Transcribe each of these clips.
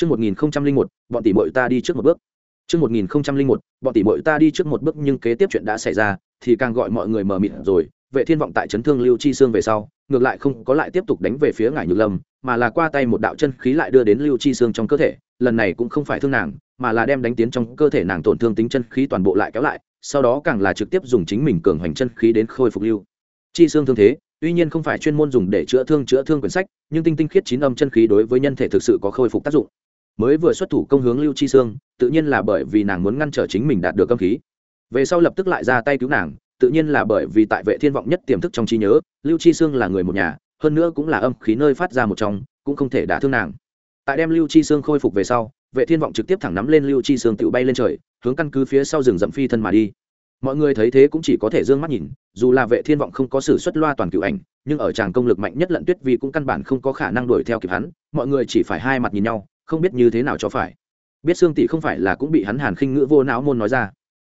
Trước 1001, bọn tỷ muội ta đi trước một bước. Trước 1001, bọn tỷ muội ta đi trước một bước nhưng kế tiếp chuyện đã xảy ra, thì càng gọi mọi người mờ mịt rồi. Vệ Thiên vọng tại chấn thương Lưu Chi Xương về sau, ngược lại không có lại tiếp tục đánh về phía Ngải Nhược Lâm, mà là qua tay một đạo chân khí lại đưa đến Lưu Chi Xương trong cơ thể, lần này cũng không phải thương nàng, mà là đem đánh tiến trong cơ thể nàng tổn thương tính chân khí toàn bộ lại kéo lại, sau đó càng là trực tiếp dùng chính mình cường hành chân khí đến khôi phục Lưu Chi Xương thương thế, tuy nhiên không phải chuyên môn dùng để chữa thương chữa thương quyển sách, nhưng tinh tinh khiết chín âm chân khí đối với nhân thể thực sự có khôi phục tác dụng mới vừa xuất thủ công hướng lưu chi sương, tự nhiên là bởi vì nàng muốn ngăn trở chính mình đạt được âm khí. Về sau lập tức lại ra tay cứu nàng, tự nhiên là bởi vì tại vệ thiên vọng nhất tiềm thức trong trí nhớ, lưu chi sương là người một nhà, hơn nữa cũng là âm khí nơi phát ra một trong, cũng không thể đả thương nàng. Tại đem lưu chi sương khôi phục về sau, vệ thiên vọng trực tiếp thẳng nắm lên lưu chi sương tự bay lên trời, hướng căn cứ phía sau rừng rậm phi thân mà đi. Mọi người thấy thế cũng chỉ có thể d ư ơ n g mắt nhìn, dù là vệ thiên vọng không có sự xuất loa toàn cựu ảnh, nhưng ở tràng công lực mạnh nhất lận tuyết vi cũng căn bản không có khả năng đuổi theo kịp hắn, mọi người chỉ phải hai mặt nhìn nhau không biết như thế nào cho phải. Biết xương tỷ không phải là cũng bị hắn hàn khinh ngữ vô não môn nói ra.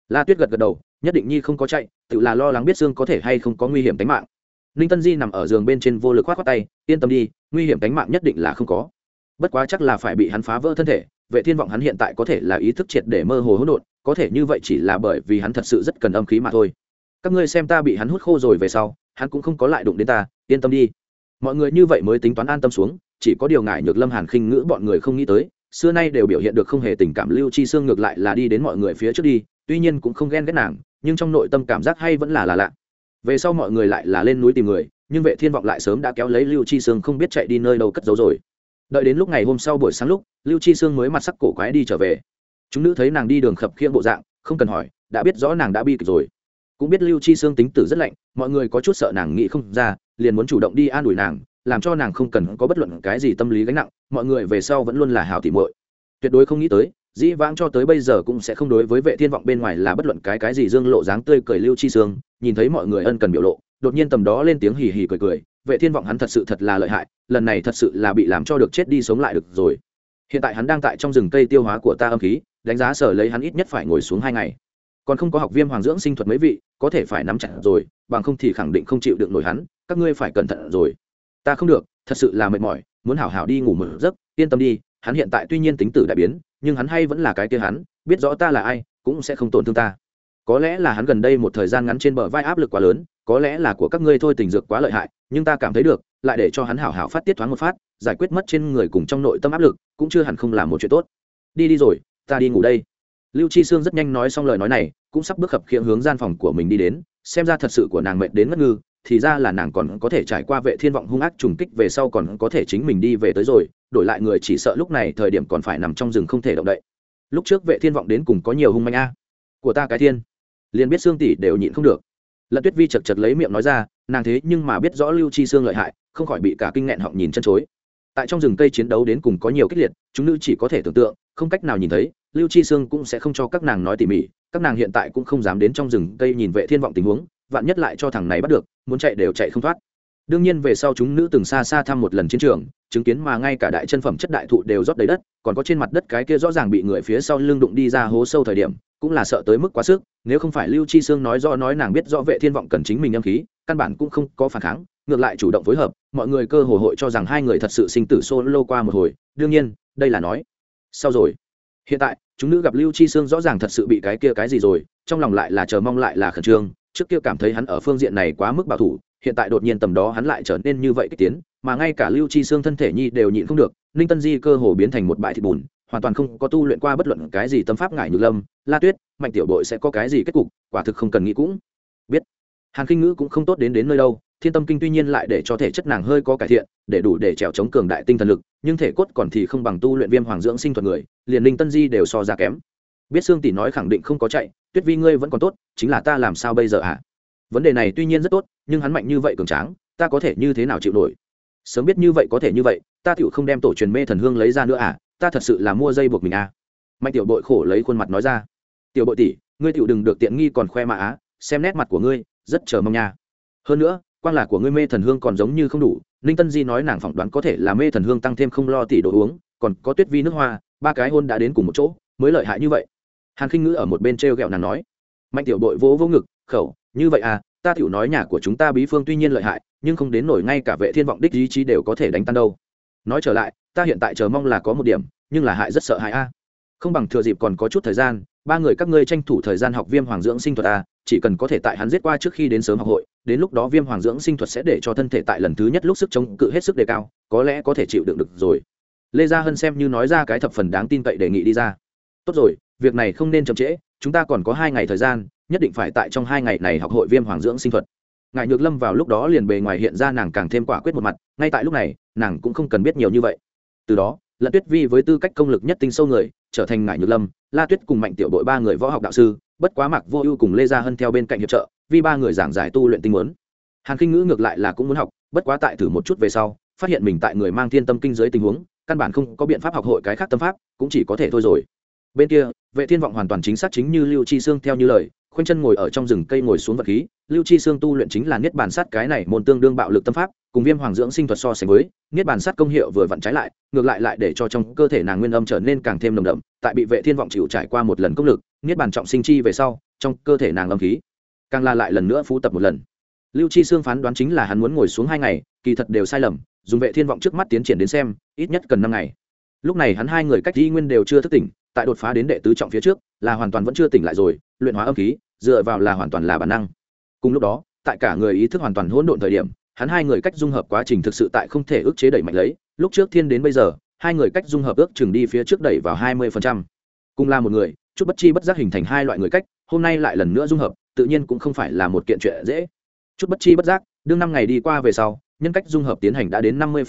La tuyết gật gật đầu, nhất định nhi không có chạy, tự là lo lắng biết xương có thể hay không có nguy hiểm tính mạng. Ninh tân di nằm ở giường bên trên vô lực khoát khoát tay, yên tâm đi, nguy hiểm tính mạng nhất định là không có. Bất quá chắc là phải bị hắn phá vỡ thân thể, vệ thiên vọng hắn hiện tại có thể là ý thức triệt để mơ hồ hỗn độn, có thể như vậy chỉ là bởi vì hắn thật sự rất cần âm khí mà thôi. Các ngươi xem ta bị hắn hút khô rồi về sau, hắn cũng không có lại đụng đến ta, yên tâm đi. Mọi người như vậy mới tính toán an tâm xuống chỉ có điều ngại nhược lâm hàn khinh ngữ bọn người không nghĩ tới, xưa nay đều biểu hiện được không hề tình cảm, lưu chi xương ngược lại là đi đến mọi người phía trước đi, tuy nhiên cũng không ghen ghét nàng, nhưng trong nội tâm cảm giác hay vẫn là là lạ. Về sau mọi người lại là lên núi tìm người, nhưng vệ thiên vọng lại sớm đã kéo lấy lưu chi xương không biết chạy đi nơi đâu cất giấu rồi. Đợi đến lúc ngày hôm sau buổi sáng lúc, lưu chi xương mới mặt sắc cổ quái đi trở về. Chúng nữ thấy nàng đi đường khập khiễng bộ dạng, không cần hỏi, đã biết rõ nàng đã bi kịch rồi. Cũng biết lưu chi xương tính tử rất lạnh, mọi người có chút sợ nàng nghĩ không ra, liền muốn chủ động đi an ủi nàng làm cho nàng không cần có bất luận cái gì tâm lý gánh nặng mọi người về sau vẫn luôn là hào tỉ muội. Tuyệt đối không nghĩ tới dĩ vãng cho tới bây giờ cũng sẽ không đối với vệ thiên vọng bên ngoài là bất luận cái cái gì dương lộ dáng tươi cười lưu chi sương, nhìn thấy mọi người ân cần biểu lộ đột nhiên tầm đó lên tiếng hì hì cười cười vệ thiên vọng hắn thật sự thật là lợi hại lần này thật sự là bị làm cho được chết đi sống lại được rồi. Hiện tại hắn đang tại trong rừng cây tiêu hóa của ta âm khí đánh giá sở lấy hắn ít nhất phải ngồi xuống hai ngày. Còn không có học viêm hoàng dưỡng sinh thuật mấy vị có thể phải nắm chặt rồi bằng không thì khẳng định không chịu được nổi hắn các ngươi phải cẩn thận rồi ta không được, thật sự là mệt mỏi, muốn hảo hảo đi ngủ một giấc, yên tâm đi, hắn hiện tại tuy nhiên tính tử đại biến, nhưng hắn hay vẫn là cái kia hắn, biết rõ ta là ai, cũng sẽ không tổn thương ta. Có lẽ là hắn gần đây một thời gian ngắn trên bờ vai áp lực quá lớn, có lẽ là của các ngươi thôi tình dược quá lợi hại, nhưng ta cảm thấy được, lại để cho hắn hảo hảo phát tiết thoáng một phát, giải quyết mất trên người cùng trong nội tâm áp lực, cũng chưa hẳn không làm một chuyện tốt. Đi đi rồi, ta đi ngủ đây. Lưu chi sương rất nhanh nói xong lời nói này, cũng sắp bước khập khiễng hướng gian phòng của mình đi đến, xem ra thật sự của nàng mệt đến ngất ngư thì ra là nàng còn có thể trải qua vệ thiên vọng hung ác trùng kích về sau còn có thể chính mình đi về tới rồi, đổi lại người chỉ sợ lúc này thời điểm còn phải nằm trong rừng không thể động đậy. Lúc trước vệ thiên vọng đến cùng có nhiều hung manh a. Của ta cái thiên. Liền biết xương tỷ đều nhịn không được. Lận tuyết vi chật chật lấy miệng nói ra, nàng thế nhưng mà biết rõ lưu chi xương lợi hại, không khỏi bị cả kinh nghẹn họng nhìn chân chối. Tại trong rừng cây chiến đấu đến cùng có nhiều kích liệt, chúng nữ chỉ có thể tưởng tượng, không cách nào nhìn thấy, lưu chi sương cũng sẽ không cho các nàng nói tỉ mỉ, các nàng hiện tại cũng không dám đến trong rừng cây nhìn vệ thiên vọng tình huống vạn nhất lại cho thằng này bắt được, muốn chạy đều chạy không thoát. Đương nhiên về sau chúng nữ từng xa xa thăm một lần chiến trường, chứng kiến mà ngay cả đại chân phẩm chất đại thụ đều rót đầy đất, còn có trên mặt đất cái kia rõ ràng bị người phía sau lưng đụng đi ra hố sâu thời điểm, cũng là sợ tới mức quá sức, nếu không phải lưu chi sương nói rõ nói nàng biết rõ vệ thiên vọng cần chính mình âm khí, căn bản cũng không có phản kháng, ngược lại chủ động phối hợp, mọi người cơ hồ hội cho rằng hai người thật sự sinh tử solo qua một hồi, đương nhiên, đây là nói, sau rồi. Hiện tại, chúng nữ gặp lưu chi sương rõ ràng thật sự bị cái kia cái gì rồi, trong lòng lại là chờ mong lại là khẩn trương trước kia cảm thấy hắn ở phương diện này quá mức bảo thủ, hiện tại đột nhiên tầm đó hắn lại trở nên như vậy kích tiến, mà ngay cả lưu chi xương thân thể nhi đều nhịn không được, ninh tân di cơ hồ biến thành một bãi thịt bùn, hoàn toàn không có tu luyện qua bất luận cái gì tâm pháp ngải nhược lâm, la tuyết, mạnh tiểu đội sẽ có cái gì kết cục, quả thực không cần nghĩ cũng biết. Hàn kinh ngữ cũng không tốt đến đến nơi đâu, thiên tâm kinh tuy nhiên lại để cho thể chất nàng hơi có cải thiện, để đủ để trèo chống cường đại tinh thần lực, nhưng thể cốt còn thì không bằng tu luyện viêm hoàng dưỡng sinh thuật người, liền ninh tân di đều so ra kém biết xương tỷ nói khẳng định không có chạy, tuyết vi ngươi vẫn còn tốt, chính là ta làm sao bây giờ ạ à? vấn đề này tuy nhiên rất tốt, nhưng hắn mạnh như vậy cường tráng, ta có thể như thế nào chịu nổi? Sớm biết như vậy có thể như vậy, ta tựu không đem tổ truyền mê thần hương lấy ra nữa à ta thật sự là mua dây buộc mình à. Mạnh tiểu bội khổ lấy khuôn mặt nói ra. Tiểu bội tỷ, ngươi tựu đừng được tiện nghi còn khoe mã á, xem nét mặt của ngươi, rất chờ mong nha. Hơn nữa quan là của ngươi mê thần hương còn giống như không đủ, ninh tân di nói nàng phỏng đoán có thể là mê thần hương tăng thêm không lo tỷ đồ uống, còn có tuyết vi nước hoa, ba cái hôn đã đến cùng một chỗ, mới lợi hại như vậy hàn khinh ngữ ở một bên t r e o g ẹ o nàng nói, mạnh tiểu đội vỗ vỗ ngực, khẩu, như vậy à ta tiểu nói nhà của chúng ta bí phương tuy nhiên lợi hại, nhưng không đến nổi ngay cả vệ thiên vọng đích ý chí đều có thể đánh tan đâu. Nói trở lại, ta hiện tại chờ mong là có một điểm, nhưng là hại rất sợ hại a. Không bằng thừa dịp còn có chút thời gian, ba người các ngươi tranh thủ thời gian học viêm hoàng dưỡng sinh thuật a, chỉ cần có thể tại hắn giết qua trước khi đến sớm học hội, đến lúc đó viêm hoàng dưỡng sinh thuật sẽ để cho thân thể tại lần thứ nhất lúc sức chống cự hết sức đề cao, có lẽ có thể chịu đựng được rồi. Lê gia hân xem như nói ra cái thập phần đáng tin cậy đề nghị đi ra. Tốt rồi việc này không nên chậm trễ, chúng ta còn có hai ngày thời gian, nhất định phải tại trong hai ngày này học hội viêm hoàng dưỡng sinh thuật. Ngài nhược lâm vào lúc đó liền bề ngoài hiện ra nàng càng thêm quả quyết một mặt, ngay tại lúc này, nàng cũng không cần biết nhiều như vậy. Từ đó, lận tuyết vi với tư cách công lực nhất tinh sâu người, trở thành ngài nhược lâm, la tuyết cùng mạnh tiểu đội ba người võ học đạo sư, bất quá mặc vô ưu cùng lê gia hân theo bên cạnh hiệp trợ, vì ba người giảng giải tu luyện tinh muốn hàn kinh ngữ ngược lại là cũng muốn học, bất quá tại thử một chút về sau, phát hiện mình tại người mang thiên tâm kinh giới tình huống, căn bản không có biện pháp học hội cái khác tâm pháp, cũng chỉ có thể thôi rồi bên kia, vệ thiên vọng hoàn toàn chính xác chính như lưu chi xương theo như lời, khoanh chân ngồi ở trong rừng cây ngồi xuống vật khí. Lưu chi xương tu luyện chính là niết bàn sát cái này môn tương đương bạo lực tâm pháp, cùng viêm hoàng dưỡng sinh thuật so sánh với, niết bàn sát công hiệu vừa vặn trái lại, ngược lại lại để cho trong cơ thể nàng nguyên âm trở nên càng thêm nồng đậm, tại bị vệ thiên vọng chịu trải qua một lần công lực, niết bàn trọng sinh chi về sau, trong cơ thể nàng âm khí càng la lại lần nữa phú tập một lần. Lưu chi xương phán đoán chính là hắn muốn ngồi xuống hai ngày, kỳ thật đều sai lầm, dùng vệ thiên vọng trước mắt tiến triển đến xem, ít nhất cần năm ngày. Lúc này hắn hai người cách di nguyên đều chưa thức tỉnh tại đột phá đến đệ tứ trọng phía trước, là hoàn toàn vẫn chưa tỉnh lại rồi, luyện hóa âm khí, dựa vào là hoàn toàn là bản năng. Cùng lúc đó, tại cả người ý thức hoàn toàn hỗn độn thời điểm, hắn hai người cách dung hợp quá trình thực sự tại không thể ức chế đẩy mạnh lấy, lúc trước thiên đến bây giờ, hai người cách dung hợp ước chừng đi phía trước đẩy vào hai mươi cùng là một người, chút bất chi bất giác hình thành hai loại người cách, hôm nay lại lần nữa dung hợp, tự nhiên cũng không phải là một kiện chuyện dễ. Chút bất chi bất giác, đương năm ngày đi qua về sau, nhân cách dung hợp tiến hành đã đến năm mươi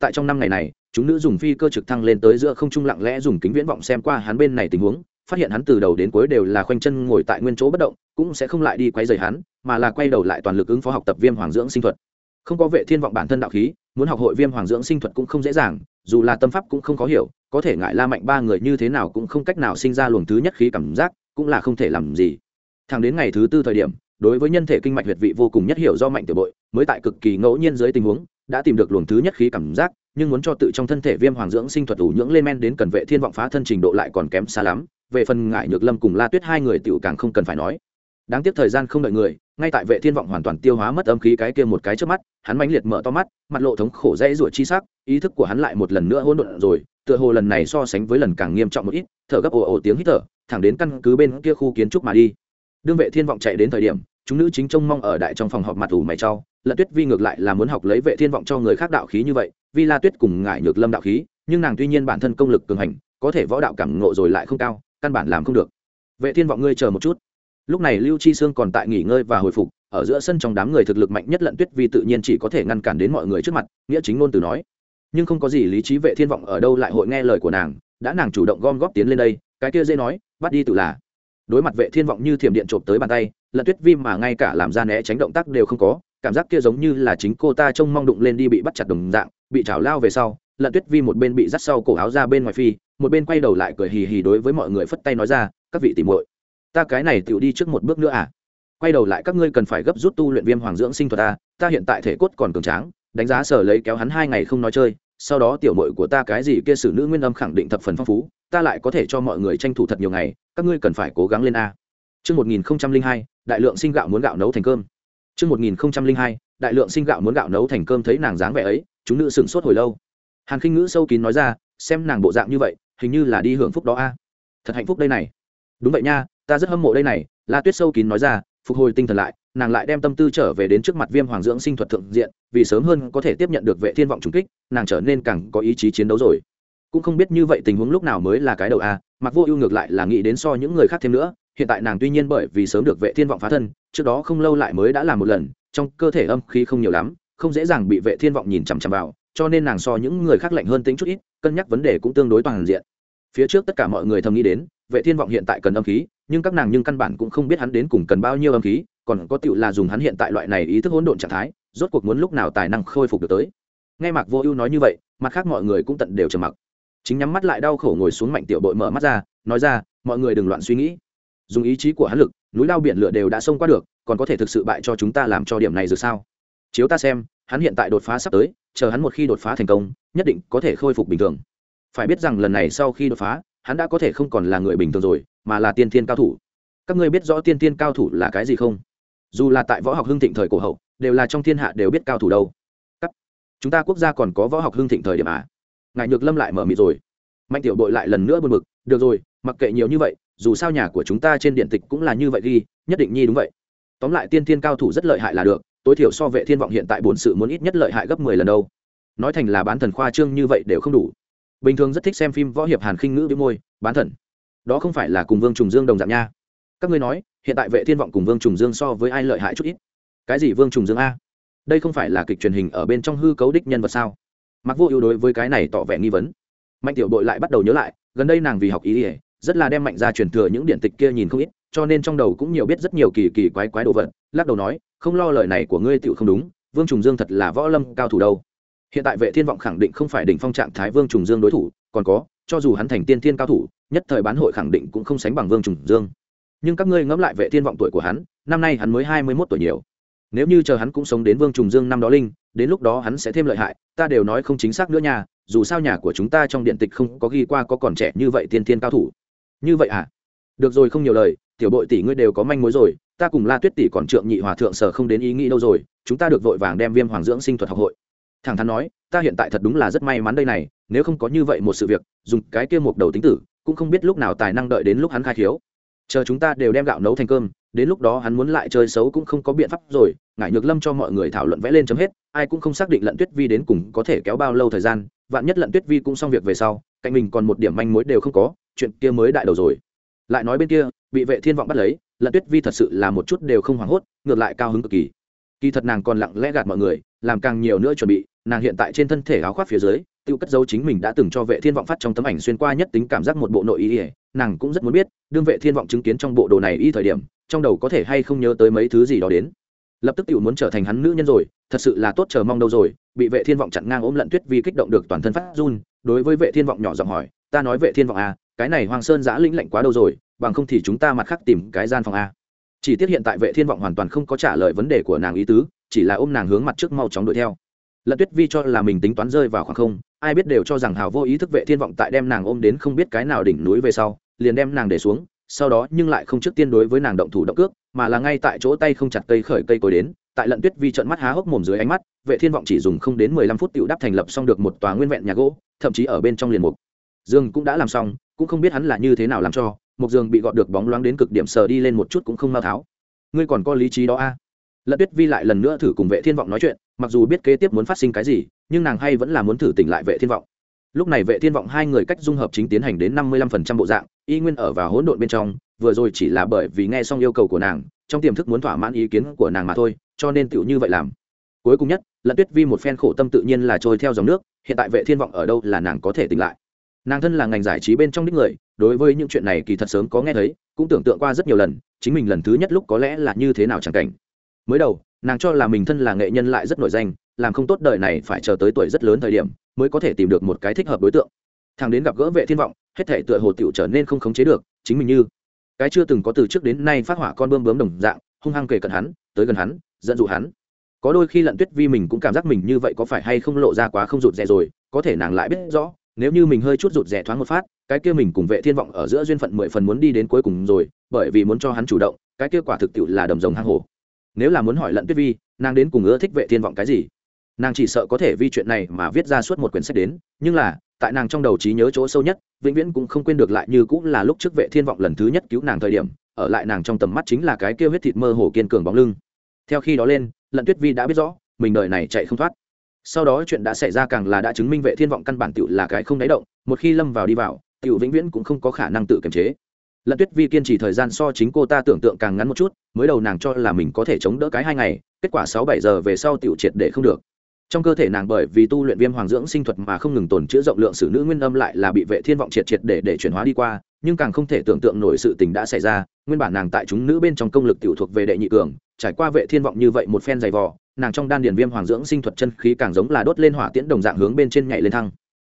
tại trong năm ngày này chúng nữ dùng phi cơ trực thăng lên tới giữa không trung lặng lẽ dùng kính viễn vọng xem qua hắn bên này tình huống, phát hiện hắn từ đầu đến cuối đều là khoanh chân ngồi tại nguyên chỗ bất động, cũng sẽ không lại đi quay rời hắn, mà là quay đầu lại toàn lực ứng phó học tập viêm hoàng dưỡng sinh thuật. Không có vệ thiên vọng bản thân đạo khí, muốn học hội viêm hoàng dưỡng sinh thuật cũng không dễ dàng, dù là tâm pháp cũng không có hiểu, có thể ngại la mạnh ba người như thế nào cũng không cách nào sinh ra luồng thứ nhất khí cảm giác, cũng là không thể làm gì. Thẳng đến ngày thứ tư thời điểm, đối với nhân thể kinh mạch huyệt vị vô cùng nhất hiểu do mạnh tiểu bội, mới tại cực kỳ ngẫu nhiên dưới tình huống, đã tìm được luồng thứ nhất khí cảm giác nhưng muốn cho tự trong thân thể viêm hoàng dưỡng sinh thuật ủ nhưỡng lên men đến cần vệ thiên vọng phá thân trình độ lại còn kém xa lắm, về phần ngại nhược lâm cùng la tuyết hai người tiểu càng không cần phải nói. Đáng tiếc thời gian không đợi người, ngay tại vệ thiên vọng hoàn toàn tiêu hóa mất âm khí cái kia một cái trước mắt, hắn mãnh liệt mở to mắt, mặt lộ thống khổ dễ ruột chi sắc, ý thức của hắn lại một lần nữa hỗn độn rồi, tựa hồ lần này so sánh với lần càng nghiêm trọng một ít, thở gấp ồ ồ tiếng hít thở, thẳng đến căn cứ bên kia khu kiến trúc mà đi. Đương vệ thiên vọng chạy đến thời điểm, chúng nữ chính trông mong ở đại trong phòng họp mặt ủ mày trao lận tuyết vi ngược lại là muốn học lấy vệ thiên vọng cho người khác đạo khí như vậy vi la tuyết cùng ngại nhược lâm đạo khí, nhưng nàng tuy nhiên bản thân công lực cường hành, có thể võ đạo cảm ngộ rồi lại không cao, căn bản làm không được. Vệ thiên vọng ngươi chờ một chút. Lúc này lưu chi sương còn tại nghỉ ngơi và hồi phục, ở giữa sân trong đám người thực lực mạnh nhất lận tuyết vi tự nhiên chỉ có thể ngăn cản đến mọi người trước mặt, nghĩa chính ngôn từ nói. Nhưng không có gì lý trí vệ thiên vọng ở đâu lại hội nghe lời của nàng, đã nàng chủ động gom góp tiến lên đây, cái kia dễ nói, bắt đi tự là. Đối mặt vệ thiên vọng như thiểm điện trộm tới bàn tay, lận tuyết vi mà ngay cả làm ra né tránh động tác đều không có cảm giác kia giống như là chính cô ta trông mong đụng lên đi bị bắt chặt đồng dạng bị chảo lao về sau lận tuyết vi một bên bị dắt sau cổ áo ra bên ngoài phi một bên quay đầu lại cười hì hì đối với mọi người phất tay nói ra các vị tìm muội ta cái này tựu đi trước một bước nữa à quay đầu lại các ngươi cần phải gấp rút tu luyện viêm hoàng dưỡng sinh thuật ta ta hiện tại thể cốt còn cường tráng đánh giá sở lấy kéo hắn hai ngày không nói chơi sau đó tiểu muội của ta cái gì kia sử nữ nguyên âm khẳng định thập phần phong phú ta lại có thể cho mọi người tranh thủ thật nhiều ngày các ngươi cần phải cố gắng lên a Trước 1002, đại lượng sinh gạo muốn gạo nấu thành cơm. Trước 1002, đại lượng sinh gạo muốn gạo nấu thành cơm thấy nàng dáng vẻ ấy, chúng nữ sửng sốt hồi lâu. Hàn Khinh Ngữ sâu kín nói ra, xem nàng bộ dạng như vậy, hình như là đi hưởng phúc đó a. Thật hạnh phúc đây này. Đúng vậy nha, ta rất hâm mộ đây này, La Tuyết sâu kín nói ra, phục hồi tinh thần lại, nàng lại đem tâm tư trở về đến trước mặt Viêm Hoàng dưỡng sinh thuật thượng diện, vì sớm hơn có thể tiếp nhận được vệ thiên vọng trùng kích, nàng trở nên càng có ý chí chiến đấu rồi. Cũng không biết như vậy tình huống lúc nào mới là cái đầu a, Mặc Vô Ưu ngược lại là nghĩ đến so những người khác thêm nữa, hiện tại nàng tuy nhiên bởi vì sớm được vệ thiên vọng phá thân, trước đó không lâu lại mới đã làm một lần, trong cơ thể âm khí không nhiều lắm, không dễ dàng bị vệ thiên vọng nhìn chằm chằm vào, cho nên nàng so những người khác lạnh hơn tính chút ít, cân nhắc vấn đề cũng tương đối toàn diện. Phía trước tất cả mọi người thầm nghĩ đến, vệ thiên vọng hiện tại cần âm khí, nhưng các nàng nhưng căn bản cũng không biết hắn đến cùng cần bao nhiêu âm khí, còn có tựu là dùng hắn hiện tại loại này ý thức hỗn độn trạng thái, rốt cuộc muốn lúc nào tài năng khôi phục được tới. Nghe mạc vô ưu nói như vậy, mặt khác mọi người cũng tận đều trầm mặc. Chính nhắm mắt lại đau khổ ngồi xuống mạnh tiểu bội mở mắt ra, nói ra, mọi người đừng loạn suy nghĩ dùng ý chí của hắn lực, núi lao biển lửa đều đã xông qua được, còn có thể thực sự bại cho chúng ta làm cho điểm này rồi sao? Chiếu ta xem, hắn hiện tại đột phá sắp tới, chờ hắn một khi đột phá thành công, nhất định có thể khôi phục bình thường. Phải biết rằng lần này sau khi đột phá, hắn đã có thể không còn là người bình thường rồi, mà là tiên thiên cao thủ. Các ngươi biết rõ tiên thiên cao thủ là cái gì không? Dù là tại võ học hưng thịnh thời cổ hậu, đều là trong thiên hạ đều biết cao thủ đâu. Chúng ta quốc gia còn có võ học hưng thịnh thời điểm à? Ngài nhược lâm lại mở mịt rồi. Mạnh tiểu bội lại lần nữa buồn bực. Được rồi, mặc kệ nhiều như vậy dù sao nhà của chúng ta trên điện tịch cũng là như vậy ghi, nhất định nhi đúng vậy. Tóm lại tiên thiên cao thủ rất lợi hại là được, tối thiểu so vệ thiên vọng hiện tại bổn sự muốn ít nhất lợi hại gấp 10 lần đâu. Nói thành là bán thần khoa trương như vậy đều không đủ. Bình thường rất thích xem phim võ hiệp hàn khinh ngữ với môi, bán thần. Đó không phải là cùng vương trùng dương đồng dạng nha. Các ngươi nói, hiện tại vệ thiên vọng cùng vương trùng dương so với ai lợi hại chút ít? Cái gì vương trùng dương a? Đây không phải là kịch truyền hình ở bên trong hư cấu đích nhân vật sao? Mặc vô ưu đối với cái này tỏ vẻ nghi vấn. Mạnh tiểu bội lại bắt đầu nhớ lại, gần đây nàng vì học ý ỉa rất là đem mạnh ra truyền thừa những điện tịch kia nhìn không ít, cho nên trong đầu cũng nhiều biết rất nhiều kỳ kỳ quái quái đồ vật. Lắc đầu nói, không lo lời này của ngươi tựu không đúng, vương trùng dương thật là võ lâm cao thủ đâu. Hiện tại vệ thiên vọng khẳng định không phải đỉnh phong trạng thái vương trùng dương đối thủ, còn có, cho dù hắn thành tiên thiên cao thủ, nhất thời bán hội khẳng định cũng không sánh bằng vương trùng dương. Nhưng các ngươi ngẫm lại vệ thiên vọng tuổi của hắn, năm nay hắn mới hai mươi 21 tuổi nhiều. Nếu như chờ hắn cũng sống đến vương trùng dương năm đó linh, đến lúc đó hắn sẽ thêm lợi hại, ta đều nói không chính xác nữa nha, dù sao nhà của chúng ta trong điện tịch không có ghi qua có còn trẻ như vậy tiên thiên cao thủ như vậy à? Được rồi, không nhiều lời, tiểu bội tỷ ngươi đều có manh mối rồi, ta cùng la tuyết tỷ còn trượng nhị hòa thượng sở không đến ý nghĩ đâu rồi, chúng ta được vội vàng đem viêm hoàng dưỡng sinh thuật học hội. Thẳng thắn nói, ta hiện tại thật đúng là rất may mắn đây này, nếu không có như vậy một sự việc, dùng cái kia một đầu tính tử, cũng không biết lúc nào tài năng đợi đến lúc hắn khai khiếu. Chờ chúng ta đều đem gạo nấu thành cơm, đến lúc đó hắn muốn lại chơi xấu cũng không có biện pháp rồi, ngải nhược lâm cho mọi người thảo luận vẽ lên chấm hết, ai cũng không xác định lận tuyết vi đến cùng có thể kéo bao lâu thời gian, vạn nhất lận tuyết vi cũng xong việc về sau, cạnh mình còn một điểm manh mối đều không có chuyện kia mới đại đầu rồi. Lại nói bên kia, bị vệ thiên vọng bắt lấy, lận tuyết vi thật sự là một chút đều không hoảng hốt, ngược lại cao hứng cực kỳ. Kỳ thật nàng còn lặng lẽ gạt mọi người, làm càng nhiều nữa chuẩn bị, nàng hiện tại trên thân thể áo khoác phía dưới, tiêu cất dấu chính mình đã từng cho vệ thiên vọng phát trong tấm ảnh xuyên qua nhất tính cảm giác một bộ nội y, nàng cũng rất muốn biết, đương vệ thiên vọng chứng kiến trong bộ đồ này y thời điểm, trong đầu có thể hay không nhớ tới mấy thứ gì đó đến. Lập tức tiểu muốn trở thành hắn nữ nhân rồi, thật sự là tốt chờ mong đâu rồi, bị vệ thiên vọng chặn ngang ôm lận tuyết vi kích động được toàn thân phát run, đối với vệ thiên vọng nhỏ giọng hỏi, ta nói vệ thiên vọng à cái này hoàng sơn giã lĩnh lạnh quá đâu rồi, bằng không thì chúng ta mặt khác tìm cái gian phòng a. Chỉ tiếc hiện tại vệ thiên vọng hoàn toàn không có trả lời vấn đề của nàng ý tứ, chỉ là ôm nàng hướng mặt trước mau chóng đuổi theo. Lận tuyết vi cho là mình tính toán rơi vào khoảng không, ai biết đều cho rằng hào vô ý thức vệ thiên vọng tại đem nàng ôm đến không biết cái nào đỉnh núi về sau, liền đem nàng để xuống, sau đó nhưng lại không trước tiên đối với nàng động thủ động cước, mà là ngay tại chỗ tay không chặt cây khởi cây cối đến, tại lận tuyết vi trợn mắt há hốc mồm dưới ánh mắt, vệ thiên vọng chỉ dùng không đến mười lăm phút tiểu đáp thành lập xong được một tòa nguyên vẹn nhà gỗ, thậm chí ở bên trong liền mục dương cũng đã làm xong, cũng không biết hắn là như thế nào làm cho một giường bị gọt được bóng loáng đến cực điểm sờ đi lên một chút cũng không mau tháo. Ngươi còn có lý trí đó a. À? lận tuyết vi lại lần nữa thử cùng vệ thiên vọng nói chuyện, mặc dù biết kế tiếp muốn phát sinh cái gì, nhưng nàng hay vẫn là muốn thử tỉnh lại vệ thiên vọng. Lúc này vệ thiên vọng hai người cách dung hợp chính tiến hành đến năm mươi lăm phần trăm bộ dạng, y nguyên ở vào hỗn độn bên trong, vừa rồi chỉ là bởi vì nghe xong yêu cầu của nàng, trong tiềm thức muốn thỏa mãn ý kiến của nàng mà thôi, cho nên tựu như vậy làm. Cuối cùng nhất lận tuyết vi một phen khổ tâm tự nhiên là trôi theo dòng nước, hiện tại vệ thiên vọng ở đâu là nàng có thể tỉnh lại nàng thân là ngành giải trí bên trong đích người, đối với những chuyện này kỳ thật sớm có nghe thấy, cũng tưởng tượng qua rất nhiều lần, chính mình lần thứ nhất lúc có lẽ là như thế nào chẳng cảnh. Mới đầu, nàng cho là mình thân là nghệ nhân lại rất nổi danh, làm không tốt đời này phải chờ tới tuổi rất lớn thời điểm, mới có thể tìm được một cái thích hợp đối tượng. Thằng đến gặp gỡ vệ thiên vọng, hết thể tựa hồ tiểu trở nên không khống chế được, chính mình như cái chưa từng có từ trước đến nay phát hỏa con bươm bướm đồng dạng, hung hăng kề cận hắn, tới gần hắn, dẫn dụ hắn. Có đôi khi lận tuyết vi mình cũng cảm giác mình như vậy có phải hay không lộ ra quá không rụt rè rồi, có thể nàng lại biết rõ nếu như mình hơi chút rụt rè thoáng một phát, cái kia mình cùng vệ thiên vọng ở giữa duyên phận mười phần muốn đi đến cuối cùng rồi, bởi vì muốn cho hắn chủ động, cái kia quả thực tiệu là đầm rồng hang hổ. Nếu là muốn hỏi lận tuyết vi, nàng đến cùng ưa thích vệ thiên vọng cái gì? Nàng chỉ sợ có thể vì chuyện này mà viết ra suốt một quyển sách đến, nhưng là, tại nàng trong đầu trí nhớ chỗ sâu nhất, vĩnh viễn cũng không quên được lại như cũng là lúc trước vệ thiên vọng lần thứ nhất cứu nàng thời điểm, ở lại nàng trong tầm mắt chính là cái kia huyết thịt mơ hồ kiên cường bóng lưng. Theo khi đó lên, lận tuyết vi đã biết rõ, mình đời này chạy không thoát sau đó chuyện đã xảy ra càng là đã chứng minh vệ thiên vọng căn bản tựu là cái không đáy động, một khi lâm vào đi vào tựu vĩnh viễn cũng không có khả năng tự kiềm chế. Lận tuyết vi kiên trì thời gian so chính cô ta tưởng tượng càng ngắn một chút, mới đầu nàng cho là mình có thể chống đỡ cái hai ngày, kết quả sáu bảy giờ về sau tựu triệt để không được. Trong cơ thể nàng bởi vì tu luyện viêm hoàng dưỡng sinh thuật mà không ngừng tồn chữa rộng lượng sử nữ nguyên âm lại là bị vệ thiên vọng triệt triệt để để chuyển hóa đi qua, nhưng càng không thể tưởng tượng nổi sự tình đã xảy ra, nguyên bản nàng tại chúng nữ bên trong công lực tiểu thuộc về đệ nhị cường, trải qua vệ thiên vọng như vậy một phen dày vò nàng trong đan điền viêm hoàng dưỡng sinh thuật chân khí càng giống là đốt lên hỏa tiễn đồng dạng hướng bên trên nhảy lên thăng.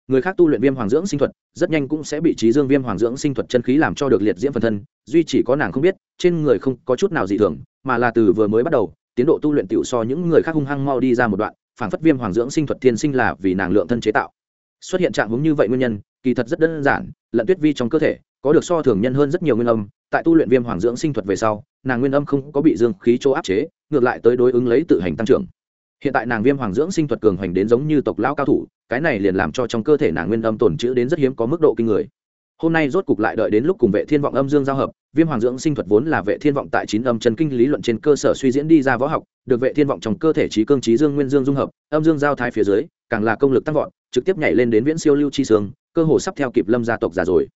Người khác tu luyện viêm hoàng dưỡng sinh thuật, rất nhanh cũng sẽ bị trí dương viêm hoàng dưỡng sinh thuật chân khí làm cho được liệt diễm phần thân, duy chỉ có nàng không biết, trên người không có chút nào dị thường, mà là từ vừa mới bắt đầu, tiến độ tu luyện tiểu so những người khác hung hăng mau đi ra một đoạn phản phất viêm hoàng dưỡng sinh thuật thiên sinh là vì nàng lượng thân chế tạo. Xuất hiện trạng hướng như vậy nguyên nhân, kỳ thật rất đơn giản, lận tuyết vi trong cơ thể, có được so thường nhân hơn rất nhiều nguyên âm tại tu luyện viêm hoàng dưỡng sinh thuật về sau, nàng nguyên âm không có bị dương khí chỗ áp chế, ngược lại tới đối ứng lấy tự hành tăng trưởng. Hiện tại nàng viêm hoàng dưỡng sinh thuật cường hoành đến giống như tộc lão cao thủ, cái này liền làm cho trong cơ thể nàng nguyên âm tổn chữ đến rất hiếm có mức độ kinh người. Hôm nay rốt cục lại đợi đến lúc cùng vệ thiên vọng âm dương giao hợp, viêm hoàng dưỡng sinh thuật vốn là vệ thiên vọng tại chín âm chân kinh lý luận trên cơ sở suy diễn đi ra võ học, được vệ thiên vọng trong cơ thể trí cương trí dương nguyên dương dung hợp, âm dương giao thái phía dưới, càng là công lực tăng vọt, trực tiếp nhảy lên đến viễn siêu lưu chi sương cơ hồ sắp theo kịp lâm gia tộc già rồi.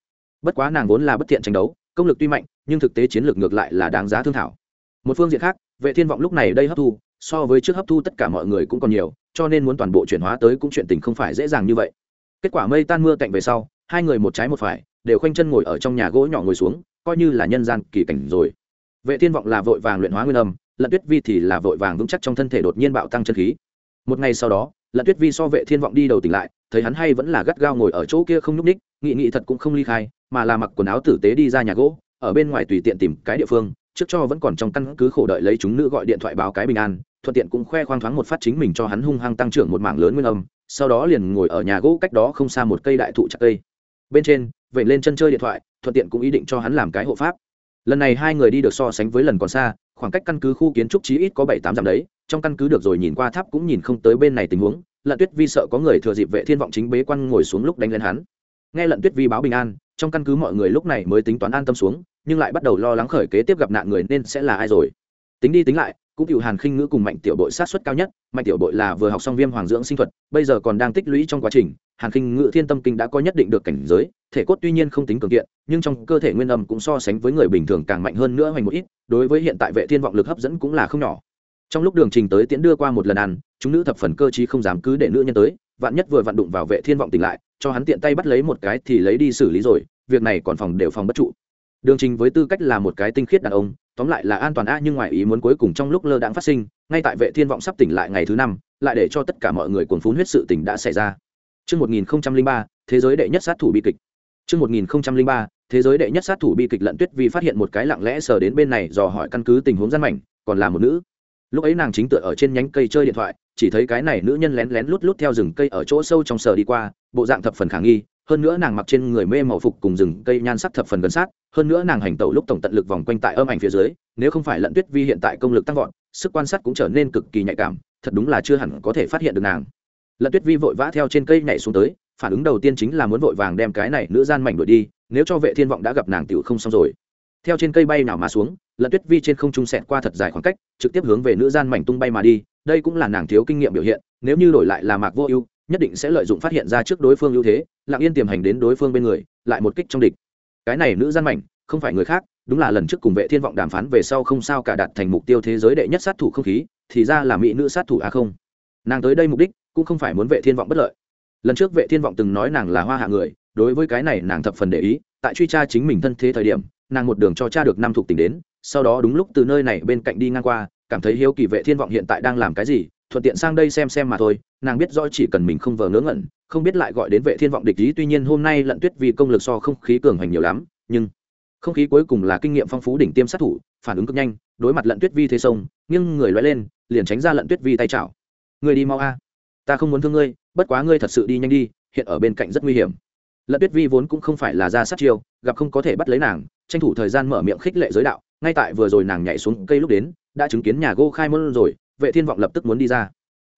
Bất quá nàng vốn là bất thiện tranh đấu công lực tuy mạnh, nhưng thực tế chiến lược ngược lại là đáng giá thương thảo. Một phương diện khác, vệ thiên vọng lúc này đây hấp thu, so với trước hấp thu tất cả mọi người cũng còn nhiều, cho nên muốn toàn bộ chuyển hóa tới cũng chuyện tình không phải dễ dàng như vậy. Kết quả mây tan mưa cạnh về sau, hai người một trái một phải, đều khoanh chân ngồi ở trong nhà gỗ nhỏ ngồi xuống, coi như là nhân gian kỳ cảnh rồi. Vệ thiên vọng là vội vàng luyện hóa nguyên âm lận tuyết vi thì là vội vàng vững chắc trong thân thể đột nhiên bạo tăng chân khí. Một ngày sau đó lận tuyết vi so vệ thiên vọng đi đầu tỉnh lại thấy hắn hay vẫn là gắt gao ngồi ở chỗ kia không nhúc ních nghị nghị thật cũng không ly khai, mà là mặc quần áo tử tế đi ra nhà gỗ, ở bên ngoài tùy tiện tìm cái địa phương, trước cho vẫn còn trong căn cứ khổ đợi lấy chúng nữ gọi điện thoại báo cái bình an, thuận tiện cũng khoe khoang thoáng một phát chính mình cho hắn hung hăng tăng trưởng một mảng lớn nguyên âm, sau đó liền ngồi ở nhà gỗ cách đó không xa một cây đại thụ chặt cây. Bên trên vậy lên chân chơi điện thoại, thuận tiện cũng ý định cho hắn làm cái hộ pháp. Lần này hai người đi được so sánh với lần còn xa khoảng cách căn cứ khu kiến trúc chí ít có bảy tám dặm đấy, trong căn cứ được rồi nhìn qua tháp cũng nhìn không tới bên này tình huống, lận tuyết vi sợ có người thừa dịp vệ thiên vọng chính bế quan ngồi xuống lúc đánh lên hắn. Nghe lận tuyết vi báo bình an, trong căn cứ mọi người lúc này mới tính toán an tâm xuống, nhưng lại bắt đầu lo lắng khởi kế tiếp gặp nạn người nên sẽ là ai rồi. Tính đi tính lại, cũng cựu hàn khinh ngữ cùng mạnh tiểu bội sát xuất cao nhất, mạnh tiểu bội là vừa học xong viêm hoàng dưỡng sinh thuật, bây giờ còn đang tích lũy trong quá trình hàn khinh Ngự thiên tâm kinh đã có nhất định được cảnh giới, thể cốt tuy nhiên không tính cường kiện, nhưng trong cơ thể nguyên âm cũng so sánh với người bình thường càng mạnh hơn nữa hoành một ít, đối với hiện tại vệ thiên vọng lực hấp dẫn cũng là không nhỏ. Trong lúc đường trình tới tiễn đưa qua một lần ăn, chúng nữ thập phần cơ chí không dám cứ để nữ nhân tới, vạn nhất vừa vặn đụng vào vệ thiên vọng tỉnh lại, cho hắn tiện tay bắt lấy một cái thì lấy đi xử lý rồi, việc này còn phòng đều phòng bất trụ. Đường trình với tư cách là một cái tinh khiết đàn ông, tóm lại là an toàn a, nhưng ngoài ý muốn cuối cùng trong lúc lơ đãng phát sinh, ngay tại vệ thiên vọng sắp tỉnh lại ngày thứ năm, lại để cho tất cả mọi người cuồng phun huyết sự tình đã xảy ra. Trước 1003, thế giới đệ nhất sát thủ bi kịch. Trước 1003, thế giới đệ nhất sát thủ bi kịch lận tuyết Vi phát hiện một cái lặng lẽ sờ đến bên này dò hỏi căn cứ tình huống gian mảnh, còn là một nữ. Lúc ấy nàng chính tựa ở trên nhánh cây chơi điện thoại, chỉ thấy cái này nữ nhân lén lén lút lút theo rừng cây ở chỗ sâu trong sờ đi qua, bộ dạng thập phần khả nghi, hơn nữa nàng mặc trên người mê màu phục cùng rừng cây nhan sắc thập phần gần sát hơn nữa nàng hành tẩu lúc tổng tận lực vòng quanh tại âm ảnh phía dưới nếu không phải lận tuyết vi hiện tại công lực tăng vọt sức quan sát cũng trở nên cực kỳ nhạy cảm thật đúng là chưa hẳn có thể phát hiện được nàng lận tuyết vi vội vã theo trên cây nhảy xuống tới, phản ứng đầu tiên chính là muốn vội vàng đem cái này nữ gian mảnh đuổi đi, nếu cho vệ thiên vọng đã gặp nàng tiểu không xong rồi. Theo trên cây bay nào mà xuống lận tuyết vi trên không trung sẹt qua thật dài khoảng cách, trực tiếp hướng về nữ gian mảnh tung bay mà đi, đây cũng là nàng thiếu kinh nghiệm biểu hiện, nếu như đổi lại là mạc vô ưu, nhất định sẽ lợi dụng phát hiện ra trước đối phương ưu thế, lặng yên tiềm hành đến đối phương bên người, lại một kích trong địch. Cái này nữ gian mảnh, không phải người khác, đúng là lần trước cùng vệ thiên vọng đàm phán về sau không sao cả đạt thành mục tiêu thế giới đệ nhất sát thủ không khí, thì ra là mỹ nữ sát thủ a không. Nàng tới đây mục đích cũng không phải muốn vệ thiên vọng bất lợi. Lần trước vệ thiên vọng từng nói nàng là hoa hạ người, đối với cái này nàng thập phần để ý, tại truy tra chính mình thân thế thời điểm, nàng một đường cho cha được năm thuộc tình đến, sau đó đúng lúc từ nơi này bên cạnh đi ngang qua, cảm thấy hiếu kỳ vệ thiên vọng hiện tại đang làm cái gì, thuận tiện sang đây xem xem mà thôi, nàng biết rõ chỉ cần mình không vờ ngớ ngẩn, không biết lại gọi đến vệ thiên vọng địch ý, tuy nhiên hôm nay lận tuyết vì công lực so không khí cường hành nhiều lắm, nhưng không khí cuối cùng là kinh nghiệm phong phú đỉnh tiêm sát thủ, phản ứng cực nhanh, đối mặt lận tuyết vi thế sông nhưng người loại lên, liền tránh ra lận tuyết vi tay chảo. Người đi mau a ta không muốn thương ngươi, bất quá ngươi thật sự đi nhanh đi, hiện ở bên cạnh rất nguy hiểm. Lận tuyết vi vốn cũng không phải là ra sát chiêu, gặp không có thể bắt lấy nàng, tranh thủ thời gian mở miệng khích lệ giới đạo, ngay tại vừa rồi nàng nhảy xuống cây lúc đến, đã chứng kiến nhà gô khai môn rồi, vệ thiên vọng lập tức muốn đi ra.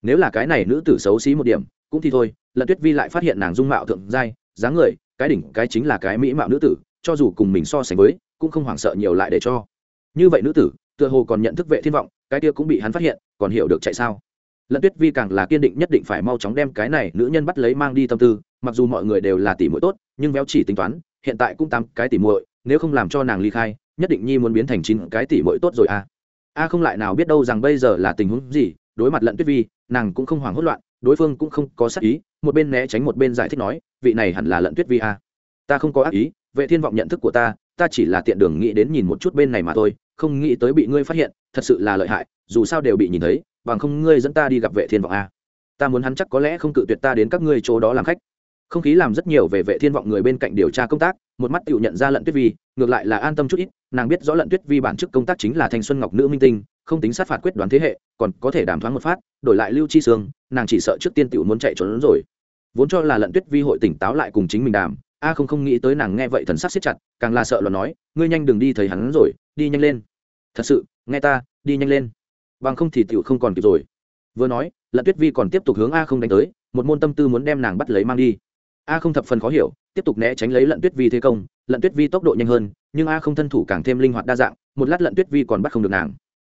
Nếu là cái này nữ tử xấu xí một điểm, cũng thì thôi lận tuyết vi lại phát hiện nàng dung mạo thượng giai, dáng người, cái đỉnh, cái chính là cái mỹ mạo nữ tử, cho dù cùng mình so sánh với, cũng không hoảng sợ nhiều lại để cho. Như vậy nữ tử, tựa hồ còn nhận thức vệ thiên vọng, cái kia cũng bị hắn phát hiện, còn hiểu được chạy sao lận tuyết vi càng là kiên định nhất định phải mau chóng đem cái này nữ nhân bắt lấy mang đi tâm tư, mặc dù mọi người đều là tỷ muội tốt, nhưng véo chỉ tính toán, hiện tại cũng tám cái tỷ muội, nếu không làm cho nàng ly khai, nhất định nhi muốn biến thành chín cái tỷ muội tốt rồi à. A không lại nào biết đâu rằng bây giờ là tình huống gì, đối mặt lận tuyết vi, nàng cũng không hoảng hốt loạn, đối phương cũng không có sắc ý, một bên né tránh một bên giải thích nói, vị này hẳn là lận tuyết vi a ta không có ác ý, vệ thiên vọng nhận thức của ta ta chỉ là tiện đường nghĩ đến nhìn một chút bên này mà thôi, không nghĩ tới bị ngươi phát hiện, thật sự là lợi hại, dù sao đều bị nhìn thấy bằng không ngươi dẫn ta đi gặp vệ thiên vọng a ta muốn hắn chắc có lẽ không cự tuyệt ta đến các ngươi chỗ đó làm khách. Không khí làm rất nhiều về vệ thiên vọng người bên cạnh điều tra công tác, một mắt tự nhận ra lận tuyết vi, ngược lại là an tâm chút ít, nàng biết rõ lận tuyết vi bản chức công tác chính là thanh xuân ngọc nữ minh tinh, không tính sát phạt quyết đoán thế hệ, còn có thể đàm thoáng một phát, đổi lại lưu chi sương, nàng chỉ sợ trước tiên tiểu muốn chạy trốn rồi. Vốn cho là lận tuyết vi hội tỉnh táo lại cùng chính mình đàm, a không không nghĩ tới nàng nghe vậy thần sắc siết chặt, càng là sợ lo nói, ngươi nhanh đừng đi thấy hắn rồi, đi nhanh lên. Thật sự, nghe ta, đi nhanh lên bằng không thì tiểu không còn kịp rồi. Vừa nói, lận tuyết vi còn tiếp tục hướng a không đánh tới, một môn tâm tư muốn đem nàng bắt lấy mang đi. A không thập phần khó hiểu, tiếp tục né tránh lấy lận tuyết vi thế công. Lận tuyết vi tốc độ nhanh hơn, nhưng a không thân thủ càng thêm linh hoạt đa dạng, một lát lận tuyết vi còn bắt không được nàng.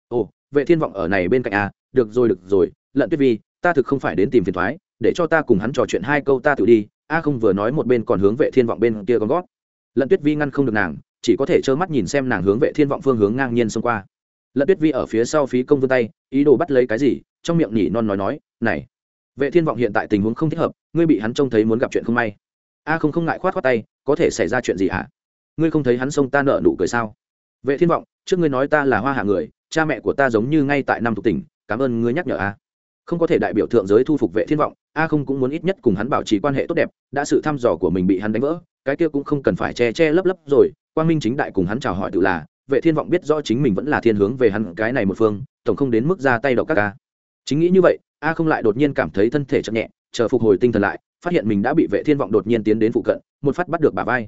Ồ, vệ thiên vọng ở này bên cạnh a, được rồi được rồi. Lận tuyết vi, ta thực không phải đến tìm phiền thoái, để cho ta cùng hắn trò chuyện hai câu ta tự đi. A không vừa nói một bên còn hướng vệ thiên vọng bên kia con gót. Lận tuyết vi ngăn không được nàng, chỉ có thể trơ mắt nhìn xem nàng hướng vệ thiên vọng phương hướng ngang nhiên xông qua lận tuyết vi ở phía sau phí công vươn tay, ý đồ bắt lấy cái gì, trong miệng nhỉ non nói nói, này, vệ thiên vọng hiện tại tình huống không thích hợp, ngươi bị hắn trông thấy muốn gặp chuyện không may. A, không không ngại, khoát khoát tay, có thể xảy ra chuyện gì hả? Ngươi không thấy hắn xông ta nợ nụ cười sao? Vệ thiên vọng, trước ngươi nói ta là hoa hạ người, cha mẹ của ta giống như ngay tại năm thuộc tỉnh, cảm ơn ngươi nhắc nhở a. Không có thể đại biểu thượng giới thu phục vệ thiên vọng, a không cũng muốn ít nhất cùng hắn bảo trì quan hệ tốt đẹp, đã sự thăm dò của mình bị hắn đánh vỡ, cái kia cũng không cần phải che che lấp lấp rồi, quang minh chính đại cùng hắn chào hỏi tự là vệ thiên vọng biết rõ chính mình vẫn là thiên hướng về hắn cái này một phương, tổng không đến mức ra tay độc các ca. Chính nghĩ như vậy, a không lại đột nhiên cảm thấy thân thể chậm nhẹ, chờ phục hồi tinh thần lại, phát hiện mình đã bị vệ thiên vọng đột nhiên tiến đến phụ cận, một phát bắt được bà vai.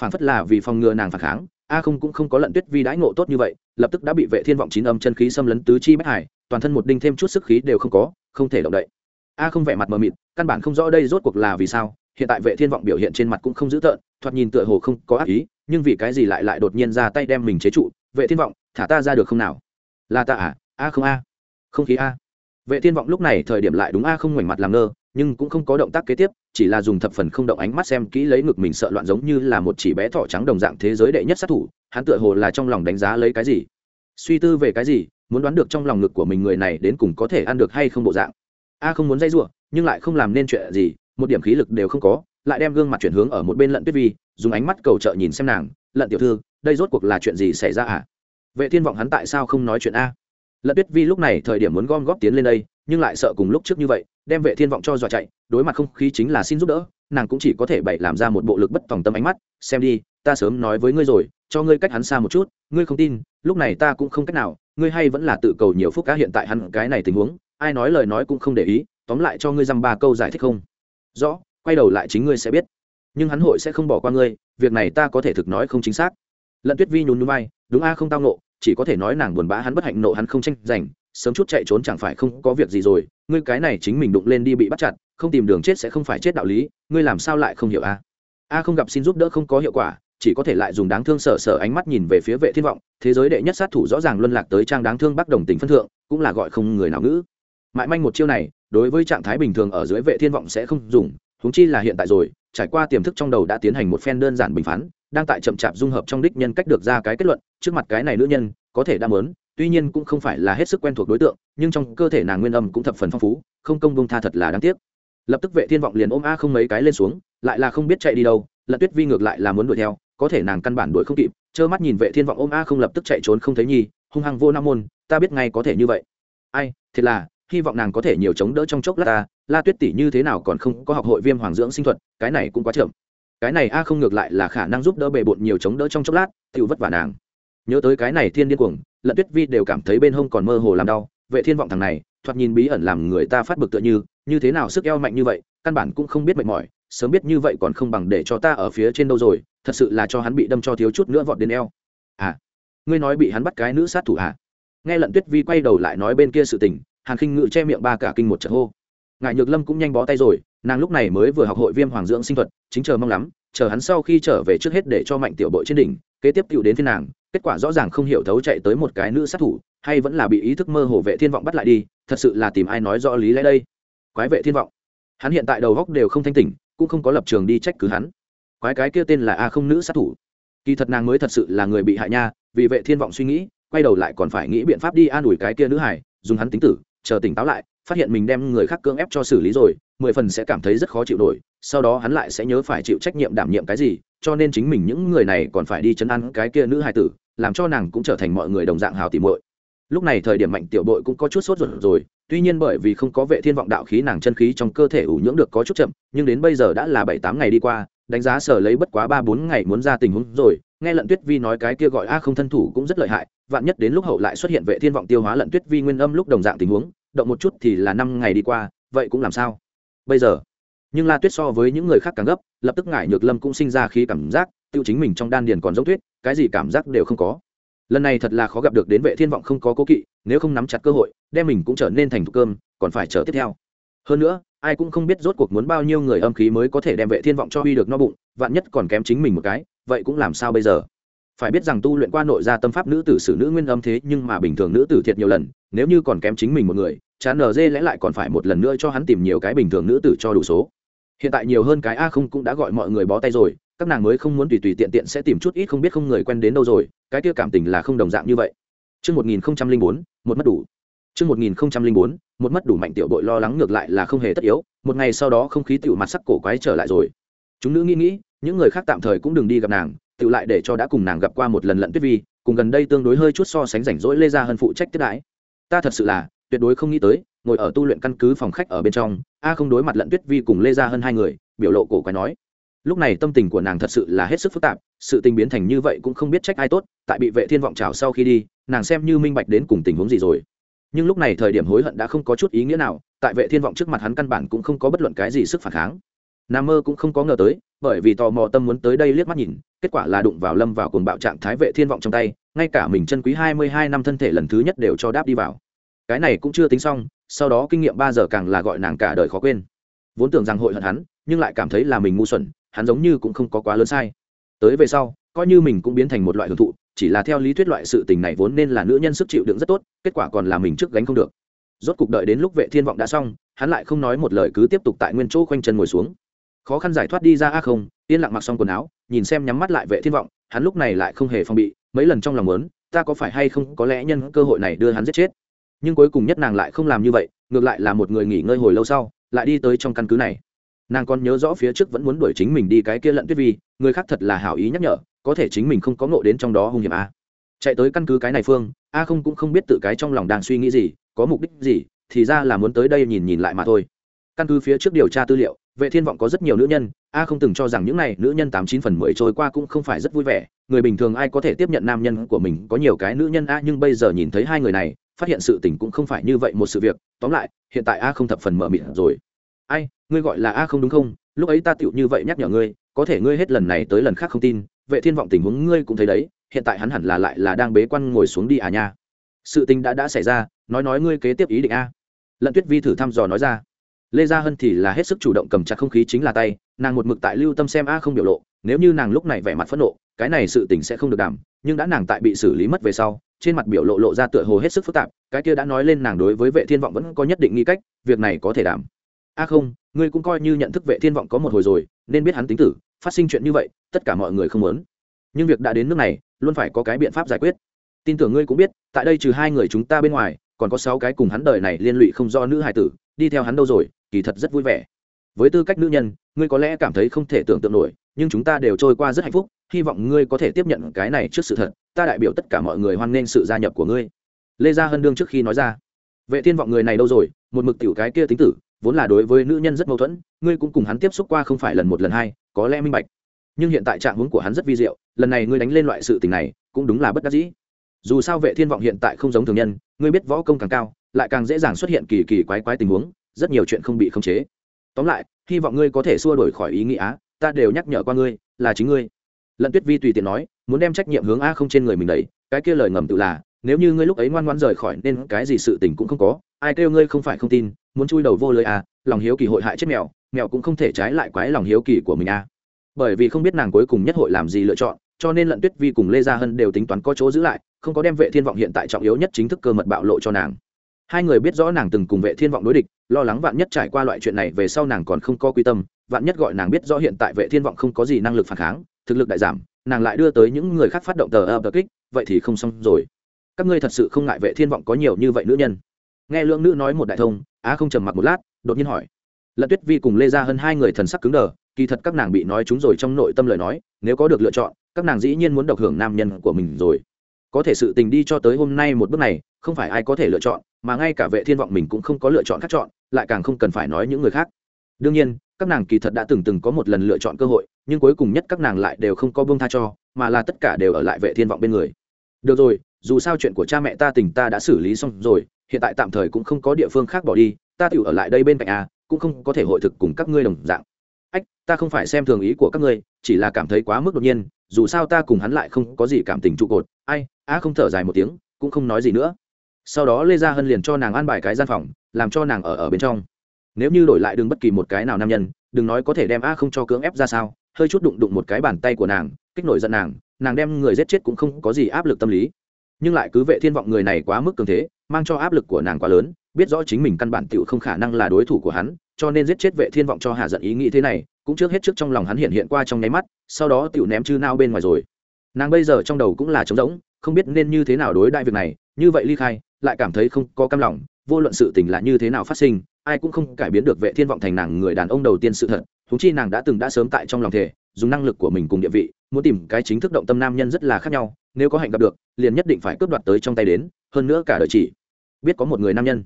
Phản phất là vì phòng ngừa nàng phản kháng, a không cũng không có lận tuyết vi đãi ngộ tốt như vậy, lập tức đã bị vệ thiên vọng chín âm chân khí xâm lấn tứ chi bách hải, toàn thân một đinh thêm chút sức khí đều không có, không thể động đậy. A không vẻ mặt mờ mịt, căn bản không rõ đây rốt cuộc là vì sao, hiện tại vệ thiên vọng biểu hiện trên mặt cũng không dữ tợn, thoạt nhìn tựa hồ không có ác ý nhưng vì cái gì lại lại đột nhiên ra tay đem mình chế trụ? Vệ thiên vọng, thả ta ra được không nào? Là ta à? A không a. Không khí a. Vệ thiên vọng lúc này thời điểm lại đúng a không ngoảnh mặt làm ngơ, nhưng cũng không có động tác kế tiếp, chỉ là dùng thập phần không động ánh mắt xem kỹ lấy ngực mình sợ loạn giống như là một chỉ bé thỏ trắng đồng dạng thế giới đệ nhất sát thủ, hắn tựa hồ là trong lòng đánh giá lấy cái gì? Suy tư về cái gì, muốn đoán được trong lòng ngực của mình người này đến cùng có thể ăn được hay không bộ dạng. A không muốn dây giụa nhưng lại không làm nên chuyện gì, một điểm khí lực đều không có lại đem gương mặt chuyển hướng ở một bên lận tuyết vi, dùng ánh mắt cầu trợ nhìn xem nàng, lận tiểu thư, đây rốt cuộc là chuyện gì xảy ra à vệ thiên vọng hắn tại sao không nói chuyện a? Lận tuyết vi lúc này thời điểm muốn gom góp tiến lên đây, nhưng lại sợ cùng lúc trước như vậy, đem vệ thiên vọng cho dọa chạy, đối mặt không khí chính là xin giúp đỡ, nàng cũng chỉ có thể bậy làm ra một bộ lực bất tòng tâm ánh mắt, xem đi, ta sớm nói với ngươi rồi, cho ngươi cách hắn xa một chút, ngươi không tin, lúc này ta cũng không cách nào, ngươi hay vẫn là tự cầu nhiều phúc cá hiện tại hắn cái này tình huống, ai nói lời nói cũng không để ý, tóm lại cho ngươi dăm ba câu giải thích không? Rõ quay đầu lại chính ngươi sẽ biết. Nhưng hắn hội sẽ không bỏ qua ngươi, việc này ta có thể thực nói không chính xác. Lận tuyết vi nhún núi bay đúng a, không tao nộ chỉ có thể nói nàng buồn bã hắn bất hạnh nộ hắn không tranh giành, sớm chút chạy trốn chẳng phải không có việc gì rồi, ngươi cái này chính mình đụng lên đi bị bắt chặt, không tìm đường chết sẽ không phải chết đạo lý, ngươi làm sao lại không hiểu a? A không gặp xin giúp đỡ không có hiệu quả, chỉ có thể lại dùng đáng thương sở sở ánh mắt nhìn về phía vệ thiên vọng, thế giới đệ nhất sát thủ rõ ràng luân lạc tới trang đáng thương bắc đồng tình phân thượng, cũng là gọi không người nào ngữ. Mãi manh một chiêu này, đối với trạng thái bình thường ở dưới vệ thiên vọng sẽ không dùng húng chi là hiện tại rồi, trải qua tiềm thức trong đầu đã tiến hành một phen đơn giản bình phán, đang tại chậm chạp dung hợp trong đích nhân cách được ra cái kết luận, trước mặt cái này nữ nhân, có thể đã mớn tuy nhiên cũng không phải là hết sức quen thuộc đối tượng, nhưng trong cơ thể nàng nguyên âm cũng thập phần phong phú, không công bông tha thật là đáng tiếc. Lập tức vệ thiên vọng liền ôm a không mấy cái lên xuống, lại là không biết chạy đi đâu, lận tuyết vi ngược lại là muốn đuổi theo, có thể nàng căn bản đuổi không kịp, trơ mắt nhìn vệ thiên vọng ôm a không lập tức chạy trốn không thấy nhi hung hăng vô nam môn, ta biết ngay có thể như vậy. Ai, thiệt là, hy vọng nàng có thể nhiều chống đỡ trong chốc lát ta la tuyết tỷ như thế nào còn không có học hội viêm hoàng dưỡng sinh thuật, cái này cũng quá chậm. Cái này a không ngược lại là khả năng giúp đỡ bề bộn nhiều chống đỡ trong chốc lát tự vất vả nàng. Nhớ tới cái này thiên điên cuồng, lận tuyết vi đều cảm thấy bên hông còn mơ hồ làm đau, vệ thiên vọng thằng này, thoạt nhìn bí ẩn làm người ta phát bực tựa như như thế nào sức eo mạnh như vậy, căn bản cũng không biết mệt mỏi, sớm biết như vậy còn không bằng để cho ta ở phía trên đâu rồi, thật sự là cho hắn bị đâm cho thiếu chút nữa vọt đến eo. À ngươi nói bị hắn bắt cái nữ sát thủ à nghe lận tuyết vi quay đầu lại nói bên kia sự tình, hàn khinh ngự che miệng ba cả kinh một trận hô ngài nhược lâm cũng nhanh bó tay rồi, nàng lúc này mới vừa học hội viêm hoàng dưỡng sinh thuật, chính chờ mong lắm, chờ hắn sau khi trở về trước hết để cho mạnh tiểu bội trên đỉnh, kế tiếp cựu đến thiên nàng, kết quả rõ ràng không hiểu thấu chạy tới một cái nữ sát thủ, hay vẫn là bị ý thức mơ hồ vệ thiên vọng bắt lại đi, thật sự là tìm ai nói rõ lý lẽ đây? Quái vệ thiên vọng. Hắn hiện tại đầu góc đều không thanh tỉnh, cũng không có lập trường đi trách cứ hắn. Quái cái kia tên là a không nữ sát thủ. Kỳ thật nàng mới thật sự là người bị hại nha, vì vệ thiên vọng suy nghĩ, quay đầu lại còn phải nghĩ biện pháp đi an ủi cái kia nữ hải dùng hắn tính tử, chờ tỉnh táo lại phát hiện mình đem người khác cưỡng ép cho xử lý rồi, mười phần sẽ cảm thấy rất khó chịu nổi, sau đó hắn lại sẽ nhớ phải chịu trách nhiệm đảm nhiệm cái gì, cho nên chính mình những người này còn phải đi chấn an cái kia nữ hài tử, làm cho nàng cũng trở thành mọi người đồng dạng hào tìm muội. Lúc này thời điểm mạnh tiểu bội cũng có chút sốt ruột rồi, tuy nhiên bởi vì không có vệ thiên vọng đạo khí nàng chân khí trong cơ thể ủ nhưỡng được có chút chậm, nhưng đến bây giờ đã là bảy tám ngày đi qua, đánh giá sở lấy bất quá ba bốn ngày muốn ra tình huống rồi, nghe lận tuyết vi nói cái kia gọi a không thân thủ cũng rất lợi hại, vạn nhất đến lúc hậu lại xuất hiện vệ thiên vọng tiêu hóa lận tuyết vi nguyên âm lúc đồng dạng tình huống động một chút thì là năm ngày đi qua, vậy cũng làm sao? Bây giờ, nhưng la tuyết so với những người khác càng gấp, lập tức ngải nhược lâm cũng sinh ra khí cảm giác, tiêu chính mình trong đan điền còn giống tuyết, cái gì cảm giác đều không có. Lần này thật là khó gặp được đến vệ thiên vọng không có cố kỵ, nếu không nắm chặt cơ hội, đem mình cũng trở nên thành thục cơm, còn phải chờ tiếp theo. Hơn nữa, ai cũng không biết rốt cuộc muốn bao nhiêu người âm khí mới có thể đem vệ thiên vọng cho huy được no bụng, vạn nhất còn kém chính mình một cái, vậy cũng làm sao bây giờ? Phải biết rằng tu luyện qua nội gia tâm pháp nữ tử xử nữ nguyên âm thế nhưng mà bình thường nữ tử thiệt nhiều lần nếu như còn kém chính mình một người chán nở dê lẽ lại còn phải một lần nữa cho hắn tìm nhiều cái bình thường nữ tử cho đủ số hiện tại nhiều hơn cái a không cũng đã gọi mọi người bó tay rồi các nàng mới không muốn tùy tùy tiện tiện sẽ tìm chút ít không biết không người quen đến đâu rồi cái kia cảm tình là không đồng dạng như vậy Trước 1004, một mất đủ. Trước 1004, một mất đủ mạnh tiểu đội lo lắng ngược lại là không hề tất yếu, một ngày sau đó không khí tiểu mặt sắc cổ quái trở lại rồi. Chúng nữ nghĩ nghĩ, những người khác tạm thời cũng đừng đi gặp nàng, Tự lại để cho đã cùng nàng gặp qua một lần lận tuyết vi, cùng gần đây tương đối hơi chút so sánh rảnh rỗi lê ra hơn phụ trách tiếp đãi. Ta thật sự là, tuyệt đối không nghĩ tới, ngồi ở tu luyện căn cứ phòng khách ở bên trong, a không đối mặt lận tuyết vi cùng lê ra hơn hai người, biểu lộ cổ quái nói. Lúc này tâm tình của nàng thật sự là hết sức phức tạp, sự tình biến thành như vậy cũng không biết trách ai tốt, tại bị vệ thiên vọng trào sau khi đi, nàng xem như minh bạch đến cùng tình huống gì rồi nhưng lúc này thời điểm hối hận đã không có chút ý nghĩa nào tại vệ thiên vọng trước mặt hắn căn bản cũng không có bất luận cái gì sức phản kháng nam mơ cũng không có ngờ tới, bởi vì tò mò tâm muốn tới đây liếc mắt nhìn, kết quả là đụng vào lâm vào cuồng bạo trạng thái vệ thiên vọng trong tay, ngay cả mình chân quý hai mươi hai năm thân thể lần thứ nhất đều cho đáp đi vào. Cái này cũng chưa tính xong, sau đó kinh nghiệm ba giờ càng là gọi nàng cả đời khó quên. Vốn tưởng rằng hội hận hắn, nhưng lại cảm thấy là mình ngu xuẩn, hắn giống như cũng không có quá lớn sai. Tới về sau, coi như mình cũng biến thành một loại hưởng thụ, chỉ là theo lý thuyết loại sự tình này vốn nên là nữ nhân sức chịu đựng rất tốt, kết quả còn là mình trước gánh không được. Rốt cục đợi đến lúc vệ thiên vọng đã xong, hắn lại không nói một lời cứ tiếp tục tại nguyên chỗ khoanh chân ngồi xuống khó khăn giải thoát đi ra a không, yên lặng mặc xong quần áo, nhìn xem nhắm mắt lại vệ thiên vọng, hắn lúc này lại không hề phong bị, mấy lần trong lòng muốn, ta có phải hay không có lẽ nhân cơ hội này đưa hắn giết chết. Nhưng cuối cùng nhất nàng lại không làm như vậy, ngược lại là một người nghỉ ngơi hồi lâu sau, lại đi tới trong căn cứ này. Nàng còn nhớ rõ phía trước vẫn muốn đuổi chính mình đi cái kia lận tuyết vi, người khác thật là hảo ý nhắc nhở, có thể chính mình không có ngộ đến trong đó hung hiểm a. Chạy tới căn cứ cái này phương, a không cũng không biết tự cái trong lòng đang suy nghĩ gì, có mục đích gì, thì ra là muốn tới đây nhìn nhìn lại mà thôi căn cứ phía trước điều tra tư liệu, vệ thiên vọng có rất nhiều nữ nhân, a không từng cho rằng những này nữ nhân tám chín phần mười trôi qua cũng không phải rất vui vẻ, người bình thường ai có thể tiếp nhận nam nhân của mình, có nhiều cái nữ nhân a nhưng bây giờ nhìn thấy hai người này, phát hiện sự tình cũng không phải như vậy một sự việc, tóm lại, hiện tại a không thập phần mở miệng rồi. Ai, ngươi gọi là a không đúng không? Lúc ấy ta tựu như vậy nhắc nhở ngươi, có thể ngươi hết lần này tới lần khác không tin, vệ thiên vọng tình huống ngươi cũng thấy đấy, hiện tại hắn hẳn là lại là đang bế quan ngồi xuống đi à nha. Sự tình đã đã xảy ra, nói nói ngươi kế tiếp ý định a. Lận tuyết vi thử thăm dò nói ra lê gia hân thì là hết sức chủ động cầm chặt không khí chính là tay, nàng một mực tại lưu tâm xem a không biểu lộ, nếu như nàng lúc này vẻ mặt phẫn nộ, cái này sự tình sẽ không được đảm, nhưng đã nàng tại bị xử lý mất về sau, trên mặt biểu lộ lộ ra tựa hồ hết sức phức tạp, cái kia đã nói lên nàng đối với vệ thiên vọng vẫn có nhất định nghi cách, việc này có thể đảm. A không, ngươi cũng coi như nhận thức vệ thiên vọng có một hồi rồi, nên biết hắn tính tử, phát sinh chuyện như vậy, tất cả mọi người không muốn. Nhưng việc đã đến nước này, luôn phải có cái biện pháp giải quyết. Tin tưởng ngươi cũng biết, tại đây trừ hai người chúng ta bên ngoài, còn có sáu cái cùng hắn đời này liên lụy không do nữ hài tử, đi theo hắn đâu rồi kỳ thật rất vui vẻ. Với tư cách nữ nhân, ngươi có lẽ cảm thấy không thể tưởng tượng nổi, nhưng chúng ta đều trôi qua rất hạnh phúc, hy vọng ngươi có thể tiếp nhận cái này trước sự thật, ta đại biểu tất cả mọi người hoan nghênh sự gia nhập của ngươi. Lê gia hân đương trước khi nói ra. Vệ thiên vọng người này đâu rồi? Một mực tiểu cái kia tính tử, vốn là đối với nữ nhân rất mâu thuẫn, ngươi cũng cùng hắn tiếp xúc qua không phải lần một lần hai, có lẽ minh bạch. Nhưng hiện tại trạng hướng của hắn rất vi diệu, lần này ngươi đánh lên loại sự tình này, cũng đúng là bất đắc dĩ. Dù sao vệ thiên vọng hiện tại không giống thường nhân, ngươi biết võ công càng cao, lại càng dễ dàng xuất hiện kỳ kỳ quái quái tình huống rất nhiều chuyện không bị khống chế. Tóm lại, hy vọng ngươi có thể xua đổi khỏi ý nghĩ á, ta đều nhắc nhở qua ngươi, là chính ngươi. Lận tuyết vi tùy tiện nói, muốn đem trách nhiệm hướng a không trên người mình đấy cái kia lời ngầm tự là, nếu như ngươi lúc ấy ngoan ngoan rời khỏi nên cái gì sự tình cũng không có, ai kêu ngươi không phải không tin, muốn chui đầu vô lưới à lòng hiếu kỳ hội hại chết mèo mèo cũng không thể trái lại quái lòng hiếu kỳ của mình à bởi vì không biết nàng cuối cùng nhất hội làm gì lựa chọn, cho nên lận tuyết vi cùng lê gia hân đều tính toán có chỗ giữ lại, không có đem vệ thiên vọng hiện tại trọng yếu nhất chính thức cơ mật bạo lộ cho nàng. Hai người biết rõ nàng từng cùng vệ thiên vọng đối địch lo lắng vạn nhất trải qua loại chuyện này về sau nàng còn không có quy tâm, vạn nhất gọi nàng biết rõ hiện tại vệ thiên vọng không có gì năng lực phản kháng, thực lực đại giảm, nàng lại đưa tới những người khác phát động tờ ập kích, vậy thì không xong rồi. Các ngươi thật sự không ngại vệ thiên vọng có nhiều như vậy nữ nhân? Nghe lượng nữ nói một đại thông, á không trầm mặc một lát, đột nhiên hỏi. Lận tuyết vi cùng lê gia hơn hai người thần sắc cứng đờ, kỳ thật các nàng bị nói chúng rồi trong nội tâm lời nói, nếu có được lựa chọn, các nàng dĩ nhiên muốn độc hưởng nam nhân của mình rồi. Có thể sự tình đi cho tới hôm nay một bước này, không phải ai có thể lựa chọn, mà ngay cả vệ thiên vọng mình cũng không có lựa chọn khác chọn lại càng không cần phải nói những người khác. Đương nhiên, các nàng kỳ thật đã từng từng có một lần lựa chọn cơ hội, nhưng cuối cùng nhất các nàng lại đều không có buông tha cho, mà là tất cả đều ở lại vệ thiên vọng bên người. Được rồi, dù sao chuyện của cha mẹ ta tình ta đã xử lý xong rồi, hiện tại tạm thời cũng không có địa phương khác bỏ đi, ta tự ở lại đây bên cạnh a cũng không có thể hội thực cùng các ngươi đồng dạng. Ách, ta không phải xem thường ý của các ngươi, chỉ là cảm thấy quá mức đột nhiên, dù sao ta cùng hắn lại không có gì cảm tình trụ cột. Ai a không thở dài một tiếng, cũng không nói gì nữa sau đó lê gia hân liền cho nàng an bài cái gian phòng làm cho nàng ở ở bên trong nếu như đổi lại đừng bất kỳ một cái nào nam nhân đừng nói có thể đem a không cho cưỡng ép ra sao hơi chút đụng đụng một cái bàn tay của nàng kích nổi giận nàng nàng đem người giết chết cũng không có gì áp lực tâm lý nhưng lại cứ vệ thiên vọng người này quá mức cường thế mang cho áp lực của nàng quá lớn biết rõ chính mình căn bản tựu không khả năng là đối thủ của hắn cho nên giết chết vệ thiên vọng cho hạ giận ý nghĩ thế này cũng trước hết trước trong lòng hắn hiện hiện qua trong nháy mắt sau đó tựu ném chư nao bên ngoài rồi nàng bây giờ trong đầu cũng là trống rỗng không biết nên như thế nào đối đại việc này như vậy ly khai lại cảm thấy không có cam lòng, vô luận sự tình là như thế nào phát sinh, ai cũng không cải biến được vệ thiên vọng thành nàng người đàn ông đầu tiên sự thật. Thúng chi nàng đã từng đã sớm tại trong lòng thể, dùng năng lực của mình cùng địa vị, muốn tìm cái chính thức động tâm nam nhân rất là khác nhau, nếu có hạnh gặp được, liền nhất định phải cướp đoạt tới trong tay đến, hơn nữa cả đời chỉ biết có một người nam nhân.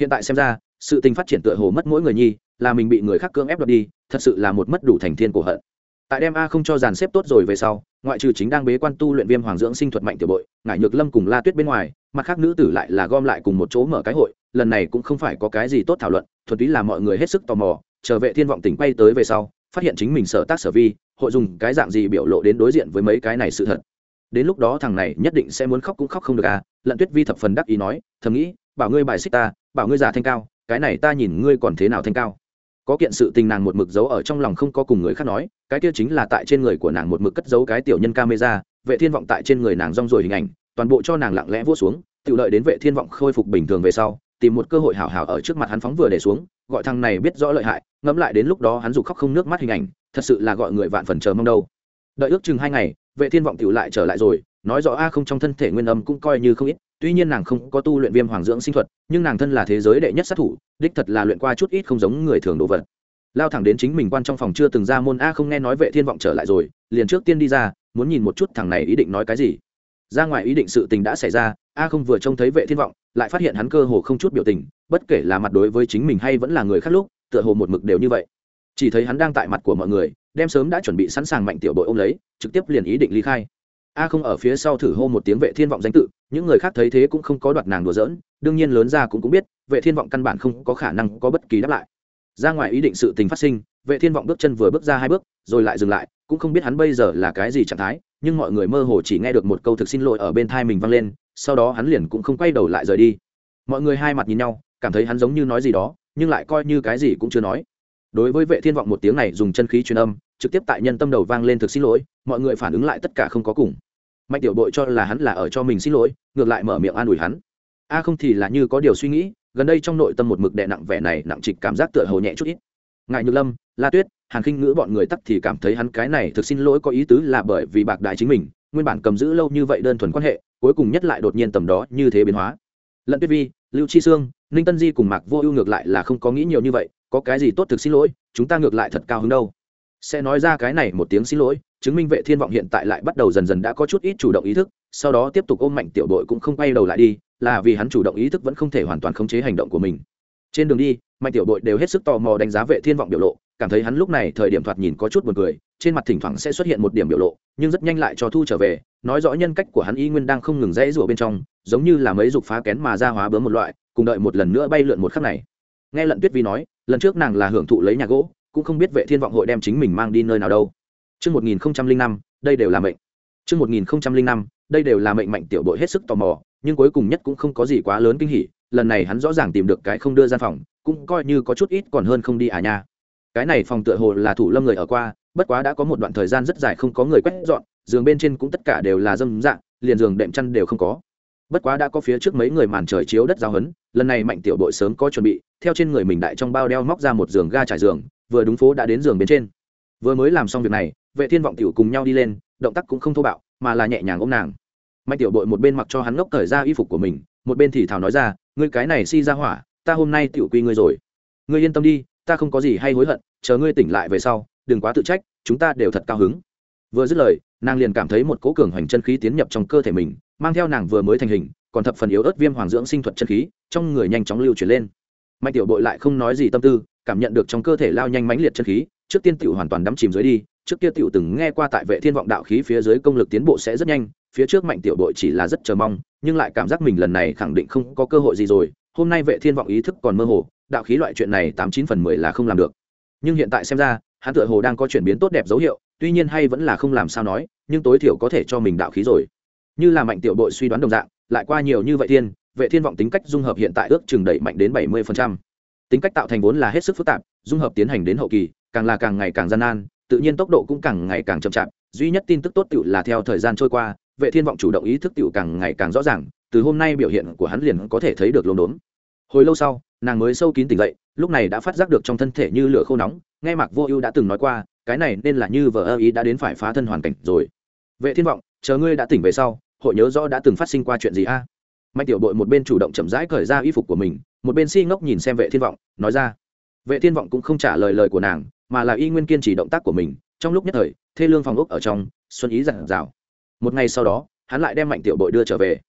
Hiện tại xem ra, sự tình phát triển tựa hồ mất mỗi người nhi, là mình bị người khác cưỡng ép đoạt đi, thật sự là một mất đủ thành thiên của hận. Tại đem a không cho dàn xếp tốt rồi về sau ngoại trừ chính đang bế quan tu luyện viêm hoàng dưỡng sinh thuật mạnh tiểu bội, ngải nhược lâm cùng la tuyết bên ngoài, mặt khác nữ tử lại là gom lại cùng một chỗ mở cái hội, lần này cũng không phải có cái gì tốt thảo luận, thuần túy là mọi người hết sức tò mò trở vệ thiên vọng tỉnh quay tới về sau, phát hiện chính mình sở tác sở vi, hội dùng cái dạng gì biểu lộ đến đối diện với mấy cái này sự thật. Đến lúc đó thằng này nhất định sẽ muốn khóc cũng khóc không được à lận tuyết vi thập phần đắc ý nói, thầm nghĩ, bảo ngươi bài xích ta, bảo ngươi già thanh cao, cái này ta nhìn ngươi còn thế nào thanh cao? Có kiện sự tình nàng một mực giấu ở trong lòng không có cùng người khác nói, cái kia chính là tại trên người của nàng một mực cất giấu cái tiểu nhân camera, vệ thiên vọng tại trên người nàng rong rồi hình ảnh, toàn bộ cho nàng lặng lẽ vua xuống, tự lợi đến vệ thiên vọng khôi phục bình thường về sau, tìm một cơ hội hảo hảo ở trước mặt hắn phóng vừa để xuống, gọi thằng này biết rõ lợi hại, ngẫm lại đến lúc đó hắn dục khóc không nước mắt hình ảnh, thật sự là gọi người vạn phần chờ mong đâu. Đợi ước chừng hai ngày, vệ thiên vọng tiểu lại trở lại rồi, nói rõ a không trong thân thể nguyên âm cũng coi như không ít tuy nhiên nàng không có tu luyện viêm hoàng dưỡng sinh thuật, nhưng nàng thân là thế giới đệ nhất sát thủ, đích thật là luyện qua chút ít không giống người thường đồ vật. Lao thẳng đến chính mình quan trong phòng chưa từng ra môn, a, không nghe nói vệ thiên vọng trở lại rồi, liền trước tiên đi ra, muốn nhìn một chút thằng này ý định nói cái gì. Ra ngoài ý định sự tình đã xảy ra, a không vừa trông thấy vệ thiên vọng, lại phát hiện hắn cơ hồ không chút biểu tình, bất kể là mặt đối với chính mình hay vẫn là người khác lúc, tựa hồ một mực đều như vậy. Chỉ thấy hắn đang tại mặt của mọi người, đem sớm đã chuẩn bị sẵn sàng mạnh tiểu bội ôm lấy, trực tiếp liền ý định ly khai a không ở phía sau thử hô một tiếng vệ thiên vọng danh tự, những người khác thấy thế cũng không có đoạt nàng đùa giỡn, đương nhiên lớn ra cũng cũng biết, vệ thiên vọng căn bản không có khả năng có bất kỳ đáp lại. Ra ngoài ý định sự tình phát sinh, vệ thiên vọng bước chân vừa bước ra hai bước, rồi lại dừng lại, cũng không biết hắn bây giờ là cái gì trạng thái, nhưng mọi người mơ hồ chỉ nghe được một câu thực xin lỗi ở bên thai mình vang lên, sau đó hắn liền cũng không quay đầu lại rời đi. Mọi người hai mặt nhìn nhau, cảm thấy hắn giống như nói gì đó, nhưng lại coi như cái gì cũng chưa nói. Đối với vệ thiên vọng một tiếng này dùng chân khí truyền âm trực tiếp tại nhân tâm đầu vang lên thực xin lỗi, mọi người phản ứng lại tất cả không có cùng. Mạnh tiểu bội cho là hắn là ở cho mình xin lỗi, ngược lại mở miệng an ủi hắn. A không thì là như có điều suy nghĩ, gần đây trong nội tâm một mực đè nặng vẻ này, nặng trịch cảm giác tựa hồ nhẹ chút ít. Ngài nhược lâm, la tuyết, hàn khinh ngữ bọn người tắc thì cảm thấy hắn cái này thực xin lỗi có ý tứ là bởi vì bạc đại chính mình, nguyên bản cầm giữ lâu như vậy đơn thuần quan hệ, cuối cùng nhất lại đột nhiên tầm đó như thế biến hóa. Lận tuyết vi, lưu chi sương, ninh tân di cùng mạc vô ưu ngược lại là không có nghĩ nhiều như vậy, có cái gì tốt thực xin lỗi, chúng ta ngược lại thật cao hứng đâu sẽ nói ra cái này một tiếng xin lỗi, chứng minh vệ thiên vọng hiện tại lại bắt đầu dần dần đã có chút ít chủ động ý thức, sau đó tiếp tục ôm mạnh tiểu đội cũng không quay đầu lại đi, là vì hắn chủ động ý thức vẫn không thể hoàn toàn khống chế hành động của mình. Trên đường đi, mạnh tiểu đội đều hết sức tò mò đánh giá vệ thiên vọng biểu lộ, cảm thấy hắn lúc này thời điểm thoạt nhìn có chút buồn cười, trên mặt thỉnh thoảng sẽ xuất hiện một điểm biểu lộ, nhưng rất nhanh lại cho thu trở về, nói rõ nhân cách của hắn y nguyên đang không ngừng rẽ rủa bên trong, giống như là mấy dục phá kén mà ra hóa bướm một loại, cùng đợi một lần nữa bay lượn một khắc này. Nghe lận tuyết vi nói, lần trước nàng là hưởng thụ lấy nhà gỗ cũng không biết vệ thiên vọng hội đem chính mình mang đi nơi nào đâu chương 1005, đây đều là mệnh. chương 1005, đây đều là mệnh mạnh tiểu đội hết sức tò mò, nhưng cuối cùng nhất cũng không có gì quá lớn kinh hỉ, lần này hắn rõ ràng tìm được cái không đưa gian phòng, cũng coi như có chút ít còn hơn không đi à nha. Cái này phòng tựa hồ là thủ lâm người ở qua, bất quá đã có một đoạn thời gian rất dài không có người quét dọn, giường bên trên cũng tất cả đều là dâm dạng, liền giường đệm chăn đều không có. Bất quá đã có phía trước mấy người màn trời chiếu đất giao hấn, lần này mạnh tiểu đội sớm có chuẩn bị, theo trên người mình đại trong bao đeo móc ra một giường ga trải giường, vừa đúng phố đã đến giường bên trên. Vừa mới làm xong việc này, vệ thiên vọng tiểu cùng nhau đi lên động tác cũng không thô bạo mà là nhẹ nhàng ôm nàng. Mạnh tiểu bội một bên mặc cho hắn ngốc thời ra y phục của mình một bên thì thào nói ra ngươi cái này si ra hỏa ta hôm nay tiểu quy ngươi rồi. Ngươi yên tâm đi ta không có gì hay hối hận chờ ngươi tỉnh lại về sau đừng quá tự trách chúng ta đều thật cao hứng. Vừa dứt lời nàng liền cảm thấy một cố cường hoành chân khí tiến nhập trong cơ thể mình mang theo nàng vừa mới thành hình còn thập phần yếu ớt viêm hoàng dưỡng sinh thuật chân khí trong người nhanh chóng lưu chuyển lên. Mạnh tiểu bội lại không nói gì tâm tư cảm nhận được trong cơ thể lao nhanh mãnh liệt chân khí, trước tiên tiểu hoàn toàn đắm chìm dưới đi, trước kia tiểu từng nghe qua tại vệ thiên vọng đạo khí phía dưới công lực tiến bộ sẽ rất nhanh, phía trước mạnh tiểu đội chỉ là rất chờ mong, nhưng lại cảm giác mình lần này khẳng định không có cơ hội gì rồi, hôm nay vệ thiên vọng ý thức còn mơ hồ, đạo khí loại chuyện này tám chín phần mười là không làm được. Nhưng hiện tại xem ra, hắn tựa hồ đang có chuyển biến tốt đẹp dấu hiệu, tuy nhiên hay vẫn là không làm sao nói, nhưng tối thiểu có thể cho mình đạo khí rồi. Như là mạnh tiểu đội suy đoán đồng dạng, lại qua nhiều như vậy thiên, vệ thiên vọng tính cách dung hợp hiện tại ước chừng đẩy mạnh đến bảy mươi tính cách tạo thành vốn là hết sức phức tạp, dung hợp tiến hành đến hậu kỳ, càng là càng ngày càng gian nan, tự nhiên tốc độ cũng càng ngày càng chậm chạp. Duy nhất tin tức tốt tựu là theo thời gian trôi qua, vệ thiên vọng chủ động ý thức tựu càng ngày càng rõ ràng, từ hôm nay biểu hiện của hắn liền có thể thấy được lốm đốm. Hồi lâu sau, nàng mới sâu kín tỉnh dậy, lúc này đã phát giác được trong thân thể như lửa khô nóng, nghe mạc vô ưu đã từng nói qua, cái này nên là như vợ ơ ý đã đến phải phá thân hoàn cảnh rồi. Vệ thiên vọng, chờ ngươi đã tỉnh về sau, hội nhớ rõ đã từng phát sinh qua chuyện gì a? Mạnh tiểu đội một bên chủ động chậm rãi cởi ra y phục của mình một bên si ngốc nhìn xem vệ thiên vọng, nói ra, vệ thiên vọng cũng không trả lời lời của nàng, mà là y nguyên kiên trì động tác của mình, trong lúc nhất thời, thê lương phòng ốc ở trong, xuân ý giản rào một ngày sau đó, hắn lại đem mạnh tiểu bội đưa trở về.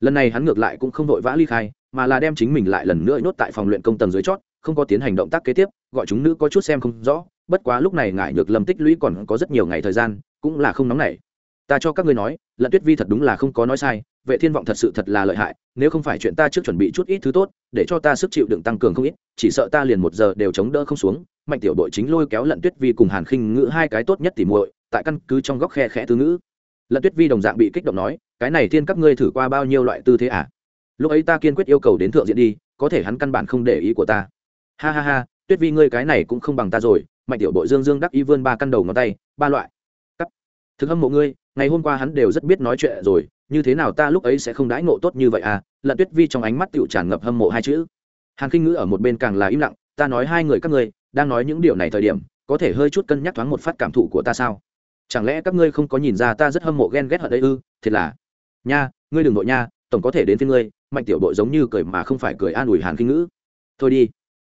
Lần này hắn ngược lại cũng không vội vã ly khai, mà là đem chính mình lại lần nữa nhốt tại phòng luyện công tầng dưới chót, không có tiến hành động tác kế tiếp, gọi chúng nữ có chút xem không rõ, bất quá lúc này ngại nhược lâm tích lũy còn có rất nhiều ngày thời gian, cũng là không nóng nảy ta cho các ngươi nói, lận tuyết vi thật đúng là không có nói sai, vệ thiên vọng thật sự thật là lợi hại, nếu không phải chuyện ta trước chuẩn bị chút ít thứ tốt, để cho ta sức chịu đựng tăng cường không ít, chỉ sợ ta liền một giờ đều chống đỡ không xuống. Mạnh tiểu đội chính lôi kéo lận tuyết vi cùng hàn khinh ngữ hai cái tốt nhất tỉ muội, tại căn cứ trong góc khe khẽ từ ngữ. Lận tuyết vi đồng dạng bị kích động nói, cái này thiên các ngươi thử qua bao nhiêu loại tư thế à? Lúc ấy ta kiên quyết yêu cầu đến thượng diện đi, có thể hắn căn bản không để ý của ta. Ha ha ha, tuyết vi ngươi cái này cũng không bằng ta rồi, mạnh tiểu bội dương dương đắc y vươn ba căn đầu ngón tay, ba loại. Cắt. Thực hâm mộ ngươi ngày hôm qua hắn đều rất biết nói chuyện rồi, như thế nào ta lúc ấy sẽ không đãi ngộ tốt như vậy à? Lận tuyết vi trong ánh mắt tựu tràn ngập hâm mộ hai chữ. Hàn khinh ngữ ở một bên càng là im lặng, ta nói hai người các ngươi, đang nói những điều này thời điểm, có thể hơi chút cân nhắc thoáng một phát cảm thụ của ta sao? Chẳng lẽ các ngươi không có nhìn ra ta rất hâm mộ ghen ghét ở đây ư? Thiệt là. Nha, ngươi đừng nội nha, tổng có thể đến với ngươi, mạnh tiểu đội giống như cười mà không phải cười an ủi hàn khinh ngữ. Thôi đi.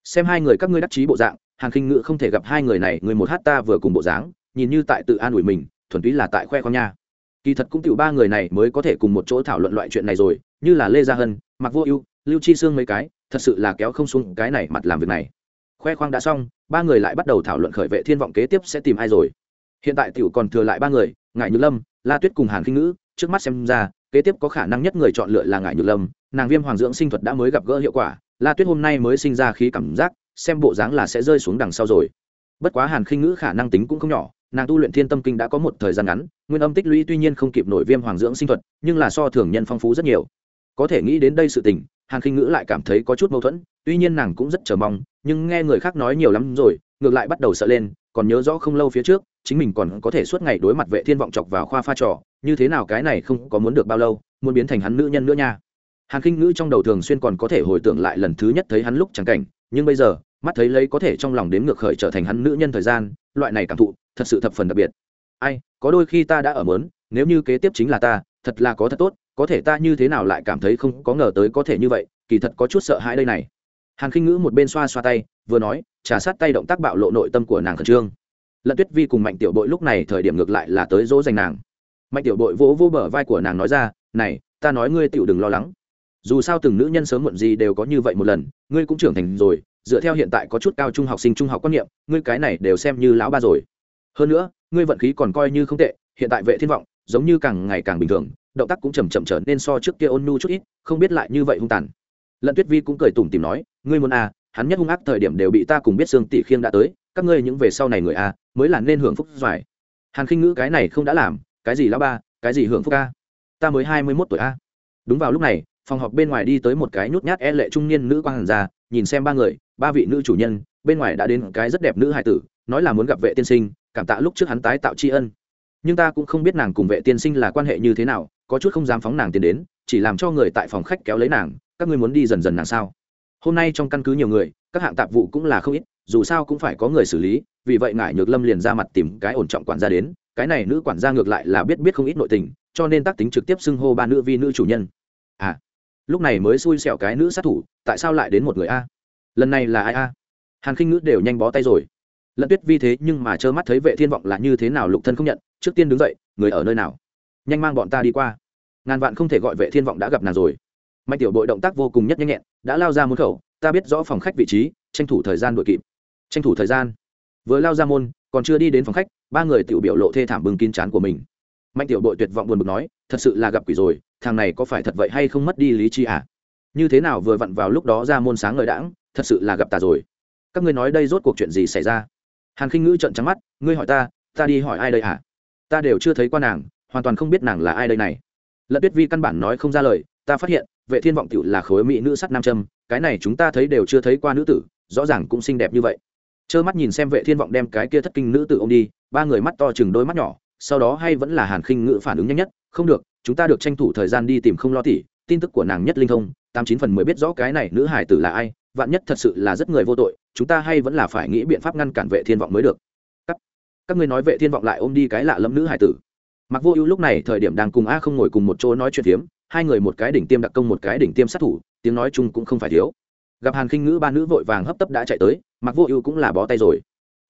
Xem hai người các ngươi đắc chí bộ dạng, hàn khinh ngữ không thể gặp hai người này, người một hát ta vừa cùng bộ dáng, nhìn như tại tự an ủi mình thuần túy là tại khoe khoang nha. Kỳ thật cũng tiểu ba người này mới có thể cùng một chỗ thảo luận loại chuyện này rồi, như là lê gia hân mặc vô ưu, lưu chi xương mấy cái, thật sự là kéo không xuống cái này mặt làm việc này. Khoe khoang đã xong, ba người lại bắt đầu thảo luận khởi vệ thiên vọng kế tiếp sẽ tìm ai rồi. Hiện tại tiểu còn thừa lại ba người, ngải như lâm, la tuyết cùng hàn khinh ngữ, trước mắt xem ra, kế tiếp có khả năng nhất người chọn lựa là ngải như lâm, nàng viêm hoàng dưỡng sinh thuật đã mới gặp gỡ hiệu quả, la tuyết hôm nay mới sinh ra khí cảm giác, xem bộ dáng là sẽ rơi xuống đằng sau rồi. Bất quá hàn khinh ngữ khả năng tính cũng không nhỏ nàng tu luyện thiên tâm kinh đã có một thời gian ngắn, nguyên âm tích lũy tuy nhiên không kịp nổi viêm hoàng dưỡng sinh thuật, nhưng là so thường nhân phong phú rất nhiều. Có thể nghĩ đến đây sự tình hàn khinh ngữ lại cảm thấy có chút mâu thuẫn, tuy nhiên nàng cũng rất chờ mong, nhưng nghe người khác nói nhiều lắm rồi, ngược lại bắt đầu sợ lên, còn nhớ rõ không lâu phía trước, chính mình còn có thể suốt ngày đối mặt vệ thiên vọng chọc vào khoa pha trò, như thế nào cái này không có muốn được bao lâu, muốn biến thành hắn nữ nhân nữa nha. Hàn khinh ngữ trong đầu thường xuyên còn có thể hồi tưởng lại lần thứ nhất thấy hắn lúc chẳng cảnh, nhưng bây giờ, mắt thấy lấy có thể trong lòng đếm ngược khởi trở thành hắn nữ nhân thời gian, loại này cảm thụ thật sự thập phần đặc biệt. Ai, có đôi khi ta đã ở mớn nếu như kế tiếp chính là ta, thật là có thật tốt, có thể ta như thế nào lại cảm thấy không có ngờ tới có thể như vậy, kỳ thật có chút sợ hãi đây này. Hàn khinh ngữ một bên xoa xoa tay, vừa nói trả sát tay động tác bạo lộ nội tâm của nàng khẩn trương. Lận tuyết vi cùng mạnh tiểu bội lúc này thời điểm ngược lại là tới dỗ dành nàng. Mạnh tiểu bội vỗ vô bờ vai của nàng nói ra, này, ta nói ngươi tiểu đừng lo lắng. Dù sao từng nữ nhân sớm muộn gì đều có như vậy một lần, ngươi cũng trưởng thành rồi, dựa theo hiện tại có chút cao trung học sinh trung học quan niệm, ngươi cái này đều xem như lão ba rồi hơn nữa, ngươi vận khí còn coi như không tệ, hiện tại vệ thiên vọng, giống như càng ngày càng bình thường, động tác cũng chầm chậm trở nên so trước kia ôn nhu chút ít, không biết lại như vậy hung tàn. Lận tuyết vi cũng cười tủm tìm nói, ngươi muốn à hắn nhất hung ác thời điểm đều bị ta cùng biết xương tỷ khiêng đã tới, các ngươi những về sau này người à mới là nên hưởng phúc doài. Hàn khinh ngữ cái này không đã làm, cái gì lão ba, cái gì hưởng phúc a? Ta mới hai mươi mốt tuổi a. Đúng vào lúc này, phòng họp bên ngoài đi tới một cái nhút nhát e lệ trung niên nữ quan hàn già nhìn xem ba người, ba vị nữ chủ nhân, bên ngoài đã đến cái rất đẹp nữ hải tử, nói là muốn gặp vệ tiên sinh cảm tạ lúc trước hắn tái tạo tri ân. Nhưng ta cũng không biết nàng cùng vệ tiên sinh là quan hệ như thế nào, có chút không dám phóng nàng tiến đến, chỉ làm cho người tại phòng khách kéo lấy nàng, các ngươi muốn đi dần dần nàng sao? Hôm nay trong căn cứ nhiều người, các hạng tạp vụ cũng là không ít, dù sao cũng phải có người xử lý, vì vậy ngải nhược lâm liền ra mặt tìm cái ổn trọng quản gia đến, cái này nữ quản gia ngược lại là biết biết không ít nội tình, cho nên tác tính trực tiếp xưng hô ba nữ vi nữ chủ nhân. À lúc này mới xui xẻo cái nữ sát thủ, tại sao lại đến một người a? Lần này là ai a? Hàn khinh ngữ đều nhanh bó tay rồi lận tuyết vi thế nhưng mà trơ mắt thấy vệ thiên vọng là như thế nào lục thân không nhận, trước tiên đứng dậy, người ở nơi nào? Nhanh mang bọn ta đi qua. Ngàn vạn không thể gọi vệ thiên vọng đã gặp nàng rồi. Mạnh tiểu bội động tác vô cùng nhất nhanh nhẹn, đã lao ra môn khẩu, ta biết rõ phòng khách vị trí, tranh thủ thời gian đội kịp. Tranh thủ thời gian. Vừa lao ra môn, còn chưa đi đến phòng khách, ba người tiểu biểu lộ thê thảm bừng kín chán của mình. Mạnh tiểu bội tuyệt vọng buồn bực nói, thật sự là gặp quỷ rồi, thằng này có phải thật vậy hay không mất đi lý trí à? Như thế nào vừa vặn vào lúc đó ra môn sáng ngời đãng, thật sự là gặp ta rồi. Các ngươi nói đây rốt cuộc chuyện gì xảy ra? Hàn khinh ngữ trợn trắng mắt, ngươi hỏi ta ta đi hỏi ai đây à ta đều chưa thấy qua nàng, hoàn toàn không biết nàng là ai đây này. Lận tuyết vi căn bản nói không ra lời, ta phát hiện, vệ thiên vọng tiểu là khối mỹ nữ sắt nam châm, cái này chúng ta thấy đều chưa thấy qua nữ tử, rõ ràng cũng xinh đẹp như vậy. Trơ mắt nhìn xem vệ thiên vọng đem cái kia thất kinh nữ tử ông đi, ba người mắt to chừng đôi mắt nhỏ, sau đó hay vẫn là hàn khinh ngữ phản ứng nhanh nhất, không được, chúng ta được tranh thủ thời gian đi tìm không lo tỉ, tin tức của nàng nhất linh thông, tám chín phần mới biết rõ cái này nữ hải tử là ai, vạn nhất thật sự là rất người vô tội chúng ta hay vẫn là phải nghĩ biện pháp ngăn cản vệ thiên vọng mới được. Các, các ngươi nói vệ thiên vọng lại ôm đi cái lạ lẫm nữ hải tử. Mặc vô ưu lúc này thời điểm đang cùng a không ngồi cùng một chỗ nói chuyện phiếm hai người một cái đỉnh tiêm đặc công một cái đỉnh tiêm sát thủ tiếng nói chung cũng không phải thiếu. Gặp hàn khinh ngữ ba nữ vội vàng hấp tấp đã chạy tới mặc vô ưu cũng là bó tay rồi.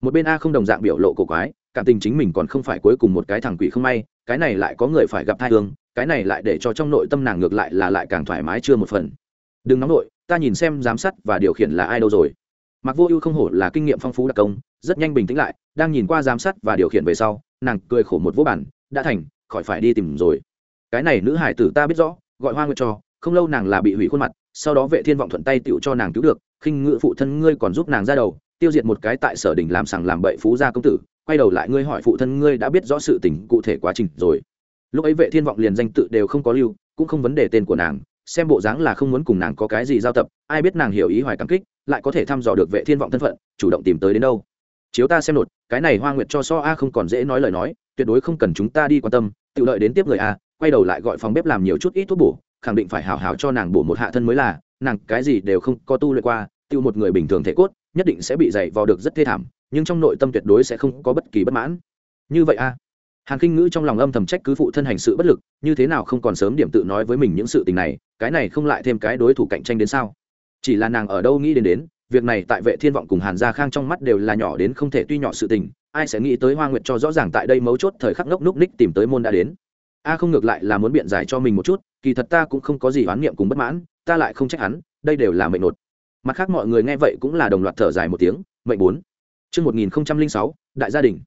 Một bên a không đồng dạng biểu lộ cổ quái cảm tình chính mình còn không phải cuối cùng một cái thằng quỷ không may cái này lại có người phải gặp thai hương cái này lại để cho trong nội tâm nàng ngược lại là lại càng thoải mái chưa một phần. Đừng nóng nội ta nhìn xem giám sát và điều khiển là ai đâu rồi mặc vô ưu không hổ là kinh nghiệm phong phú đặc công, rất nhanh bình tĩnh lại, đang nhìn qua giám sát và điều khiển về sau, nàng cười khổ một vô bản đã thành, khỏi phải đi tìm rồi. Cái này nữ hải tử ta biết rõ, gọi hoa nguyệt cho, không lâu nàng là bị hủy khuôn mặt, sau đó vệ thiên vọng thuận tay tựu cho nàng cứu được, khinh ngự phụ thân ngươi còn giúp nàng ra đầu, tiêu diệt một cái tại sở đình làm sằng làm bậy phú gia công tử, quay đầu lại ngươi hỏi phụ thân ngươi đã biết rõ sự tình cụ thể quá trình rồi. Lúc ấy vệ thiên vọng liền danh tự đều không có lưu, cũng không vấn đề tên của nàng xem bộ dáng là không muốn cùng nàng có cái gì giao tập, ai biết nàng hiểu ý hoài cảm kích, lại có thể thăm dò được vệ thiên vọng thân phận, chủ động tìm tới đến đâu. Chiếu ta xem nột, cái này hoa nguyệt cho so a không còn dễ nói lời nói, tuyệt đối không cần chúng ta đi quan tâm, tự lợi đến tiếp người a, quay đầu lại gọi phòng bếp làm nhiều chút ít thuốc bổ, khẳng định phải hào hào cho nàng bổ một hạ thân mới là, nàng cái gì đều không có tu luyện qua tiêu một người bình thường thể cốt, nhất định sẽ bị dày vò được rất thê thảm, nhưng trong nội tâm tuyệt đối sẽ không có bất kỳ bất mãn. Như vậy a hàn kinh ngữ trong lòng âm thầm trách cứ phụ thân hành sự bất lực như thế nào không còn sớm điểm tự nói với mình những sự tình này cái này không lại thêm cái đối thủ cạnh tranh đến sao? Chỉ là nàng ở đâu nghĩ đến đến việc này tại vệ thiên vọng cùng hàn gia khang trong mắt đều là nhỏ đến không thể tuy nhỏ sự tình ai sẽ nghĩ tới hoa nguyệt cho rõ ràng tại đây mấu chốt thời khắc ngốc núc ních tìm tới môn đã đến. A không ngược lại là muốn biện giải cho mình một chút kỳ thật ta cũng không có gì oán niệm cùng bất mãn ta lại không trách hắn đây đều là mệnh nột. Mặt khác mọi người nghe vậy cũng là đồng loạt thở dài một tiếng mệnh bốn. Chương 1006, đại gia đình.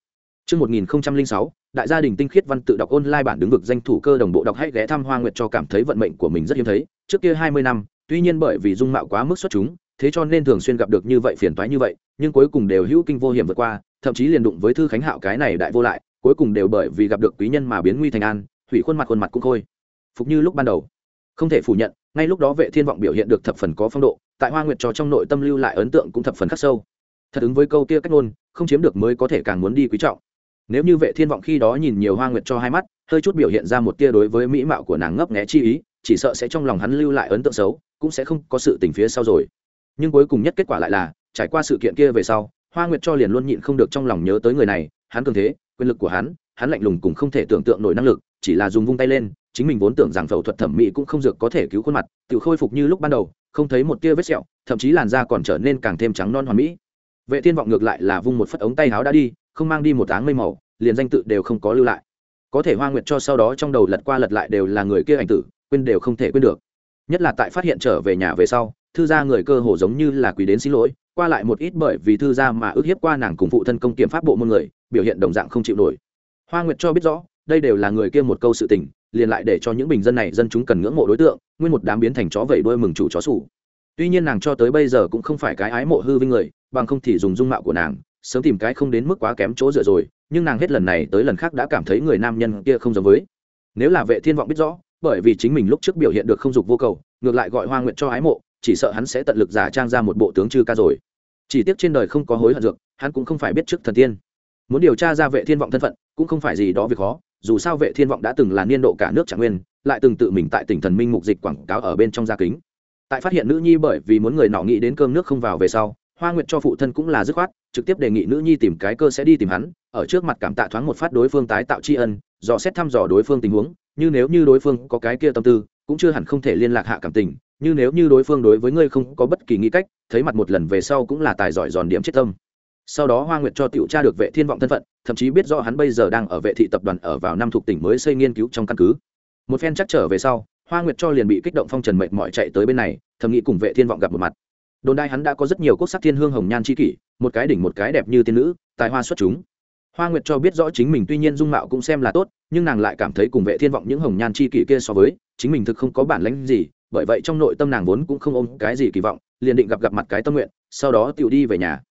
Chương 1006, đại gia đình tinh khiết văn tự đọc online bản đứng vực danh thủ cơ đồng bộ đọc hay ghé thăm Hoa Nguyệt cho cảm thấy vận mệnh của mình rất hiếm thấy. Trước kia 20 năm, tuy nhiên bởi vì dung mạo quá mức xuất chúng, thế cho nên thường xuyên gặp được như vậy phiền toái như vậy, nhưng cuối cùng đều hữu kinh vô hiểm vượt qua, thậm chí liền đụng với thư khánh hạo cái này đại vô lại, cuối cùng đều bởi vì gặp được quý nhân mà biến nguy thành an, hủy khuôn mặt khuôn mặt cũng khôi. Phục như lúc ban đầu. Không thể phủ nhận, ngay lúc đó Vệ Thiên vọng biểu hiện được thập phần có phong độ, tại Hoa Nguyệt cho trong nội tâm lưu lại ấn tượng cũng thập phần khắc sâu thật ứng với câu kia cách ngôn không chiếm được mới có thể càng muốn đi quý trọng nếu như vệ thiên vọng khi đó nhìn nhiều hoa nguyệt cho hai mắt, hơi chút biểu hiện ra một tia đối với mỹ mạo của nàng ngấp nghé chi ý, chỉ sợ sẽ trong lòng hắn lưu lại ấn tượng xấu, cũng sẽ không có sự tình phía sau rồi. Nhưng cuối cùng nhất kết quả lại là, trải qua sự kiện kia về sau, hoa nguyệt cho liền luôn nhịn không được trong lòng nhớ tới người này, hắn cường thế, quyền lực của hắn hắn lạnh lùng cũng không thể tưởng tượng nổi năng lực, chỉ là dùng vung tay lên, chính mình vốn tưởng rằng phẫu thuật thẩm mỹ cũng không dược có thể cứu khuôn mặt, tự khôi phục như lúc ban đầu, không thấy một tia vết sẹo, thậm chí làn da còn trở nên càng thêm trắng non hoàn mỹ. Vệ thiên vọng ngược lại là vung một phất ống tay áo đã đi không mang đi một áng mây màu, liền danh tự đều không có lưu lại. Có thể hoa nguyệt cho sau đó trong đầu lật qua lật lại đều là người kia ảnh tử, quên đều không thể quên được. Nhất là tại phát hiện trở về nhà về sau, thư gia người cơ hồ giống như là quỳ đến xin lỗi, qua lại một ít bởi vì thư gia mà ước hiếp qua nàng cùng phụ thân công kiểm pháp bộ môn người, biểu hiện đồng dạng không chịu nổi. Hoa nguyệt cho biết rõ, đây đều là người kia một câu sự tình, liền lại để cho những bình dân này dân chúng cần ngưỡng mộ đối tượng, nguyên một đám biến thành chó vẩy đuôi mừng chủ chó sủ. Tuy nhiên nàng cho tới bây giờ cũng không phải cái ái mộ hư vinh người, bằng không thì dùng dung mạo của nàng sớm tìm cái không đến mức quá kém chỗ dựa rồi, nhưng nàng hết lần này tới lần khác đã cảm thấy người nam nhân kia không giống với. Nếu là vệ thiên vọng biết rõ, bởi vì chính mình lúc trước biểu hiện được không dục vô cầu, ngược lại gọi hoa nguyện cho ái mộ, chỉ sợ hắn sẽ tận lực giả trang ra một bộ tướng chư ca rồi. Chỉ tiếc trên đời không có hối hận dược, hắn cũng không phải biết trước thần tiên. Muốn điều tra ra vệ thiên vọng thân phận, cũng không phải gì đó việc khó, dù sao vệ thiên vọng đã từng là niên độ cả nước trạng nguyên, lại từng tự mình tại tỉnh thần minh mục dịch quảng cáo ở bên trong gia kính. Tại phát hiện nữ nhi bởi vì muốn người nọ nghĩ đến cơm nước không vào về sau hoa nguyệt cho phụ thân cũng là dứt khoát, trực tiếp đề nghị nữ nhi tìm cái cơ sẽ đi tìm hắn, ở trước mặt cảm tạ thoáng một phát đối phương tái tạo tri ân, dò xét thăm dò đối phương tình huống, như nếu như đối phương có cái kia tâm tư, cũng chưa hẳn không thể liên lạc hạ cảm tình, như nếu như đối phương đối với ngươi không có bất kỳ nghĩ cách, thấy mặt một lần về sau cũng là tài giỏi giòn điểm chết tâm. Sau đó hoa nguyệt cho tiểu tra được vệ thiên vọng thân phận, thậm chí biết rõ hắn bây giờ đang ở vệ thị tập đoàn ở vào năm thuộc tỉnh mới xây nghiên cứu trong căn cứ. Một phen chắc trở về sau, hoa nguyệt cho liền bị kích động phong trần mệt mỏi chạy tới bên này, thầm nghĩ cùng vệ thiên vọng gặp một mặt đồn đai hắn đã có rất nhiều quốc sắc thiên hương hồng nhan c h i kỷ, một cái đỉnh một cái đẹp như tiên nữ, tài hoa xuất chúng. Hoa nguyệt cho biết rõ chính mình tuy nhiên dung mạo cũng xem là tốt, nhưng nàng lại cảm thấy cùng vệ thiên vọng những hồng nhan c h i kỷ kia so với, chính mình thực không có bản lãnh gì, bởi vậy trong nội tâm nàng vốn cũng không ôm cái gì kỳ vọng, liền định gặp gặp mặt cái tâm nguyện, sau đó tựu đi về nhà.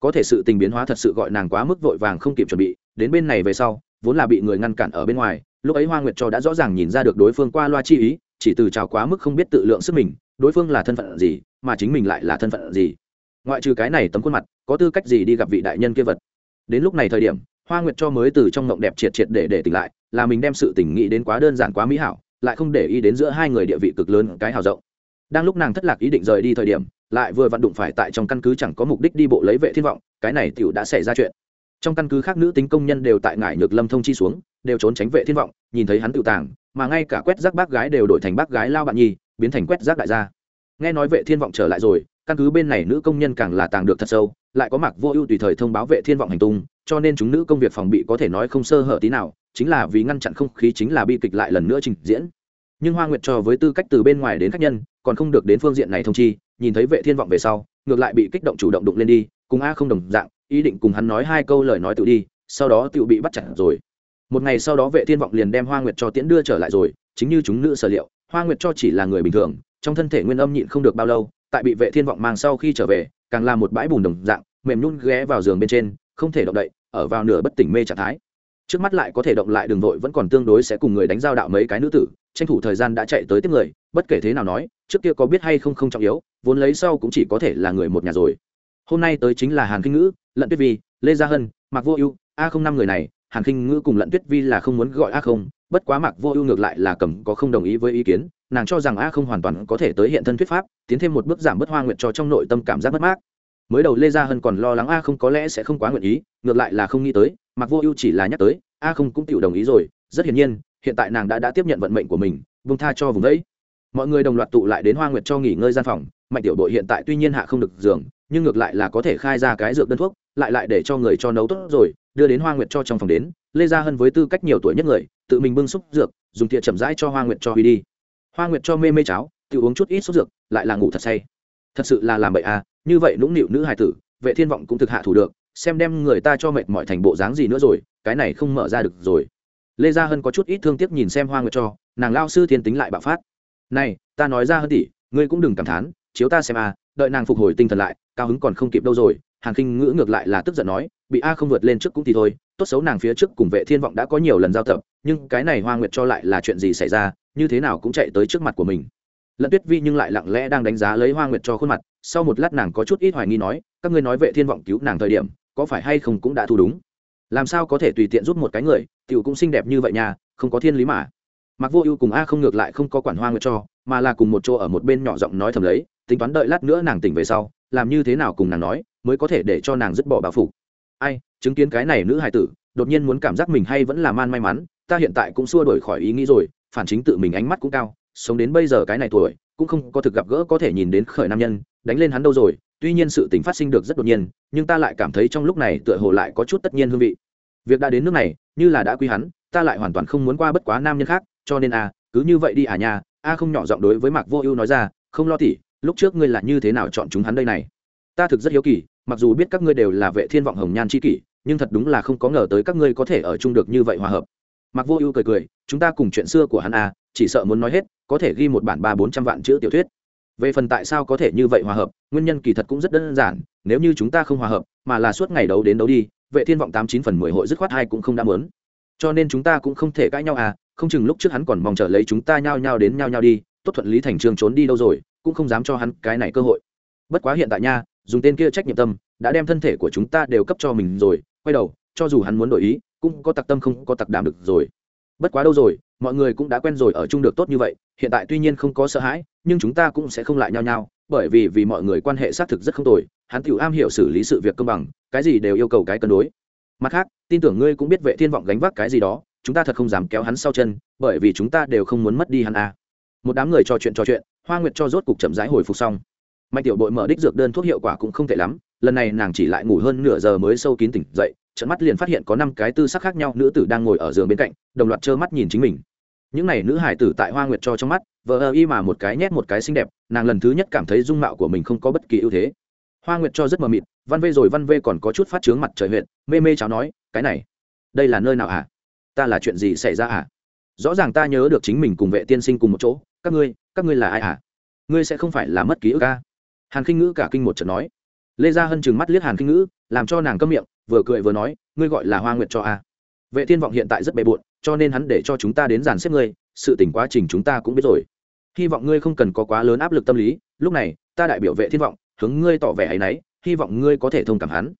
Có thể sự tình biến hóa thật sự gọi nàng quá mức vội vàng không kịp chuẩn bị, đến bên này về sau, vốn là bị người ngăn cản ở bên ngoài, lúc ấy hoa nguyệt cho đã rõ ràng nhìn ra được đối phương qua loa chi ý, chỉ từ trào quá mức không biết tự lượng sức mình đối phương là thân phận gì, mà chính mình lại là thân phận gì? Ngoại trừ cái này tấm khuôn mặt, có tư cách gì đi gặp vị đại nhân kia vật? Đến lúc này thời điểm, hoa nguyệt cho mới từ trong mộng đẹp triệt triệt để để tỉnh lại, là mình đem sự tỉnh nghĩ đến quá đơn giản quá mỹ hảo, lại không để ý đến giữa hai người địa vị cực lớn cái hào rộng. Đang lúc nàng thất lạc ý định rời đi thời điểm, lại vừa vặn đụng phải tại trong căn cứ chẳng có mục đích đi bộ lấy vệ thiên vọng, cái này tiểu đã xảy ra chuyện. Trong căn cứ khác nữ tính công nhân đều tại ngải nhược lâm thông chi xuống, đều trốn tránh vệ thiên vọng, nhìn thấy hắn tự tàng, mà ngay cả quét rác bác gái đều đổi thành bác gái lao bạn nhi biến thành quét rác đại gia. Nghe nói vệ thiên vọng trở lại rồi, căn cứ bên này nữ công nhân càng là tàng được thật sâu, lại có mặc vô ưu tùy thời thông báo vệ thiên vọng hành tung, cho nên chúng nữ công việc phòng bị có thể nói không sơ hở tí nào, chính là vì ngăn chặn không khí chính là bi kịch lại lần nữa trình diễn. Nhưng hoa nguyệt cho với tư cách từ bên ngoài đến khách nhân, còn không được đến phương diện này thông chi, nhìn thấy vệ thiên vọng về sau, ngược lại bị kích động chủ động đụng lên đi, cùng a không đồng dạng, ý định cùng hắn nói hai câu lời nói tự đi, sau đó tự bị bắt chặt rồi. Một ngày sau đó vệ thiên vọng liền đem hoa nguyệt cho tiễn đưa trở lại rồi chính như chúng nữ sở liệu, hoa nguyệt cho chỉ là người bình thường, trong thân thể nguyên âm nhịn không được bao lâu, tại bị vệ thiên vọng mang sau khi trở về, càng là một bãi bùn đồng dạng, mềm nhún ghé vào giường bên trên, không thể động đậy, ở vào nửa bất tỉnh mê trạng thái. Trước mắt lại có thể động lại đường vội vẫn còn tương đối sẽ cùng người đánh giao đạo mấy cái nữ tử, tranh thủ thời gian đã chạy tới tiếp người, bất kể thế nào nói, trước kia có biết hay không không trọng yếu, vốn lấy sau cũng chỉ có thể là người một nhà rồi. Hôm nay tới chính là hàn kinh ngữ, lận tuyết vi, lê gia hân, mạc vô ưu, a không năm người này, hàn kinh ngữ cùng lận tuyết vi là không muốn gọi a không bất quá mạc vô ưu ngược lại là cầm có không đồng ý với ý kiến, nàng cho rằng a không hoàn toàn có thể tới hiện thân thuyết pháp, tiến thêm một bước giảm bớt hoa nguyện cho trong nội tâm cảm giác mất mát. Mới đầu lê gia hân còn lo lắng a không có lẽ sẽ không quá nguyện ý, ngược lại là không nghĩ tới mặc vô ưu chỉ là nhắc tới, a không cũng tự đồng ý rồi, rất hiển nhiên, hiện tại nàng đã đã tiếp nhận vận mệnh của mình vung tha cho vùng đấy. Mọi người đồng loạt tụ lại đến hoa nguyệt cho nghỉ ngơi gian phòng, mạnh tiểu đội hiện tại tuy nhiên hạ không được giường, nhưng ngược lại là có thể khai ra cái dược đơn thuốc, lại lại để cho người cho nấu tốt rồi, đưa đến hoa nguyệt cho trong phòng đến lê gia hân với tư cách nhiều tuổi nhất người tự mình bưng xúc dược dùng thìa chậm rãi cho hoa nguyệt cho huy đi. Hoa nguyệt cho mê mê cháo tự uống chút ít xúc dược lại là ngủ thật say. Thật sự là làm bậy à như vậy nũng nịu nữ hài tử vệ thiên vọng cũng thực hạ thủ được xem đem người ta cho mệt mỏi thành bộ dáng gì nữa rồi cái này không mở ra được rồi. Lê gia hân có chút ít thương tiếc nhìn xem hoa nguyệt cho nàng lao sư thiên tính lại bạo phát. Này ta nói ra hơn tỷ ngươi cũng đừng cảm thán chiếu ta xem à, đợi nàng phục hồi tinh thần lại cao hứng còn không kịp đâu rồi. Hàng khinh ngữ ngược lại là tức giận nói bị a không vượt lên trước cũng thì thôi, tốt xấu nàng phía trước cùng vệ thiên vọng đã có nhiều lần giao tập, nhưng cái này hoa nguyệt cho lại là chuyện gì xảy ra, như thế nào cũng chạy tới trước mặt của mình. Lận tuyết vi nhưng lại lặng lẽ đang đánh giá lấy hoa nguyệt cho khuôn mặt, sau một lát nàng có chút ít hoài nghi nói, các ngươi nói vệ thiên vọng cứu nàng thời điểm, có phải hay không cũng đã thu đúng? Làm sao có thể tùy tiện giúp một cái người, tiểu cũng xinh đẹp như vậy nha, không có thiên lý mà. Mặc vô ưu cùng a không ngược lại không có quản hoa nguyệt cho, mà là cùng một chỗ ở một bên nhỏ giọng nói thầm lấy, tính toán đợi lát nữa nàng tỉnh về sau, làm như thế nào cùng nàng nói, mới có thể để cho nàng dứt bỏ bà phục ai chứng kiến cái này nữ hài tử đột nhiên muốn cảm giác mình hay vẫn là man may mắn ta hiện tại cũng xua đổi khỏi ý nghĩ rồi phản chính tự mình ánh mắt cũng cao sống đến bây giờ cái này tuổi cũng không có thực gặp gỡ có thể nhìn đến khởi nam nhân đánh lên hắn đâu rồi tuy nhiên sự tình phát sinh được rất đột nhiên nhưng ta lại cảm thấy trong lúc này tựa hồ lại có chút tất nhiên hương vị. Việc đã đến nước này như là đã quy hắn ta lại hoàn toàn không muốn qua bất quá nam nhân khác cho nên a à, cứ như vậy đi à nhà a không nhỏ giọng đối với mạc vô ưu nói ra không lo tỉ lúc trước ngươi là như thế nào chọn chúng hắn đây này? Ta thực rất hiếu kỳ mặc dù biết các ngươi đều là vệ thiên vọng hồng nhan c h i kỷ, nhưng thật đúng là không có ngờ tới các ngươi có thể ở chung được như vậy hòa hợp. Mặc vô ưu cười cười, chúng ta cùng chuyện xưa của hắn a chỉ sợ muốn nói hết, có thể ghi một bản ba bốn trăm vạn chữ tiểu thuyết. Về phần tại sao có thể như vậy hòa hợp, nguyên nhân kỳ thật cũng rất đơn giản, nếu như chúng ta không hòa hợp, mà là suốt ngày đấu đến đấu đi, vệ thiên vọng tám chín phần mười hội dứt khoát hai cũng không đã mớn cho nên chúng ta cũng không thể cãi nhau à không chừng lúc trước hắn còn mong chờ lấy chúng ta nhao nhao đến nhao nhao đi, tốt thuận lý thành trường trốn đi đâu rồi, cũng không dám cho hắn cái này cơ hội. Bất quá hiện tại nha dùng tên kia trách nhiệm tâm, đã đem thân thể của chúng ta đều cấp cho mình rồi, quay đầu, cho dù hắn muốn đổi ý, cũng có tặc tâm không có tặc đảm được rồi. Bất quá đâu rồi, mọi người cũng đã quen rồi, ở chung được tốt như vậy, hiện tại tuy nhiên không có sợ hãi, nhưng chúng ta cũng sẽ không lại nhau nhau bởi vì vì mọi người quan hệ xác thực rất không tồi, hắn tiểu am hiểu xử lý sự việc công bằng, cái gì đều yêu cầu cái cân đối. Mặt khác, tin tưởng ngươi cũng biết vệ thiên vọng gánh vác cái gì đó, chúng ta thật không dám kéo hắn sau chân, bởi vì chúng ta đều không muốn mất đi hắn à. một đám người trò chuyện trò chuyện, hoa nguyệt cho rốt cục chậm rãi hồi phục xong mạnh tiểu bội mở đích dược đơn thuốc hiệu quả cũng không tệ lắm, lần này nàng chỉ lại ngủ hơn nửa giờ mới sâu kín tỉnh dậy trận mắt liền phát hiện có năm cái tư sắc khác nhau nữ tử đang ngồi ở giường bên cạnh, đồng loạt trơ mắt nhìn chính mình những n à y nữ hải tử tại hoa nguyệt cho trong mắt, vờ ơ y mà một cái nhét một cái xinh đẹp, nàng lần thứ nhất cảm thấy dung mạo của mình không có bất kỳ ưu thế hoa nguyệt cho rất mờ mịt, văn vê rồi văn vê còn có chút phát trướng mặt trời huyện mê mê cháo nói, cái này, đây là nơi nào hả à? ta là chuyện gì xảy ra hả à? rõ ràng ta nhớ được chính mình cùng vệ tiên sinh cùng một chỗ, các ngươi các ngươi là ai hả à? ngươi sẽ không phải là mất ký ức ca hàn khinh ngữ cả kinh một trận nói. Lê gia hân chừng mắt liếc hàn khinh ngữ, làm cho nàng câm miệng, vừa cười vừa nói, ngươi gọi là hoa nguyệt cho a. Vệ thiên vọng hiện tại rất bề bộn, cho nên hắn để cho chúng ta đến dàn xếp ngươi, sự tỉnh quá trình chúng ta cũng biết rồi. Hy vọng ngươi không cần có quá lớn áp lực tâm lý, lúc này, ta đại biểu vệ thiên vọng, hướng ngươi tỏ vẻ ấy nấy hy vọng ngươi có thể thông cảm hắn.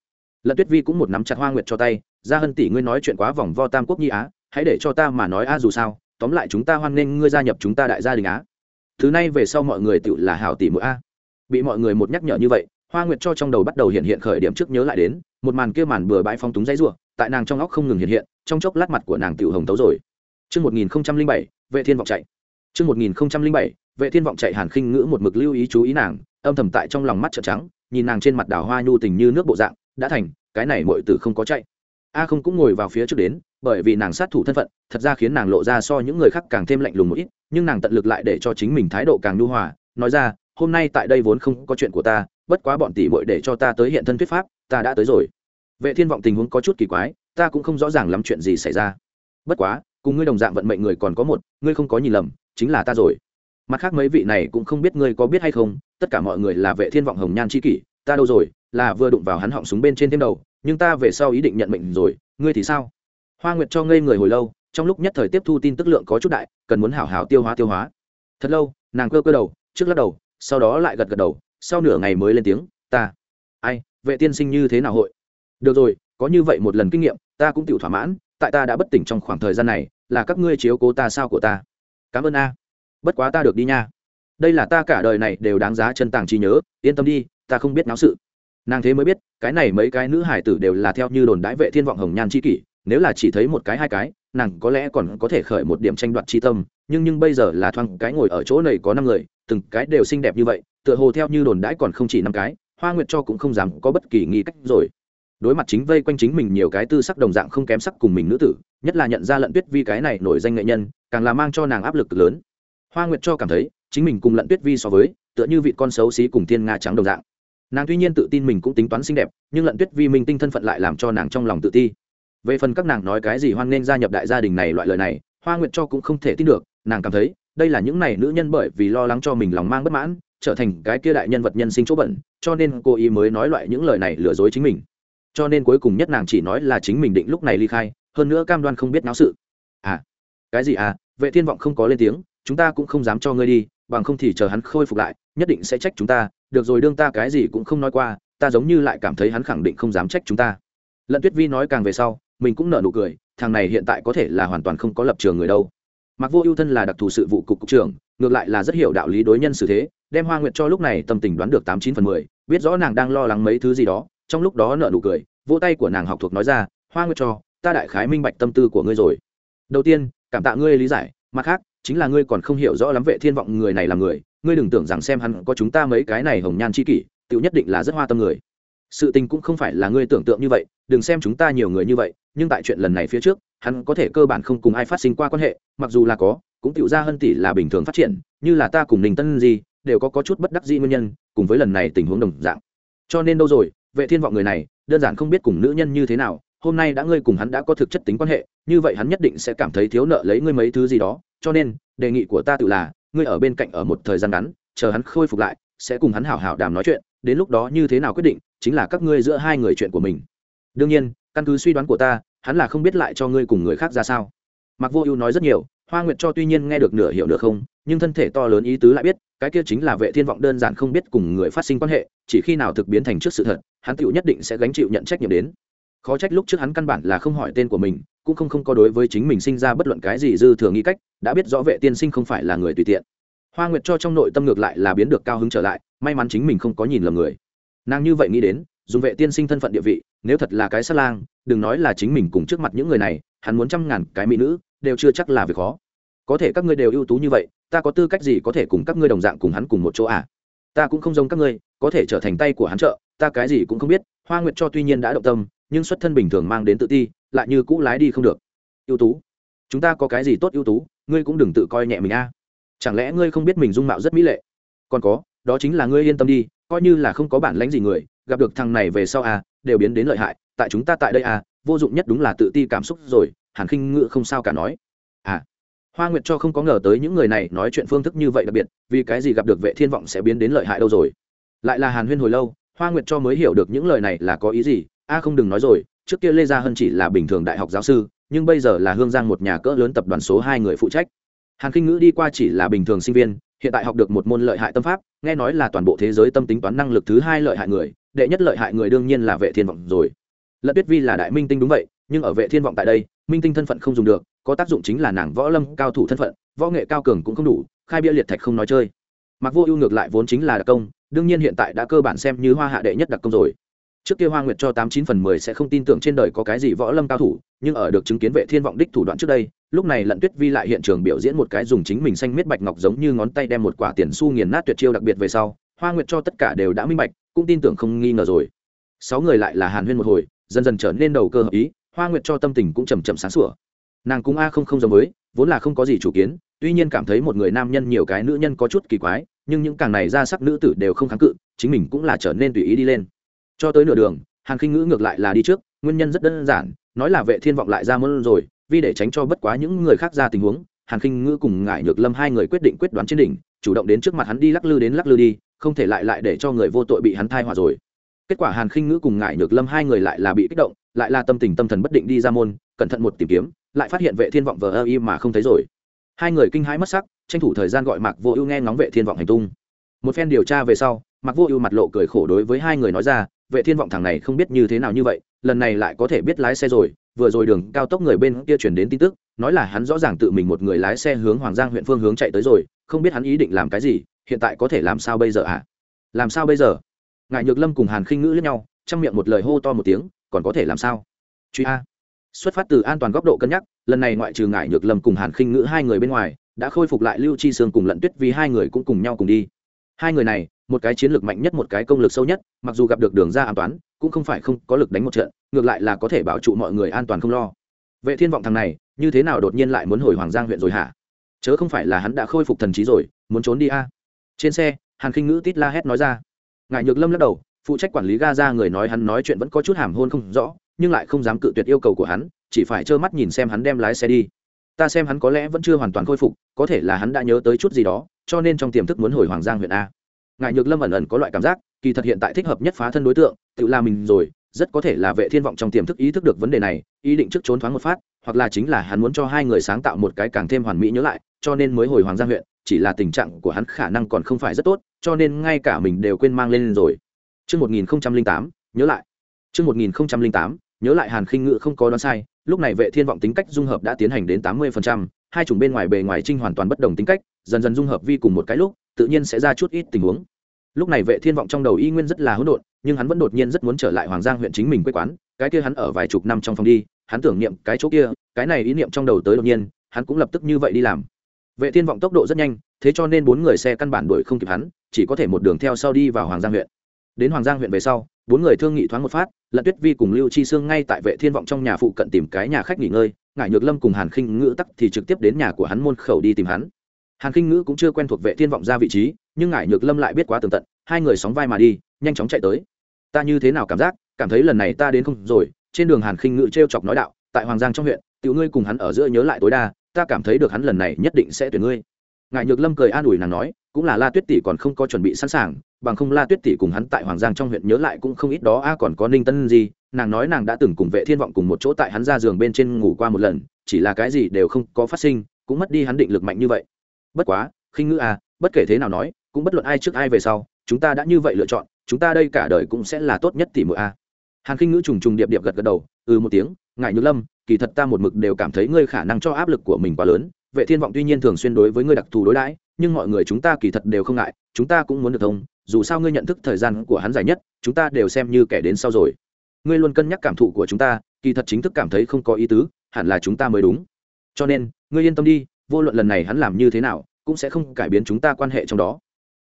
Lận tuyết vi cũng một nắm chặt hoa nguyệt cho tay ra hân tỷ ngươi nói chuyện quá vòng vo tam quốc nhi á, hãy để cho ta mà nói a dù sao, tóm lại chúng ta hoan nghênh ngươi gia nhập chúng ta đại gia đình á. Thứ này về sau mọi người tự là hảo tỷ mỗi a bị mọi người một nhắc nhở như vậy hoa nguyệt cho trong đầu bắt đầu hiện hiện khởi điểm trước nhớ lại đến một màn kia màn bừa bãi phong túng dãy rủa tại nàng trong óc không ngừng hiện hiện trong chốc lát mặt của nàng tiểu hồng tấu rồi Trước 1007, vệ thiên vọng chạy. Trước 1007, vệ thiên vọng chạy hàn khinh ngữ một mực lưu ý chú ý nàng, âm thầm tại trong lòng mắt trợn trắng, nhìn nàng trên mặt đào hoa nhu tình như nước bộ dạng, đã thành, cái này muội tử không có chạy. A không cũng ngồi vào phía trước đến, bởi vì nàng sát thủ thân phận, thật ra khiến nàng lộ ra so những người khác càng thêm lạnh lùng một ít, nhưng nàng tận lực lại để cho chính mình thái độ càng nhu hòa, nói ra, hôm nay tại đây vốn không có chuyện của ta, bất quá bọn tỷ muội để cho ta tới hiện thân thuyết pháp, ta đã tới rồi. Vệ Thiên vọng tình huống có chút kỳ quái, ta cũng không rõ ràng lắm chuyện gì xảy ra. Bất quá, cùng ngươi đồng dạng vận mệnh người còn có một ngươi không có nhìn lầm chính là ta rồi mặt khác mấy vị này cũng không biết ngươi có biết hay không tất cả mọi người là vệ thiên vọng hồng nhan chi kỷ ta đâu rồi là vừa đụng vào hắn họng súng bên trên thêm đầu nhưng ta về sau ý định nhận mệnh rồi ngươi thì sao hoa nguyệt cho ngây người hồi lâu trong lúc nhất thời tiếp thu tin tức lượng có chút đại cần muốn hảo hảo tiêu hóa tiêu hóa thật lâu nàng cơ cơ đầu trước lắc đầu sau đó lại gật gật đầu, sau nửa ngày mới lên tiếng, ta, ai, vệ tiên sinh như thế nào hội? Được rồi, có như vậy một lần kinh nghiệm, ta cũng tự thỏa mãn, tại ta đã bất tỉnh trong khoảng thời gian này, là các ngươi chiếu cố ta sao của ta? Cảm ơn a, bất quá ta được đi nha. Đây là ta cả đời này đều đáng giá chân tàng trí nhớ, yên tâm đi, ta không biết náo sự. Nàng thế mới biết, cái này mấy cái nữ hải tử đều là theo như đồn đãi vệ thiên vọng hồng nhan chi kỷ, nếu là chỉ thấy một cái hai cái nàng có lẽ còn có thể khởi một điểm tranh đoạt chi tâm, nhưng nhưng bây giờ là thoáng cái ngồi ở chỗ này có năm người, từng cái đều xinh đẹp như vậy, tựa hồ theo như đồn đãi còn không chỉ năm cái, hoa nguyệt cho cũng không dám có bất kỳ nghi cách rồi. Đối mặt chính vây quanh chính mình nhiều cái tư sắc đồng dạng không kém sắc cùng mình nữ tử, nhất là nhận ra lận tuyết vi cái này nổi danh nghệ nhân, càng là mang cho nàng áp lực lớn. Hoa nguyệt cho cảm thấy, chính mình cùng lận tuyết vi so với, tựa như vị con xấu xí cùng thiên nga trắng đồng dạng. Nàng tuy nhiên tự tin mình cũng tính toán xinh đẹp, nhưng lận tuyết vi minh tinh thân phận lại làm cho nàng trong lòng tự ti về phần các nàng nói cái gì hoan nên gia nhập đại gia đình này loại lời này, hoa nguyệt cho cũng không thể tin được, nàng cảm thấy, đây là những này nữ nhân bởi vì lo lắng cho mình lòng mang bất mãn, trở thành cái kia đại nhân vật nhân sinh chỗ bẩn, cho nên cô ý mới nói loại những lời này lừa dối chính mình. Cho nên cuối cùng nhất nàng chỉ nói là chính mình định lúc này ly khai, hơn nữa cam đoan không biết náo sự. À cái gì à vệ thiên vọng không có lên tiếng, chúng ta cũng không dám cho ngươi đi, bằng không thì chờ hắn khôi phục lại, nhất định sẽ trách chúng ta, được rồi đương ta cái gì cũng không nói qua, ta giống như lại cảm thấy hắn khẳng định không dám trách chúng ta. Lận tuyết vi nói càng về sau mình cũng nở nụ cười, thằng này hiện tại có thể là hoàn toàn không có lập trường người đâu. Mặc vô ưu thân là đặc thù sự vụ cục cục trưởng, ngược lại là rất hiểu đạo lý đối nhân xử thế, đem hoa nguyệt cho lúc này tâm tình đoán được tám chín phần mười, biết rõ nàng đang lo lắng mấy thứ gì đó, trong lúc đó nợ nụ cười, vỗ tay của nàng học thuộc nói ra, hoa nguyệt cho, ta đại khái minh bạch tâm tư của ngươi rồi. Đầu tiên, cảm tạ ngươi lý giải, mặt khác, chính là ngươi còn không hiểu rõ lắm vệ thiên vọng người này là người, ngươi đừng tưởng rằng xem hắn có chúng ta mấy cái này hồng nhan chi kỷ tự nhất định là rất hoa tâm người. Sự tình cũng không phải là ngươi tưởng tượng như vậy, đừng xem chúng ta nhiều người như vậy nhưng tại chuyện lần này phía trước hắn có thể cơ bản không cùng ai phát sinh qua quan hệ mặc dù là có cũng tự ra hơn tỷ là bình thường phát triển như là ta cùng ninh tân gì đều có, có chút bất đắc dĩ nguyên nhân cùng với lần này tình huống đồng dạng. Cho nên đâu rồi vệ thiên vọng người này đơn giản không biết cùng nữ nhân như thế nào hôm nay đã ngươi cùng hắn đã có thực chất tính quan hệ như vậy hắn nhất định sẽ cảm thấy thiếu nợ lấy ngươi mấy thứ gì đó cho nên đề nghị của ta tự là ngươi ở bên cạnh ở một thời gian ngắn chờ hắn khôi phục lại sẽ cùng hắn hảo hảo đàm nói chuyện đến lúc đó như thế nào quyết định chính là các ngươi giữa hai người chuyện của mình. Đương nhiên căn cứ suy đoán của ta hắn là không biết lại cho ngươi cùng người khác ra sao. Mặc vô ưu nói rất nhiều, hoa nguyệt cho tuy nhiên nghe được nửa hiểu nửa không, nhưng thân thể to lớn ý tứ lại biết, cái kia chính là vệ thiên vọng đơn giản không biết cùng người phát sinh quan hệ, chỉ khi nào thực biến thành trước sự thật, hắn tựu nhất định sẽ gánh chịu nhận trách nhiệm đến. Khó trách lúc trước hắn căn bản là không hỏi tên của mình, cũng không không có đối với chính mình sinh ra bất luận cái gì dư thừa nghĩ cách, đã biết rõ vệ tiên sinh không phải là người tùy tiện. Hoa nguyệt cho trong nội tâm ngược lại là biến được cao hứng trở lại, may mắn chính mình không có nhìn lầm người. Nàng như vậy nghĩ đến dùng vệ tiên sinh thân phận địa vị, nếu thật là cái sát lang, đừng nói là chính mình cùng trước mặt những người này, hắn muốn trăm ngàn cái mỹ nữ, đều chưa chắc là việc khó. Có thể các ngươi đều ưu tú như vậy, ta có tư cách gì có thể cùng các ngươi đồng dạng cùng hắn cùng một chỗ à? Ta cũng không giống các ngươi, có thể trở thành tay của hắn trợ, ta cái gì cũng không biết, hoa nguyệt cho tuy nhiên đã động tâm, nhưng xuất thân bình thường mang đến tự ti, lại như cũ lái đi không được. Ưu tú? Chúng ta có cái gì tốt ưu tú, ngươi cũng đừng tự coi nhẹ mình a. Chẳng lẽ ngươi không biết mình dung mạo rất mỹ lệ? Còn có, đó chính là ngươi yên tâm đi, coi như là không có bản lãnh gì người gặp được thằng này về sau à đều biến đến lợi hại, tại chúng ta tại đây à vô dụng nhất đúng là tự ti cảm xúc rồi, hàn khinh ngự không sao cả nói. À hoa nguyệt cho không có ngờ tới những người này nói chuyện phương thức như vậy đặc biệt, vì cái gì gặp được vệ thiên vọng sẽ biến đến lợi hại đâu rồi? Lại là hàn huyên hồi lâu, hoa nguyệt cho mới hiểu được những lời này là có ý gì, a không đừng nói rồi, trước kia lê gia hân chỉ là bình thường đại học giáo sư, nhưng bây giờ là hương giang một nhà cỡ lớn tập đoàn số hai người phụ trách. Hàn kinh ngữ đi qua chỉ là bình thường sinh viên, hiện tại học được một môn lợi hại tâm pháp, nghe nói là toàn bộ thế giới tâm tính toán năng lực thứ hai lợi hại người đệ nhất lợi hại người đương nhiên là vệ thiên vọng rồi. Lật tuyết vi là đại minh tinh đúng vậy, nhưng ở vệ thiên vọng tại đây, minh tinh thân phận không dùng được, có tác dụng chính là nàng võ lâm cao thủ thân phận, võ nghệ cao cường cũng không đủ, khai bia liệt thạch không nói chơi. Mặc vô ưu ngược lại vốn chính là đặc công, đương nhiên hiện tại đã cơ bản xem như hoa hạ đệ nhất đặc công rồi. Trước kia hoa nguyệt cho tám chín phần mười sẽ không tin tưởng trên đời có cái gì võ lâm cao thủ, nhưng ở được chứng kiến vệ thiên vọng đích thủ đoạn trước đây, lúc này lận tuyết vi lại hiện trường biểu diễn một cái dùng chính mình xanh miết bạch ngọc giống như ngón tay đem một quả tiền xu nghiền nát tuyệt chiêu đặc biệt về sau, hoa nguyệt cho tất cả đều đã minh bạch cũng tin tưởng không nghi ngờ rồi. Sáu người lại là hàn huyên một hồi, dần dần trở nên đầu cơ hợp ý, hoa nguyệt cho tâm tình cũng chầm chậm sáng sủa. Nàng cũng a không không giống với, vốn là không có gì chủ kiến, tuy nhiên cảm thấy một người nam nhân nhiều cái nữ nhân có chút kỳ quái, nhưng những càng này ra sắc nữ tử đều không kháng cự, chính mình cũng là trở nên tùy ý đi lên. Cho tới nửa đường, hàn khinh ngữ ngược lại là đi trước, nguyên nhân rất đơn giản, nói là vệ thiên vọng lại ra mơn rồi, vì để tránh cho bất quá những người khác ra tình huống, hàn khinh ngữ cùng ngải nhược lâm hai người quyết định quyết đoán trên đỉnh, chủ động đến trước mặt hắn đi lắc lư đến lắc lư đi không thể lại lại để cho người vô tội bị hắn thai họa rồi. Kết quả hàn khinh ngữ cùng ngại nhược lâm hai người lại là bị kích động, lại là tâm tình tâm thần bất định đi ra môn, cẩn thận một tìm kiếm, lại phát hiện vệ thiên vọng vờ ơ y mà không thấy rồi. Hai người kinh hãi mất sắc, tranh thủ thời gian gọi mạc vô ưu nghe ngóng vệ thiên vọng hành tung. Một phen điều tra về sau, mạc vô ưu mặt lộ cười khổ đối với hai người nói ra, vệ thiên vọng thằng này không biết như thế nào như vậy, lần này lại có thể biết lái xe rồi, vừa rồi đường cao tốc người bên kia chuyển đến tin tức, nói là hắn rõ ràng tự mình một người lái xe hướng hoàng giang huyện phương hướng chạy tới rồi, không biết hắn ý định làm cái gì hiện tại có thể làm sao bây giờ ạ à? làm sao bây giờ? Ngài nhược lâm cùng hàn khinh ngữ lẫn nhau, trong miệng một lời hô to một tiếng, còn có thể làm sao? Truy a. Xuất phát từ an toàn góc độ cân nhắc, lần này ngoại trừ ngài nhược lâm cùng hàn khinh ngữ hai người bên ngoài, đã khôi phục lại lưu chi sương cùng lận tuyết vì hai người cũng cùng nhau cùng đi. Hai người này, một cái chiến lược mạnh nhất, một cái công lực sâu nhất, mặc dù gặp được đường ra an toàn, cũng không phải không có lực đánh một trận, ngược lại là có thể bảo trụ mọi người an toàn không lo. Vệ thiên vọng thằng này, như thế nào đột nhiên lại muốn hồi hoàng giang huyện rồi hả? Chớ không phải là hắn đã khôi phục thần trí rồi, muốn trốn đi a trên xe, hàn khinh ngữ tít la hét nói ra. Ngài nhược lâm lắc đầu, phụ trách quản lý Gaza người nói hắn nói chuyện vẫn có chút hàm hôn không rõ, nhưng lại không dám cự tuyệt yêu cầu của hắn, chỉ phải trơ mắt nhìn xem hắn đem lái xe đi. Ta xem hắn có lẽ vẫn chưa hoàn toàn khôi phục, có thể là hắn đã nhớ tới chút gì đó, cho nên trong tiềm thức muốn hồi hoàng giang huyện a. Ngài nhược lâm ẩn ẩn có loại cảm giác, kỳ thật hiện tại thích hợp nhất phá thân đối tượng, tự là mình rồi, rất có thể là vệ thiên vọng trong tiềm thức ý thức được vấn đề này, ý định trước trốn thoáng một phát, hoặc là chính là hắn muốn cho hai người sáng tạo một cái càng thêm hoàn mỹ nhớ lại, cho nên mới hồi hoàng giang huyện chỉ là tình trạng của hắn khả năng còn không phải rất tốt cho nên ngay cả mình đều quên mang lên rồi Trước 1008, nhớ lại. Trước 1008, nhớ lại Hàn Khinh Ngự không có đoán sai, lúc này Vệ Thiên vọng tính cách dung hợp đã tiến hành đến 80%, hai chủng bên ngoài bề ngoài trinh hoàn toàn bất đồng tính cách, dần dần dung hợp vi cùng một cái lúc, tự nhiên sẽ ra chút ít tình huống. Lúc này Vệ Thiên vọng trong đầu y nguyên rất là hỗn độn, nhưng hắn vẫn đột nhiên rất muốn trở lại Hoàng Giang huyện chính mình quê quán, cái kia hắn ở vài chục năm trong phòng đi, hắn tưởng niệm cái chỗ kia, cái này ý niệm trong đầu tới đột nhiên, hắn cũng lập tức như vậy đi làm. Vệ Thiên vọng tốc độ rất nhanh, thế cho nên bốn người xe căn bản đuổi không kịp hắn, chỉ có thể một đường theo sau đi vào Hoàng Giang huyện. Đến Hoàng Giang huyện về sau, bốn người thương nghị thoáng một phát, Lận Tuyết Vi cùng Lưu Chi Sương ngay tại Vệ Thiên vọng trong nhà phụ cận tìm cái nhà khách nghỉ ngơi, Ngải Nhược Lâm cùng Hàn Khinh Ngữ tắc thì trực tiếp đến nhà của hắn môn khẩu đi tìm hắn. Hàn Khinh Ngữ cũng chưa quen thuộc Vệ Thiên vọng ra vị trí, nhưng Ngải Nhược Lâm lại biết quá tường tận, hai người sóng vai mà đi, nhanh chóng chạy tới. Ta như thế nào cảm giác, cảm thấy lần này ta đến không rồi, trên đường Hàn Khinh Ngữ trêu chọc nói đạo, tại Hoàng Giang trong huyện, tiểu ngươi cùng hắn ở giữa nhớ lại tối đa, ta cảm thấy được hắn lần này nhất định sẽ tuyển ngươi. Ngài nhược lâm cười an ủi nàng nói, cũng là la tuyết tỷ còn không có chuẩn bị sẵn sàng, bằng không la tuyết tỷ cùng hắn tại hoàng giang trong huyện nhớ lại cũng không ít đó, a, còn có ninh tân gì nàng nói nàng đã từng cùng vệ thiên vọng cùng một chỗ tại hắn ra giường bên trên ngủ qua một lần, chỉ là cái gì đều không có phát sinh, cũng mất đi hắn định lực mạnh như vậy. Bất quá, khinh ngữ a, bất kể thế nào nói, cũng bất luận ai trước ai về sau, chúng ta đã như vậy lựa chọn, chúng ta đây cả đời cũng sẽ là tốt nhất tỷ muội a. Hàn khinh ngữ trùng trùng điệp điệp gật gật đầu ừ một tiếng ngại nhược lâm, kỳ thật ta một mực đều cảm thấy ngươi khả năng cho áp lực của mình quá lớn, vệ thiên vọng tuy nhiên thường xuyên đối với ngươi đặc thù đối đãi, nhưng mọi người chúng ta kỳ thật đều không ngại, chúng ta cũng muốn được thông, dù sao ngươi nhận thức thời gian của hắn dài nhất, chúng ta đều xem như kẻ đến sau rồi. Ngươi luôn cân nhắc cảm thụ của chúng ta, kỳ thật chính thức cảm thấy không có ý tứ, hẳn là chúng ta mới đúng. Cho nên, ngươi yên tâm đi, vô luận lần này hắn làm như thế nào, cũng sẽ không cải biến chúng ta quan hệ trong đó.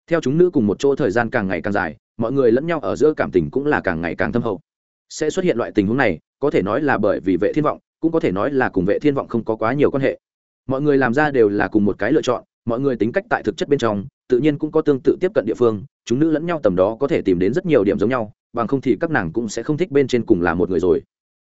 Theo chúng nữ cùng một chỗ thời gian càng ngày càng dài, mọi người lẫn nhau ở giữa cảm tình cũng là càng ngày càng thâm hậu. Sẽ xuất hiện loại tình huống này có thể nói là bởi vì vệ thiên vọng, cũng có thể nói là cùng vệ thiên vọng không có quá nhiều quan hệ. Mọi người làm ra đều là cùng một cái lựa chọn, mọi người tính cách tại thực chất bên trong, tự nhiên cũng có tương tự tiếp cận địa phương, chúng nữ lẫn nhau tầm đó có thể tìm đến rất nhiều điểm giống nhau, bằng không thì các nàng cũng sẽ không thích bên trên cùng là một người rồi.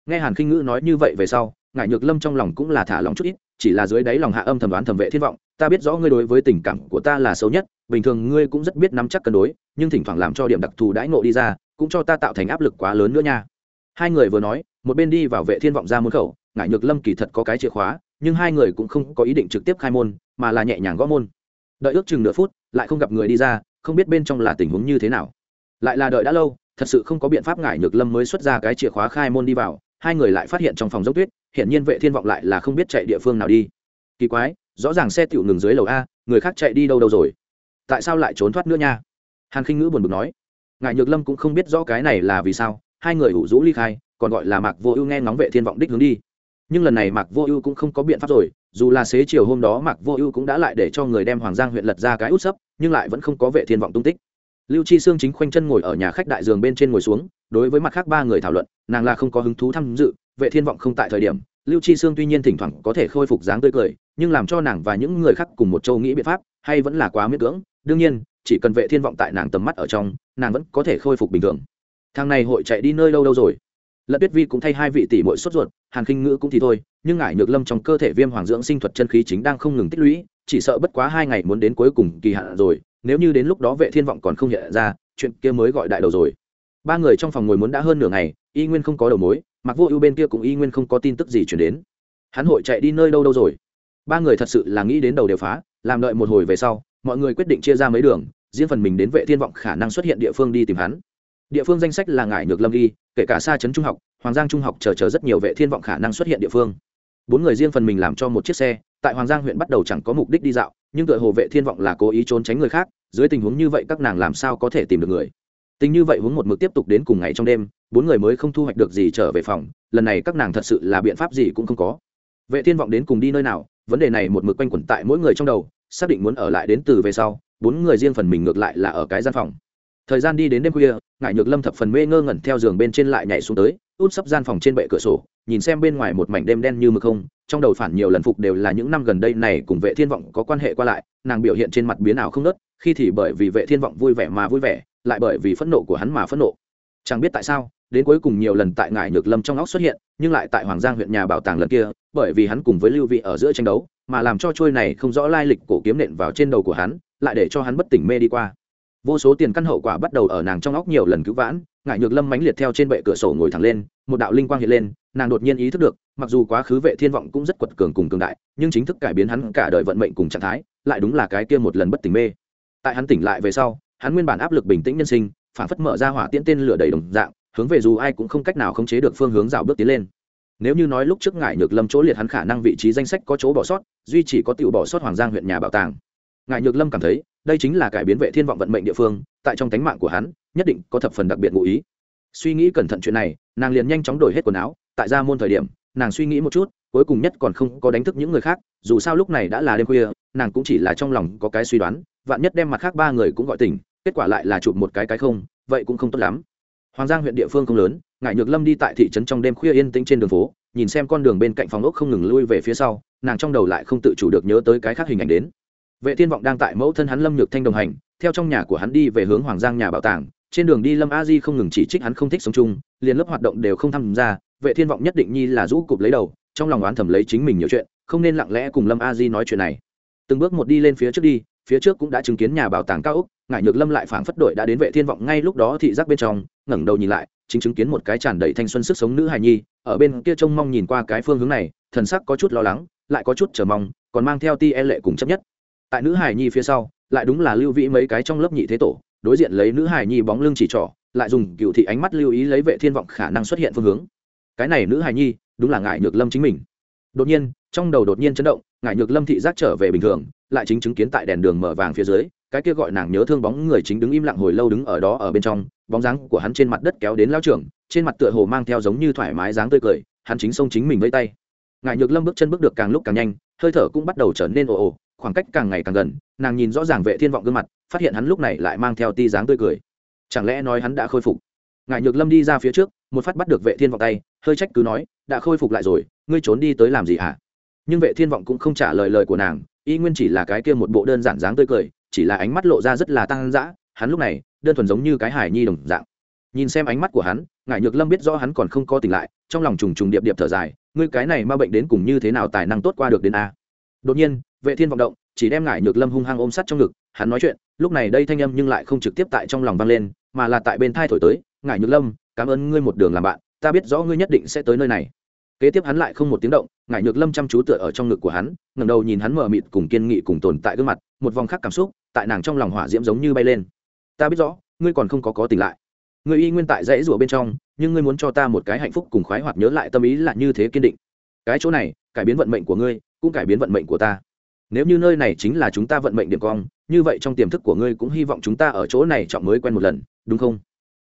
Nghe hàn khinh ngữ nói như vậy về sau ngại nhược lâm trong lòng cũng là thả lòng chút ít, chỉ là dưới đáy lòng hạ âm thầm đoán thầm vệ thiên vọng, ta biết rõ ngươi đối với tình cảm của ta là xấu nhất, bình thường ngươi cũng rất biết nắm chắc cân đối, nhưng thỉnh thoảng làm cho điểm đặc thù đãi ngộ đi ra, cũng cho ta tạo thành áp lực quá lớn nữa nha hai người vừa nói, một bên đi vào vệ thiên vọng ra môn khẩu ngại nhược lâm kỳ thật có cái chìa khóa, nhưng hai người cũng không có ý định trực tiếp khai môn, mà là nhẹ nhàng gõ môn. Đợi ước chừng nửa phút, lại không gặp người đi ra, không biết bên trong là tình huống như thế nào. Lại là đợi đã lâu, thật sự không có biện pháp ngại nhược lâm mới xuất ra cái chìa khóa khai môn đi vào, hai người lại phát hiện trong phòng dốc tuyết hiện nhiên vệ thiên vọng lại là không biết chạy địa phương nào đi. Kỳ quái, rõ ràng xe tiểu ngừng dưới lầu a, người khác chạy đi đâu đâu rồi? Tại sao lại trốn thoát nữa nha? Hàn khinh ngữ buồn bực nói. Ngại nhược lâm cũng không biết rõ cái này là vì sao hai người ủ rũ ly khai, còn gọi là mạc vô ưu nghe ngóng vệ thiên vọng đích hướng đi. Nhưng lần này mạc vô ưu cũng không có biện pháp rồi, dù là xế chiều hôm đó mạc vô ưu cũng đã lại để cho người đem hoàng giang huyện lật ra cái út sấp, nhưng lại vẫn không có vệ thiên vọng tung tích. Lưu chi sương chính khoanh chân ngồi ở nhà khách đại giường bên trên ngồi xuống, đối với mặt khác ba người thảo luận, nàng là không có hứng thú tham dự, vệ thiên vọng không tại thời điểm. Lưu chi sương tuy nhiên thỉnh thoảng có thể khôi phục dáng tươi cười, nhưng làm cho nàng và những người khác cùng một châu nghĩ biện pháp, hay vẫn là quá miễn cưỡng. Đương nhiên, chỉ cần vệ thiên vọng tại nàng tầm mắt ở trong, nàng vẫn có thể khôi phục bình thường thằng này hội chạy đi nơi đâu đâu rồi? Lận tuyết vi cũng thay hai vị tỷ muội sốt ruột, hàn khinh ngữ cũng thì thôi, nhưng ngải nhược lâm trong cơ thể viêm hoàng dưỡng sinh thuật chân khí chính đang không ngừng tích lũy, chỉ sợ bất quá hai ngày muốn đến cuối cùng kỳ hạn rồi, nếu như đến lúc đó vệ thiên vọng còn không hiện ra, chuyện kia mới gọi đại đầu rồi. Ba người trong phòng ngồi muốn đã hơn nửa ngày, y nguyên không có đầu mối mặc vô ưu bên kia cũng y nguyên không có tin tức gì chuyển đến. Hắn hội chạy đi nơi đâu đâu rồi? Ba người thật sự là nghĩ đến đầu đều phá, làm đợi một hồi về sau, mọi người quyết định chia ra mấy đường, riêng phần mình đến vệ thiên vọng khả năng xuất hiện địa phương đi tìm hắn địa phương danh sách là ngải nhược lâm ghi, kể cả xa trấn trung học, hoàng giang trung học chờ chờ rất nhiều vệ thiên vọng khả năng xuất hiện địa phương. Bốn người riêng phần mình làm cho một chiếc xe, tại hoàng giang huyện bắt đầu chẳng có mục đích đi dạo, nhưng tựa hồ vệ thiên vọng là cố ý trốn tránh người khác, dưới tình huống như vậy các nàng làm sao có thể tìm được người. Tình như vậy hướng một mực tiếp tục đến cùng ngày trong đêm, bốn người mới không thu hoạch được gì trở về phòng, lần này các nàng thật sự là biện pháp gì cũng không có. Vệ thiên vọng đến cùng đi nơi nào, vấn đề này một mực quanh quẩn tại mỗi người trong đầu, xác định muốn ở lại đến từ về sau, bốn người riêng phần mình ngược lại là ở cái gian phòng thời gian đi đến đêm khuya ngại nhược lâm thập phần mê ngơ ngẩn theo giường bên trên lại nhảy xuống tới, út sấp gian phòng trên bệ cửa sổ, nhìn xem bên ngoài một mảnh đêm đen như mực không, trong đầu phản nhiều lần phục đều là những năm gần đây này cùng vệ thiên vọng có quan hệ qua lại, nàng biểu hiện trên mặt biến ảo không nớt khi thì bởi vì vệ thiên vọng vui vẻ mà vui vẻ, lại bởi vì phẫn nộ của hắn mà phẫn nộ. Chẳng biết tại sao, đến cuối cùng nhiều lần tại ngải nhược lâm trong óc xuất hiện, nhưng lại tại hoàng giang huyện nhà bảo tàng lần kia, bởi vì hắn cùng với lưu vị ở giữa tranh đấu, mà làm cho trôi này không rõ lai lịch cổ kiếm nện vào trên đầu của hắn, lại để cho hắn bất tỉnh mê đi qua vô số tiền căn hậu quả bắt đầu ở nàng trong óc nhiều lần cứu vãn ngại nhược lâm mãnh liệt theo trên bệ cửa sổ ngồi thẳng lên, một đạo linh quang hiện lên, nàng đột nhiên ý thức được, mặc dù quá khứ vệ thiên vọng cũng rất quật cường cùng cường đại, nhưng chính thức cải biến hắn cả đời vận mệnh cùng trạng thái, lại đúng là cái kia một lần bất tỉnh mê. Tại hắn tỉnh lại về sau, hắn nguyên bản áp lực bình tĩnh nhân sinh, phản phất mở ra hỏa tiễn tên lửa đầy đồng dạng, hướng về dù ai cũng không cách nào khống chế được phương hướng rào bước tiến lên. Nếu như nói lúc trước ngại nhược lâm chỗ liệt hắn khả năng vị trí danh sách có chỗ bỏ sót, duy chỉ có tiểu bỏ sót hoàng giang huyện nhà bảo tàng. Ngại nhược lâm cảm thấy đây chính là cải biến vệ thiên vọng vận mệnh địa phương, tại trong tánh mạng của hắn, nhất định có thập phần đặc biệt ngụ ý. Suy nghĩ cẩn thận chuyện này, nàng liền nhanh chóng đổi hết quần áo, tại ra môn thời điểm, nàng suy nghĩ một chút, cuối cùng nhất còn không có đánh thức những người khác, dù sao lúc này đã là đêm khuya, nàng cũng chỉ là trong lòng có cái suy đoán, vạn nhất đem mặt khác ba người cũng gọi tỉnh, kết quả lại là chụp một cái cái không, vậy cũng không tốt lắm. Hoàng giang huyện địa phương không lớn ngại nhược lâm đi tại thị trấn trong đêm khuya yên tĩnh trên đường phố, nhìn xem con đường bên cạnh phòng ốc không ngừng lui về phía sau, nàng trong đầu lại không tự chủ được nhớ tới cái khác hình ảnh đến vệ thiên vọng đang tại mẫu thân hắn lâm nhược thanh đồng hành, theo trong nhà của hắn đi về hướng hoàng giang nhà bảo tàng, trên đường đi lâm a di không ngừng chỉ trích hắn không thích sống chung, liền lớp hoạt động đều không tham gia, vệ thiên vọng nhất định nhi là rũ cụp lấy đầu, trong lòng oán thầm lấy chính mình nhiều chuyện, không nên lặng lẽ cùng lâm a di nói chuyện này. Từng bước một đi lên phía trước đi, phía trước cũng đã chứng kiến nhà bảo tàng cao úc ngải nhược lâm lại phảng phất đội đã đến vệ thiên vọng ngay lúc đó thị giác bên trong, ngẩng đầu nhìn lại, chính chứng kiến một cái tràn đầy thanh xuân sức sống nữ hài nhi, ở bên kia trông mong nhìn qua cái phương hướng này, thần sắc có chút lo lắng, lại có chút chờ mong, còn mang theo ti e lệ cùng chấp nhất tại nữ hải nhi phía sau, lại đúng là lưu vĩ mấy cái trong lớp nhị thế tổ, đối diện lấy nữ hải nhi bóng lưng chỉ trỏ, lại dùng cựu thị ánh mắt lưu ý lấy vệ thiên vọng khả năng xuất hiện phương hướng. Cái này nữ hải nhi, đúng là ngại nhược lâm chính mình. Đột nhiên, trong đầu đột nhiên chấn động ngại nhược lâm thị giác trở về bình thường, lại chính chứng kiến tại đèn đường mở vàng phía dưới, cái kia gọi nàng nhớ thương bóng người chính đứng im lặng hồi lâu đứng ở đó ở bên trong, bóng dáng của hắn trên mặt đất kéo đến lao trưởng trên mặt tựa hồ mang theo giống như thoải mái dáng tươi cười, hắn chính xông chính mình với tay. Ngại nhược lâm bước chân bước được càng lúc càng nhanh, hơi thở cũng bắt đầu trở nên ồ ồ khoảng cách càng ngày càng gần, nàng nhìn rõ ràng vệ thiên vọng gương mặt, phát hiện hắn lúc này lại mang theo ti dáng tươi cười. Chẳng lẽ nói hắn đã khôi phục? Ngại nhược lâm đi ra phía trước, một phát bắt được vệ thiên vọng tay, hơi trách cứ nói, đã khôi phục lại rồi, ngươi trốn đi tới làm gì hả? Nhưng vệ thiên vọng cũng không trả lời lời của nàng, y nguyên chỉ là cái kia một bộ đơn giản dáng tươi cười, chỉ là ánh mắt lộ ra rất là tăng dã, hắn lúc này, đơn thuần giống như cái hải nhi đồng dạng. Nhìn xem ánh mắt của hắn ngại nhược lâm biết rõ hắn còn không có tỉnh lại, trong lòng trùng trùng điệp điệp thở dài, ngươi cái này ma bệnh đến cùng như thế nào tài năng tốt qua được đến a? Đột nhiên vệ thiên vọng động, chỉ đem ngải nhược lâm hung hăng ôm sát trong ngực, hắn nói chuyện, lúc này đây thanh âm nhưng lại không trực tiếp tại trong lòng vang lên, mà là tại bên thai thổi tới, Ngải nhược lâm, cảm ơn ngươi một đường làm bạn, ta biết rõ ngươi nhất định sẽ tới nơi này. Kế tiếp hắn lại không một tiếng động, ngải nhược lâm chăm chú tựa ở trong ngực của hắn, ngẩng đầu nhìn hắn mờ mịt cùng kiên nghị cùng tồn tại gương mặt, một vòng khác cảm xúc, tại nàng trong lòng hỏa diễm giống như bay lên. Ta biết rõ, ngươi còn không có có tỉnh lại. Người y nguyên tại dãy rủa bên trong, nhưng ngươi muốn cho ta một cái hạnh phúc cùng khoái hoạt nhớ lại tâm ý là như thế kiên định. Cái chỗ này, cải biến vận mệnh của ngươi, cũng cải biến vận mệnh của ta nếu như nơi này chính là chúng ta vận mệnh điểm cong, như vậy trong tiềm thức của ngươi cũng hy vọng chúng ta ở chỗ này chọn mới quen một lần, đúng không?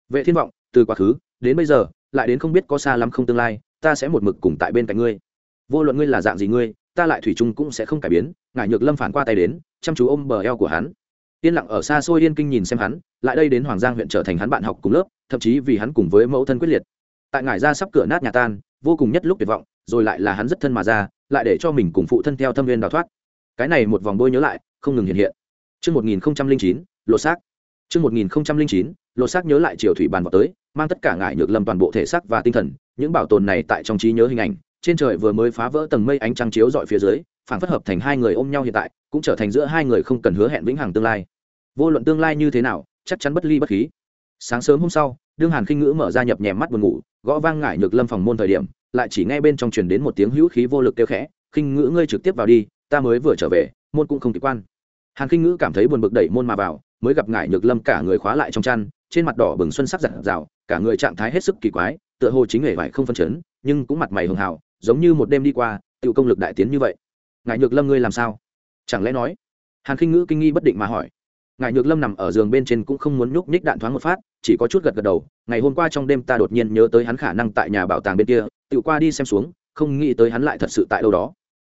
Vệ thiên vọng, từ quá khứ, đến bây giờ, lại đến không biết có xa lắm không tương lai, ta sẽ một mực cùng tại bên cạnh ngươi. Vô luận ngươi là dạng gì ngươi, ta lại thủy chung cũng sẽ không cải biến, ngải nhược lâm phản qua tay đến, chăm chú ôm bờ eo của hắn. Yên lặng ở xa xôi yên kinh nhìn xem hắn, lại đây đến hoàng giang huyện trở thành hắn bạn học cùng lớp, thậm chí vì hắn cùng với mẫu thân quyết liệt. Tại ngải ra sắp cửa nát nhà tan, vô cùng nhất lúc tuyệt vọng, rồi lại là hắn rất thân mà ra, lại để cho mình cùng phụ thân theo thâm viên đào thoát cái này một vòng bôi nhớ lại không ngừng hiện hiện Trước 1009, lộ xác. Trước 1009, lộ xác nhớ lại triều thủy bàn vào tới, mang tất cả ngải nhược lâm toàn bộ thể xác và tinh thần, những bảo tồn này tại trong trí nhớ hình ảnh, trên trời vừa mới phá vỡ tầng mây ánh trăng chiếu dọi phía dưới, phản phất hợp thành hai người ôm nhau hiện tại, cũng trở thành giữa hai người không cần hứa hẹn vĩnh hằng tương lai. Vô luận tương lai như thế nào, chắc chắn bất ly bất khí. Sáng sớm hôm sau, đương Hàn Khinh Ngữ mở ra nhập nhèm mắt buồn ngủ, gõ vang ngải nhược lâm phòng môn thời điểm, lại chỉ nghe bên trong truyền đến một tiếng hữu khí vô lực kêu khẽ, "Khinh Ngữ ngươi trực tiếp vào đi, ta mới vừa trở về, môn cũng không kịp quan." Hàn Khinh Ngữ cảm thấy buồn bực đẩy môn mà vào, mới gặp ngải nhược lâm cả người khóa lại trong chăn, trên mặt đỏ bừng xuân sắc giặt rào, cả người trạng thái hết sức kỳ quái, tựa hồ chính hề vải không phân chấn, nhưng cũng mặt mày hường hào, giống như một đêm đi qua, tự công lực đại tiến như vậy. Ngải nhược lâm ngươi làm sao? Chẳng lẽ nói? Hàn Khinh Ngữ kinh nghi bất định mà hỏi ngài nhược lâm nằm ở giường bên trên cũng không muốn nhúc nhích đạn thoáng một phát chỉ có chút gật gật đầu ngày hôm qua trong đêm ta đột nhiên nhớ tới hắn khả năng tại nhà bảo tàng bên kia tự qua đi xem xuống không nghĩ tới hắn lại thật sự tại đâu đó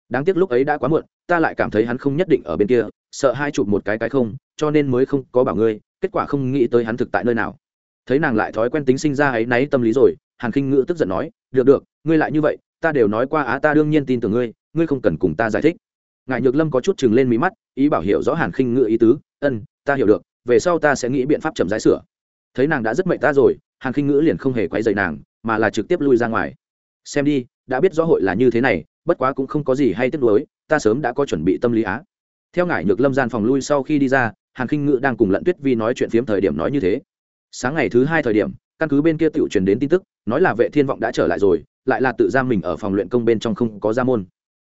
đáng tiếc lúc ấy đã quá muộn, ta lại cảm thấy hắn không nhất định ở bên kia, sợ hai chụp một cái cái không, cho nên mới không có bảo ngươi, kết quả không nghĩ tới hắn thực tại nơi nào. Thấy nàng lại thói quen tính sinh ra ấy náy tâm lý rồi, hàn khinh ngữ tức giận nói, được được, ngươi lại như vậy, ta đều nói qua á, ta đương nhiên tin tưởng ngươi ngươi không cần cùng ta giải thích. Ngài nhược lâm có chút chừng lên mí mắt, ý bảo hiểu rõ hàn khinh ngữ ý tứ, ân, ta hiểu được, về sau ta sẽ nghĩ biện pháp chậm rãi sửa. Thấy nàng đã rất mệnh ta rồi, hàn khinh ngữ liền không hề quay dày nàng, mà là trực tiếp lui ra ngoài. Xem đi, đã biết rõ hội là như thế này bất quá cũng không có gì hay tiếc nuối, ta sớm đã có chuẩn bị tâm lý á. Theo ngải nhược lâm gian phòng lui sau khi đi ra, hàn khinh ngữ đang cùng lận tuyết vi nói chuyện phiếm thời điểm nói như thế. Sáng ngày thứ hai thời điểm, căn cứ bên kia tự truyền đến tin tức, nói là vệ thiên vọng đã trở lại rồi, lại là tự giam mình ở phòng luyện công bên trong không có ra môn.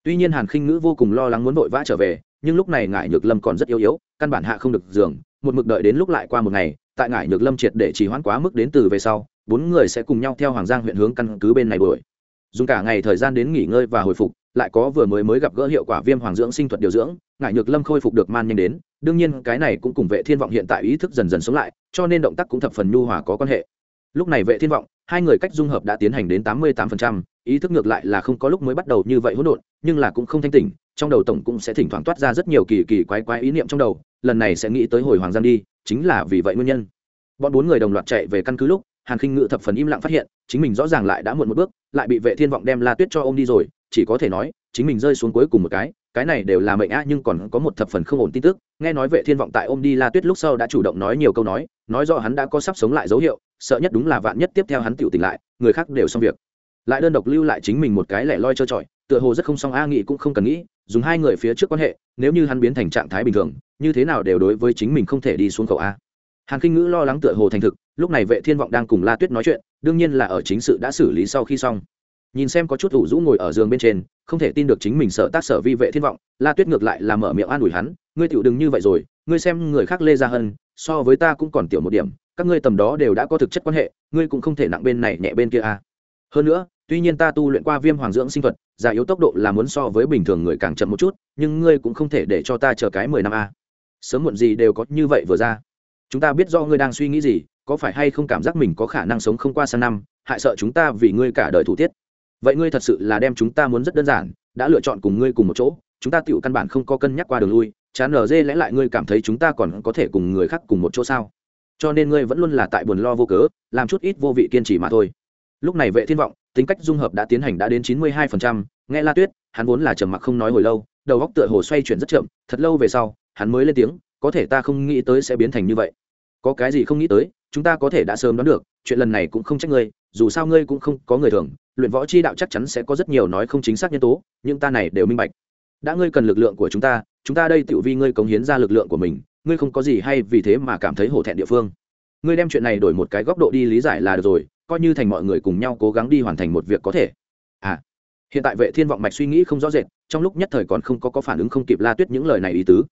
Tuy nhiên hàn khinh ngữ vô cùng lo lắng muốn vội vã trở về, nhưng lúc này ngải nhược lâm còn rất yếu yếu, căn bản hạ không được giường, một mực đợi đến lúc lại qua một ngày, tại ngải nhược lâm triệt để trì hoãn quá mức đến từ về sau, bốn người sẽ cùng nhau theo hoàng giang huyện hướng căn cứ bên này đuổi dùng cả ngày thời gian đến nghỉ ngơi và hồi phục lại có vừa mới mới gặp gỡ hiệu quả viêm hoàng dưỡng sinh thuật điều dưỡng ngại nhược lâm khôi phục được man nhanh đến đương nhiên cái này cũng cùng vệ thiên vọng hiện tại ý thức dần dần sống lại cho nên động tác cũng thập phần nhu hòa có quan hệ. Lúc này vệ thiên vọng hai người cách dung hợp đã tiến hành đến tám mươi 88%, ý thức ngược lại là không có lúc mới bắt đầu như vậy hỗn độn nhưng là cũng không thanh tỉnh trong đầu tổng cũng sẽ thỉnh thoảng toát ra rất nhiều kỳ kỳ quái quái ý niệm trong đầu lần này sẽ nghĩ tới hồi hoàng giang đi chính là vì vậy nguyên nhân. Bọn bốn người đồng loạt chạy về căn cứ lúc hàn khinh ngự thập phần im lặng phát hiện chính mình rõ ràng lại đã muộn một bước, lại bị vệ thiên vọng đem la tuyết cho ông đi rồi, chỉ có thể nói, chính mình rơi xuống cuối cùng một cái cái này đều là mệnh á, nhưng còn có một thập phần không ổn tin tức. Nghe nói vệ thiên vọng tại ôm đi la tuyết lúc sau đã chủ động nói nhiều câu nói nói rõ hắn đã có sắp sống lại dấu hiệu, sợ nhất đúng là vạn nhất tiếp theo hắn tiểu tỉnh lại, người khác đều xong việc. Lại đơn độc lưu lại chính mình một cái lẻ loi trơ trọi, tựa hồ rất không xong a nghị cũng không cần nghĩ, dùng hai người phía trước quan hệ, nếu như hắn biến thành trạng thái bình thường, như thế nào đều đối với chính mình không thể đi xuống cầu a hàn kinh ngữ lo lắng tựa hồ thành thực lúc này vệ thiên vọng đang cùng la tuyết nói chuyện đương nhiên là ở chính sự đã xử lý sau khi xong nhìn xem có chút ủ rũ ngồi ở giường bên trên không thể tin được chính mình sợ tác sở vi vệ thiên vọng la tuyết ngược lại là mở miệng an ủi hắn ngươi tiểu đừng như vậy rồi ngươi xem người khác lê ra hơn so với ta cũng còn tiểu một điểm các ngươi tầm đó đều đã có thực chất quan hệ ngươi cũng không thể nặng bên này nhẹ bên kia a hơn nữa tuy nhiên ta tu luyện qua viêm hoàng dưỡng sinh thuật già yếu tốc độ là muốn so với bình thường người càng chậm một chút nhưng ngươi cũng không thể để cho ta chờ cái mười năm a sớm muộn gì đều có như vậy vừa ra chúng ta biết do ngươi đang suy nghĩ gì có phải hay không cảm giác mình có khả năng sống không qua sang năm hại sợ chúng ta vì ngươi cả đời thủ tiết. Vậy ngươi thật sự là đem chúng ta muốn rất đơn giản đã lựa chọn cùng ngươi cùng một chỗ chúng ta tựu căn bản không có cân nhắc qua đường lui chán lờ dê lẽ lại ngươi cảm thấy chúng ta còn có thể cùng người khác cùng một chỗ sao? Cho nên ngươi vẫn luôn là tại buồn lo vô cớ làm chút ít vô vị kiên trì mà thôi. Lúc này vệ thiên vọng tính cách dung hợp đã tiến hành đã đến chín mươi 92%, nghe la tuyết hắn vốn là trầm mặc không nói hồi lâu đầu góc tựa hồ xoay chuyển rất chậm thật lâu về sau hắn mới lên tiếng có thể ta không nghĩ tới sẽ biến thành như vậy. Có cái gì không nghĩ tới chúng ta có thể đã sớm đoán được, chuyện lần này cũng không trách ngươi, dù sao ngươi cũng không có người thường, luyện võ chi đạo chắc chắn sẽ có rất nhiều nói không chính xác nhân tố, nhưng ta này đều minh bạch. Đã ngươi cần lực lượng của chúng ta chúng ta đây tự vi ngươi cống hiến ra lực lượng của mình, ngươi không có gì hay vì thế mà cảm thấy hổ thẹn địa phương. Ngươi đem chuyện này đổi một cái góc độ đi lý giải là được rồi, coi như thành mọi người cùng nhau cố gắng đi hoàn thành một việc có thể. À hiện tại vệ thiên vọng mạch suy nghĩ không rõ rệt, trong lúc nhất thời còn không có có phản ứng không kịp la tuyết những lời này ý tứ.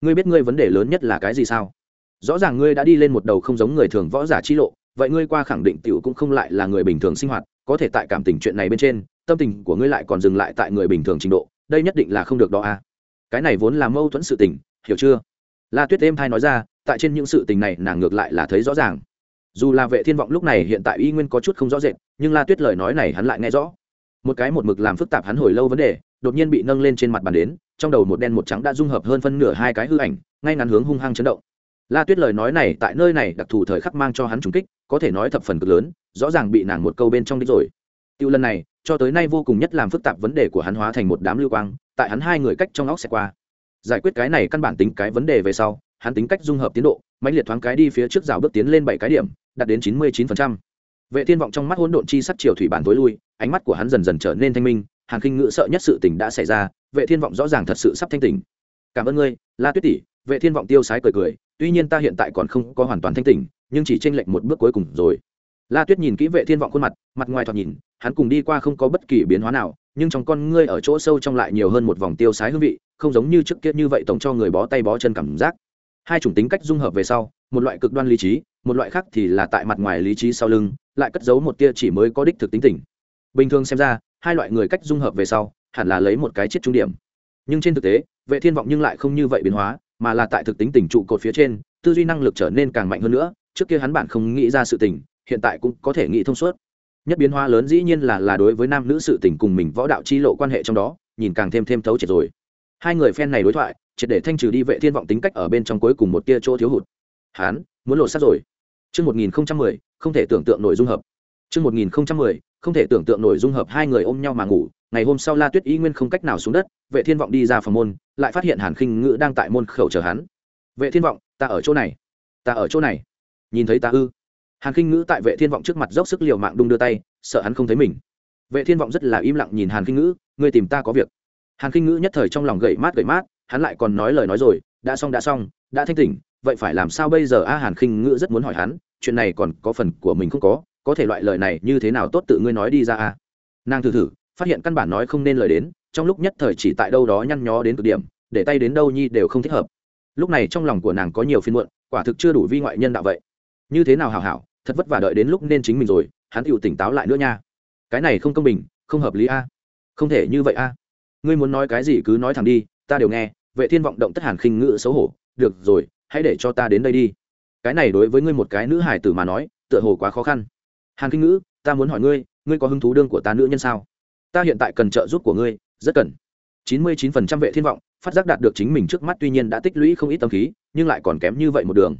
Ngươi biết ngươi vấn đề lớn nhất là cái gì sao? Rõ ràng ngươi đã đi lên một đầu không giống người thường võ giả chi lộ, vậy ngươi qua khẳng định tiểu cũng không lại là người bình thường sinh hoạt, có thể tại cảm tình chuyện này bên trên, tâm tình của ngươi lại còn dừng lại tại người bình thường trình độ, đây nhất định là không được đó a cái này vốn là mâu thuẫn sự tình, hiểu chưa? La tuyết êm thai nói ra, tại trên những sự tình này nàng ngược lại là thấy rõ ràng. Dù là vệ thiên vọng lúc này hiện tại y nguyên có chút không rõ rệt, nhưng la tuyết lời nói này hắn lại nghe rõ. Một cái một mực làm phức tạp hắn hồi lâu vấn đề, đột nhiên bị nâng lên trên mặt bàn đến, trong đầu một đen một trắng đã dung hợp hơn phân nửa hai cái hư ảnh, ngay ngắn hướng hung hăng chấn động la tuyết lời nói này tại nơi này đặc thù thời khắc mang cho hắn trùng kích, có thể nói thập phần cực lớn, rõ ràng bị nàng một câu bên trong đích rồi. Tiêu lần này, cho tới nay vô cùng nhất làm phức tạp vấn đề của hắn hóa thành một đám lưu quang, tại hắn hai người cách trong óc sẽ qua. Giải quyết cái này căn bản tính cái vấn đề về sau, hắn tính cách dung hợp tiến độ, mãnh liệt thoáng cái đi phía trước rào bước tiến lên bảy cái điểm, đạt đến chín mươi chín vệ thiên vọng trong mắt hỗn độn chi sắt chiều thủy bản tối lui, ánh mắt của hắn dần dần trở nên thanh minh hàn khinh ngự sợ nhất sự tình đã xảy ra, vệ thiên vọng rõ ràng thật sự sắp thanh tỉnh. Cảm ơn ngươi, la tuyết tỷ vệ thiên vọng tiêu sái cười cười, tuy nhiên ta hiện tại còn không có hoàn toàn thanh tỉnh, nhưng chỉ tranh lệch một bước cuối cùng rồi. La tuyết nhìn kỹ vệ thiên vọng khuôn mặt mặt ngoài thoạt nhìn, hắn cùng đi qua không có bất kỳ biến hóa nào, nhưng trong con ngươi ở chỗ sâu trong lại nhiều hơn một vòng tiêu sái hương vị, không giống như trước kia như vậy tổng cho người bó tay bó chân cảm giác. Hai chủng tính cách dung hợp về sau, một loại cực đoan lý trí, một loại khác thì là tại mặt ngoài lý trí sau lưng, lại cất giấu một tia chỉ mới có đích thực tính tình. Bình thường xem ra, hai loại người cách dung hợp về sau, hẳn là lấy một cái chết trung điểm. Nhưng trên thực tế, vệ thiên vọng nhưng lại không như vậy biến hóa mà là tại thực tính tình trụ cột phía trên, tư duy năng lực trở nên càng mạnh hơn nữa, trước kia hắn bản không nghĩ ra sự tình, hiện tại cũng có thể nghĩ thông suốt. Nhất biến hóa lớn dĩ nhiên là là đối với nam nữ sự tình cùng mình võ đạo chi lộ quan hệ trong đó, nhìn càng thêm thêm thấu triệt rồi. Hai người phen này đối thoại, triệt để thanh trừ đi vệ thiên vọng tính cách ở bên trong cuối cùng một tia chỗ thiếu hụt. Hắn muốn lộ sát rồi. Chương 1010 không thể tưởng tượng nội dung hợp. Chương 1010 không thể tưởng tượng nội dung hợp, hai người ôm nhau mà ngủ ngày hôm sau la tuyết y nguyên không cách nào xuống đất, vệ thiên vọng đi ra phòng môn, lại phát hiện hàn khinh ngữ đang tại môn khẩu chờ hắn. Vệ thiên vọng, ta ở chỗ này. Ta ở chỗ này. Nhìn thấy ta ư? Hàn khinh ngữ tại vệ thiên vọng trước mặt dốc sức liều mạng đung đưa tay, sợ hắn không thấy mình. Vệ thiên vọng rất là im lặng nhìn hàn khinh ngữ, ngươi tìm ta có việc. Hàn khinh ngữ nhất thời trong lòng gậy mát gậy mát, hắn lại còn nói lời nói rồi, đã xong đã xong, đã thanh tỉnh, vậy phải làm sao bây giờ? A hàn khinh ngữ rất muốn hỏi hắn, chuyện này còn có phần của mình không có có thể loại lời này như thế nào tốt tự ngươi nói đi ra a? Nàng thử thử phát hiện căn bản nói không nên lời đến, trong lúc nhất thời chỉ tại đâu đó nhăn nhó đến cực điểm, để tay đến đâu nhi đều không thích hợp. Lúc này trong lòng của nàng có nhiều phiên muộn, quả thực chưa đủ vi ngoại nhân đạo vậy. Như thế nào hảo hảo, thật vất vả đợi đến lúc nên chính mình rồi, hắn tựu tỉnh táo lại nữa nha. Cái này không công bình, không hợp lý a. Không thể như vậy a. Ngươi muốn nói cái gì cứ nói thẳng đi, ta đều nghe, vệ thiên vọng động tất hàn khinh ngự xấu hổ. Được rồi, hãy để cho ta đến đây đi. Cái này đối với ngươi một cái nữ hải tử mà nói, tựa hồ quá khó khăn. Hàn khinh ngữ, ta muốn hỏi ngươi ngươi có hứng thú đương của ta nữ nhân sao? Ta hiện tại cần trợ giúp của ngươi, rất cần. Chín mươi chín phần trăm vệ thiên vọng, phát giác đạt được chính mình trước mắt tuy nhiên đã tích lũy không ít tâm khí, nhưng lại còn kém như vậy một đường.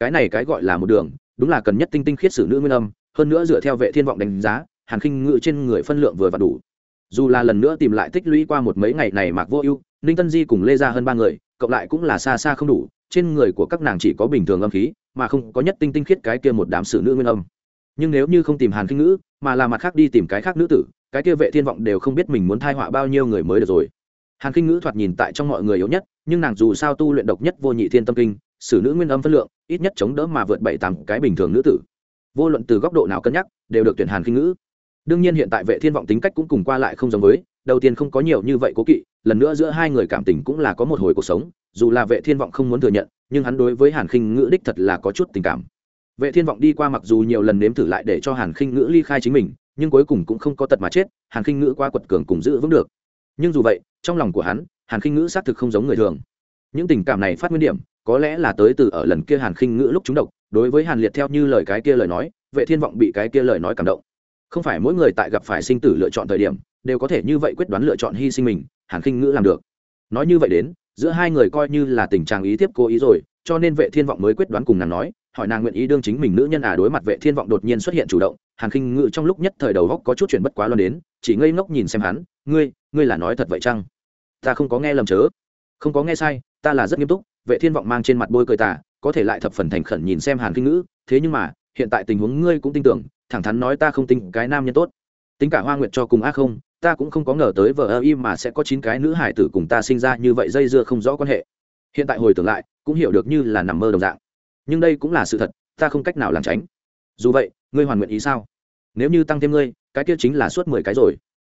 Cái này cái gọi là một đường, đúng là cần nhất tinh tinh khiết sử nữ nguyên âm, hơn nữa dựa theo vệ thiên vọng đánh giá, hàn khinh ngự trên người phân lượng vừa và đủ. Dù là lần nữa tìm lại tích lũy qua một mấy ngày này mạc vô ưu, ninh tân di cùng lê ra hơn ba người, cộng lại cũng là xa xa không đủ, trên người của các nàng chỉ có bình thường âm khí, mà không có nhất tinh tinh khiết cái kia một đám sử nữ nguyên âm. Nhưng nếu như không tìm hàn kinh ngữ, mà là mặt khác đi tìm cái khác nữ tử cái kia vệ thiên vọng đều không biết mình muốn thai họa bao nhiêu người mới được rồi. Hàn kinh ngữ thoạt nhìn tại trong mọi người yếu nhất, nhưng nàng dù sao tu luyện độc nhất vô nhị thiên tâm kinh, xử nữ nguyên âm phân lượng, ít nhất chống đỡ mà vượt bảy tám cái bình thường nữ tử. Vô luận từ góc độ nào cân nhắc, đều được tuyển hàn kinh ngữ. Đương nhiên hiện tại vệ thiên vọng tính cách cũng cùng qua lại không giống với, đầu tiên không có nhiều như vậy cố kỵ, lần nữa giữa hai người cảm tình cũng là có một hồi cuộc sống, dù là vệ thiên vọng không muốn thừa nhận, nhưng hắn đối với hàn khinh ngữ đích thật là có chút tình cảm. Vệ thiên vọng đi qua mặc dù nhiều lần nếm thử lại để cho hàn khinh ngữ ly khai chính mình nhưng cuối cùng cũng không có tật mà chết, hàn khinh ngữ qua quật cường cùng giữ vững được. Nhưng dù vậy, trong lòng của hắn, hàn khinh ngữ xác thực không giống người thường. Những tình cảm này phát nguyên điểm, có lẽ là tới từ ở lần kia hàn khinh ngữ lúc chúng độc, đối với hàn liệt theo như lời cái kia lời nói, vệ thiên vọng bị cái kia lời nói cảm động. Không phải mỗi người tại gặp phải sinh tử lựa chọn thời điểm, đều có thể như vậy quyết đoán lựa chọn hy sinh mình, hàn khinh ngữ làm được. Nói như vậy đến, giữa hai người coi như là tình trạng ý tiếp cố ý rồi, cho nên vệ thiên vọng mới quyết đoán cùng nàng nói hỏi nàng nguyện ý đương chính mình nữ nhân à đối mặt vệ thiên vọng đột nhiên xuất hiện chủ động, hàn khinh ngự trong lúc nhất thời đầu góc có chút chuyện bất quá lo đến, chỉ ngây ngốc nhìn xem hắn, ngươi ngươi là nói thật vậy chăng? Ta không có nghe lầm chớ. Không có nghe sai, ta là rất nghiêm túc. Vệ thiên vọng mang trên mặt bôi cười tà, có thể lại thập phần thành khẩn nhìn xem hàn kinh ngữ thế nhưng mà, hiện tại tình huống ngươi cũng tin tưởng, thẳng thắn nói ta không tin cái nam nhân tốt. Tính cả hoa nguyệt cho cùng a không, ta cũng không có ngờ tới vợ ơ im mà sẽ có chín cái nữ hải tử cùng ta sinh ra như vậy dây dưa không rõ quan hệ. Hiện tại hồi tưởng lại, cũng hiểu được như là nằm mơ đồng dạng nhưng đây cũng là sự thật, ta không cách nào làm tránh. Dù vậy, ngươi hoàn nguyện ý sao? Nếu như tăng thêm ngươi, cái kia chính là suốt mười cái rồi.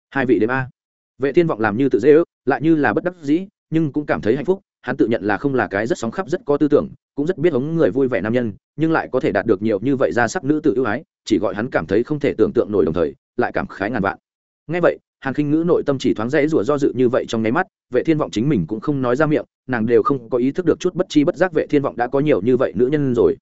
Hai vị đếm a. Vệ thiên vọng làm như tự dễ ước, lại như là bất đắc dĩ, nhưng cũng cảm thấy hạnh phúc. Hắn tự nhận là không là cái rất sóng khắp, rất có tư tưởng, cũng rất biết hống người vui vẻ nam nhân, nhưng lại có thể đạt được nhiều như vậy ra sắc nữ tự ưu ái, chỉ gọi hắn cảm thấy không thể tưởng tượng nổi đồng thời, lại cảm khái ngàn vạn. Ngay vậy hàn khinh ngữ nội tâm chỉ thoáng rẽ rủa do dự như vậy trong nháy mắt, vệ thiên vọng chính mình cũng không nói ra miệng, nàng đều không có ý thức được chút bất chi bất giác vệ thiên vọng đã có nhiều như vậy nữ nhân rồi.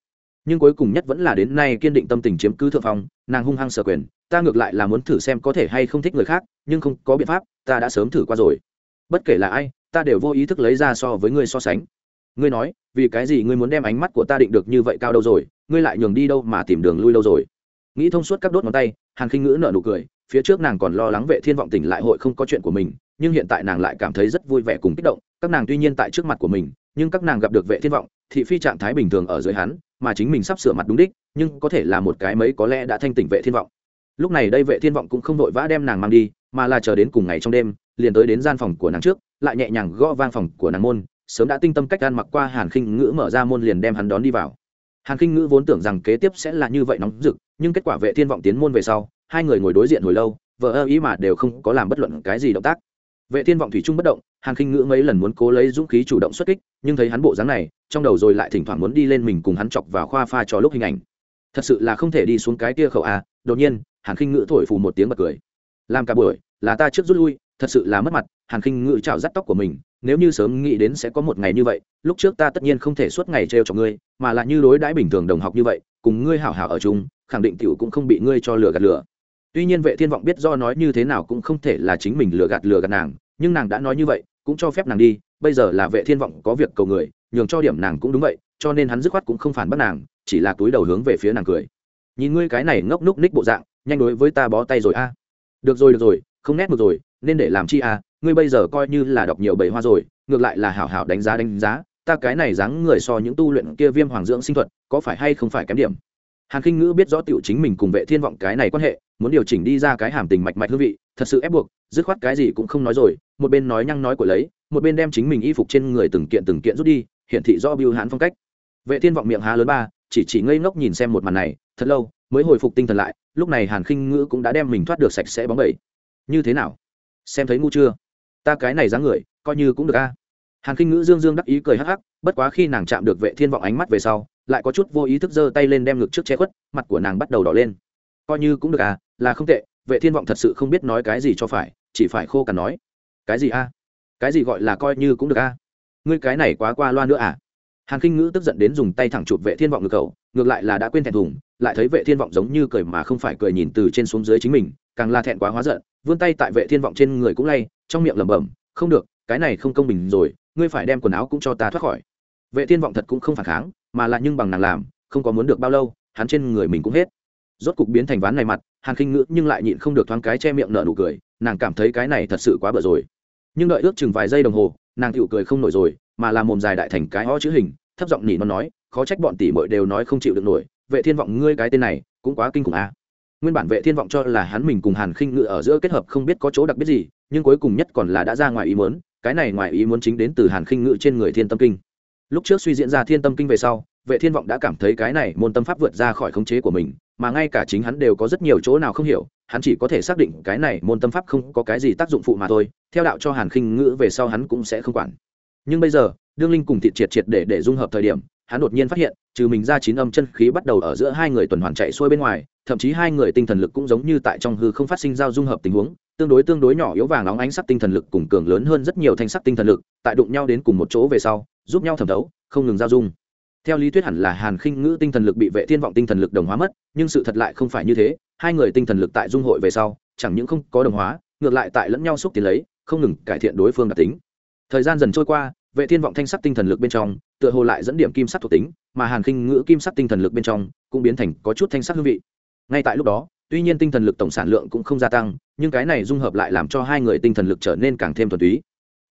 Nhưng cuối cùng nhất vẫn là đến nay kiên định tâm tình chiếm cứ thượng phong, nàng hung hăng sở quyền, ta ngược lại là muốn thử xem có thể hay không thích người khác, nhưng không có biện pháp, ta đã sớm thử qua rồi. Bất kể là ai, ta đều vô ý thức lấy ra so với ngươi so sánh. Ngươi nói, vì cái gì ngươi muốn đem ánh mắt của ta định được như vậy cao đâu rồi, ngươi lại nhường đi đâu mà tìm đường lui đâu rồi. Nghĩ thông suốt các đốt ngón tay, hàn khinh ngữ nở nụ cười phía trước nàng còn lo lắng vệ thiên vọng tỉnh lại hội không có chuyện của mình, nhưng hiện tại nàng lại cảm thấy rất vui vẻ cùng kích động. Các nàng tuy nhiên tại trước mặt của mình, nhưng các nàng gặp được vệ thiên vọng, thị phi trạng thái bình thường ở dưới hắn, mà chính mình sắp sửa mặt đúng đích, nhưng có thể là một cái mấy có lẽ đã thanh tỉnh vệ thiên vọng. Lúc này đây vệ thiên vọng cũng không vội vã đem nàng mang đi, mà là chờ đến cùng ngày trong đêm, liền tới đến gian phòng của nàng trước, lại nhẹ nhàng gõ vang phòng của nàng môn, sớm đã tinh tâm cách gan mặc qua hàn khinh ngữ mở ra môn liền đem hắn đón đi vào. Hàn khinh ngữ vốn tưởng rằng kế tiếp sẽ là như vậy nóng rực, nhưng kết quả vệ thiên vọng tiến môn về sau hai người ngồi đối diện hồi lâu vợ ơ ý mà đều không có làm bất luận cái gì động tác. Vệ thiên vọng thủy trung bất động, hàn khinh ngữ mấy lần muốn cố lấy dũng khí chủ động xuất kích, nhưng thấy hắn bộ dáng này, trong đầu rồi lại thỉnh thoảng muốn đi lên mình cùng hắn chọc vào khoa pha cho lúc hình ảnh. Thật sự là không thể đi xuống cái kia khẩu a à. đột nhiên, hàn khinh ngữ thổi phù một tiếng bật cười. Làm cả buổi, là ta trước rút lui, thật sự là mất mặt, hàn khinh ngữ chảo dắt tóc của mình, nếu như sớm nghĩ đến sẽ có một ngày như vậy, lúc trước ta tất nhiên không thể suốt ngày trêu cho ngươi, mà là như đối đãi bình thường đồng học như vậy, cùng ngươi hảo hảo ở chung, khẳng định tiểu cũng không bị ngươi cho lừa gạt lừa tuy nhiên vệ thiên vọng biết do nói như thế nào cũng không thể là chính mình lừa gạt lừa gạt nàng, nhưng nàng đã nói như vậy, cũng cho phép nàng đi, bây giờ là vệ thiên vọng có việc cầu người, nhường cho điểm nàng cũng đúng vậy, cho nên hắn dứt khoát cũng không phản bắt nàng, chỉ là túi đầu hướng về phía nàng cười. Nhìn ngươi cái này ngốc núc ních bộ dạng, nhanh đối với ta bó tay rồi a. Được rồi được rồi, không nét được rồi, nên để làm chi a, ngươi bây giờ coi như là đọc nhiều bầy hoa rồi, ngược lại là hảo hảo đánh giá đánh giá, ta cái này dáng người so những tu luyện kia viêm hoàng dưỡng sinh thuật, có phải hay không phải kém điểm? Hàn khinh ngữ biết rõ tiểu chính mình cùng vệ thiên vọng cái này quan hệ, muốn điều chỉnh đi ra cái hàm tình mạch mạch hương vị, thật sự ép buộc, dứt khoát cái gì cũng không nói rồi, một bên nói nhăng nói của lấy, một bên đem chính mình y phục trên người từng kiện từng kiện rút đi, hiển thị do biêu hãn phong cách. Vệ thiên vọng miệng há lớn ba, chỉ chỉ ngây ngốc nhìn xem một màn này, thật lâu, mới hồi phục tinh thần lại, lúc này hàn khinh ngữ cũng đã đem mình thoát được sạch sẽ bóng bẩy. Như thế nào? Xem thấy ngu chưa? Ta cái này dáng người, coi như cũng được a. Hàn khinh ngữ dương dương đắc ý cười hắc hắc, bất quá khi nàng chạm được vệ thiên vọng ánh mắt về sau lại có chút vô ý thức giơ tay lên đem ngực trước che khuất, mặt của nàng bắt đầu đỏ lên. Coi như cũng được à là không tệ, vệ thiên vọng thật sự không biết nói cái gì cho phải, chỉ phải khô cằn nói. Cái gì a? Cái gì gọi là coi như cũng được a? Ngươi cái này quá qua loa nữa à? Hàn khinh ngữ tức giận đến dùng tay thẳng chụp vệ thiên vọng ngực cầu ngược lại là đã quên thẹn thùng, lại thấy vệ thiên vọng giống như cười mà không phải cười nhìn từ trên xuống dưới chính mình, càng là thẹn quá hóa giận, vươn tay tại vệ thiên vọng trên người cũng lay, trong miệng lẩm bẩm, không được, cái này không công bình rồi, ngươi phải đem quần áo cũng cho ta thoát khỏi. Vệ thiên vọng thật cũng không phản kháng mà là nhưng bằng nàng làm, không có muốn được bao lâu, hắn trên người mình cũng hết. Rốt cục biến thành ván này mặt, hàn khinh ngữ nhưng lại nhịn không được thoáng cái che miệng nở nụ cười, nàng cảm thấy cái này thật sự quá bở rồi. Nhưng đợi ước chừng vài giây đồng hồ, nàng tựu cười không nổi rồi, mà là mồm dài đại thành cái ho chữ hình, thấp giọng nỉ nó nói, khó trách bọn tỷ mọi đều nói không chịu được nổi, vệ thiên vọng ngươi cái tên này, cũng quá kinh khủng a nguyên bản vệ thiên vọng cho là hắn mình cùng hàn khinh ngự ở giữa kết hợp không biết có chỗ đặc biệt gì, nhưng cuối cùng nhất còn là đã ra ngoài ý muốn, cái này ngoài ý muốn chính đến từ hàn khinh ngự trên người thiên tâm kinh lúc trước suy diễn ra thiên tâm kinh về sau, vệ thiên vọng đã cảm thấy cái này môn tâm pháp vượt ra khỏi khống chế của mình, mà ngay cả chính hắn đều có rất nhiều chỗ nào không hiểu, hắn chỉ có thể xác định cái này môn tâm pháp không có cái gì tác dụng phụ mà thôi, theo đạo cho hàn khinh ngữ về sau hắn cũng sẽ không quản. Nhưng bây giờ, đương linh cùng thị triệt triệt để để dung hợp thời điểm, hắn đột nhiên phát hiện, trừ mình ra chín âm chân khí bắt đầu ở giữa hai người tuần hoàn chạy xuôi bên ngoài, thậm chí hai người tinh thần lực cũng giống như tại trong hư không phát sinh giao dung hợp tình huống, tương đối tương đối nhỏ yếu vàng óng ánh sắc tinh thần lực cùng cường lớn hơn rất nhiều thanh sắc tinh thần lực, tại đụng nhau đến cùng một chỗ về sau giúp nhau thẩm thấu, không ngừng giao dung. Theo lý thuyết hẳn là hàn khinh ngữ tinh thần lực bị vệ thiên vọng tinh thần lực đồng hóa mất, nhưng sự thật lại không phải như thế, hai người tinh thần lực tại dung hội về sau, chẳng những không có đồng hóa, ngược lại tại lẫn nhau xúc tiến lấy, không ngừng cải thiện đối phương đặc tính. Thời gian dần trôi qua, vệ thiên vọng thanh sắc tinh thần lực bên trong, tựa hồ lại dẫn điểm kim sắc thuộc tính, mà hàn khinh ngữ kim sắc tinh thần lực bên trong, cũng biến thành có chút thanh sắc hương vị. Ngay tại lúc đó, tuy nhiên tinh thần lực tổng sản lượng cũng không gia tăng, nhưng cái này dung hợp lại làm cho hai người tinh thần lực trở nên càng thêm thuần túy.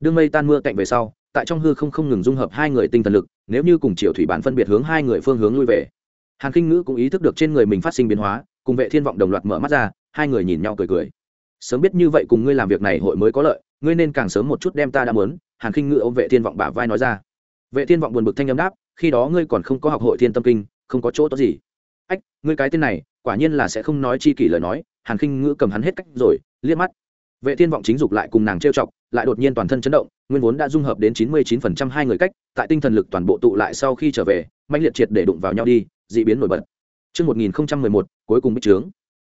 Đương mây tan mưa cạnh về sau tại trong hư không không ngừng dung hợp hai người tinh thần lực, nếu như cùng triệu thủy bản phân biệt hướng hai người phương hướng lui về. Hàn khinh ngữ cũng ý thức được trên người mình phát sinh biến hóa, cùng vệ thiên vọng đồng loạt mở mắt ra, hai người nhìn nhau cười cười. Sớm biết như vậy cùng ngươi làm việc này hội mới có lợi, ngươi nên càng sớm một chút đem ta đã muốn, hàn khinh ngữ ôm vệ thiên vọng bả vai nói ra. Vệ thiên vọng buồn bực thanh âm đáp, khi đó ngươi còn không có học hội thiên tâm kinh, không có chỗ tốt gì. Ách, ngươi cái tên này, quả nhiên là sẽ không nói chi kỷ lời nói, hàn khinh ngữ cầm hắn hết cách rồi, liếc mắt vệ thiên vọng chính dục lại cùng nàng trêu chọc lại đột nhiên toàn thân chấn động nguyên vốn đã dung hợp đến chín mươi chín phần trăm hai người cách tại tinh thần lực toàn bộ tụ lại sau khi trở về mạnh liệt triệt để đụng vào nhau đi dị biến nổi bật Trước 1011, cuối cùng bích trướng.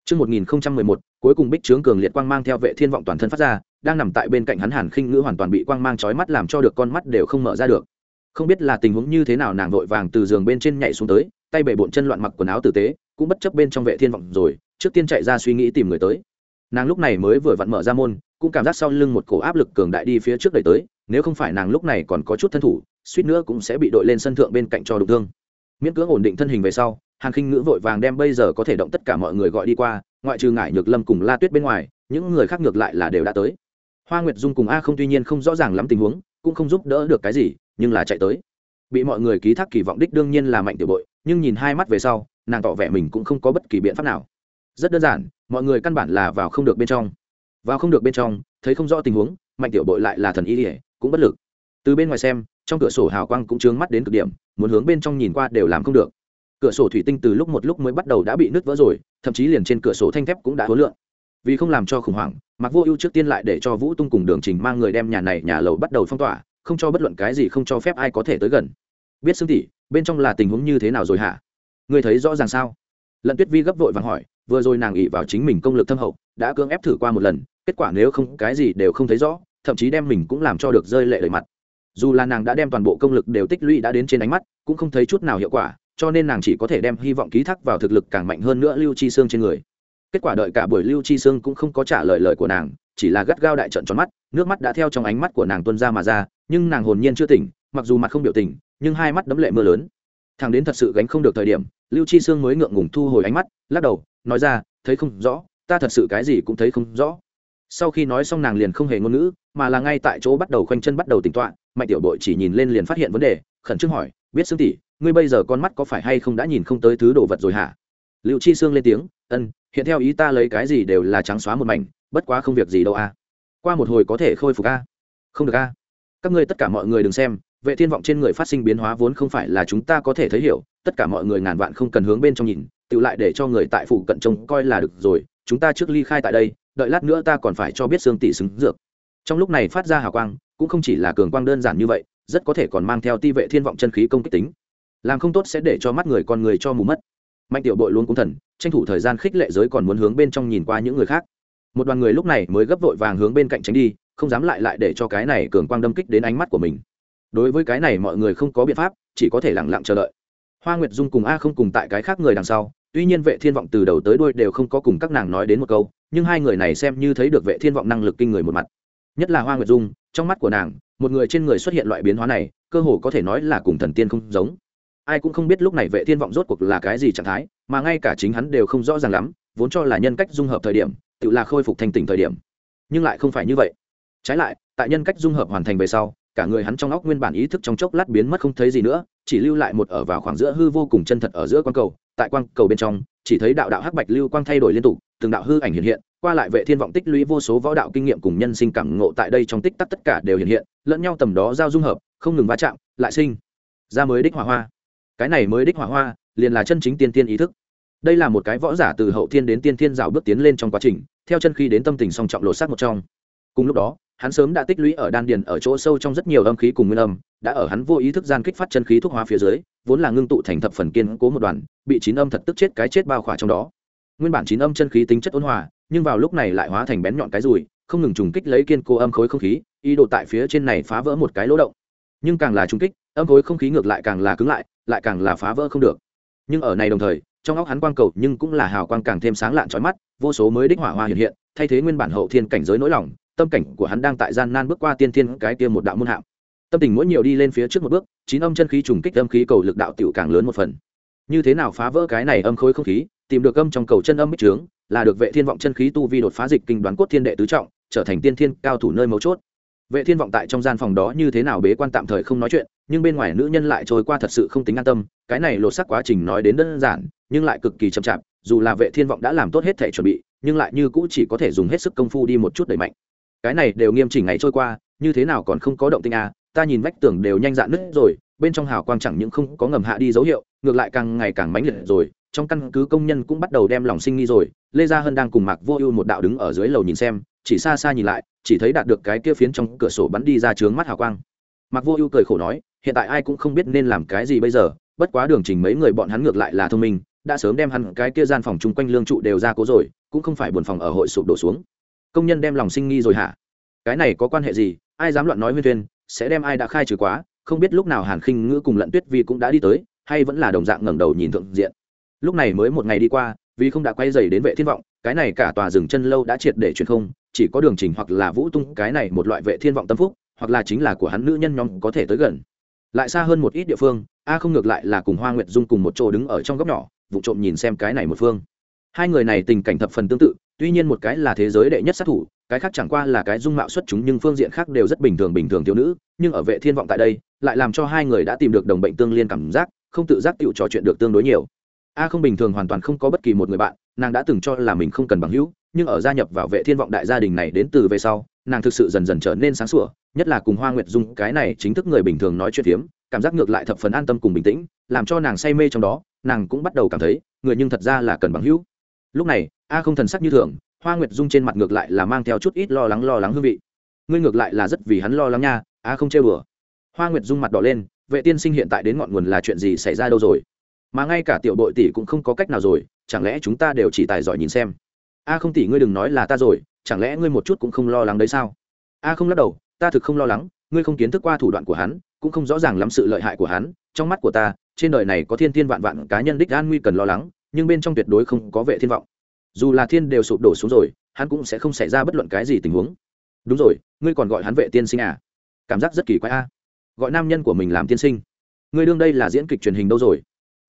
Trước 1011, cuối cùng bích trướng cường liệt quang mang theo vệ thiên vọng toàn thân phát ra, đang nằm tại bên cạnh hắn Hàn Khinh Ngữ hoàn toàn bị quang mang chói mắt làm cho được con mắt đều không mở ra được. Không biết là tình huống như thế nào nàng vội vàng từ giường bên trên nhảy xuống tới, tay bể bộn chân loạn mặc quần áo tử tế, cũng bất chấp bên trong vệ thiên vọng rồi, trước tiên chạy ra suy nghĩ tìm người tới. Nàng lúc này mới vừa vặn mở ra môn, cũng cảm giác sau lưng một cổ áp lực cường đại đi phía trước đẩy tới, nếu không phải nàng lúc này còn có chút thân thủ, suýt nữa cũng sẽ bị đội lên sân thượng bên cạnh cho đụng thương. Miễn cưỡng ổn định thân hình về sau, hàng Khinh Ngữ vội vàng đem bây giờ có thể động tất cả mọi người gọi đi qua, ngoại trừ ngải nhược lâm cùng La Tuyết bên ngoài, những người khác ngược lại là đều đã tới. Hoa Nguyệt Dung cùng A không tuy nhiên không rõ ràng lắm tình huống, cũng không giúp đỡ được cái gì, nhưng là chạy tới. Bị mọi người ký thác kỳ vọng đích đương nhiên là mạnh tiểu bội, nhưng nhìn hai mắt về sau, nàng tỏ vẻ mình cũng không có bất kỳ biện pháp nào. Rất đơn giản, mọi người căn bản là vào không được bên trong. Vào không được bên trong, thấy không rõ tình huống, mạnh tiểu bội lại là thần y ỉa cũng bất lực. Từ bên ngoài xem, trong cửa sổ hào quang cũng chướng mắt đến cực điểm, muốn hướng bên trong nhìn qua đều làm không được. Cửa sổ thủy tinh từ lúc một lúc mới bắt đầu đã bị nứt vỡ rồi thậm chí liền trên cửa sổ thanh thép cũng đã hối lượng vì không làm cho khủng hoảng mặc vô ưu trước tiên lại để cho vũ tung cùng đường trình mang người đem nhà này nhà lầu bắt đầu phong tỏa không cho bất luận cái gì không cho phép ai có thể tới gần. Biết xương tỷ bên trong là tình huống như thế nào rồi hả? Người thấy rõ ràng sao? Lận tuyết vi gấp vội vàng hỏi vừa rồi nàng ỉ vào chính mình công lực thâm hậu, đã cưỡng ép thử qua một lần, kết quả nếu không cái gì đều không thấy rõ, thậm chí đem mình cũng làm cho được rơi lệ lời mặt. Dù là nàng đã đem toàn bộ công lực đều tích lũy đã đến trên ánh mắt, cũng không thấy chút nào hiệu quả, cho nên nàng chỉ có thể đem hy vọng ký thác vào thực lực càng mạnh hơn nữa lưu chi xương trên người. Kết quả đợi cả buổi lưu chi xương cũng không có trả lời lời của nàng, chỉ là gắt gao đại trận tròn mắt, nước mắt đã theo trong ánh mắt của nàng tuân ra mà ra, nhưng nàng hồn nhiên chưa tỉnh, mặc dù mặt không biểu tình, nhưng hai mắt đấm lệ mưa lớn. Thằng đến thật sự gánh không được thời điểm, lưu chi sương mới ngượng ngùng thu hồi ánh mắt, lắc đầu nói ra, thấy không rõ, ta thật sự cái gì cũng thấy không rõ. Sau khi nói xong nàng liền không hề ngôn ngữ, mà là ngay tại chỗ bắt đầu khoanh chân bắt đầu tỉnh tọa, mạnh tiểu bội chỉ nhìn lên liền phát hiện vấn đề, khẩn trương hỏi, biết xương tỷ, ngươi bây giờ con mắt có phải hay không đã nhìn không tới thứ đồ vật rồi hả? Liệu chi xương lên tiếng, ân, hiện theo ý ta lấy cái gì đều là trắng xóa một mảnh, bất quá không việc gì đâu a. Qua một hồi có thể khôi phục a. Không được a. Các ngươi tất cả mọi người đừng xem, vệ thiên vọng trên người phát sinh biến hóa vốn không phải là chúng ta có thể thấy hiểu, tất cả mọi người ngàn vạn không cần hướng bên trong nhìn tự lại để cho người tại phụ cận trông coi là được rồi, chúng ta trước ly khai tại đây, đợi lát nữa ta còn phải cho biết xương tỷ xứng dược. Trong lúc này phát ra hào quang, cũng không chỉ là cường quang đơn giản như vậy, rất có thể còn mang theo ti vệ thiên vọng chân khí công kích tính. Làm không tốt sẽ để cho mắt người con người cho mù mất. Mạnh tiểu bội luôn cũng thần, tranh thủ thời gian khích lệ giới còn muốn hướng bên trong nhìn qua những người khác. Một đoàn người lúc này mới gấp vội vàng hướng bên cạnh tránh đi, không dám lại lại để cho cái này cường quang đâm kích đến ánh mắt của mình. Đối với cái này mọi người không có biện pháp, chỉ có thể lẳng lặng chờ đợi. Hoa nguyệt dung cùng a không cùng tại cái khác người đằng sau tuy nhiên vệ thiên vọng từ đầu tới đuôi đều không có cùng các nàng nói đến một câu, nhưng hai người này xem như thấy được vệ thiên vọng năng lực kinh người một mặt. Nhất là hoa nguyệt dung, trong mắt của nàng, một người trên người xuất hiện loại biến hóa này, cơ hồ có thể nói là cùng thần tiên không giống. Ai cũng không biết lúc này vệ thiên vọng rốt cuộc là cái gì trạng thái, mà ngay cả chính hắn đều không rõ ràng lắm, vốn cho là nhân cách dung hợp thời điểm, tự là khôi phục thành tỉnh thời điểm. Nhưng lại không phải như vậy. Trái lại, tại nhân cách dung hợp hoàn thành về sau, cả người hắn trong óc nguyên bản ý thức trong chốc lát biến mất không thấy gì nữa, chỉ lưu lại một ở vào khoảng giữa hư vô cùng chân thật ở giữa quan cầu tại quang cầu bên trong, chỉ thấy đạo đạo hắc bạch lưu quang thay đổi liên tục, từng đạo hư ảnh hiện hiện, qua lại vệ thiên vọng tích lũy vô số võ đạo kinh nghiệm cùng nhân sinh cảm ngộ tại đây trong tích tắc tất cả đều hiện hiện, lẫn nhau tầm đó giao dung hợp, không ngừng va chạm, lại sinh ra mới đích hỏa hoa. Cái này mới đích hỏa hoa, liền là chân chính tiên tiên ý thức. Đây là một cái võ giả từ hậu thiên đến tiên thiên rào bước tiến lên trong quá trình, theo chân khi đến tâm tình song trọng lột sát một trong. Cùng lúc đó, hắn sớm đã tích lũy ở đan điền ở chỗ sâu trong rất nhiều âm khí cùng nguyên âm đã ở hắn vô ý thức gian kích phát chân khí thuốc hóa phía dưới, vốn là ngưng tụ thành thập phần kiên cố một đoàn, bị chín âm thật tức chết cái chết bao khỏa trong đó. Nguyên bản chín âm chân khí tính chất ôn hòa, nhưng vào lúc này lại hóa thành bén nhọn cái rùi, không ngừng trùng kích lấy kiên cố âm khối không khí, ý đồ tại phía trên này phá vỡ một cái lỗ động. Nhưng càng là trùng kích, âm khối không khí ngược lại càng là cứng lại lại càng là phá vỡ không được. Nhưng ở này đồng thời, trong óc hắn quang cầu nhưng cũng là hào quang càng thêm sáng lạn trói mắt, vô số mới đích hỏa hoa hiện hiện, thay thế nguyên bản hậu thiên cảnh giới nỗi lòng, tâm cảnh của hắn đang tại gian nan bước qua tiên thiên cái kia một đạo môn hạm tâm tình mỗi nhiều đi lên phía trước một bước, chín âm chân khí trùng kích âm khí cầu lực đạo tiểu càng lớn một phần. Như thế nào phá vỡ cái này âm khối không khí, tìm được âm trong cầu chân âm bích trướng, là được vệ thiên vọng chân khí tu vi đột phá dịch kinh đoán cốt thiên đệ tứ trọng, trở thành tiên thiên cao thủ nơi mấu chốt. Vệ thiên vọng tại trong gian phòng đó như thế nào bế quan tạm thời không nói chuyện, nhưng bên ngoài nữ nhân lại trôi qua thật sự không tính an tâm, cái này lột sắc quá trình nói đến đơn giản, nhưng lại cực kỳ chậm chạp, dù là vệ thiên vọng đã làm tốt hết thể chuẩn bị, nhưng lại như cũ chỉ có thể dùng hết sức công phu đi một chút đẩy mạnh. Cái này đều nghiêm chỉnh ngày trôi qua, như thế nào còn không có động tinh à ta nhìn vách tường đều nhanh dạn nứt rồi, bên trong hào quang chẳng những không có ngầm hạ đi dấu hiệu, ngược lại càng ngày càng mãnh liệt rồi, trong căn cứ công nhân cũng bắt đầu đem lòng sinh nghi rồi. Lê gia hân đang cùng mạc vô ưu một đạo đứng ở dưới lầu nhìn xem, chỉ xa xa nhìn lại, chỉ thấy đạt được cái kia phiến trong cửa sổ bắn đi ra trướng mắt hào quang. Mặc vô ưu cười khổ nói, hiện tại ai cũng không biết nên làm cái gì bây giờ, bất quá đường trình mấy người bọn hắn ngược lại là thông minh, đã sớm đem hắn cái kia gian phòng chung quanh lương trụ đều ra cố rồi, cũng không phải buồn phòng ở hội sụp đổ xuống. Công nhân đem lòng sinh nghi rồi hả? Cái này có quan hệ gì? Ai dám loạn nói huyên thuyên sẽ đem ai đã khai trừ quá, không biết lúc nào hàn khinh ngữ cùng lận tuyết vi cũng đã đi tới, hay vẫn là đồng dạng ngẩng đầu nhìn thượng diện. Lúc này mới một ngày đi qua vì không đã quay dày đến vệ thiên vọng, cái này cả tòa rừng chân lâu đã triệt để chuyển không, chỉ có đường trình hoặc là vũ tung, cái này một loại vệ thiên vọng tâm phúc, hoặc là chính là của hắn nữ nhân nhóm có thể tới gần. Lại xa hơn một ít địa phương, a không ngược lại là cùng hoa nguyệt dung cùng một chỗ đứng ở trong góc nhỏ, vụ trộm nhìn xem cái này một phương. Hai người này tình cảnh thập phần tương tự, tuy nhiên một cái là thế giới đệ nhất sát thủ cái khác chẳng qua là cái dung mạo xuất chúng nhưng phương diện khác đều rất bình thường bình thường thiếu nữ, nhưng ở vệ thiên vọng tại đây, lại làm cho hai người đã tìm được đồng bệnh tương liên cảm giác, không tự giác tự trò chuyện được tương đối nhiều. A không bình thường hoàn toàn không có bất kỳ một người bạn, nàng đã từng cho là mình không cần bằng hữu, nhưng ở gia nhập vào vệ thiên vọng đại gia đình này đến từ về sau, nàng thực sự dần dần trở nên sáng sủa, nhất là cùng hoa nguyệt dung, cái này chính thức người bình thường nói chuyện phiếm, cảm giác ngược lại thập phần an tâm cùng bình tĩnh, làm cho nàng say mê trong đó, nàng cũng bắt đầu cảm thấy, người nhưng thật ra là cần bằng hữu. Lúc này, a không thần sắc như thường hoa nguyệt dung trên mặt ngược lại là mang theo chút ít lo lắng lo lắng hương vị. Ngươi ngược lại là rất vì hắn lo lắng nha a không chơi bừa hoa nguyệt dung mặt đỏ lên, vệ tiên sinh hiện tại đến ngọn nguồn là chuyện gì xảy ra đâu rồi? Mà ngay cả tiểu đội tỷ cũng không có cách nào rồi, chẳng lẽ chúng ta đều chỉ tài giỏi nhìn xem? A không tỷ ngươi đừng nói là ta rồi, chẳng lẽ ngươi một chút cũng không lo lắng đấy sao? A không lắc đầu, ta thực không lo lắng, ngươi không kiến thức qua thủ đoạn của hắn, cũng không rõ ràng lắm sự lợi hại của hắn, trong mắt của ta, trên đời này có thiên thiên vạn vạn cá nhân đích an nguy cần lo lắng, nhưng bên trong tuyệt đối không có vệ thiên vọng dù là thiên đều sụp đổ xuống rồi, hắn cũng sẽ không xảy ra bất luận cái gì tình huống. Đúng rồi, ngươi còn gọi hắn vệ tiên sinh à? Cảm giác rất kỳ quái a. Gọi nam nhân của mình làm tiên sinh. Ngươi đương đây là diễn kịch truyền hình đâu rồi?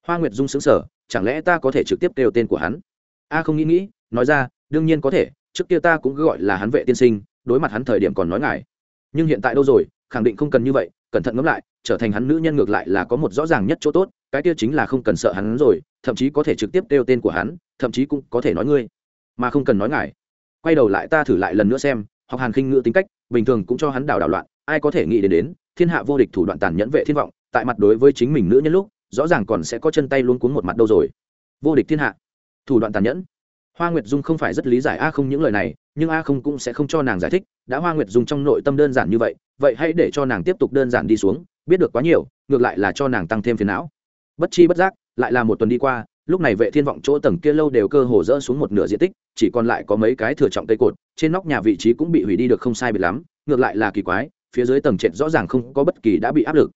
Hoa nguyệt dung xứng sở chẳng lẽ ta có thể trực tiếp kêu tên của hắn? A không nghĩ nghĩ, nói ra, đương nhiên có thể, trước kia ta cũng gọi là hắn vệ tiên sinh, đối mặt hắn thời điểm còn nói ngài. Nhưng hiện tại đâu rồi, khẳng định không cần như vậy, cẩn thận ngẫm lại, trở thành hắn nữ nhân ngược lại là có một rõ ràng nhất chỗ tốt, cái kia chính là không cần sợ hắn rồi, thậm chí có thể trực tiếp kêu tên của hắn thậm chí cũng có thể nói ngươi, mà không cần nói ngài. Quay đầu lại ta thử lại lần nữa xem, học hàn khinh ngữ tính cách, bình thường cũng cho hắn đảo đảo loạn, ai có thể nghĩ đến đến, thiên hạ vô địch thủ đoạn tàn nhẫn vệ thiên vọng, tại mặt đối với chính mình nữ nhân lúc, rõ ràng còn sẽ có chân tay luôn cuốn một mặt đâu rồi. Vô địch thiên hạ, thủ đoạn tàn nhẫn. Hoa nguyệt dung không phải rất lý giải a không những lời này, nhưng a không cũng sẽ không cho nàng giải thích, đã hoa nguyệt dung trong nội tâm đơn giản như vậy vậy hãy để cho nàng tiếp tục đơn giản đi xuống, biết được quá nhiều, ngược lại là cho nàng tăng thêm phiền não. Bất chi bất giác, lại là một tuần đi qua lúc này vệ thiên vọng chỗ tầng kia lâu đều cơ hồ rỡ xuống một nửa diện tích chỉ còn lại có mấy cái thừa trọng cây cột trên nóc nhà vị trí cũng bị hủy đi được không sai biệt lắm ngược lại là kỳ quái phía dưới tầng trệt rõ ràng không có bất kỳ đã bị áp lực.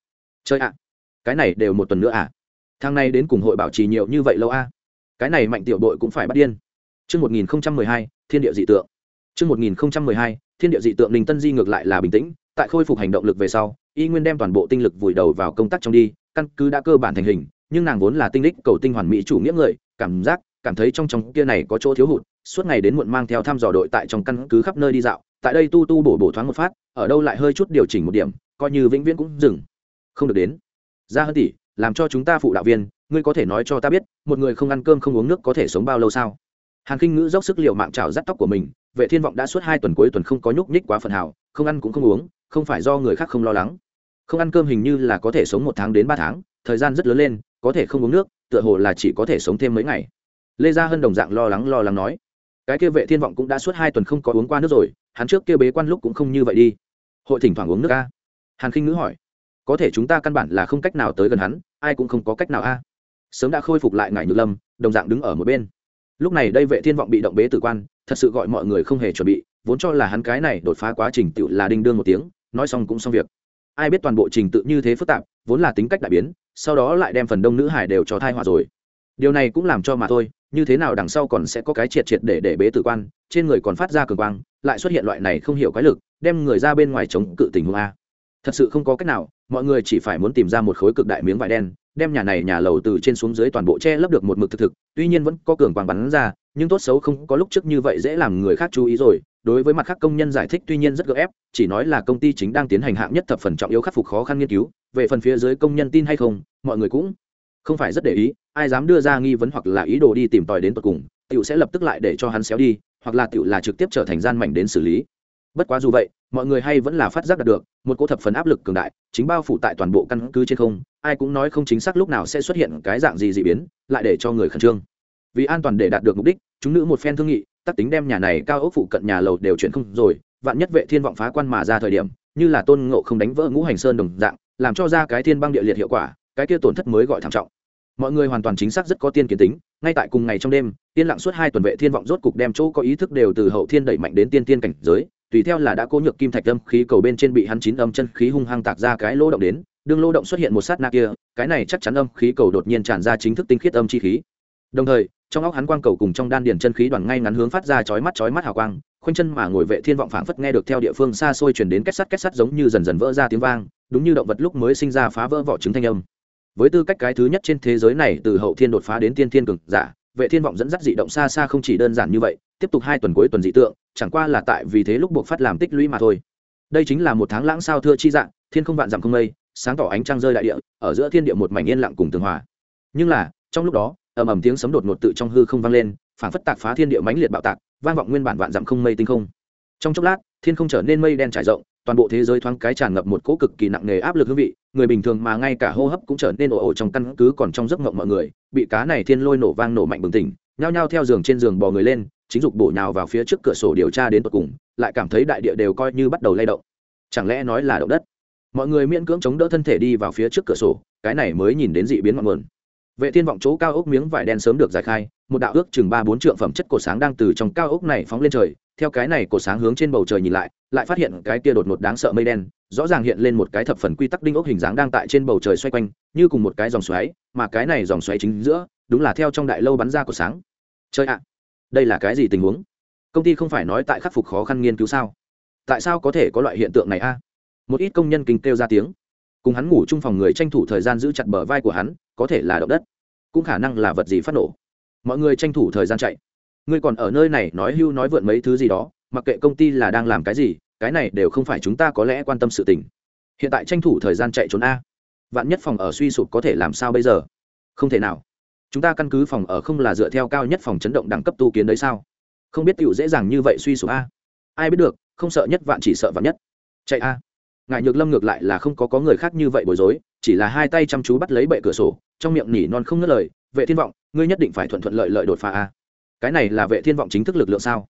Chơi ạ cái này đều một tuần nữa à? Thang này đến cùng hội bảo trì nhiều như vậy lâu a cái này mạnh tiểu đội cũng phải bắt điên. Trước 1012, thiên địa dị tượng. Trước 1012, thiên địa dị tượng Ninh Tân Di ngược lại là bình tĩnh, tại khôi phục hành động lực về sau, y nguyên đem toàn bộ tinh lực vùi đầu vào công tác trong đi, căn cứ đã cơ bản thành hình, nhưng nàng vốn là tinh đích cầu tinh hoàn mỹ chủ nghĩa người, cảm giác, cảm thấy trong trong kia này có chỗ thiếu hụt, suốt ngày đến muộn mang theo thăm dò đội tại trong căn cứ khắp nơi đi dạo, tại đây tu tu bổ bổ thoáng một phát, ở đâu lại hơi chút điều chỉnh một điểm, coi như vĩnh viễn cũng dừng. Không được đến. Ra hơn tỷ, làm cho chúng ta phụ đạo viên, ngươi có thể nói cho ta biết, một người không ăn cơm không uống nước có thể sống bao lâu sao? hàn kinh ngữ dốc sức l i ề u mạng trào rắt tóc của mình vệ thiên vọng đã suốt hai tuần cuối tuần không có nhúc nhích quá phần hào không ăn cũng không uống không phải do người khác không lo lắng không ăn cơm hình như là có thể sống một tháng đến ba tháng thời gian rất lớn lên có thể không uống nước, tựa hồ là chỉ có thể sống thêm mấy ngày. Lê gia hân đồng dạng lo lắng lo lắng nói. Cái kia vệ thiên vọng cũng đã suốt hai tuần không có uống qua nước rồi, hắn trước kia bế quan lúc cũng không như vậy đi. Hội thỉnh thoảng uống nước a. Hàn khinh ngữ hỏi. Có thể chúng ta căn bản là không cách nào tới gần hắn, ai cũng không có cách nào a. Sớm đã khôi phục lại ngải nhược lâm, đồng dạng đứng ở một bên. Lúc này đây vệ thiên vọng bị động bế tử quan, thật sự gọi mọi người không hề chuẩn bị, vốn cho là hắn cái này đột phá quá trình tự là đinh đương một tiếng, nói xong cũng xong việc. Ai biết toàn bộ trình tự như thế phức tạp, vốn là tính cách đại biến sau đó lại đem phần đông nữ hải đều cho thai họa rồi. Điều này cũng làm cho mà thôi, như thế nào đằng sau còn sẽ có cái triệt triệt để để bế tử quan, trên người còn phát ra cường quang, lại xuất hiện loại này không hiểu quái lực, đem người ra bên ngoài chống cự tình huống a. Thật sự không có cách nào, mọi người chỉ phải muốn tìm ra một khối cực đại miếng vải đen, đem nhà này nhà lầu từ trên xuống dưới toàn bộ che lấp được một mực thực thực, tuy nhiên vẫn có cường quang bắn ra nhưng tốt xấu không có lúc trước như vậy dễ làm người khác chú ý rồi. Đối với mặt khác công nhân giải thích tuy nhiên rất gấp ép, chỉ nói là công ty chính đang tiến hành hạng nhất thập phần trọng yếu khắc phục khó khăn nghiên cứu. Về phần phía dưới công nhân tin hay không, mọi người cũng không phải rất để ý. Ai dám đưa ra nghi vấn hoặc là ý đồ đi tìm tòi đến tận cùng, tiểu sẽ lập tức lại để cho hắn xéo đi, hoặc là tiểu là trực tiếp trở thành gian mảnh đến xử lý. Bất quá dù vậy, mọi người hay vẫn là phát giác đạt được, một cỗ thập phần áp lực cường đại, chính bao phủ tại toàn bộ căn cứ trên không. Ai cũng nói không chính xác lúc nào sẽ xuất hiện cái dạng gì dị biến, lại để cho người khẩn trương. Vì an toàn để đạt được mục đích chúng nữ một phen thương nghị, tắc tính đem nhà này cao ốc phụ cận nhà lầu đều chuyển không rồi, vạn nhất vệ thiên vọng phá quan mà ra thời điểm, như là tôn ngộ không đánh vỡ ngũ hành sơn đồng dạng, làm cho ra cái thiên băng địa liệt hiệu quả, cái kia tổn thất mới gọi thảm trọng. Mọi người hoàn toàn chính xác rất có tiên kiến tính, ngay tại cùng ngày trong đêm tiên lặng suốt hai tuần vệ thiên vọng rốt cục đem chỗ có ý thức đều từ hậu thiên đẩy mạnh đến tiên tiên cảnh giới, tùy theo là đã cố nhược kim thạch âm khí cầu bên trên bị hắn chín âm chân khí hung hăng tạc ra cái lỗ động đến, đương lỗ động xuất hiện một sát na kia, cái này chắc chắn âm khí cầu đột nhiên tràn ra chính thức tinh khiết âm chi khí. Đồng thời trong óc hắn quang cầu cùng trong đan điền chân khí đoàn ngay ngắn hướng phát ra chói mắt chói mắt hào quang, khoanh chân mà ngồi vệ thiên vọng phảng phất nghe được theo địa phương xa xôi truyền đến kết sắt kết sắt giống như dần dần vỡ ra tiếng vang, đúng như động vật lúc mới sinh ra phá vỡ vỏ trứng thanh âm. Với tư cách cái thứ nhất trên thế giới này từ hậu thiên đột phá đến tiên thiên cường giả, vệ thiên vọng dẫn dắt dị động xa xa không chỉ đơn giản như vậy, tiếp tục hai tuần cuối tuần dị tượng, chẳng qua là tại vì thế lúc buộc phát làm tích lũy mà thôi. Đây chính là một tháng lãng sao thưa chi dạng, thiên không vạn dặm không mây, sáng tỏ ánh trăng rơi đại địa, ở giữa thiên địa một mảnh yên lặng cùng tường hòa. Nhưng là, trong lúc đó ầm ầm tiếng sấm đột ngột tự trong hư không vang lên, phảng phất tạc phá thiên địa mãnh liệt bạo tạc, vang vọng nguyên bản vạn dặm không mây tinh không. Trong chốc lát, thiên không trở nên mây đen trải rộng, toàn bộ thế giới thoáng cái tràn ngập một cỗ cực kỳ nặng nề áp lực hương vị, người bình thường mà ngay cả hô hấp cũng trở nên ồ ồ trong căn cứ còn trong giấc mộng mọi người, bị cá này thiên lôi nổ vang nổ mạnh bừng tỉnh, nhao nhao theo giường trên giường bò người lên, chính dục bổ nhào vào phía trước cửa sổ điều tra đến tận cùng, lại cảm thấy đại địa đều coi như bắt đầu lay động. Chẳng lẽ nói là động đất? Mọi người miễn cưỡng chống đỡ thân thể đi vào phía trước cửa sổ, cái này mới nhìn đến dị biến ngọn nguồn vệ thiên vọng chỗ cao ốc miếng vải đen sớm được giải khai, một đạo ước chừng ba bốn trượng phẩm chất cổ sáng đang từ trong cao ốc này phóng lên trời. Theo cái này cổ sáng hướng trên bầu trời nhìn lại lại phát hiện cái kia đột ngột đáng sợ mây đen, rõ ràng hiện lên một cái thập phần quy tắc đinh ốc hình dáng đang tại trên bầu trời xoay quanh, như cùng một cái dòng xoáy, mà cái này dòng xoáy chính giữa, đúng là theo trong đại lâu bắn ra của sáng. Chơi ạ, đây là cái gì tình huống? Công ty không phải nói tại khắc phục khó khăn nghiên cứu sao? Tại sao có thể có loại hiện tượng này a? Một ít công nhân kinh kêu ra tiếng cùng hắn ngủ chung phòng người tranh thủ thời gian giữ chặt bờ vai của hắn, có thể là động đất, cũng khả năng là vật gì phát nổ. Mọi người tranh thủ thời gian chạy. Ngươi còn ở nơi này nói hưu nói vượn mấy thứ gì đó, mặc kệ công ty là đang làm cái gì, cái này đều không phải chúng ta có lẽ quan tâm sự tình. Hiện tại tranh thủ thời gian chạy trốn a. Vạn nhất phòng ở suy sụp có thể làm sao bây giờ? Không thể nào. Chúng ta căn cứ phòng ở không là dựa theo cao nhất phòng chấn động đẳng cấp tu kiến đấy sao? Không biết tựu dễ dàng như vậy suy sụp a. Ai biết được, không sợ nhất vạn chỉ sợ vạn nhất. Chạy a ngại nhược lâm ngược lại là không có có người khác như vậy bối rối, chỉ là hai tay chăm chú bắt lấy bệ cửa sổ, trong miệng nỉ non không ngớt lời, vệ thiên vọng, ngươi nhất định phải thuận thuận lợi lợi đột phá a. Cái này là vệ thiên vọng chính thức lực lượng sao?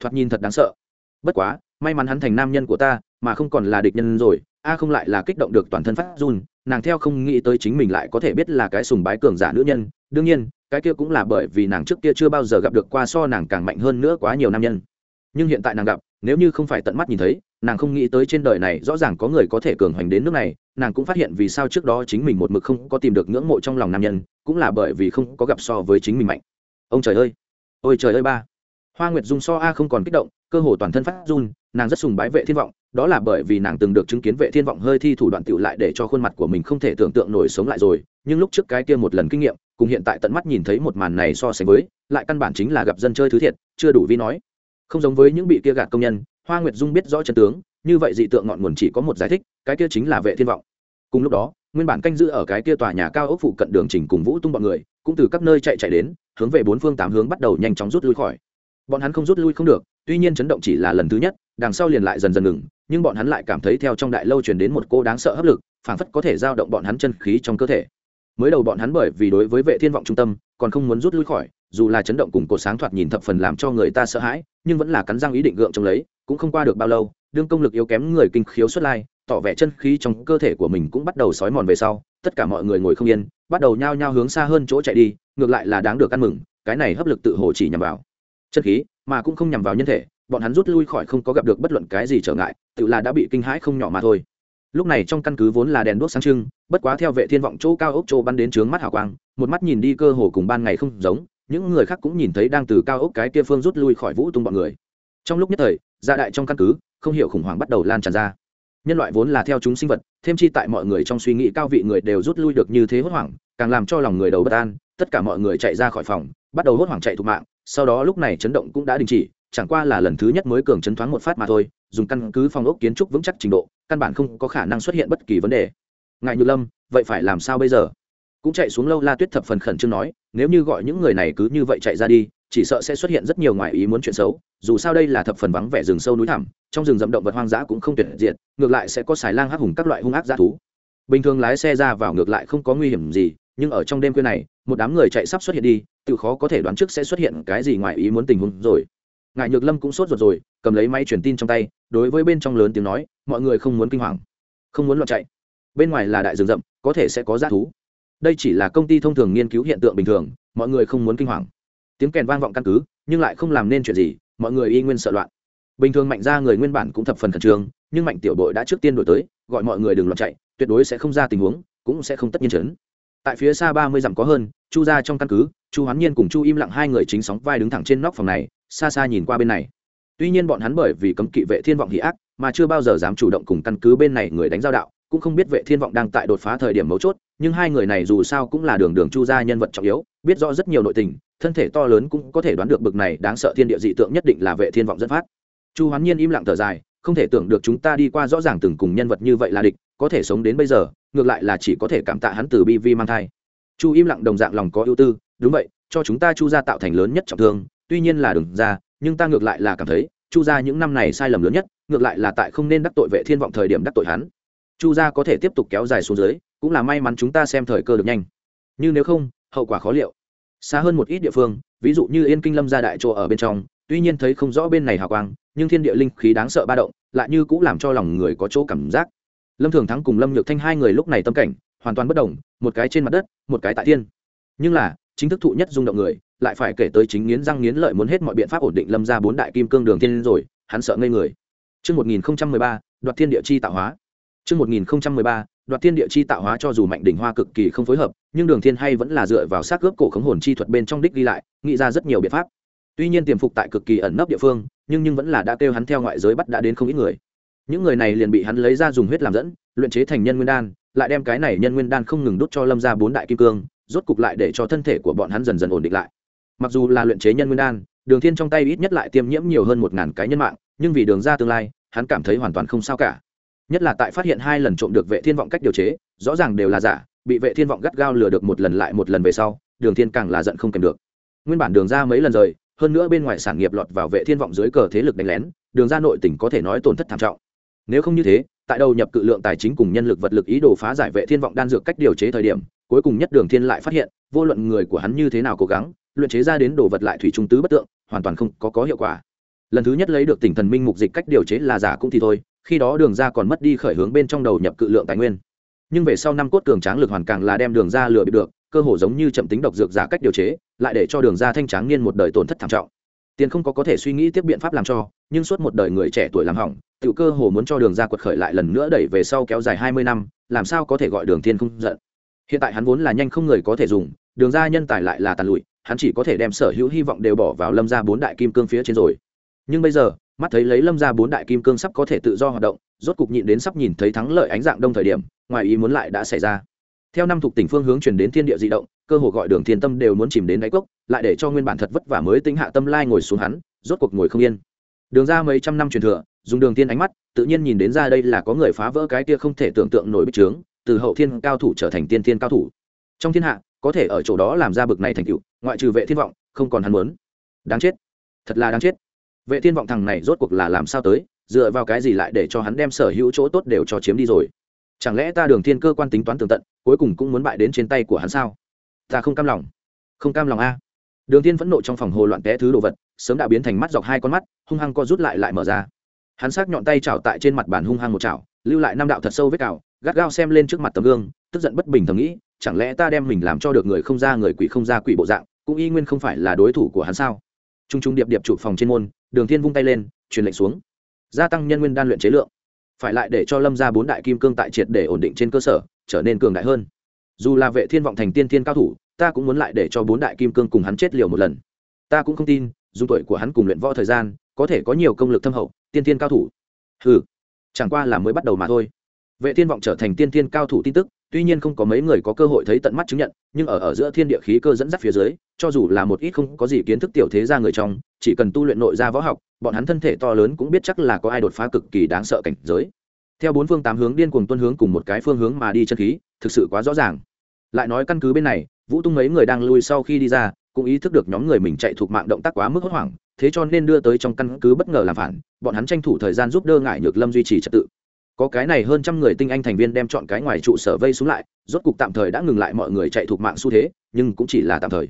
Thoạt nhìn thật đáng sợ. Bất quá, may mắn hắn thành nam nhân của ta, mà không còn là địch nhân rồi, a không lại là kích động được toàn thân phát run, nàng theo không nghĩ tới chính mình lại có thể biết là cái sùng bái cường giả nữ nhân, đương nhiên, cái kia cũng là bởi vì nàng trước kia chưa bao giờ gặp được qua so nàng càng mạnh hơn nữa quá nhiều nam nhân. Nhưng hiện tại nàng gặp, nếu như không phải tận mắt nhìn thấy nàng không nghĩ tới trên đời này rõ ràng có người có thể cường hoành đến nước này, nàng cũng phát hiện vì sao trước đó chính mình một mực không có tìm được ngưỡng mộ trong lòng nam nhân, cũng là bởi vì không có gặp so với chính mình mạnh. Ông trời ơi! Ôi trời ơi ba! Hoa nguyệt dung so a không còn kích động, cơ hồ toàn thân phát run, nàng rất sùng bái vệ thiên vọng, đó là bởi vì nàng từng được chứng kiến vệ thiên vọng hơi thi thủ đoạn tựu lại để cho khuôn mặt của mình không thể tưởng tượng nổi sống lại rồi, nhưng lúc trước cái kia một lần kinh nghiệm, cùng hiện tại tận mắt nhìn thấy một màn này so sánh với, lại căn bản chính là gặp dân chơi thứ thiệt, chưa đủ vi nói. Không giống với những bị kia gạt công nhân hoa nguyệt dung biết rõ chân tướng, như vậy dị tượng ngọn nguồn chỉ có một giải thích, cái kia chính là vệ thiên vọng. Cùng lúc đó, nguyên bản canh giữ ở cái kia tòa nhà cao ốc phụ cận đường trình cùng vũ tung bọn người, cũng từ các nơi chạy chạy đến, hướng về bốn phương tám hướng bắt đầu nhanh chóng rút lui khỏi. Bọn hắn không rút lui không được, tuy nhiên chấn động chỉ là lần thứ nhất, đằng sau liền lại dần dần ngừng, nhưng bọn hắn lại cảm thấy theo trong đại lâu truyền đến một cô đáng sợ hấp lực phảng phất có thể giao động bọn hắn chân khí trong cơ thể. Mới đầu bọn hắn bởi vì đối với vệ thiên vọng trung tâm, còn không muốn rút lui khỏi, dù là chấn động cùng cột sáng thoạt nhìn thập phần làm cho người ta sợ hãi, nhưng vẫn là cắn răng ý định gượng trong lấy cũng không qua được bao lâu, đương công lực yếu kém người kinh khiếu xuất lai, tỏ vẻ chân khí trong cơ thể của mình cũng bắt đầu sói mòn về sau, tất cả mọi người ngồi không yên, bắt đầu nhao nhao hướng xa hơn chỗ chạy đi, ngược lại là đáng được ăn mừng, cái này hấp lực tự hồ chỉ nhằm vào chân khí, mà cũng không nhằm vào nhân thể, bọn hắn rút lui khỏi không có gặp được bất luận cái gì trở ngại, tự là đã bị kinh hãi không nhỏ mà thôi. Lúc này trong căn cứ vốn là đèn đuốc sáng trưng, bất quá theo vệ thiên vọng chỗ cao ốc chỗ bắn đến trướng mắt hào quang, một mắt nhìn đi cơ hồ cùng ban ngày không giống, những người khác cũng nhìn thấy đang từ cao ốc cái kia phương rút lui khỏi vũ tung bọn người trong lúc nhất thời gia đại trong căn cứ, không hiểu khủng hoảng bắt đầu lan tràn ra. Nhân loại vốn là theo chúng sinh vật, thêm chi tại mọi người trong suy nghĩ cao vị người đều rút lui được như thế hốt hoảng, càng làm cho lòng người đầu bất an, tất cả mọi người chạy ra khỏi phòng, bắt đầu hốt hoảng chạy thục mạng, sau đó lúc này chấn động cũng đã đình chỉ, chẳng qua là lần thứ nhất mới cường chấn thoáng một phát mà thôi, dùng căn cứ phòng ốc kiến trúc vững chắc trình độ, căn bản không có khả năng xuất hiện bất kỳ vấn đề. Ngài như lâm, vậy phải làm sao bây giờ? Cũng chạy xuống lâu la tuyết thập phần khẩn trương nói, nếu như gọi những người này cứ như vậy chạy ra đi chỉ sợ sẽ xuất hiện rất nhiều ngoài ý muốn chuyện xấu, dù sao đây là thập phần vắng vẻ rừng sâu núi thẳm, trong rừng rậm động vật hoang dã cũng không tuyệt diệt, ngược lại sẽ có xài lang hắc hùng các loại hung ác dã thú. Bình thường lái xe ra vào ngược lại không có nguy hiểm gì, nhưng ở trong đêm khuya này, một đám người chạy sắp xuất hiện đi, tự khó có thể đoán trước sẽ xuất hiện cái gì ngoài ý muốn tình huống rồi. Ngại nhược lâm cũng sốt ruột rồi, cầm lấy máy truyền tin trong tay, đối với bên trong lớn tiếng nói, mọi người không muốn kinh hoàng, không muốn loạn chạy. Bên ngoài là đại rừng rậm, có thể sẽ có g thú. Đây chỉ là công ty thông thường nghiên cứu hiện tượng bình thường, mọi người không muốn kinh hoàng tiếng kèn vang vọng căn cứ, nhưng lại không làm nên chuyện gì, mọi người y nguyên sợ loạn. Bình thường mạnh ra người nguyên bản cũng thập phần khẩn trương, nhưng mạnh tiểu đội đã trước tiên đổi tới, gọi mọi người đừng loạn chạy, tuyệt đối sẽ không ra tình huống, cũng sẽ không tất nhiên chấn. Tại phía xa ba mươi dặm có hơn, chu ra trong căn cứ, chu hoán nhiên cùng chu im lặng hai người chính sóng vai đứng thẳng trên nóc phòng này, xa xa nhìn qua bên này. Tuy nhiên bọn hắn bởi vì cấm kỵ vệ thiên vọng hỷ ác, mà chưa bao giờ dám chủ động cùng căn cứ bên này người đánh giao đạo, cũng không biết vệ thiên vọng đang tại đột phá thời điểm mấu chốt, nhưng hai người này dù sao cũng là đường đường chu gia nhân vật trọng yếu, biết rõ rất nhiều nội tình thân thể to lớn cũng có thể đoán được bực này đáng sợ thiên địa dị tượng nhất định là vệ thiên vọng dẫn phát. Chu hoán nhiên im lặng thở dài, không thể tưởng được chúng ta đi qua rõ ràng từng cùng nhân vật như vậy là địch, có thể sống đến bây giờ, ngược lại là chỉ có thể cảm tạ hắn từ bi vi mang thai. Chu im lặng đồng dạng lòng có ưu tư, đúng vậy, cho chúng ta chu gia tạo thành lớn nhất trọng thương, tuy nhiên là đừng ra, nhưng ta ngược lại là cảm thấy, chu gia những năm này sai lầm lớn nhất, ngược lại là tại không nên đắc tội vệ thiên vọng thời điểm đắc tội hắn. Chu gia có thể tiếp tục kéo dài xuống dưới, cũng là may mắn chúng ta xem thời cơ được nhanh. Nhưng nếu không, hậu quả khó liệu xa hơn một ít địa phương ví dụ như yên kinh lâm gia đại chỗ ở bên trong tuy nhiên thấy không rõ bên này hào quang nhưng thiên địa linh khí đáng sợ ba động lại như cũng làm cho lòng người có chỗ cảm giác. Lâm thường thắng cùng lâm nhược thanh hai người lúc này tâm cảnh hoàn toàn bất đồng một cái trên mặt đất một cái tại thiên. Nhưng là chính thức thụ nhất rung động người lại phải kể tới chính nghiến răng nghiến lợi muốn hết mọi biện pháp ổn định lâm ra bốn đại kim cương đường thiên rồi hắn sợ ngây người. Trước 1013, đoạt thiên địa chi tạo hóa. Trước 1013, đoạt thiên địa chi tạo hóa cho dù mạnh đỉnh hoa cực kỳ không phối hợp, nhưng Đường Thiên hay vẫn là dựa vào sát cướp cổ khống hồn chi thuật bên trong đích ghi lại, nghĩ ra rất nhiều biện pháp. Tuy nhiên tiềm phục tại cực kỳ ẩn nấp địa phương, nhưng nhưng vẫn là đã kêu hắn theo ngoại giới bắt đã đến không ít người. Những người này liền bị hắn lấy ra dùng huyết làm dẫn, luyện chế thành nhân nguyên đan, lại đem cái này nhân nguyên đan không ngừng đốt cho Lâm gia bốn đại kim cương, rốt cục lại để cho thân thể của bọn hắn dần dần ổn định lại mặc dù là luyện chế nhân nguyên đan đường thiên trong tay ít nhất lại tiêm nhiễm nhiều hơn một ngàn cái nhân mạng nhưng vì đường ra tương lai hắn cảm thấy hoàn toàn không sao cả nhất là tại phát hiện hai lần trộm được vệ thiên vọng cách điều chế, rõ ràng đều là giả, bị vệ thiên vọng gắt gao lừa được một lần lại một lần về sau, đường thiên càng là giận không kèm được. Nguyên bản đường ra mấy lần rời, hơn nữa bên ngoài sản nghiệp lọt vào vệ thiên vọng dưới cờ thế lực đánh lén, đường ra nội tỉnh có thể nói tổn thất thảm trọng. Nếu không như thế, tại đầu nhập cự lượng tài chính cùng nhân lực vật lực ý đồ phá giải vệ thiên vọng đan dược cách điều chế thời điểm, cuối cùng nhất đường thiên lại phát hiện, vô luận người của hắn như thế nào cố gắng, luyện chế ra đến đồ vật lại thủy trung tứ bất tượng, hoàn toàn không có có hiệu quả. Lần thứ nhất lấy được tỉnh thần minh mục dịch cách điều chế là giả cũng thì thôi khi đó đường ra còn mất đi khởi hướng bên trong đầu nhập cự lượng tài nguyên. Nhưng về sau năm cốt cường tráng lực hoàn càng là đem đường ra lừa bị được, cơ hồ giống như chậm tính độc dược giả cách điều chế, lại để cho đường ra thanh tráng niên một đời tổn thất thảm trọng. Tiền không có có thể suy nghĩ tiếp biện pháp làm cho, nhưng suốt một đời người trẻ tuổi làm hỏng tự cơ hồ muốn cho đường ra quật khởi lại lần nữa đẩy về sau kéo dài hai mươi năm, làm sao có thể gọi đường thiên không giận? Hiện tại hắn vốn là nhanh không người có thể dùng, đường ra nhân tài lại là tàn lụi, hắn chỉ có thể đem sở hữu hy vọng đều bỏ vào lâm ra bốn đại kim cương phía trên rồi. Nhưng bây giờ mắt thấy lấy lâm ra bốn đại kim cương sắp có thể tự do hoạt động, rốt cục nhịn đến sắp nhìn thấy thắng lợi ánh dạng đông thời điểm, ngoài ý muốn lại đã xảy ra. Theo năm thuộc tỉnh phương hướng chuyển đến thiên địa di động, cơ hồ gọi đường thiên tâm đều muốn chìm đến đáy cốc, lại để cho nguyên bản thật vất vả mới tính hạ tâm lai ngồi xuống hắn, rốt cuộc ngồi không yên. Đường ra mấy trăm năm truyền thừa, dùng đường tiên ánh mắt, tự nhiên nhìn đến ra đây là có người phá vỡ cái kia không thể tưởng tượng nổi bích trướng, từ hậu thiên cao thủ trở thành tiên thiên cao thủ. Trong thiên hạ, có thể ở chỗ đó làm ra bực này thành tựu, ngoại trừ vệ thiên vọng, không còn hắn muốn. Đáng chết. Thật là đáng chết vệ thiên vọng thằng này rốt cuộc là làm sao tới, dựa vào cái gì lại để cho hắn đem sở hữu chỗ tốt đều cho chiếm đi rồi? Chẳng lẽ ta đường thiên cơ quan tính toán tường tận, cuối cùng cũng muốn bại đến trên tay của hắn sao? Ta không cam lòng. Không cam lòng a. Đường thiên phẫn nộ trong phòng hồ loạn té thứ đồ vật, sớm đã biến thành mắt dọc hai con mắt, hung hăng co rút lại lại mở ra. Hắn sắc nhọn tay chảo tại trên mặt bàn hung hăng một chảo, lưu lại năm đạo thật sâu vết cào, gắt gao xem lên trước mặt tấm gương, tức giận bất bình thầm nghĩ, chẳng lẽ ta đem mình làm cho được người không ra người quỷ không ra quỷ bộ dạng, cũng y nguyên không phải là đối thủ của hắn sao? T r u n g t r u n g điệp điệp chụp phòng trên môn đường thiên vung tay lên, truyền lệnh xuống. Gia tăng nhân nguyên đan luyện chế lượng. Phải lại để cho lâm ra bốn đại kim cương tại triệt để ổn định trên cơ sở, trở nên cường đại hơn. Dù là vệ thiên vọng thành tiên thiên cao thủ, ta cũng muốn lại để cho bốn đại kim cương cùng hắn chết liều một lần. Ta cũng không tin, dù tuổi của hắn cùng luyện võ thời gian, có thể có nhiều công lực thâm hậu, tiên thiên cao thủ. Ừ chẳng qua là mới bắt đầu mà thôi. Vệ thiên vọng trở thành tiên thiên cao thủ tin tức tuy nhiên không có mấy người có cơ hội thấy tận mắt chứng nhận, nhưng ở ở giữa thiên địa khí cơ dẫn dắt phía dưới, cho dù là một ít không có gì kiến thức tiểu thế ra người trong, chỉ cần tu luyện nội ra võ học, bọn hắn thân thể to lớn cũng biết chắc là có ai đột phá cực kỳ đáng sợ cảnh giới. Theo bốn phương tám hướng điên cuồng tuân hướng cùng một cái phương hướng mà đi chân khí, thực sự quá rõ ràng. Lại nói căn cứ bên này, vũ tung mấy người đang lui sau khi đi ra, cũng ý thức được nhóm người mình chạy thuộc mạng động tác quá mức hốt hoảng, thế cho nên đưa tới trong căn cứ bất ngờ làm phản, bọn hắn tranh thủ thời gian giúp đỡ ngại nhược lâm duy trì trật tự có cái này hơn trăm người tinh anh thành viên đem chọn cái ngoài trụ sở vây xuống lại, rốt cục tạm thời đã ngừng lại mọi người chạy thuộc mạng xu thế, nhưng cũng chỉ là tạm thời.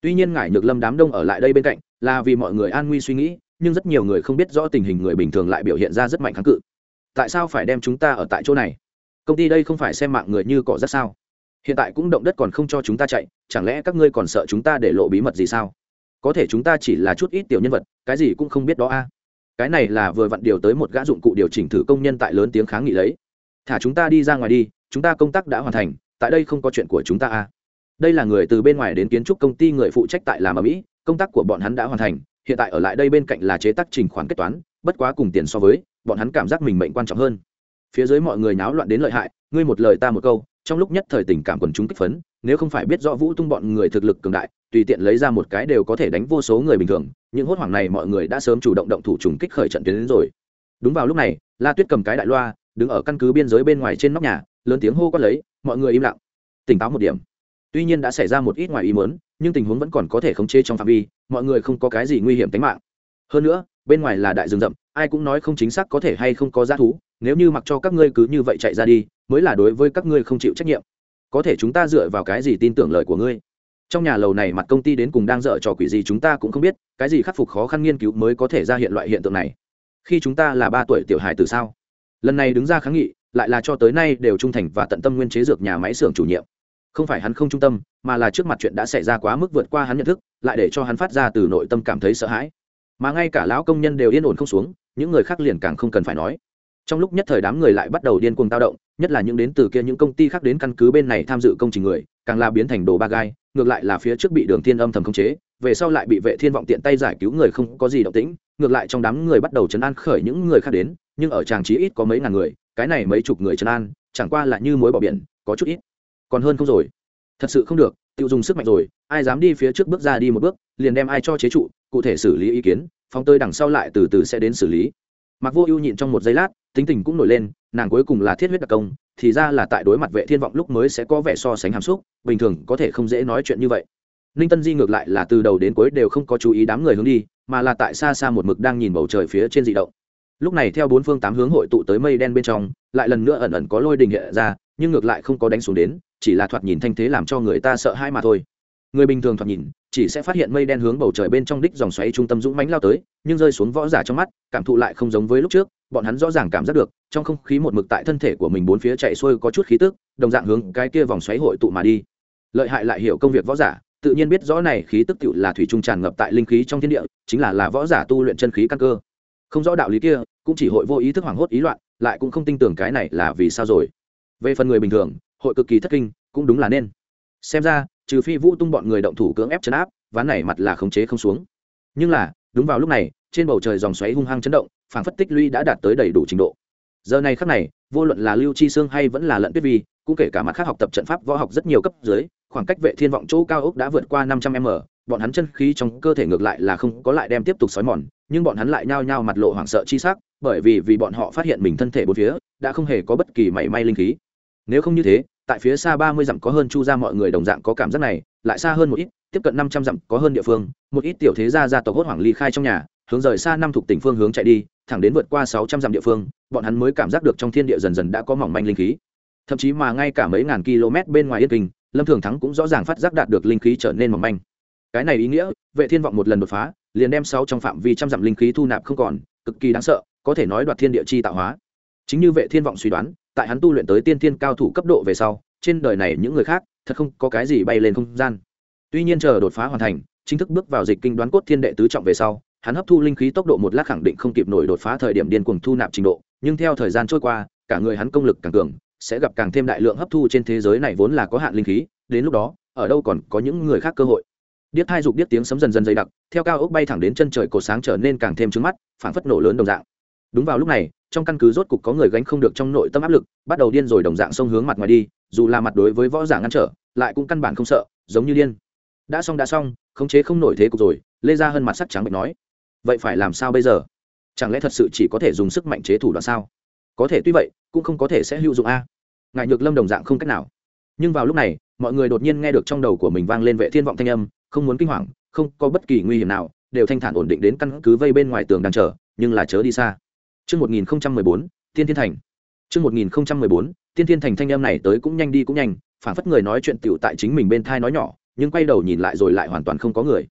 Tuy nhiên ngải nhược lâm đám đông ở lại đây bên cạnh, là vì mọi người an nguy suy nghĩ, nhưng rất nhiều người không biết rõ tình hình người bình thường lại biểu hiện ra rất mạnh kháng cự. Tại sao phải đem chúng ta ở tại chỗ này? Công ty đây không phải xem mạng người như cỏ rất sao? Hiện tại cũng động đất còn không cho chúng ta chạy, chẳng lẽ các ngươi còn sợ chúng ta để lộ bí mật gì sao? Có thể chúng ta chỉ là chút ít tiểu nhân vật, cái gì cũng không biết đó a cái này là vừa vặn điều tới một gã dụng cụ điều chỉnh thử công nhân tại lớn tiếng kháng nghị lấy. Thả chúng ta đi ra ngoài đi, chúng ta công tác đã hoàn thành, tại đây không có chuyện của chúng ta à. Đây là người từ bên ngoài đến kiến trúc công ty người phụ trách tại làm ở mỹ, công tác của bọn hắn đã hoàn thành, hiện tại ở lại đây bên cạnh là chế tác trình khoản kết toán, bất quá cùng tiền so với, bọn hắn cảm giác mình mệnh quan trọng hơn. Phía dưới mọi người náo loạn đến lợi hại, ngươi một lời ta một câu, trong lúc nhất thời tình cảm quần chúng kích phấn, nếu không phải biết rõ vũ tung bọn người thực lực cường đại tùy tiện lấy ra một cái đều có thể đánh vô số người bình thường, những hốt hoảng này mọi người đã sớm chủ động động thủ trùng kích khởi trận tuyến đến rồi. Đúng vào lúc này, la tuyết cầm cái đại loa, đứng ở căn cứ biên giới bên ngoài trên nóc nhà, lớn tiếng hô quát lấy, mọi người im lặng. Tỉnh táo một điểm. Tuy nhiên đã xảy ra một ít ngoài ý mớn nhưng tình huống vẫn còn có thể khống chế trong phạm vi, mọi người không có cái gì nguy hiểm tính mạng. Hơn nữa, bên ngoài là đại rừng rậm, ai cũng nói không chính xác có thể hay không có g thú, nếu như mặc cho các ngươi cứ như vậy chạy ra đi, mới là đối với các ngươi không chịu trách nhiệm. Có thể chúng ta dựa vào cái gì tin tưởng lời của ngươi? Trong nhà lầu này mặt công ty đến cùng đang dở trò quỷ gì chúng ta cũng không biết, cái gì khắc phục khó khăn nghiên cứu mới có thể ra hiện loại hiện tượng này? Khi chúng ta là ba tuổi tiểu hài từ sao? Lần này đứng ra kháng nghị, lại là cho tới nay đều trung thành và tận tâm nguyên chế dược nhà máy xưởng chủ nhiệm. Không phải hắn không trung tâm, mà là trước mặt chuyện đã xảy ra quá mức vượt qua hắn nhận thức, lại để cho hắn phát ra từ nội tâm cảm thấy sợ hãi. Mà ngay cả lão công nhân đều yên ổn không xuống, những người khác liền càng không cần phải nói. Trong lúc nhất thời đám người lại bắt đầu điên cuồng tao động nhất là những đến từ kia những công ty khác đến căn cứ bên này tham dự công trình người, càng là biến thành đồ ba gai, ngược lại là phía trước bị đường thiên âm thầm khống chế, về sau lại bị vệ thiên vọng tiện tay giải cứu người không có gì động tĩnh, ngược lại trong đám người bắt đầu chấn an khởi những người khác đến, nhưng ở tràng trí ít có mấy ngàn người, cái này mấy chục người chấn an, chẳng qua là như mối bỏ biển, có chút ít. Còn hơn không rồi. Thật sự không được, tiêu dùng sức mạnh rồi, ai dám đi phía trước bước ra đi một bước, liền đem ai cho chế trụ, cụ thể xử lý ý kiến, phóng tơi đằng sau lại từ từ sẽ đến xử lý. Mặc vô ưu nhịn trong một giây lát tính tình cũng nổi lên, nàng cuối cùng là thiết huyết đặc công, thì ra là tại đối mặt vệ thiên vọng lúc mới sẽ có vẻ so sánh hàm xúc, bình thường có thể không dễ nói chuyện như vậy. Ninh tân di ngược lại là từ đầu đến cuối đều không có chú ý đám người hướng đi, mà là tại xa xa một mực đang nhìn bầu trời phía trên dị động. Lúc này theo bốn phương tám hướng hội tụ tới mây đen bên trong, lại lần nữa ẩn ẩn có lôi đình hệ ra, nhưng ngược lại không có đánh xuống đến, chỉ là thoạt nhìn thanh thế làm cho người ta sợ hãi mà thôi. Người bình thường thoạt nhìn, chỉ sẽ phát hiện mây đen hướng bầu trời bên trong đích dòng xoáy trung tâm dũng mãnh lao tới, nhưng rơi xuống võ giả trong mắt, cảm thụ lại không giống với lúc trước bọn hắn rõ ràng cảm giác được, trong không khí một mực tại thân thể của mình bốn phía chạy xuôi có chút khí tức, đồng dạng hướng cái kia vòng xoáy hội tụ mà đi. Lợi hại lại hiểu công việc võ giả, tự nhiên biết rõ này khí tức tựu là thủy trung tràn ngập tại linh khí trong thiên địa, chính là là võ giả tu luyện chân khí căn cơ. Không rõ đạo lý kia, cũng chỉ hội vô ý thức hoảng hốt ý loạn, lại cũng không tin tưởng cái này là vì sao rồi. Về phần người bình thường, hội cực kỳ thất kinh, cũng đúng là nên. Xem ra, trừ phi vũ tung bọn người động thủ cưỡng ép chấn áp, ván này mặt là khống chế không xuống. Nhưng là, đúng vào lúc này, trên bầu trời dòng xoáy hung hăng chấn động phản phất tích lũy đã đạt tới đầy đủ trình độ. Giờ này khắc này, vô luận là lưu chi sương hay vẫn là lận tuyết vi, cũng kể cả mặt khác học tập trận pháp võ học rất nhiều cấp dưới, khoảng cách vệ thiên vọng chỗ cao ốc đã vượt qua năm trăm m, bọn hắn chân khí trong cơ thể ngược lại là không có lại đem tiếp tục xói mòn, nhưng bọn hắn lại nhao nhao mặt lộ hoảng sợ chi sắc, bởi vì vì bọn họ phát hiện mình thân thể bốn phía, đã không hề có bất kỳ mảy may linh khí. Nếu không như thế, tại phía xa ba mươi dặm có hơn chu ra mọi người đồng dạng có cảm giác này, lại xa hơn một ít, tiếp cận năm trăm dặm có hơn địa phương, một ít tiểu thế gia gia tộc hốt hoảng ly khai trong nhà hướng rời xa năm thuộc tỉnh phương hướng chạy đi, thẳng đến vượt qua sáu trăm dặm địa phương, bọn hắn mới cảm giác được trong thiên địa dần dần đã có mỏng manh linh khí. Thậm chí mà ngay cả mấy ngàn km bên ngoài yên kinh, lâm thường thắng cũng rõ ràng phát giác đạt được linh khí trở nên mỏng manh. Cái này ý nghĩa, vệ thiên vọng một lần đột phá, liền đem sáu trong phạm vi trăm dặm linh khí thu nạp không còn, cực kỳ đáng sợ, có thể nói đoạt thiên địa chi tạo hóa. Chính như vệ thiên vọng suy đoán, tại hắn tu luyện tới tiên thiên cao thủ cấp độ về sau, trên đời này những người khác, thật không có cái gì bay lên không gian. Tuy nhiên chờ đột phá hoàn thành, chính thức bước vào dịch kinh đoán cốt thiên đệ tứ trọng về sau hắn hấp thu linh khí tốc độ một lát khẳng định không kịp nổi đột phá thời điểm điên cuồng thu nạp trình độ, nhưng theo thời gian trôi qua, cả người hắn công lực càng cường, sẽ gặp càng thêm đại lượng hấp thu trên thế giới này vốn là có hạn linh khí, đến lúc đó, ở đâu còn có những người khác cơ hội. Điếc hai dục điếc tiếng sấm dần dần dày đặc, theo cao ốc bay thẳng đến chân trời cổ sáng trở nên càng thêm trứng mắt, phảng phất nổ lớn đồng dạng. Đúng vào lúc này, trong căn cứ rốt cục có người gánh không được trong nội tâm áp lực, bắt đầu điên rồi đồng dạng xông hướng mặt ngoài đi, dù là mặt đối với võ giả ngăn trở, lại cũng căn bản không sợ, giống như điên. Đã xong đã xong, khống chế không nổi thế cục rồi, lê ra hơn mặt sắc trắng bệnh nói vậy phải làm sao bây giờ? Chẳng lẽ thật sự chỉ có thể dùng sức mạnh chế thủ đoạn sao? Có thể tuy vậy cũng không có thể sẽ hữu dụng a. Ngại nhược lâm đồng dạng không cách nào. Nhưng vào lúc này mọi người đột nhiên nghe được trong đầu của mình vang lên vệ thiên vọng thanh âm không muốn kinh hoàng không có bất kỳ nguy hiểm nào đều thanh thản ổn định đến căn cứ vây bên ngoài tường đang chờ nhưng là chớ đi xa. Trước 1014, Tiên Thiên Thành. Trước 1014, Tiên Thiên Thành thanh âm này tới cũng nhanh đi cũng nhanh, phản phất người nói chuyện tiểu tại chính mình bên thai nói nhỏ, nhưng quay đầu nhìn lại rồi lại hoàn toàn không có người.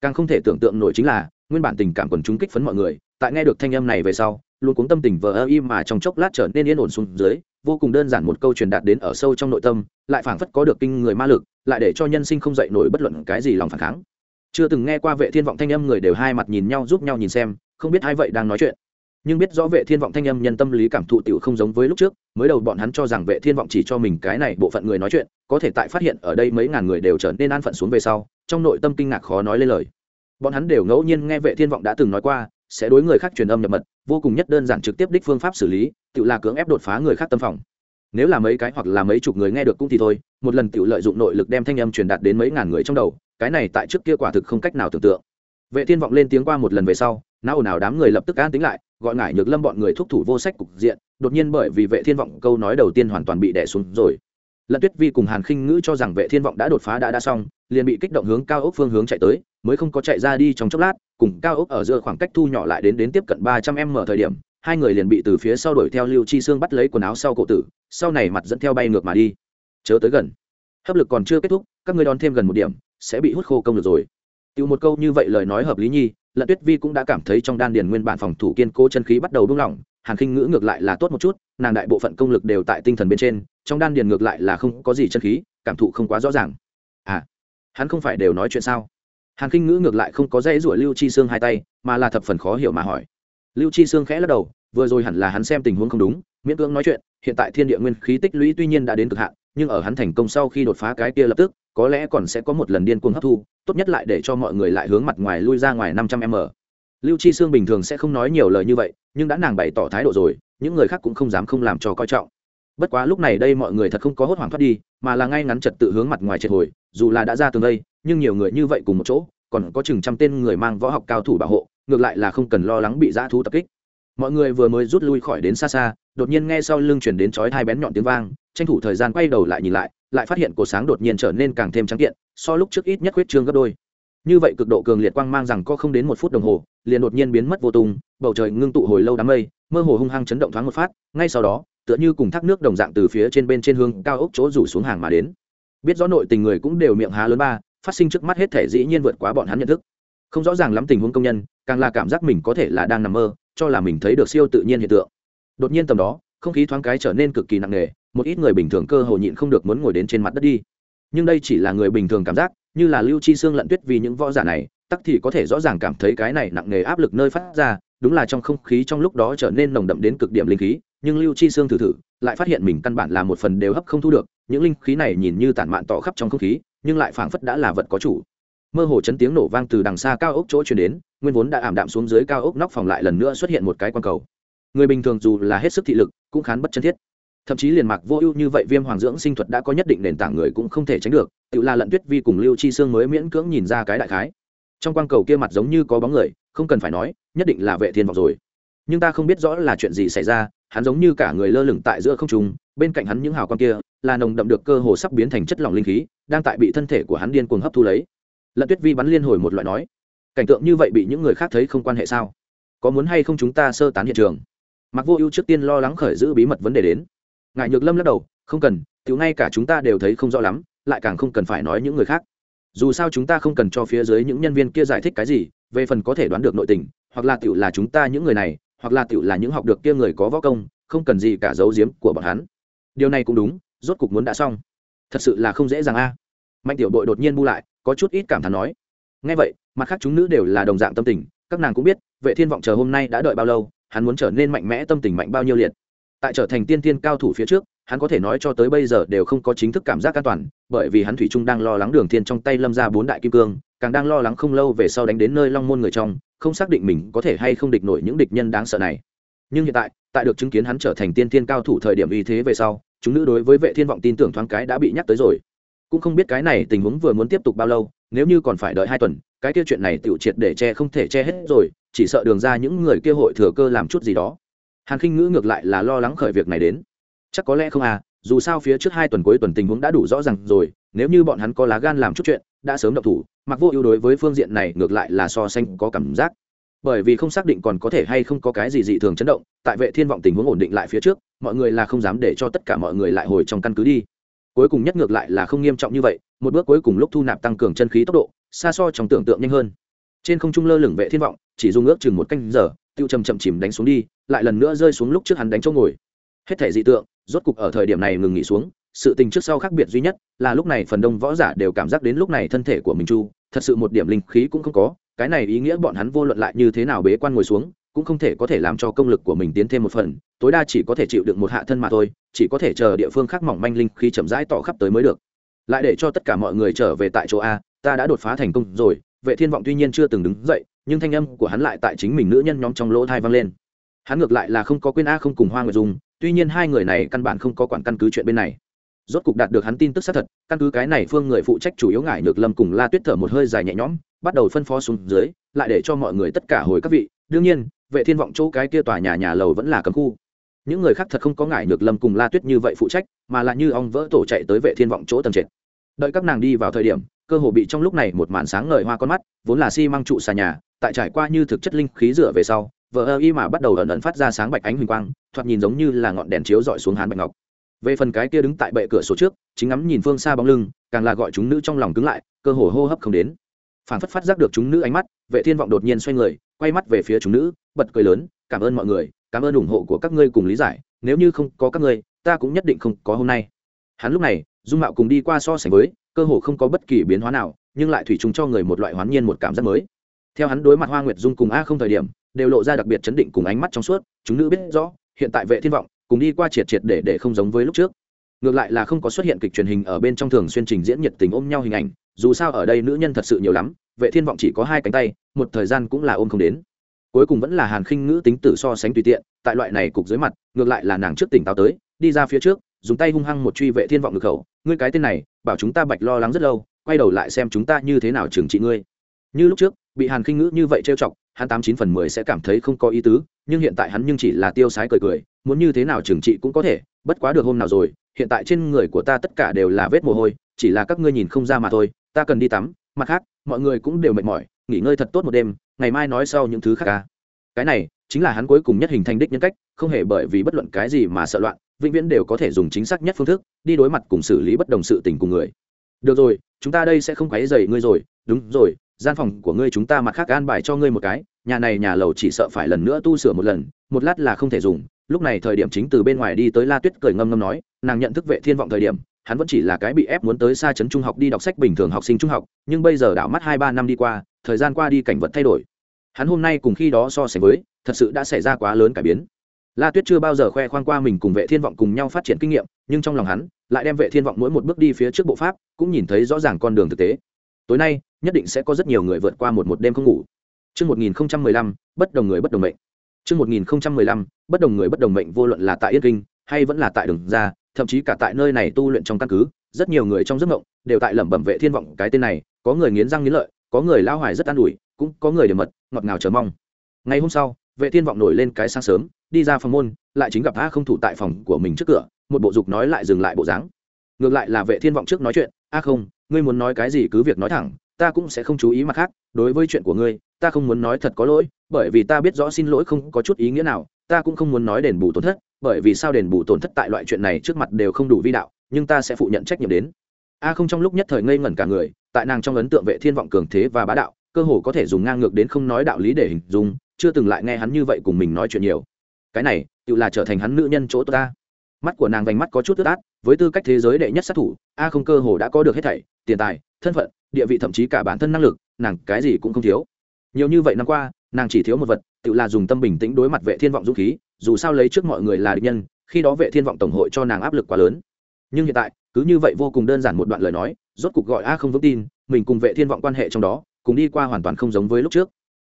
Càng không thể tưởng tượng nổi chính là, nguyên bản tình cảm quần chúng kích phấn mọi người, tại nghe được thanh âm này về sau, luôn cuống tâm tình vờ ơ im mà trong chốc lát trở nên yên ổn xuống dưới, vô cùng đơn giản một câu truyền đạt đến ở sâu trong nội tâm, lại phảng phất có được kinh người ma lực, lại để cho nhân sinh không dậy nổi bất luận cái gì lòng phản kháng. Chưa từng nghe qua vệ thiên vọng thanh âm người đều hai mặt nhìn nhau giúp nhau nhìn xem, không biết ai vậy đang nói chuyện. Nhưng biết rõ vệ thiên vọng thanh âm nhân tâm lý cảm thụ tiểu không giống với lúc trước, mới đầu bọn hắn cho rằng vệ thiên vọng chỉ cho mình cái này bộ phận người nói chuyện, có thể tại phát hiện ở đây mấy ngàn người đều trở nên an phận xuống về sau, trong nội tâm kinh ngạc khó nói lên lời bọn hắn đều ngẫu nhiên nghe vệ thiên vọng đã từng nói qua, sẽ đối người khác truyền âm nhập mật, vô cùng nhất đơn giản trực tiếp đích phương pháp xử lý, tự là cưỡng ép đột phá người khác tâm phòng. Nếu là mấy cái hoặc là mấy chục người nghe được cũng thì thôi, một lần tự lợi dụng nội lực đem thanh âm truyền đạt đến mấy ngàn người trong đầu, cái này tại trước kia quả thực không cách nào tưởng tượng. Vệ thiên vọng lên tiếng qua một lần về sau, não ồn ào đám người lập tức an tính lại, gọi ngải nhược lâm bọn người thúc thủ vô sách cục diện, đột nhiên bởi vì vệ thiên vọng câu nói đầu tiên hoàn toàn bị đè xuống rồi lận tuyết vi cùng hàn khinh ngữ cho rằng vệ thiên vọng đã đột phá đã đã xong liền bị kích động hướng cao ốc phương hướng chạy tới mới không có chạy ra đi trong chốc lát cùng cao ốc ở giữa khoảng cách thu nhỏ lại đến đến tiếp cận ba trăm m thời điểm hai người liền bị từ phía sau đuổi theo lưu chi xương bắt lấy quần áo sau cổ tử sau này mặt dẫn theo bay ngược mà đi. Chớ tới gần. Hấp lực còn chưa kết thúc các ngươi đón thêm gần một điểm sẽ bị hút khô công được rồi. Tiêu một câu như vậy lời nói hợp lý nhi, Lận Tuyết Vi cũng đã cảm thấy trong đan điền nguyên bản phòng thủ kiên cố chân khí bắt đầu buông lỏng, Hàn Khinh Ngữ ngược lại là tốt một chút, nàng đại bộ phận công lực đều tại tinh thần bên trên, trong đan điền ngược lại là không có gì chân khí, cảm thụ không quá rõ ràng. À, hắn không phải đều nói chuyện sao? Hàn Khinh Ngữ ngược lại không có dễ rủa Lưu Chi Xương hai tay, mà là thập phần khó hiểu mà hỏi. Lưu Chi Xương khẽ lắc đầu, vừa rồi hẳn là hắn xem tình huống không đúng, miễn cưỡng nói chuyện, hiện tại thiên địa nguyên khí tích lũy tuy nhiên đã đến cực hạn, nhưng ở hắn thành công sau khi đột phá cái kia lập tức, có lẽ còn sẽ có một lần điên cuồng hấp thu, tốt nhất lại để cho mọi người lại hướng mặt ngoài lui ra ngoài năm trăm m lưu chi sương bình thường sẽ không nói nhiều lời như vậy nhưng đã nàng bày tỏ thái độ rồi những người khác cũng không dám không làm cho coi trọng bất quá lúc này đây mọi người thật không có hốt hoảng thoát đi, mà là ngay ngắn trật tự hướng mặt ngoài triệt hồi, dù là đã ra tường đây, nhưng nhiều người như vậy cùng một chỗ, còn có chừng trăm tên người mang võ học cao thủ bảo hộ, ngược lại là không cần lo lắng bị dã thú tập kích. Mọi người vừa mới rút lui khỏi đến xa xa, đột nhiên nghe sau lưng chuyển đến chói hai bén nhọn tiếng vang, tranh thủ thời gian quay đầu lại nhìn lại lại phát hiện cổ sáng đột nhiên trở nên càng thêm trắng kiện, so lúc trước ít nhất huyết trương gấp đôi. Như vậy cực độ cường liệt quang mang rằng có không đến một phút đồng hồ, liền đột nhiên biến mất vô tung, bầu trời ngưng tụ hồi lâu đám mây, mơ hồ hung hăng chấn động thoáng một phát, ngay sau đó tựa như cùng thác nước đồng dạng từ phía trên bên trên hương cao ốc chỗ rủ xuống hàng mà đến. Biết rõ nội tình người cũng đều miệng há lớn ba, phát sinh trước mắt hết thể dĩ nhiên vượt quá bọn hắn nhận thức. Không rõ ràng lắm tình huống công nhân, càng là cảm giác mình có thể là đang nằm mơ, cho là mình thấy được siêu tự nhiên hiện tượng. Đột nhiên tầm đó, không khí thoáng cái trở nên cực kỳ nặng nề, một ít người bình thường cơ hồ nhịn không được muốn ngồi đến trên mặt đất đi. Nhưng đây chỉ là người bình thường cảm giác, như là lưu chi xương lận tuyết vì những võ giả này, tắc thì có thể rõ ràng cảm thấy cái này nặng nề áp lực nơi phát ra, đúng là trong không khí trong lúc đó trở nên nồng đậm đến cực điểm linh khí nhưng lưu chi xương thử thử, lại phát hiện mình căn bản là một phần đều hấp không thu được, những linh khí này nhìn như tản mạn tỏ khắp trong không khí, nhưng lại phảng phất đã là vật có chủ. Mơ hồ chấn tiếng nổ vang từ đằng xa cao ốc chỗ chuyển đến, nguyên vốn đã ảm đạm xuống dưới cao ốc nóc phòng lại lần nữa xuất hiện một cái quan cầu. Người bình thường dù là hết sức thị lực, cũng khán bất chân thiết. Thậm chí liền mạc vô ưu như vậy viêm hoàng dưỡng sinh thuật đã có nhất định nền tảng người cũng không thể tránh được, tự là lận tuyết vi cùng lưu chi sương mới miễn cưỡng nhìn ra cái đại khái. Trong quang cầu kia mặt giống như có bóng người, không cần phải nói, nhất định là vệ thiên vọng rồi nhưng ta không biết rõ là chuyện gì xảy ra, hắn giống như cả người lơ lửng tại giữa không trung, bên cạnh hắn những hào quang kia, là nồng đậm được cơ hồ sắp biến thành chất lỏng linh khí, đang tại bị thân thể của hắn điên cuồng hấp thu lấy. Lận tuyết vi bắn liên hồi một loại nói, cảnh tượng như vậy bị những người khác thấy không quan hệ sao? Có muốn hay không chúng ta sơ tán hiện trường? Mặc vô ưu trước tiên lo lắng khởi giữ bí mật vấn đề đến. Ngại nhược lâm lắc đầu, không cần, tiểu ngay cả chúng ta đều thấy không rõ lắm, lại càng không cần phải nói những người khác. Dù sao chúng ta không cần cho phía dưới những nhân viên kia giải thích cái gì, về phần có thể đoán được nội tình, hoặc là tiểu là chúng ta những người này hoặc là tiểu là những học được kia người có võ công, không cần gì cả giấu giếm của bọn hắn. Điều này cũng đúng, rốt cục muốn đã xong. Thật sự là không dễ dàng a. Mạnh tiểu đội đột nhiên bu lại, có chút ít cảm thán nói. Ngay vậy, mặt khác chúng nữ đều là đồng dạng tâm tình, các nàng cũng biết, vệ thiên vọng chờ hôm nay đã đợi bao lâu, hắn muốn trở nên mạnh mẽ, tâm tình mạnh bao nhiêu liệt. Tại trở thành tiên tiên cao thủ phía trước, hắn có thể nói cho tới bây giờ đều không có chính thức cảm giác an toàn, bởi vì hắn thủy trung đang lo lắng đường thiên trong tay lâm ra bốn đại kim cương, càng đang lo lắng không lâu về sau đánh đến nơi long môn người trong không xác định mình có thể hay không địch nổi những địch nhân đáng sợ này. Nhưng hiện tại tại được chứng kiến hắn trở thành tiên thiên cao thủ thời điểm uy thế về sau, chúng nữ đối với vệ thiên vọng tin tưởng thoáng cái đã bị nhắc tới rồi. Cũng không biết cái này tình huống vừa muốn tiếp tục bao lâu, nếu như còn phải đợi hai tuần, cái kia chuyện này tiểu triệt để che không thể che hết rồi, chỉ sợ đường ra những người kia hội thừa cơ làm chút gì đó. Hàn khinh ngữ ngược lại là lo lắng khởi việc này đến. Chắc có lẽ không à dù sao phía trước hai tuần cuối tuần tình huống đã đủ rõ ràng rồi, nếu như bọn hắn có lá gan làm chút chuyện, đã sớm độc thủ, mặc vô ưu đối với phương diện này ngược lại là so sánh có cảm giác. Bởi vì không xác định còn có thể hay không có cái gì dị thường chấn động, tại vệ thiên vọng tình huống ổn định lại phía trước, mọi người là không dám để cho tất cả mọi người lại hồi trong căn cứ đi. Cuối cùng nhất ngược lại là không nghiêm trọng như vậy, một bước cuối cùng lúc thu nạp tăng cường chân khí tốc độ, xa so trong tưởng tượng nhanh hơn. Trên không trung lơ lửng vệ thiên vọng, chỉ dùng ước chừng một canh giờ, tiêu chầm chậm chìm đánh xuống đi, lại lần nữa rơi xuống lúc trước hắn đánh chỗ ngồi hết thể dị tượng, rốt cục ở thời điểm này ngừng nghỉ xuống, sự tình trước sau khác biệt duy nhất là lúc này phần đông võ giả đều cảm giác đến lúc này thân thể của mình chu, thật sự một điểm linh khí cũng không có, cái này ý nghĩa bọn hắn vô luận lại như thế nào bế quan ngồi xuống, cũng không thể có thể làm cho công lực của mình tiến thêm một phần, tối đa chỉ có thể chịu được một hạ thân mà thôi, chỉ có thể chờ địa phương khác mỏng manh linh khí chậm rãi tỏ khắp tới mới được. Lại để cho tất cả mọi người trở về tại chỗ a, ta đã đột phá thành công rồi, vệ thiên vọng tuy nhiên chưa từng đứng dậy, nhưng thanh âm của hắn lại tại chính mình nữ nhân nhóm trong lỗ thai vang lên. Hắn ngược lại là không có quên a không cùng hoa người dùng tuy nhiên hai người này căn bản không có quản căn cứ chuyện bên này. Rốt cục đạt được hắn tin tức xác thật, căn cứ cái này phương người phụ trách chủ yếu ngải nhược lâm cùng la tuyết thở một hơi dài nhẹ nhõm, bắt đầu phân phó xuống dưới, lại để cho mọi người tất cả hồi các vị. Đương nhiên, vệ thiên vọng chỗ cái kia tòa nhà nhà lầu vẫn là cấm khu. Những người khác thật không có ngải nhược lâm cùng la tuyết như vậy phụ trách, mà là như ong vỡ tổ chạy tới vệ thiên vọng chỗ tầng trệt. Đợi các nàng đi vào thời điểm, cơ hồ bị trong lúc này một màn sáng ngời hoa con mắt, vốn là xi măng trụ xà nhà, tại trải qua như thực chất linh khí rửa về sau vờ ơ y mà bắt đầu ẩn ẩn phát ra sáng bạch ánh huỳnh quang, thoạt nhìn giống như là ngọn đèn chiếu dọi xuống hán bạch ngọc. Về phần cái kia đứng tại bệ cửa sổ trước, chính ngắm nhìn phương xa bóng lưng, càng là gọi chúng nữ trong lòng cứng lại, cơ hồ hô hấp không đến. Phản phất phát giác được chúng nữ ánh mắt, vệ thiên vọng đột nhiên xoay người, quay mắt về phía chúng nữ, bật cười lớn, cảm ơn mọi người, cảm ơn ủng hộ của các ngươi cùng lý giải, nếu như không có các ngươi, ta cũng nhất định không có hôm nay. Hắn lúc này, dung mạo cùng đi qua so sánh với, cơ hồ không có bất kỳ biến hóa nào, nhưng lại thủy chung cho người một loại hoán nhiên một cảm giác mới. Theo hắn đối mặt hoa nguyệt dung cùng a không thời điểm đều lộ ra đặc biệt chấn định cùng ánh mắt trong suốt, chúng nữ biết rõ, hiện tại vệ thiên vọng, cùng đi qua triệt triệt để để không giống với lúc trước. Ngược lại là không có xuất hiện kịch truyền hình ở bên trong thường xuyên trình diễn nhiệt tình ôm nhau hình ảnh, dù sao ở đây nữ nhân thật sự nhiều lắm, vệ thiên vọng chỉ có hai cánh tay, một thời gian cũng là ôm không đến. Cuối cùng vẫn là hàn khinh ngữ tính tử so sánh tùy tiện, tại loại này cục dưới mặt, ngược lại là nàng trước tỉnh táo tới, đi ra phía trước, dùng tay hung hăng một truy vệ thiên vọng ngực khẩu, ngươi cái tên này, bảo chúng ta bạch lo lắng rất lâu, quay đầu lại xem chúng ta như thế nào trừng trị ngươi. Như lúc trước, bị hàn khinh ngữ như vậy trêu chọc hắn tám chín phần mười sẽ cảm thấy không có ý tứ, nhưng hiện tại hắn nhưng chỉ là tiêu sái cười cười, muốn như thế nào trừng trị cũng có thể, bất quá được hôm nào rồi, hiện tại trên người của ta tất cả đều là vết mồ hôi, chỉ là các ngươi nhìn không ra mà thôi, ta cần đi tắm, mặt khác, mọi người cũng đều mệt mỏi, nghỉ ngơi thật tốt một đêm, ngày mai nói sau những thứ khác ca cái này, chính là hắn cuối cùng nhất hình thành đích nhân cách, không hề bởi vì bất luận cái gì mà sợ loạn, vĩnh viễn đều có thể dùng chính xác nhất phương thức, đi đối mặt cùng xử lý bất đồng sự tình cùng người. Được rồi, chúng ta đây sẽ không quấy dày ngươi rồi, đúng rồi gian phòng của ngươi chúng ta mặt khác an bài cho ngươi một cái, nhà này nhà lầu chỉ sợ phải lần nữa tu sửa một lần, một lát là không thể dùng. Lúc này thời điểm chính từ bên ngoài đi tới la tuyết cười ngâm ngâm nói, nàng nhận thức vệ thiên vọng thời điểm, hắn vẫn chỉ là cái bị ép muốn tới xa trấn trung học đi đọc sách bình thường học sinh trung học, nhưng bây giờ đảo mắt hai ba năm đi qua, thời gian qua đi cảnh vật thay đổi. Hắn hôm nay cùng khi đó so sánh với, thật sự đã xảy ra quá lớn cải biến. La tuyết chưa bao giờ khoe khoang qua mình cùng vệ thiên vọng cùng nhau phát triển kinh nghiệm, nhưng trong lòng hắn, lại đem vệ thiên vọng mỗi một bước đi phía trước bộ pháp, cũng nhìn thấy rõ ràng con đường thực tế tối nay nhất định sẽ có rất nhiều người vượt qua một một đêm không ngủ Trước 1015, bất đồng người bất đồng mệnh. Trước 1015, bất đồng người bất đồng mệnh vô luận là tại Yên Kinh hay vẫn là tại đường ra, thậm chí cả tại nơi này tu luyện trong căn cứ, rất nhiều người trong giấc mộng đều tại lẩm bẩm vệ thiên vọng cái tên này, có người nghiến răng nghiến lợi, có người lao hoài rất an ủi, cũng có người để mật, ngọt ngào chờ mong. Ngày hôm sau, vệ thiên vọng nổi lên cái sáng sớm, đi ra phòng môn, lại chính gặp A không thủ tại phòng của mình trước cửa, một bộ dục nói lại dừng lại bộ dáng. Ngược lại là vệ thiên vọng trước nói chuyện, "A không, ngươi muốn nói cái gì cứ việc nói thẳng, ta cũng sẽ không chú ý mặt khác đối với chuyện của ngươi ta không muốn nói thật có lỗi bởi vì ta biết rõ xin lỗi không có chút ý nghĩa nào ta cũng không muốn nói đền bù tổn thất bởi vì sao đền bù tổn thất tại loại chuyện này trước mặt đều không đủ vi đạo nhưng ta sẽ phụ nhận trách nhiệm đến. A không trong lúc nhất thời ngây ngẩn cả người tại nàng trong ấn tượng vệ thiên vọng cường thế và bá đạo cơ hồ có thể dùng ngang ngược đến không nói đạo lý để hình dung chưa từng lại nghe hắn như vậy cùng mình nói chuyện nhiều. Cái này tự là trở thành hắn nữ nhân chỗ ta mắt của nàng vành mắt có chút tức át, với tư cách thế giới đệ nhất sát thủ, a không cơ hồ đã có được hết thảy, tiền tài, thân phận, địa vị thậm chí cả bản thân năng lực, nàng cái gì cũng không thiếu. Nhiều như vậy năm qua, nàng chỉ thiếu một vật, tự là dùng tâm bình tĩnh đối mặt vệ thiên vọng dũng khí, dù sao lấy trước mọi người là địch nhân, khi đó vệ thiên vọng tổng hội cho nàng áp lực quá lớn. Nhưng hiện tại, cứ như vậy vô cùng đơn giản một đoạn lời nói, rốt cục gọi a không vững tin, mình cùng vệ thiên vọng quan hệ trong đó, cùng đi qua hoàn toàn không giống với lúc trước.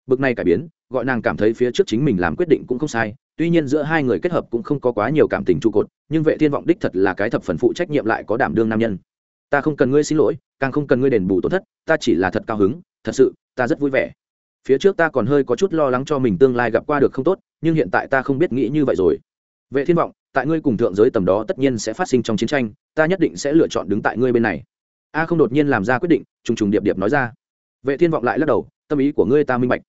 Bực này cải biến, gọi nàng cảm thấy phía trước chính mình làm quyết định cũng không sai tuy nhiên giữa hai người kết hợp cũng không có quá nhiều cảm tình trụ cột, nhưng vệ thiên vọng đích thật là cái thập phần phụ trách nhiệm lại có đảm đương nam nhân. Ta không cần ngươi xin lỗi, càng không cần ngươi đền bù tổn thất, ta chỉ là thật cao hứng, thật sự, ta rất vui vẻ. Phía trước ta còn hơi có chút lo lắng cho mình tương lai gặp qua được không tốt, nhưng hiện tại ta không biết nghĩ như vậy rồi. Vệ thiên vọng, tại ngươi cùng thượng giới tầm đó tất nhiên sẽ phát sinh trong chiến tranh, ta nhất định sẽ lựa chọn đứng tại ngươi bên này. A không đột nhiên làm ra quyết định, trùng trùng điệp điệp nói ra. Vệ thiên vọng lại lắc đầu, tâm ý của ngươi ta minh bạch.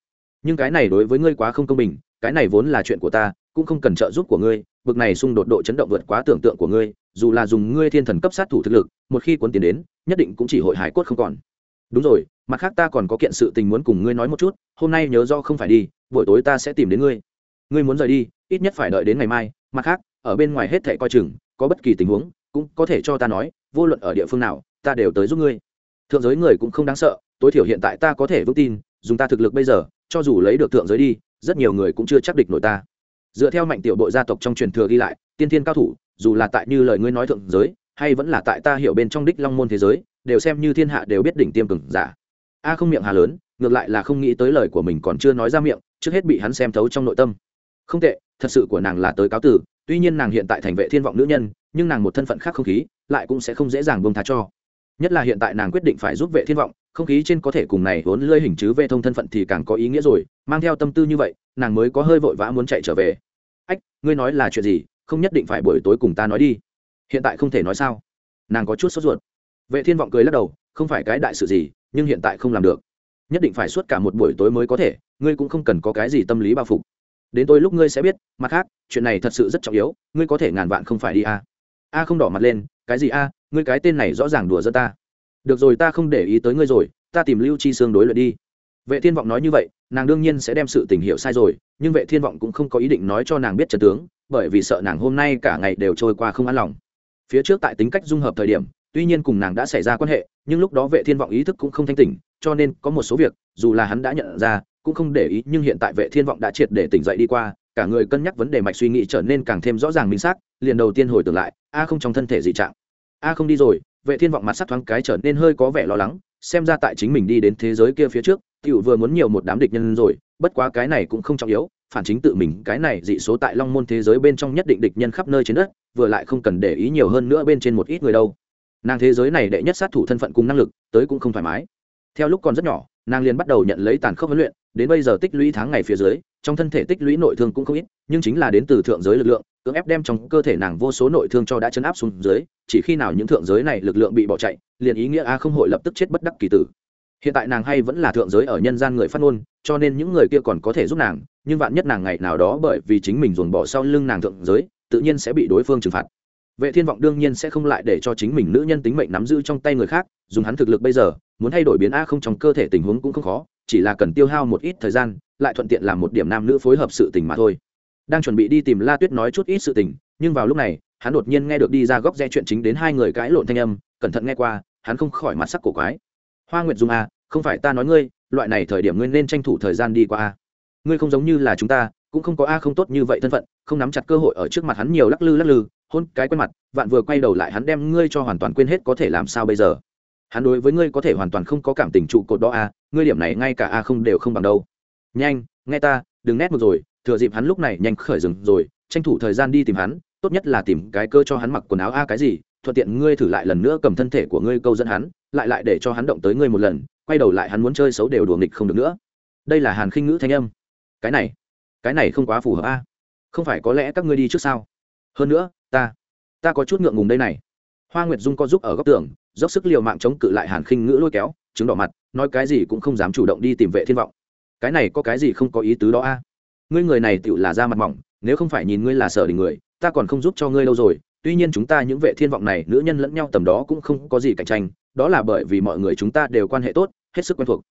Nhưng cái này đối với ngươi quá không công bình, cái này vốn là chuyện của ta cũng không cần trợ giúp của ngươi, bực này xung đột độ chấn động vượt quá tưởng tượng của ngươi, dù là dùng ngươi thiên thần cấp sát thủ thực lực, một khi cuốn tiền đến, nhất định cũng chỉ hội hải cốt không còn. Đúng rồi, mặt khác ta còn có kiện sự tình muốn cùng ngươi nói một chút, hôm nay nhớ do không phải đi, buổi tối ta sẽ tìm đến ngươi. Ngươi muốn rời đi, ít nhất phải đợi đến ngày mai, mặt khác, ở bên ngoài hết thệ coi chừng, có bất kỳ tình huống, cũng có thể cho ta nói, vô luận ở địa phương nào, ta đều tới giúp ngươi. Thượng giới người cũng không đáng sợ, tối thiểu hiện tại ta có thể vững tin, dùng ta thực lực bây giờ, cho dù lấy được thượng giới đi, rất nhiều người cũng chưa chắc địch nổi ta dựa theo mạnh tiểu đội gia tộc trong truyền thừa ghi lại, tiên thiên cao thủ, dù là tại như lời ngươi nói thượng giới, hay vẫn là tại ta hiểu bên trong đích long môn thế giới, đều xem như thiên hạ đều biết đỉnh tiêm cường giả. A không miệng hà lớn, ngược lại là không nghĩ tới lời của mình còn chưa nói ra miệng, trước hết bị hắn xem thấu trong nội tâm. Không tệ, thật sự của nàng là tới cáo tử, tuy nhiên nàng hiện tại thành vệ thiên vọng nữ nhân, nhưng nàng một thân phận khác không khí, lại cũng sẽ không dễ dàng bông tha cho. Nhất là hiện tại nàng quyết định phải giúp vệ thiên vọng không khí trên có thể cùng này vốn lơi hình chứ vệ thông thân phận thì càng có ý nghĩa rồi, mang theo tâm tư như vậy, nàng mới có hơi vội vã muốn chạy trở về. Ách, ngươi nói là chuyện gì, không nhất định phải buổi tối cùng ta nói đi. Hiện tại không thể nói sao. Nàng có chút sốt ruột. Vệ thiên vọng cười lắc đầu, không phải cái đại sự gì, nhưng hiện tại không làm được. Nhất định phải suốt cả một buổi tối mới có thể, ngươi cũng không cần có cái gì tâm lý bao phục. Đến tối lúc ngươi sẽ biết, mặt khác, chuyện này thật sự rất trọng yếu, ngươi có thể ngàn vạn không phải đi a. A không đỏ mặt lên, cái gì a, ngươi cái tên này rõ ràng đùa giỡn ta được rồi, ta không để ý tới ngươi rồi, ta tìm lưu chi sương đối luận đi. Vệ thiên vọng nói như vậy, nàng đương nhiên sẽ đem sự tình hiểu sai rồi, nhưng vệ thiên vọng cũng không có ý định nói cho nàng biết trần tướng, bởi vì sợ nàng hôm nay cả ngày đều trôi qua không an lòng. Phía trước tại tính cách dung hợp thời điểm, tuy nhiên cùng nàng đã xảy ra quan hệ, nhưng lúc đó vệ thiên vọng ý thức cũng không thanh tỉnh, cho nên có một số việc, dù là hắn đã nhận ra, cũng không để ý, nhưng hiện tại vệ thiên vọng đã triệt để tỉnh dậy đi qua, cả người cân nhắc vấn đề mạch suy nghĩ trở nên càng thêm rõ ràng minh xác, liền đầu tiên hồi tưởng lại, a không trong thân thể dị trạng. A không đi rồi vệ thiên vọng mặt sắc thoáng cái trở nên hơi có vẻ lo lắng, xem ra tại chính mình đi đến thế giới kia phía trước, tiểu vừa muốn nhiều một đám địch nhân rồi, bất quá cái này cũng không trọng yếu, phản chính tự mình, cái này dị số tại long môn thế giới bên trong nhất định địch nhân khắp nơi trên đất, vừa lại không cần để ý nhiều hơn nữa bên trên một ít người đâu. Nàng thế giới này đệ nhất sát thủ thân phận cùng năng lực, tới cũng không thoải mái. Theo lúc còn rất nhỏ, nàng liền bắt đầu nhận lấy tàn khốc huấn luyện, đến bây giờ tích lũy tháng ngày phía dưới, trong thân thể tích lũy nội thương cũng không ít, nhưng chính là đến từ thượng giới lực lượng cưỡng ép đem trong cơ thể nàng vô số nội thương cho đã chấn áp xuống dưới, chỉ khi nào những thượng giới này lực lượng bị bỏ chạy, liền ý nghĩa a không hội lập tức chết bất đắc kỳ tử. Hiện tại nàng hay vẫn là thượng giới ở nhân gian người phát ngôn, cho nên những người kia còn có thể giúp nàng, nhưng vạn nhất nàng ngày nào đó bởi vì chính mình dồn bỏ sau lưng nàng thượng giới, tự nhiên sẽ bị đối phương trừng phạt. Vệ thiên vọng đương nhiên sẽ không lại để cho chính mình nữ nhân tính mệnh nắm giữ trong tay người khác, dùng hắn thực lực bây giờ, muốn thay đổi biến a không trong cơ thể tình huống cũng không khó, chỉ là cần tiêu hao một ít thời gian, lại thuận tiện làm một điểm nam nữ phối hợp sự tình mà thôi đang chuẩn bị đi tìm la tuyết nói chút ít sự tình nhưng vào lúc này hắn đột nhiên nghe được đi ra góc rẽ chuyện chính đến hai người cãi lộn thanh âm cẩn thận nghe qua hắn không khỏi mặt sắc cổ quái. Hoa nguyệt dung à, không phải ta nói ngươi loại này thời điểm ngươi nên tranh thủ thời gian đi qua a ngươi không giống như là chúng ta cũng không có a không tốt như vậy thân phận không nắm chặt cơ hội ở trước mặt hắn nhiều lắc lư lắc lư hôn cái quen mặt vạn vừa quay đầu lại hắn đem ngươi cho hoàn toàn quên hết có thể làm sao bây giờ. Hắn đối với ngươi có thể hoàn toàn không có cảm tình trụ cột đó a ngươi điểm này ngay cả a không đều không bằng đâu. Nhanh nghe ta đừng nét một rồi thừa dịp hắn lúc này nhanh khởi dừng rồi, tranh thủ thời gian đi tìm hắn, tốt nhất là tìm cái cơ cho hắn mặc quần áo a cái gì, thuận tiện ngươi thử lại lần nữa cầm thân thể của ngươi câu dẫn hắn, lại lại để cho hắn động tới ngươi một lần, quay đầu lại hắn muốn chơi xấu đều đùa nghịch không được nữa. Đây là hàn khinh ngữ thanh âm. Cái này cái này không quá phù hợp a. Không phải có lẽ các ngươi đi trước sao? Hơn nữa, ta ta có chút ngượng ngùng đây này. Hoa nguyệt dung có giúp ở góc tường, dốc sức l i ề u mạng chống cự lại hàn khinh ngữ lôi kéo, chứng đỏ mặt, nói cái gì cũng không dám chủ động đi tìm vệ thiên vọng. Cái này có cái gì không có ý tứ đó a? Ngươi người này tựu là da mặt mỏng, nếu không phải nhìn ngươi là sở đình người, ta còn không giúp cho ngươi lâu rồi. Tuy nhiên chúng ta những vệ thiên vọng này, nữ nhân lẫn nhau tầm đó cũng không có gì cạnh tranh, đó là bởi vì mọi người chúng ta đều quan hệ tốt, hết sức quen thuộc.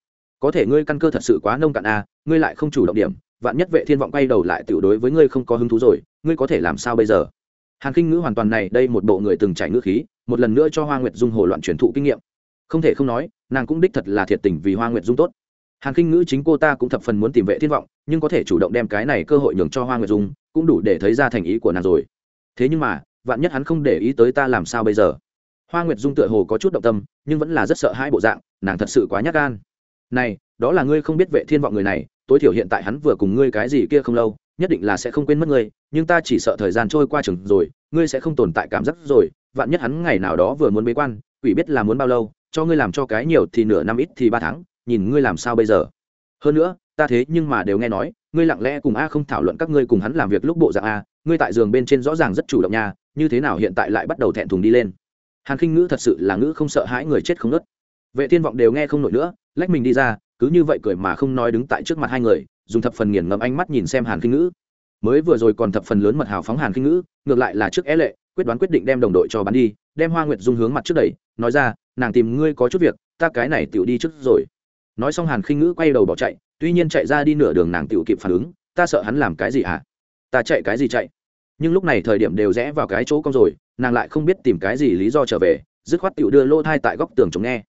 Có thể ngươi căn cơ thật sự quá nông cạn a ngươi lại không chủ động điểm, vạn nhất vệ thiên vọng quay đầu lại tiểu đối với ngươi không có hứng thú rồi, ngươi có thể làm sao bây giờ? Hàn kinh ngữ hoàn toàn này, đây một bộ người từng trải ngữ khí, một lần nữa cho hoa nguyệt dung hồ loạn truyền thụ kinh nghiệm. Không thể không nói, nàng cũng đích thật là thiệt tình vì hoa nguyệt dung tốt hàn kinh ngữ chính cô ta cũng thập phần muốn tìm vệ thiên vọng, nhưng có thể chủ động đem cái này cơ hội nhường cho hoa nguyệt dung, cũng đủ để thấy ra thành ý của nàng rồi. Thế nhưng mà, vạn nhất hắn không để ý tới ta làm sao bây giờ? Hoa nguyệt dung tựa hồ có chút động tâm, nhưng vẫn là rất sợ hai bộ dạng, nàng thật sự quá nhát gan. Này, đó là ngươi không biết vệ thiên vọng người này, tối thiểu hiện tại hắn vừa cùng ngươi cái gì kia không lâu, nhất định là sẽ không quên mất ngươi, nhưng ta chỉ sợ thời gian trôi qua chừng rồi, ngươi sẽ không tồn tại cảm giác rồi, vạn nhất hắn ngày nào đó vừa muốn bế quan, quỷ biết là muốn bao lâu, cho ngươi làm cho cái nhiều thì nửa năm ít thì ba tháng nhìn ngươi làm sao bây giờ? Hơn nữa, ta thế nhưng mà đều nghe nói, ngươi lặng lẽ cùng a không thảo luận các ngươi cùng hắn làm việc lúc bộ dạng a, ngươi tại giường bên trên rõ ràng rất chủ động nha, như thế nào hiện tại lại bắt đầu thẹn thùng đi lên? Hàn khinh ngữ thật sự là ngữ không sợ hãi người chết không nớt. Vệ thiên vọng đều nghe không nổi nữa, lách mình đi ra, cứ như vậy cười mà không nói đứng tại trước mặt hai người, dùng thập phần nghiền ngẫm ánh mắt nhìn xem hàn khinh ngữ. Mới vừa rồi còn thập phần lớn mật hào phóng hàn khinh ngữ, ngược lại là trước é lệ, quyết đoán quyết định đem đồng đội cho bắn đi, đem hoa nguyệt dung hướng mặt trước đẩy, nói ra, nàng tìm ngươi có chút việc, ta cái này tiểu đi trước rồi nói xong hàn khinh ngữ quay đầu bỏ chạy, tuy nhiên chạy ra đi nửa đường nàng tự kịp phản ứng, ta sợ hắn làm cái gì hả? Ta chạy cái gì chạy? Nhưng lúc này thời điểm đều rẽ vào cái chỗ cong rồi, nàng lại không biết tìm cái gì lý do trở về, dứt khoát tự đưa lô thai tại góc tường chống nghe.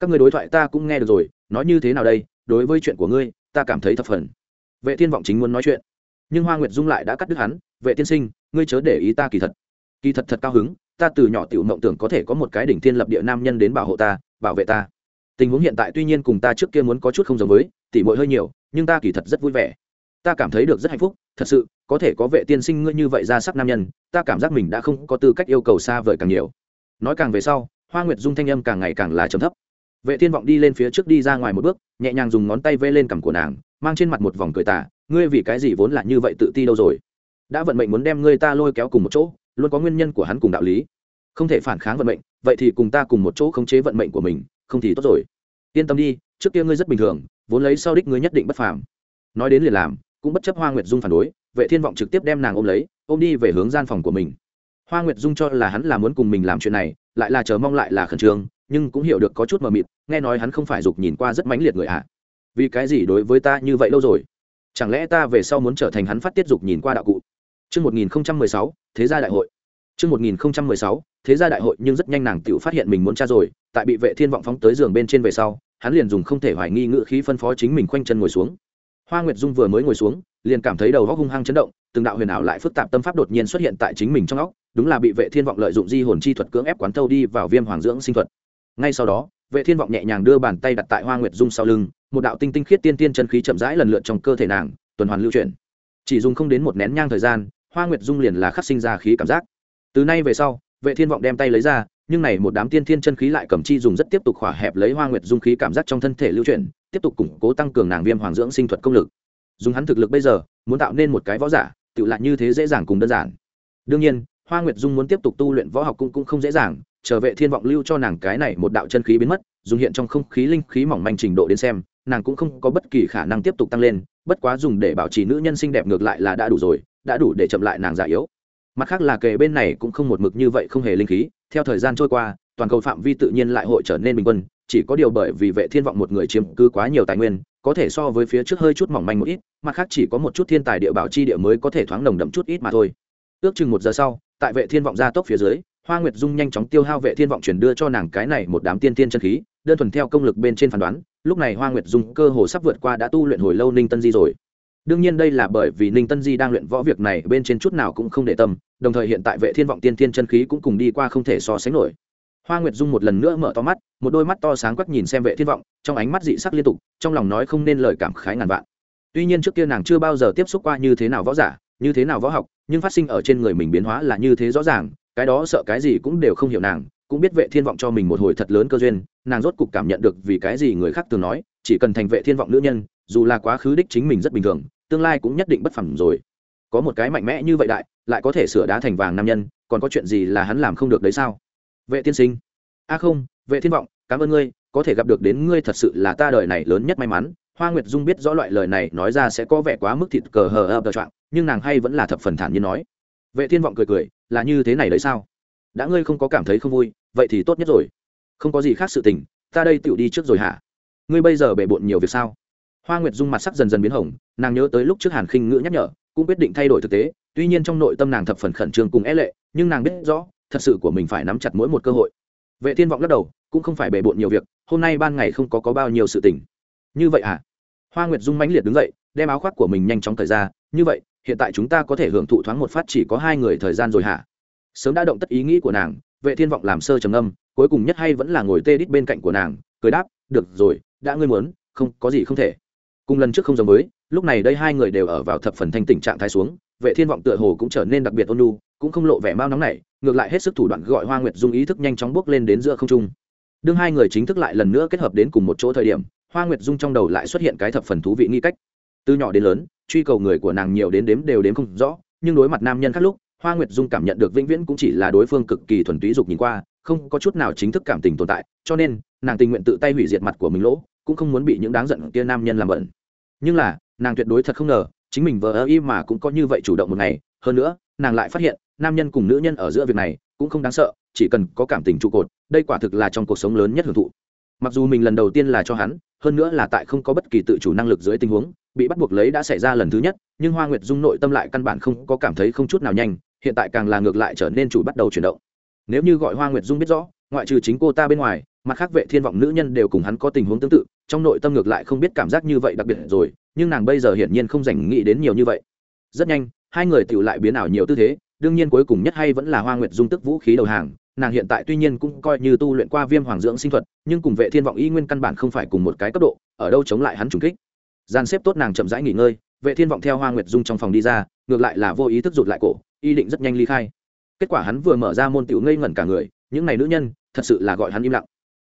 Các người đối thoại ta cũng nghe được rồi, nói như thế nào đây? Đối với chuyện của ngươi, ta cảm thấy thập phần. Vệ thiên vọng chính muốn nói chuyện, nhưng hoa nguyệt dung lại đã cắt đứt hắn, vệ tiên sinh, ngươi chớ để ý ta kỳ thật. Kỳ thật thật cao hứng, ta từ nhỏ tiểu mộng tưởng có thể có một cái đỉnh thiên lập địa nam nhân đến bảo hộ ta, bảo vệ ta tình huống hiện tại tuy nhiên cùng ta trước kia muốn có chút không giống với, tỉ mội hơi nhiều, nhưng ta kỳ thật rất vui vẻ. Ta cảm thấy được rất hạnh phúc, thật sự, có thể có vệ tiên sinh ngươi như vậy ra sắc nam nhân, ta cảm giác mình đã không có tư cách yêu cầu xa vời càng nhiều. Nói càng về sau, hoa nguyệt dung thanh âm càng ngày càng là trầm thấp. Vệ thiên vọng đi lên phía trước đi ra ngoài một bước, nhẹ nhàng dùng ngón tay vê lên cằm của nàng, mang trên mặt một vòng cười tả ngươi vì cái gì vốn là như vậy tự ti đâu rồi? Đã vận mệnh muốn đem ngươi ta lôi kéo cùng một chỗ, luôn có nguyên nhân của hắn cùng đạo lý. Không thể phản kháng vận mệnh, vậy thì cùng ta cùng một chỗ khống chế vận mệnh của mình không thì tốt rồi. Yên tâm đi trước kia ngươi rất bình thường vốn lấy sau đích ngươi nhất định bất phàm. Nói đến liền làm cũng bất chấp hoa nguyệt dung phản đối vệ thiên vọng trực tiếp đem nàng ôm lấy ôm đi về hướng gian phòng của mình. Hoa nguyệt dung cho là hắn là muốn cùng mình làm chuyện này lại là chờ mong lại là khẩn trương nhưng cũng hiểu được có chút mờ mịt nghe nói hắn không phải dục nhìn qua rất mãnh liệt người ạ. À. vì cái gì đối với ta như vậy lâu rồi? Chẳng lẽ ta về sau muốn trở thành hắn phát tiết dục nhìn qua đạo cụ? Trước 1016, Thế gia đại hội. Trước 1016, Thế gia đại hội nhưng rất nhanh nàng tiểu phát hiện mình muốn tra rồi, tại bị vệ thiên vọng phóng tới giường bên trên về sau, hắn liền dùng không thể hoài nghi ngữ khí phân phó chính mình khoanh chân ngồi xuống. Hoa Nguyệt Dung vừa mới ngồi xuống, liền cảm thấy đầu óc hung hăng chấn động, từng đạo huyền ảo lại phức tạp tâm pháp đột nhiên xuất hiện tại chính mình trong óc, đúng là bị vệ thiên vọng lợi dụng di hồn chi thuật cưỡng ép quán thâu đi vào viêm hoàng dưỡng sinh thuật. Ngay sau đó, vệ thiên vọng nhẹ nhàng đưa bàn tay đặt tại Hoa Nguyệt Dung sau lưng, một đạo tinh tinh khiết tiên tiên chân khí chậm rãi lần lượt trong cơ thể nàng, tuần hoàn lưu chuyển. Chỉ dùng không đến một nén nhang thời gian, Hoa Nguyệt Dung liền là khắc sinh ra khí cảm giác. Từ nay về sau, vệ thiên vọng đem tay lấy ra, nhưng này một đám tiên thiên chân khí lại cầm chi dùng rất tiếp tục khỏa hẹp lấy Hoa Nguyệt Dung khí cảm giác trong thân thể lưu chuyển, tiếp tục củng cố tăng cường nàng viêm hoàng dưỡng sinh thuật công lực. Dùng hắn thực lực bây giờ muốn tạo nên một cái võ giả tự lại như thế dễ dàng cùng đơn giản. Đương nhiên hoa nguyệt dung muốn tiếp tục tu luyện võ học cũng, cũng không dễ dàng trở vệ thiên vọng lưu cho nàng cái này một đạo chân khí biến mất dùng hiện trong không khí linh khí mỏng manh trình độ đến xem nàng cũng không có bất kỳ khả năng tiếp tục tăng lên bất quá dùng để bảo trì nữ nhân xinh đẹp ngược lại là đã đủ rồi đã đủ để chậm lại nàng già yếu mặt khác là kề bên này cũng không một mực như vậy không hề linh khí, theo thời gian trôi qua, toàn cầu phạm vi tự nhiên lại hội trở nên bình quân, chỉ có điều bởi vì vệ thiên vọng một người chiếm cứ quá nhiều tài nguyên, có thể so với phía trước hơi chút mỏng manh một ít, mặt khác chỉ có một chút thiên tài địa bảo chi địa mới có thể thoáng nồng đậm chút ít mà thôi. Ước chừng một giờ sau, tại vệ thiên vọng ra tốc phía dưới, hoa nguyệt dung nhanh chóng tiêu hao vệ thiên vọng chuyển đưa cho nàng cái này một đám tiên tiên chân khí, đơn thuần theo công lực bên trên phán đoán, lúc này hoa nguyệt dung cơ hồ sắp vượt qua đã tu luyện hồi lâu ninh tân di rồi đương nhiên đây là bởi vì ninh tân di đang luyện võ việc này, bên trên chút nào cũng không để tâm, đồng thời hiện tại vệ thiên vọng tiên thiên chân khí cũng cùng đi qua không thể so sánh nổi. Hoa nguyệt dung một lần nữa mở to mắt, một đôi mắt to sáng quắc nhìn xem vệ thiên vọng, trong ánh mắt dị sắc liên tục, trong lòng nói không nên lời cảm khái ngàn vạn. Tuy nhiên trước kia nàng chưa bao giờ tiếp xúc qua như thế nào võ giả, như thế nào võ học, nhưng phát sinh ở trên người mình biến hóa là như thế rõ ràng, cái đó sợ cái gì cũng đều không hiểu nàng, cũng biết vệ thiên vọng cho mình một hồi thật lớn cơ duyên, nàng rốt cục cảm nhận được vì cái gì người khác từng nói, chỉ cần thành vệ thiên vọng nữ nhân, dù là quá khứ đích chính mình rất bình thường tương lai cũng nhất định bất phẳng rồi. Có một cái mạnh mẽ như vậy đại, lại có thể sửa đá thành vàng nam nhân, còn có chuyện gì là hắn làm không được đấy sao? Vệ tiên sinh. A à không, vệ thiên vọng, cảm ơn ngươi, có thể gặp được đến ngươi thật sự là ta đời này lớn nhất may mắn. Hoa nguyệt dung biết rõ loại lời này, nói ra sẽ có vẻ quá mức thịt cờ hờ ập trạng, nhưng nàng hay vẫn là thập phần thản nhiên nói. Vệ thiên vọng cười cười, là như thế này đấy sao? Đã ngươi không có cảm thấy không vui, vậy thì tốt nhất rồi. Không có gì khác sự tình, ta đây tựu đi trước rồi hả? Ngươi bây giờ bề bộn nhiều việc sao? Hoa nguyệt dung mặt sắc dần dần biến hồng, nàng nhớ tới lúc trước hàn khinh ngữ nhắc nhở, cũng quyết định thay đổi thực tế, tuy nhiên trong nội tâm nàng thập phần khẩn trương cùng é lệ, nhưng nàng biết rõ, thật sự của mình phải nắm chặt mỗi một cơ hội. Vệ thiên vọng lắc đầu, cũng không phải bề bộn nhiều việc, hôm nay ban ngày không có có bao nhiêu sự tình. Như vậy à? Hoa nguyệt dung mãnh liệt đứng dậy, đem áo khoác của mình nhanh chóng thời ra, như vậy, hiện tại chúng ta có thể hưởng thụ thoáng một phát chỉ có hai người thời gian rồi hả? Sớm đã động tất ý nghĩ của nàng, vệ thiên vọng làm sơ trầm âm cuối cùng nhất hay vẫn là ngồi tê đít bên cạnh của nàng, cười đáp, được rồi, đã ngươi muốn, không, có gì không thể cùng lần trước không giống với, lúc này đây hai người đều ở vào thập phần thanh tỉnh trạng thái xuống, vệ thiên vọng tựa hồ cũng trở nên đặc biệt ôn nhu, cũng không lộ vẻ mau nóng này, ngược lại hết sức thủ đoạn gọi hoa nguyệt dung ý thức nhanh chóng bước lên đến giữa không trung. Đương hai người chính thức lại lần nữa kết hợp đến cùng một chỗ thời điểm, hoa nguyệt dung trong đầu lại xuất hiện cái thập phần thú vị nghi cách. Từ nhỏ đến lớn, truy cầu người của nàng nhiều đến đếm đều đếm không rõ, nhưng đối mặt nam nhân khác lúc hoa nguyệt dung cảm nhận được vĩnh viễn cũng chỉ là đối phương cực kỳ thuần túy dục nhìn qua, không có chút nào chính thức cảm tình tồn tại, cho nên, nàng tình nguyện tự tay hủy diệt mặt của mình lỗ, cũng không muốn bị những đáng giận kia nam nhân làm bẩn. Nhưng là, nàng tuyệt đối thật không ngờ, chính mình vờ ơ y mà cũng có như vậy chủ động một ngày. Hơn nữa, nàng lại phát hiện, nam nhân cùng nữ nhân ở giữa việc này cũng không đáng sợ, chỉ cần có cảm tình trụ cột, đây quả thực là trong cuộc sống lớn nhất hưởng thụ. Mặc dù mình lần đầu tiên là cho hắn, hơn nữa là tại không có bất kỳ tự chủ năng lực dưới tình huống, bị bắt buộc lấy đã xảy ra lần thứ nhất, nhưng hoa nguyệt dung nội tâm lại căn bản không có cảm thấy không chút nào nhanh hiện tại càng là ngược lại trở nên chủ bắt đầu chuyển động. Nếu như gọi hoa nguyệt dung biết rõ, ngoại trừ chính cô ta bên ngoài, mặt khác vệ thiên vọng nữ nhân đều cùng hắn có tình huống tương tự, trong nội tâm ngược lại không biết cảm giác như vậy đặc biệt rồi, nhưng nàng bây giờ hiển nhiên không dành nghĩ đến nhiều như vậy. Rất nhanh, hai người tự lại biến ảo nhiều tư thế, đương nhiên cuối cùng nhất hay vẫn là hoa nguyệt dung tức vũ khí đầu hàng, nàng hiện tại tuy nhiên cũng coi như tu luyện qua viêm hoàng dưỡng sinh thuật, nhưng cùng vệ thiên vọng y nguyên căn bản không phải cùng một cái cấp độ, ở đâu chống lại hắn trùng kích. Gian xếp tốt nàng chậm rãi nghỉ ngơi, vệ thiên vọng theo hoa nguyệt dung trong phòng đi ra, ngược lại là vô ý thức rụt lại cổ y định rất nhanh ly khai. Kết quả hắn vừa mở ra môn tiểu ngây ngẩn cả người, những này nữ nhân, thật sự là gọi hắn im lặng.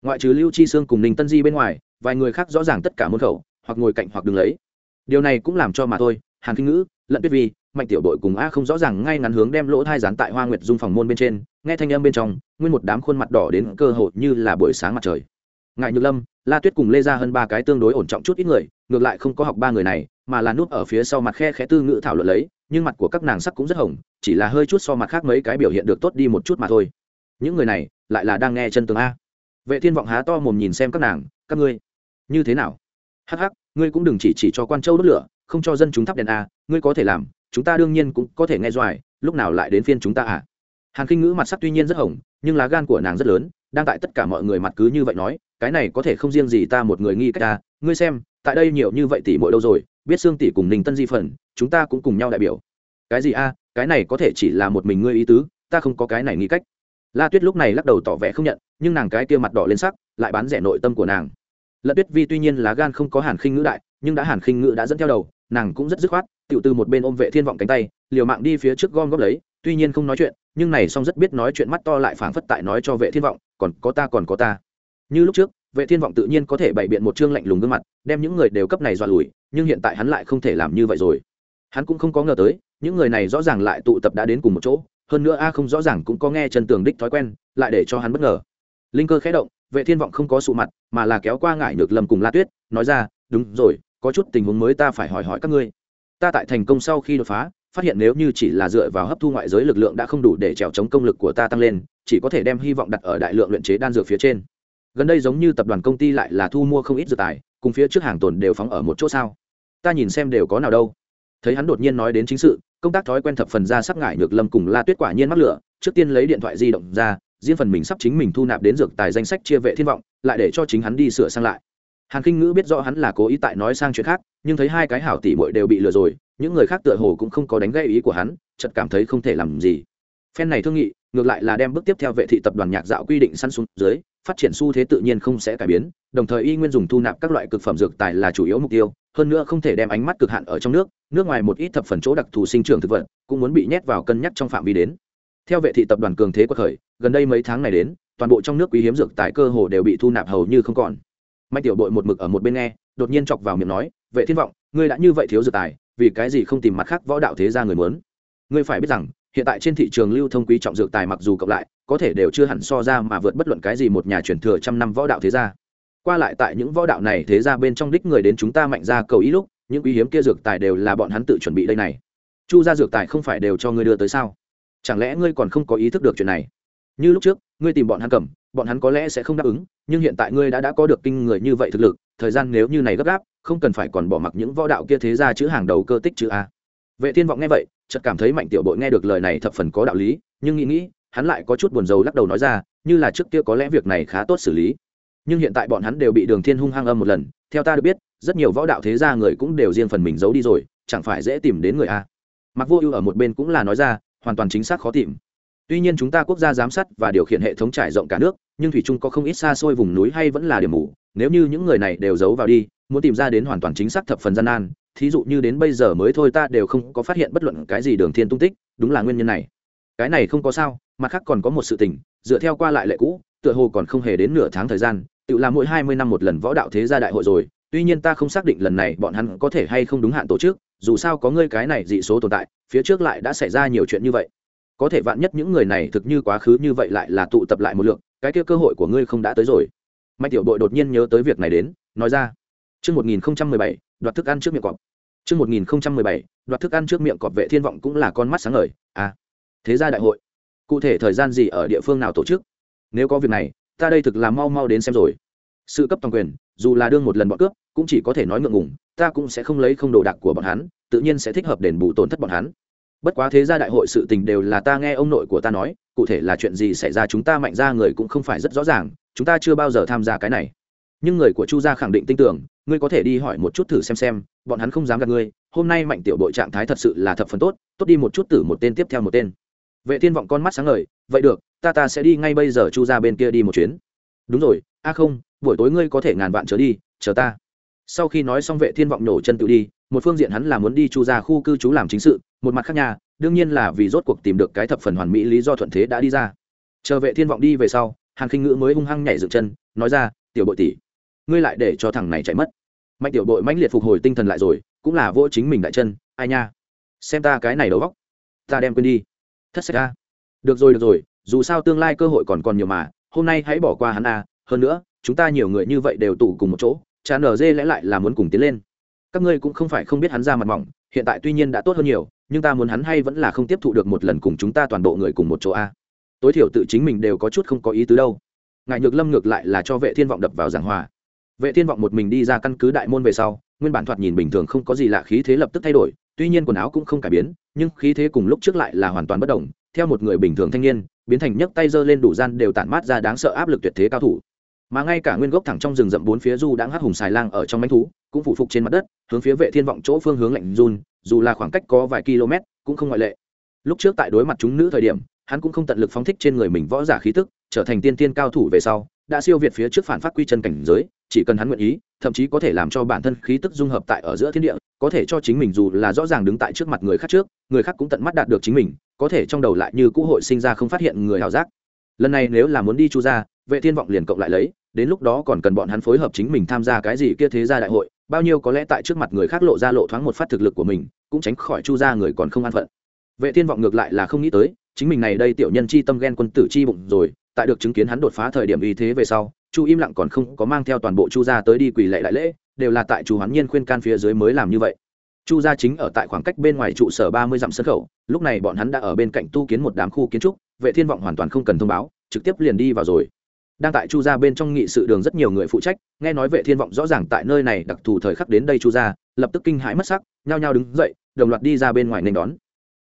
Ngoại trừ lưu chi sương cùng ninh tân di bên ngoài, vài người khác rõ ràng tất cả môn khẩu, hoặc ngồi cạnh hoặc đứng lấy. Điều này cũng làm cho mà thôi, hàn kinh ngữ, lận biết vi, mạnh tiểu đội cùng a không rõ ràng ngay ngắn hướng đem lỗ thai dán tại hoa nguyệt dung phòng môn bên trên, nghe thanh âm bên trong, nguyên một đám khuôn mặt đỏ đến cơ hội như là buổi sáng mặt trời ngại nhược lâm, la tuyết cùng lê ra hơn ba cái tương đối ổn trọng chút ít người, ngược lại không có học ba người này, mà là núp ở phía sau mặt khe khẽ tư ngữ thảo luận lấy, nhưng mặt của các nàng sắc cũng rất hồng, chỉ là hơi chút so mặt khác mấy cái biểu hiện được tốt đi một chút mà thôi. Những người này, lại là đang nghe chân tường a. Vệ thiên vọng há to mồm nhìn xem các nàng, các ngươi, như thế nào? Hắc hắc, ngươi cũng đừng chỉ chỉ cho quan châu đốt lửa, không cho dân chúng thắp đèn a, ngươi có thể làm, chúng ta đương nhiên cũng có thể nghe doài, lúc nào lại đến phiên chúng ta à? Hàn kinh ngữ mặt sắc tuy nhiên rất hồng, nhưng lá gan của nàng rất lớn, đang tại tất cả mọi người mặt cứ như vậy nói cái này có thể không riêng gì ta một người nghi cách ta, ngươi xem, tại đây nhiều như vậy tỷ mỗi đâu rồi, biết xương tỷ cùng ninh tân di phần, chúng ta cũng cùng nhau đại biểu. Cái gì a, cái này có thể chỉ là một mình ngươi ý tứ, ta không có cái này nghi cách. La tuyết lúc này lắc đầu tỏ vẻ không nhận, nhưng nàng cái kia mặt đỏ lên sắc, lại bán rẻ nội tâm của nàng. Lận tuyết vi tuy nhiên lá gan không có hàn khinh ngữ đại, nhưng đã hàn khinh ngữ đã dẫn theo đầu, nàng cũng rất dứt khoát tự từ một bên ôm vệ thiên vọng cánh tay, liều mạng đi phía trước gom góp lấy, tuy nhiên không nói chuyện, nhưng này song rất biết nói chuyện mắt to lại phảng phất tại nói cho vệ thiên vọng, còn có ta, còn có ta như lúc trước, vệ thiên vọng tự nhiên có thể bày biện một trương lạnh lùng gương mặt, đem những người đều cấp này dọa lùi, nhưng hiện tại hắn lại không thể làm như vậy rồi. Hắn cũng không có ngờ tới, những người này rõ ràng lại tụ tập đã đến cùng một chỗ, hơn nữa a không rõ ràng cũng có nghe chân tường đích thói quen, lại để cho hắn bất ngờ. Linh cơ khẽ động, vệ thiên vọng không có sụ mặt, mà là kéo qua ngải nhược lâm cùng la tuyết, nói ra, đúng rồi, có chút tình huống mới ta phải hỏi hỏi các ngươi. Ta tại thành công sau khi đột phá, phát hiện nếu như chỉ là dựa vào hấp thu ngoại giới lực lượng đã không đủ để trèo chống công lực của ta tăng lên, chỉ có thể đem hy vọng đặt ở đại lượng luyện chế đan dược phía trên gần đây giống như tập đoàn công ty lại là thu mua không ít dược tài, cùng phía trước hàng tồn đều phóng ở một chỗ sao? Ta nhìn xem đều có nào đâu. Thấy hắn đột nhiên nói đến chính sự, công tác thói quen thập phần ra sắc ngại ngược lâm cùng la tuyết quả nhiên mắc lửa, trước tiên lấy điện thoại di động ra, riêng phần mình sắp chính mình thu nạp đến dược tài danh sách chia vệ thiên vọng, lại để cho chính hắn đi sửa sang lại. Hàn kinh ngữ biết rõ hắn là cố ý tại nói sang chuyện khác, nhưng thấy hai cái hảo tỷ muội đều bị lừa rồi, những người khác tựa hồ cũng không có đánh gây ý của hắn, chợt cảm thấy không thể làm gì. Phen này thương nghị, ngược lại là đem bước tiếp theo vệ thị tập đoàn nhạc dạo quy định săn xuống dưới phát triển xu thế tự nhiên không sẽ cải biến, đồng thời y nguyên dùng thu nạp các loại cực phẩm dược tài là chủ yếu mục tiêu, hơn nữa không thể đem ánh mắt cực hạn ở trong nước nước ngoài một ít thập phần chỗ đặc thù sinh trưởng thực vật cũng muốn bị nhét vào cân nhắc trong phạm vi đến. Theo vệ thị tập đoàn cường thế quật khởi, gần đây mấy tháng này đến, toàn bộ trong nước quý hiếm dược tài cơ hồ đều bị thu nạp hầu như không còn. Mạnh tiểu đội một mực ở một bên nghe, đột nhiên chọc vào miệng nói, vệ thiên vọng, ngươi đã như vậy thiếu dược tài, vì cái gì không tìm mặt khác võ đạo thế gia người muốn? Ngươi phải biết rằng, hiện tại trên thị trường lưu thông quý trọng dược tài mặc dù cộng lại có thể đều chưa hẳn so ra mà vượt bất luận cái gì một nhà truyền thừa trăm năm võ đạo thế gia. Qua lại tại những võ đạo này thế gia bên trong đích người đến chúng ta mạnh ra cầu ý lúc, những quý hiếm kia dược tài đều là bọn hắn tự chuẩn bị đây này. Chu gia dược tài không phải đều cho ngươi đưa tới sao? Chẳng lẽ ngươi còn không có ý thức được chuyện này? Như lúc trước, ngươi tìm bọn hắn cầm, bọn hắn có lẽ sẽ không đáp ứng, nhưng hiện tại ngươi đã đã có được kinh người như vậy thực lực, thời gian nếu như này gấp gáp, không cần phải còn bỏ mặc những võ đạo kia thế ra chữ hàng đầu cơ tích chữ a. Vệ thiên vọng nghe vậy, chợt cảm thấy mạnh tiểu bội nghe được lời này thập phần có đạo lý, nhưng nghĩ nghĩ hắn lại có chút buồn rầu lắc đầu nói ra, như là trước kia có lẽ việc này khá tốt xử lý. Nhưng hiện tại bọn hắn đều bị đường thiên hung hăng âm một lần, theo ta được biết, rất nhiều võ đạo thế gia người cũng đều riêng phần mình giấu đi rồi, chẳng phải dễ tìm đến người a. Mặc vô ưu ở một bên cũng là nói ra, hoàn toàn chính xác khó tìm. Tuy nhiên chúng ta quốc gia giám sát và điều khiển hệ thống trải rộng cả nước, nhưng thủy trung có không ít xa xôi vùng núi hay vẫn là điểm mù. Nếu như những người này đều giấu vào đi, muốn tìm ra đến hoàn toàn chính xác thập phần gian nan, thí dụ như đến bây giờ mới thôi ta đều không có phát hiện bất luận cái gì đường thiên tung tích, đúng là nguyên nhân này. Cái này không có sao mặt khác còn có một sự tình dựa theo qua lại lệ cũ tựa hồ còn không hề đến nửa tháng thời gian tự là mỗi hai mươi năm một lần võ đạo thế gia đại hội rồi tuy nhiên ta không xác định lần này bọn hắn có thể hay không đúng hạn tổ chức dù sao có ngươi cái này dị số tồn tại phía trước lại đã xảy ra nhiều chuyện như vậy có thể vạn nhất những người này thực như quá khứ như vậy lại là tụ tập lại một lượng cái kia cơ hội của ngươi không đã tới rồi mạnh tiểu đội đột nhiên nhớ tới việc này đến nói ra Trước 1017, đoạt thức ăn trước miệng cọp. Trước 1017, đoạt thức ăn trước miệng cọp vệ thiên vọng cũng là con mắt sáng ngời. À, thế gia đại hội. Cụ thể thời gian gì ở địa phương nào tổ chức? Nếu có việc này, ta đây thực là mau mau đến xem rồi. sự cấp toàn quyền dù là đương một lần bọn cướp cũng chỉ có thể nói ngượng ngùng ta cũng sẽ không lấy không đồ đạc của bọn hắn tự nhiên sẽ thích hợp đền bù tổn thất bọn hắn bất quá thế gia đại hội sự tình đều là ta nghe ông nội của ta nói cụ thể là chuyện gì xảy ra chúng ta mạnh ra người cũng không phải rất rõ ràng chúng ta chưa bao giờ tham gia cái này nhưng người của chu gia khẳng định tin tưởng ngươi có thể đi hỏi một chút thử xem xem bọn hắn không dám gặp ngươi hôm nay mạnh tiểu đội trạng thái thật sự là thập phần tốt tốt đi một chút tử một tên tiếp theo một tên vệ thiên vọng con mắt sáng ngời, vậy được, ta ta sẽ đi ngay bây giờ chu ra bên kia đi một chuyến. Đúng rồi, a không, buổi tối ngươi có thể ngàn vạn trở đi, chờ ta. Sau khi nói xong vệ thiên vọng nổ chân tự đi, một phương diện hắn là muốn đi chu ra khu cư trú làm chính sự, một mặt khác nhà đương nhiên là vì rốt cuộc tìm được cái thập phần hoàn mỹ lý do thuận thế đã đi ra. Chờ vệ thiên vọng đi về sau hàng khinh ngữ mới hung hăng nhảy dựng chân, nói ra, tiểu bội tỷ, ngươi lại để cho thằng này chạy mất. Mạnh tiểu bội mãnh liệt phục hồi tinh thần lại rồi, cũng là vô chính mình đại chân, ai nha, xem ta cái này đầu góc ta đem quên đi thất sách a. Được rồi được rồi, dù sao tương lai cơ hội còn còn nhiều mà, hôm nay hãy bỏ qua hắn a. Hơn nữa, chúng ta nhiều người như vậy đều tụ cùng một chỗ chán ở dê lẽ lại là muốn cùng tiến lên. Các ngươi cũng không phải không biết hắn ra mặt mỏng, hiện tại tuy nhiên đã tốt hơn nhiều, nhưng ta muốn hắn hay vẫn là không tiếp thụ được một lần cùng chúng ta toàn bộ người cùng một chỗ a. Tối thiểu tự chính mình đều có chút không có ý tứ đâu. Ngại nhược lâm ngược lại là cho vệ thiên vọng đập vào giảng hòa. Vệ thiên vọng một mình đi ra căn cứ đại môn về sau, nguyên bản thoạt nhìn bình thường không có gì lạ khí thế lập tức thay đổi tuy nhiên quần áo cũng không cải biến, nhưng khí thế cùng lúc trước lại là hoàn toàn bất đồng. Theo một người bình thường thanh niên, biến thành nhấc tay giơ lên đủ gian đều tản mát ra đáng sợ áp lực tuyệt thế cao thủ. Mà ngay cả nguyên gốc thẳng trong rừng rậm bốn phía du đang hắc hùng xài lang ở trong mánh thú, cũng phụ phục trên mặt đất, hướng phía vệ thiên vọng chỗ phương hướng lạnh run, dù là khoảng cách có vài km, cũng không ngoại lệ. Lúc trước tại đối mặt chúng nữ thời điểm, hắn cũng không tận lực phóng thích trên người mình võ giả khí tức, trở thành tiên tiên cao thủ về sau, đã siêu việt phía trước phản phát quy chân cảnh giới, chỉ cần hắn nguyện ý, thậm chí có thể làm cho bản thân khí tức dung hợp tại ở giữa thiên địa có thể cho chính mình dù là rõ ràng đứng tại trước mặt người khác trước, người khác cũng tận mắt đạt được chính mình, có thể trong đầu lại như cũ hội sinh ra không phát hiện người hào giác. Lần này nếu là muốn đi chu ra vệ thiên vọng liền cộng lại lấy, đến lúc đó còn cần bọn hắn phối hợp chính mình tham gia cái gì kia thế gia đại hội, bao nhiêu có lẽ tại trước mặt người khác lộ ra lộ thoáng một phát thực lực của mình, cũng tránh khỏi chu ra người còn không an phận. Vệ thiên vọng ngược lại là không nghĩ tới, chính mình này đây tiểu nhân chi tâm ghen quân tử chi bụng rồi, tại được chứng kiến hắn đột phá thời điểm uy thế về sau, chu im lặng còn không có mang theo toàn bộ chu gia tới đi quỳ lệ đại lễ đều là tại chu hoán nhiên khuyên can phía dưới mới làm như vậy. Chu gia chính ở tại khoảng cách bên ngoài trụ sở ba mươi dặm sân khẩu, lúc này bọn hắn đã ở bên cạnh tu kiến một đám khu kiến trúc, vệ thiên vọng hoàn toàn không cần thông báo, trực tiếp liền đi vào rồi. Đang tại chu gia bên trong nghị sự đường rất nhiều người phụ trách, nghe nói vệ thiên vọng rõ ràng tại nơi này đặc thù thời khắc đến đây chu gia, lập tức kinh hãi mất sắc, nhao nhao đứng dậy, đồng loạt đi ra bên ngoài nên đón.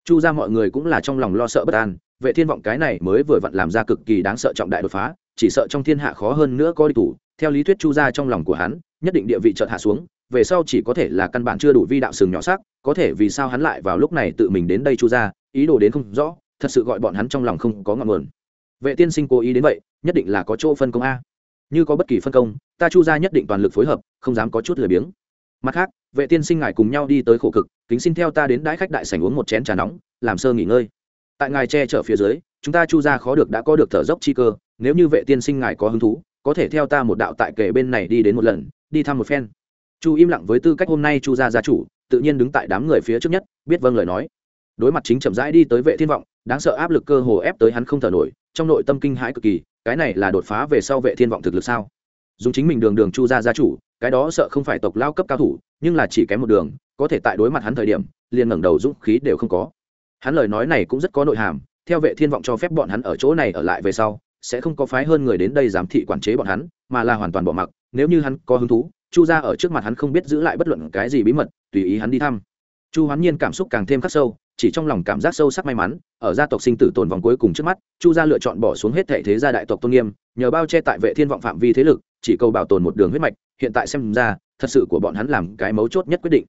Chu gia mọi người cũng là trong lòng lo sợ bất an, vệ thiên vọng cái này mới vừa vặn làm ra cực kỳ đáng sợ trọng đại đột phá, chỉ sợ trong thiên hạ khó hơn nữa có đi thủ theo lý thuyết chu gia trong lòng của hắn, nhất định địa vị chợt hạ xuống, về sau chỉ có thể là căn bản chưa đủ vi đạo sừng nhỏ sắc, có thể vì sao hắn lại vào lúc này tự mình đến đây chu gia, ý đồ đến không rõ, thật sự gọi bọn hắn trong lòng không có ngọn nguồn. Vệ tiên sinh cố ý đến vậy, nhất định là có chỗ phân công a. Như có bất kỳ phân công, ta chu gia nhất định toàn lực phối hợp, không dám có chút lười biếng. Mặt khác, vệ tiên sinh ngài cùng nhau đi tới khổ cực, kính xin theo ta đến đãi khách đại sảnh uống một chén trà nóng, làm sơ nghỉ ngơi. Tại ngài che chở phía dưới, chúng ta chu gia khó được đã có được thở dốc chi cơ, nếu như vệ tiên sinh ngài có hứng thú có thể theo ta một đạo tại kề bên này đi đến một lần, đi thăm một phen. Chu im lặng với tư cách hôm nay chu gia gia chủ, tự nhiên đứng tại đám người phía trước nhất, biết vâng lời nói. Đối mặt chính chậm rãi đi tới vệ thiên vọng, đáng sợ áp lực cơ hồ ép tới hắn không thở nổi, trong nội tâm kinh hãi cực kỳ, cái này là đột phá về sau vệ thiên vọng thực lực sao? Dùng chính mình đường đường chu gia gia chủ, cái đó sợ không phải tộc lao cấp cao thủ, nhưng là chỉ kém một đường, có thể tại đối mặt hắn thời điểm, liền ngẩng đầu dũng khí đều không có. Hắn lời nói này cũng rất có nội hàm, theo vệ thiên vọng cho phép bọn hắn ở chỗ này ở lại về sau sẽ không có phái hơn người đến đây giám thị quản chế bọn hắn, mà là hoàn toàn bỏ mặc, nếu như hắn có hứng thú, chu ra ở trước mặt hắn không biết giữ lại bất luận cái gì bí mật, tùy ý hắn đi thăm. Chu hoán nhiên cảm xúc càng thêm khắc sâu, chỉ trong lòng cảm giác sâu sắc may mắn, ở gia tộc sinh tử tồn vòng cuối cùng trước mắt, chu gia lựa chọn bỏ xuống hết thể thế gia đại tộc tôn nghiêm, nhờ bao che tại vệ thiên vọng phạm vi thế lực, chỉ cầu bảo tồn một đường huyết mạch, hiện tại xem ra, thật sự của bọn hắn làm cái mấu chốt nhất quyết định.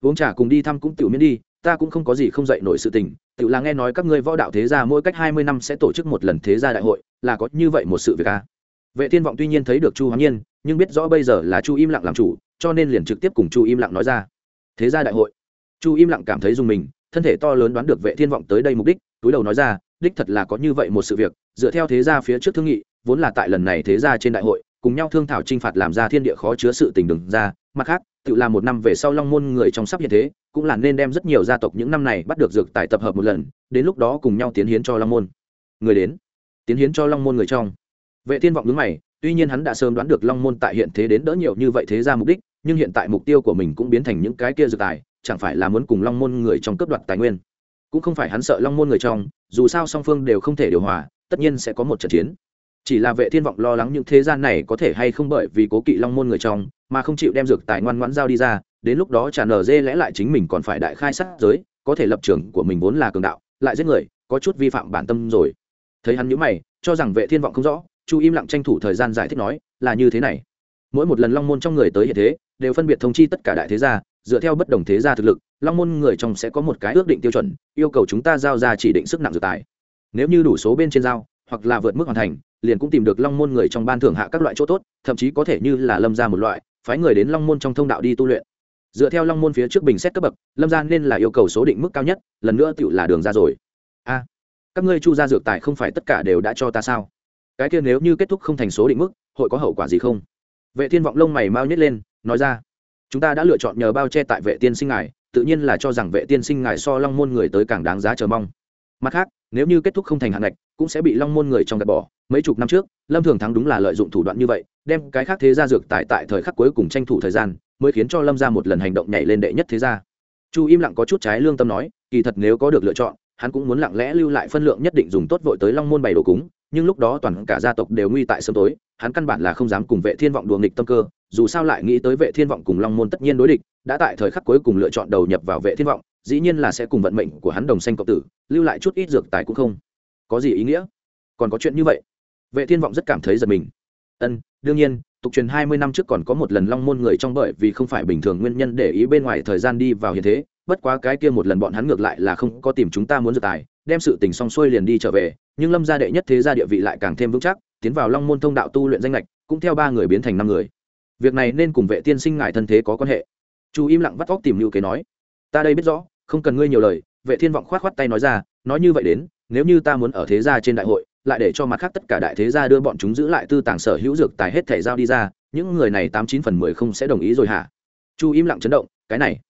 Uống trà cùng đi thăm cũng tiểu miễn đi, ta cũng không có gì không dậy nổi sự tình tự là nghe nói các ngươi võ đạo thế gia mỗi cách hai mươi năm sẽ tổ chức một lần thế gia đại hội, là có như vậy một sự việc à. vệ thiên vọng tuy nhiên thấy được chu hoán nhiên, nhưng biết rõ bây giờ là chu im lặng làm chủ, cho nên liền trực tiếp cùng chu im lặng nói ra thế gia đại hội chu im lặng cảm thấy dùng mình, thân thể to lớn đoán được vệ thiên vọng tới đây mục đích, túi đầu nói ra, đích thật là có như vậy một sự việc, dựa theo thế gia phía trước thương nghị, vốn là tại lần này thế gia trên đại hội cùng nhau thương thảo trinh phạt làm ra thiên địa khó chứa sự tình đừng ra. Mặt khác, tự làm một năm về sau long môn người trong sắp hiện thế, cũng là nên đem rất nhiều gia tộc những năm này bắt được dược tài tập hợp một lần, đến lúc đó cùng nhau tiến hiến cho long môn. Người đến, tiến hiến cho long môn người trong. Vệ thiên vọng đứng mày, tuy nhiên hắn đã sớm đoán được long môn tại hiện thế đến đỡ nhiều như vậy thế ra mục đích, nhưng hiện tại mục tiêu của mình cũng biến thành những cái kia dược tài, chẳng phải là muốn cùng long môn người trong cướp đoạt tài nguyên. Cũng không phải hắn sợ long môn người trong, dù sao song phương đều không thể điều hòa, tất nhiên sẽ có một trận chiến chỉ là vệ thiên vọng lo lắng những thế gian này có thể hay không bởi vì cố kỵ long môn người trong, mà không chịu đem dược tài ngoan ngoãn giao đi ra, đến lúc đó trả nở dê lẽ lại chính mình còn phải đại khai sát giới, có thể lập trường của mình vốn là cường đạo, lại giết người, có chút vi phạm bản tâm rồi. Thấy hắn nhíu mày, cho rằng vệ thiên vọng không rõ, chu im lặng tranh thủ thời gian giải thích nói, là như thế này. Mỗi một lần long môn trong người tới hiện thế, đều phân biệt thông chi tất cả đại thế gia, dựa theo bất đồng thế gia thực lực, long môn người trong sẽ có một cái ước định tiêu chuẩn, yêu cầu chúng ta giao ra chỉ định sức nặng dược tài. Nếu như đủ số bên trên giao, hoặc là vượt mức hoàn thành liền cũng tìm được long môn người trong ban thưởng hạ các loại chỗ tốt, thậm chí có thể như là lâm ra một loại, phái người đến long môn trong thông đạo đi tu luyện. Dựa theo long môn phía trước bình xét cấp bậc, lâm ra nên là yêu cầu số định mức cao nhất, lần nữa tựu là đường ra rồi. A, các ngươi chu ra dược tài không phải tất cả đều đã cho ta sao? Cái kia nếu như kết thúc không thành số định mức, hội có hậu quả gì không? Vệ thiên vọng lông mày mau nhét lên, nói ra, chúng ta đã lựa chọn nhờ bao che tại vệ tiên sinh ngài, tự nhiên là cho rằng vệ tiên sinh ngài so long môn người tới càng đáng giá chờ mong. Mặt khác nếu như kết thúc không thành hạn ngạch, cũng sẽ bị long môn người trong gạt bỏ. Mấy chục năm trước, lâm thường thắng đúng là lợi dụng thủ đoạn như vậy, đem cái khác thế gia dược tại tại thời khắc cuối cùng tranh thủ thời gian, mới khiến cho lâm ra một lần hành động nhảy lên đệ nhất thế gia. Chu im lặng có chút trái lương tâm nói, kỳ thật nếu có được lựa chọn, hắn cũng muốn lặng lẽ lưu lại phân lượng nhất định dùng tốt vội tới long môn bày đồ cúng, nhưng lúc đó toàn cả gia tộc đều nguy tại sớm tối, hắn căn bản là không dám cùng vệ thiên vọng đùa nghịch tâm cơ, dù sao lại nghĩ tới vệ thiên vọng cùng long môn tất nhiên đối địch, đã tại thời khắc cuối cùng lựa chọn đầu nhập vào vệ thiên vọng dĩ nhiên là sẽ cùng vận mệnh của hắn đồng xanh cộng tử, lưu lại chút ít dược tài cũng không có gì ý nghĩa. Còn có chuyện như vậy. Vệ thiên vọng rất cảm thấy giật mình. Ân, đương nhiên, tục truyền hai mươi năm trước còn có một lần long môn người trong bởi vì không phải bình thường nguyên nhân để ý bên ngoài thời gian đi vào hiện thế, bất quá cái kia một lần bọn hắn ngược lại là không có tìm chúng ta muốn dược tài, đem sự tình xong xuôi liền đi trở về, nhưng lâm gia đệ nhất thế gia địa vị lại càng thêm vững chắc, tiến vào long môn thông đạo tu luyện danh lệch cũng theo ba người biến thành năm người. Việc này nên cùng vệ tiên sinh ngại thân thế có quan hệ. Chu im lặng vắt óc tìm lưu kế nói ta đây biết rõ, không cần ngươi nhiều lời, vệ thiên vọng khoát khoát tay nói ra, nói như vậy đến, nếu như ta muốn ở thế gia trên đại hội, lại để cho mặt khác tất cả đại thế gia đưa bọn chúng giữ lại tư tàng sở hữu dược tài hết thể giao đi ra, những người này tám chín phần mười không sẽ đồng ý rồi hả? Chu im lặng chấn động, cái này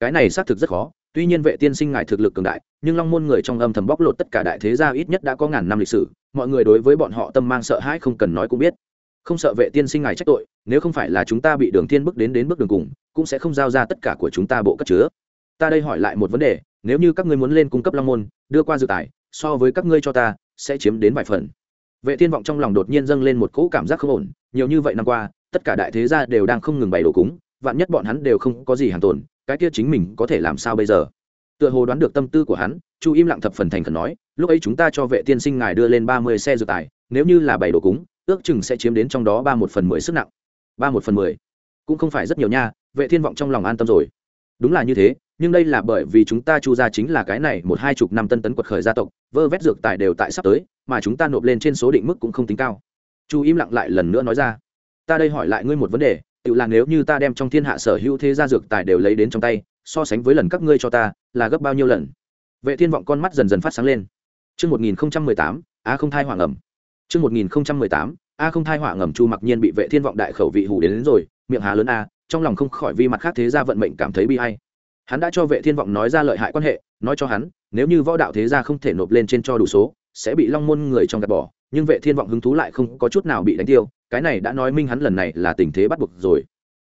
cái này xác thực rất khó, tuy nhiên vệ tiên sinh ngài thực lực cường đại, nhưng long môn người trong âm thầm bóc lột tất cả đại thế gia ít nhất đã có ngàn năm lịch sử, mọi người đối với bọn họ tâm mang sợ hãi không cần nói cũng biết. Không sợ vệ tiên sinh ngài trách tội, nếu không phải là chúng ta bị đường thiên bước đến đến bước đường cùng, cũng sẽ không giao ra tất cả của chúng ta bộ cất chứa ta đây hỏi lại một vấn đề, nếu như các ngươi muốn lên cung cấp long môn, đưa qua dự tài, so với các ngươi cho ta, sẽ chiếm đến vài phần. Vệ thiên vọng trong lòng đột nhiên dâng lên một cỗ cảm giác không ổn, nhiều như vậy năm qua, tất cả đại thế gia đều đang không ngừng bày đồ cúng, vạn nhất bọn hắn đều không có gì hàng tồn, cái kia chính mình có thể làm sao bây giờ? Tựa hồ đoán được tâm tư của hắn, chu im lặng thập phần thành khẩn nói, lúc ấy chúng ta cho vệ tiên sinh ngài đưa lên ba mươi xe dự tài, nếu như là bảy đồ cúng, ước chừng sẽ chiếm đến trong đó ba một phần mười sức nặng. Ba một phần mười? Cũng không phải rất nhiều nha, vệ thiên vọng trong lòng an tâm rồi. Đúng là như thế nhưng đây là bởi vì chúng ta chu ra chính là cái này một hai chục năm tân tấn quật khởi gia tộc vơ vét dược tài đều tại sắp tới mà chúng ta nộp lên trên số định mức cũng không tính cao chu im lặng lại lần nữa nói ra ta đây hỏi lại ngươi một vấn đề tự là nếu như ta đem trong thiên hạ sở hữu thế gia dược tài đều lấy đến trong tay so sánh với lần các ngươi cho ta là gấp bao nhiêu lần vệ thiên vọng con mắt dần dần phát sáng lên Trước 1018, A không thai hỏa ngầm. Trước 1018, A không thai hỏa ngầm Chu Mặc Nhiên bị Vệ Thiên vọng đại khẩu vị hù đến, đến rồi, miệng há lớn a, trong lòng không khỏi vi mặt khác thế gia vận mệnh cảm thấy bi ai. Hắn đã cho Vệ Thiên vọng nói ra lợi hại quan hệ, nói cho hắn, nếu như võ đạo thế gia không thể nộp lên trên cho đủ số, sẽ bị Long môn người trong gạt bỏ, nhưng Vệ Thiên vọng hứng thú lại không có chút nào bị đánh tiêu, cái này đã nói minh hắn lần này là tình thế bắt buộc rồi.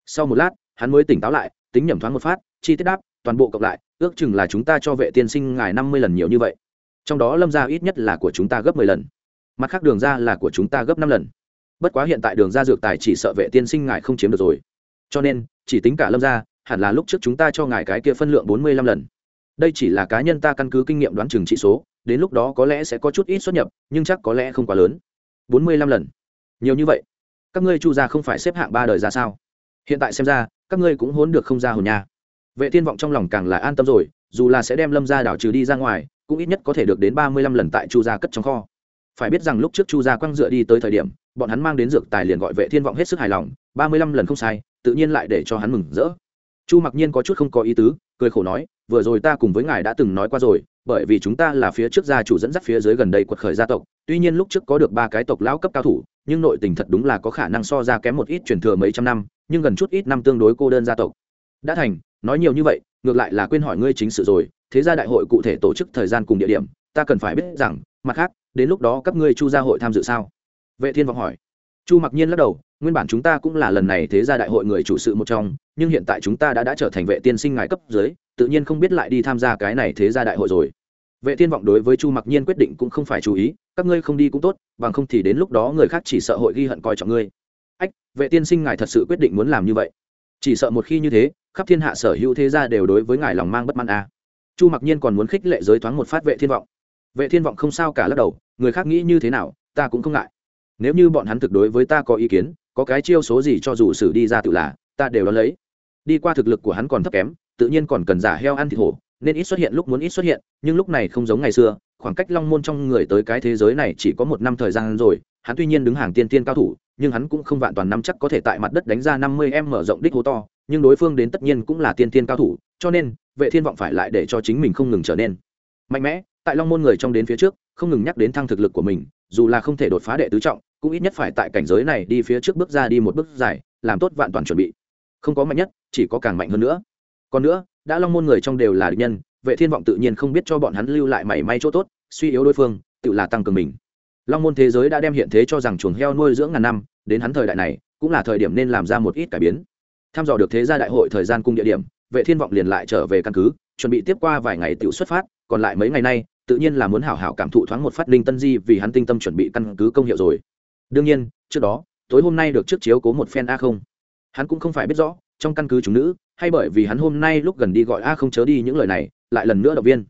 Sau một lát, hắn mới tỉnh táo lại, tính nhẩm thoáng một phát, chi tiết đáp, toàn bộ cộng lại, ước chừng là chúng ta cho vệ tiên sinh ngài năm mươi lần nhiều như vậy. Trong đó lâm ra ít nhất là của chúng ta gấp mười lần. Mặt khác đường ra là của chúng ta gấp năm lần. Bất quá hiện tại đường ra dược tài chỉ sợ vệ tiên sinh ngài không chiếm được rồi. Cho nên chỉ tính cả lâm ra hẳn là lúc trước chúng ta cho ngài cái kia phân lượng bốn mươi lăm lần. Đây chỉ là cá nhân ta căn cứ kinh nghiệm đoán chừng trị số, đến lúc đó có lẽ sẽ có chút ít xuất nhập, nhưng chắc có lẽ không quá lớn. Bốn mươi lăm lần. Nhiều như vậy. Các ngươi chu ra không phải xếp hạng ba đời ra sao? Hiện tại xem ra, các ngươi cũng hốn được không ra hồn nha. Vệ thiên vọng trong lòng càng là an tâm rồi, dù là sẽ đem lâm gia đảo trừ đi ra ngoài, cũng ít nhất có thể được đến ba mươi lăm lần tại chu gia cất trong kho. Phải biết rằng lúc trước chu gia quăng dựa đi tới thời điểm, bọn hắn mang đến dược tài liền gọi vệ thiên vọng hết sức hài lòng, ba mươi lăm lần không sai, tự nhiên lại để cho hắn mừng rỡ chu mặc nhiên có chút không có ý tứ, cười khổ nói, vừa rồi ta cùng với ngài đã từng nói qua rồi, bởi vì chúng ta là phía trước gia chủ dẫn dắt phía dưới gần đây quật khởi gia tộc, tuy nhiên lúc trước có được ba cái tộc lão cấp cao thủ, nhưng nội tình thật đúng là có khả năng so ra kém một ít truyền thừa mấy trăm năm, nhưng gần chút ít năm tương đối cô đơn gia tộc. Đã thành, nói nhiều như vậy, ngược lại là quên hỏi ngươi chính sự rồi, thế ra đại hội cụ thể tổ chức thời gian cùng địa điểm, ta cần phải biết rằng, mặt khác, đến lúc đó các ngươi chu gia hội tham dự sao? Vệ thiên vọng hỏi. Chu mặc nhiên lắc đầu, nguyên bản chúng ta cũng là lần này thế gia đại hội người chủ sự một trong nhưng hiện tại chúng ta đã đã trở thành vệ tiên sinh ngài cấp dưới, tự nhiên không biết lại đi tham gia cái này thế gia đại hội rồi. Vệ tiên vọng đối với chu mặc nhiên quyết định cũng không phải chú ý, các ngươi không đi cũng tốt, bằng không thì đến lúc đó người khác chỉ sợ hội ghi hận coi trọng ngươi. Ách, vệ tiên sinh ngài thật sự quyết định muốn làm như vậy. Chỉ sợ một khi như thế, khắp thiên hạ sở hữu thế gia đều đối với ngài lòng mang bất mãn à. chu mặc nhiên còn muốn khích lệ giới thoáng một phát vệ thiên vọng. Vệ thiên vọng không sao cả lắc đầu, người khác nghĩ như thế nào, ta cũng không ngại. Nếu như bọn hắn thực đối với ta có ý kiến, có cái chiêu số gì cho dù xử đi ra tự là, ta đều đón lấy đi qua thực lực của hắn còn thấp kém, tự nhiên còn cần giả heo ăn thịt hổ, nên ít xuất hiện lúc muốn ít xuất hiện, nhưng lúc này không giống ngày xưa, khoảng cách long môn trong người tới cái thế giới này chỉ có một năm thời gian rồi, hắn tuy nhiên đứng hàng tiên tiên cao thủ, nhưng hắn cũng không vạn toàn nắm chắc có thể tại mặt đất đánh ra năm mươi em mở rộng đích hố to, nhưng đối phương đến tất nhiên cũng là tiên tiên cao thủ, cho nên, vệ thiên vọng phải lại để cho chính mình không ngừng trở nên mạnh mẽ. Tại long môn người trong đến phía trước, không ngừng nhắc đến thăng thực lực của mình, dù là không thể đột phá đệ tứ trọng, cũng ít nhất phải tại cảnh giới này đi phía trước bước ra đi một bước dài, làm tốt vạn toàn chuẩn bị không có mạnh nhất, chỉ có càng mạnh hơn nữa. Còn nữa, đã long môn người trong đều là địch nhân, vệ thiên vọng tự nhiên không biết cho bọn hắn lưu lại mảy may chỗ tốt, suy yếu đối phương, tự là tăng cường mình. Long môn thế giới đã đem hiện thế cho rằng chuồng heo nuôi dưỡng ngàn năm, đến hắn thời đại này, cũng là thời điểm nên làm ra một ít cải biến. Tham dò được thế gia đại hội thời gian cung địa điểm, vệ thiên vọng liền lại trở về căn cứ, chuẩn bị tiếp qua vài ngày tự xuất phát, còn lại mấy ngày nay, tự nhiên là muốn hảo hảo cảm thụ thoáng một phát linh tân di vì hắn tinh tâm chuẩn bị căn cứ công hiệu rồi. Đương nhiên, trước đó, tối hôm nay được trước chiếu cố một phen a không hắn cũng không phải biết rõ, trong căn cứ chúng nữ, hay bởi vì hắn hôm nay lúc gần đi gọi a không chớ đi những lời này, lại lần nữa động viên.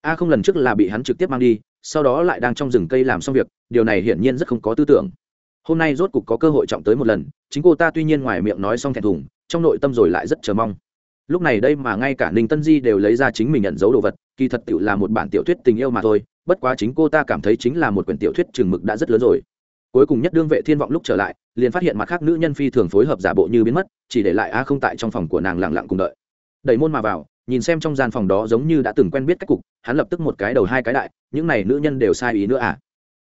A không lần trước là bị hắn trực tiếp mang đi, sau đó lại đang trong rừng cây làm xong việc, điều này hiển nhiên rất không có tư tưởng. Hôm nay rốt cục có cơ hội trọng tới một lần, chính cô ta tuy nhiên ngoài miệng nói xong thẹn thùng, trong nội tâm rồi lại rất chờ mong. Lúc này đây mà ngay cả ninh tân di đều lấy ra chính mình nhận dấu đồ vật, kỳ thật tự là một bản tiểu thuyết tình yêu mà thôi, bất quá chính cô ta cảm thấy chính là một quyển tiểu thuyết chừng mực đã rất lớn rồi cuối cùng nhất đương vệ thiên vọng lúc trở lại, liền phát hiện mặt khác nữ nhân phi thường phối hợp giả bộ như biến mất, chỉ để lại a không tại trong phòng của nàng lặng lặng cùng đợi. Đẩy môn mà vào, nhìn xem trong gian phòng đó giống như đã từng quen biết cách cục, hắn lập tức một cái đầu hai cái đại, những này nữ nhân đều sai ý nữa à?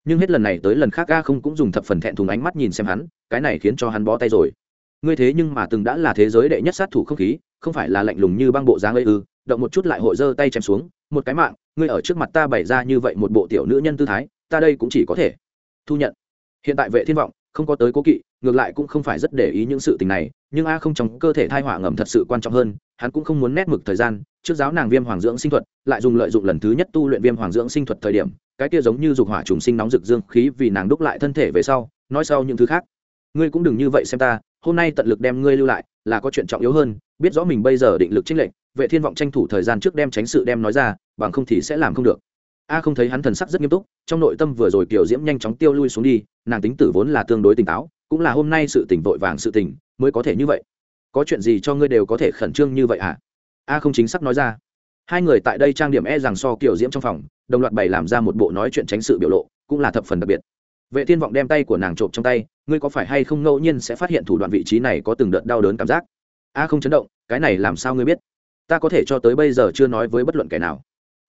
Nhưng hết lần này tới lần khác a không cũng dùng thập phần thẹn thùng ánh mắt nhìn xem hắn, cái này khiến cho hắn bó tay rồi. Ngươi thế nhưng mà từng đã là thế giới đệ nhất sát thủ không khí, không phải là lạnh lùng như băng bộ dáng ấy ư? Động một chút lại hội giơ tay chém xuống, một cái mạng, ngươi ở trước mặt ta bày ra như vậy một bộ tiểu nữ nhân tư thái, ta đây cũng chỉ có thể thu nhận hiện tại vệ thiên vọng, không có tới cố kỵ, ngược lại cũng không phải rất để ý những sự tình này, nhưng a không trong cơ thể thai hỏa ngầm thật sự quan trọng hơn, hắn cũng không muốn nét mực thời gian, trước giáo nàng viêm hoàng dưỡng sinh thuật, lại dùng lợi dụng lần thứ nhất tu luyện viêm hoàng dưỡng sinh thuật thời điểm, cái kia giống như dục hỏa trùng sinh nóng rực dương khí vì nàng đúc lại thân thể về sau, nói sau những thứ khác. Ngươi cũng đừng như vậy xem ta, hôm nay tận lực đem ngươi lưu lại, là có chuyện trọng yếu hơn, biết rõ mình bây giờ định lực chính lệnh vệ thiên vọng tranh thủ thời gian trước đem tránh sự đem nói ra, bằng không thì sẽ làm không được a không thấy hắn thần sắc rất nghiêm túc, trong nội tâm vừa rồi kiểu diễm nhanh chóng tiêu lui xuống đi, nàng tính tử vốn là tương đối tỉnh táo, cũng là hôm nay sự tỉnh vội vàng sự tỉnh, mới có thể như vậy. Có chuyện gì cho ngươi đều có thể khẩn trương như vậy à a không chính xác nói ra. Hai người tại đây trang điểm e rằng so kiểu diễm trong phòng, đồng loạt bày làm ra một bộ nói chuyện tránh sự biểu lộ, cũng là thập phần đặc biệt. Vệ thiên vọng đem tay của nàng trộm trong tay, ngươi có phải hay không ngẫu nhiên sẽ phát hiện thủ đoạn vị trí này có từng đợt đau đớn cảm giác? A không chấn động, cái này làm sao ngươi biết? Ta có thể cho tới bây giờ chưa nói với bất luận kẻ nào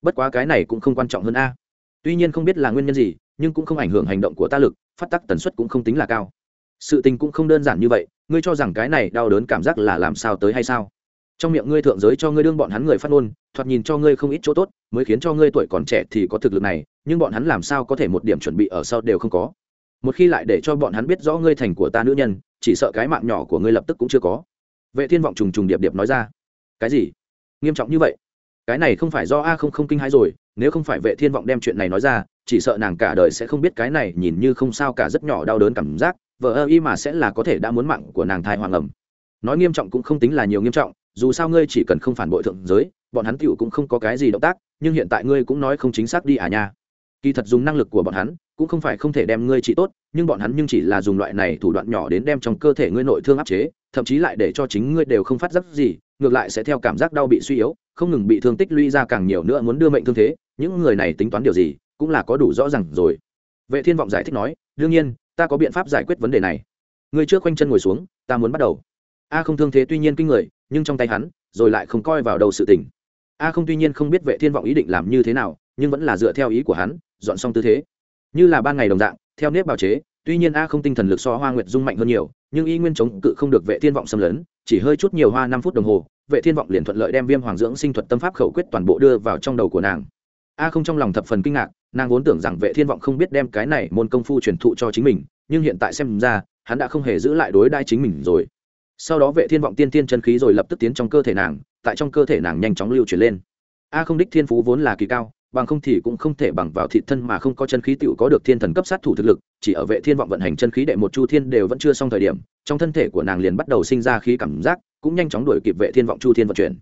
bất quá cái này cũng không quan trọng hơn a. Tuy nhiên không biết là nguyên nhân gì, nhưng cũng không ảnh hưởng hành động của ta lực, phát tắc tần suất cũng không tính là cao. Sự tình cũng không đơn giản như vậy, ngươi cho rằng cái này đau đớn cảm giác là làm sao tới hay sao? Trong miệng ngươi thượng giới cho ngươi đương bọn hắn người phát ngôn, thoạt nhìn cho ngươi không ít chỗ tốt, mới khiến cho ngươi tuổi còn trẻ thì có thực lực này, nhưng bọn hắn làm sao có thể một điểm chuẩn bị ở sau đều không có. Một khi lại để cho bọn hắn biết rõ ngươi thành của ta nữ nhân, chỉ sợ cái mạng nhỏ của ngươi lập tức cũng chưa có. Vệ thiên vọng trùng trùng điệp điệp nói ra. Cái gì? Nghiêm trọng như vậy? Cái này không phải do a không không kinh hãi rồi, nếu không phải vệ thiên vọng đem chuyện này nói ra, chỉ sợ nàng cả đời sẽ không biết cái này nhìn như không sao cả rất nhỏ đau đớn cảm giác vợ ơ y mà sẽ là có thể đã muốn mạng của nàng thai hoàng ẩm. Nói nghiêm trọng cũng không tính là nhiều nghiêm trọng, dù sao ngươi chỉ cần không phản bội thượng giới, bọn hắn tựu cũng không có cái gì động tác, nhưng hiện tại ngươi cũng nói không chính xác đi à nha kỳ thật dùng năng lực của bọn hắn, cũng không phải không thể đem ngươi trị tốt, nhưng bọn hắn nhưng chỉ là dùng loại này thủ đoạn nhỏ đến đem trong cơ thể ngươi nội thương áp chế, thậm chí lại để cho chính ngươi đều không phát giác gì, ngược lại sẽ theo cảm giác đau bị suy yếu, không ngừng bị thương tích lũy ra càng nhiều nữa muốn đưa mệnh thương thế, những người này tính toán điều gì, cũng là có đủ rõ ràng rồi. Vệ thiên vọng giải thích nói, đương nhiên, ta có biện pháp giải quyết vấn đề này. Ngươi trước quanh chân ngồi xuống, ta muốn bắt đầu. A không thương thế tuy nhiên kinh người, nhưng trong tay hắn, rồi lại không coi vào đầu sự tình. A không tuy nhiên không biết vệ thiên vọng ý định làm như thế nào, nhưng vẫn là dựa theo ý của hắn dọn xong tư thế. Như là ban ngày đồng dạng, theo nếp bào chế, tuy nhiên a không tinh thần lực so hoa nguyệt dung mạnh hơn nhiều, nhưng y nguyên chống cự không được vệ thiên vọng xâm lấn, chỉ hơi chút nhiều hoa năm phút đồng hồ, vệ thiên vọng liền thuận lợi đem viêm hoàng dưỡng sinh thuật tâm pháp khẩu quyết toàn bộ đưa vào trong đầu của nàng. A không trong lòng thập phần kinh ngạc, nàng vốn tưởng rằng vệ thiên vọng không biết đem cái này môn công phu truyền thụ cho chính mình, nhưng hiện tại xem ra, hắn đã không hề giữ lại đối đai chính mình rồi. Sau đó vệ thiên vọng tiên tiên chân khí rồi lập tức tiến trong cơ thể nàng, tại trong cơ thể nàng nhanh chóng lưu chuyển lên. A không đích thiên phú vốn là kỳ cao bằng không thì cũng không thể bằng vào thị thân mà không có chân khí tựu có được thiên thần cấp sát thủ thực lực, chỉ ở vệ thiên vọng vận hành chân khí đệ một chu thiên đều vẫn chưa xong thời điểm, trong thân thể của nàng liền bắt đầu sinh ra khí cảm giác, cũng nhanh chóng đuổi kịp vệ thiên vọng chu thiên vận chuyển.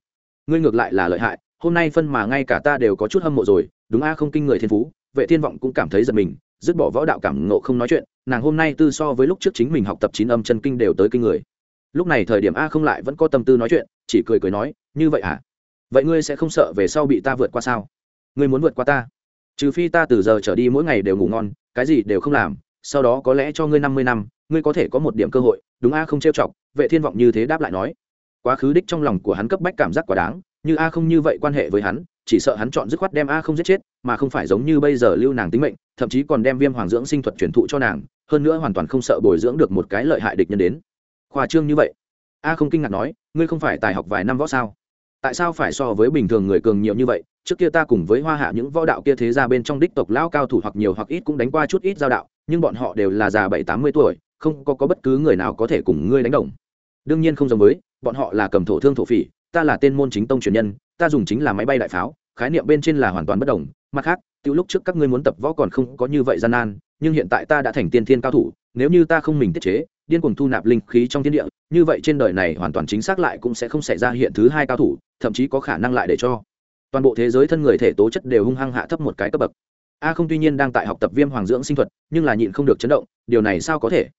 Ngươi ngược lại là lợi hại, hôm nay phân mà ngay cả ta đều có chút hâm mộ rồi, đúng a không kinh người thiên phú, vệ thiên vọng cũng cảm thấy giật mình, dứt bỏ võ đạo cảm ngộ không nói chuyện, nàng hôm nay tư so với lúc trước chính mình học tập chín âm chân kinh đều tới kinh người. Lúc này thời điểm a không lại vẫn có tâm tư nói chuyện, chỉ cười cười nói, như vậy à? Vậy ngươi sẽ không sợ về sau bị ta vượt qua sao? Ngươi muốn vượt qua ta. Trừ phi ta từ giờ trở đi mỗi ngày đều ngủ ngon, cái gì đều không làm, sau đó có lẽ cho ngươi năm mươi năm, ngươi có thể có một điểm cơ hội, đúng a không trêu chọc, vệ thiên vọng như thế đáp lại nói. Quá khứ đích trong lòng của hắn cấp bách cảm giác quá đáng, như a không như vậy quan hệ với hắn, chỉ sợ hắn chọn dứt khoát đem a không giết chết, mà không phải giống như bây giờ lưu nàng tính mệnh, thậm chí còn đem viêm hoàng dưỡng sinh thuật truyền thụ cho nàng, hơn nữa hoàn toàn không sợ bồi dưỡng được một cái lợi hại địch nhân đến. Khoa trương như vậy. A không kinh ngạc nói, ngươi không phải tài học vài năm võ sao? Tại sao phải so với bình thường người cường nhiều như vậy trước kia ta cùng với hoa hạ những võ đạo kia thế ra bên trong đích tộc lão cao thủ hoặc nhiều hoặc ít cũng đánh qua chút ít giao đạo nhưng bọn họ đều là già bảy tám mươi tuổi không có, có bất cứ người nào có thể cùng ngươi đánh đồng. Đương nhiên không giống với bọn họ là cầm thổ thương thổ phỉ ta là tên môn chính tông truyền nhân ta dùng chính là máy bay đại pháo khái niệm bên trên là hoàn toàn bất đồng. Mặt khác từ lúc trước các ngươi muốn tập võ còn không có như vậy gian nan nhưng hiện tại ta đã thành tiên thiên cao thủ nếu như ta không mình tiết chế điên cuồng thu nạp linh khí trong thiên địa như vậy trên đời này hoàn toàn chính xác lại cũng sẽ không xảy ra hiện thứ hai cao thủ thậm chí có khả năng lại để cho toàn bộ thế giới thân người thể tố chất đều hung hăng hạ thấp một cái cấp bậc. A không tuy nhiên đang tại học tập viêm hoàng dưỡng sinh thuật nhưng là nhịn không được chấn động điều này sao có thể?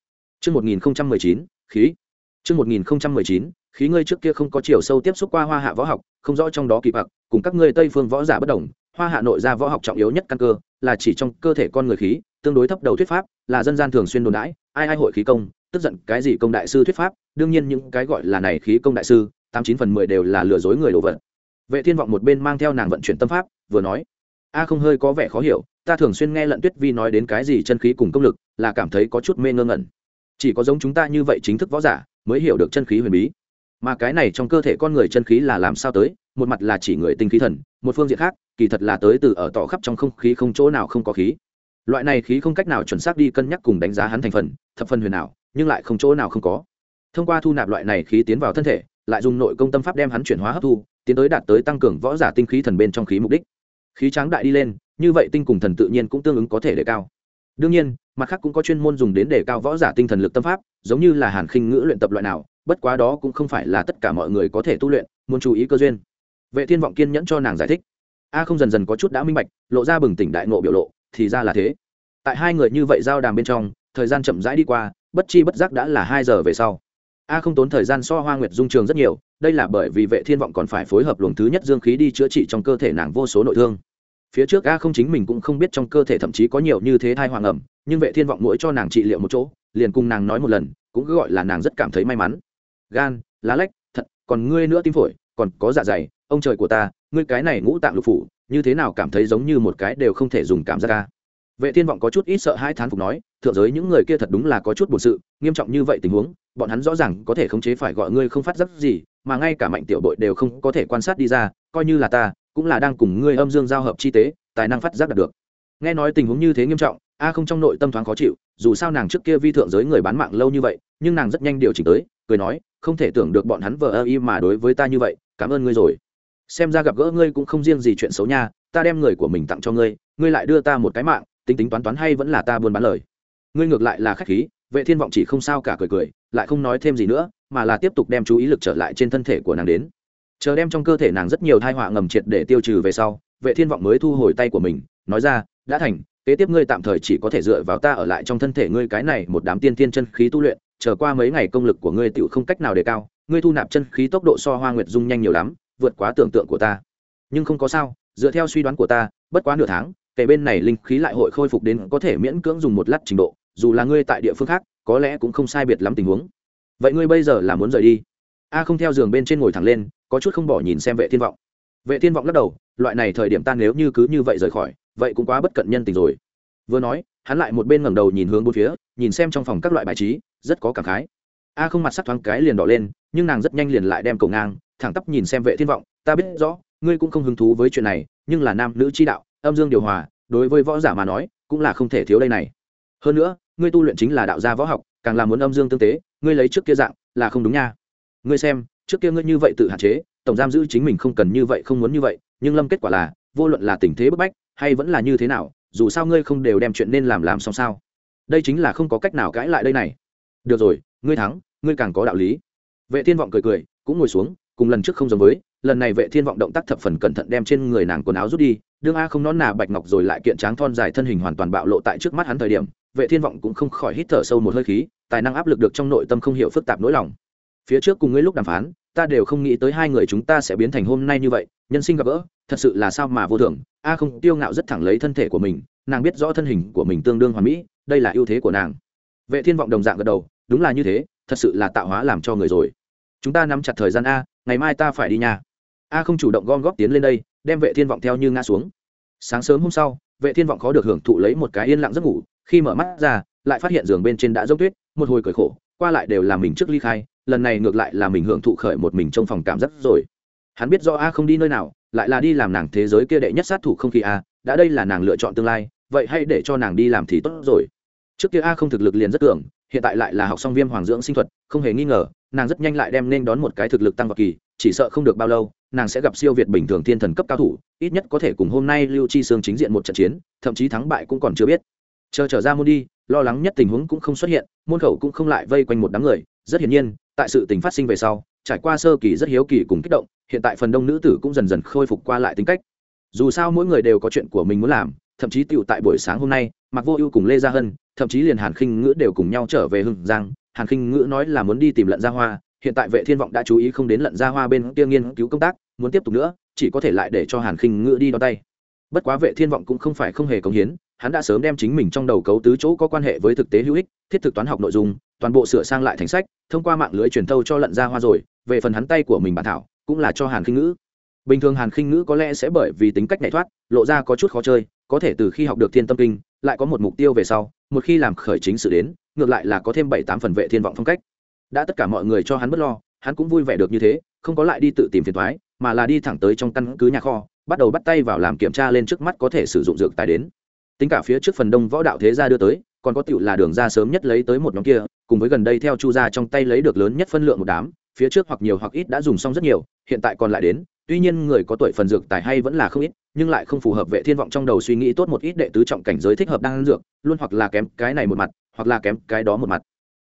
Trước 1019, khí. Trước 1019, khí ngươi trước kia không có chiều sâu tiếp xúc qua hoa hạ võ học không rõ trong đó kỳ bạc cùng các ngươi tây phương võ giả bất đồng hoa hạ nội ra võ học trọng yếu nhất căn cơ là chỉ trong cơ thể con người khí tương đối thấp đầu thuyết pháp là dân gian thường xuyên đồn đãi ai ai hội khí công tức giận cái gì công đại sư thuyết pháp đương nhiên những cái gọi là này khí công đại sư tám chín phần mười đều là lừa dối người đồ vật vệ thiên vọng một bên mang theo nàng vận chuyển tâm pháp, vừa nói, a, không hơi có vẻ khó hiểu, ta thường xuyên nghe lận tuyết vi nói đến cái gì chân khí cùng công lực, là cảm thấy có chút mê ngơ ngẩn. Chỉ có giống chúng ta như vậy chính thức võ giả, mới hiểu được chân khí huyền bí. Mà cái này trong cơ thể con người chân khí là làm sao tới, một mặt là chỉ người tinh khí thần, một phương diện khác, kỳ thật là tới từ ở tỏ khắp trong không khí không chỗ nào không có khí. Loại này khí không cách nào chuẩn xác đi cân nhắc cùng đánh giá hắn thành phần, thập phần huyền ảo, nhưng lại không chỗ nào không có. Thông qua thu nạp loại này khí tiến vào thân thể lại dùng nội công tâm pháp đem hắn chuyển hóa hấp thu, tiến tới đạt tới tăng cường võ giả tinh khí thần bên trong khí mục đích. Khí tráng đại đi lên, như vậy tinh cùng thần tự nhiên cũng tương ứng có thể đề cao. Đương nhiên, mặt khác cũng có chuyên môn dùng đến đề cao võ giả tinh thần lực tâm pháp, giống như là hàn khinh ngữ luyện tập loại nào, bất quá đó cũng không phải là tất cả mọi người có thể tu luyện, muốn chú ý cơ duyên. Vệ thiên vọng kiên nhẫn cho nàng giải thích. A không dần dần có chút đã minh bạch, lộ ra bừng tỉnh đại ngộ biểu lộ, thì ra là thế. Tại hai người như vậy giao đàm bên trong, thời gian chậm rãi đi qua, bất chi bất giác đã là hai giờ về sau a không tốn thời gian so hoa nguyệt dung trường rất nhiều, đây là bởi vì vệ thiên vọng còn phải phối hợp luồng thứ nhất dương khí đi chữa trị trong cơ thể nàng vô số nội thương. Phía trước a không chính mình cũng không biết trong cơ thể thậm chí có nhiều như thế thai hoàng ẩm, nhưng vệ thiên vọng mỗi cho nàng trị liệu một chỗ, liền cùng nàng nói một lần, cũng cứ gọi là nàng rất cảm thấy may mắn. Gan, lá lách thật còn ngươi nữa tim phổi, còn có dạ dày, ông trời của ta, ngươi cái này ngũ tạng lục phủ, như thế nào cảm thấy giống như một cái đều không thể dùng cảm giác ca vệ thiên vọng có chút ít sợ hai thán phục nói, thượng giới những người kia thật đúng là có chút buồn sự, nghiêm trọng như vậy tình huống bọn hắn rõ ràng có thể khống chế phải gọi ngươi không phát giác gì, mà ngay cả mạnh tiểu bội đều không có thể quan sát đi ra, coi như là ta, cũng là đang cùng ngươi âm dương giao hợp chi tế, tài năng phát giác đạt được. Nghe nói tình huống như thế nghiêm trọng, a không trong nội tâm thoáng khó chịu, dù sao nàng trước kia vi thượng giới người bán mạng lâu như vậy, nhưng nàng rất nhanh điều chỉnh tới, cười nói, không thể tưởng được bọn hắn vờ ơ y mà đối với ta như vậy, cảm ơn ngươi rồi. Xem ra gặp gỡ ngươi cũng không riêng gì chuyện xấu nha, ta đem người của mình tặng cho ngươi ngươi lại đưa ta một cái mạng, tính tính toán toán hay vẫn là ta buôn bán lời. Ngươi ngược lại là khách khí, vệ thiên vọng chỉ không sao cả cười cười lại không nói thêm gì nữa, mà là tiếp tục đem chú ý lực trở lại trên thân thể của nàng đến. Chờ đem trong cơ thể nàng rất nhiều thai họa ngầm triệt để tiêu trừ về sau, vệ thiên vọng mới thu hồi tay của mình, nói ra, đã thành, kế tiếp ngươi tạm thời chỉ có thể dựa vào ta ở lại trong thân thể ngươi cái này một đám tiên tiên chân khí tu luyện, chờ qua mấy ngày công lực của ngươi tựu không cách nào đề cao, ngươi thu nạp chân khí tốc độ so hoa nguyệt dung nhanh nhiều lắm, vượt quá tưởng tượng của ta. Nhưng không có sao, dựa theo suy đoán của ta, bất quá nửa tháng kể bên này linh khí lại hội khôi phục đến có thể miễn cưỡng dùng một lát trình độ, dù là ngươi tại địa phương khác có lẽ cũng không sai biệt lắm tình huống. Vậy ngươi bây giờ là muốn rời đi? A không theo giường bên trên ngồi thẳng lên, có chút không bỏ nhìn xem vệ thiên vọng. Vệ thiên vọng lắc đầu, loại này thời điểm ta nếu như cứ như vậy rời khỏi, vậy cũng quá bất cận nhân tình rồi. Vừa nói, hắn lại một bên ngẩng đầu nhìn hướng bốn phía, nhìn xem trong phòng các loại bài trí, rất có cảm khái. A không mặt sắc thoáng cái liền đỏ lên, nhưng nàng rất nhanh liền lại đem cầu ngang, thẳng tắp nhìn xem vệ thiên vọng, ta biết rõ, ngươi cũng không hứng thú với chuyện này, nhưng là nam nữ chi đạo, âm dương điều hòa, đối với võ giả mà nói, cũng là không thể thiếu đây này. Hơn nữa ngươi tu luyện chính là đạo gia võ học, càng là muốn âm dương tương tế, ngươi lấy trước kia dạng là không đúng nha. Ngươi xem, trước kia ngươi như vậy tự hạn chế, tổng giam giữ chính mình không cần như vậy, không muốn như vậy, nhưng lâm kết quả là, vô luận là tình thế bức bách, hay vẫn là như thế nào, dù sao ngươi không đều đem chuyện nên làm làm xong sao. Đây chính là không có cách nào cãi lại đây này. Được rồi, ngươi thắng, ngươi càng có đạo lý. Vệ thiên vọng cười cười, cũng ngồi xuống, cùng lần trước không giống với, lần này vệ thiên vọng động tác thập phần cẩn thận đem trên người nàng quần áo rút đi, đương a không nón nà bạch ngọc rồi lại kiện tráng thon dài thân hình hoàn toàn bạo lộ tại trước mắt hắn thời điểm vệ thiên vọng cũng không khỏi hít thở sâu một hơi khí, tài năng áp lực được trong nội tâm không hiểu phức tạp nỗi lòng. Phía trước cùng ngươi lúc đàm phán, ta đều không nghĩ tới hai người chúng ta sẽ biến thành hôm nay như vậy, nhân sinh gặp gỡ, thật sự là sao mà vô thường. A không, tiêu ngạo rất thẳng lấy thân thể của mình, nàng biết rõ thân hình của mình tương đương hoàn mỹ, đây là ưu thế của nàng. Vệ thiên vọng đồng dạng gật đầu, đúng là như thế, thật sự là tạo hóa làm cho người rồi. Chúng ta nắm chặt thời gian a, ngày mai ta phải đi nhà a không chủ động gom góp tiến lên đây, đem vệ thiên vọng theo như ngã xuống. Sáng sớm hôm sau, vệ thiên vọng khó được hưởng thụ lấy một cái yên lặng giấc ngủ khi mở mắt ra lại phát hiện giường bên trên đã dốc tuyết một hồi cởi khổ qua lại đều là mình trước ly khai lần này ngược lại là mình hưởng thụ khởi một mình trong phòng cảm giác rồi. Hắn biết do a không đi nơi nào lại là đi làm nàng thế giới kia đệ nhất sát thủ không khí a đã đây là nàng lựa chọn tương lai vậy hãy để cho nàng đi làm thì tốt rồi. Trước kia a không thực lực liền rất tưởng, hiện tại lại là học xong viêm hoàng dưỡng sinh thuật không hề nghi ngờ nàng rất nhanh lại đem nên đón một cái thực lực tăng vào kỳ chỉ sợ không được bao lâu nàng sẽ gặp siêu việt bình thường thiên thần cấp cao thủ ít nhất có thể cùng hôm nay lưu chi sương chính diện một trận chiến thậm chí thắng bại cũng còn chưa biết chờ trở ra môn đi, lo lắng nhất tình huống cũng không xuất hiện, môn khẩu cũng không lại vây quanh một đám người. Rất hiển nhiên, tại sự tình phát sinh về sau, trải qua sơ kỳ rất hiếu kỳ cùng kích động, hiện tại phần đông nữ tử cũng dần dần khôi phục qua lại tính cách. Dù sao mỗi người đều có chuyện của mình muốn làm, thậm chí tựu tại buổi sáng hôm nay mặc vô ưu cùng lê gia hân, thậm chí liền hàn khinh ngữ đều cùng nhau trở về hưng giang. Hàn khinh ngữ nói là muốn đi tìm lận gia hoa, hiện tại vệ thiên vọng đã chú ý không đến lận gia hoa bên kia nghiên cứu công tác, muốn tiếp tục nữa, chỉ có thể lại để cho hàn khinh ngữ đi đo tay. Bất quá vệ thiên vọng cũng không phải không hề công hiến hắn đã sớm đem chính mình trong đầu cấu tứ chỗ có quan hệ với thực tế hữu ích, thiết thực toán học nội dung, toàn bộ sửa sang lại thành sách, thông qua mạng lưới truyền thâu cho lận ra hoa rồi, về phần hắn tay của mình bản thảo, cũng là cho hàn khinh ngữ. Bình thường hàn khinh ngữ có lẽ sẽ bởi vì tính cách nhảy thoát, lộ ra có chút khó chơi, có thể từ khi học được thiên tâm kinh, lại có một mục tiêu về sau, một khi làm khởi chính sự đến, ngược lại là có thêm bảy tám phần vệ thiên vọng phong cách. Đã tất cả mọi người cho hắn bất lo, hắn cũng vui vẻ được như thế, không có lại đi tự tìm phiền thoái mà là đi thẳng tới trong căn cứ nhà kho, bắt đầu bắt tay vào làm kiểm tra lên trước mắt có thể sử dụng dược tài đến tính cả phía trước phần đông võ đạo thế gia đưa tới, còn có tựu là đường ra sớm nhất lấy tới một nhóm kia, cùng với gần đây theo chu gia trong tay lấy được lớn nhất phân lượng một đám, phía trước hoặc nhiều hoặc ít đã dùng xong rất nhiều, hiện tại còn lại đến, tuy nhiên người có tuổi phần dược tài hay vẫn là không ít, nhưng lại không phù hợp vệ thiên vọng trong đầu suy nghĩ tốt một ít đệ tứ trọng cảnh giới thích hợp đan dược, luôn hoặc là kém cái này một mặt, hoặc là kém cái đó một mặt.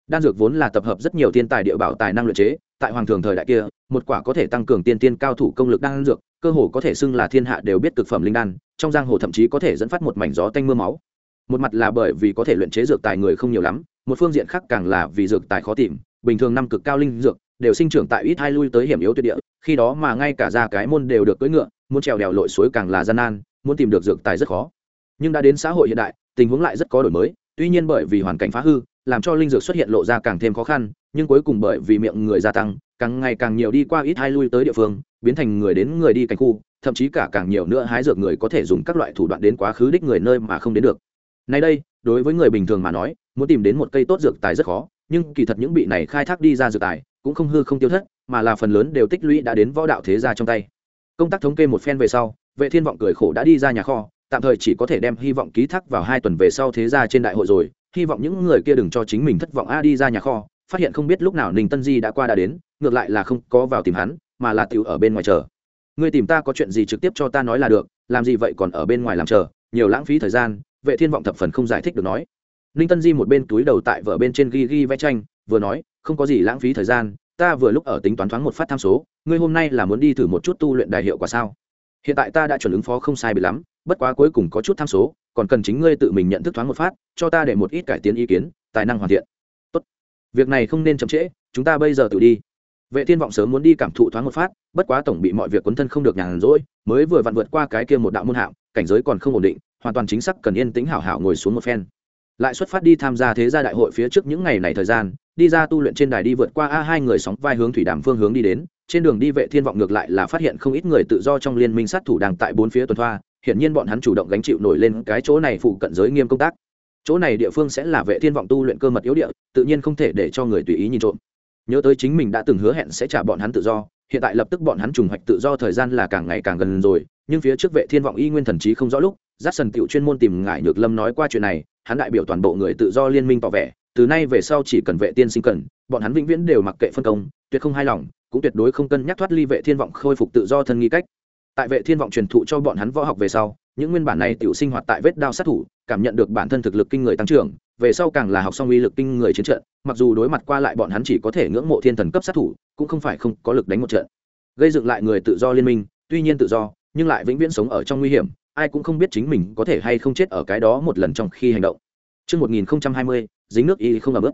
Đan dược vốn là tập hợp rất nhiều thiên tài địa bảo tài năng luyện chế, tại hoàng thường thời đại kia, một quả có thể tăng cường tiên tiên cao thủ công lực đan dược, cơ hồ có thể xưng là thiên hạ đều biết cực phẩm linh đan trong giang hồ thậm chí có thể dẫn phát một mảnh gió tanh mưa máu. Một mặt là bởi vì có thể luyện chế dược tài người không nhiều lắm, một phương diện khác càng là vì dược tài khó tìm, bình thường năm cực cao linh dược đều sinh trưởng tại ít hai lui tới hiểm yếu tuyệt địa, khi đó mà ngay cả ra cái môn đều được cưỡi ngựa, muốn trèo đèo lội suối càng là gian nan, muốn tìm được dược tài rất khó. Nhưng đã đến xã hội hiện đại, tình huống lại rất có đổi mới, tuy nhiên bởi vì hoàn cảnh phá hư, làm cho linh dược xuất hiện lộ ra càng thêm khó khăn, nhưng cuối cùng bởi vì miệng người gia tăng, càng ngày càng nhiều đi qua ít hai lui tới địa phương, biến thành người đến người đi cảnh khu thậm chí cả càng nhiều nữa hái dược người có thể dùng các loại thủ đoạn đến quá khứ đích người nơi mà không đến được. Nay đây, đối với người bình thường mà nói, muốn tìm đến một cây tốt dược tài rất khó, nhưng kỳ thật những bị này khai thác đi ra dược tài, cũng không hư không tiêu thất, mà là phần lớn đều tích lũy đã đến võ đạo thế gia trong tay. Công tác thống kê một phen về sau, vệ thiên vọng cười khổ đã đi ra nhà kho, tạm thời chỉ có thể đem hy vọng ký thác vào hai tuần về sau thế gia trên đại hội rồi, hy vọng những người kia đừng cho chính mình thất vọng a đi ra nhà kho, phát hiện không biết lúc nào ninh tân di đã qua đã đến, ngược lại là không có vào tìm hắn, mà là tiểu ở bên ngoài chờ ngươi tìm ta có chuyện gì trực tiếp cho ta nói là được, làm gì vậy còn ở bên ngoài làm chờ, nhiều lãng phí thời gian, vệ thiên vọng thập phần không giải thích được nói. Ninh tân di một bên túi đầu tại vợ bên trên ghi ghi vẽ tranh, vừa nói, không có gì lãng phí thời gian, ta vừa lúc ở tính toán thoáng một phát tham số, ngươi hôm nay là muốn đi thử một chút tu luyện đại hiệu quả sao? Hiện tại ta đã chuẩn ứng phó không sai bị lắm, bất quá cuối cùng có chút tham số, còn cần chính ngươi tự mình nhận thức thoáng một phát, cho ta để một ít cải tiến ý kiến, tài năng hoàn thiện. Tốt. Việc này không nên chậm trễ, chúng ta bây giờ tự đi vệ thiên vọng sớm muốn đi cảm thụ thoáng một phát, bất quá tổng bị mọi việc quấn thân không được nhàn rỗi, mới vừa vặn vượt qua cái kia một đạo môn hạng cảnh giới còn không ổn định, hoàn toàn chính xác cần yên tĩnh hảo hảo ngồi xuống một phen. Lại xuất phát đi tham gia thế gia đại hội phía trước những ngày này thời gian, đi ra tu luyện trên đài đi vượt qua a hai người sóng vai hướng thủy đàm phương hướng đi đến, trên đường đi vệ thiên vọng ngược lại là phát hiện không ít người tự do trong liên minh sát thủ đang tại bốn phía tuần thoa, hiển nhiên bọn hắn chủ động gánh chịu nổi lên cái chỗ này phụ cận giới nghiêm công tác. Chỗ này địa phương sẽ là vệ thiên vọng tu luyện cơ mật yếu địa, tự nhiên không thể để cho người tùy ý nhìn trộm nhớ tới chính mình đã từng hứa hẹn sẽ trả bọn hắn tự do, hiện tại lập tức bọn hắn trùng hoạch tự do thời gian là càng ngày càng gần rồi, nhưng phía trước vệ thiên vọng y nguyên thần trí không rõ lúc, giáp sần tiểu chuyên môn tìm ngải nhược lâm nói qua chuyện này, hắn đại biểu toàn bộ người tự do liên minh tỏ vẻ, từ nay về sau chỉ cần vệ tiên sinh cần, bọn hắn vĩnh viễn đều mặc kệ phân công, tuyệt không hài lòng, cũng tuyệt đối không cân nhắc thoát ly vệ thiên vọng khôi phục tự do thân nghi cách. Tại vệ thiên vọng truyền thụ cho bọn hắn võ học về sau, những nguyên bản này tiểu sinh hoạt tại vết đao sát thủ cảm nhận được bản thân thực lực kinh người tăng trưởng về sau càng là học xong uy lực kinh người chiến trận mặc dù đối mặt qua lại bọn hắn chỉ có thể ngưỡng mộ thiên thần cấp sát thủ cũng không phải không có lực đánh một trận gây dựng lại người tự do liên minh tuy nhiên tự do nhưng lại vĩnh viễn sống ở trong nguy hiểm ai cũng không biết chính mình có thể hay không chết ở cái đó một lần trong khi hành động Trước 1020, dính nước y không ẩm ướt.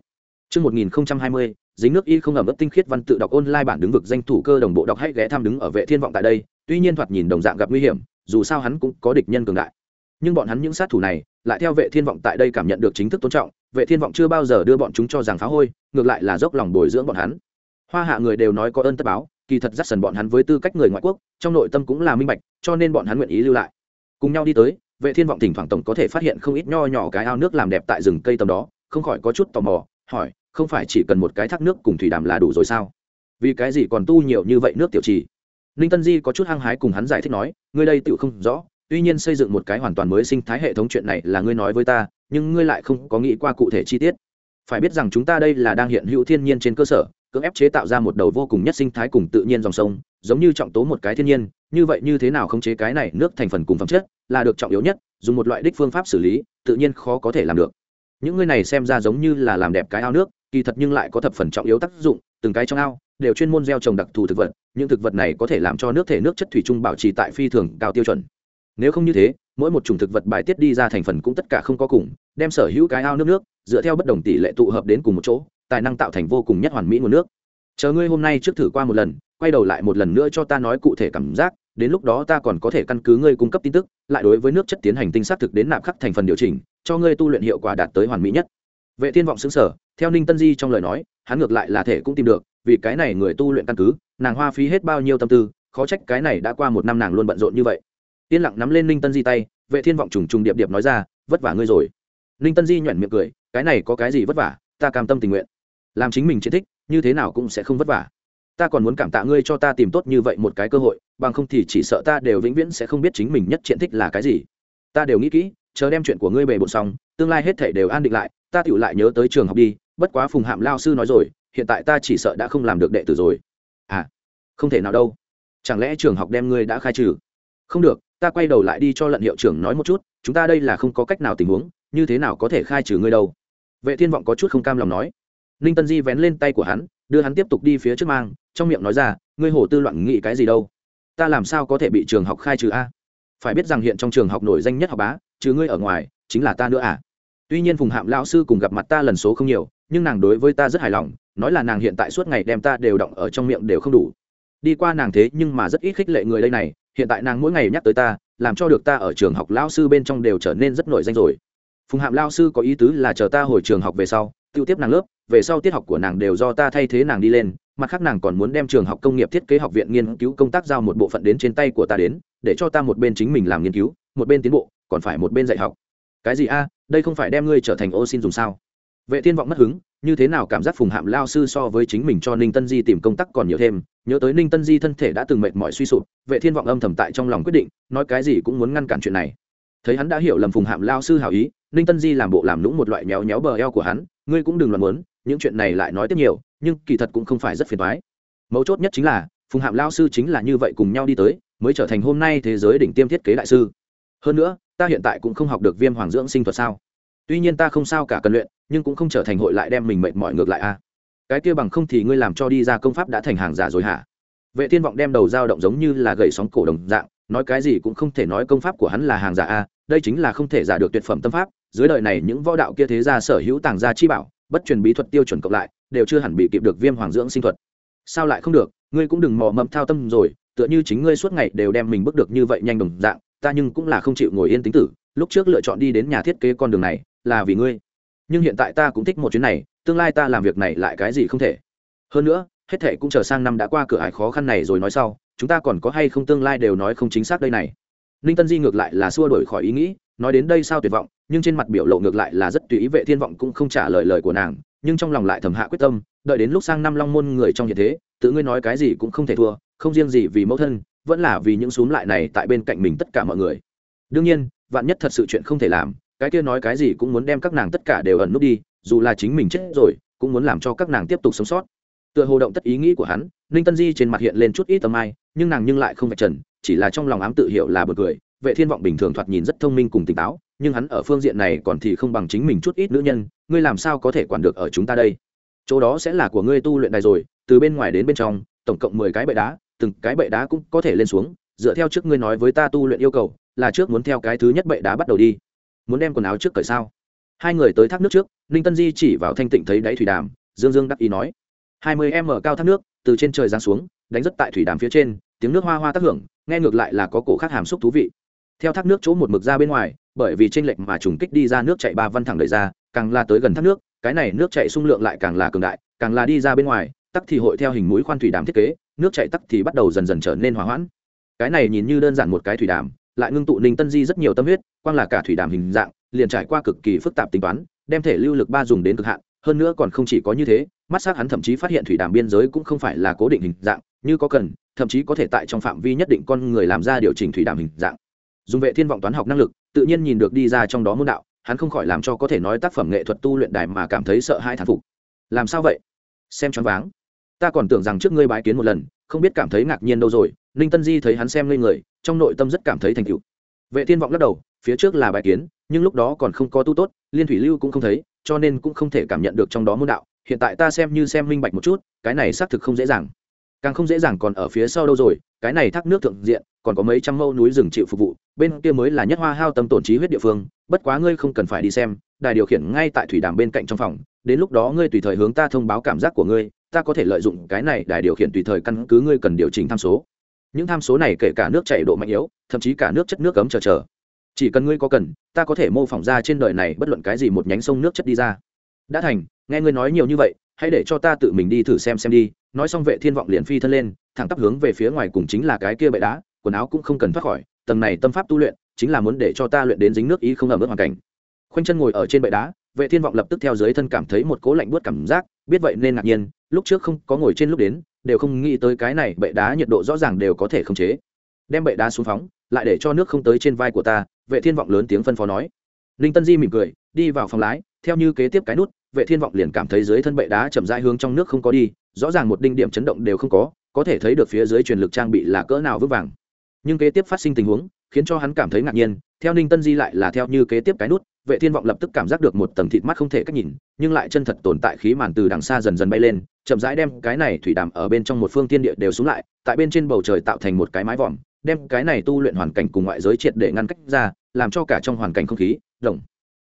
Trước 1020, dính nước y không ẩm ướt tinh khiết văn tự đọc online bản đứng vực danh thủ cơ đồng bộ đọc hãy ghé thăm đứng ở vệ thiên vọng tại đây, tuy nhiên thoạt nhìn đồng dạng gặp nguy hiểm, dù sao hắn cũng có địch nhân cường đại. Nhưng bọn hắn những sát thủ này, lại theo vệ thiên vọng tại đây cảm nhận được chính thức tôn trọng, vệ thiên vọng chưa bao giờ đưa bọn chúng cho rằng phá hôi, ngược lại là dốc lòng bồi dưỡng bọn hắn. Hoa hạ người đều nói có ơn tất báo, kỳ thật dắt sần bọn hắn với tư cách người ngoại quốc, trong nội tâm cũng là minh bạch, cho nên bọn hắn nguyện ý lưu lại. Cùng nhau đi tới, vệ thiên vọng thỉnh thoảng tổng có thể phát hiện không ít nho nhỏ cái ao nước làm đẹp tại rừng cây tầm đó không khỏi có chút tò mò hỏi không phải chỉ cần một cái thác nước cùng thủy đàm là đủ rồi sao vì cái gì còn tu nhiều như vậy nước tiểu trì ninh tân di có chút hăng hái cùng hắn giải thích nói ngươi đây tự không rõ tuy nhiên xây dựng một cái hoàn toàn mới sinh thái hệ thống chuyện này là ngươi nói với ta, nhưng ngươi lại không có nghĩ qua cụ thể chi tiết. Phải biết rằng chúng ta đây là đang hiện hữu thiên nhiên trên cơ sở, cưỡng ép chế tạo ra một đầu vô cùng nhất sinh thái cùng tự nhiên dòng sông, giống như trọng tố một cái thiên nhiên, như vậy như thế nào không chế cái này nước thành phần cùng phẩm chất là được trọng yếu nhất, dùng một loại đích phương pháp xử lý, tự nhiên khó có thể làm được. Những người này xem ra giống như là làm đẹp cái ao nước, kỳ thật nhưng lại có thập phần trọng yếu tác dụng, từng cái trong ao đều chuyên môn gieo trồng đặc thù thực vật, những thực vật này có thể làm cho nước thể nước chất thủy chung bảo trì tại phi thường cao tiêu chuẩn nếu không như thế, mỗi một chủng thực vật bài tiết đi ra thành phần cũng tất cả không có cùng, đem sở hữu cái ao nước nước, dựa theo bất đồng tỷ lệ tụ hợp đến cùng một chỗ, tài năng tạo thành vô cùng nhất hoàn mỹ nguồn nước. Chờ ngươi hôm nay trước thử qua một lần, quay đầu lại một lần nữa cho ta nói cụ thể cảm giác, đến lúc đó ta còn có thể căn cứ ngươi cung cấp tin tức, lại đối với nước chất tiến hành tinh xác thực đến nạp khắc thành phần điều chỉnh, cho ngươi tu luyện hiệu quả đạt tới hoàn mỹ nhất. Vệ thiên vọng xứng sở theo ninh tân di trong lời nói, hắn ngược lại là thể cũng tìm được, vì cái này người tu luyện căn cứ, nàng hoa phí hết bao nhiêu tâm tư, khó trách cái này đã qua một năm nàng luôn bận rộn như vậy yên lặng nắm lên ninh tân di tay, vệ thiên vọng trùng trùng điệp điệp nói ra, vất vả ngươi rồi. Ninh tân di nhoẻn miệng cười, cái này có cái gì vất vả, ta cam tâm tình nguyện. Làm chính mình chiến thích, như thế nào cũng sẽ không vất vả. Ta còn muốn cảm tạ ngươi cho ta tìm tốt như vậy một cái cơ hội, bằng không thì chỉ sợ ta đều vĩnh viễn sẽ không biết chính mình nhất triện thích là cái gì. Ta đều nghĩ kỹ, chờ đem chuyện của ngươi bề bộn xong, tương lai hết thể đều an định lại, ta tựu lại nhớ tới trường học đi, bất quá phùng hạm lao sư nói rồi, hiện tại ta chỉ sợ đã không làm được đệ tử rồi. À không thể nào đâu. Chẳng lẽ trường học đem ngươi đã khai trừ? Không được ta quay đầu lại đi cho lận hiệu trưởng nói một chút, chúng ta đây là không có cách nào tình huống, như thế nào có thể khai trừ ngươi đâu? Vệ thiên vọng có chút không cam lòng nói. Ninh tân di vén lên tay của hắn, đưa hắn tiếp tục đi phía trước mang, trong miệng nói ra, ngươi hồ tư loạn nghĩ cái gì đâu? Ta làm sao có thể bị trường học khai trừ a? Phải biết rằng hiện trong trường học nổi danh nhất học bá, trừ ngươi ở ngoài, chính là ta nữa à? Tuy nhiên phùng hạm lão sư cùng gặp mặt ta lần số không nhiều, nhưng nàng đối với ta rất hài lòng, nói là nàng hiện tại suốt ngày đem ta đều động ở trong miệng đều không đủ. Đi qua nàng thế nhưng mà rất ít khích lệ người đây này hiện tại nàng mỗi ngày nhắc tới ta, làm cho được ta ở trường học lao sư bên trong đều trở nên rất nổi danh rồi. Phùng hạm lao sư có ý tứ là chờ ta hồi trường học về sau, tiêu tiếp nàng lớp, về sau tiết học của nàng đều do ta thay thế nàng đi lên, mặt khác nàng còn muốn đem trường học công nghiệp thiết kế học viện nghiên cứu công tác giao một bộ phận đến trên tay của ta đến, để cho ta một bên chính mình làm nghiên cứu, một bên tiến bộ, còn phải một bên dạy học. Cái gì a, đây không phải đem ngươi trở thành ô xin dùng sao? Vệ thiên vọng mất hứng, như thế nào cảm giác phùng hạm lao sư so với chính mình cho ninh tân di tìm công tác còn nhiều thêm, nhớ tới ninh tân di thân thể đã từng mệt mỏi suy sụp, vệ thiên vọng âm thầm tại trong lòng quyết định, nói cái gì cũng muốn ngăn cản chuyện này. Thấy hắn đã hiểu lầm phùng hạm lao sư hảo ý, ninh tân di làm bộ làm lũng một loại méo méo bờ eo của hắn, ngươi cũng đừng loạn muốn, những chuyện này lại nói tiếp nhiều, nhưng kỳ thật cũng không phải rất phiền toái. Mấu chốt nhất chính là, phùng hạm lao sư chính là như vậy cùng nhau đi tới, mới trở thành hôm nay thế giới đỉnh tiêm thiết kế đại sư. Hơn nữa, ta hiện tại cũng không học được viêm hoàng dưỡng sinh thuật sao? Tuy nhiên ta không sao cả cần luyện, nhưng cũng không trở thành hội lại đem mình mệt mỏi ngược lại a. Cái kia bằng không thì ngươi làm cho đi ra công pháp đã thành hàng giả rồi hả? Vệ thiên vọng đem đầu dao động giống như là gậy sóng cổ đồng dạng, nói cái gì cũng không thể nói công pháp của hắn là hàng giả a, đây chính là không thể giả được tuyệt phẩm tâm pháp, dưới đời này những võ đạo kia thế gia sở hữu tàng gia chi bảo, bất truyền bí thuật tiêu chuẩn cộng lại, đều chưa hẳn bị kịp được viêm hoàng dưỡng sinh thuật. Sao lại không được? Ngươi cũng đừng mò mẫm thao tâm rồi, tựa như chính ngươi suốt ngày đều đem mình bước được như vậy nhanh đồng dạng, ta nhưng cũng là không chịu ngồi yên tính tử, lúc trước lựa chọn đi đến nhà thiết kế con đường này là vì ngươi. Nhưng hiện tại ta cũng thích một chuyến này, tương lai ta làm việc này lại cái gì không thể. Hơn nữa, hết thể cũng chờ sang năm đã qua cửa ải khó khăn này rồi nói sau, chúng ta còn có hay không tương lai đều nói không chính xác đây này. Ninh tân di ngược lại là xua đổi khỏi ý nghĩ, nói đến đây sao tuyệt vọng, nhưng trên mặt biểu lộ ngược lại là rất tùy ý vệ thiên vọng cũng không trả lời lời của nàng, nhưng trong lòng lại thầm hạ quyết tâm, đợi đến lúc sang năm long môn người trong hiện thế, tự ngươi nói cái gì cũng không thể thua, không riêng gì vì mẫu thân, vẫn là vì những xúm lại này tại bên cạnh mình tất cả mọi người. Đương nhiên, vạn nhất thật sự chuyện không thể làm cái kia nói cái gì cũng muốn đem các nàng tất cả đều ẩn nút đi, dù là chính mình chết rồi, cũng muốn làm cho các nàng tiếp tục sống sót. Tựa hồ động tất ý nghĩ của hắn, ninh tân di trên mặt hiện lên chút ít tầm ai, nhưng nàng nhưng lại không phải trần, chỉ là trong lòng ám tự hiểu là bật cười. Vệ thiên vọng bình thường thoạt nhìn rất thông minh cùng tỉnh táo, nhưng hắn ở phương diện này còn thì không bằng chính mình chút ít nữ nhân, ngươi làm sao có thể quản được ở chúng ta đây? Chỗ đó sẽ là của ngươi tu luyện đài rồi, từ bên ngoài đến bên trong, tổng cộng mười cái bệ đá, từng cái bệ đá cũng có thể lên xuống, dựa theo trước ngươi nói với ta tu luyện yêu cầu, là trước muốn theo cái thứ nhất bệ đá bắt đầu đi muốn đem quần áo trước cởi sao? Hai người tới thác nước trước, ninh tân di chỉ vào thanh tịnh thấy đáy thủy đàm, dương dương đắc ý nói. Hai mươi m cao thác nước, từ trên trời giáng xuống, đánh rất tại thủy đàm phía trên, tiếng nước hoa hoa tác hưởng, nghe ngược lại là có cổ khác hàm xúc thú vị. Theo thác nước chỗ một mực ra bên ngoài, bởi vì tranh lệch mà trùng kích đi ra nước chạy ba văn thẳng đẩy ra, càng là tới gần thác nước, cái này nước chạy xung lượng lại càng là cường đại, càng là đi ra bên ngoài, tắc thì hội theo hình mũi khoan thủy đàm thiết kế, nước chạy tắc thì bắt đầu dần dần trở nên hỏa hoãn. Cái này nhìn như đơn giản một cái thủy đàm lại ngưng tụ ninh tân di rất nhiều tâm huyết, quang là cả thủy đàm hình dạng, liền trải qua cực kỳ phức tạp tính toán, đem thể lưu lực ba dùng đến cực hạn, hơn nữa còn không chỉ có như thế, mắt s á c hắn thậm chí phát hiện thủy đàm biên giới cũng không phải là cố định hình dạng, như có cần, thậm chí có thể tại trong phạm vi nhất định con người làm ra điều chỉnh thủy đàm hình dạng. Dùng vệ thiên vọng toán học năng lực, tự nhiên nhìn được đi ra trong đó môn đạo, hắn không khỏi làm cho có thể nói tác phẩm nghệ thuật tu luyện đài mà cảm thấy sợ hãi thán phục. Làm sao vậy? Xem choáng váng. Ta còn tưởng rằng trước ngươi bái kiến một lần, không biết cảm thấy ngạc nhiên đâu rồi, ninh tân di thấy hắn xem lên người trong nội tâm rất cảm thấy thành tựu. Vệ thiên vọng lắc đầu, phía trước là bài kiến, nhưng lúc đó còn không có tu tốt, liên thủy lưu cũng không thấy, cho nên cũng không thể cảm nhận được trong đó môn đạo. Hiện tại ta xem như xem minh bạch một chút, cái này xác thực không dễ dàng. Càng không dễ dàng còn ở phía sau đâu rồi, cái này thác nước thượng diện, còn có mấy trăm mẫu núi rừng chịu phục vụ, bên kia mới là nhất hoa hao tâm tổn trí huyết địa phương, bất quá ngươi không cần phải đi xem, đài điều khiển ngay tại thủy đàm bên cạnh trong phòng, đến lúc đó ngươi tùy thời hướng ta thông báo cảm giác của ngươi, ta có thể lợi dụng cái này đài điều khiển tùy thời căn cứ ngươi cần điều chỉnh tham số những tham số này kể cả nước chảy độ mạnh yếu, thậm chí cả nước chất nước cấm chờ chờ. Chỉ cần ngươi có cần, ta có thể mô phỏng ra trên đời này bất luận cái gì một nhánh sông nước chất đi ra. Đã thành, nghe ngươi nói nhiều như vậy, hãy để cho ta tự mình đi thử xem xem đi. Nói xong vệ thiên vọng liền phi thân lên, thẳng tắp hướng về phía ngoài cùng chính là cái kia bệ đá, quần áo cũng không cần thoát khỏi, tầng này tâm pháp tu luyện, chính là muốn để cho ta luyện đến dính nước ý không ở mức hoàn cảnh. Khoanh chân ngồi ở trên bệ đá, vệ thiên vọng lập tức theo dưới thân cảm thấy một cố lạnh buốt cảm giác, biết vậy nên ngạc nhiên, lúc trước không có ngồi trên lúc đến đều không nghĩ tới cái này bệ đá nhiệt độ rõ ràng đều có thể khống chế. Đem bệ đá xuống phóng, lại để cho nước không tới trên vai của ta, vệ thiên vọng lớn tiếng phân phó nói. Ninh tân di mỉm cười, đi vào phòng lái, theo như kế tiếp cái nút, vệ thiên vọng liền cảm thấy dưới thân bệ đá chậm rãi hướng trong nước không có đi, rõ ràng một đinh điểm chấn động đều không có có thể thấy được phía dưới truyền lực trang bị là cỡ nào vững vàng. Nhưng kế tiếp phát sinh tình huống, khiến cho hắn cảm thấy ngạc nhiên, theo ninh tân di lại là theo như kế tiếp cái nút, vệ thiên vọng lập tức cảm giác được một tầng thịt mắt không thể cách nhìn, nhưng lại chân thật tồn tại khí màn từ đằng xa dần dần bay lên chậm rãi đem cái này thủy đàm ở bên trong một phương tiên địa đều xuống lại, tại bên trên bầu trời tạo thành một cái mái vòm, đem cái này tu luyện hoàn cảnh cùng ngoại giới triệt để ngăn cách ra, làm cho cả trong hoàn cảnh không khí đồng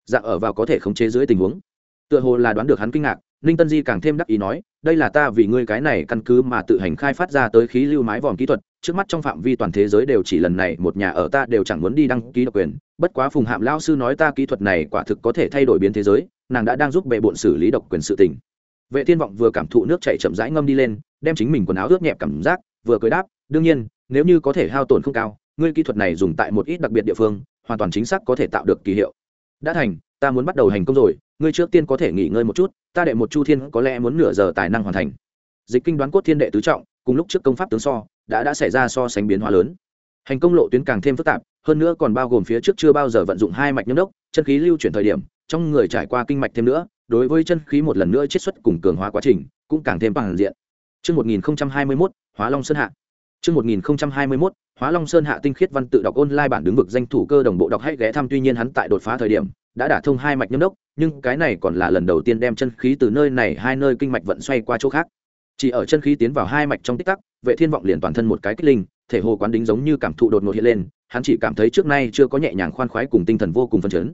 dạng ở vào có thể khống chế dưới tình huống. Tựa hồ là đoán được hắn kinh ngạc, ninh tân di càng thêm đắc ý nói, đây là ta vì ngươi cái này căn cứ mà tự hành khai phát ra tới khí lưu mái vòm kỹ thuật, trước mắt trong phạm vi toàn thế giới đều chỉ lần này một nhà ở ta đều chẳng muốn đi đăng ký độc quyền, bất quá phùng hạm lao sư nói ta kỹ thuật này quả thực có thể thay đổi biến thế giới, nàng đã đang giúp bệ bộn xử lý độc quyền sự tình vệ thiên vọng vừa cảm thụ nước chảy chậm rãi ngâm đi lên, đem chính mình quần áo ướt nhẹp cảm giác, vừa cười đáp, đương nhiên, nếu như có thể hao tổn không cao, ngươi kỹ thuật này dùng tại một ít đặc biệt địa phương, hoàn toàn chính xác có thể tạo được kỳ hiệu. Đã thành, ta muốn bắt đầu hành công rồi, ngươi trước tiên có thể nghỉ ngơi một chút, ta đệ một chu thiên có lẽ muốn nửa giờ tài năng hoàn thành. Dịch kinh đoán cốt thiên đệ tứ trọng, cùng lúc trước công pháp tướng so, đã đã xảy ra so sánh biến hóa lớn. Hành công lộ tuyến càng thêm phức tạp, hơn nữa còn bao gồm phía trước chưa bao giờ vận dụng hai mạch nhâm đốc, chân khí lưu chuyển thời điểm, trong người trải qua kinh mạch thêm nữa đối với chân khí một lần nữa chiết xuất cùng cường hóa quá trình cũng càng thêm bằng diện. Trước 1021, Hóa Long Sơn Hạ. Trước 1021, Hóa Long Sơn Hạ tinh khiết văn tự đọc online bản đứng vực danh thủ cơ đồng bộ đọc hay ghé thăm tuy nhiên hắn tại đột phá thời điểm đã đả thông hai mạch nhâm đốc nhưng cái này còn là lần đầu tiên đem chân khí từ nơi này hai nơi kinh mạch vận xoay qua chỗ khác. Chỉ ở chân khí tiến vào hai mạch trong tích tắc vệ thiên vọng liền toàn thân một cái kích linh thể hồ quán đính giống như cảm thụ đột ngột hiện lên hắn chỉ cảm thấy trước nay chưa có nhẹ nhàng khoan khoái cùng tinh thần vô cùng phấn chấn.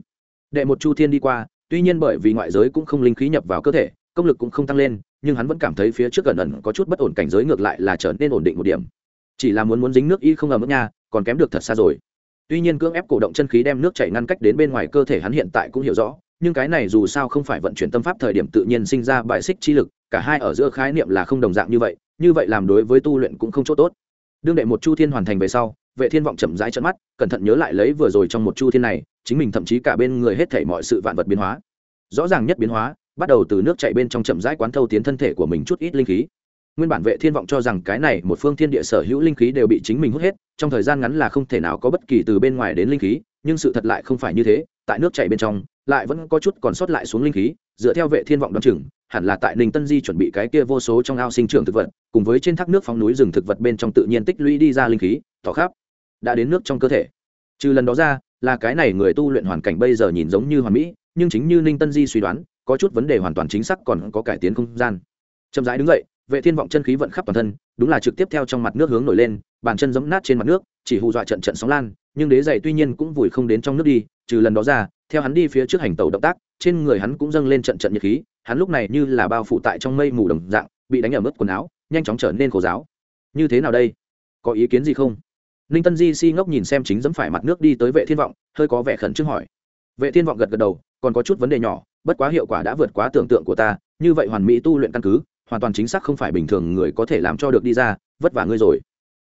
Đệ một chu thiên đi qua tuy nhiên bởi vì ngoại giới cũng không linh khí nhập vào cơ thể, công lực cũng không tăng lên, nhưng hắn vẫn cảm thấy phía trước gần ẩn có chút bất ổn cảnh giới ngược lại là trở nên ổn định một điểm. Chỉ là muốn muốn dính nước y không ngờ mức nha, còn kém được thật xa rồi. Tuy nhiên cưỡng ép cổ động chân khí đem nước chảy ngăn cách đến bên ngoài cơ thể hắn hiện tại cũng hiểu rõ, nhưng cái này dù sao không phải vận chuyển tâm pháp thời điểm tự nhiên sinh ra bài xích chi lực, cả hai ở giữa khái niệm là không đồng dạng như vậy như vậy làm đối với tu luyện cũng không chỗ tốt. Đương đệ một chu thiên hoàn thành về sau vệ thiên vọng chậm rãi trận mắt, cẩn thận nhớ lại lấy vừa rồi trong một chu thiên này, chính mình thậm chí cả bên người hết thảy mọi sự vạn vật biến hóa. Rõ ràng nhất biến hóa, bắt đầu từ nước chảy bên trong chậm rãi quán thâu tiến thân thể của mình chút ít linh khí. Nguyên bản vệ thiên vọng cho rằng cái này một phương thiên địa sở hữu linh khí đều bị chính mình hút hết, trong thời gian ngắn là không thể nào có bất kỳ từ bên ngoài đến linh khí, nhưng sự thật lại không phải như thế, tại nước chảy bên trong, lại vẫn có chút còn sót lại xuống linh khí, dựa theo vệ thiên vọng đoán chừng, hẳn là tại ninh tân di chuẩn bị cái kia vô số trong ao sinh trưởng thực vật, cùng với trên thác nước phóng núi rừng thực vật bên trong tự nhiên tích lũy đi ra linh khí tỏ khắp đã đến nước trong cơ thể. Trừ lần đó ra, là cái này người tu luyện hoàn cảnh bây giờ nhìn giống như hoàn mỹ, nhưng chính như ninh tân di suy đoán, có chút vấn đề hoàn toàn chính xác còn có cải tiến không gian. Chậm rãi đứng dậy, vệ thiên vọng chân khí vận khắp toàn thân, đúng là trực tiếp theo trong mặt nước hướng nổi lên, bàn chân giẫm nát trên mặt nước, chỉ hù dọa trận trận sóng lan, nhưng đế dày tuy nhiên cũng vùi không đến trong nước đi, trừ lần đó ra, theo hắn đi phía trước hành tàu động tác, trên người hắn cũng dâng lên trận trận nhiệt khí, hắn lúc này như là bao phủ tại trong mây mù đồng dạng, bị đánh ở mất quần áo, nhanh chóng trở nên khổ giáo. Như thế nào đây? Có ý kiến gì không? Ninh tân di si ngốc nhìn xem chính dẫm phải mặt nước đi tới vệ thiên vọng, hơi có vẻ khẩn trương hỏi. Vệ thiên vọng gật gật đầu, còn có chút vấn đề nhỏ, bất quá hiệu quả đã vượt quá tưởng tượng của ta, như vậy hoàn mỹ tu luyện căn cứ, hoàn toàn chính xác không phải bình thường người có thể làm cho được đi ra, vất vả ngươi rồi.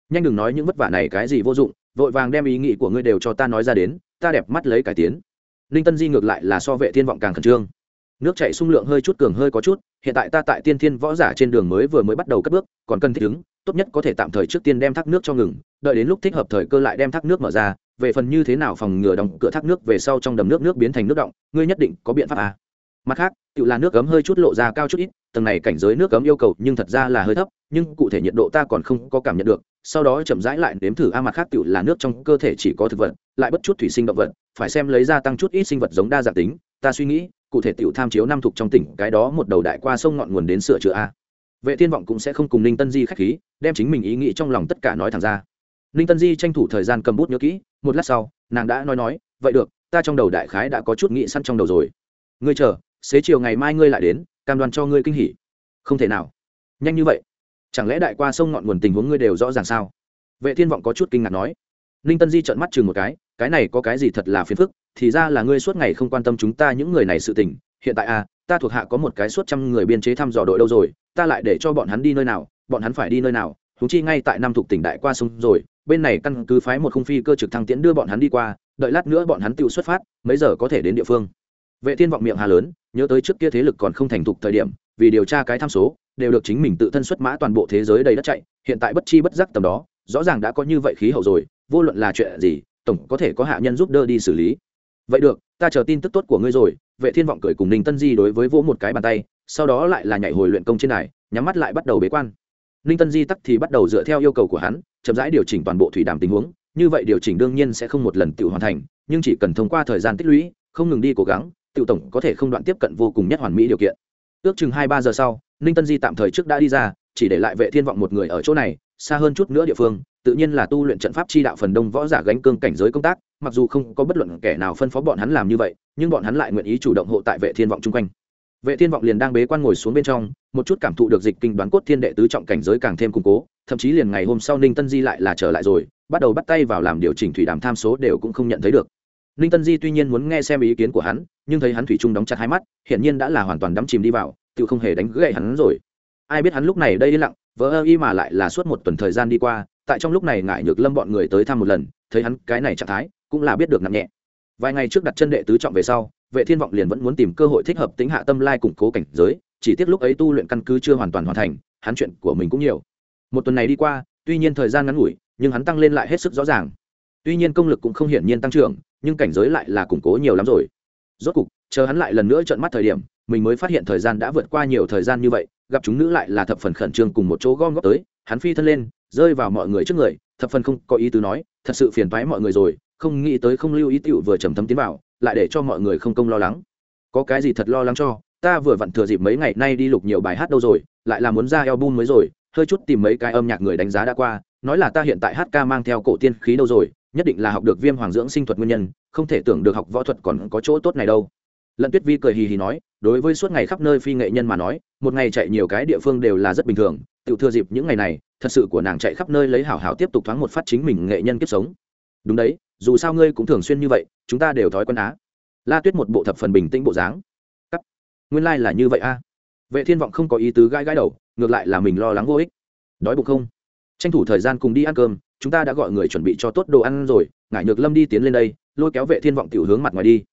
Nhanh đừng nói những vất vả này cái gì vô dụng, vội vàng đem ý nghĩ của ngươi đều cho ta nói ra đến, ta đẹp mắt lấy cải tiến. Ninh tân di ngược lại là so vệ thiên vọng càng khẩn trương. Nước chạy xung lượng hơi chút cường hơi có chút hiện tại ta tại tiên thiên võ giả trên đường mới vừa mới bắt đầu cất bước, còn cần thích ứng, tốt nhất có thể tạm thời trước tiên đem thác nước cho ngừng, đợi đến lúc thích hợp thời cơ lại đem thác nước mở ra, về phần như thế nào phòng ngừa đóng cửa thác nước về sau trong đầm nước nước biến thành nước động, ngươi nhất định có biện pháp à. mặt khác, tự là nước cấm hơi chút lộ ra cao chút ít, tầng này cảnh giới nước cấm yêu cầu nhưng thật ra là hơi thấp, nhưng cụ thể nhiệt độ ta còn không có cảm nhận được, sau đó chậm rãi lại nếm thử, a, mặt khác tự là nước trong cơ thể chỉ có thực vật, lại bất chút thủy sinh động vật, phải xem lấy ra tăng chút ít sinh vật giống đa dạng tính, ta suy nghĩ cụ thể tiểu tham chiếu năm thuộc trong tỉnh, cái đó một đầu đại qua sông ngọn nguồn đến sửa chữa a. Vệ thiên vọng cũng sẽ không cùng ninh tân di khách khí, đem chính mình ý nghĩ trong lòng tất cả nói thẳng ra. Ninh tân di tranh thủ thời gian cầm bút nhớ kỹ, một lát sau, nàng đã nói nói, vậy được, ta trong đầu đại khái đã có chút nghĩ săn trong đầu rồi. Ngươi chờ, xế chiều ngày mai ngươi lại đến, cam đoan cho ngươi kinh hỉ. Không thể nào. Nhanh như vậy. Chẳng lẽ đại qua sông ngọn nguồn tình huống ngươi đều rõ ràng sao? Vệ thiên vọng có chút kinh ngạc nói ninh tân di trợn mắt chừng một cái cái này có cái gì thật là phiền phức, thì ra là ngươi suốt ngày không quan tâm chúng ta những người này sự tình, hiện tại à ta thuộc hạ có một cái suốt trăm người biên chế thăm dò đội đâu rồi, ta lại để cho bọn hắn đi nơi nào, bọn hắn phải đi nơi nào thú chi ngay tại Nam thuộc tỉnh đại qua sông rồi, bên này căn cứ phái một khung phi cơ trực thăng tiễn đưa bọn hắn đi qua, đợi lát nữa bọn hắn tự xuất phát, mấy giờ có thể đến địa phương. Vệ thiên vọng miệng hà lớn, nhớ tới trước kia thế lực còn không thành thục thời điểm, vì điều tra cái tham số, đều được chính mình tự thân xuất mã toàn bộ thế giới đầy đất chạy, hiện tại bất chi bất giác tầm đó, rõ ràng đã có như vậy khí hậu rồi vô luận là chuyện gì, tổng có thể có hạ nhân giúp đỡ đi xử lý. Vậy được, ta chờ tin tức tốt của ngươi rồi, vệ thiên vọng cười cùng ninh tân di đối với vỗ một cái bàn tay, sau đó lại là nhảy hồi luyện công trên này nhắm mắt lại bắt đầu bế quan. Ninh tân di tắc thì bắt đầu dựa theo yêu cầu của hắn, chậm rãi điều chỉnh toàn bộ thủy đàm tình huống, như vậy điều chỉnh đương nhiên sẽ không một lần tự hoàn thành, nhưng chỉ cần thông qua thời gian tích lũy, không ngừng đi cố gắng, tự tổng có thể không đoạn tiếp cận vô cùng nhất hoàn mỹ điều kiện. Ước chừng hai ba giờ sau, ninh tân di tạm thời trước đã đi ra, chỉ để lại vệ thiên vọng một người ở chỗ này xa hơn chút nữa địa phương, tự nhiên là tu luyện trận pháp chi đạo phần đông võ giả gánh cương cảnh giới công tác, mặc dù không có bất luận kẻ nào phân phó bọn hắn làm như vậy, nhưng bọn hắn lại nguyện ý chủ động hộ tại vệ thiên vọng chung quanh. Vệ thiên vọng liền đang bế quan ngồi xuống bên trong, một chút cảm thụ được dịch kinh đoán cốt thiên đệ tứ trọng cảnh giới càng thêm củng cố, thậm chí liền ngày hôm sau ninh tân di lại là trở lại rồi, bắt đầu bắt tay vào làm điều chỉnh thủy đàm tham số đều cũng không nhận thấy được. Ninh tân di tuy nhiên muốn nghe xem ý kiến của hắn, nhưng thấy hắn thủy trung đóng chặt hai mắt hiện nhiên đã là hoàn toàn đắm chìm đi vào, tự không hề đánh gậy hắn rồi. Ai biết hắn lúc này đây đi lặng vỡ ơ y mà lại là suốt một tuần thời gian đi qua, tại trong lúc này ngại nhược lâm bọn người tới thăm một lần, thấy hắn cái này trạng thái, cũng là biết được nặng nhẹ. Vài ngày trước đặt chân đệ tứ trọng về sau, vệ thiên vọng liền vẫn muốn tìm cơ hội thích hợp tính hạ tâm lai củng cố cảnh giới, chỉ tiếc lúc ấy tu luyện căn cứ chưa hoàn toàn hoàn thành, hắn chuyện của mình cũng nhiều. Một tuần này đi qua, tuy nhiên thời gian ngắn ngủi, nhưng hắn tăng lên lại hết sức rõ ràng. Tuy nhiên công lực cũng không hiển nhiên tăng trưởng, nhưng cảnh giới lại là củng cố nhiều lắm rồi. Rốt cục, chờ hắn lại lần nữa trợn mắt thời điểm, mình mới phát hiện thời gian đã vượt qua nhiều thời gian như vậy gặp chúng nữ lại là thập phần khẩn trương cùng một chỗ gom góp tới, hắn phi thân lên, rơi vào mọi người trước người, thập phần không có ý tứ nói, thật sự phiền toái mọi người rồi, không nghĩ tới không lưu ý tựu vừa trầm thấm tiến vào, lại để cho mọi người không công lo lắng. Có cái gì thật lo lắng cho, ta vừa vặn thừa dịp mấy ngày nay đi lục nhiều bài hát đâu rồi, lại là muốn ra album mới rồi, hơi chút tìm mấy cái âm nhạc người đánh giá đã qua, nói là ta hiện tại hát ca mang theo cổ tiên khí đâu rồi, nhất định là học được viêm hoàng dưỡng sinh thuật nguyên nhân, không thể tưởng được học võ thuật còn có chỗ tốt này đâu. Lận tuyết vi cười hì hì nói đối với suốt ngày khắp nơi phi nghệ nhân mà nói, một ngày chạy nhiều cái địa phương đều là rất bình thường. Tự thừa dịp những ngày này, thật sự của nàng chạy khắp nơi lấy hảo hảo tiếp tục thoáng một phát chính mình nghệ nhân kiếp sống. Đúng đấy, dù sao ngươi cũng thường xuyên như vậy, chúng ta đều thói quen á. La tuyết một bộ thập phần bình tĩnh bộ dáng. Cắt. Nguyên lai、like、là như vậy a. Vệ thiên vọng không có ý tứ gãi gãi đầu, ngược lại là mình lo lắng vô ích. Đói bụng không? Tranh thủ thời gian cùng đi ăn cơm, chúng ta đã gọi người chuẩn bị cho tốt đồ ăn rồi, ngải nhược lâm đi tiến lên đây, lôi kéo vệ thiên vọng tiểu hướng mặt ngoài đi.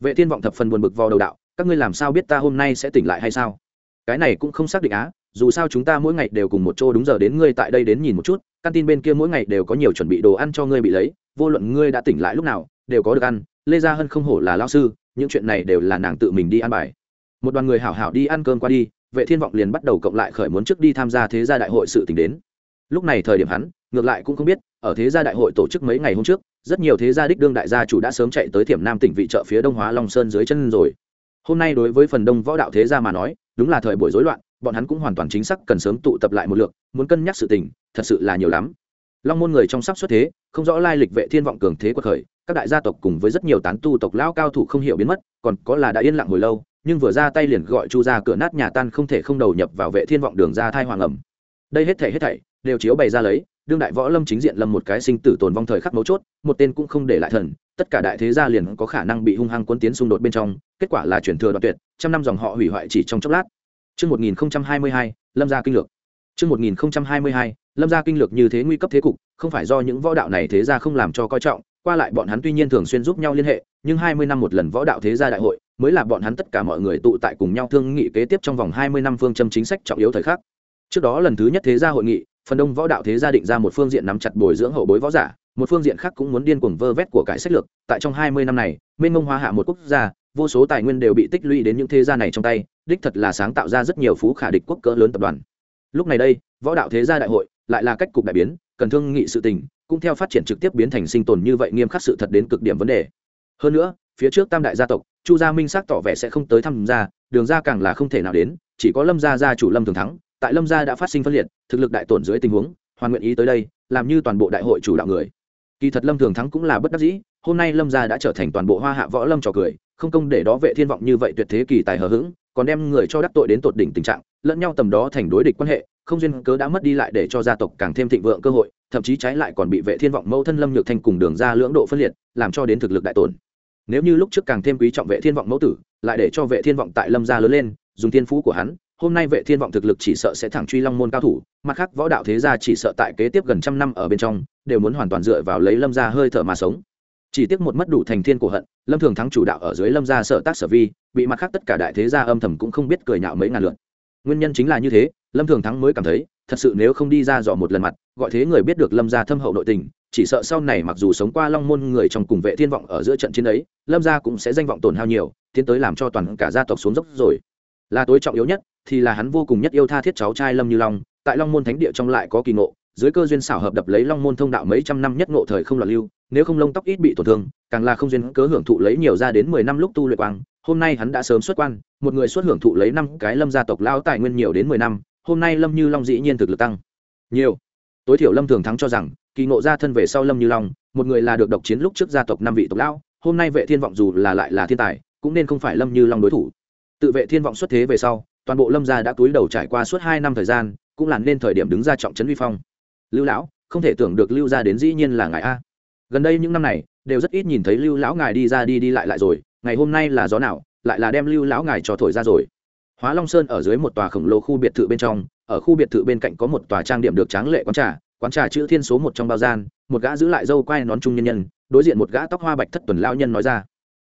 Vệ thiên vọng thập phần buồn bực vào đầu đạo các ngươi làm sao biết ta hôm nay sẽ tỉnh lại hay sao? Cái này cũng không xác định á, dù sao chúng ta mỗi ngày đều cùng một chỗ đúng giờ đến ngươi tại đây đến nhìn một chút căn tin bên kia mỗi ngày đều có nhiều chuẩn bị đồ ăn cho ngươi bị lấy, vô luận ngươi đã tỉnh lại lúc nào, đều có được ăn, lê gia hân không hổ là lao sư, những chuyện này đều là nàng tự mình đi ăn bài. Một đoàn người hảo hảo đi ăn cơm qua đi, vệ thiên vọng liền bắt đầu cộng lại khởi muốn trước đi tham gia thế gia đại hội sự tình đến. Lúc này thời điểm hắn, ngược lại cũng không biết, ở thế gia đại hội tổ chức mấy ngày hôm trước, rất nhiều thế gia đích đương đại gia chủ đã sớm chạy tới thiểm nam tỉnh vị trợ phía đông hóa long sơn dưới chân rồi hôm nay đối với phần đông võ đạo thế gia mà nói, đúng là thời buổi rối loạn, bọn hắn cũng hoàn toàn chính xác cần sớm tụ tập lại một lượt, muốn cân nhắc sự tình, thật sự là nhiều lắm. Long môn người trong sắp xuất thế, không rõ lai lịch vệ thiên vọng cường thế của khởi các đại gia tộc cùng với rất nhiều tán tu tộc lão cao thủ không hiểu biến mất, còn có là đã yên lặng hồi lâu, nhưng vừa ra tay liền gọi chu ra cửa nát nhà tan không thể không đầu nhập vào vệ thiên vọng đường ra thai hoàng ẩm. Đây hết thảy hết thảy, đều chiếu bày ra lấy đương đại võ lâm chính diện lâm một cái sinh tử tồn vong thời khắc mấu chốt một tên cũng không để lại thần tất cả đại thế gia liền có khả năng bị hung hăng quân tiến xung đột bên trong kết quả là chuyển thừa đoạn tuyệt trăm năm dòng họ hủy hoại chỉ trong chốc lát Trước 1022, Lâm gia kinh lược. Trước 1022, Lâm gia kinh lược như thế nguy cấp thế cục, không phải do những võ đạo này thế gia không làm cho coi trọng, qua lại bọn hắn tuy nhiên thường xuyên giúp nhau liên hệ, nhưng 20 năm một lần võ đạo thế gia đại hội, mới là bọn hắn tất cả mọi người tụ tại cùng nhau thương nghị kế tiếp trong vòng 20 năm phương châm chính sách trọng yếu thời khắc. Trước đó lần thứ nhất thế gia hội nghị, phần đông võ đạo thế gia định ra một phương diện nắm chặt bồi dưỡng hậu bối võ giả, một phương diện khác cũng muốn điên cuồng vơ vét của cải sách lược, tại trong 20 năm này, mênh mông hoa hạ một quốc gia, vô số tài nguyên đều bị tích lũy đến những thế gia này trong tay, đích thật là sáng tạo ra rất nhiều phú khả địch quốc cỡ lớn tập đoàn. Lúc này đây, võ đạo thế gia đại hội lại là cách cục đại biến, cần thương nghị sự tình, cũng theo phát triển trực tiếp biến thành sinh tồn như vậy nghiêm khắc sự thật đến cực điểm vấn đề. Hơn nữa, phía trước tam đại gia tộc, Chu gia Minh xác tỏ vẻ sẽ không tới thăm gia, đường gia càng là không thể nào đến, chỉ có Lâm gia gia chủ Lâm Thường Thắng, tại Lâm gia đã phát sinh phân liệt, thực lực đại tổn dưới tình huống, hoàn nguyện ý tới đây, làm như toàn bộ đại hội chủ đạo người. Kỳ thật Lâm Thường Thắng cũng là bất đắc dĩ, hôm nay Lâm gia đã trở thành toàn bộ Hoa Hạ võ lâm trò cười, không công để đó vệ thiên vọng như vậy tuyệt thế kỳ tài hờ hững, còn đem người cho đắc tội đến tột đỉnh tình trạng, lẫn nhau tầm đó thành đối địch quan hệ, không duyên cớ đã mất đi lại để cho gia tộc càng thêm thịnh vượng cơ hội, thậm chí trái lại còn bị vệ thiên vọng mâu thân Lâm Nhược Thanh cùng đường ra lưỡng độ phân liệt, làm cho đến thực lực đại tổn. Nếu như lúc trước càng thêm quý trọng vệ thiên vọng mẫu tử, lại để cho vệ thiên vọng tại Lâm gia lớn lên, dùng thiên phú của hắn, hôm nay vệ thiên vọng thực lực chỉ sợ sẽ thẳng truy long môn cao thủ, mặt khác võ đạo thế gia chỉ sợ tại kế tiếp gần trăm năm ở bên trong, đều muốn hoàn toàn dựa vào lấy lâm gia hơi thở mà sống. Chỉ tiếc một mất đủ thành thiên của hận, lâm thường thắng chủ đạo ở dưới lâm gia sợ tác sở vi, bị mặt khác tất cả đại thế gia âm thầm cũng không biết cười nhạo mấy ngàn lượt nguyên nhân chính là như thế, lâm thường thắng mới cảm thấy, thật sự nếu không đi ra dò một lần mặt, gọi thế người biết được lâm gia thâm hậu nội tình, chỉ sợ sau này mặc dù sống qua long môn người trong cùng vệ thiên vọng ở giữa trận chiến ấy, lâm gia cũng sẽ danh vọng tổn hao nhiều, tiến tới làm cho toàn cả gia tộc xuống dốc rồi. Là tối trọng yếu nhất thì là hắn vô cùng nhất yêu tha thiết cháu trai lâm như long, tại long môn thánh địa trong lại có kỳ ngộ, dưới cơ duyên xảo hợp đập lấy long môn thông đạo mấy trăm năm nhất ngộ thời không loạn lưu, nếu không lông tóc ít bị tổn thương, càng là không duyên cớ hưởng thụ lấy nhiều ra đến mười năm lúc tu luyện quang, hôm nay hắn đã sớm xuất quan, một người xuất hưởng thụ lấy năm cái lâm gia tộc lao tài nguyên nhiều đến mười năm, hôm nay lâm như long dĩ nhiên thực lực tăng. Nhiều. Tối thiểu lâm thường thắng cho rằng, kỳ ngộ ra thân về sau lâm như long, một người là được độc chiến lúc trước gia tộc năm vị tộc lão, hôm nay vệ thiên vọng dù là lại là thiên tài, cũng nên không phải lâm như long đối thủ. Tự vệ thiên vọng xuất thế về sau toàn bộ lâm gia đã túi đầu trải qua suốt hai năm thời gian, cũng là nên thời điểm đứng ra trọng trấn vi phong. Lưu lão, không thể tưởng được lưu gia đến dĩ nhiên là ngài a. Gần đây những năm này, đều rất ít nhìn thấy lưu lão ngài đi ra đi đi lại lại rồi, ngày hôm nay là gió nào, lại là đem lưu lão ngài cho thổi ra rồi. Hóa long sơn ở dưới một tòa khổng lồ khu biệt thự bên trong, ở khu biệt thự bên cạnh có một tòa trang điểm được tráng lệ quán trà quán trà chữ thiên số một trong bao gian, một gã giữ lại dâu quai nón trung nhân nhân, đối diện một gã tóc hoa bạch thất tuần lão nhân nói ra.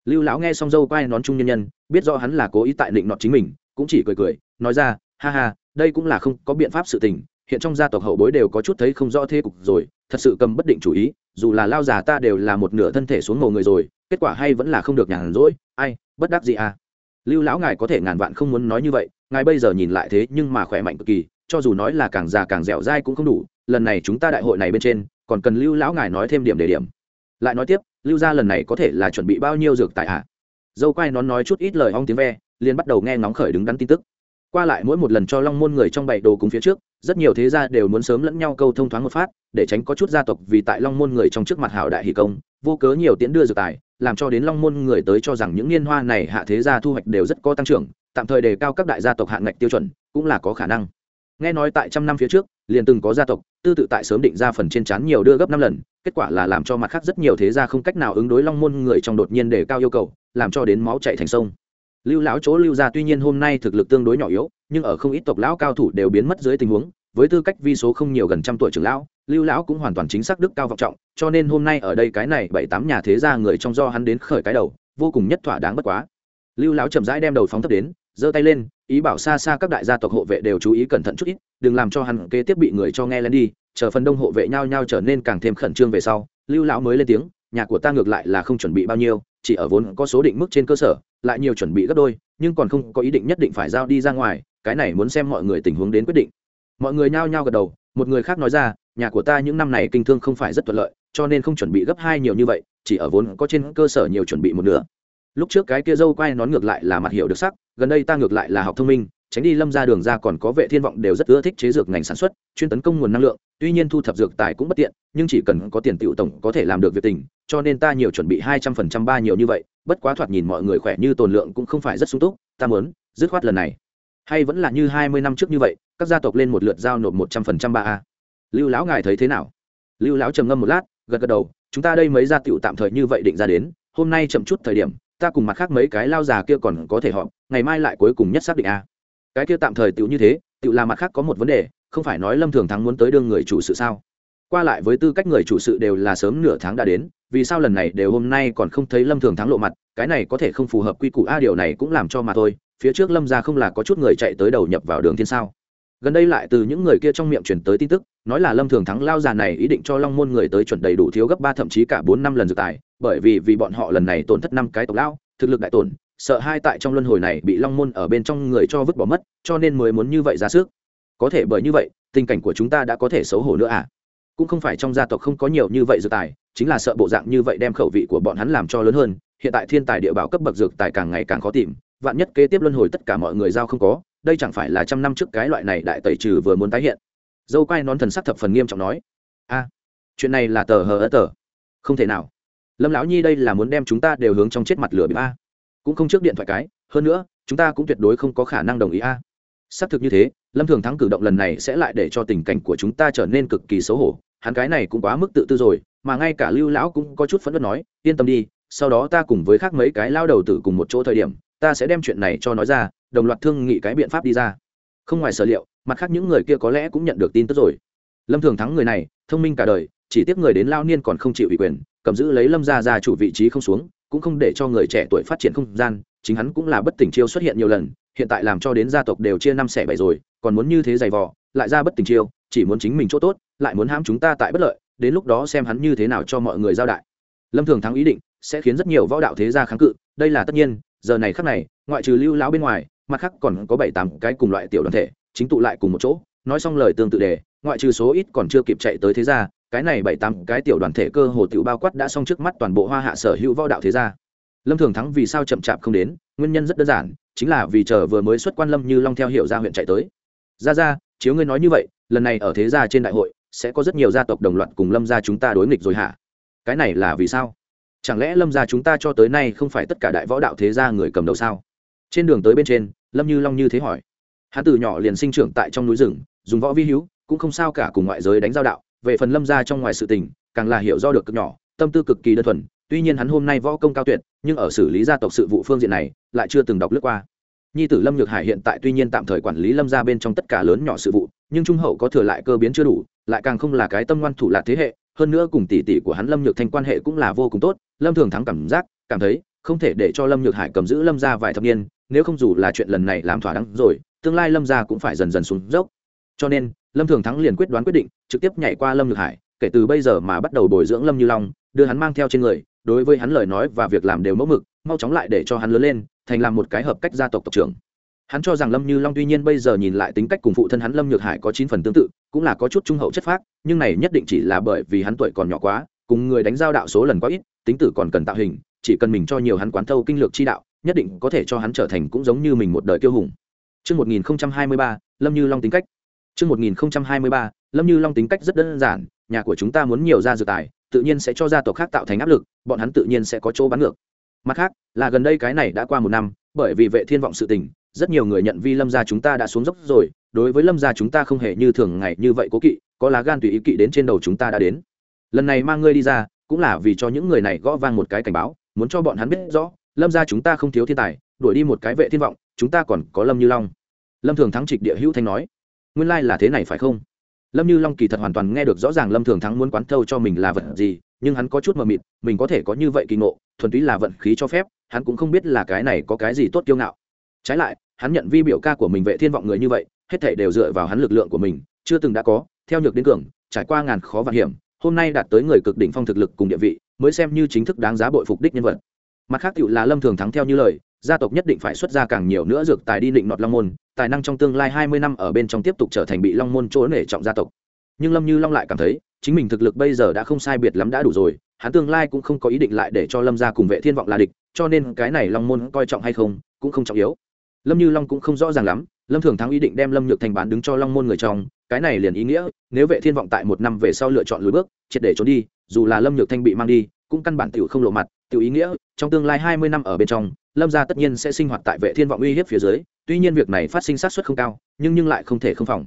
Lưu lão nghe xong dâu quai nón trung nhân nhân, biết rõ hắn là cố ý tại định nọ chính mình cũng chỉ cười cười, nói ra, ha ha, đây cũng là không có biện pháp sự tình, hiện trong gia tộc hậu bối đều có chút thấy không rõ thế cục rồi, thật sự cầm bất định chủ ý, dù là lao già ta đều là một nửa thân thể xuống mồ người rồi, kết quả hay vẫn là không được nhàn rỗi, ai, bất đắc gì à. Lưu lão ngài có thể ngàn vạn không muốn nói như vậy, ngài bây giờ nhìn lại thế nhưng mà khỏe mạnh cực kỳ, cho dù nói là càng già càng dẻo dai cũng không đủ, lần này chúng ta đại hội này bên trên, còn cần lưu lão ngài nói thêm điểm đề điểm. Lại nói tiếp, lưu gia lần này có thể là chuẩn bị bao nhiêu dược tại hạ à? dâu quay nón nói chút ít lời ong tiếng ve liền bắt đầu nghe ngóng khởi đứng đắn tin tức. Qua lại mỗi một lần cho long môn người trong bảy đồ cùng phía trước, rất nhiều thế gia đều muốn sớm lẫn nhau câu thông thoáng một phát, để tránh có chút gia tộc vì tại long môn người trong trước mặt hảo đại hỷ công, vô cớ nhiều tiễn đưa dược tài, làm cho đến long môn người tới cho rằng những niên hoa này hạ thế gia thu hoạch đều rất có tăng trưởng, tạm thời đề cao các đại gia tộc hạng ngạch tiêu chuẩn, cũng là có khả năng. Nghe nói tại trăm năm phía trước, liền từng có gia tộc, tư tự tại sớm định ra phần trên chán nhiều đưa gấp năm lần, kết quả là làm cho mặt khác rất nhiều thế gia không cách nào ứng đối long môn người trong đột nhiên đề cao yêu cầu, làm cho đến máu chạy thành sông lưu lão chỗ lưu gia tuy nhiên hôm nay thực lực tương đối nhỏ yếu, nhưng ở không ít tộc lão cao thủ đều biến mất dưới tình huống, với tư cách vi số không nhiều gần trăm tuổi trưởng lão, lưu lão cũng hoàn toàn chính xác đức cao vọng trọng, cho nên hôm nay ở đây cái này bảy tám nhà thế gia người trong do hắn đến khởi cái đầu, vô cùng nhất thỏa đáng bất quá. Lưu lão chậm rãi đem đầu phóng thấp đến, giơ tay lên, ý bảo xa xa các đại gia tộc hộ vệ đều chú ý cẩn thận chút ít, đừng làm cho hắn kế tiếp bị người cho nghe lên đi, chờ phần đông hộ vệ nhau nhau trở nên càng thêm khẩn trương về sau, lưu lão mới lên tiếng, nhà của ta ngược lại là không chuẩn bị bao nhiêu, chỉ ở vốn có số định mức trên cơ sở lại nhiều chuẩn bị gấp đôi, nhưng còn không có ý định nhất định phải giao đi ra ngoài, cái này muốn xem mọi người tình huống đến quyết định. Mọi người nhao nhao gật đầu, một người khác nói ra, nhà của ta những năm này kinh thương không phải rất thuận lợi, cho nên không chuẩn bị gấp hai nhiều như vậy, chỉ ở vốn có trên cơ sở nhiều chuẩn bị một nửa. Lúc trước cái kia dâu quay nón ngược lại là mặt hiệu được sắc, gần đây ta ngược lại là học thông minh tránh đi lâm ra đường ra còn có vệ thiên vọng đều rất ưa thích chế dược ngành sản xuất, chuyên tấn công nguồn năng lượng, tuy nhiên thu thập dược tài cũng bất tiện, nhưng chỉ cần có tiền tiểu tổng có thể làm được việc tình, cho nên ta nhiều chuẩn bị hai trăm phần trăm ba nhiều như vậy, bất quá thoạt nhìn mọi người khỏe như tồn lượng cũng không phải rất sung túc, ta muốn dứt khoát lần này. Hay vẫn là như hai mươi năm trước như vậy, các gia tộc lên một lượt giao nộp một trăm phần trăm ba a. Lưu lão ngài thấy thế nào? Lưu lão trầm ngâm một lát, gật gật đầu, chúng ta đây mấy gia tiểu tạm thời như vậy định ra đến, hôm nay chậm chút thời điểm, ta cùng mặt khác mấy cái lao già kia còn có thể họp, ngày mai lại cuối cùng nhất xác định a cái kia tạm thời tiểu như thế tiểu là mặt khác có một vấn đề, không phải nói lâm thường thắng muốn tới đương người chủ sự sao? Qua lại với tư cách người chủ sự đều là sớm nửa tháng đã đến, vì sao lần này đều hôm nay còn không thấy lâm thường thắng lộ mặt, cái này có thể không phù hợp quy củ, a, điều này cũng làm cho mà thôi, phía trước lâm ra không là có chút người chạy tới đầu nhập vào đường thiên sao? Gần đây lại từ những người kia trong miệng truyền tới tin tức, nói là lâm thường thắng lao già này ý định cho long môn người tới chuẩn đầy đủ thiếu gấp ba thậm chí cả bốn năm lần dự tài, bởi vì vì bọn họ lần này tổn thất năm cái tộc lao thực lực đại tổn sợ hai tại trong luân hồi này bị long môn ở bên trong người cho vứt bỏ mất, cho nên mới muốn như vậy ra sức. Có thể bởi như vậy, tình cảnh của chúng ta đã có thể xấu hổ nữa à? Cũng không phải trong gia tộc không có nhiều như vậy dược tài, chính là sợ bộ dạng như vậy đem khẩu vị của bọn hắn làm cho lớn hơn, hiện tại thiên tài địa bảo cấp bậc dược tài càng ngày càng khó tìm, vạn nhất kế tiếp luân hồi tất cả mọi người giao không có, đây chẳng phải là trăm năm trước cái loại này đại tẩy trừ vừa muốn tái hiện. Dâu quai nón thần sắc thập phần nghiêm trọng nói. A, chuyện này là tờ hờ ớt tờ. Không thể nào. Lâm lão nhi đây là muốn đem chúng ta đều hướng trong chết mặt lửa bị a cũng không trước điện thoại cái, hơn nữa, chúng ta cũng tuyệt đối không có khả năng đồng ý a. Xác thực như thế, lâm thường thắng cử động lần này sẽ lại để cho tình cảnh của chúng ta trở nên cực kỳ xấu hổ, hắn cái này cũng quá mức tự tư rồi, mà ngay cả lưu lão cũng có chút phẫn nộ nói, yên tâm đi, sau đó ta cùng với khác mấy cái lao đầu tử cùng một chỗ thời điểm, ta sẽ đem chuyện này cho nói ra, đồng loạt thương nghị cái biện pháp đi ra. Không ngoài sở liệu, mặt khác những người kia có lẽ cũng nhận được tin tức rồi. Lâm thường thắng người này, thông minh cả đời, chỉ tiếp người đến lao niên còn không chịu ủy quyền, cầm giữ lấy lâm ra ra chủ vị trí không xuống cũng không để cho người trẻ tuổi phát triển không gian, chính hắn cũng là bất tỉnh chiêu xuất hiện nhiều lần, hiện tại làm cho đến gia tộc đều chia năm xẻ bảy rồi, còn muốn như thế giày vò, lại ra bất tỉnh chiêu, chỉ muốn chính mình chỗ tốt, lại muốn hãm chúng ta tại bất lợi, đến lúc đó xem hắn như thế nào cho mọi người giao đại. Lâm thường thắng ý định, sẽ khiến rất nhiều võ đạo thế gia kháng cự, đây là tất nhiên, giờ này khắc này, ngoại trừ lưu lão bên ngoài, mặt khác còn có bảy tám cái cùng loại tiểu đoàn thể, chính tụ lại cùng một chỗ, nói xong lời tương tự đề, ngoại trừ số ít còn chưa kịp chạy tới thế gia cái này bảy tám cái tiểu đoàn thể cơ hồ tiểu bao quát đã xong trước mắt toàn bộ hoa hạ sở hữu võ đạo thế gia. Lâm thường thắng vì sao chậm chạp không đến? Nguyên nhân rất đơn giản, chính là vì chờ vừa mới xuất quan lâm như long theo hiệu ra huyện chạy tới. Ra ra chiếu ngươi nói như vậy, lần này ở thế gia trên đại hội, sẽ có rất nhiều gia tộc đồng loạt cùng lâm gia chúng ta đối nghịch rồi hả? Cái này là vì sao? Chẳng lẽ lâm gia chúng ta cho tới nay không phải tất cả đại võ đạo thế gia người cầm đầu sao? Trên đường tới bên trên, lâm như long như thế hỏi. Hắn từ nhỏ liền sinh trưởng tại trong núi rừng, dùng võ vi hữu, cũng không sao cả cùng ngoại giới đánh giao đạo về phần lâm gia trong ngoài sự tình, càng là hiểu do được cực nhỏ, tâm tư cực kỳ đơn thuần. Tuy nhiên hắn hôm nay võ công cao tuyệt, nhưng ở xử lý gia tộc sự vụ phương diện này, lại chưa từng đọc lướt qua. Nhi tử lâm nhược hải hiện tại tuy nhiên tạm thời quản lý lâm gia bên trong tất cả lớn nhỏ sự vụ, nhưng trung hậu có thừa lại cơ biến chưa đủ, lại càng không là cái tâm ngoan thủ lạc thế hệ. Hơn nữa cùng tỷ tỷ của hắn lâm nhược thanh quan hệ cũng là vô cùng tốt, lâm thường thắng cảm giác, cảm thấy, không thể để cho lâm nhược hải cầm giữ lâm gia vài thập niên, nếu không dù là chuyện lần này làm thỏa đáng rồi, tương lai lâm gia cũng phải dần dần xuống dốc cho nên lâm thường thắng liền quyết đoán quyết định trực tiếp nhảy qua lâm nhược hải kể từ bây giờ mà bắt đầu bồi dưỡng lâm như long đưa hắn mang theo trên người đối với hắn lời nói và việc làm đều mẫu mực mau chóng lại để cho hắn lớn lên thành làm một cái hợp cách gia tộc tộc trưởng hắn cho rằng lâm như long tuy nhiên bây giờ nhìn lại tính cách cùng phụ thân hắn lâm nhược hải có chín phần tương tự cũng là có chút trung hậu chất phác nhưng này nhất định chỉ là bởi vì hắn tuổi còn nhỏ quá cùng người đánh giao đạo số lần quá ít tính tử còn cần tạo hình chỉ cần mình cho nhiều hắn quán thâu kinh lược chi đạo nhất định có thể cho hắn trở thành cũng giống như mình một đời kiêu hùng Trước 1023, Lâm Như Long tính cách. Trước 1023, Lâm Như Long tính cách rất đơn giản, nhà của chúng ta muốn nhiều ra dược tài, tự nhiên sẽ cho gia tộc khác tạo thành áp lực, bọn hắn tự nhiên sẽ có chỗ bán ngược. Mặt khác, là gần đây cái này đã qua một năm, bởi vì vệ thiên vọng sự tình, rất nhiều người nhận vi Lâm gia chúng ta đã xuống dốc rồi, đối với Lâm gia chúng ta không hề như thường ngày như vậy cố kỵ, có lá gan tùy ý kỵ đến trên đầu chúng ta đã đến. Lần này mang ngươi đi ra, cũng là vì cho những người này gõ vang một cái cảnh báo, muốn cho bọn hắn biết rõ, Lâm gia chúng ta không thiếu thiên tài, đuổi đi một cái vệ thiên vọng, chúng ta còn có Lâm Như Long. Lâm Thường thắng trịch địa hữu thanh nói, nguyên lai là thế này phải không? lâm như long kỳ thật hoàn toàn nghe được rõ ràng lâm thường thắng muốn quán thâu cho mình là vật gì, nhưng hắn có chút mờ mịt, mình có thể có như vậy kỳ ngộ, thuần túy là vận khí cho phép, hắn cũng không biết là cái này có cái gì tốt kiêu ngạo trái lại, hắn nhận vi biểu ca của mình vệ thiên vọng người như vậy, hết thể đều dựa vào hắn lực lượng của mình, chưa từng đã có, theo nhược đến cường, trải qua ngàn khó vạn hiểm, hôm nay đạt tới người cực đỉnh phong thực lực cùng địa vị, mới xem như chính thức đáng giá bội phục đích nhân vật mặt khác tựu là lâm thường thắng theo như lời, gia tộc nhất định phải xuất ra càng nhiều nữa dược tài đi định nọt long môn tài năng trong tương lai hai mươi năm ở bên trong tiếp tục trở thành bị long môn chỗ nể trọng gia tộc. Nhưng lâm như long lại cảm thấy, chính mình thực lực bây giờ đã không sai biệt lắm đã đủ rồi, hắn tương lai cũng không có ý định lại để cho lâm ra cùng vệ thiên vọng là địch, cho nên cái này long môn coi trọng hay không, cũng không trọng yếu. Lâm như long cũng không rõ ràng lắm, lâm thường thắng ý định đem lâm nhược thanh bán đứng cho long môn người trong, cái này liền ý nghĩa, nếu vệ thiên vọng tại một năm về sau lựa chọn lùi bước, triệt để trốn đi, dù là lâm nhược thanh bị mang đi, cũng căn bản tiểu không lộ mặt, tiểu ý nghĩa, trong tương lai hai mươi năm ở bên trong lâm gia tất nhiên sẽ sinh hoạt tại vệ thiên vọng uy hiếp phía dưới, tuy nhiên việc này phát sinh sát suất không cao, nhưng nhưng lại không thể không phòng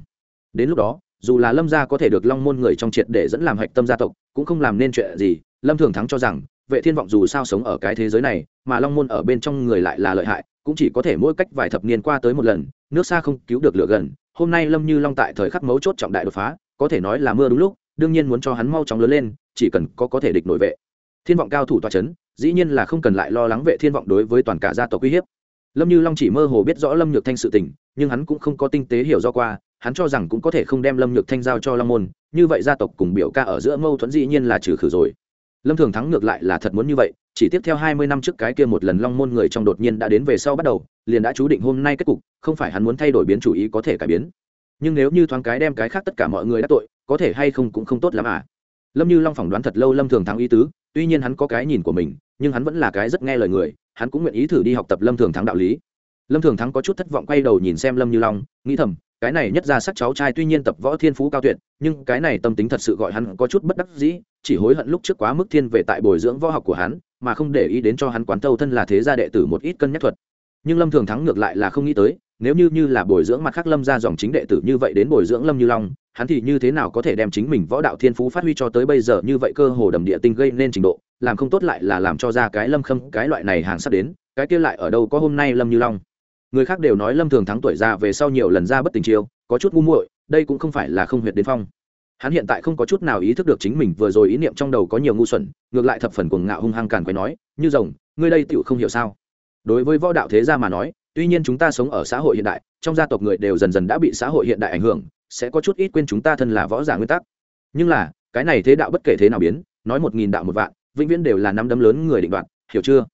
đến lúc đó, dù là lâm gia có thể được long môn người trong triệt để dẫn làm hạch tâm gia tộc, cũng không làm nên chuyện gì, lâm thường thắng cho rằng, vệ thiên vọng dù sao sống ở cái thế giới này, mà long môn ở bên trong người lại là lợi hại, cũng chỉ có thể mỗi cách vài thập niên qua tới một lần, nước xa không cứu được lửa gần, hôm nay lâm như long tại thời khắc mấu chốt trọng đại đột phá, có thể nói là mưa đúng lúc, đương nhiên muốn cho hắn mau chóng lớn lên, chỉ cần có có thể địch nội vệ thiên vọng cao thủ tòa chấn dĩ nhiên là không cần lại lo lắng vệ thiên vọng đối với toàn cả gia tộc uy hiếp. Lâm như long chỉ mơ hồ biết rõ lâm nhược thanh sự tình, nhưng hắn cũng không có tinh tế hiểu do qua, hắn cho rằng cũng có thể không đem lâm nhược thanh giao cho long môn, như vậy gia tộc cùng biểu ca ở giữa mâu thuẫn dĩ nhiên là trừ khử rồi. Lâm thường thắng ngược lại là thật muốn như vậy, chỉ tiếp theo hai mươi năm trước cái kia một lần long môn người trong đột nhiên đã đến về sau bắt đầu, liền đã chú định hôm nay kết cục, không phải hắn muốn thay đổi biến chủ ý có thể cải biến. Nhưng nếu như thoáng cái đem cái khác tất cả mọi người đã tội, có thể hay không cũng không tốt lắm à. Lâm như long phỏng đoán thật lâu lâm thường thắng ý tứ, tuy nhiên hắn có cái nhìn của mình nhưng hắn vẫn là cái rất nghe lời người, hắn cũng nguyện ý thử đi học tập lâm thường thắng đạo lý. Lâm thường thắng có chút thất vọng quay đầu nhìn xem lâm như long, nghĩ thầm, cái này nhất ra sắc cháu trai tuy nhiên tập võ thiên phú cao tuyệt, nhưng cái này tâm tính thật sự gọi hắn có chút bất đắc dĩ, chỉ hối hận lúc trước quá mức thiên về tại bồi dưỡng võ học của hắn, mà không để ý đến cho hắn quán tâu thân là thế gia đệ tử một ít cân nhắc thuật. Nhưng lâm thường thắng ngược lại là không nghĩ tới, nếu như như là bồi dưỡng mặt khác lâm ra dòng chính đệ tử như vậy đến bồi dưỡng lâm như long hắn thì như thế nào có thể đem chính mình võ đạo thiên phú phát huy cho tới bây giờ như vậy cơ hồ đầm địa tinh gây nên trình độ, làm không tốt lại là làm cho ra cái lâm khâm, cái loại này hàng sắp đến, cái kia lại ở đâu có hôm nay lâm như long. Người khác đều nói lâm thường thắng tuổi già về sau nhiều lần ra bất tình chiêu, có chút ngu muội, đây cũng không phải là không huyệt đến phong. Hắn hiện tại không có chút nào ý thức được chính mình vừa rồi ý niệm trong đầu có nhiều ngu xuẩn, ngược lại thập phần cuồng ngạo hung hăng càn quay nói, như rồng, ngươi đây tựu không hiểu sao? Đối với võ đạo thế gia mà nói, tuy nhiên chúng ta sống ở xã hội hiện đại, trong gia tộc người đều dần dần đã bị xã hội hiện đại ảnh hưởng sẽ có chút ít quên chúng ta thân là võ giả nguyên tắc. Nhưng là, cái này thế đạo bất kể thế nào biến, nói một nghìn đạo một vạn, vĩnh viễn đều là năm đấm lớn người định đoạt, hiểu chưa?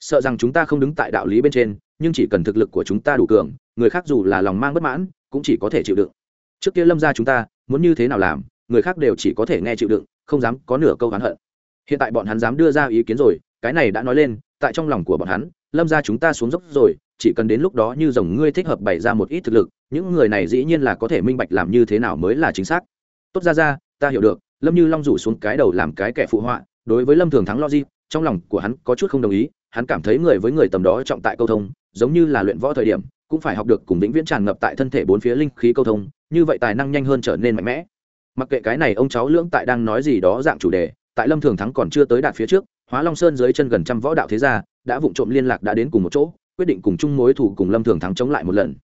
Sợ rằng chúng ta không đứng tại đạo lý bên trên, nhưng chỉ cần thực lực của chúng ta đủ cường, người khác dù là lòng mang bất mãn, cũng chỉ có thể chịu đựng. Trước kia lâm ra chúng ta, muốn như thế nào làm, người khác đều chỉ có thể nghe chịu đựng, không dám có nửa câu hắn hận. Hiện tại bọn hắn dám đưa ra ý kiến rồi, cái này đã nói lên, tại trong lòng của bọn hắn, lâm ra chúng ta xuống dốc rồi, chỉ cần đến lúc đó như dòng ngươi thích hợp bày ra một ít thực lực những người này dĩ nhiên là có thể minh bạch làm như thế nào mới là chính xác. Tốt ra ra, ta hiểu được, lâm như long rủ xuống cái đầu làm cái kẻ phụ họa, đối với lâm thường thắng logic, trong lòng của hắn có chút không đồng ý, hắn cảm thấy người với người tầm đó trọng tại câu thông, giống như là luyện võ thời điểm, cũng phải học được cùng vĩnh viễn tràn ngập tại thân thể bốn phía linh khí câu thông, như vậy tài năng nhanh hơn trở nên mạnh mẽ. Mặc kệ cái này ông cháu lưỡng tại đang nói gì đó dạng chủ đề, tại lâm thường thắng còn chưa tới đạt phía trước, hóa long sơn dưới chân gần trăm võ đạo thế gia, đã vụng trộm liên lạc đã đến cùng một chỗ, quyết định cùng chung mối thủ cùng lâm thường thắng chống lại một lần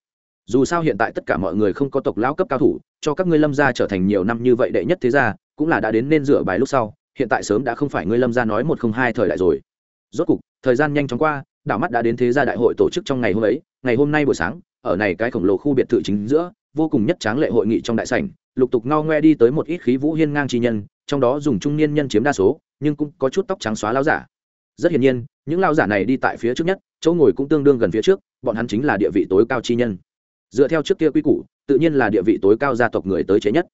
dù sao hiện tại tất cả mọi người không có tộc lão cấp cao thủ, cho các ngươi lâm gia trở thành nhiều năm như vậy đệ nhất thế gia, cũng là đã đến nên dựa bài lúc sau, hiện tại sớm đã không phải ngươi lâm gia nói một không hai thời đại rồi. Rốt cục, thời gian nhanh chóng qua, đảo mắt đã đến thế gia đại hội tổ chức trong ngày hôm ấy, ngày hôm nay buổi sáng, ở này cái khổng lồ khu biệt thự chính giữa, vô cùng nhất tráng lệ hội nghị trong đại sảnh, lục tục ngao ngoe đi tới một ít khí vũ hiên ngang chi nhân, trong đó dùng trung niên nhân chiếm đa số, nhưng cũng có chút tóc trắng xóa lão giả. Rất hiển nhiên, những lão giả này đi tại phía trước nhất, chỗ ngồi cũng tương đương gần phía trước, bọn hắn chính là địa vị tối cao chi nhân dựa theo trước kia quy củ, tự nhiên là địa vị tối cao gia tộc người tới chế nhất.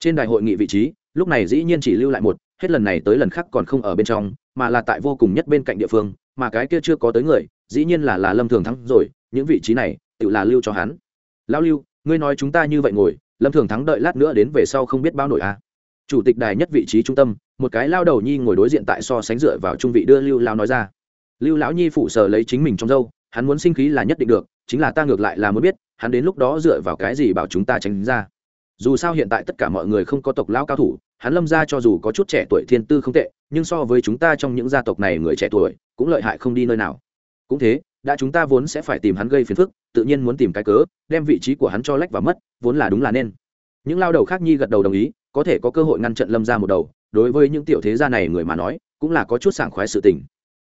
Trên đại hội nghị vị trí, lúc này dĩ nhiên chỉ lưu lại một, hết lần này tới lần khác còn không ở bên trong, mà là tại vô cùng nhất bên cạnh địa phương, mà cái kia chưa có tới người, dĩ nhiên là là lâm thường thắng rồi, những vị trí này, tự là lưu cho hắn. Lão lưu, ngươi nói chúng ta như vậy ngồi, lâm thường thắng đợi lát nữa đến về sau không biết bao nổi à? Chủ tịch đài nhất vị trí trung tâm, một cái lao đầu nhi ngồi đối diện tại so sánh dựa vào trung vị đưa lưu lao nói ra. Lưu lão nhi phụ sở lấy chính mình trong dâu, hắn muốn sinh khí là nhất định được, chính là ta ngược lại là muốn biết hắn đến lúc đó dựa vào cái gì bảo chúng ta tránh ra? Dù sao hiện tại tất cả mọi người không có tộc lão cao thủ, hắn lâm ra cho dù có chút trẻ tuổi thiên tư không tệ, nhưng so với chúng ta trong những gia tộc này người trẻ tuổi, cũng lợi hại không đi nơi nào. Cũng thế, đã chúng ta vốn sẽ phải tìm hắn gây phiền phức, tự nhiên muốn tìm cái cớ, đem vị trí của hắn cho lách và mất, vốn là đúng là nên. Những lao đầu khác nhi gật đầu đồng ý, có thể có cơ hội ngăn trận lâm ra một đầu, đối với những tiểu thế gia này người mà nói, cũng là có chút sảng khoái sự tình.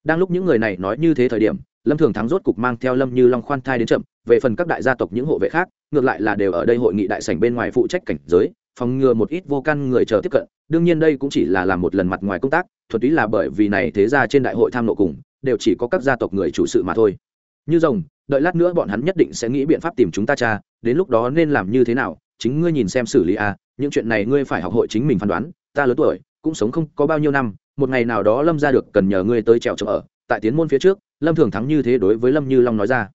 Đang lúc những người này nói như thế thời điểm, lâm thường thắng rốt cục mang theo lâm như long khoan thai đến chậm về phần các đại gia tộc những hộ vệ khác, ngược lại là đều ở đây hội nghị đại sảnh bên ngoài phụ trách cảnh giới, phòng ngừa một ít vô căn người chờ tiếp cận. Đương nhiên đây cũng chỉ là làm một lần mặt ngoài công tác thuật túy là bởi vì này thế ra trên đại hội tham nộ cùng, đều chỉ có các gia tộc người chủ sự mà thôi. Như rồng, đợi lát nữa bọn hắn nhất định sẽ nghĩ biện pháp tìm chúng ta cha, đến lúc đó nên làm như thế nào, chính ngươi nhìn xem xử lý a những chuyện này ngươi phải học hội chính mình phán đoán, ta lớn tuổi, cũng sống không có bao nhiêu năm, một ngày nào đó lâm ra được cần nhờ ngươi tới trèo trồng ở, tại tiến môn phía trước, lâm thường thắng như thế đối với lâm như long nói ra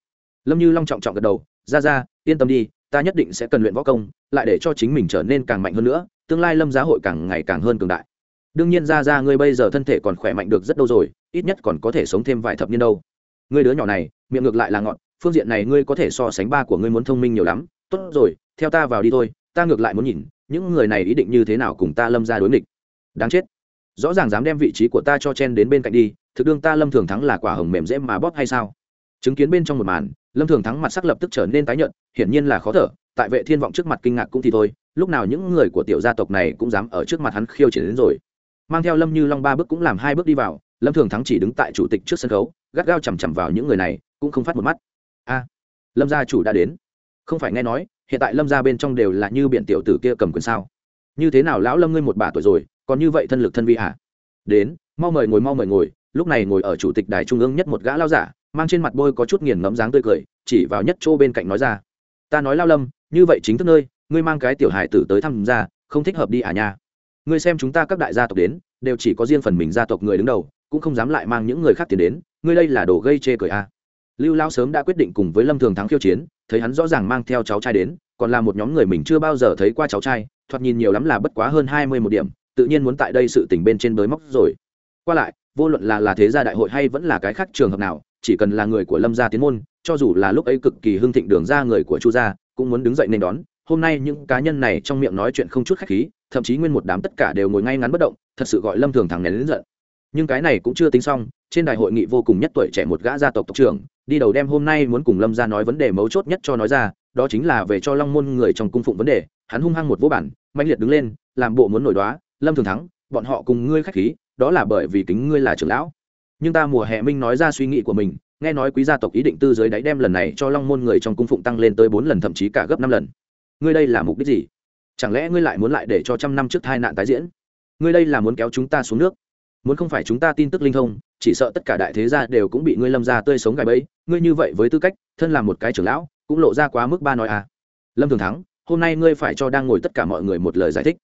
lâm như long trọng trọng gật đầu, ra ra, yên tâm đi, ta nhất định sẽ cần luyện võ công, lại để cho chính mình trở nên càng mạnh hơn nữa, tương lai lâm giá hội càng ngày càng hơn cường đại. Đương nhiên ra ra, ngươi bây giờ thân thể còn khỏe mạnh được rất đâu rồi, ít nhất còn có thể sống thêm vài thập niên đâu. Ngươi đứa nhỏ này, miệng ngược lại là ngọn phương diện này ngươi có thể so sánh ba của ngươi muốn thông minh nhiều lắm. Tốt rồi, theo ta vào đi thôi, ta ngược lại muốn nhìn, những người này ý định như thế nào cùng ta lâm ra đối nghịch. Đáng chết. Rõ ràng dám đem vị trí của ta cho chen đến bên cạnh đi, thực đương ta lâm thường thắng là quả hồng mềm dễ mà bóp hay sao? Chứng kiến bên trong một màn lâm thường thắng mặt sắc lập tức trở nên tái nhợt, hiển nhiên là khó thở, tại vệ thiên vọng trước mặt kinh ngạc cũng thì thôi, lúc nào những người của tiểu gia tộc này cũng dám ở trước mặt hắn khiêu chiến đến rồi. Mang theo lâm như long ba bước cũng làm hai bước đi vào, lâm thường thắng chỉ đứng tại chủ tịch trước sân khấu, gắt gao chằm chằm vào những người này, cũng không phát một mắt. A, lâm gia chủ đã đến. Không phải nghe nói, hiện tại lâm gia bên trong đều là như biện tiểu tử kia cầm quyền sao? Như thế nào lão lâm ngươi một bà tuổi rồi, còn như vậy thân lực thân vi hả? Đến, mau mời ngồi, mau mời ngồi, lúc này ngồi ở chủ tịch đài trung ương nhất một gã lao giả mang trên mặt bôi có chút nghiền ngẫm dáng tươi cười, chỉ vào nhất chỗ bên cạnh nói ra. Ta nói lao lâm, như vậy chính thức nơi, ngươi mang cái tiểu hài tử tới thăm ra, không thích hợp đi à nha. Ngươi xem chúng ta các đại gia tộc đến, đều chỉ có riêng phần mình gia tộc người đứng đầu, cũng không dám lại mang những người khác tiền đến, ngươi đây là đồ gây chê cười à. lưu lao sớm đã quyết định cùng với lâm thường thắng khiêu chiến, thấy hắn rõ ràng mang theo cháu trai đến, còn là một nhóm người mình chưa bao giờ thấy qua cháu trai, thoạt nhìn nhiều lắm là bất quá hơn hai mươi một điểm, tự nhiên muốn tại đây sự tình bên trên bới móc rồi. Qua lại, vô luận là là thế gia đại hội hay vẫn là cái khác trường hợp nào chỉ cần là người của lâm gia tiến môn, cho dù là lúc ấy cực kỳ hưng thịnh đường ra người của chu gia, cũng muốn đứng dậy nên đón. Hôm nay những cá nhân này trong miệng nói chuyện không chút khách khí, thậm chí nguyên một đám tất cả đều ngồi ngay ngắn bất động, thật sự gọi lâm thường thẳng nén đến giận. Nhưng cái này cũng chưa tính xong, trên đài hội nghị vô cùng nhất tuổi trẻ một gã gia tộc tộc trưởng, đi đầu đem hôm nay muốn cùng lâm gia nói vấn đề mấu chốt nhất cho nói ra, đó chính là về cho long môn người trong cung phụng vấn đề. Hắn hung hăng một vô bản mạnh liệt đứng lên, làm bộ muốn nổi đoá, lâm thường thắng, bọn họ cùng ngươi khách khí, đó là bởi vì kính ngươi là trưởng lão nhưng ta mùa hè minh nói ra suy nghĩ của mình nghe nói quý gia tộc ý định tư giới đáy đem lần này cho long môn người trong cung phụng tăng lên tới bốn lần thậm chí cả gấp năm lần. Ngươi đây là mục đích gì? Chẳng lẽ ngươi lại muốn lại để cho trăm năm trước tai nạn tái diễn? Ngươi đây là muốn kéo chúng ta xuống nước? Muốn không phải chúng ta tin tức linh thông chỉ sợ tất cả đại thế gia đều cũng bị ngươi lâm ra tươi sống gài bẫy. Ngươi như vậy với tư cách thân là một cái trưởng lão cũng lộ ra quá mức ba nói à. Lâm thường thắng hôm nay ngươi phải cho đang ngồi tất cả mọi người một lời giải thích.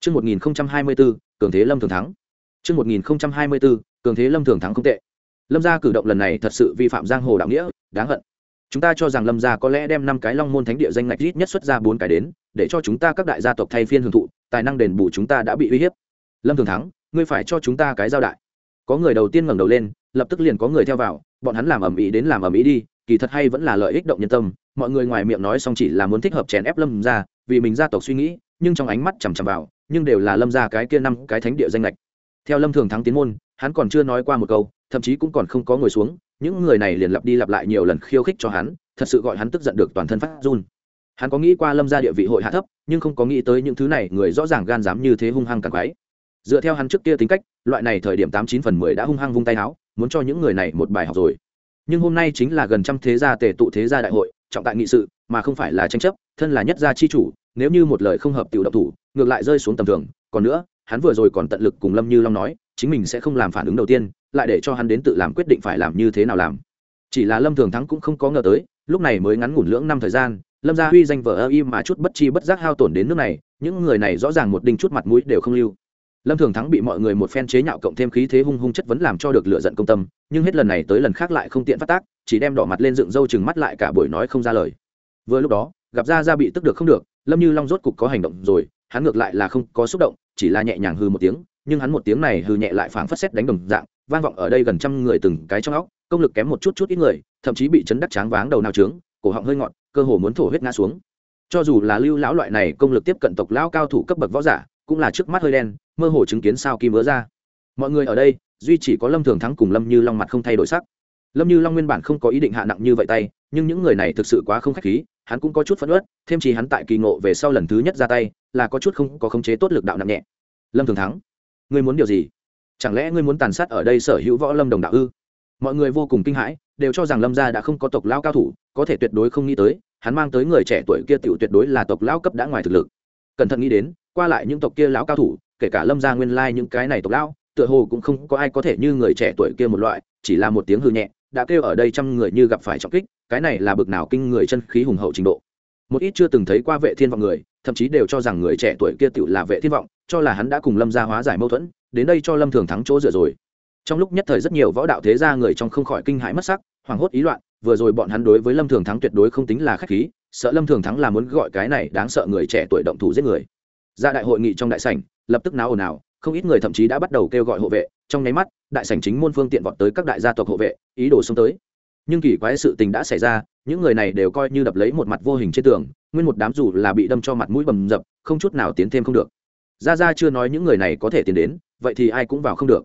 Trước 1024, cường thế lâm thường thắng. Trước 1024, cường thế lâm thường thắng không tệ. Lâm gia cử động lần này thật sự vi phạm giang hồ đạo nghĩa, đáng hận. Chúng ta cho rằng Lâm gia có lẽ đem năm cái Long môn thánh địa danh ngạch ít nhất xuất ra bốn cái đến, để cho chúng ta các đại gia tộc thay phiên hưởng thụ, tài năng đền bù chúng ta đã bị uy hiếp. Lâm thường thắng, ngươi phải cho chúng ta cái giao đại. Có người đầu tiên ngẩng đầu lên, lập tức liền có người theo vào, bọn hắn làm ầm ĩ đến làm ầm ĩ đi, kỳ thật hay vẫn là lợi ích động nhân tâm, mọi người ngoài miệng nói xong chỉ là muốn thích hợp chèn ép Lâm gia, vì mình gia tộc suy nghĩ, nhưng trong ánh mắt chằm chằm vào, nhưng đều là lâm ra cái kia năm cái thánh địa danh lệch theo lâm thường thắng tiến môn hắn còn chưa nói qua một câu, thậm chí cũng còn không có ngồi xuống, những người này liền lặp đi lặp lại nhiều lần khiêu khích cho hắn, thật sự gọi hắn tức giận được toàn thân phát run. Hắn có nghĩ qua lâm ra địa vị hội hạ thấp, nhưng không có nghĩ tới những thứ này, người rõ ràng gan dám như thế hung hăng càng quái. Dựa theo hắn trước kia tính cách, loại này thời điểm tám chín phần mười đã hung hăng vung tay áo muốn cho những người này một bài học rồi. Nhưng hôm nay chính là gần trăm thế gia tề tụ thế gia đại hội, trọng tại nghị sự, mà không phải là tranh chấp, thân là nhất gia chi chủ, nếu như một lời không hợp tiểu động thủ, ngược lại rơi xuống tầm thường. Còn nữa, hắn vừa rồi còn tận lực cùng lâm như long nói chính mình sẽ không làm phản ứng đầu tiên, lại để cho hắn đến tự làm quyết định phải làm như thế nào làm. Chỉ là lâm thường thắng cũng không có ngờ tới, lúc này mới ngắn ngủn lưỡng năm thời gian, lâm gia huy danh vợ ơ y mà chút bất chi bất giác hao tổn đến nước này, những người này rõ ràng một đinh chút mặt mũi đều không lưu. Lâm thường thắng bị mọi người một phen chế nhạo cộng thêm khí thế hung hung chất vấn làm cho được lựa giận công tâm, nhưng hết lần này tới lần khác lại không tiện phát tác, chỉ đem đỏ mặt lên dựng râu chừng mắt lại cả buổi nói không ra lời. Vừa lúc đó, gặp ra ra bị tức được không được, lâm như long rốt cục có hành động rồi, hắn ngược lại là không có xúc động, chỉ là nhẹ nhàng hư một tiếng nhưng hắn một tiếng này hư nhẹ lại phảng phất xét đánh đồng dạng, vang vọng ở đây gần trăm người từng cái trong óc, công lực kém một chút chút ít người, thậm chí bị chấn đắc tráng váng đầu nào trướng, cổ họng hơi ngọt, cơ hồ muốn thổ huyết ngã xuống. Cho dù là lưu lão loại này công lực tiếp cận tộc lão cao thủ cấp bậc võ giả, cũng là trước mắt hơi đen, mơ hồ chứng kiến sao kim vỡ ra. Mọi người ở đây, duy chỉ có lâm thường thắng cùng lâm như long mặt không thay đổi sắc. Lâm như long nguyên bản không có ý định hạ nặng như vậy tay, nhưng những người này thực sự quá không k h á c h khí, hắn cũng có chút phẫn ớt thêm chỉ hắn tại kỳ ngộ về sau lần thứ nhất ra tay, là có chút không có khống chế tốt lực đạo nặng nhẹ. Lâm thường thắng ngươi muốn điều gì? Chẳng lẽ ngươi muốn tàn sát ở đây sở hữu võ lâm đồng đạo ư? Mọi người vô cùng kinh hãi, đều cho rằng lâm gia đã không có tộc lão cao thủ, có thể tuyệt đối không nghĩ tới, hắn mang tới người trẻ tuổi kia tiểu tuyệt đối là tộc lão cấp đã ngoài thực lực. Cẩn thận nghĩ đến, qua lại những tộc kia lão cao thủ, kể cả lâm gia nguyên lai những cái này tộc lão, tựa hồ cũng không có ai có thể như người trẻ tuổi kia một loại, chỉ là một tiếng hư nhẹ, đã kêu ở đây trăm người như gặp phải trọng kích, cái này là bực nào kinh người chân khí hùng hậu trình độ. Một ít chưa từng thấy qua vệ thiên vọng người, thậm chí đều cho rằng người trẻ tuổi kia tựu là vệ thiên vọng cho là hắn đã cùng lâm gia hóa giải mâu thuẫn, đến đây cho lâm thường thắng chỗ dựa rồi. Trong lúc nhất thời rất nhiều võ đạo thế gia người trong không khỏi kinh hãi mất sắc, hoảng hốt ý loạn, vừa rồi bọn hắn đối với lâm thường thắng tuyệt đối không tính là khách khí, sợ lâm thường thắng là muốn gọi cái này đáng sợ người trẻ tuổi động thủ giết người. Ra đại hội nghị trong đại sảnh, lập tức náo ồn ào, không ít người thậm chí đã bắt đầu kêu gọi hộ vệ, trong nháy mắt, đại sảnh chính môn phương tiện vọt tới các đại gia tộc hộ vệ, ý đồ xông tới. Nhưng kỳ quái sự tình đã xảy ra, những người này đều coi như đập lấy một mặt vô hình trên tường, nguyên một đám dù là bị đâm cho mặt mũi bầm dập, không chút nào tiến thêm không được ra ra chưa nói những người này có thể tiến đến, vậy thì ai cũng vào không được.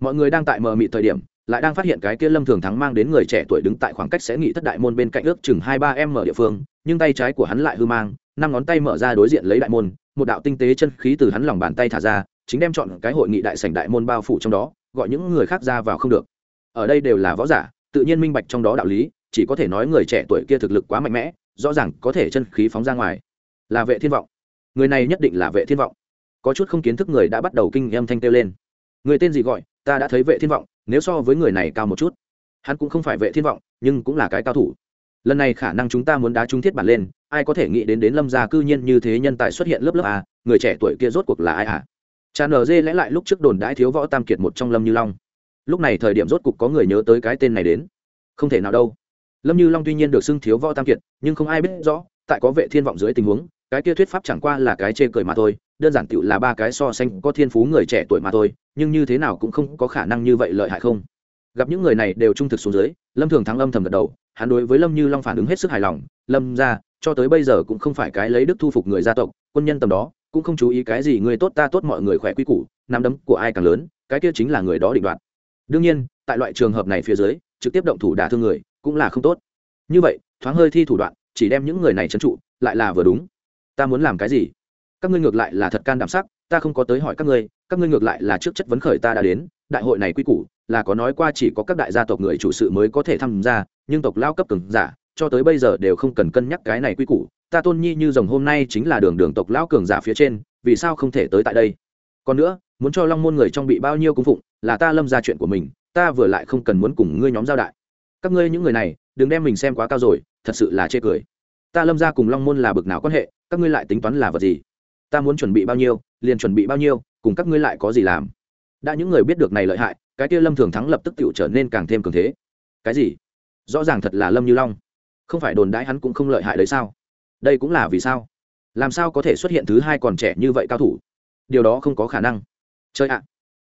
Mọi người đang tại mờ mịt thời điểm, lại đang phát hiện cái kia lâm thường thắng mang đến người trẻ tuổi đứng tại khoảng cách sẽ nghị thất đại môn bên cạnh ước chừng hai ba em mở địa phương, nhưng tay trái của hắn lại hư mang, năm ngón tay mở ra đối diện lấy đại môn, một đạo tinh tế chân khí từ hắn lòng bàn tay thả ra, chính đem chọn cái hội nghị đại sảnh đại môn bao phủ trong đó, gọi những người khác ra vào không được. Ở đây đều là võ giả, tự nhiên minh bạch trong đó đạo lý, chỉ có thể nói người trẻ tuổi kia thực lực quá mạnh mẽ, rõ ràng có thể chân khí phóng ra ngoài. Là vệ thiên vọng. Người này nhất định là vệ thiên vọng có chút không kiến thức người đã bắt đầu kinh âm thanh kêu lên. Người tên gì gọi, ta đã thấy vệ thiên vọng, nếu so với người này cao một chút. Hắn cũng không phải vệ thiên vọng, nhưng cũng là cái cao thủ. Lần này khả năng chúng ta muốn đá trúng thiết bản lên, ai có thể nghĩ đến đến lâm gia cư nhiên như thế nhân tài xuất hiện lớp lớp a, người trẻ tuổi kia rốt cuộc là ai à trà nở dê lẽ lại lúc trước đồn đãi thiếu võ tam kiệt một trong lâm như long. Lúc này thời điểm rốt cục có người nhớ tới cái tên này đến. Không thể nào đâu. Lâm như long tuy nhiên được xưng thiếu võ tam kiệt, nhưng không ai biết rõ, tại có vệ thiên vọng dưới tình huống cái kia thuyết pháp chẳng qua là cái chê cười mà thôi, đơn giản tựu là ba cái so sánh có thiên phú người trẻ tuổi mà thôi, nhưng như thế nào cũng không có khả năng như vậy lợi hại không. Gặp những người này đều trung thực xuống dưới, lâm thường thắng âm thầm gật đầu, hắn đối với lâm như long phản ứng hết sức hài lòng, lâm ra, cho tới bây giờ cũng không phải cái lấy đức thu phục người gia tộc, quân nhân tầm đó, cũng không chú ý cái gì người tốt ta tốt mọi người khỏe quy củ, nắm đấm của ai càng lớn, cái kia chính là người đó định đoạt. Đương nhiên, tại loại trường hợp này phía dưới, trực tiếp động thủ đả thương người cũng là không tốt. Như vậy, thoáng hơi thi thủ đoạn, chỉ đem những người này trấn trụ, lại là vừa đúng ta muốn làm cái gì? Các ngươi ngược lại là thật can đảm sắc, ta không có tới hỏi các ngươi các ngươi ngược lại là trước chất vấn khởi ta đã đến, đại hội này quy củ là có nói qua chỉ có các đại gia tộc người chủ sự mới có thể tham gia, nhưng tộc lao cấp cường giả, cho tới bây giờ đều không cần cân nhắc cái này quy củ. Ta tôn nhi như rồng hôm nay chính là đường đường tộc lão cường giả phía trên, vì sao không thể tới tại đây? Còn nữa, muốn cho long môn người trong bị bao nhiêu cung phụng, là ta lâm ra chuyện của mình, ta vừa lại không cần muốn cùng ngươi nhóm giao đại. Các ngươi những người này, đừng đem mình xem quá cao rồi, thật sự là chê cười. Ta lâm ra cùng long môn là bực nào quan hệ các ngươi lại tính toán là vật gì? Ta muốn chuẩn bị bao nhiêu, liền chuẩn bị bao nhiêu, cùng các ngươi lại có gì làm? Đã những người biết được này lợi hại, cái kia lâm thường thắng lập tức tự trở nên càng thêm cường thế. Cái gì? Rõ ràng thật là lâm như long. Không phải đồn đãi hắn cũng không lợi hại đấy sao? Đây cũng là vì sao? Làm sao có thể xuất hiện thứ hai còn trẻ như vậy cao thủ? Điều đó không có khả năng. Chơi ạ.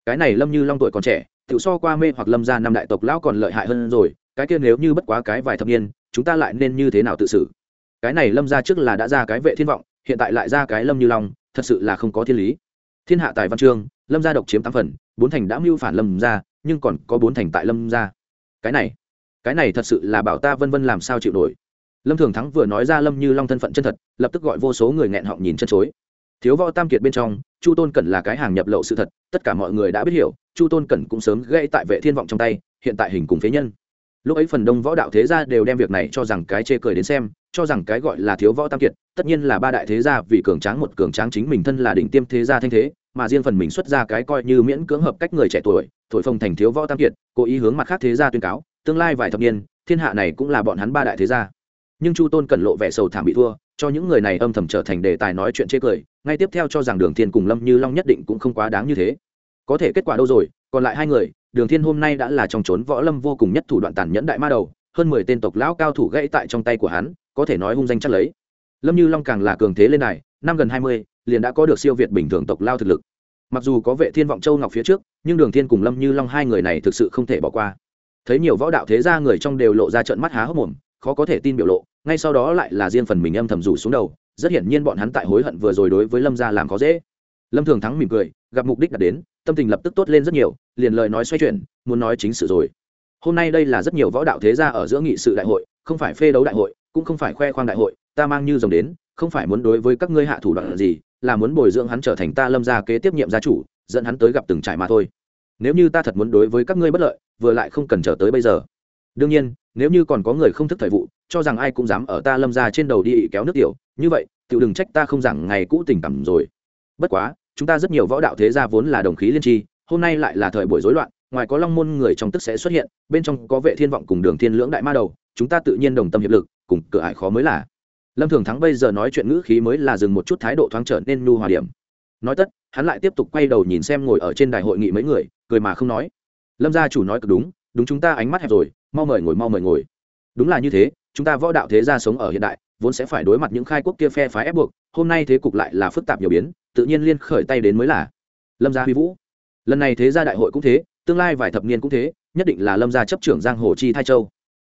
Cái này lâm như long tuổi còn trẻ tự so qua mê hoặc lâm ra năm đại tộc lão còn lợi hại hơn rồi, cái kia nếu như bất quá cái vài thập niên, chúng ta lại nên như thế nào tự xử? Cái này lâm ra trước là đã ra cái vệ thiên vọng, hiện tại lại ra cái lâm như long, thật sự là không có thiên lý. Thiên hạ tài văn chương, lâm gia độc chiếm tám phần, bốn thành đã mưu phản lâm ra, nhưng còn có bốn thành tại lâm ra. Cái này cái này thật sự là bảo ta vân vân làm sao chịu nổi. Lâm thường thắng vừa nói ra lâm như long thân phận chân thật, lập tức gọi vô số người nghẹn họng nhìn chân chối. Thiếu võ tam kiệt bên trong, chu tôn cẩn là cái hàng nhập lậu sự thật, tất cả mọi người đã biết hiểu, chu tôn cẩn cũng sớm gây tại vệ thiên vọng trong tay, hiện tại hình cùng phế nhân lúc ấy phần đông võ đạo thế gia đều đem việc này cho rằng cái chê cười đến xem, cho rằng cái gọi là thiếu võ tam kiệt, tất nhiên là ba đại thế gia, vì cường tráng một cường tráng chính mình thân là đỉnh tiêm thế gia thanh thế, mà riêng phần mình xuất ra cái coi như miễn cưỡng hợp cách người trẻ tuổi, thổi phồng thành thiếu võ tam kiệt, cố ý hướng mặt khác thế gia tuyên cáo, tương lai vài thập niên, thiên hạ này cũng là bọn hắn ba đại thế gia. Nhưng chu tôn cẩn lộ vẻ sầu thảm bị thua, cho những người này âm thầm trở thành đề tài nói chuyện chê cười, ngay tiếp theo cho rằng đường thiên cùng lâm như long nhất định cũng không quá đáng như thế. Có thể kết quả đâu rồi, còn lại hai người đường thiên hôm nay đã là trong trốn võ lâm vô cùng nhất thủ đoạn tàn nhẫn đại ma đầu, hơn mười tên tộc lão cao thủ gãy tại trong tay của hắn, có thể nói hung danh chắc lấy. Lâm như long càng là cường thế lên này, năm gần hai mươi, liền đã có được siêu việt bình thường tộc lao thực lực. Mặc dù có vệ thiên vọng châu ngọc phía trước, nhưng đường thiên cùng lâm như long hai người này thực sự không thể bỏ qua. Thấy nhiều võ đạo thế gia người trong đều lộ ra trận mắt há hốc mồm, khó có thể tin biểu lộ, ngay sau đó lại là riêng phần mình âm thầm rủ xuống đầu, rất hiển nhiên bọn hắn tại hối hận vừa rồi đối với lâm gia làm khó dễ. Lâm thường thắng mỉm cười gặp mục đích đạt đến, tâm tình lập tức tốt lên rất nhiều, liền lời nói xoay chuyển, muốn nói chính sự rồi. Hôm nay đây là rất nhiều võ đạo thế gia ở giữa nghị sự đại hội, không phải phê đấu đại hội, cũng không phải khoe khoang đại hội, ta mang như rồng đến, không phải muốn đối với các ngươi hạ thủ đoạn gì, là muốn bồi dưỡng hắn trở thành ta lâm gia kế tiếp nhiệm gia chủ, dẫn hắn tới gặp từng trải mà thôi. Nếu như ta thật muốn đối với các ngươi bất lợi, vừa lại không cần chờ tới bây giờ. Đương nhiên, nếu như còn có người không thức thời vụ, cho rằng ai cũng dám ở ta lâm gia trên đầu đi kéo nước tiểu, như vậy tự đừng trách ta không rằng ngày cũ tình cảm rồi. Bất quá chúng ta rất nhiều võ đạo thế gia vốn là đồng khí liên tri, hôm nay lại là thời buổi rối loạn, ngoài có long môn người trong tức sẽ xuất hiện, bên trong có vệ thiên vọng cùng đường thiên lưỡng đại ma đầu, chúng ta tự nhiên đồng tâm hiệp lực, cùng cửa ải khó mới là. Lâm thường thắng bây giờ nói chuyện ngữ khí mới là dừng một chút thái độ thoáng trở nên nhu hòa điểm. Nói tất, hắn lại tiếp tục quay đầu nhìn xem ngồi ở trên đài hội nghị mấy người, cười mà không nói. Lâm gia chủ nói cực đúng đúng chúng ta ánh mắt hẹp rồi, mau mời ngồi, mau mời ngồi. Đúng là như thế, chúng ta võ đạo thế gia sống ở hiện đại vốn sẽ phải đối mặt những khai quốc kia phe phái ép buộc, hôm nay thế cục lại là phức tạp nhiều biến, tự nhiên liên khởi tay đến mới là lâm gia huy vũ. Lần này thế gia đại hội cũng thế, tương lai vài thập niên cũng thế, nhất định là lâm gia chấp trưởng giang hồ chi thai châu.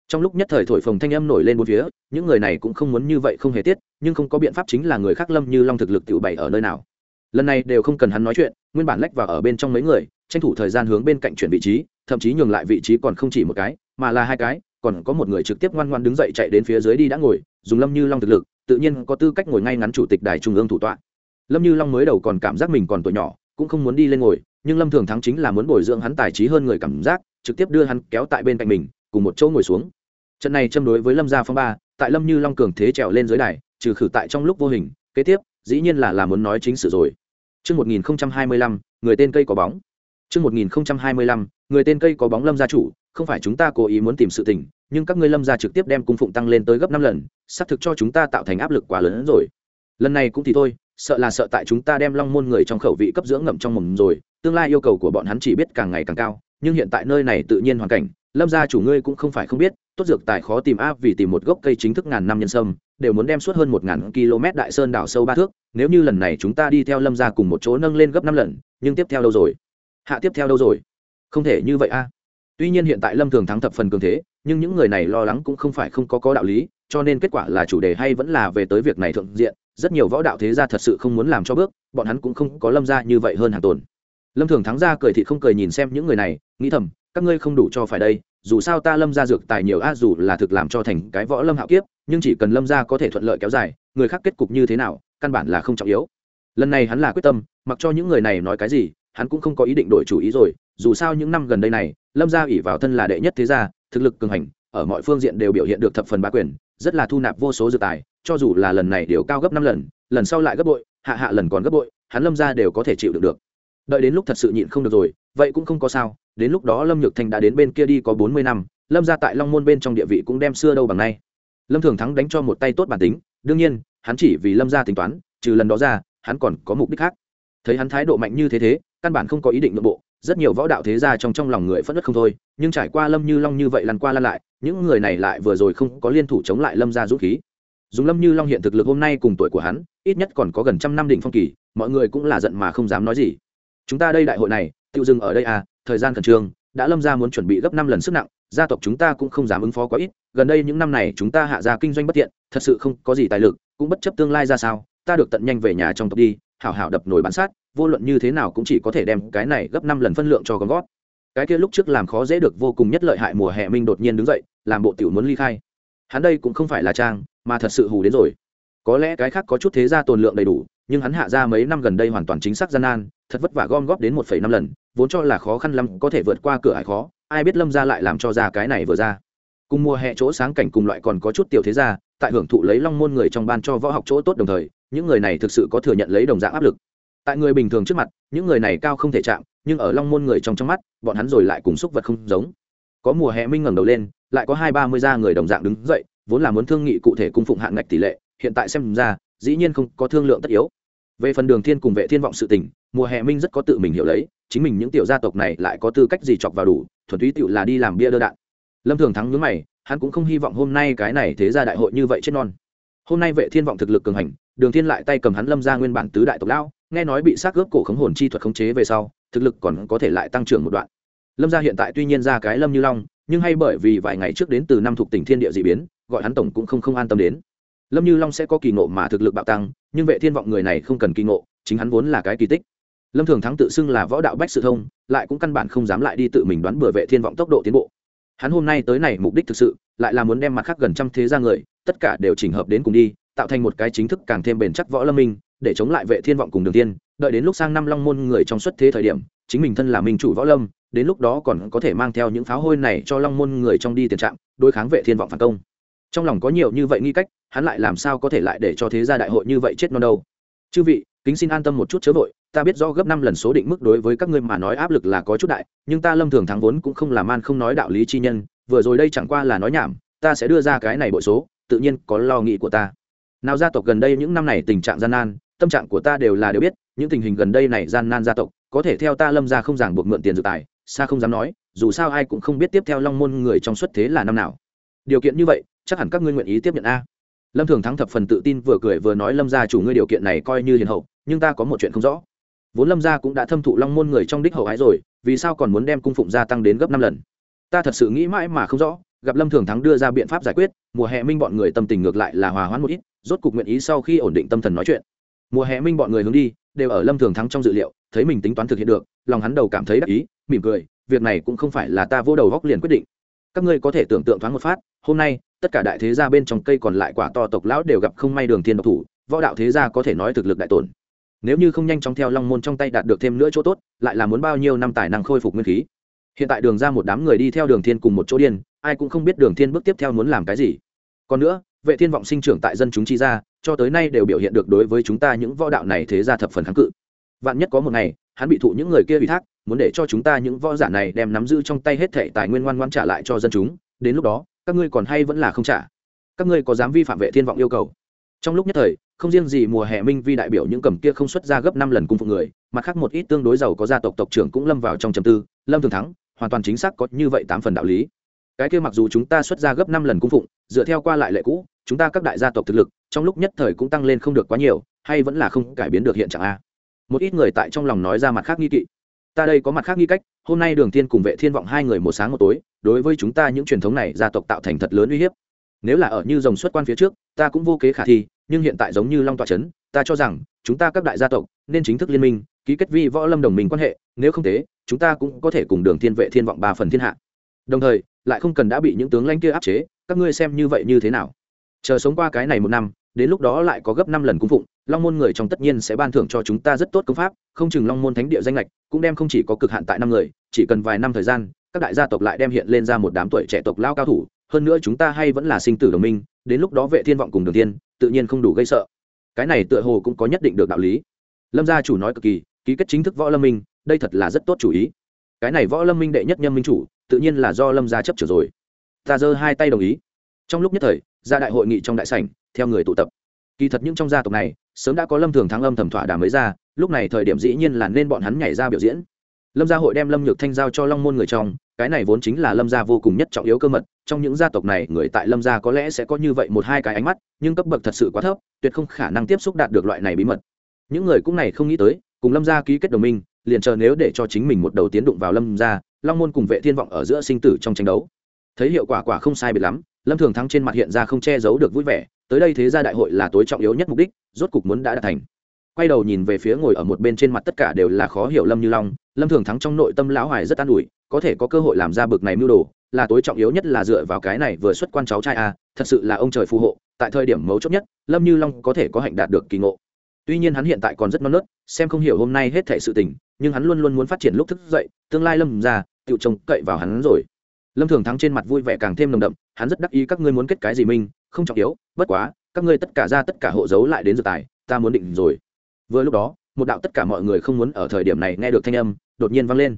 Trong lúc nhất thời thổi phồng thanh âm nổi lên bốn phía, những người này cũng không muốn như vậy không hề tiết, nhưng không có biện pháp chính là người khác lâm như long thực lực tự bày ở nơi nào. Lần này đều không cần hắn nói chuyện, nguyên bản lách vào ở bên trong mấy người, tranh thủ thời gian hướng bên cạnh chuyển vị trí, thậm chí nhường lại vị trí còn không chỉ một cái, mà là hai cái, còn có một người trực tiếp ngoan ngoan đứng dậy chạy đến phía dưới đi đã ngồi dùng lâm như long thực lực tự nhiên có tư cách ngồi ngay ngắn chủ tịch đài trung ương thủ tọa. Lâm như long mới đầu còn cảm giác mình còn tuổi nhỏ cũng không muốn đi lên ngồi nhưng lâm thường thắng chính là muốn bồi dưỡng hắn tài trí hơn người cảm giác trực tiếp đưa hắn kéo tại bên cạnh mình cùng một chỗ ngồi xuống. Trận này châm đối với lâm gia phong ba tại lâm như long cường thế trèo lên dưới đài trừ khử tại trong lúc vô hình kế tiếp dĩ nhiên là là muốn nói chính sự rồi. Trước 1025, người tên cây có bóng. Trước 1025, người tên cây có bóng lâm gia chủ, không phải chúng ta cố ý muốn tìm sự tình, nhưng các ngươi lâm gia trực tiếp đem cung phụng tăng lên tới gấp năm lần, xác thực cho chúng ta tạo thành áp lực quá lớn hơn rồi. Lần này cũng thì thôi, sợ là sợ tại chúng ta đem long môn người trong khẩu vị cấp dưỡng ngậm trong mồm rồi, tương lai yêu cầu của bọn hắn chỉ biết càng ngày càng cao, nhưng hiện tại nơi này tự nhiên hoàn cảnh, lâm gia chủ ngươi cũng không phải không biết, tốt dược tài khó tìm a vì tìm một gốc cây chính thức ngàn năm nhân sâm đều muốn đem suốt hơn một ngàn km đại sơn đảo sâu ba thước nếu như lần này chúng ta đi theo lâm gia cùng một chỗ nâng lên gấp năm lần nhưng tiếp theo đâu rồi? Hạ tiếp theo đâu rồi? Không thể như vậy a. Tuy nhiên hiện tại lâm thường thắng thập phần cường thế nhưng những người này lo lắng cũng không phải không có có đạo lý, cho nên kết quả là chủ đề hay vẫn là về tới việc này thượng diện, rất nhiều võ đạo thế gia thật sự không muốn làm cho bước, bọn hắn cũng không có lâm ra như vậy hơn hàng tồn. Lâm thường thắng ra cười thì không cười nhìn xem những người này, nghĩ thầm, các ngươi không đủ cho phải đây, dù sao ta lâm ra dược tài nhiều a dù là thực làm cho thành cái võ lâm hạo kiếp, nhưng chỉ cần lâm ra có thể thuận lợi kéo dài, người khác kết cục như thế nào, căn bản là không trọng yếu. Lần này hắn là quyết tâm, mặc cho những người này nói cái gì, hắn cũng không có ý định đổi chủ ý rồi, dù sao những năm gần đây này, lâm gia ủy vào thân là đệ nhất thế gia thực lực cường hành, ở mọi phương diện đều biểu hiện được thập phần bá quyền, rất là thu nạp vô số dự tài, cho dù là lần này đều cao gấp năm lần lần sau lại gấp bội, hạ hạ lần còn gấp bội, hắn lâm gia đều có thể chịu được được. Đợi đến lúc thật sự nhịn không được rồi, vậy cũng không có sao, đến lúc đó lâm nhược thanh đã đến bên kia đi có bốn mươi năm, lâm ra tại long môn bên trong địa vị cũng đem xưa đâu bằng nay. Lâm thường thắng đánh cho một tay tốt bản tính, đương nhiên, hắn chỉ vì lâm ra tính toán, trừ lần đó ra, hắn còn có mục đích khác. Thấy hắn thái độ mạnh như thế thế, căn bản không có ý định nội bộ rất nhiều võ đạo thế gia trong trong lòng người phất đất không thôi, nhưng trải qua lâm như long như vậy lăn qua lăn lại, những người này lại vừa rồi không có liên thủ chống lại lâm gia dũng khí. Dùng lâm như long hiện thực lực hôm nay cùng tuổi của hắn, ít nhất còn có gần trăm năm đỉnh phong kỳ, mọi người cũng là giận mà không dám nói gì. Chúng ta đây đại hội này tiêu dừng ở đây à thời gian khẩn trương, đã lâm ra muốn chuẩn bị gấp năm lần sức nặng, gia tộc chúng ta cũng không dám ứng phó quá ít, gần đây những năm này chúng ta hạ ra kinh doanh bất tiện, thật sự không có gì tài lực, cũng bất chấp tương lai ra sao, ta được tận nhanh về nhà trong tộc đi, hảo hảo đập nổi bán sát vô luận như thế nào cũng chỉ có thể đem cái này gấp năm lần phân lượng cho con gót. Cái kia lúc trước làm khó dễ được vô cùng nhất lợi hại mùa hè minh đột nhiên đứng dậy, làm bộ tiểu muốn ly khai. Hắn đây cũng không phải là trang, mà thật sự hù đến rồi. Có lẽ cái khác có chút thế gia tồn lượng đầy đủ, nhưng hắn hạ ra mấy năm gần đây hoàn toàn chính xác gian nan, thật vất vả gom góp đến một phẩy năm lần, vốn cho là khó khăn lắm, có thể vượt qua cửa hải khó, ai biết lâm ra lại làm cho ra cái này vừa ra. Cùng mùa hè chỗ sáng cảnh cùng loại còn có chút tiểu thế gia, tại hưởng thụ lấy long môn người trong ban cho võ học chỗ tốt đồng thời, những người này thực sự có thừa nhận lấy đồng dạng áp lực tại người bình thường trước mặt, những người này cao không thể chạm, nhưng ở long môn người trong trong mắt, bọn hắn rồi lại cùng xúc vật không giống. Có mùa hè minh ngẩng đầu lên, lại có hai ba mươi gia người đồng dạng đứng dậy, vốn là muốn thương nghị cụ thể cung phụng hạng ngạch tỷ lệ, hiện tại xem ra, dĩ nhiên không có thương lượng tất yếu. Về phần đường thiên cùng vệ thiên vọng sự tình, mùa hè minh rất có tự mình hiểu lấy, chính mình những tiểu gia tộc này lại có tư cách gì chọc vào đủ, thuần túy tiểu là đi làm bia đơ đạn. Lâm thường thắng nhướng mày, hắn cũng không hy vọng hôm nay cái này thế ra đại hội như vậy chết non. Hôm nay vệ thiên vọng thực lực cường hành, đường thiên lại tay cầm hắn lâm ra nguyên bản tứ đại tộc lão nghe nói bị sát gớp cổ khống hồn chi thuật khống chế về sau, thực lực còn có thể lại tăng trưởng một đoạn. Lâm gia hiện tại tuy nhiên ra cái lâm như long, nhưng hay bởi vì vài ngày trước đến từ năm thuộc tỉnh thiên địa dị biến, gọi hắn tổng cũng không không an tâm đến. Lâm như long sẽ có kỳ ngộ mà thực lực bạo tăng, nhưng vệ thiên vọng người này không cần kỳ ngộ, chính hắn vốn là cái kỳ tích. Lâm thường thắng tự xưng là võ đạo bách sự thông, lại cũng căn bản không dám lại đi tự mình đoán bừa vệ thiên vọng tốc độ tiến bộ. Hắn hôm nay tới này mục đích thực sự, lại là muốn đem mặt khác gần trăm thế ra người, tất cả đều chỉnh hợp đến cùng đi, tạo thành một cái chính thức càng thêm bền chắc võ lâm minh để chống lại vệ thiên vọng cùng đường tiên, đợi đến lúc sang năm long môn người trong xuất thế thời điểm, chính mình thân là minh chủ võ lâm, đến lúc đó còn có thể mang theo những pháo hôi này cho long môn người trong đi tiền trạng đối kháng vệ thiên vọng phản công. Trong lòng có nhiều như vậy nghi cách, hắn lại làm sao có thể lại để cho thế gia đại hội như vậy chết non đâu? Chư vị, kính xin an tâm một chút chớ vội, ta biết do gấp năm lần số định mức đối với các ngươi mà nói áp lực là có chút đại, nhưng ta lâm thường thắng vốn cũng không làm man không nói đạo lý chi nhân, vừa rồi đây chẳng qua là nói nhảm, ta sẽ đưa ra cái này bội số, tự nhiên có lo nghĩ của ta. Nào gia tộc gần đây những năm này tình trạng gian nan tâm trạng của ta đều là đều biết, những tình hình gần đây này gian nan gia tộc, có thể theo ta lâm ra không ràng buộc mượn tiền dự tài, xa không dám nói, dù sao ai cũng không biết tiếp theo long môn người trong xuất thế là năm nào. Điều kiện như vậy, chắc hẳn các ngươi nguyện ý tiếp nhận a. Lâm thường thắng thập phần tự tin vừa cười vừa nói lâm gia chủ ngươi điều kiện này coi như hiền hậu, nhưng ta có một chuyện không rõ. Vốn lâm gia cũng đã thâm thụ long môn người trong đích hậu ái rồi, vì sao còn muốn đem cung phụng gia tăng đến gấp năm lần? Ta thật sự nghĩ mãi mà không rõ, gặp lâm thường thắng đưa ra biện pháp giải quyết, mùa hè minh bọn người tâm tình ngược lại là hòa hoãn một ít, rốt cục nguyện ý sau khi ổn định tâm thần nói chuyện mùa hè minh bọn người hướng đi, đều ở lâm thường thắng trong dự liệu, thấy mình tính toán thực hiện được, lòng hắn đầu cảm thấy đắc ý, mỉm cười, việc này cũng không phải là ta vô đầu góc liền quyết định. Các ngươi có thể tưởng tượng thoáng một phát, hôm nay, tất cả đại thế gia bên trong cây còn lại quả to tộc lão đều gặp không may đường thiên độc thủ, võ đạo thế gia có thể nói thực lực đại tổn. Nếu như không nhanh chóng theo long môn trong tay đạt được thêm nữa chỗ tốt, lại là muốn bao nhiêu năm tài năng khôi phục nguyên khí. Hiện tại đường ra một đám người đi theo đường thiên cùng một chỗ điên, ai cũng không biết đường thiên bước tiếp theo muốn làm cái gì. Còn nữa, vệ thiên vọng sinh trưởng tại dân chúng chi gia cho tới nay đều biểu hiện được đối với chúng ta những võ đạo này thế gia thập phần kháng cự. Vạn nhất có một ngày, hắn bị thụ những người kia ủy thác, muốn để cho chúng ta những võ giả này đem nắm giữ trong tay hết thệ tài nguyên ngoan ngoan trả lại cho dân chúng, đến lúc đó, các ngươi còn hay vẫn là không trả. Các ngươi có dám vi phạm vệ thiên vọng yêu cầu? Trong lúc nhất thời, không riêng gì mùa hè minh vi đại biểu những cầm kia không xuất ra gấp năm lần cung phụ người mặt khác một ít tương đối giàu có gia tộc tộc trưởng cũng lâm vào trong trầm tư, lâm thường thắng, hoàn toàn chính xác có như vậy tám phần đạo lý. Cái kia mặc dù chúng ta xuất ra gấp năm lần cung phụng, dựa theo qua lại lệ cũ, chúng ta các đại gia tộc thực lực trong lúc nhất thời cũng tăng lên không được quá nhiều, hay vẫn là không cải biến được hiện trạng a. Một ít người tại trong lòng nói ra mặt khác nghi kỵ. Ta đây có mặt khác nghi cách, hôm nay đường thiên cùng vệ thiên vọng hai người một sáng một tối, đối với chúng ta những truyền thống này gia tộc tạo thành thật lớn uy hiếp. Nếu là ở như dòng xuất quan phía trước, ta cũng vô kế khả thi, nhưng hiện tại giống như long tọa chấn, ta cho rằng, chúng ta các đại gia tộc nên chính thức liên minh, ký kết vi võ lâm đồng minh quan hệ, nếu không thế, chúng ta cũng có thể cùng đường thiên vệ thiên vọng ba phần thiên hạ. Đồng thời, lại không cần đã bị những tướng lãnh kia áp chế, các ngươi xem như vậy như thế nào? Chờ sống qua cái này một năm, đến lúc đó lại có gấp năm lần cung phụng, long môn người trong tất nhiên sẽ ban thưởng cho chúng ta rất tốt công pháp, không chừng long môn thánh địa danh lệch cũng đem không chỉ có cực hạn tại năm người, chỉ cần vài năm thời gian, các đại gia tộc lại đem hiện lên ra một đám tuổi trẻ tộc lao cao thủ, hơn nữa chúng ta hay vẫn là sinh tử đồng minh, đến lúc đó vệ thiên vọng cùng đường tiên tự nhiên không đủ gây sợ. Cái này tựa hồ cũng có nhất định được đạo lý. Lâm gia chủ nói cực kỳ, ký kết chính thức võ lâm minh, đây thật là rất tốt chủ ý. Cái này võ lâm minh đệ nhất nhân minh chủ, tự nhiên là do lâm gia chấp trở rồi. Ta giơ hai tay đồng ý. Trong lúc nhất thời gia đại hội nghị trong đại sảnh, theo người tụ tập. Kỳ thật những trong gia tộc này, sớm đã có lâm thường thắng âm thầm thỏa đàm mới ra, lúc này thời điểm dĩ nhiên là nên bọn hắn nhảy ra biểu diễn. Lâm gia hội đem lâm nhược thanh giao cho long môn người trong, cái này vốn chính là lâm gia vô cùng nhất trọng yếu cơ mật, trong những gia tộc này, người tại lâm gia có lẽ sẽ có như vậy một hai cái ánh mắt, nhưng cấp bậc thật sự quá thấp, tuyệt không khả năng tiếp xúc đạt được loại này bí mật. Những người cũng này không nghĩ tới, cùng lâm gia ký kết đồng minh, liền chờ nếu để cho chính mình một đầu tiến đụng vào lâm gia, long môn cùng vệ thiên vọng ở giữa sinh tử trong tranh đấu. Thấy hiệu quả quả không sai biệt lắm lâm thường thắng trên mặt hiện ra không che giấu được vui vẻ, tới đây thế gia đại hội là tối trọng yếu nhất mục đích, rốt cục muốn đã đạt thành. Quay đầu nhìn về phía ngồi ở một bên trên mặt tất cả đều là khó hiểu lâm như long, lâm thường thắng trong nội tâm lão hoài rất an ủi, có thể có cơ hội làm ra bực này mưu đồ, là tối trọng yếu nhất là dựa vào cái này vừa xuất quan cháu trai a, thật sự là ông trời phù hộ, tại thời điểm mấu chốt nhất, lâm như long có thể có hạnh đạt được kỳ ngộ. Tuy nhiên hắn hiện tại còn rất non nớt, xem không hiểu hôm nay hết thể sự tình, nhưng hắn luôn luôn muốn phát triển lúc thức dậy, tương lai lâm ra tự trông cậy vào hắn rồi lâm thường thắng trên mặt vui vẻ càng thêm nồng đậm, hắn rất đắc ý các ngươi muốn kết cái gì minh không trọng yếu, bất quá, các ngươi tất cả ra tất cả hộ giấu lại đến dự tài, ta muốn định rồi. Vừa lúc đó, một đạo tất cả mọi người không muốn ở thời điểm này nghe được thanh âm, đột nhiên vang lên.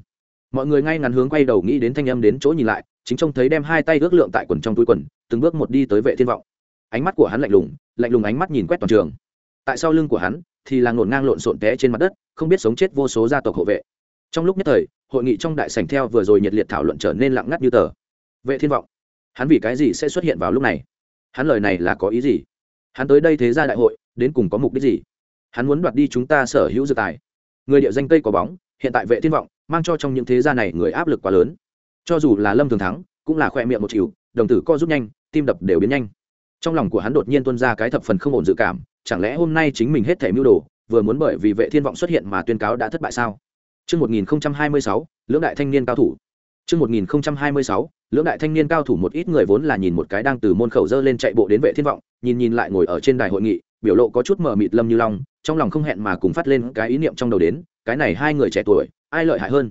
Mọi người ngay ngắn hướng quay đầu nghĩ đến thanh âm đến chỗ nhìn lại, chính trông thấy đem hai tay ước lượng tại quần trong túi quần, từng bước một đi tới vệ thiên vọng. Ánh mắt của hắn lạnh lùng lạnh lùng ánh mắt nhìn quét toàn trường. Tại sau lưng của hắn, thì là ngổn ngang lộn xộn té trên mặt đất, không biết sống chết vô số gia tộc hộ vệ trong lúc nhất thời, hội nghị trong đại sảnh theo vừa rồi nhiệt liệt thảo luận trở nên lặng ngắt như tờ. Vệ thiên vọng, hắn vì cái gì sẽ xuất hiện vào lúc này? Hắn lời này là có ý gì? Hắn tới đây thế ra đại hội, đến cùng có mục đích gì? Hắn muốn đoạt đi chúng ta sở hữu dự tài. Người địa danh cây có bóng, hiện tại vệ thiên vọng, mang cho trong những thế gia này người áp lực quá lớn. Cho dù là lâm thường thắng, cũng là khoe miệng một chịu, đồng tử co rút nhanh, tim đập đều biến nhanh. Trong lòng của hắn đột nhiên tuân ra cái thập phần không ổn dự cảm, chẳng lẽ hôm nay chính mình hết thể mưu đồ, vừa muốn bởi vì vệ thiên vọng xuất hiện mà tuyên cáo đã thất bại sao? Chương 1026, lưỡng đại thanh niên cao thủ. Chương 1026, lưỡng đại thanh niên cao thủ một ít người vốn là nhìn một cái đang từ môn khẩu dơ lên chạy bộ đến vệ thiên vọng, nhìn nhìn lại ngồi ở trên đài hội nghị, biểu lộ có chút mờ mịt lâm như long, trong lòng không hẹn mà cùng phát lên cái ý niệm trong đầu đến, cái này hai người trẻ tuổi, ai lợi hại hơn?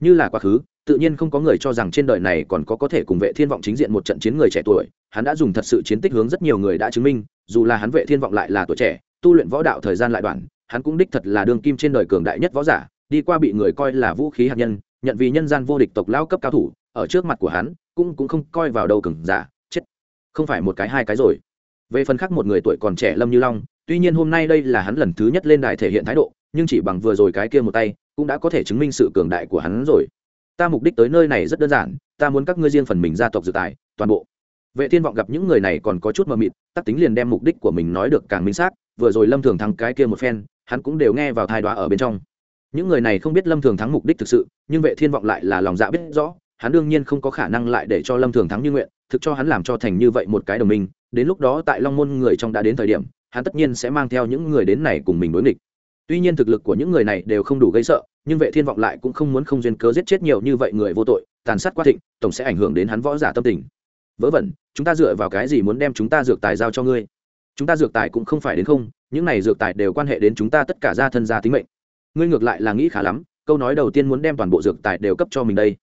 Như là quá khứ, tự nhiên không có người cho rằng trên đời này còn có có thể cùng vệ thiên vọng chính diện một trận chiến người trẻ tuổi, hắn đã dùng thật sự chiến tích hướng rất nhiều người đã chứng minh, dù là hắn vệ thiên vọng lại là tuổi trẻ, tu luyện võ đạo thời gian lại đoạn, hắn cũng đích thật là đương kim trên đời cường đại nhất võ giả, đi qua bị người coi là vũ khí hạt nhân, nhận vì nhân gian vô địch tộc lao cấp cao thủ, ở trước mặt của hắn, cũng cũng không coi vào đâu cừng giả dạ, chết. Không phải một cái hai cái rồi. Về phần khác một người tuổi còn trẻ lâm như long, tuy nhiên hôm nay đây là hắn lần thứ nhất lên đài thể hiện thái độ, nhưng chỉ bằng vừa rồi cái kia một tay, cũng đã có thể chứng minh sự cường đại của hắn rồi. Ta mục đích tới nơi này rất đơn giản, ta muốn các ngươi riêng phần mình gia tộc dự tài, toàn bộ. Vệ thiên vọng gặp những người này còn có chút mờ mịt, tắc tính liền đem mục đích của mình nói được càng minh xác, vừa rồi lâm thường thắng cái kia một phen, hắn cũng đều nghe vào thai đoá ở bên trong những người này không biết lâm thường thắng mục đích thực sự, nhưng vệ thiên vọng lại là lòng dạ biết rõ, hắn đương nhiên không có khả năng lại để cho lâm thường thắng như nguyện, thực cho hắn làm cho thành như vậy một cái đồng minh, đến lúc đó tại long môn người trong đã đến thời điểm, hắn tất nhiên sẽ mang theo những người đến này cùng mình đối nghịch. Tuy nhiên thực lực của những người này đều không đủ gây sợ, nhưng vệ thiên vọng lại cũng không muốn không duyên cớ giết chết nhiều như vậy người vô tội, tàn sát quá thịnh, tổng sẽ ảnh hưởng đến hắn võ giả tâm tình. Vớ vẩn, chúng ta dựa vào cái gì muốn đem chúng ta dược tài giao cho ngươi? Chúng ta dược tài cũng không phải đến không, những này dược tài đều quan hệ đến chúng ta tất cả gia thân gia tính mệnh ngươi ngược lại là nghĩ khá lắm, câu nói đầu tiên muốn đem toàn bộ dược tài đều cấp cho mình đây.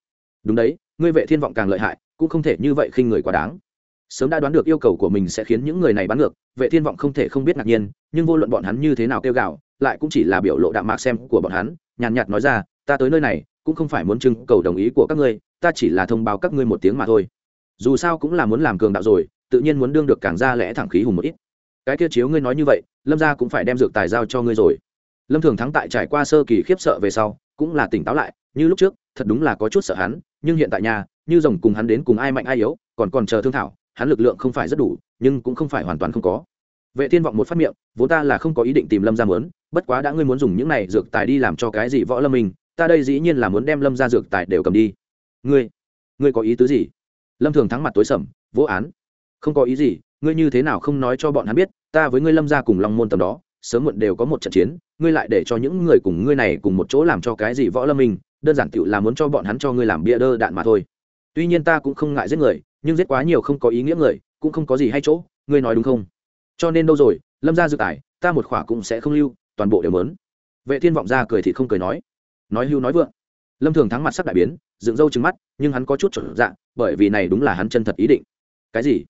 Đúng đấy, ngươi vệ thiên vọng càng lợi hại, cũng không thể như vậy khinh người quá đáng. Sớm đã đoán được yêu cầu của mình sẽ khiến những người này bắn ngược, vệ thiên vọng không thể không biết ngạc nhiên, nhưng vô luận bọn hắn như thế nào kêu gào, lại cũng chỉ là biểu lộ đạm mạc xem của bọn hắn, nhàn nhạt nói ra, ta tới nơi này, cũng không phải muốn trưng cầu đồng ý của các ngươi, ta chỉ là thông báo các ngươi một tiếng mà thôi. Dù sao cũng là muốn làm cường đạo rồi, tự nhiên muốn đương được càng ra lẽ thẳng khí hùng một ít. Cái kia chiếu ngươi nói như vậy, lâm gia cũng phải đem dược tài giao cho ngươi rồi lâm thường thắng tại trải qua sơ kỳ khiếp sợ về sau, cũng là tỉnh táo lại, như lúc trước, thật đúng là có chút sợ hắn, nhưng hiện tại nhà như rồng cùng hắn đến cùng ai mạnh ai yếu, còn còn chờ thương thảo, hắn lực lượng không phải rất đủ, nhưng cũng không phải hoàn toàn không có. Vệ thiên vọng một phát miệng, vốn ta là không có ý định tìm lâm gia mướn bất quá đã ngươi muốn dùng những này dược tài đi làm cho cái gì võ lâm mình, ta đây dĩ nhiên là muốn đem lâm gia dược tài đều cầm đi. Ngươi ngươi có ý tứ gì? Lâm thường thắng mặt tối sầm, vô án. Không có ý gì, ngươi như thế nào không nói cho bọn hắn biết, ta với ngươi lâm gia cùng long môn tầm đó sớm muộn đều có một trận chiến, ngươi lại để cho những người cùng ngươi này cùng một chỗ làm cho cái gì võ lâm mình, đơn giản tựu là muốn cho bọn hắn cho ngươi làm bia đơ đạn mà thôi. Tuy nhiên ta cũng không ngại giết người, nhưng giết quá nhiều không có ý nghĩa người, cũng không có gì hay chỗ, ngươi nói đúng không? Cho nên đâu rồi, lâm ra dự tải ta một khỏa cũng sẽ không lưu, toàn bộ đều mớn. Vệ thiên vọng ra cười thì không cười nói. Nói hưu nói vượng. Lâm thường thắng mặt sắc đại biến, dựng râu trứng mắt, nhưng hắn có chút trở dạng bởi vì này đúng là hắn chân thật ý định. Cái gì?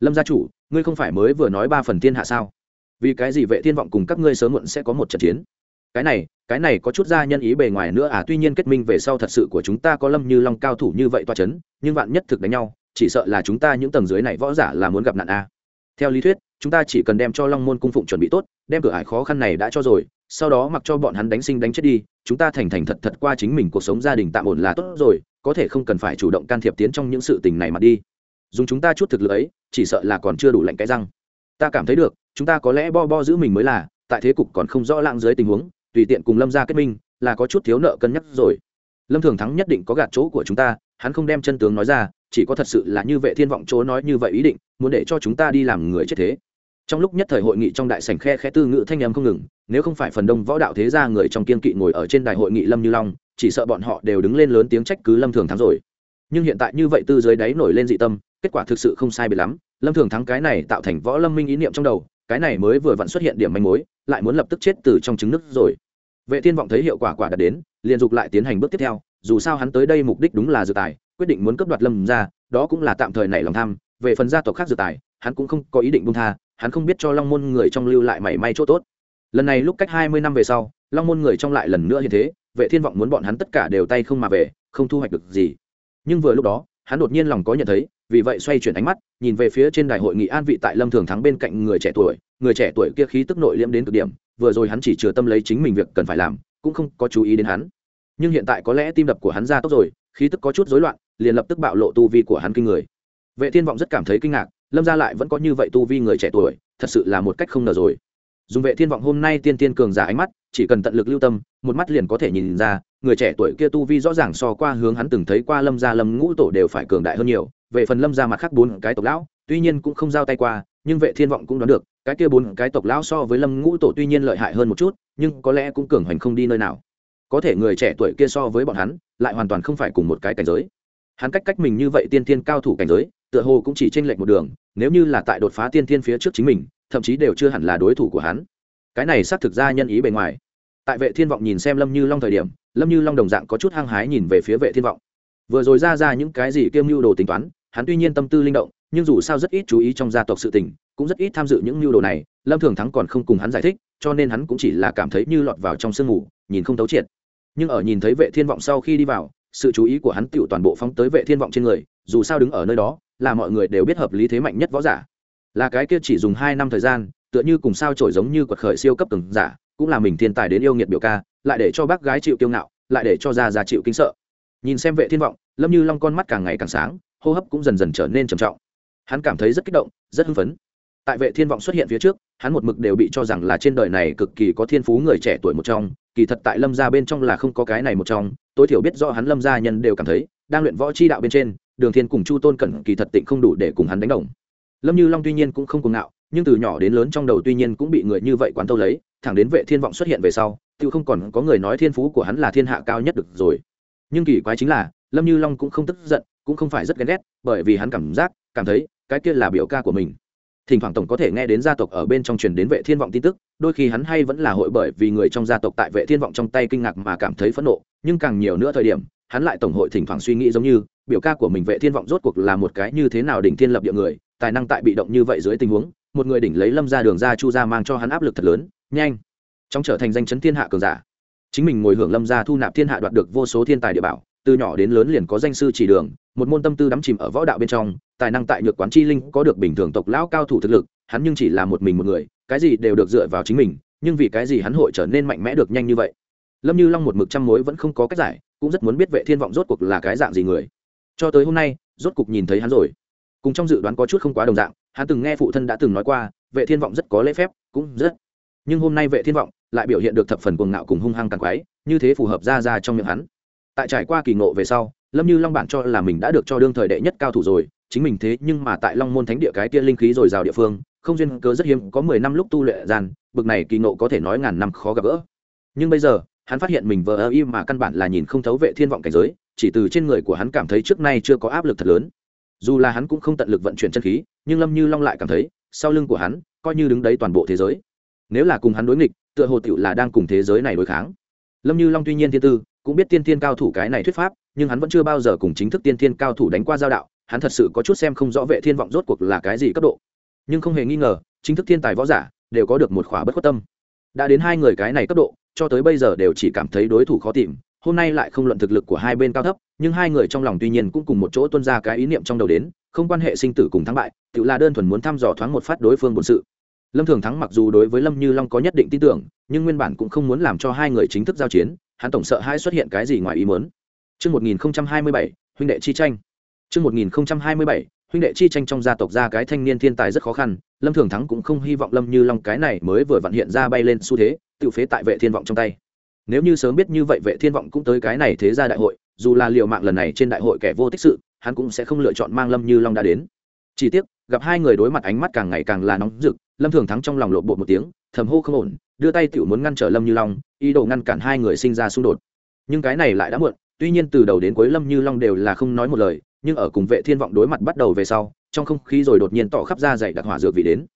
Lâm gia chủ, ngươi không phải mới vừa nói ba phần thiên hạ sao? Vì cái gì vệ thiên vọng cùng các ngươi sớm muộn sẽ có một trận chiến? Cái này cái này có chút ra nhân ý bề ngoài nữa à tuy nhiên kết minh về sau thật sự của chúng ta có lâm như long cao thủ như vậy toa chấn, nhưng vạn nhất thực đánh nhau, chỉ sợ là chúng ta những tầng dưới này võ giả là muốn gặp nạn a theo lý thuyết, chúng ta chỉ cần đem cho long môn cung phụng chuẩn bị tốt, đem cửa ải khó khăn này đã cho rồi, sau đó mặc cho bọn hắn đánh sinh đánh chết đi, chúng ta thành thành thật thật qua chính mình cuộc sống gia đình tạm ổn là tốt rồi, có thể không cần phải chủ động can thiệp tiến trong những sự tình này mà đi. Dùng chúng ta chút thực lực ấy, chỉ sợ là còn chưa đủ lạnh cái răng. Ta cảm thấy được chúng ta có lẽ bo bo giữ mình mới là, tại thế cục còn không rõ lãng dưới tình huống, tùy tiện cùng lâm ra kết minh, là có chút thiếu nợ cân nhắc rồi. Lâm thường thắng nhất định có gạt chỗ của chúng ta, hắn không đem chân tướng nói ra, chỉ có thật sự là như vệ thiên vọng chỗ nói như vậy ý định, muốn để cho chúng ta đi làm người chết thế. Trong lúc nhất thời hội nghị trong đại sảnh khe khẽ tư ngữ thanh em không ngừng, nếu không phải phần đông võ đạo thế gia người trong kiên kỵ ngồi ở trên đài hội nghị lâm như long, chỉ sợ bọn họ đều đứng lên lớn tiếng trách cứ lâm thường thắng rồi. Nhưng hiện tại như vậy tư dưới đáy nổi lên dị tâm, kết quả thực sự không sai biệt lắm. Lâm thường thắng cái này tạo thành võ lâm minh ý niệm trong đầu cái này mới vừa vặn xuất hiện điểm manh mối, lại muốn lập tức chết từ trong trứng nước rồi. Vệ thiên vọng thấy hiệu quả quả đạt đến, liền dục lại tiến hành bước tiếp theo, dù sao hắn tới đây mục đích đúng là dự tài, quyết định muốn cấp đoạt lâm ra đó cũng là tạm thời nảy lòng tham, về phần gia tộc khác dự tài, hắn cũng không có ý định buông tha, hắn không biết cho long môn người trong lưu lại mảy may chỗ tốt. Lần này lúc cách hai mươi năm về sau, long môn người trong lại lần nữa như thế, vệ thiên vọng muốn bọn hắn tất cả đều tay không mà về, không thu hoạch được gì. Nhưng vừa lúc đó hắn đột nhiên lòng có nhận thấy, vì vậy xoay chuyển ánh mắt, nhìn về phía trên đại hội nghị an vị tại lâm thường thắng bên cạnh người trẻ tuổi, người trẻ tuổi kia khí tức nội liễm đến cực điểm, vừa rồi hắn chỉ chừa tâm lấy chính mình việc cần phải làm, cũng không có chú ý đến hắn. Nhưng hiện tại có lẽ tim đập của hắn ra tốt rồi, khí tức có chút rối loạn, liền lập tức bạo lộ tu vi của hắn kinh người. Vệ thiên vọng rất cảm thấy kinh ngạc, lâm ra lại vẫn có như vậy tu vi người trẻ tuổi, thật sự là một cách không ngờ rồi. Dùng vệ thiên vọng hôm nay tiên tiên cường giả ánh mắt chỉ cần tận lực lưu tâm, một mắt liền có thể nhìn ra, người trẻ tuổi kia tu vi rõ ràng so qua hướng hắn từng thấy qua lâm gia lâm ngũ tổ đều phải cường đại hơn nhiều, về phần lâm gia mặt khác bốn cái tộc lão, tuy nhiên cũng không giao tay qua, nhưng vệ thiên vọng cũng đoán được, cái kia bốn cái tộc lão so với lâm ngũ tổ tuy nhiên lợi hại hơn một chút, nhưng có lẽ cũng cường hoành không đi nơi nào. Có thể người trẻ tuổi kia so với bọn hắn, lại hoàn toàn không phải cùng một cái cảnh giới. Hắn cách cách mình như vậy tiên tiên cao thủ cảnh giới, tựa hồ cũng chỉ chênh lệch một đường, nếu như là tại đột phá tiên tiên phía trước chính mình, thậm chí đều chưa hẳn là đối thủ của hắn. Cái này xác thực ra nhân ý bề ngoài tại vệ thiên vọng nhìn xem lâm như long thời điểm, lâm như long đồng dạng có chút hăng hái nhìn về phía vệ thiên vọng. Vừa rồi ra ra những cái gì kiêm mưu đồ tính toán, hắn tuy nhiên tâm tư linh động, nhưng dù sao rất ít chú ý trong gia tộc sự tình, cũng rất ít tham dự những mưu đồ này, lâm thường thắng còn không cùng hắn giải thích, cho nên hắn cũng chỉ là cảm thấy như lọt vào trong sương mù, nhìn không thấu triệt. Nhưng ở nhìn thấy vệ thiên vọng sau khi đi vào, sự chú ý của hắn tựu toàn bộ phóng tới vệ thiên vọng trên người, dù sao đứng ở nơi đó, là mọi người đều biết hợp lý thế mạnh nhất võ giả. Là cái kia chỉ dùng hai năm thời gian, tựa như cùng sao trổi giống như quật khởi siêu cấp từng giả cũng là mình thiên tài đến yêu nghiệt biểu ca, lại để cho bác gái chịu kiêu ngạo, lại để cho gia gia chịu kính sợ. Nhìn xem vệ thiên vọng, lâm như long con mắt càng ngày càng sáng, hô hấp cũng dần dần trở nên trầm trọng. Hắn cảm thấy rất kích động, rất hưng phấn. Tại vệ thiên vọng xuất hiện phía trước, hắn một mực đều bị cho rằng là trên đời này cực kỳ có thiên phú người trẻ tuổi một trong, kỳ thật tại lâm gia bên trong là không có cái này một trong, tối thiểu biết do hắn lâm gia nhân đều cảm thấy, đang luyện võ chi đạo bên trên, đường thiên cùng chu tôn cẩn kỳ thật tịnh không đủ để cùng hắn đánh đồng. Lâm như long tuy nhiên cũng không cuồng ngạo, nhưng từ nhỏ đến lớn trong đầu tuy nhiên cũng bị người như vậy quán tâu lấy thẳng đến vệ thiên vọng xuất hiện về sau, tự không còn có người nói thiên phú của hắn là thiên hạ cao nhất được rồi. Nhưng kỳ quái chính là, lâm như long cũng không tức giận, cũng không phải rất ghen ghét, bởi vì hắn cảm giác, cảm thấy, cái kia là biểu ca của mình. Thỉnh thoảng tổng có thể nghe đến gia tộc ở bên trong truyền đến vệ thiên vọng tin tức, đôi khi hắn hay vẫn là hội bởi vì người trong gia tộc tại vệ thiên vọng trong tay kinh ngạc mà cảm thấy phẫn nộ, nhưng càng nhiều nữa thời điểm, hắn lại tổng hội thỉnh thoảng suy nghĩ giống như, biểu ca của mình vệ thiên vọng rốt cuộc là một cái như thế nào đỉnh thiên lập địa người, tài năng tại bị động như vậy dưới tình huống, một người đỉnh lấy lâm ra đường ra chu ra mang cho hắn áp lực thật lớn nhanh. Trong trở thành danh chấn thiên hạ cường giả. Chính mình ngồi hưởng lâm gia thu nạp thiên hạ đoạt được vô số thiên tài địa bảo, từ nhỏ đến lớn liền có danh sư chỉ đường, một môn tâm tư đắm chìm ở võ đạo bên trong, tài năng tại nhược quán chi linh có được bình thường tộc lão cao thủ thực lực, hắn nhưng chỉ là một mình một người, cái gì đều được dựa vào chính mình, nhưng vì cái gì hắn hội trở nên mạnh mẽ được nhanh như vậy? Lâm như long một mực trăm mối vẫn không có cách giải, cũng rất muốn biết vệ thiên vọng rốt cuộc là cái dạng gì người. Cho tới hôm nay, rốt cuộc nhìn thấy hắn rồi. Cùng trong dự đoán có chút không quá đồng dạng, hắn từng nghe phụ thân đã từng nói qua, vệ thiên vọng rất có lễ phép, cũng rất nhưng hôm nay vệ thiên vọng lại biểu hiện được thập phần cuồng ngạo cùng hung hăng càng quái, như thế phù hợp ra ra trong miệng hắn. Tại trải qua kỳ ngộ về sau, lâm như long bản cho là mình đã được cho đương thời đệ nhất cao thủ rồi, chính mình thế nhưng mà tại long môn thánh địa cái kia linh khí dồi dào địa phương, không duyên cớ rất hiếm, có mười năm lúc tu luyện gian, bực này kỳ ngộ có thể nói ngàn năm khó gặp gỡ. Nhưng bây giờ, hắn phát hiện mình vờ ơ y mà căn bản là nhìn không thấu vệ thiên vọng cảnh giới, chỉ từ trên người của hắn cảm thấy trước nay chưa có áp lực thật lớn. Dù là hắn cũng không tận lực vận chuyển chân khí, nhưng lâm như long lại cảm thấy, sau lưng của hắn, coi như đứng đấy toàn bộ thế giới nếu là cùng hắn đối nghịch, tựa hồ tựu là đang cùng thế giới này đối kháng. Lâm như long tuy nhiên thiên tư, cũng biết tiên thiên cao thủ cái này thuyết pháp, nhưng hắn vẫn chưa bao giờ cùng chính thức tiên thiên cao thủ đánh qua giao đạo, hắn thật sự có chút xem không rõ vệ thiên vọng rốt cuộc là cái gì cấp độ. Nhưng không hề nghi ngờ, chính thức thiên tài võ giả đều có được một khóa bất khuất tâm. Đã đến hai người cái này cấp độ, cho tới bây giờ đều chỉ cảm thấy đối thủ khó tìm, hôm nay lại không luận thực lực của hai bên cao thấp, nhưng hai người trong lòng tuy nhiên cũng cùng một chỗ tuân ra cái ý niệm trong đầu đến, không quan hệ sinh tử cùng thắng bại tự là đơn thuần muốn thăm dò thoáng một phát đối phương bổn sự lâm thường thắng mặc dù đối với lâm như long có nhất định tin tưởng nhưng nguyên bản cũng không muốn làm cho hai người chính thức giao chiến hắn tổng sợ hai xuất hiện cái gì ngoài ý muốn Trước 1027, huynh đệ chi tranh. Trước 1027, huynh đệ chi tranh trong gia tộc ra cái thanh niên thiên tài rất khó khăn, Lâm Thường Thắng cũng không hy vọng Lâm Như Long cái này mới vừa vặn hiện ra bay lên xu thế, tự phế tại vệ thiên vọng trong tay. Nếu như sớm biết như vậy vệ thiên vọng cũng tới cái này thế gia đại hội, dù là liều mạng lần này trên đại hội kẻ vô tích sự, hắn cũng sẽ không lựa chọn mang Lâm Như Long đã đến. Chỉ tiếc, gặp hai người đối mặt ánh mắt càng ngày càng là nóng rực, Lâm Thường Thắng trong lòng lộ bộ một tiếng, thầm hô không ổn, đưa tay tiểu muốn ngăn trở Lâm Như Long, ý đồ ngăn cản hai người sinh ra xung đột. Nhưng cái này lại đã muộn, tuy nhiên từ đầu đến cuối Lâm Như Long đều là không nói một lời, nhưng ở cùng vệ thiên vọng đối mặt bắt đầu về sau, trong không khí rồi đột nhiên tỏ khắp ra dày đặc hỏa dược vị đến.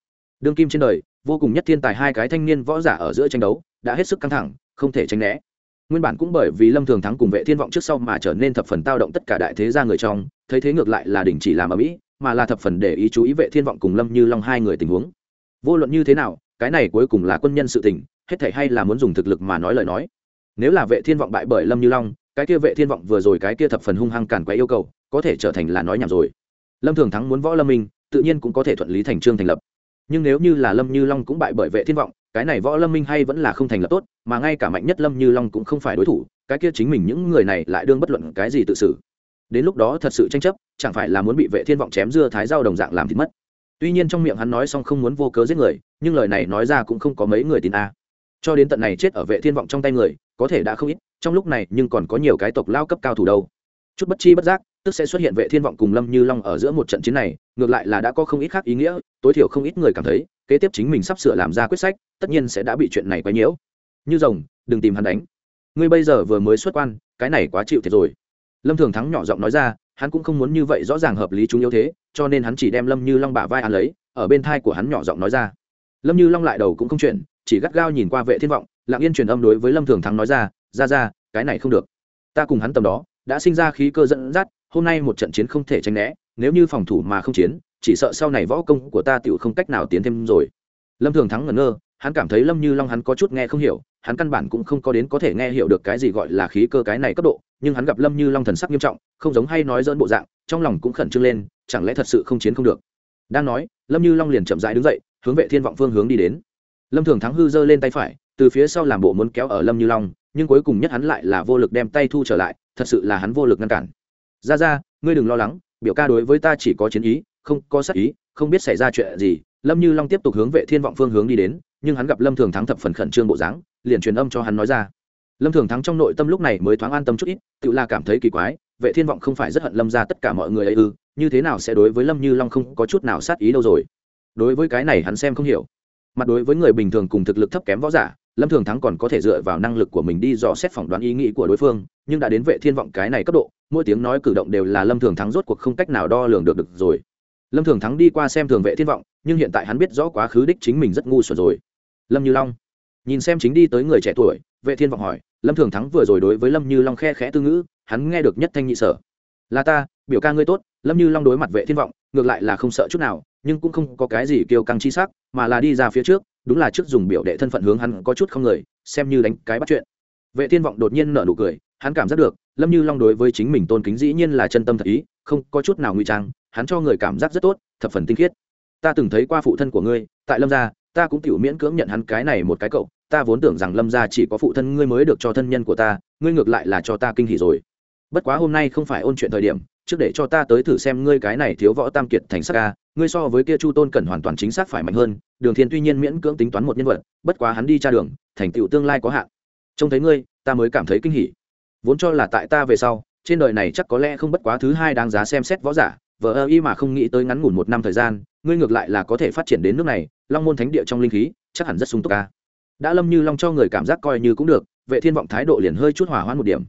Đương kim trên đời, vô cùng nhất thiên tài hai cái thanh niên võ giả ở giữa tranh đấu, đã hết sức căng thẳng, không thể tránh né. Nguyên bản cũng bởi vì Lâm Thường Thắng cùng vệ thiên vọng trước sau mà trở nên thập phần tao động tất cả đại thế gia người trong, thấy thế ngược lại là đình chỉ làm ở mỹ, mà là thập phần để ý chú ý vệ thiên vọng cùng Lâm Như Long hai người tình huống. Vô luận như thế nào, cái này cuối cùng là quân nhân sự tình, hết thảy hay là muốn dùng thực lực mà nói lời nói. Nếu là vệ thiên vọng bại bởi Lâm Như Long, cái kia vệ thiên vọng vừa rồi cái kia thập phần hung hăng cản quấy yêu cầu, có thể trở thành là nói nhảm rồi. Lâm Thường Thắng muốn võ Lâm Minh, tự nhiên cũng có thể thuận lý thành trương thành lập. Nhưng nếu như là Lâm Như Long cũng bại bởi vệ thiên vọng, cái này võ Lâm Minh hay vẫn là không thành lập tốt, mà ngay cả mạnh nhất Lâm Như Long cũng không phải đối thủ, cái kia chính mình những người này lại đương bất luận cái gì tự xử. Đến lúc đó thật sự tranh chấp, chẳng phải là muốn bị vệ thiên vọng chém dưa thái dao đồng dạng làm thịt mất. Tuy nhiên trong miệng hắn nói xong không muốn vô cớ giết người, nhưng lời này nói ra cũng không có mấy người tin a. Cho đến tận này chết ở vệ thiên vọng trong tay người, có thể đã không ít, trong lúc này nhưng còn có nhiều cái tộc lao cấp cao thủ đâu. Chút bất chi bất giác, tức sẽ xuất hiện vệ thiên vọng cùng Lâm Như Long ở giữa một trận chiến này, ngược lại là đã có không ít khác ý nghĩa, tối thiểu không ít người cảm thấy, kế tiếp chính mình sắp sửa làm ra quyết sách, tất nhiên sẽ đã bị chuyện này quấy nhiễu. Như rồng, đừng tìm hắn đánh. Ngươi bây giờ vừa mới xuất quan, cái này quá chịu thiệt rồi. Lâm Thường Thắng nhỏ giọng nói ra, hắn cũng không muốn như vậy rõ ràng hợp lý chúng yếu thế, cho nên hắn chỉ đem Lâm Như Long bả vai ăn lấy, ở bên thai của hắn nhỏ giọng nói ra. Lâm Như Long lại đầu cũng không chuyển, chỉ gắt gao nhìn qua vệ thiên vọng lặng yên truyền âm đối với lâm thường thắng nói ra ra ra cái này không được ta cùng hắn tầm đó đã sinh ra khí cơ dẫn dắt hôm nay một trận chiến không thể tránh né nếu như phòng thủ mà không chiến chỉ sợ sau này võ công của ta tựu không cách nào tiến thêm rồi lâm thường thắng ngẩn ngơ hắn cảm thấy lâm như long hắn có chút nghe không hiểu, hắn căn bản cũng không có đến có thể nghe hiểu được cái gì gọi là khí cơ cái này cấp độ, nhưng hắn gặp lâm như long thần sắc nghiêm trọng, không giống hay nói dỡn bộ dạng, trong lòng cũng khẩn trương lên, chẳng lẽ thật sự không chiến không được. Đang nói, lâm như long liền chậm rãi đứng dậy, hướng vệ thiên vọng phương hướng đi đến. Lâm thường thắng hư giơ lên tay phải, từ phía sau làm bộ muốn kéo ở lâm như long, nhưng cuối cùng nhất hắn lại là vô lực đem tay thu trở lại, thật sự là hắn vô lực ngăn cản. Ra ra, ngươi đừng lo lắng, biểu ca đối với ta chỉ có chiến ý, không có sát ý, không biết xảy ra chuyện gì. Lâm như long tiếp tục hướng vệ thiên vọng phương hướng đi đến nhưng hắn gặp lâm thường thắng thập phần khẩn trương bộ dáng, liền truyền âm cho hắn nói ra. Lâm thường thắng trong nội tâm lúc này mới thoáng an tâm chút ít, tự là cảm thấy kỳ quái, vệ thiên vọng không phải rất hận lâm ra tất cả mọi người ấy ư, như thế nào sẽ đối với lâm như long không có chút nào sát ý đâu rồi? Đối với cái này hắn xem không hiểu. Mặt đối với người bình thường cùng thực lực thấp kém võ giả, lâm thường thắng còn có thể dựa vào năng lực của mình đi dò xét phỏng đoán ý nghĩ của đối phương, nhưng đã đến vệ thiên vọng cái này cấp độ, mỗi tiếng nói cử động đều là lâm thường thắng rốt cuộc không cách nào đo lường được được rồi. Lâm thường thắng đi qua xem thường vệ thiên vọng, nhưng hiện tại hắn biết rõ quá khứ đích chính mình rất ngu xuẩn rồi lâm như long. Nhìn xem chính đi tới người trẻ tuổi, vệ thiên vọng hỏi, lâm thường thắng vừa rồi đối với lâm như long khe khẽ tư ngữ, hắn nghe được nhất thanh nhị sở. Là ta, biểu ca ngươi tốt. Lâm như long đối mặt vệ thiên vọng, ngược lại là không sợ chút nào, nhưng cũng không có cái gì kiêu căng chi sắc, mà là đi ra phía trước, đúng là trước dùng biểu đệ thân phận hướng hắn có chút không người, xem như đánh cái bắt chuyện. Vệ thiên vọng đột nhiên nở nụ cười, hắn cảm giác được, lâm như long đối với chính mình tôn kính dĩ nhiên là chân tâm thật ý, không có chút nào nguy trang, hắn cho người cảm giác rất tốt, thập phần tinh khiết. Ta từng thấy qua phụ thân của ngươi, tại lâm gia ta cũng tiểu miễn cưỡng nhận hắn cái này một cái cậu, ta vốn tưởng rằng lâm gia chỉ có phụ thân ngươi mới được cho thân nhân của ta, ngươi ngược lại là cho ta kinh hỉ rồi. Bất quá hôm nay không phải ôn chuyện thời điểm, trước để cho ta tới thử xem ngươi cái này thiếu võ tam kiệt thành sắc ca, ngươi so với kia chu tôn cần hoàn toàn chính xác phải mạnh hơn, đường thiên tuy nhiên miễn cưỡng tính toán một nhân vật, bất quá hắn đi tra đường, thành tựu tương lai có hạn. Trông thấy ngươi, ta mới cảm thấy kinh hỉ. Vốn cho là tại ta về sau, trên đời này chắc có lẽ không bất quá thứ hai đáng giá xem xét võ giả vợ ơ y mà không nghĩ tới ngắn ngủn một năm thời gian, ngươi ngược lại là có thể phát triển đến nước này, long môn thánh địa trong linh khí, chắc hẳn rất sung túc ca đã lâm như long cho người cảm giác coi như cũng được, vệ thiên vọng thái độ liền hơi chút hỏa hoãn một điểm.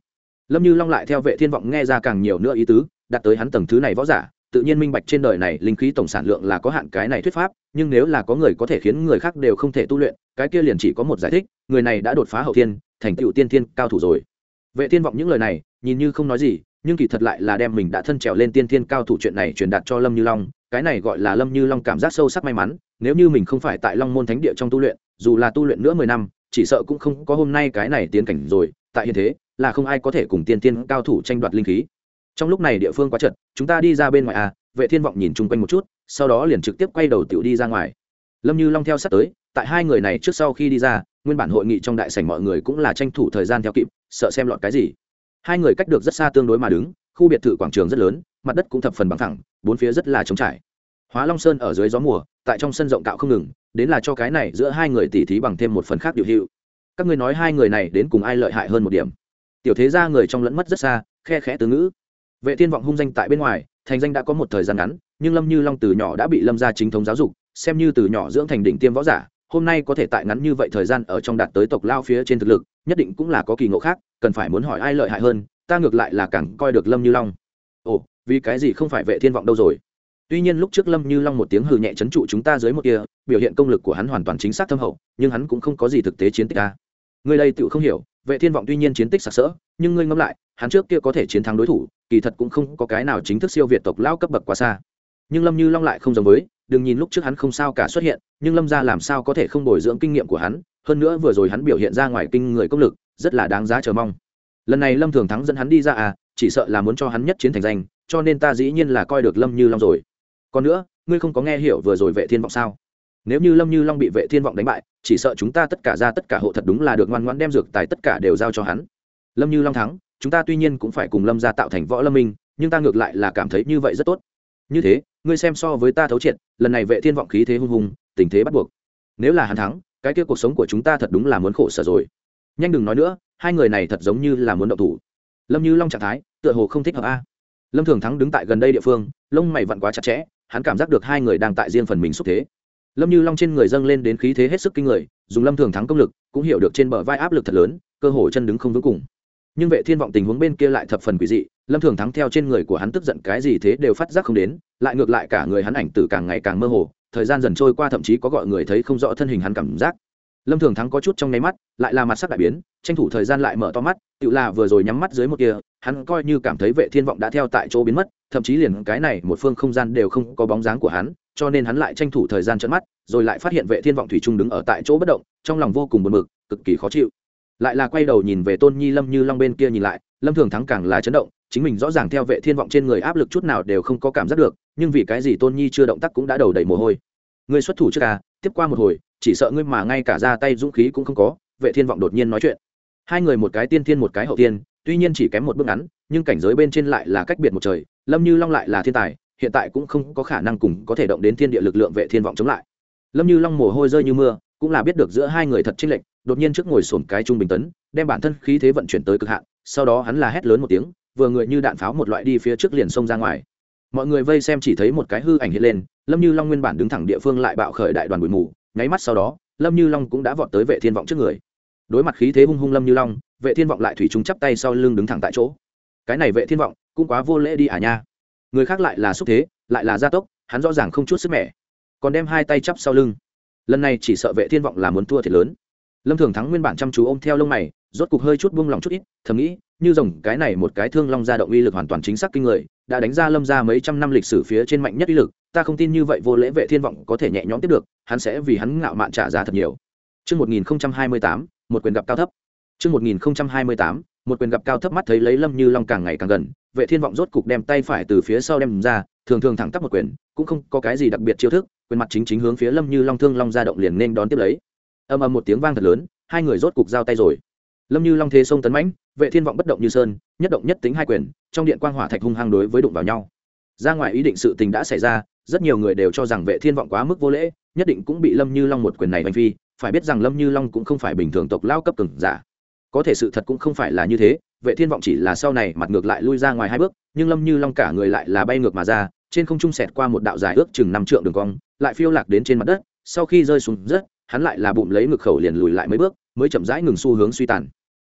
Lâm như long lại theo vệ thiên vọng nghe ra càng nhiều nữa ý tứ, đặt tới hắn tầng thứ này võ giả, tự nhiên minh bạch trên đời này linh khí tổng sản lượng là có hạn cái này thuyết pháp, nhưng nếu là có người có thể khiến người khác đều không thể tu luyện, cái kia liền chỉ có một giải thích, người này đã đột phá hậu thiên, thành tựu tiên thiên, cao thủ rồi. Vệ thiên vọng những lời này, nhìn như không nói gì nhưng kỳ thật lại là đem mình đã thân trèo lên tiên thiên cao thủ chuyện này truyền đạt cho lâm như long, cái này gọi là lâm như long cảm giác sâu sắc may mắn, nếu như mình không phải tại long môn thánh địa trong tu luyện, dù là tu luyện nữa mười năm, chỉ sợ cũng không có hôm nay cái này tiến cảnh rồi, tại hiện thế, là không ai có thể cùng tiên tiên cao thủ tranh đoạt linh khí. Trong lúc này địa phương quá chật, chúng ta đi ra bên ngoài à vệ thiên vọng nhìn chung quanh một chút, sau đó liền trực tiếp quay đầu tiểu đi ra ngoài. Lâm như long theo sát tới, tại hai người này trước sau khi đi ra, nguyên bản hội nghị trong đại sảnh mọi người cũng là tranh thủ thời gian theo kịp, sợ xem lọt cái gì hai người cách được rất xa tương đối mà đứng, khu biệt thự quảng trường rất lớn, mặt đất cũng thập phần bằng thẳng, bốn phía rất là trống trải. Hóa long sơn ở dưới gió mùa, tại trong sân rộng cạo không ngừng, đến là cho cái này giữa hai người tỉ thí bằng thêm một phần khác điều hữu. Các ngươi nói hai người này đến cùng ai lợi hại hơn một điểm? Tiểu thế ra người trong lẫn mất rất xa, khe khẽ từ ngữ. Vệ thiên vọng hung danh tại bên ngoài, thành danh đã có một thời gian ngắn, nhưng lâm như long từ nhỏ đã bị lâm gia chính thống giáo dục, xem như từ nhỏ dưỡng thành đỉnh tiêm võ giả, hôm nay có thể tại ngắn như vậy thời gian ở trong đạt tới tộc lao phía trên thực lực, nhất định cũng là có kỳ ngộ khác cần phải muốn hỏi ai lợi hại hơn, ta ngược lại là càng coi được lâm như long. Ồ, vì cái gì không phải vệ thiên vọng đâu rồi? Tuy nhiên lúc trước lâm như long một tiếng hừ nhẹ chấn trụ chúng ta dưới một kia, biểu hiện công lực của hắn hoàn toàn chính xác thâm hậu, nhưng hắn cũng không có gì thực tế chiến tích à. ta người đây tự không hiểu, vệ thiên vọng tuy nhiên chiến tích sặc sỡ, nhưng ngươi ngẫm lại, hắn trước kia có thể chiến thắng đối thủ, kỳ thật cũng không có cái nào chính thức siêu việt tộc lao cấp bậc quá xa. Nhưng lâm như long lại không giống với, đừng nhìn lúc trước hắn không sao cả xuất hiện, nhưng lâm ra làm sao có thể không bồi dưỡng kinh nghiệm của hắn, hơn nữa vừa rồi hắn biểu hiện ra ngoài kinh người công lực rất là đáng giá chờ mong. Lần này lâm thường thắng dẫn hắn đi ra à chỉ sợ là muốn cho hắn nhất chiến thành danh, cho nên ta dĩ nhiên là coi được lâm như long rồi. Còn nữa, ngươi không có nghe hiểu vừa rồi vệ thiên vọng sao? Nếu như lâm như long bị vệ thiên vọng đánh bại, chỉ sợ chúng ta tất cả ra tất cả hộ thật đúng là được ngoan ngoãn đem dược tài tất cả đều giao cho hắn. Lâm như long thắng, chúng ta tuy nhiên cũng phải cùng lâm gia tạo thành võ lâm minh, nhưng ta ngược lại là cảm thấy như vậy rất tốt. Như thế, ngươi xem so với ta thấu triệt, lần này vệ thiên vọng khí thế hung hùng, tình thế bắt buộc. Nếu là hắn thắng, cái kia cuộc sống của chúng ta thật đúng là muốn khổ sở rồi nhanh đừng nói nữa, hai người này thật giống như là muốn động thủ. Lâm như long trạng thái, tựa hồ không thích hợp a. Lâm thường thắng đứng tại gần đây địa phương, lông mày vặn quá chặt chẽ, hắn cảm giác được hai người đang tại riêng phần mình xúc thế. Lâm như long trên người dâng lên đến khí thế hết sức kinh người, dùng lâm thường thắng công lực, cũng hiểu được trên bờ vai áp lực thật lớn, cơ hồ chân đứng không vững cùng. Nhưng vệ thiên vọng tình huống bên kia lại thập phần quỷ dị, lâm thường thắng theo trên người của hắn tức giận cái gì thế đều phát giác không đến, lại ngược lại cả người hắn ảnh tử càng ngày càng mơ hồ, thời gian dần trôi qua thậm chí có gọi người thấy không rõ thân hình hắn cảm giác lâm thường thắng có chút trong nháy mắt, lại là mặt sắc đại biến, tranh thủ thời gian lại mở to mắt, tự là vừa rồi nhắm mắt dưới một kia, hắn coi như cảm thấy vệ thiên vọng đã theo tại chỗ biến mất, thậm chí liền cái này một phương không gian đều không có bóng dáng của hắn, cho nên hắn lại tranh thủ thời gian trợn mắt, rồi lại phát hiện vệ thiên vọng thủy trung đứng ở tại chỗ bất động, trong lòng vô cùng buồn bực, cực kỳ khó chịu. Lại là quay đầu nhìn về tôn nhi lâm như long bên kia nhìn lại, lâm thường thắng càng là chấn động, chính mình rõ ràng theo vệ thiên vọng trên người áp lực chút nào đều không có cảm giác được, nhưng vì cái gì tôn nhi chưa động tác cũng đã đầu đầy mồ hôi. Ngươi xuất thủ trước ca tiếp qua một hồi chỉ sợ ngươi mà ngay cả ra tay dũng khí cũng không có, vệ thiên vọng đột nhiên nói chuyện. Hai người một cái tiên thiên một cái hậu tiên tuy nhiên chỉ kém một bước ngắn, nhưng cảnh giới bên trên lại là cách biệt một trời, lâm như long lại là thiên tài, hiện tại cũng không có khả năng cùng có thể động đến thiên địa lực lượng vệ thiên vọng chống lại. Lâm như long mồ hôi rơi như mưa, cũng là biết được giữa hai người thật chênh lệch, đột nhiên trước ngồi sổn cái trung bình tấn, đem bản thân khí thế vận chuyển tới cực hạn, sau đó hắn là hét lớn một tiếng, vừa người như đạn pháo một loại đi phía trước liền xông ra ngoài. Mọi người vây xem chỉ thấy một cái hư ảnh hiện lên, lâm như long nguyên bản đứng thẳng địa phương lại bạo khởi đại đoàn bụi mù nháy mắt sau đó, lâm như long cũng đã vọt tới vệ thiên vọng trước người. Đối mặt khí thế hung hung lâm như long, vệ thiên vọng lại thủy chúng chắp tay sau lưng đứng thẳng tại chỗ. Cái này vệ thiên vọng cũng quá vô lễ đi à nha. Người khác lại là xúc thế, lại là gia tốc, hắn rõ ràng không chút sức mẻ. Còn đem hai tay chắp sau lưng. Lần này chỉ sợ vệ thiên vọng là muốn thua thiệt lớn. Lâm thường thắng nguyên bản chăm chú ôm theo lông mày, rốt cục hơi chút buông lòng chút ít, thầm nghĩ, như rồng, cái này một cái thương long gia động uy lực hoàn toàn chính xác kinh người, đã đánh ra lâm ra mấy trăm năm lịch sử phía trên mạnh nhất uy lực ta không tin như vậy vô lễ vệ thiên vọng có thể nhẹ nhõm tiếp được hắn sẽ vì hắn ngạo mạn trả giá thật nhiều. Trước 1028, một quyền gặp cao thấp. Trước 1028, một quyền gặp cao thấp mắt thấy lấy lâm như long càng ngày càng gần vệ thiên vọng rốt cục đem tay phải từ phía sau đem ra thường thường thẳng tắp một quyền cũng không có cái gì đặc biệt chiêu thức quyền mặt chính chính hướng phía lâm như long thương long ra động liền nên đón tiếp lấy. Âm ầm một tiếng vang thật lớn hai người rốt cục giao tay rồi. Lâm như long thế sông tấn mãnh vệ thiên vọng bất động như sơn nhất động nhất tính hai quyền trong điện quang hỏa thạch hung hăng đối với đụng vào nhau ra ngoài ý định sự tình đã xảy ra, rất nhiều người đều cho rằng vệ thiên vọng quá mức vô lễ, nhất định cũng bị lâm như long một quyền này hành phi, phải biết rằng lâm như long cũng không phải bình thường tộc lao cấp cường giả. Có thể sự thật cũng không phải là như thế, vệ thiên vọng chỉ là sau này mặt ngược lại lui ra ngoài hai bước, nhưng lâm như long cả người lại là bay ngược mà ra, trên không trung xẹt qua một đạo dài ước chừng năm trượng đường cong, lại phiêu lạc đến trên mặt đất, sau khi rơi xuống đất hắn lại là bụng lấy ngực khẩu liền lùi lại mấy bước, mới chậm rãi ngừng xu hướng suy tàn.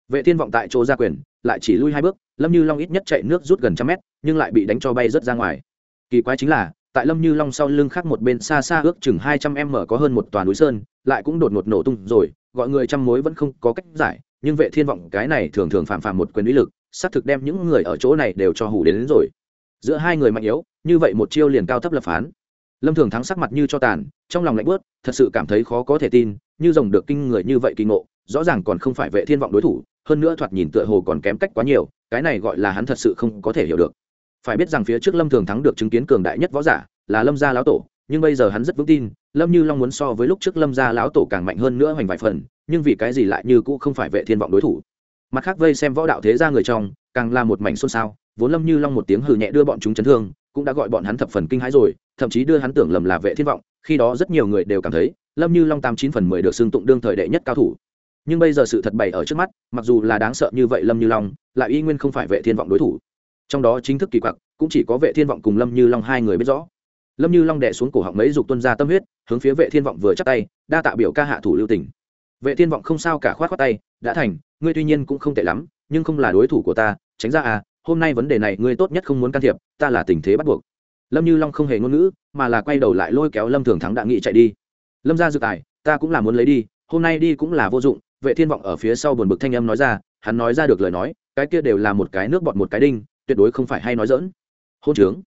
Vệ thiên vọng tại chỗ ra quyền, lại chỉ lui hai bước lâm như long ít nhất chạy nước rút gần trăm mét nhưng lại bị đánh cho bay rớt ra ngoài. Kỳ quái chính là tại lâm như long sau lưng khác một bên xa xa ước chừng hai trăm m có hơn một toàn núi sơn lại cũng đột ngột nổ tung rồi gọi người trăm mối vẫn không có cách giải nhưng vệ thiên vọng cái này thường thường phạm phạm một quyền uy lực xác thực đem những người ở chỗ này đều cho hủ đến, đến rồi. Giữa hai người mạnh yếu như vậy một chiêu liền cao thấp lập phán. Lâm thường thắng sắc mặt như cho tàn trong lòng lạnh bớt thật sự cảm thấy khó có thể tin như rồng được kinh người như vậy kinh ngộ rõ ràng còn không phải vệ thiên vọng đối thủ hơn nữa thoạt nhìn tựa hồ còn kém cách quá nhiều cái này gọi là hắn thật sự không có thể hiểu được. Phải biết rằng phía trước lâm thường thắng được chứng kiến cường đại nhất võ giả là lâm gia lão tổ, nhưng bây giờ hắn rất vững tin, lâm như long muốn so với lúc trước lâm gia lão tổ càng mạnh hơn nữa hoành vài phần, nhưng vì cái gì lại như cũ không phải vệ thiên vọng đối thủ. Mặt khác vây xem võ đạo thế gia người trong, càng là một mảnh xôn xao, vốn lâm như long một tiếng hừ nhẹ đưa bọn chúng chấn thương, cũng đã gọi bọn hắn thập phần kinh hãi rồi, thậm chí đưa hắn tưởng lầm là vệ thiên vọng, khi đó rất nhiều người đều cảm thấy lâm như long tám chín phần mười được xưng tụng đương thời đệ nhất cao thủ nhưng bây giờ sự thật bày ở trước mắt, mặc dù là đáng sợ như vậy lâm như long, lại y nguyên không phải vệ thiên vọng đối thủ. Trong đó chính thức kỳ quặc, cũng chỉ có vệ thiên vọng cùng lâm như long hai người biết rõ. Lâm như long đẻ xuống cổ họng mấy dục tuân ra tâm huyết, hướng phía vệ thiên vọng vừa chắc tay, đa tạ biểu ca hạ thủ lưu tình. Vệ thiên vọng không sao cả khoát khoát tay, đã thành, ngươi tuy nhiên cũng không tệ lắm, nhưng không là đối thủ của ta, tránh ra à hôm nay vấn đề này ngươi tốt nhất không muốn can thiệp, ta là tình thế bắt buộc. Lâm như long không hề ngôn ngữ, mà là quay đầu lại lôi kéo lâm thường thắng đạ nghị chạy đi. Lâm ra dự tài, ta cũng là muốn lấy đi, hôm nay đi cũng là vô dụng vệ thiên vọng ở phía sau buồn bực thanh âm nói ra, hắn nói ra được lời nói, cái kia đều là một cái nước bọt một cái đinh, tuyệt đối không phải hay nói dỡn hôn trướng.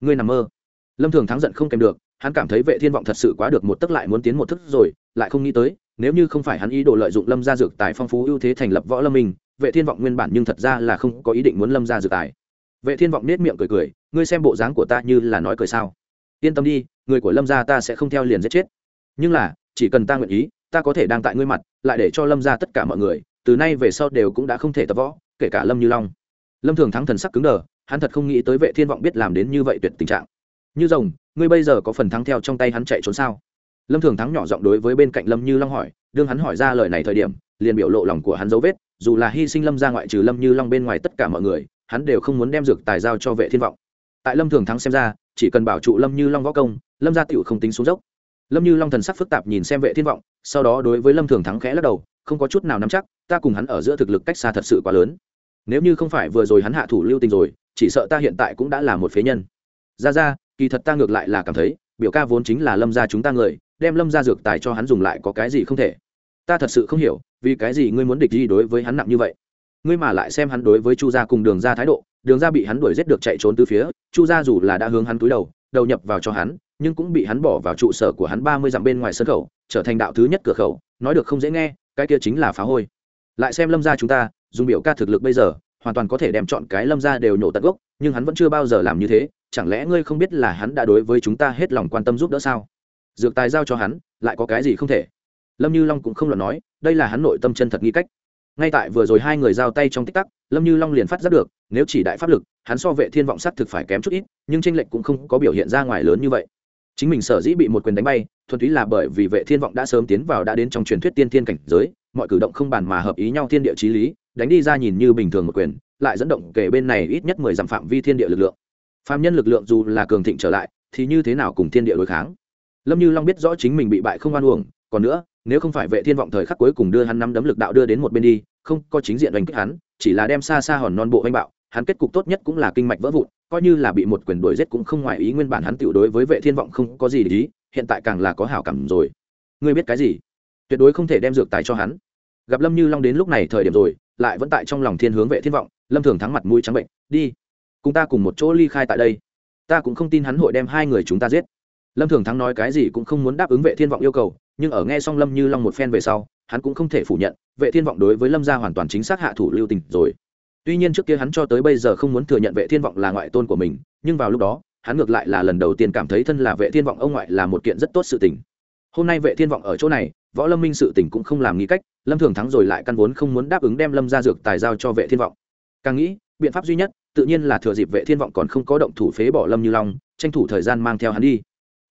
Ngươi nằm mơ. Lâm thường thắng giận không kèm được, hắn cảm thấy vệ thiên vọng thật sự quá được một tức lại muốn tiến một thức rồi, lại không nghĩ tới, nếu như không phải hắn ý đồ lợi dụng lâm gia dược tài phong phú ưu thế thành lập võ lâm minh, vệ thiên vọng nguyên bản nhưng thật ra là không có ý định muốn lâm gia dược tài. Vệ thiên vọng nết miệng cười cười, ngươi xem bộ dáng của ta như là nói cười sao. Yên tâm đi, người của lâm gia ta sẽ không theo liền giết chết. Nhưng là, chỉ cần ta nguyện ý ta có thể đang tại ngươi mặt, lại để cho lâm gia tất cả mọi người, từ nay về sau đều cũng đã không thể tập võ, kể cả lâm như long. Lâm thường thắng thần sắc cứng đờ, hắn thật không nghĩ tới vệ thiên vọng biết làm đến như vậy tuyệt tình trạng. Như rồng, ngươi bây giờ có phần thắng theo trong tay hắn chạy trốn sao? Lâm thường thắng nhỏ giọng đối với bên cạnh lâm như long hỏi, đương hắn hỏi ra lời này thời điểm, liền biểu lộ lòng của hắn dấu vết, dù là hy sinh lâm ra ngoại trừ lâm như long bên ngoài tất cả mọi người, hắn đều không muốn đem dược tài giao cho vệ thiên vọng. Tại lâm thường thắng xem ra, chỉ cần bảo trụ lâm như long võ công, lâm gia tựu không tính xuống dốc. Lâm như long thần sắc phức tạp nhìn xem vệ thiên vọng sau đó đối với lâm thường thắng khẽ lắc đầu, không có chút nào nắm chắc, ta cùng hắn ở giữa thực lực cách xa thật sự quá lớn. Nếu như không phải vừa rồi hắn hạ thủ lưu tình rồi, chỉ sợ ta hiện tại cũng đã là một phế nhân. Ra ra, kỳ thật ta ngược lại là cảm thấy, biểu ca vốn chính là lâm gia chúng ta người, đem lâm gia dược tài cho hắn dùng lại có cái gì không thể. Ta thật sự không hiểu, vì cái gì ngươi muốn địch gì đối với hắn nặng như vậy? Ngươi mà lại xem hắn đối với chu gia cùng đường ra thái độ, đường ra bị hắn đuổi giết được chạy trốn từ phía, chu gia dù là đã hướng hắn túi đầu đầu nhập vào cho hắn nhưng cũng bị hắn bỏ vào trụ sở của hắn ba mươi dặm bên ngoài sân khẩu, trở thành đạo thứ nhất cửa khẩu, nói được không dễ nghe, cái kia chính là phá hôi. Lại xem lâm gia chúng ta, dùng biểu ca thực lực bây giờ, hoàn toàn có thể đem chọn cái lâm gia đều nhổ tận gốc, nhưng hắn vẫn chưa bao giờ làm như thế, chẳng lẽ ngươi không biết là hắn đã đối với chúng ta hết lòng quan tâm giúp đỡ sao? Dược tài giao cho hắn, lại có cái gì không thể? Lâm như long cũng không luận nói, đây là hắn nội tâm chân thật nghi cách. Ngay tại vừa rồi hai người giao tay trong tích tắc, lâm như long liền phát giác được, nếu chỉ đại pháp lực, hắn so vệ thiên vọng sát thực phải kém chút ít, nhưng tranh lệch cũng không có biểu hiện ra ngoài lớn như vậy chính mình sở dĩ bị một quyền đánh bay, thuần túy là bởi vì vệ thiên vọng đã sớm tiến vào đã đến trong truyền thuyết tiên thiên cảnh giới, mọi cử động không bàn mà hợp ý nhau thiên địa chí lý, đánh đi ra nhìn như bình thường một quyền, lại dẫn động kể bên này ít nhất mười dặm phạm vi thiên địa lực lượng. Phạm nhân lực lượng dù là cường thịnh trở lại, thì như thế nào cùng thiên địa đối kháng? Lâm như long biết rõ chính mình bị bại không oan uổng, còn nữa, nếu không phải vệ thiên vọng thời khắc cuối cùng đưa hắn năm đấm lực đạo đưa đến một bên đi, không có chính diện đánh kích hắn, chỉ là đem xa xa hòn non bộ anh bạo, hắn kết cục tốt nhất cũng là kinh mạch vỡ vụn coi như là bị một quyền đuổi giết cũng không ngoài ý nguyên bản hắn tiểu đối với vệ thiên vọng không có gì để ý, hiện tại càng là có hảo cảm rồi. Ngươi biết cái gì? Tuyệt đối không thể đem dược tài cho hắn. Gặp lâm như long đến lúc này thời điểm rồi, lại vẫn tại trong lòng thiên hướng vệ thiên vọng, lâm thường thắng mặt mũi trắng bệnh, đi, cùng ta cùng một chỗ ly khai tại đây. Ta cũng không tin hắn hội đem hai người chúng ta giết. Lâm thường thắng nói cái gì cũng không muốn đáp ứng vệ thiên vọng yêu cầu, nhưng ở nghe xong lâm như long một phen về sau, hắn cũng không thể phủ nhận, vệ thiên vọng đối với lâm gia hoàn toàn chính xác hạ thủ lưu tình rồi tuy nhiên trước kia hắn cho tới bây giờ không muốn thừa nhận vệ thiên vọng là ngoại tôn của mình, nhưng vào lúc đó, hắn ngược lại là lần đầu tiên cảm thấy thân là vệ thiên vọng ông ngoại là một kiện rất tốt sự tình. Hôm nay vệ thiên vọng ở chỗ này, võ lâm minh sự tình cũng không làm nghĩ cách, lâm thường thắng rồi lại căn vốn không muốn đáp ứng đem lâm ra dược tài giao cho vệ thiên vọng. Càng nghĩ, biện pháp duy nhất, tự nhiên là thừa dịp vệ thiên vọng còn không có động thủ phế bỏ lâm như long, tranh thủ thời gian mang theo hắn đi.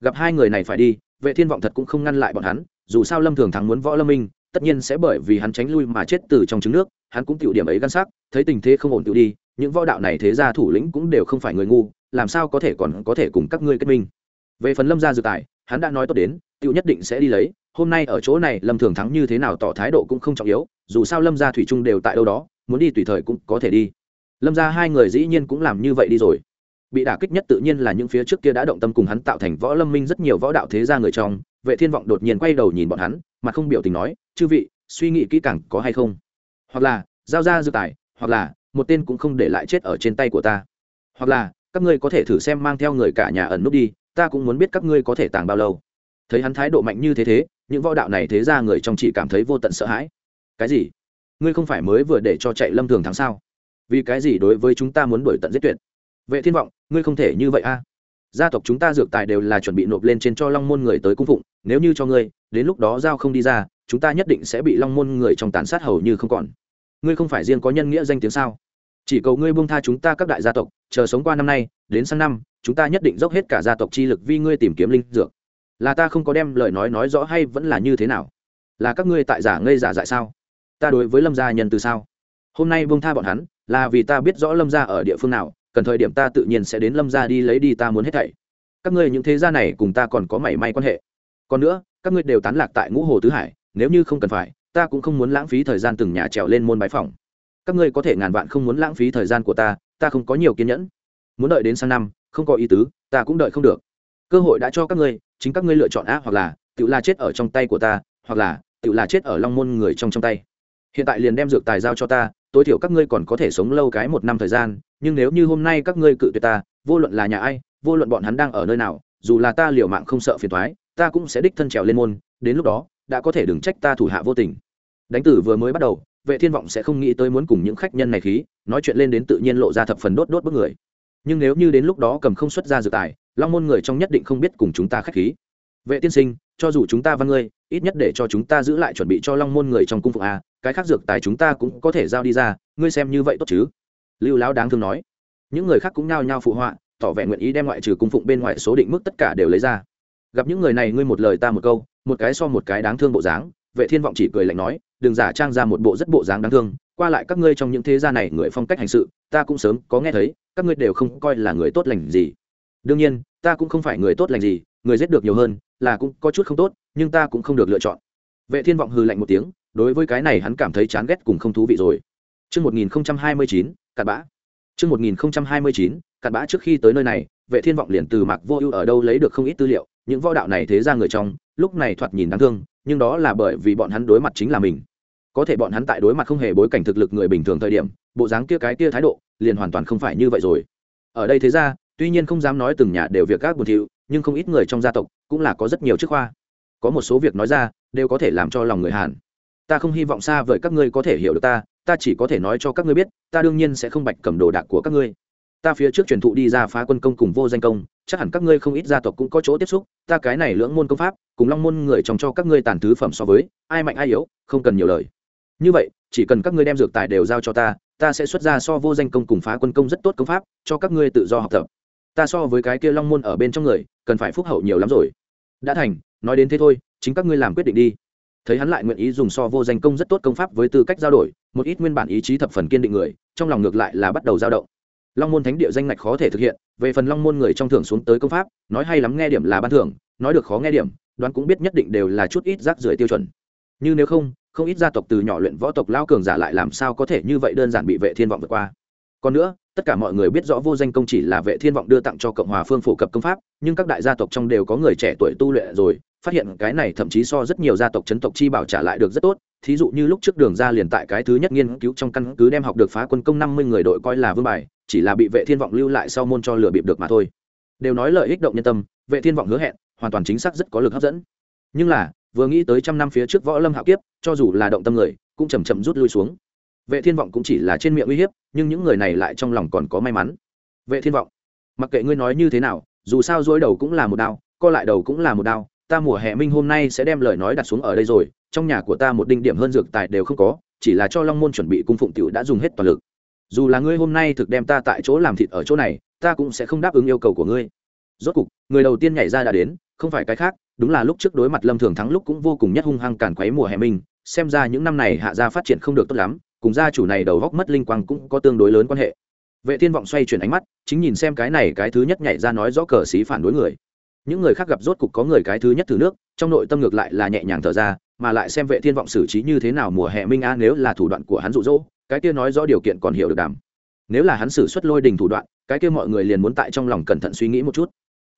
Gặp hai người này phải đi, vệ thiên vọng thật cũng không ngăn lại bọn hắn, dù sao lâm thường thắng muốn võ lâm minh tất nhiên sẽ bởi vì hắn tránh lui mà chết từ trong trứng nước, hắn cũng tiểu điểm ấy gan sắc thấy tình thế không ổn tiểu đi, những võ đạo này thế ra thủ lĩnh cũng đều không phải người ngu, làm sao có thể còn có thể cùng các ngươi kết minh. Về phần lâm gia dự tài, hắn đã nói tốt đến, tiểu nhất định sẽ đi lấy, hôm nay ở chỗ này, lâm thường thắng như thế nào tỏ thái độ cũng không trọng yếu, dù sao lâm gia thủy trung đều tại đâu đó, muốn đi tùy thời cũng có thể đi. Lâm gia hai người dĩ nhiên cũng làm như vậy đi rồi. Bị đả kích nhất tự nhiên là những phía trước kia đã động tâm cùng hắn tạo thành võ lâm minh rất nhiều võ đạo thế gia người trong vệ thiên vọng đột nhiên quay đầu nhìn bọn hắn mà không biểu tình nói, chư vị, suy nghĩ kỹ càng có hay không? Hoặc là, giao ra dự tài, hoặc là, một tên cũng không để lại chết ở trên tay của ta. Hoặc là, các ngươi có thể thử xem mang theo người cả nhà ẩn nút đi, ta cũng muốn biết các ngươi có thể tàng bao lâu. Thấy hắn thái độ mạnh như thế thế, những võ đạo này thế ra người trong chị cảm thấy vô tận sợ hãi. Cái gì? Ngươi không phải mới vừa để cho chạy lâm thường thắng sao? Vì cái gì đối với chúng ta muốn đuổi tận giết tuyệt? Vệ thiên vọng, ngươi không thể như vậy a gia tộc chúng ta dược tài đều là chuẩn bị nộp lên trên cho long môn người tới cung phụng, nếu như cho ngươi, đến lúc đó giao không đi ra, chúng ta nhất định sẽ bị long môn người trong tàn sát hầu như không còn. Ngươi không phải riêng có nhân nghĩa danh tiếng sao? Chỉ cầu ngươi buông tha chúng ta các đại gia tộc, chờ sống qua năm nay, đến sang năm, chúng ta nhất định dốc hết cả gia tộc chi lực vì ngươi tìm kiếm linh dược. Là ta không có đem lời nói nói rõ hay vẫn là như thế nào? Là các ngươi tại giả ngây giả dại sao? Ta đối với lâm gia nhân từ sao? Hôm nay buông tha bọn hắn, là vì ta biết rõ lâm gia ở địa phương nào cần thời điểm ta tự nhiên sẽ đến lâm gia đi lấy đi ta muốn hết thảy. Các ngươi những thế gia này cùng ta còn có mảy may quan hệ. Còn nữa, các ngươi đều tán lạc tại ngũ hồ tứ hải, nếu như không cần phải, ta cũng không muốn lãng phí thời gian từng nhà trèo lên môn bái phòng các ngươi có thể ngàn vạn không muốn lãng phí thời gian của ta ta không có nhiều kiên nhẫn. Muốn đợi đến sang năm, không có ý tứ, ta cũng đợi không được. Cơ hội đã cho các ngươi, chính các ngươi lựa chọn a hoặc là, tự là chết ở trong tay của ta, hoặc là, tự là chết ở long môn người trong trong tay hiện tại liền đem dược tài giao cho ta, tối thiểu các ngươi còn có thể sống lâu cái một năm thời gian, nhưng nếu như hôm nay các ngươi cự tuyệt ta, vô luận là nhà ai, vô luận bọn hắn đang ở nơi nào, dù là ta liều mạng không sợ phiền thoái ta cũng sẽ đích thân trèo lên môn, đến lúc đó, đã có thể đừng trách ta thủ hạ vô tình. Đánh tử vừa mới bắt đầu, vệ thiên vọng sẽ không nghĩ tới muốn cùng những khách nhân này khí, nói chuyện lên đến tự nhiên lộ ra thập phần đốt đốt bức người. Nhưng nếu như đến lúc đó cầm không xuất ra dự tài, long môn người trong nhất định không biết cùng chúng ta khách khí. Vệ tiên sinh, cho dù chúng ta văn ngươi, ít nhất để cho chúng ta giữ lại chuẩn bị cho long môn người trong cung phục a cái khác dược tài chúng ta cũng có thể giao đi ra, ngươi xem như vậy tốt chứ? Lưu lão đáng thương nói. Những người khác cũng nhao nhao phụ họa, tỏ vẻ nguyện ý đem ngoại trừ cung phụng bên ngoài số định mức tất cả đều lấy ra. Gặp những người này ngươi một lời ta một câu, một cái so một cái đáng thương bộ dáng. Vệ thiên vọng chỉ cười lạnh nói, đừng giả trang ra một bộ rất bộ dáng đáng thương, qua lại các ngươi trong những thế gia này người phong cách hành sự, ta cũng sớm có nghe thấy, các ngươi đều không coi là người tốt lành gì. Đương nhiên, ta cũng không phải người tốt lành gì, người giết được nhiều hơn là cũng có chút không tốt, nhưng ta cũng không được lựa chọn. Vệ thiên vọng hừ lạnh một tiếng đối với cái này hắn cảm thấy chán ghét cùng không thú vị rồi Trước 1029, cặn bã. Trước 1029, cặn bã trước khi tới nơi này, vệ thiên vọng liền từ mạc vô ưu ở đâu lấy được không ít tư liệu, những võ đạo này thế ra người trong, lúc này thoạt nhìn đáng thương, nhưng đó là bởi vì bọn hắn đối mặt chính là mình. Có thể bọn hắn tại đối mặt không hề bối cảnh thực lực người bình thường thời điểm, bộ dáng kia cái kia thái độ, liền hoàn toàn không phải như vậy rồi. Ở đây thế ra, tuy nhiên không dám nói từng nhà đều việc các buồn thiu, nhưng không ít người trong gia tộc cũng là có rất nhiều chức khoa. Có một số việc nói ra, đều có thể làm cho lòng người Hàn ta không hy vọng xa vời các ngươi có thể hiểu được ta ta chỉ có thể nói cho các ngươi biết, ta đương nhiên sẽ không bạch cầm đồ đạc của các ngươi. Ta phía trước truyền thụ đi ra phá quân công cùng vô danh công, chắc hẳn các ngươi không ít gia tộc cũng có chỗ tiếp xúc, ta cái này lưỡng môn công pháp, cùng long môn người trồng cho các ngươi tàn thứ phẩm so với, ai mạnh ai yếu, không cần nhiều lời. Như vậy, chỉ cần các ngươi đem dược tài đều giao cho ta ta sẽ xuất ra so vô danh công cùng phá quân công rất tốt công pháp, cho các ngươi tự do học tập. Ta so với cái kia long môn ở bên trong người, cần phải phúc hậu nhiều lắm rồi. Đã thành, nói đến thế thôi, chính các ngươi làm quyết định đi thấy hắn lại nguyện ý dùng so vô danh công rất tốt công pháp với tư cách giao đổi, một ít nguyên bản ý chí thập phần kiên định người, trong lòng ngược lại là bắt đầu dao động. Long môn thánh địa danh ngạch khó thể thực hiện, về phần long môn người trong thưởng xuống tới công pháp, nói hay lắm nghe điểm là ban thưởng, nói được khó nghe điểm, đoán cũng biết nhất định đều là chút ít rác rưởi tiêu chuẩn. Như nếu không không ít gia tộc từ nhỏ luyện võ tộc lao cường giả lại làm sao có thể như vậy đơn giản bị vệ thiên vọng vượt qua. Còn nữa, tất cả mọi người biết rõ vô danh công chỉ là vệ thiên vọng đưa tặng cho cộng hòa phương phổ cập công pháp, nhưng các đại gia tộc trong đều có người trẻ tuổi tu luyện rồi phát hiện cái này thậm chí so rất nhiều gia tộc chấn tộc chi bảo trả lại được rất tốt, thí dụ như lúc trước đường ra liền tại cái thứ nhất nghiên cứu trong căn cứ đem học được phá quân công năm mươi người đội coi là vương bài, chỉ là bị vệ thiên vọng lưu lại sau môn cho lừa bịp được mà thôi. Đều nói lợi ích động nhân tâm, vệ thiên vọng hứa hẹn, hoàn toàn chính xác rất có lực hấp dẫn. Nhưng là, vừa nghĩ tới trăm năm phía trước võ lâm hạo kiếp, cho dù là động tâm người, cũng chầm chậm rút lui xuống. Vệ thiên vọng cũng chỉ là trên miệng uy hiếp, nhưng những người này lại trong lòng còn có may mắn. Vệ thiên vọng, mặc kệ ngươi nói như thế nào, dù sao dối đầu cũng là một đao, co lại đầu cũng là một đao ta mùa hè minh hôm nay sẽ đem lời nói đặt xuống ở đây rồi, trong nhà của ta một đinh điểm hơn dược tài đều không có, chỉ là cho long môn chuẩn bị cung phụng tiểu đã dùng hết toàn lực. Dù là ngươi hôm nay thực đem ta tại chỗ làm thịt ở chỗ này, ta cũng sẽ không đáp ứng yêu cầu của ngươi. Rốt cục, người đầu tiên nhảy ra đã đến, không phải cái khác, đúng là lúc trước đối mặt lâm thường thắng lúc cũng vô cùng nhất hung hăng càn quấy mùa hè minh, xem ra những năm này hạ gia phát triển không được tốt lắm, cùng gia chủ này đầu góc mất linh quang cũng có tương đối lớn quan hệ. Vệ thiên vọng xoay chuyển ánh mắt, chính nhìn xem cái này cái thứ nhất nhảy ra nói rõ cờ xí phản đối người những người khác gặp rốt cục có người cái thứ nhất thử nước, trong nội tâm ngược lại là nhẹ nhàng thở ra, mà lại xem vệ thiên vọng xử trí như thế nào mùa hè minh a nếu là thủ đoạn của hắn rụ rỗ cái kia nói rõ điều kiện còn hiểu được đàm. Nếu là hắn xử xuất lôi đình thủ đoạn, cái kia mọi người liền muốn tại trong lòng cẩn thận suy nghĩ một chút.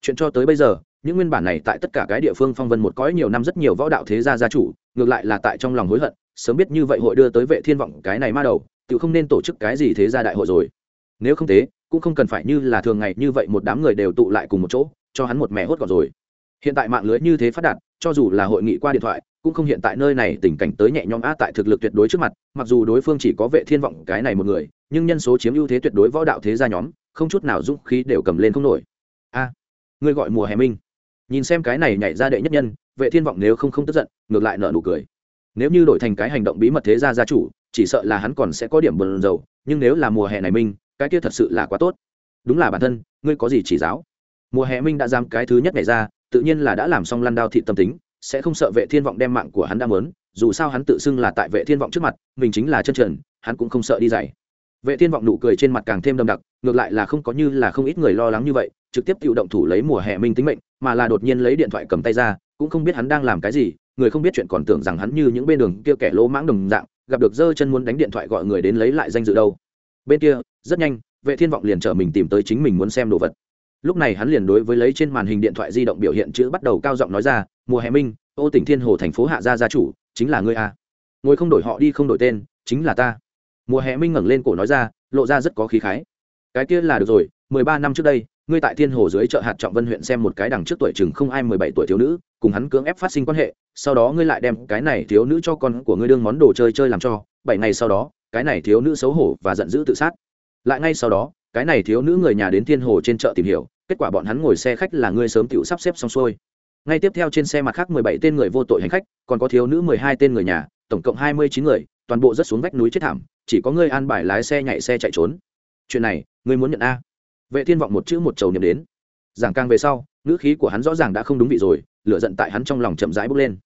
Chuyện cho tới bây giờ, những nguyên bản này tại tất cả cái địa phương phong vân một cõi nhiều năm rất nhiều võ đạo thế gia gia chủ, ngược lại là tại trong lòng hối hận, sớm biết như vậy hội đưa tới vệ thiên vọng cái này ma đầu, tự không nên tổ chức cái gì thế gia đại hội rồi. Nếu không thế, cũng không cần phải như là thường ngày như vậy một đám người đều tụ lại cùng một chỗ cho hắn một mẹ hốt gọn rồi. Hiện tại mạng lưới như thế phát đạt, cho dù là hội nghị qua điện thoại, cũng không hiện tại nơi này tình cảnh tới nhẹ nhõm a tại thực lực tuyệt đối trước mặt, mặc dù đối phương chỉ có vệ thiên vọng cái này một người, nhưng nhân số chiếm ưu thế tuyệt đối võ đạo thế gia nhóm, không chút nào dũng khí đều cầm lên không nổi. A, ngươi gọi mùa hè minh. Nhìn xem cái này nhảy ra đệ nhất nhân, vệ thiên vọng nếu không không tức giận, ngược lại nở nụ cười. Nếu như đổi thành cái hành động bí mật thế gia gia chủ, chỉ sợ là hắn còn sẽ có điểm buồn dầu nhưng nếu là mùa hè này minh, cái kia thật sự là quá tốt. Đúng là bản thân, ngươi có gì chỉ giáo? Mùa hè minh đã dám cái thứ nhất này ra, tự nhiên là đã làm xong lăn đao thị tâm tính, sẽ không sợ vệ thiên vọng đem mạng của hắn đã mớn, dù sao hắn tự xưng là tại vệ thiên vọng trước mặt, mình chính là chân trần, hắn cũng không sợ đi dày vệ thiên vọng nụ cười trên mặt càng thêm đậm đặc, ngược lại là không có như là không ít người lo lắng như vậy, trực tiếp tự động thủ lấy mùa hè minh tính mệnh, mà là đột nhiên lấy điện thoại cầm tay ra, cũng không biết hắn đang làm cái gì, người không biết chuyện còn tưởng rằng hắn như những bên đường kia kẻ lỗ mãng đồng dạng, gặp được dơ chân muốn đánh điện thoại gọi người đến lấy lại danh dự đâu. Bên kia, rất nhanh, vệ thiên vọng liền trở mình tìm tới chính mình muốn xem đồ vật lúc này hắn liền đối với lấy trên màn hình điện thoại di động biểu hiện chữ bắt đầu cao giọng nói ra, mùa hè minh, ô tỉnh thiên hồ thành phố hạ gia gia chủ, chính là ngươi a. Ngồi không đổi họ đi không đổi tên, chính là ta. Mùa hè minh ngẩng lên cổ nói ra, lộ ra rất có khí khái. Cái kia là được rồi, mười ba năm trước đây, ngươi tại thiên hồ dưới chợ hạt trọng vân huyện xem một cái đằng trước tuổi chừng không ai mười bảy tuổi thiếu nữ, cùng hắn cưỡng ép phát sinh quan hệ, sau đó ngươi lại đem cái này thiếu nữ cho con của ngươi đương món đồ chơi chơi làm cho, bảy ngày sau đó, cái này thiếu nữ xấu hổ và giận dữ tự sát. Lại ngay sau đó cái này thiếu nữ người nhà đến thiên hồ trên chợ tìm hiểu, kết quả bọn hắn ngồi xe khách là ngươi sớm tự sắp xếp xong xuôi. Ngay tiếp theo trên xe mặt khác mười bảy tên người vô tội hành khách, còn có thiếu nữ mười hai tên người nhà, tổng cộng hai mươi chín người, toàn bộ rất xuống vách núi chết thảm, chỉ có ngươi an bài lái xe nhảy xe chạy trốn. Chuyện này, ngươi muốn nhận a. Vệ thiên vọng một chữ một chầu niệm đến. Giảng càng về sau, ngữ khí của hắn rõ ràng đã không đúng vị rồi, lửa giận tại hắn trong lòng chậm rãi bốc lên.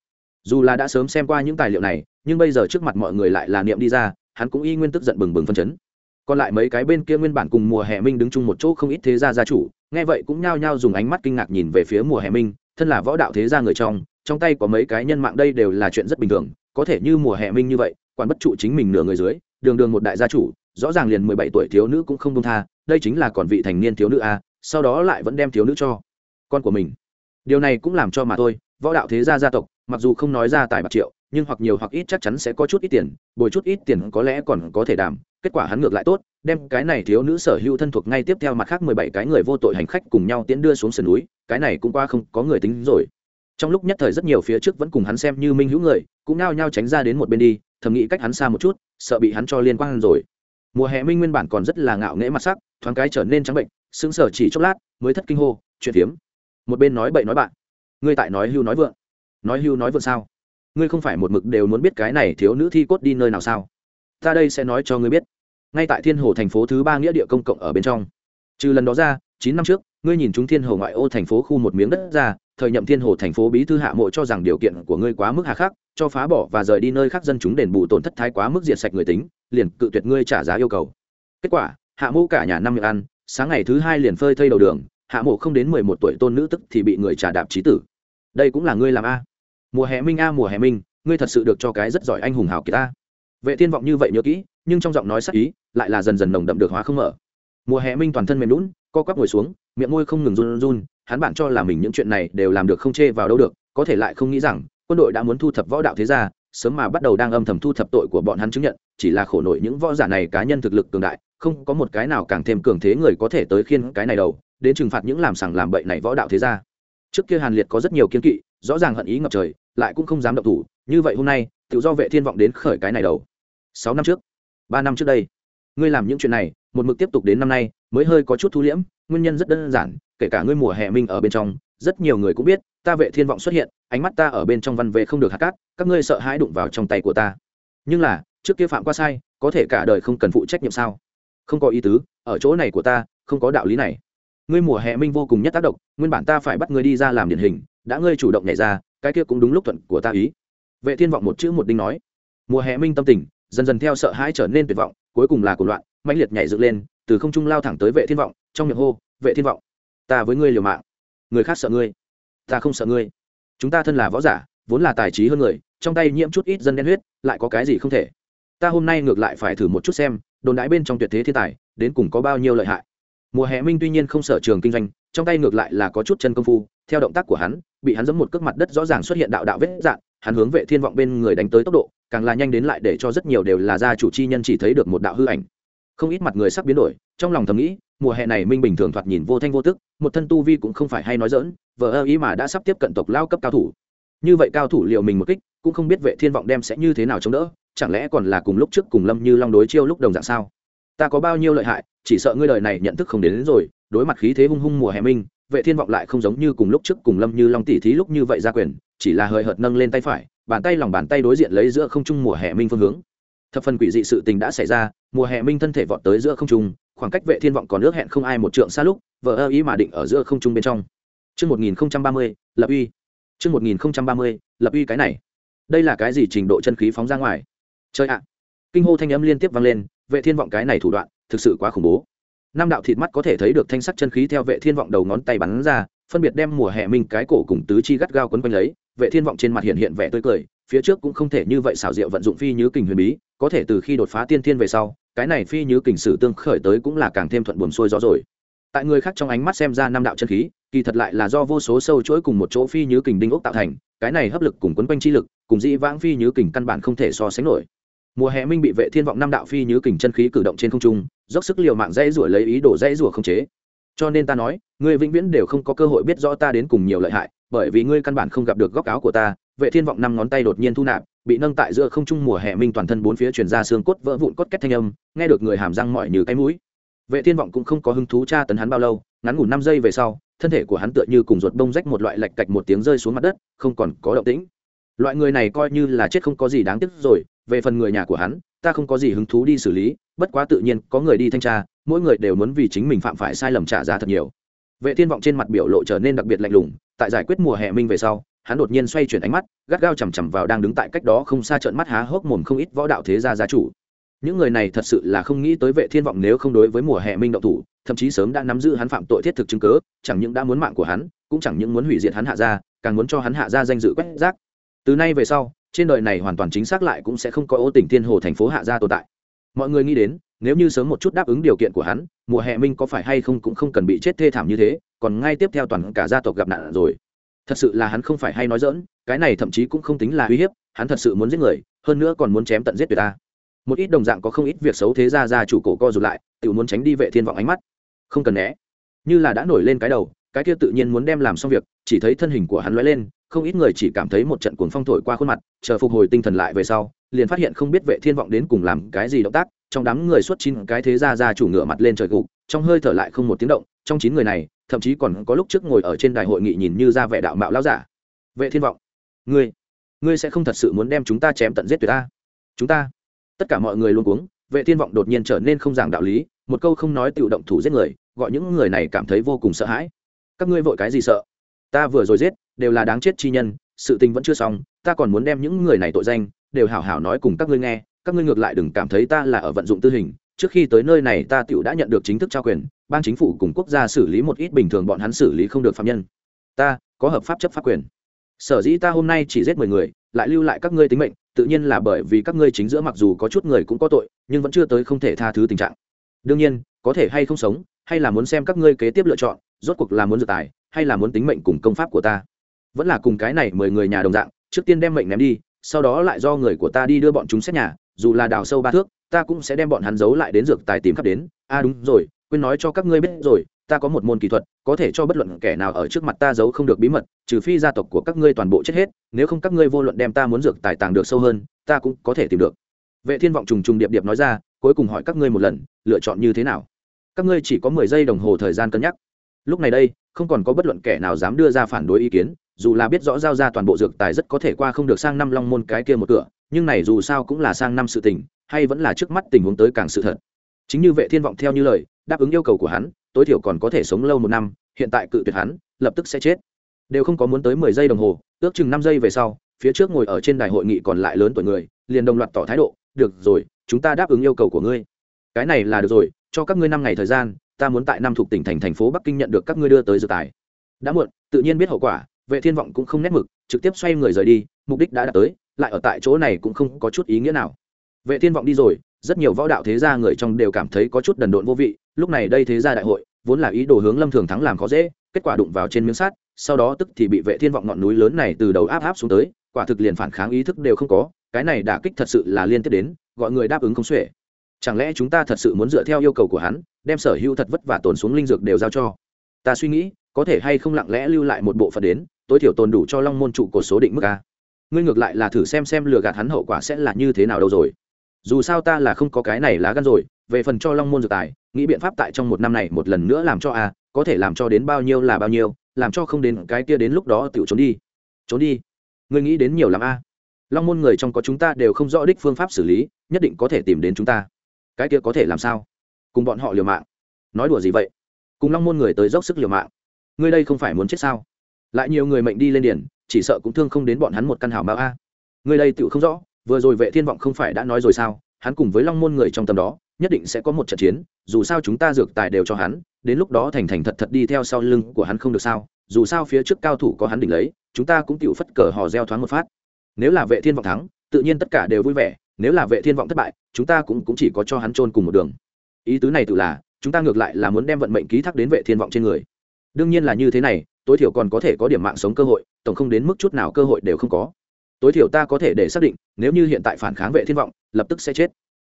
Dù là đã sớm xem qua những tài liệu này, nhưng bây giờ trước mặt mọi người lại là niệm đi ra, hắn cũng y nguyên tức giận bừng bừng phân chấn còn lại mấy cái bên kia nguyên bản cùng mùa hè minh đứng chung một chỗ không ít thế gia gia chủ, nghe vậy cũng nhao nhao dùng ánh mắt kinh ngạc nhìn về phía mùa hè minh, thân là võ đạo thế gia người trong trong tay có mấy cái nhân mạng đây đều là chuyện rất bình thường, có thể như mùa hè minh như vậy, quản bất trụ chính mình nửa người dưới, đường đường một đại gia chủ, rõ ràng liền mười bảy tuổi thiếu nữ cũng không công tha, đây chính là còn vị thành niên thiếu nữ a, sau đó lại vẫn đem thiếu nữ cho con của mình. Điều này cũng làm cho mà thôi, võ đạo thế gia gia tộc, mặc dù không nói ra tài bạc triệu nhưng hoặc nhiều hoặc ít chắc chắn sẽ có chút ít tiền, bồi chút ít tiền có lẽ còn có thể đảm, kết quả hắn ngược lại tốt, đem cái này thiếu nữ sở hữu thân thuộc ngay tiếp theo mặt khác mười bảy cái người vô tội hành khách cùng nhau tiến đưa xuống sườn núi, cái này cũng qua không có người tính rồi. Trong lúc nhất thời rất nhiều phía trước vẫn cùng hắn xem như minh hữu người, cũng nao nhao tránh ra đến một bên đi, thầm nghĩ cách hắn xa một chút, sợ bị hắn cho liên quan rồi. Mùa hè minh nguyên bản còn rất là ngạo nghễ mặt sắc, thoáng cái trở nên trắng bệnh, sững sờ chỉ chốc lát, mới thất kinh hô, chuyện phiếm. Một bên nói bậy nói bạn. Ngươi tại nói hưu nói vượng. Nói hưu nói vượng sao? Ngươi không phải một mực đều muốn biết cái này thiếu nữ thi cốt đi nơi nào sao? Ta đây sẽ nói cho ngươi biết. Ngay tại thiên hồ thành phố thứ ba nghĩa địa công cộng ở bên trong. Trừ lần đó ra, chín năm trước, ngươi nhìn chúng thiên hồ ngoại ô thành phố khu một miếng đất ra, thời nhậm thiên hồ thành phố bí thư hạ mộ cho rằng điều kiện của ngươi quá mức hà khắc, cho phá bỏ và rời đi nơi khác dân chúng đền bù tổn thất thái quá mức diệt sạch người tính, liền cự tuyệt ngươi trả giá yêu cầu. Kết quả, hạ mộ cả nhà năm miệng ăn, sáng ngày thứ hai liền phơi thây đầu đường, hạ mộ không đến mười một tuổi tôn nữ tức thì bị người trả đạp trí tử. Đây cũng là ngươi làm a? Mùa hè minh a, mùa hè minh, ngươi thật sự được cho cái rất giỏi anh hùng hào kiệt ta vệ thiên vọng như vậy nhớ kỹ, nhưng trong giọng nói sắc ý lại là dần dần nồng đậm được hóa không mở. Mùa hè minh toàn thân mềm lún co quắp ngồi xuống, miệng môi không ngừng run run, hắn bạn cho là mình những chuyện này đều làm được không chê vào đâu được, có thể lại không nghĩ rằng, quân đội đã muốn thu thập võ đạo thế gia, sớm mà bắt đầu đang âm thầm thu thập tội của bọn hắn chứng nhận, chỉ là khổ nổi những võ giả này cá nhân thực lực cường đại, không có một cái nào càng thêm cường thế người có thể tới khiên cái này đầu đến trừng phạt những làm sằng làm bậy này võ đạo thế gia. Trước kia hàn liệt có rất nhiều kiên kỵ, rõ ràng hận ý ngập trời lại cũng không dám động thủ, như vậy hôm nay, tự do vệ thiên vọng đến khởi cái này đầu. Sáu năm trước, ba năm trước đây, ngươi làm những chuyện này, một mực tiếp tục đến năm nay, mới hơi có chút thu liễm, nguyên nhân rất đơn giản, kể cả ngươi mùa hè minh ở bên trong, rất nhiều người cũng biết, ta vệ thiên vọng xuất hiện, ánh mắt ta ở bên trong văn vệ không được hạt cát, các ngươi sợ hãi đụng vào trong tay của ta. Nhưng là, trước kia phạm qua sai, có thể cả đời không cần phụ trách nhiệm sao? Không có ý tứ, ở chỗ này của ta, không có đạo lý này. Ngươi mùa hè minh vô cùng nhất tác động, nguyên bản ta phải bắt ngươi đi ra làm điển hình, đã ngươi chủ động nhảy ra cái kia cũng đúng lúc thuận của ta ý. Vệ thiên vọng một chữ một đinh nói. Mùa hè minh tâm tình, dần dần theo sợ hãi trở nên tuyệt vọng, cuối cùng là cuộc loạn, mãnh liệt nhảy dựng lên, từ không trung lao thẳng tới vệ thiên vọng, trong miệng hô, vệ thiên vọng, ta với ngươi liều mạng. Người khác sợ ngươi, ta không sợ ngươi. Chúng ta thân là võ giả, vốn là tài trí hơn người, trong tay nhiễm chút ít dân đen huyết, lại có cái gì không thể. Ta hôm nay ngược lại phải thử một chút xem, đồn đãi bên trong tuyệt thế thiên tài, đến cùng có bao nhiêu lợi hại. Mùa hè minh tuy nhiên không sở trường kinh doanh, trong tay ngược lại là có chút chân công phu theo động tác của hắn bị hắn giẫm một cước mặt đất rõ ràng xuất hiện đạo đạo vết dạn. hắn hướng vệ thiên vọng bên người đánh tới tốc độ càng là nhanh đến lại để cho rất nhiều đều là gia chủ chi nhân chỉ thấy được một đạo hư ảnh không ít mặt người sắp biến đổi trong lòng thầm nghĩ mùa hè này minh bình thường thoạt nhìn vô thanh vô tức một thân tu vi cũng không phải hay nói dỡn vờ ơ ý mà đã sắp tiếp cận tộc lao cấp cao thủ như vậy cao thủ liệu mình một kích cũng không biết vệ thiên vọng đem sẽ như thế nào chống đỡ chẳng lẽ còn là cùng lúc trước cùng lâm như long đối chiêu lúc đồng dạng sao ta có bao nhiêu lợi hại chỉ sợ ngươi đời này nhận thức không đến, đến rồi đối mặt khí thế hung hung mùa hè minh vệ thiên vọng lại không giống như cùng lúc trước cùng lâm như long tỷ thí lúc như vậy ra quyền chỉ là hơi hợt nâng lên tay phải bàn tay lòng bàn tay đối diện lấy giữa không trung mùa hè minh phương hướng thập phần quỷ dị sự tình đã xảy ra mùa hè minh thân thể vọt tới giữa không trung khoảng cách vệ thiên vọng còn ước hẹn không ai một trượng xa lúc vợ ơ ý mà định ở giữa không trung bên trong Trước 1030, lập uy. Trước 1030, lập uy cái này. Đây là cái gì trình độ chân khí phóng ra ngoài? Chơi ạ. Kinh hô thanh âm liên tiếp vang lên, vệ thiên vọng cái này thủ đoạn, thực sự quá khủng bố. Năm đạo thịt mắt có thể thấy được thanh sắc chân khí theo vệ thiên vọng đầu ngón tay bắn ra, phân biệt đem mùa hè minh cái cổ cùng tứ chi gắt gao quấn quanh lấy, vệ thiên vọng trên mặt hiện hiện vẻ tươi cười, phía trước cũng không thể như vậy xảo diệu vận dụng phi như kình huyền bí, có thể từ khi đột phá tiên thiên về sau, cái này phi như kình sử tương khởi tới cũng là càng thêm thuận buồm xuôi gió rồi. Tại người khác trong ánh mắt xem ra năm đạo chân khí kỳ thật lại là do vô số sâu chuỗi cùng một chỗ phi như kình đinh ốc tạo thành cái này hấp lực cùng quấn quanh chi lực cùng dĩ vãng phi như kình căn bản không thể so sánh nổi mùa hè minh bị vệ thiên vọng năm đạo phi như kình chân khí cử động trên không trung, dốc sức liều mạng dãy rủa lấy ý đồ dãy rủa không chế. Cho nên ta nói, ngươi vĩnh viễn đều không có cơ hội biết rõ ta đến cùng nhiều lợi hại, bởi vì ngươi căn bản không gặp được góc áo của ta. Vệ thiên vọng năm ngón tay đột nhiên thu nạp, bị nâng tại giữa không trung mùa hè minh toàn thân bốn phía truyền ra xương cốt vỡ vụn cốt két thanh âm, nghe được người hàm răng mỏi như cái mũi. Vệ thiên vọng cũng không có hứng thú tra tấn hắn bao lâu, ngắn ngủ năm giây về sau, thân thể của hắn tựa như cùng ruột bông rách một loại lạch cạch một tiếng rơi xuống mặt đất, không còn có động tĩnh. Loại người này coi như là chết không có gì đáng tiếc rồi về phần người nhà của hắn ta không có gì hứng thú đi xử lý bất quá tự nhiên có người đi thanh tra mỗi người đều muốn vì chính mình phạm phải sai lầm trả giá thật nhiều. Vệ thiên vọng trên mặt biểu lộ trở nên đặc biệt lạnh lùng tại giải quyết mùa hè minh về sau hắn đột nhiên xoay chuyển ánh mắt gắt gao chằm chằm vào đang đứng tại cách đó không xa trợn mắt há hốc mồm không ít võ đạo thế gia gia chủ. Những người này thật sự là không nghĩ tới vệ thiên vọng nếu không đối với mùa hè minh động thủ thậm chí sớm đã nắm giữ hắn phạm tội thiết thực chứng cớ chẳng những đã muốn mạng của hắn cũng chẳng những muốn hủy diệt hắn hạ gia, càng muốn cho hắn hạ gia danh dự quét rác. Từ nay về sau trên đời này hoàn toàn chính xác lại cũng sẽ không có ô tỉnh thiên hồ thành phố hạ gia tồn tại. Mọi người nghĩ đến, nếu như sớm một chút đáp ứng điều kiện của hắn, mùa hè minh có phải hay không cũng không cần bị chết thê thảm như thế, còn ngay tiếp theo toàn cả gia tộc gặp nạn rồi. Thật sự là hắn không phải hay nói dỡn cái này thậm chí cũng không tính là uy hiếp, hắn thật sự muốn giết người, hơn nữa còn muốn chém tận giết người ta. Một ít đồng dạng có không ít việc xấu thế ra ra chủ cổ co rụt lại, tự muốn tránh đi vệ thiên vọng ánh mắt. Không cần né. Như là đã nổi lên cái đầu, cái kia tự nhiên muốn đem làm xong việc, chỉ thấy thân hình của hắn lóe lên không ít người chỉ cảm thấy một trận cuồng phong thổi qua khuôn mặt, chờ phục hồi tinh thần lại về sau, liền phát hiện không biết vệ thiên vọng đến cùng làm cái gì động tác, trong đám người xuất chín cái thế ra ra chủ ngựa mặt lên trời gục, trong hơi thở lại không một tiếng động, trong chín người này, thậm chí còn có lúc trước ngồi ở trên đài hội nghị nhìn như ra vẻ đạo mạo lão giả. Vệ thiên vọng, ngươi ngươi sẽ không thật sự muốn đem chúng ta chém tận giết tuyệt ta? Chúng ta, tất cả mọi người luôn cuống, vệ thiên vọng đột nhiên trở nên không giảng đạo lý, một câu không nói tự động thủ giết người, gọi những người này cảm thấy vô cùng sợ hãi. Các ngươi vội cái gì sợ? Ta vừa rồi giết đều là đáng chết chi nhân, sự tình vẫn chưa xong, ta còn muốn đem những người này tội danh đều hảo hảo nói cùng các ngươi nghe, các ngươi ngược lại đừng cảm thấy ta là ở vận dụng tư hình. Trước khi tới nơi này, ta tựu đã nhận được chính thức trao quyền, ban chính phủ cùng quốc gia xử lý một ít bình thường bọn hắn xử lý không được phạm nhân. Ta, có hợp pháp chấp pháp quyền. Sở dĩ ta hôm nay chỉ giết mười người, lại lưu lại các ngươi tính mệnh, tự nhiên là bởi vì các ngươi chính giữa mặc dù có chút người cũng có tội, nhưng vẫn chưa tới không thể tha thứ tình trạng. Đương nhiên, có thể hay không sống, hay là muốn xem các ngươi kế tiếp lựa chọn, rốt cuộc là muốn dự tài, hay là muốn tính mệnh cùng công pháp của ta vẫn là cùng cái này mười người nhà đồng dạng, trước tiên đem mệnh ném đi, sau đó lại do người của ta đi đưa bọn chúng xét nhà, dù là đào sâu ba thước, ta cũng sẽ đem bọn hắn giấu lại đến dược tài tìm khắp đến. A à đúng rồi, quên nói cho các ngươi biết rồi, ta có một môn kỹ thuật, có thể cho bất luận kẻ nào ở trước mặt ta giấu không được bí mật, trừ phi gia tộc của các ngươi toàn bộ chết hết, nếu không các ngươi vô luận đem ta muốn dược tài tàng được sâu hơn, ta cũng có thể tìm được. Vệ thiên vọng trùng trùng điệp điệp nói ra, cuối cùng hỏi các ngươi một lần, lựa chọn như thế nào? Các ngươi chỉ có mười giây đồng hồ thời gian cân nhắc. Lúc này đây, không còn có bất luận kẻ nào dám đưa ra phản đối ý kiến dù là biết rõ giao ra toàn bộ dược tài rất có thể qua không được sang năm long môn cái kia một cửa, nhưng này dù sao cũng là sang năm sự tình, hay vẫn là trước mắt tình huống tới càng sự thật. Chính như vệ thiên vọng theo như lời, đáp ứng yêu cầu của hắn, tối thiểu còn có thể sống lâu một năm, hiện tại cự tuyệt hắn, lập tức sẽ chết. Đều không có muốn tới mười giây đồng hồ, ước chừng năm giây về sau, phía trước ngồi ở trên đài hội nghị còn lại lớn tuổi người, liền đồng loạt tỏ thái độ, được rồi, chúng ta đáp ứng yêu cầu của ngươi. Cái này là được rồi, cho các ngươi năm ngày thời gian, ta muốn tại năm thuộc tỉnh thành thành phố bắc kinh nhận được các ngươi đưa tới dự tài. Đã muộn, tự nhiên biết hậu quả vệ thiên vọng cũng không nét mực, trực tiếp xoay người rời đi, mục đích đã đạt tới, lại ở tại chỗ này cũng không có chút ý nghĩa nào. Vệ thiên vọng đi rồi, rất nhiều võ đạo thế gia người trong đều cảm thấy có chút đần độn vô vị, lúc này đây thế gia đại hội, vốn là ý đồ hướng lâm thường thắng làm khó dễ, kết quả đụng vào trên miếng sắt, sau đó tức thì bị vệ thiên vọng ngọn núi lớn này từ đầu áp áp xuống tới, quả thực liền phản kháng ý thức đều không có, cái này đả kích thật sự là liên tiếp đến, gọi người đáp ứng không xuể. Chẳng lẽ chúng ta thật sự muốn dựa theo yêu cầu của hắn, đem sở hữu thật vất vả tồn xuống linh dược đều giao cho? Ta suy nghĩ, có thể hay không lặng lẽ lưu lại một bộ phận đến tối thiểu tồn đủ cho long môn trụ cột số định mức a. Ngươi ngược lại là thử xem xem lừa gạt hắn hậu quả sẽ là như thế nào đâu rồi. Dù sao ta là không có cái này lá gan rồi, về phần cho long môn dược tài, nghĩ biện pháp tại trong một năm này một lần nữa làm cho a, có thể làm cho đến bao nhiêu là bao nhiêu, làm cho không đến cái kia đến lúc đó tự trốn đi. Trốn đi? Ngươi nghĩ đến nhiều l a. Long môn người trong có chúng ta đều không rõ đích phương pháp xử lý, nhất định có thể tìm đến chúng ta. Cái kia có thể làm sao? Cùng bọn họ liều mạng. Nói đùa gì vậy? Cùng long môn người tới dốc sức liều mạng. Ngươi đây không phải muốn chết sao? Lại nhiều người mệnh đi lên điển chỉ sợ cũng thương không đến bọn hắn một căn hào mao a. Người đây tựu không rõ vừa rồi vệ thiên vọng không phải đã nói rồi sao hắn cùng với long môn người trong tầm đó nhất định sẽ có một trận chiến dù sao chúng ta dược tài đều cho hắn đến lúc đó thành thành thật thật đi theo sau lưng của hắn không được sao dù sao phía trước cao thủ có hắn đỉnh lấy chúng ta cũng tựu phất cờ hò reo thoáng một phát. Nếu là vệ thiên vọng thắng tự nhiên tất cả đều vui vẻ nếu là vệ thiên vọng thất bại chúng ta cũng, cũng chỉ có cho hắn trôn cùng một đường. Ý tứ này tự là chúng ta ngược lại là muốn đem vận mệnh ký thác đến vệ thiên vọng trên người. Đương nhiên là như thế này tối thiểu còn có thể có điểm mạng sống cơ hội, tổng không đến mức chút nào cơ hội đều không có. Tối thiểu ta có thể để xác định, nếu như hiện tại phản kháng vệ thiên vọng, lập tức sẽ chết.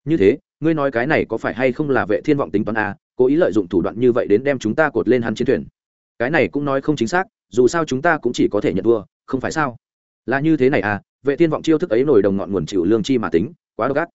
Như thế, ngươi nói cái này có phải hay không là vệ thiên vọng tính toán a cố ý lợi dụng thủ đoạn như vậy đến đem chúng ta cột lên hắn chiến thuyền. Cái này cũng nói không chính xác, dù sao chúng ta cũng chỉ có thể nhận thua, không phải sao? Là như thế này à vệ thiên vọng chiêu thức ấy nổi đồng ngọn nguồn chịu lương chi mà tính, quá độc ác.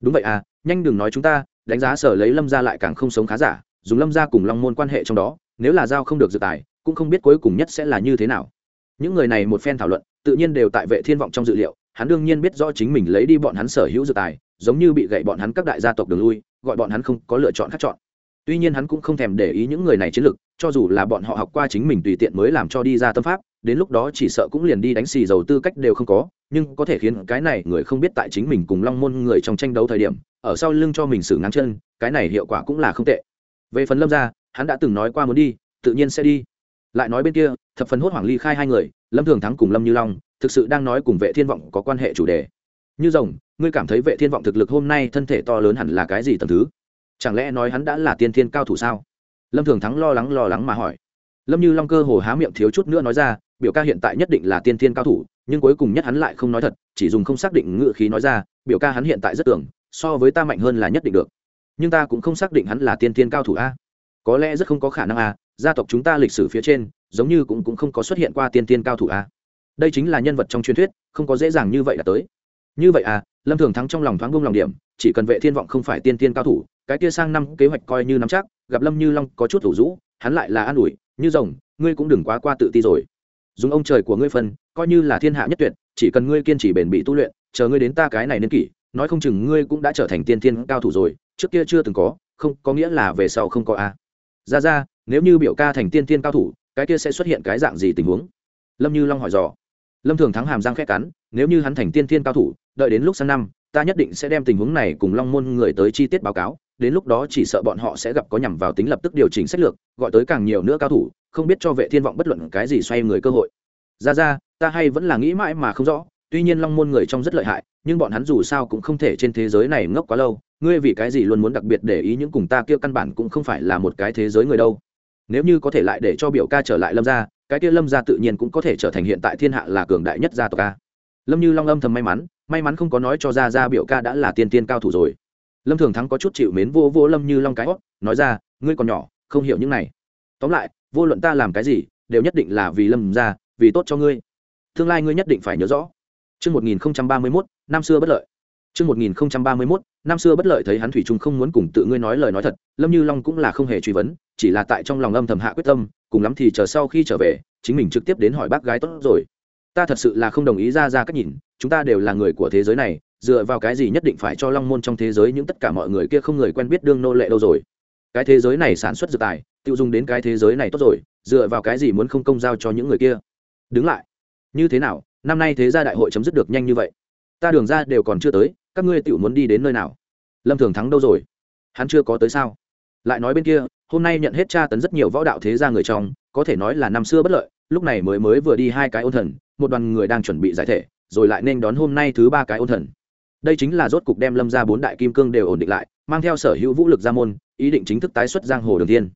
Đúng vậy à nhanh đừng nói chúng ta, đánh giá sở lấy lâm gia lại càng không sống khá giả, dùng lâm gia cùng long môn quan hệ trong đó, nếu là giao không được dự tài cũng không biết cuối cùng nhất sẽ là như thế nào. Những người này một phen thảo luận, tự nhiên đều tại vệ thiên vọng trong dự liệu, hắn đương nhiên biết rõ chính mình lấy đi bọn hắn sở hữu dự tài, giống như bị gậy bọn hắn các đại gia tộc đường lui, gọi bọn hắn không có lựa chọn khác chọn. Tuy nhiên hắn cũng không thèm để ý những người này chiến lược cho dù là bọn họ học qua chính mình tùy tiện mới làm cho đi ra tâm pháp, đến lúc đó chỉ sợ cũng liền đi đánh xì dầu tư cách đều không có, nhưng có thể khiến cái này người không biết tại chính mình cùng long môn người trong tranh đấu thời điểm, ở sau lưng cho mình xử ngang chân, cái này hiệu quả cũng là không tệ. Về phần lâm gia, hắn đã từng nói qua muốn đi, tự nhiên sẽ đi lại nói bên kia, thập phần hốt hoảng ly khai hai người, lâm thường thắng cùng lâm như long, thực sự đang nói cùng vệ thiên vọng có quan hệ chủ đề. Như rồng, ngươi cảm thấy vệ thiên vọng thực lực hôm nay thân thể to lớn hẳn là cái gì tầm thứ? Chẳng lẽ nói hắn đã là tiên thiên cao thủ sao? Lâm thường thắng lo lắng lo lắng mà hỏi. Lâm như long cơ hồ há miệng thiếu chút nữa nói ra, biểu ca hiện tại nhất định là tiên thiên cao thủ, nhưng cuối cùng nhất hắn lại không nói thật, chỉ dùng không xác định ngựa khí nói ra, biểu ca hắn hiện tại rất tưởng, so với ta mạnh hơn là nhất định được. Nhưng ta cũng không xác định hắn là tiên thiên cao thủ a. Có lẽ rất không có khả năng a gia tộc chúng ta lịch sử phía trên giống như cũng, cũng không có xuất hiện qua tiên tiên cao thủ a. Đây chính là nhân vật trong truyền thuyết không có dễ dàng như vậy là tới. Như vậy à lâm thường thắng trong lòng thoáng bông lòng điểm chỉ cần vệ thiên vọng không phải tiên tiên cao thủ cái kia sang năm kế hoạch coi như nắm chắc gặp lâm như long có chút thủ rũ hắn lại là an ủi như rồng ngươi cũng đừng quá qua tự ti rồi. Dùng ông trời của ngươi phân coi như là thiên hạ nhất tuyệt chỉ cần ngươi kiên trì bền bỉ tu luyện chờ ngươi đến ta cái này niên kỷ nói không chừng ngươi cũng đã trở thành tiên thiên cao thủ rồi trước kia chưa từng có không có nghĩa là về sau không có a ra ra, nếu như biểu ca thành tiên tiên cao thủ, cái kia sẽ xuất hiện cái dạng gì tình huống? Lâm như long hỏi dò. Lâm thường thắng hàm giang khét cắn, nếu như hắn thành tiên tiên cao thủ, đợi đến lúc sang năm, ta nhất định sẽ đem tình huống này cùng long môn người tới chi tiết báo cáo, đến lúc đó chỉ sợ bọn họ sẽ gặp có nhằm vào tính lập tức điều chỉnh sách lược, gọi tới càng nhiều nữa cao thủ, không biết cho vệ thiên vọng bất luận cái gì xoay người cơ hội. Ra ra, ta hay vẫn là nghĩ mãi mà không rõ tuy nhiên long môn người trong rất lợi hại, nhưng bọn hắn dù sao cũng không thể trên thế giới này ngốc quá lâu. Ngươi vì cái gì luôn muốn đặc biệt để ý những cùng ta kia căn bản cũng không phải là một cái thế giới người đâu. Nếu như có thể lại để cho biểu ca trở lại lâm gia, cái kia lâm gia tự nhiên cũng có thể trở thành hiện tại thiên hạ là cường đại nhất gia tộc ca lâm như long âm thầm may mắn may mắn không có nói cho ra ra biểu ca đã là tiên tiên cao thủ rồi. Lâm thường thắng có chút chịu mến vô vô lâm như long cái hót, nói ra, ngươi còn nhỏ, không hiểu những này. Tóm lại, vô luận ta làm cái gì, đều nhất định là vì lâm ra vì tốt cho ngươi. Tương lai ngươi nhất định phải nhớ rõ. Trước 1031, năm xưa bất lợi. Trước 1031, năm xưa bất lợi thấy hắn thủy chung không muốn cùng tự ngươi nói lời nói thật, Lâm Như Long cũng là không hề truy vấn, chỉ là tại trong lòng âm thầm hạ quyết tâm, cùng lắm thì chờ sau khi trở về, chính mình trực tiếp đến hỏi bác gái tốt rồi. Ta thật sự là không đồng ý ra ra cách nhìn, chúng ta đều là người của thế giới này, dựa vào cái gì nhất định phải cho long môn trong thế giới những tất cả mọi người kia không người quen biết đương nô lệ đâu rồi cái thế giới này sản xuất dược tài tiêu dùng đến cái thế giới này tốt rồi dựa vào cái gì muốn không công giao cho những người kia đứng lại như thế nào năm nay thế gia đại hội chấm dứt được nhanh như vậy. Ta đường ra đều còn chưa tới, các ngươi tự muốn đi đến nơi nào? Lâm thường thắng đâu rồi? Hắn chưa có tới sao? Lại nói bên kia, hôm nay nhận hết tra tấn rất nhiều võ đạo thế gia người trong, có thể nói là năm xưa bất lợi, lúc này mới mới vừa đi hai cái ôn thần, một đoàn người đang chuẩn bị giải thể, rồi lại nên đón hôm nay thứ ba cái ôn thần. Đây chính là rốt cục đem lâm ra bốn đại kim cương đều ổn định lại, mang theo sở hữu vũ lực ra môn, ý định chính thức tái xuất giang hồ đường thiên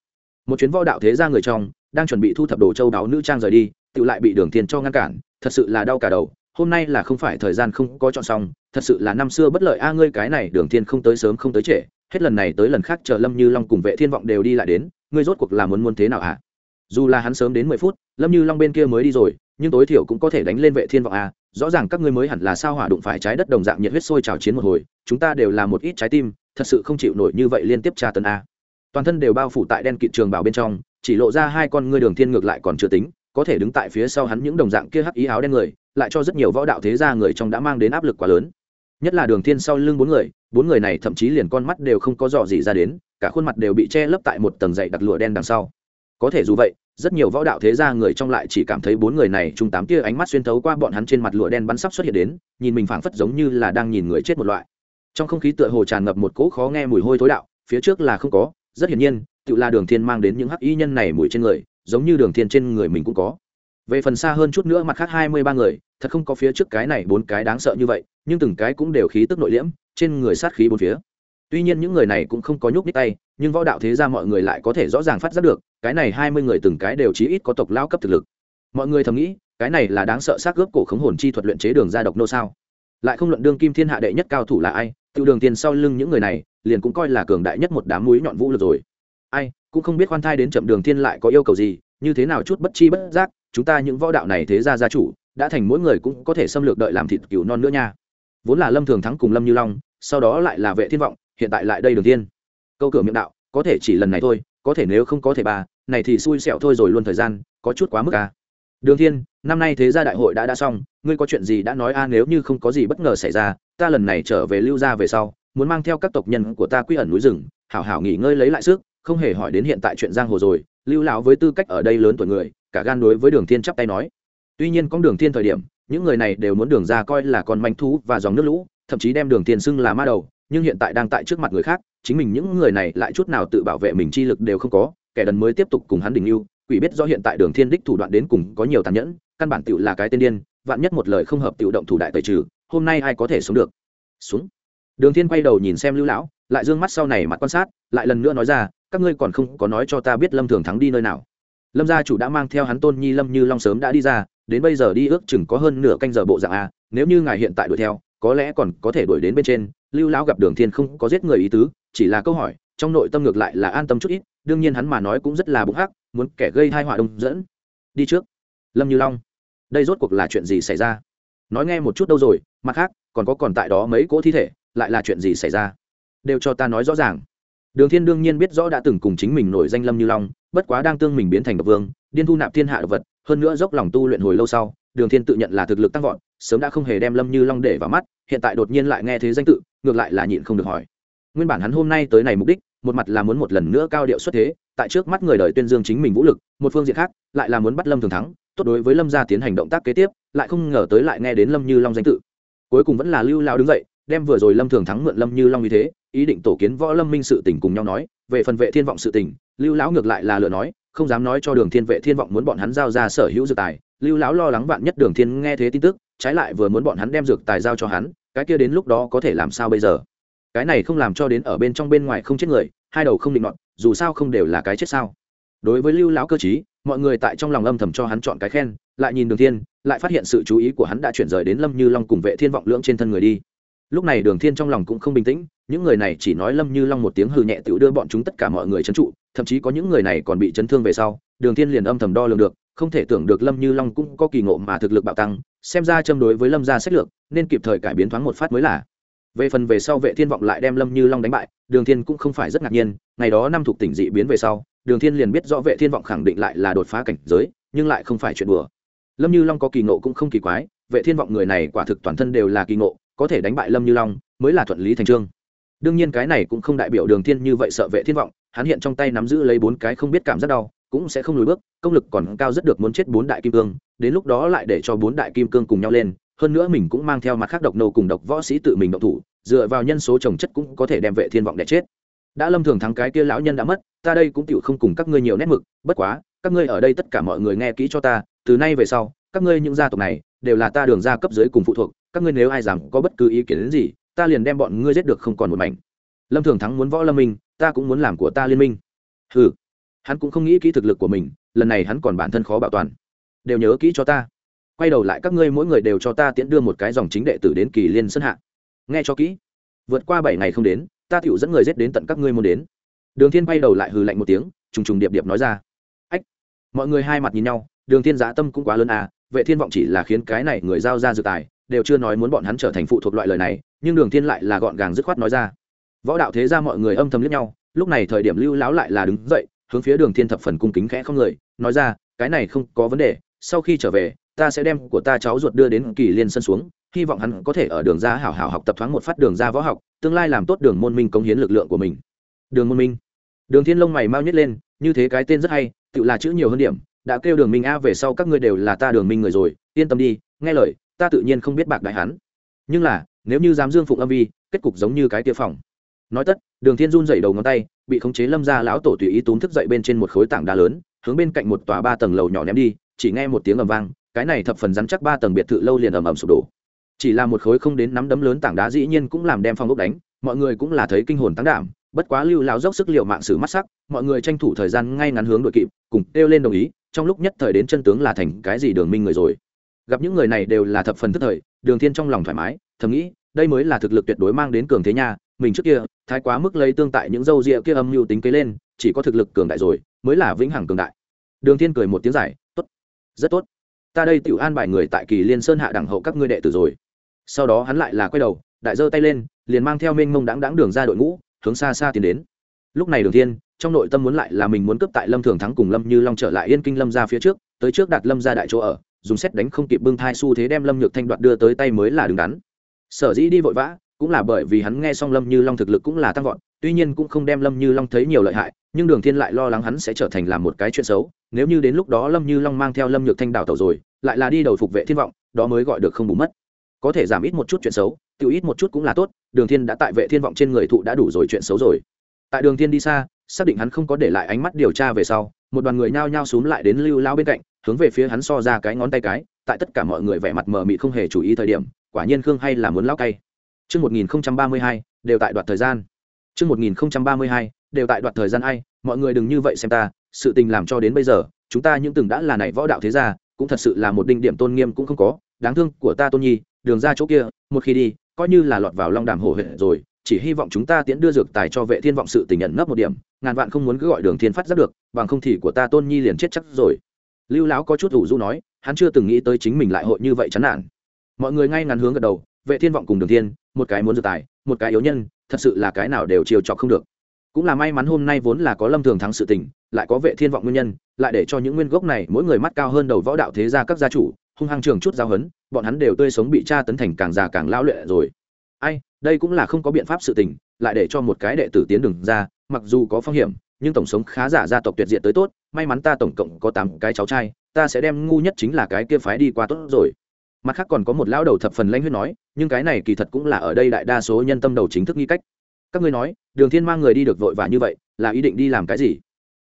một chuyến võ đạo thế gia người trong, đang chuẩn bị thu thập đồ châu đáo nữ trang rời đi tự lại bị đường thiên cho ngăn cản, thật sự là đau cả đầu. Hôm nay là không phải thời gian không có chọn xong, thật sự là năm xưa bất lợi. A, ngươi cái này, đường thiên không tới sớm không tới trễ. Hết lần này tới lần khác chờ lâm như long cùng vệ thiên vọng đều đi lại đến, ngươi rốt cuộc là muốn muốn thế nào hả? Dù là hắn sớm đến mười phút, lâm như long bên kia mới đi rồi, nhưng tối thiểu cũng có thể đánh lên vệ thiên vọng a. Rõ ràng các ngươi mới hẳn là sao hỏa đụng phải trái đất đồng dạng nhiệt huyết sôi trào chiến một hồi, chúng ta đều là một ít trái tim, thật sự không chịu nổi như vậy liên tiếp tra tấn a. Toàn thân đều bao phủ tại đen kịt trường bảo bên trong, chỉ lộ ra hai con ngươi đường thiên ngược lại còn chưa tính có thể đứng tại phía sau hắn những đồng dạng kia hắc ý áo đen người, lại cho rất nhiều võ đạo thế gia người trong đã mang đến áp lực quá lớn. Nhất là đường thiên sau lưng bốn người bốn người này thậm chí liền con mắt đều không có dò gì ra đến, cả khuôn mặt đều bị che lấp tại một tầng dày đặc lụa đen đằng sau. Có thể dù vậy, rất nhiều võ đạo thế gia người trong lại chỉ cảm thấy bốn người này trung tám kia ánh mắt xuyên thấu qua bọn hắn trên mặt lụa đen bắn sắp xuất hiện đến, nhìn mình phảng phất giống như là đang nhìn người chết một loại. Trong không khí tựa hồ tràn ngập một cỗ khó nghe mùi hôi thối đạo, phía trước là không có, rất hiển nhiên, tự là đường thiên mang đến những hắc y nhân này mùi trên người giống như đường thiên trên người mình cũng có. Về phần xa hơn chút nữa mặt khác hai mươi ba người, thật không có phía trước cái này bốn cái đáng sợ như vậy, nhưng từng cái cũng đều khí tức nội liễm, trên người sát khí bốn phía. Tuy nhiên những người này cũng không có nhúc nhích tay, nhưng võ đạo thế ra mọi người lại có thể rõ ràng phát giác được, cái này hai mươi người từng cái đều chí ít có tộc lao cấp thực lực. Mọi người thầm nghĩ, cái này là đáng sợ xác ướp cổ khống hồn chi thuật luyện chế đường ra độc nô sao? Lại không luận đương kim thiên hạ đệ nhất cao thủ là ai tự đường tiền sau lưng những người này, liền cũng coi là cường đại nhất một đám núi nhọn vũ lực rồi cũng không biết khoan thai đến chậm đường thiên lại có yêu cầu gì như thế nào chút bất chi bất giác chúng ta những võ đạo này thế ra gia chủ đã thành mỗi người cũng có thể xâm lược đợi làm thịt cừu non nữa nha vốn là lâm thường thắng cùng lâm như long sau đó lại là vệ thiên vọng hiện tại lại đây đường Thiên, câu cửa miệng đạo có thể chỉ lần này thôi có thể nếu không có thể ba này thì xui xẹo thôi rồi luôn thời gian có chút quá mức à. đường thiên năm nay thế gia đại hội đã đã xong ngươi có chuyện gì đã nói a à, nếu như không có gì bất ngờ xảy ra ta lần này trở về lưu gia về sau muốn mang theo các tộc nhân của ta quy ẩn núi rừng hảo hảo nghỉ ngơi lấy lại sức không hề hỏi đến hiện tại chuyện giang hồ rồi, lưu lão với tư cách ở đây lớn tuổi người, cả gan đối với đường thiên chắp tay nói. Tuy nhiên con đường thiên thời điểm, những người này đều muốn đường ra coi là con manh thú và dòng nước lũ, thậm chí đem đường thiên xưng là ma đầu, nhưng hiện tại đang tại trước mặt người khác, chính mình những người này lại chút nào tự bảo vệ mình chi lực đều không có, kẻ đần mới tiếp tục cùng hắn đình yêu quỷ biết do hiện tại đường thiên đích thủ đoạn đến cùng có nhiều tàn nhẫn, căn bản tiểu là cái tên điên, vạn nhất một lời không hợp tiểu động thủ đại tẩy trừ, hôm nay ai có thể sống được? Xuống. Đường thiên quay đầu nhìn xem lưu lão, lại dương mắt sau này mặt quan sát, lại lần nữa nói ra các ngươi còn không có nói cho ta biết lâm thường thắng đi nơi nào. Lâm gia chủ đã mang theo hắn tôn nhi lâm như long sớm đã đi ra, đến bây giờ đi ước chừng có hơn nửa canh giờ bộ dạng a, nếu như ngài hiện tại đuổi theo, có lẽ còn có thể đuổi đến bên trên. Lưu lão gặp đường thiên không có giết người ý tứ, chỉ là câu hỏi, trong nội tâm ngược lại là an tâm chút ít, đương nhiên hắn mà nói cũng rất là bụng hắc, muốn kẻ gây tai họa đông dẫn. Đi trước, lâm như long. Đây rốt cuộc là chuyện gì xảy ra? Nói nghe một chút đâu rồi, mặt khác, còn có còn tại đó mấy cỗ thi thể, lại là chuyện gì xảy ra? Đều cho ta nói rõ ràng đường thiên đương nhiên biết rõ đã từng cùng chính mình nổi danh lâm như long, bất quá đang tương mình biến thành độc vương, điên thu nạp thiên hạ độc vật, hơn nữa dốc lòng tu luyện hồi lâu sau, đường thiên tự nhận là thực lực tăng vọt, sớm đã không hề đem lâm như long để vào mắt, hiện tại đột nhiên lại nghe thế danh tự, ngược lại là nhịn không được hỏi. Nguyên bản hắn hôm nay tới này mục đích, một mặt là muốn một lần nữa cao điệu xuất thế, tại trước mắt người đời tuyên dương chính mình vũ lực, một phương diện khác, lại là muốn bắt lâm thường thắng, tốt đối với lâm gia tiến hành động tác kế tiếp, lại không ngờ tới lại nghe đến lâm như long danh tự. Cuối cùng vẫn là lưu lao đứng dậy, đem vừa rồi lâm thường thắng mượn lâm như long như thế ý định tổ kiến võ lâm minh sự tình cùng nhau nói, về phần vệ thiên vọng sự tình, lưu lão ngược lại là lựa nói, không dám nói cho đường thiên vệ thiên vọng muốn bọn hắn giao ra sở hữu dược tài. Lưu lão lo lắng vạn nhất đường thiên nghe thế tin tức, trái lại vừa muốn bọn hắn đem dược tài giao cho hắn, cái kia đến lúc đó có thể làm sao bây giờ? Cái này không làm cho đến ở bên trong bên ngoài không chết người, hai đầu không định luận dù sao không đều là cái chết sao? Đối với lưu lão cơ chí mọi người tại trong lòng âm thầm cho hắn chọn cái khen, lại nhìn đường thiên, lại phát hiện sự chú ý của hắn đã chuyển rời đến lâm như long cùng vệ thiên vọng lưỡng trên thân người đi lúc này đường thiên trong lòng cũng không bình tĩnh, những người này chỉ nói lâm như long một tiếng hừ nhẹ tự đưa bọn chúng tất cả mọi người chấn trụ, thậm chí có những người này còn bị chấn thương về sau, đường thiên liền âm thầm đo lường được, không thể tưởng được lâm như long cũng có kỳ ngộ mà thực lực bạo tăng, xem ra châm đối với lâm gia sách lược, nên kịp thời cải biến thoáng một phát mới là. Về phần về sau vệ thiên vọng lại đem lâm như long đánh bại, đường thiên cũng không phải rất ngạc nhiên, ngày đó năm thuộc tỉnh dị biến về sau, đường thiên liền biết rõ vệ thiên vọng khẳng định lại là đột phá cảnh giới, nhưng lại không phải chuyện đùa. Lâm như long có kỳ ngộ cũng không kỳ quái, vệ thiên vọng người này quả thực toàn thân đều là kỳ ngộ có thể đánh bại lâm như long, mới là thuận lý thành trương. Đương nhiên cái này cũng không đại biểu đường thiên như vậy sợ vệ thiên vọng, hắn hiện trong tay nắm giữ lấy bốn cái không biết cảm giác đau, cũng sẽ không lùi bước, công lực còn cao rất được muốn chết bốn đại kim cương, đến lúc đó lại để cho bốn đại kim cương cùng nhau lên, hơn nữa mình cũng mang theo mặt khác độc nô cùng độc võ sĩ tự mình động thủ, dựa vào nhân số trồng chất cũng có thể đem vệ thiên vọng để chết. Đã lâm thường thắng cái kia lão nhân đã mất, ta đây cũng chịu không cùng các ngươi nhiều nét mực, bất quá, các ngươi ở đây tất cả mọi người nghe kỹ cho ta, từ nay về sau, các ngươi những gia tộc này, đều là ta đường gia cấp dưới cùng phụ thuộc các ngươi nếu ai dám có bất cứ ý kiến đến gì, ta liền đem bọn ngươi giết được không còn một mảnh. Lâm thường thắng muốn võ lâm minh, ta cũng muốn làm của ta liên minh. Ừ hắn cũng không nghĩ kỹ thực lực của mình, lần này hắn còn bản thân khó bảo toàn. Đều nhớ kỹ cho ta. Quay đầu lại các ngươi mỗi người đều cho ta tiễn đưa một cái dòng chính đệ tử đến kỳ liên sân hạ. Nghe cho kỹ. Vượt qua bảy ngày không đến, ta tựu dẫn người giết đến tận các ngươi muốn đến. Đường thiên quay đầu lại hừ lạnh một tiếng, trùng trùng điệp điệp nói ra. Ách. Mọi người hai mặt nhìn nhau, đường thiên giá tâm cũng quá lớn à vệ thiên vọng chỉ là khiến cái này người giao ra dự tài đều chưa nói muốn bọn hắn trở thành phụ thuộc loại lời này, nhưng đường thiên lại là gọn gàng dứt khoát nói ra. Võ đạo thế ra mọi người âm thầm liếc nhau, lúc này thời điểm lưu lão lại là đứng dậy, hướng phía đường thiên thập phần cung kính khẽ không người, nói ra, cái này không có vấn đề, sau khi trở về, ta sẽ đem của ta cháu ruột đưa đến kỳ liên sân xuống, hy vọng hắn có thể ở đường ra hảo hảo học tập thoáng một phát đường ra võ học, tương lai làm tốt đường môn minh cống hiến lực lượng của mình. Đường môn minh? Đường thiên lông mày mau nhất lên, như thế cái tên rất hay, tự là chữ nhiều hơn điểm, đã kêu đường minh a về sau các ngươi đều là ta đường minh người rồi, yên tâm đi, nghe lời ta tự nhiên không biết bạc đại hắn. Nhưng là, nếu như dám dương phụng âm vi, kết cục giống như cái tiêu phòng. Nói tất, đường thiên run dậy đầu ngón tay, bị khống chế lâm ra lão tổ tùy ý túm thức dậy bên trên một khối tảng đá lớn, hướng bên cạnh một tòa ba tầng lầu nhỏ ném đi, chỉ nghe một tiếng ầm vang, cái này thập phần rắn chắc ba tầng biệt thự lâu liền ầm ầm sụp đổ. Chỉ là một khối không đến nắm đấm lớn tảng đá dĩ nhiên cũng làm đem phong ốc đánh, mọi người cũng là thấy kinh hồn tăng đảm, bất quá lưu lão dốc sức liệu mạng sử mắt sắc, mọi người tranh thủ thời gian ngay ngắn hướng đội kịp, cùng kêu lên đồng ý, trong lúc nhất thời đến chân tướng là thành cái gì đường minh người rồi gặp những người này đều là thập phần thức thời, đường thiên trong lòng thoải mái, thầm nghĩ, đây mới là thực lực tuyệt đối mang đến cường thế nha, mình trước kia, thái quá mức lấy tương tại những dâu rịa kia âm mưu tính kế lên, chỉ có thực lực cường đại rồi, mới là vĩnh hằng cường đại. Đường thiên cười một tiếng giải, tốt, rất tốt. Ta đây tiểu an bài người tại kỳ liên sơn hạ đẳng hậu các ngươi đệ tử rồi. Sau đó hắn lại là quay đầu, đại giơ tay lên, liền mang theo mênh mông đáng đáng đường ra đội ngũ, hướng xa xa tiến đến. Lúc này đường thiên, trong nội tâm muốn lại là mình muốn cướp tại lâm thường thắng cùng lâm như long trở lại yên kinh lâm gia phía trước, tới trước đặt lâm gia đại chỗ ở dùng xét đánh không kịp bưng thai xu thế đem lâm nhược thanh đoạt đưa tới tay mới là đứng đắn. Sở dĩ đi vội vã, cũng là bởi vì hắn nghe xong lâm như long thực lực cũng là tăng vọt, tuy nhiên cũng không đem lâm như long thấy nhiều lợi hại, nhưng đường thiên lại lo lắng hắn sẽ trở thành làm một cái chuyện xấu. Nếu như đến lúc đó lâm như long mang theo lâm nhược thanh đảo tàu rồi, lại là đi đầu phục vệ thiên vọng, đó mới gọi được không bù mất. Có thể giảm ít một chút chuyện xấu, tiêu ít một chút cũng là tốt, đường thiên đã tại vệ thiên vọng trên người thụ đã đủ rồi chuyện xấu rồi. Tại đường thiên đi xa, xác định hắn không có để lại ánh mắt điều tra về sau một đoàn người nhao nhao xuống lại đến lưu lao bên cạnh hướng về phía hắn so ra cái ngón tay cái tại tất cả mọi người vẻ mặt mờ mịt không hề chú ý thời điểm quả nhiên khương hay là muốn lao cay Trước 1032, đều tại đoạt thời gian. Trước 1032, đều tại đoạt thời gian ai, mọi người đừng như vậy xem ta, sự tình làm cho đến bây giờ, chúng ta những từng đã là này võ đạo thế gia, cũng thật sự là một đinh điểm tôn nghiêm cũng không có, đáng thương của ta tôn nhi, đường ra chỗ kia, một khi đi, coi như là lọt vào long đàm hổ hệ rồi, chỉ hy vọng chúng ta tiến đưa dược tài cho vệ thiên vọng sự tình nhận nấp một điểm, ngàn vạn không muốn cứ gọi đường thiên phát giác được, bằng không thì của ta tôn nhi liền chết chắc rồi. Lưu lão có chút ủ rũ nói, hắn chưa từng nghĩ tới chính mình lại hội như vậy chán nản. Mọi người ngay ngắn hướng gật đầu, vệ thiên vọng cùng đường thiên, một cái muốn dự tài, một cái yếu nhân, thật sự là cái nào đều chiều chọc không được cũng là may mắn hôm nay vốn là có lâm thường thắng sự tình lại có vệ thiên vọng nguyên nhân lại để cho những nguyên gốc này mỗi người mắt cao hơn đầu võ đạo thế gia các gia chủ hung hăng trường chút giao hấn bọn hắn đều tươi sống bị tra tấn thành càng già càng lao luyện rồi ai, đây cũng là không có biện pháp sự tình, lại để cho một cái đệ tử tiến đường ra, mặc dù có phong hiểm, nhưng tổng sống khá giả gia tộc tuyệt diện tới tốt, may mắn ta tổng cộng có tám cái cháu trai, ta sẽ đem ngu nhất chính là cái kia phái đi qua tốt rồi. Mặt khác còn có một lão đầu thập phần lanh huyết nói, nhưng cái này kỳ thật cũng là ở đây đại đa số nhân tâm đầu chính thức nghi cách. Các ngươi nói, đường thiên mang người đi được vội vã như vậy, là ý định đi làm cái gì?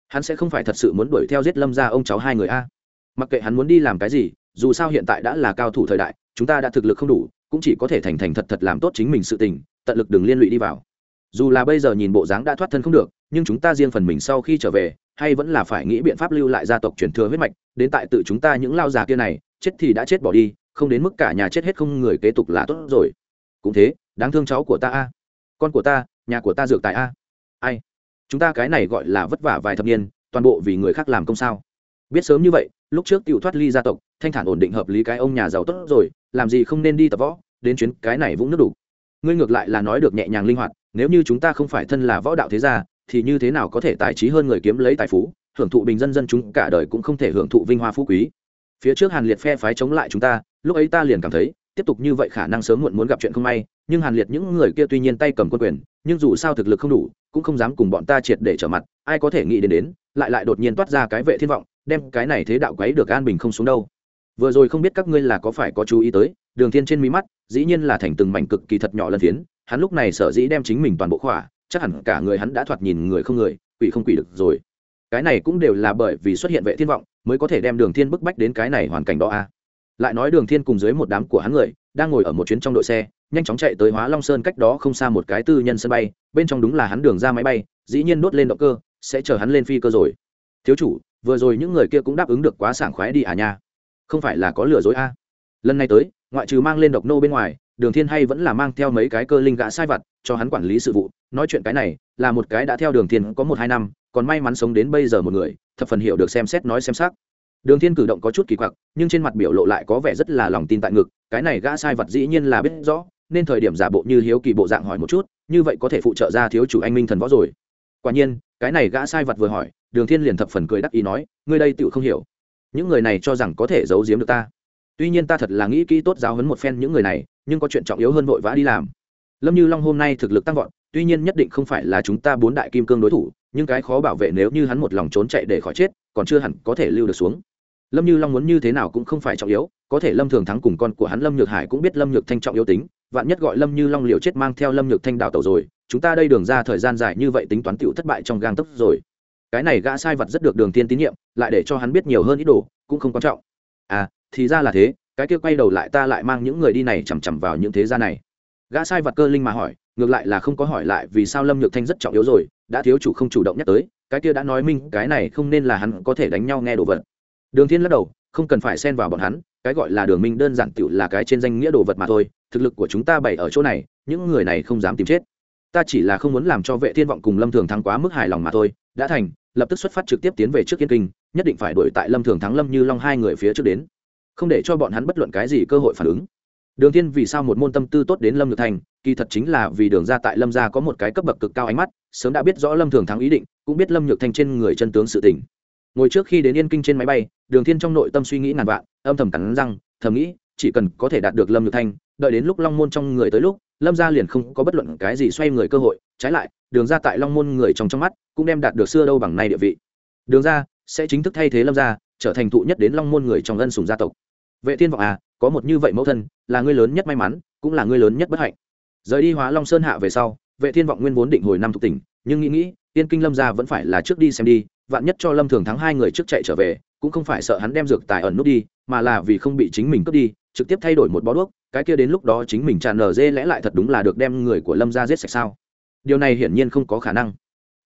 Hắn sẽ không phải thật sự muốn đuổi theo giết lâm gia ông cháu hai người a. Mặc kệ hắn muốn đi làm cái gì, dù sao hiện tại đã là cao thủ thời đại, chúng ta đã thực lực không đủ cũng chỉ có thể thành thành thật thật làm tốt chính mình sự tình, tận lực đừng liên lụy đi vào. Dù là bây giờ nhìn bộ dáng đã thoát thân không được, nhưng chúng ta riêng phần mình sau khi trở về, hay vẫn là phải nghĩ biện pháp lưu lại gia tộc truyền thừa huyết mạch, đến tại tự chúng ta những lao già kia này, chết thì đã chết bỏ đi, không đến mức cả nhà chết hết không người kế tục là tốt rồi. Cũng thế, đáng thương cháu của ta a. Con của ta, nhà của ta dược tài a. Ai? Chúng ta cái này gọi là vất vả vài thập niên, toàn bộ vì người khác làm công sao? Biết sớm như vậy, lúc trước tiểu thoát ly gia tộc thanh thản ổn định hợp lý cái ông nhà giàu tốt rồi, làm gì không nên đi tập võ, đến chuyến cái này vũng nước đủ. Ngươi ngược lại là nói được nhẹ nhàng linh hoạt, nếu như chúng ta không phải thân là võ đạo thế gia, thì như thế nào có thể tài trí hơn người kiếm lấy tài phú, hưởng thụ bình dân dân chúng cả đời cũng không thể hưởng thụ vinh hoa phú quý. Phía trước hàn liệt phe phái chống lại chúng ta, lúc ấy ta liền cảm thấy, tiếp tục như vậy khả năng sớm muộn muốn gặp chuyện không may, nhưng hàn liệt những người kia tuy nhiên tay cầm quân quyền, nhưng dù sao thực lực không đủ, cũng không dám cùng bọn ta triệt để trở mặt, ai có thể nghĩ đến đến, lại lại đột nhiên toát ra cái vệ thiên vọng, đem cái này thế đạo quấy được an bình không xuống đâu vừa rồi không biết các ngươi là có phải có chú ý tới, đường thiên trên mí mắt, dĩ nhiên là thành từng mảnh cực kỳ thật nhỏ lần phiến, hắn lúc này sở dĩ đem chính mình toàn bộ khỏa, chắc hẳn cả người hắn đã thoạt nhìn người không người, quỷ không quỷ được rồi. Cái này cũng đều là bởi vì xuất hiện vệ thiên vọng, mới có thể đem đường thiên bức bách đến cái này hoàn cảnh đó a. À. lại nói đường thiên cùng dưới một đám của hắn người, đang ngồi ở một chuyến trong đội xe, nhanh chóng chạy tới hóa long sơn cách đó không xa một cái tư nhân sân bay, bên trong đúng là hắn đường ra máy bay, dĩ nhiên đốt lên động cơ, sẽ chờ hắn lên phi cơ rồi. Thiếu chủ, vừa rồi những người kia cũng đáp ứng được quá sảng khoái đi à nha không phải là có lừa dối a à. lần này tới, ngoại trừ mang lên độc nô bên ngoài, đường thiên hay vẫn là mang theo mấy cái cơ linh gã sai vặt cho hắn quản lý sự vụ nói chuyện cái này, là một cái đã theo đường thiên có một hai năm, còn may mắn sống đến bây giờ một người, thập phần hiểu được xem xét nói xem sắc. đường thiên cử động có chút kỳ quặc, nhưng trên mặt biểu lộ lại có vẻ rất là lòng tin tại ngực, cái này gã sai vật dĩ nhiên là biết rõ, nên thời điểm giả bộ như hiếu kỳ bộ dạng hỏi một chút, như vậy có thể phụ trợ ra thiếu chủ anh minh thần võ rồi quả nhiên, cái này gã sai vật vừa hỏi, đường thiên liền thập phần cười đắc ý nói, ngươi đây tựu không hiểu những người này cho rằng có thể giấu giếm được ta. Tuy nhiên ta thật là nghĩ kỹ tốt giáo huấn một phen những người này, nhưng có chuyện trọng yếu hơn vội vã đi làm. Lâm như long hôm nay thực lực tăng vọt, tuy nhiên nhất định không phải là chúng ta bốn đại kim cương đối thủ, nhưng cái khó bảo vệ nếu như hắn một lòng trốn chạy để khỏi chết, còn chưa hẳn có thể lưu được xuống. Lâm như long muốn như thế nào cũng không phải trọng yếu, có thể lâm thường thắng cùng con của hắn lâm nhược hải cũng biết lâm nhược thanh trọng yếu tính, vạn nhất gọi lâm như long liều chết mang theo lâm nhược thanh đào tàu rồi, chúng ta đây đường ra thời gian dài như vậy tính toán tựu thất bại trong gang tấc rồi cái này gã sai vật rất được đường tiên tín nhiệm, lại để cho hắn biết nhiều hơn ít đồ, cũng không quan trọng. À thì ra là thế, cái kia quay đầu lại ta lại mang những người đi này chằm chằm vào những thế gia này. Gã sai vật cơ linh mà hỏi, ngược lại là không có hỏi lại vì sao lâm nhược thanh rất trọng yếu rồi, đã thiếu chủ không chủ động nhắc tới, cái kia đã nói minh, cái này không nên là hắn có thể đánh nhau nghe đồ vật. Đường thiên lắc đầu, không cần phải xen vào bọn hắn, cái gọi là đường minh đơn giản tựu là cái trên danh nghĩa đồ vật mà thôi, thực lực của chúng ta bày ở chỗ này, những người này không dám tìm chết. Ta chỉ là không muốn làm cho vệ thiên vọng cùng lâm thường thắng quá mức hài lòng mà thôi, đã thành lập tức xuất phát trực tiếp tiến về trước Yên kinh, nhất định phải đuổi tại lâm thường thắng, lâm như long hai người phía trước đến. Không để cho bọn hắn bất luận cái gì cơ hội phản ứng. Đường thiên vì sao một môn tâm tư tốt đến lâm nhược thành, kỳ thật chính là vì đường ra tại lâm gia có một cái cấp bậc cực cao ánh mắt, sớm đã biết rõ lâm thường thắng ý định, cũng biết lâm nhược thanh trên người chân tướng sự tình. Ngồi trước khi đến yên kinh trên máy bay, đường thiên trong nội tâm suy nghĩ ngàn vạn, âm thầm cắn răng, thầm nghĩ, chỉ cần có thể đạt được lâm nhược thanh đợi đến lúc long môn trong người tới lúc, lâm gia liền không có bất luận cái gì xoay người cơ hội, trái lại đường ra tại long môn người trong trong mắt, cũng đem đạt được xưa đâu bằng nay địa vị. Đường ra, sẽ chính thức thay thế lâm gia, trở thành thụ nhất đến long môn người trong ân sùng gia tộc. Vệ thiên vọng à có một như vậy mẫu thân, là ngươi lớn nhất may mắn, cũng là ngươi lớn nhất bất hạnh. Rời đi hóa long sơn hạ về sau, vệ thiên vọng nguyên vốn định hồi năm thuộc tỉnh, nhưng nghĩ nghĩ, tiên kinh lâm gia vẫn phải là trước đi xem đi, vạn nhất cho lâm thường thắng hai người trước chạy trở về, cũng không phải sợ hắn đem dược tài ẩn nút đi, mà là vì không bị chính mình cướp đi, trực tiếp thay đổi một bó đuốc, cái kia đến lúc đó chính mình tràn nở dê lẽ lại thật đúng là được đem người của lâm gia giết sạch sao? Điều này hiển nhiên không có khả năng.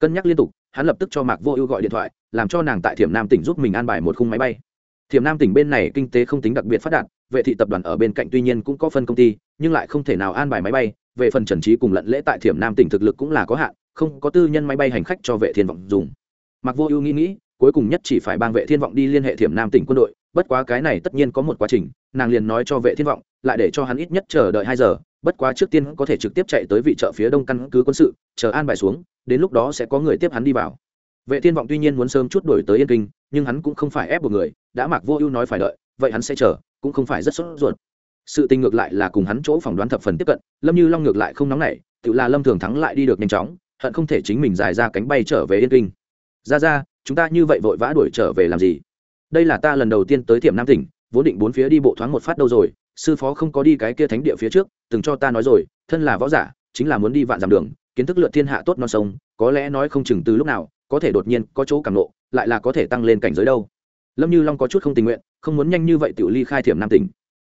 Cân nhắc liên tục, hắn lập tức cho mạc vô ưu gọi điện thoại, làm cho nàng tại thiểm nam tỉnh giúp mình an bài một khung máy bay. Thiểm nam tỉnh bên này kinh tế không tính đặc biệt phát đạt, vệ thị tập đoàn ở bên cạnh tuy nhiên cũng có phân công ty, nhưng lại không thể nào an bài máy bay. Về phần trần trí cùng lận lễ tại thiểm nam tỉnh thực lực cũng là có hạn, không có tư nhân máy bay hành khách cho vệ thiên vọng dùng. Mặc vô ưu nghĩ nghĩ, cuối cùng nhất chỉ phải bang vệ thiên vọng đi liên hệ thiểm nam tỉnh quân đội bất quá cái này tất nhiên có một quá trình, nàng liền nói cho vệ thiên vọng, lại để cho hắn ít nhất chờ đợi hai giờ, bất quá trước tiên có thể trực tiếp chạy tới vị trợ phía đông căn cứ quân sự, chờ an bài xuống, đến lúc đó sẽ có người tiếp hắn đi vào. Vệ thiên vọng tuy nhiên muốn sớm chút đổi tới yên kinh, nhưng hắn cũng không phải ép buộc người, đã mặc vô ưu nói phải đợi, vậy hắn sẽ chờ, cũng không phải rất sốt ruột. Sự tình ngược lại là cùng hắn chỗ phỏng đoán thập phần tiếp cận, lâm như long ngược lại không nóng nảy, tự là lâm thường thắng lại đi được nhanh chóng, hận không thể chính mình dài ra cánh bay trở về yên kinh. Ra ra, chúng ta như vậy vội vã đuổi trở về làm gì? Đây là ta lần đầu tiên tới tiệm nam tỉnh vốn định bốn phía đi bộ thoáng một phát đâu rồi, sư phó không có đi cái kia thánh địa phía trước, từng cho ta nói rồi, thân là võ giả, chính là muốn đi vạn dặm đường, kiến thức lượt thiên hạ tốt non sông, có lẽ nói không chừng từ lúc nào, có thể đột nhiên có chỗ cảm nộ, lại là có thể tăng lên cảnh giới đâu. Lâm như long có chút không tình nguyện, không muốn nhanh như vậy tự ly khai thiểm nam tỉnh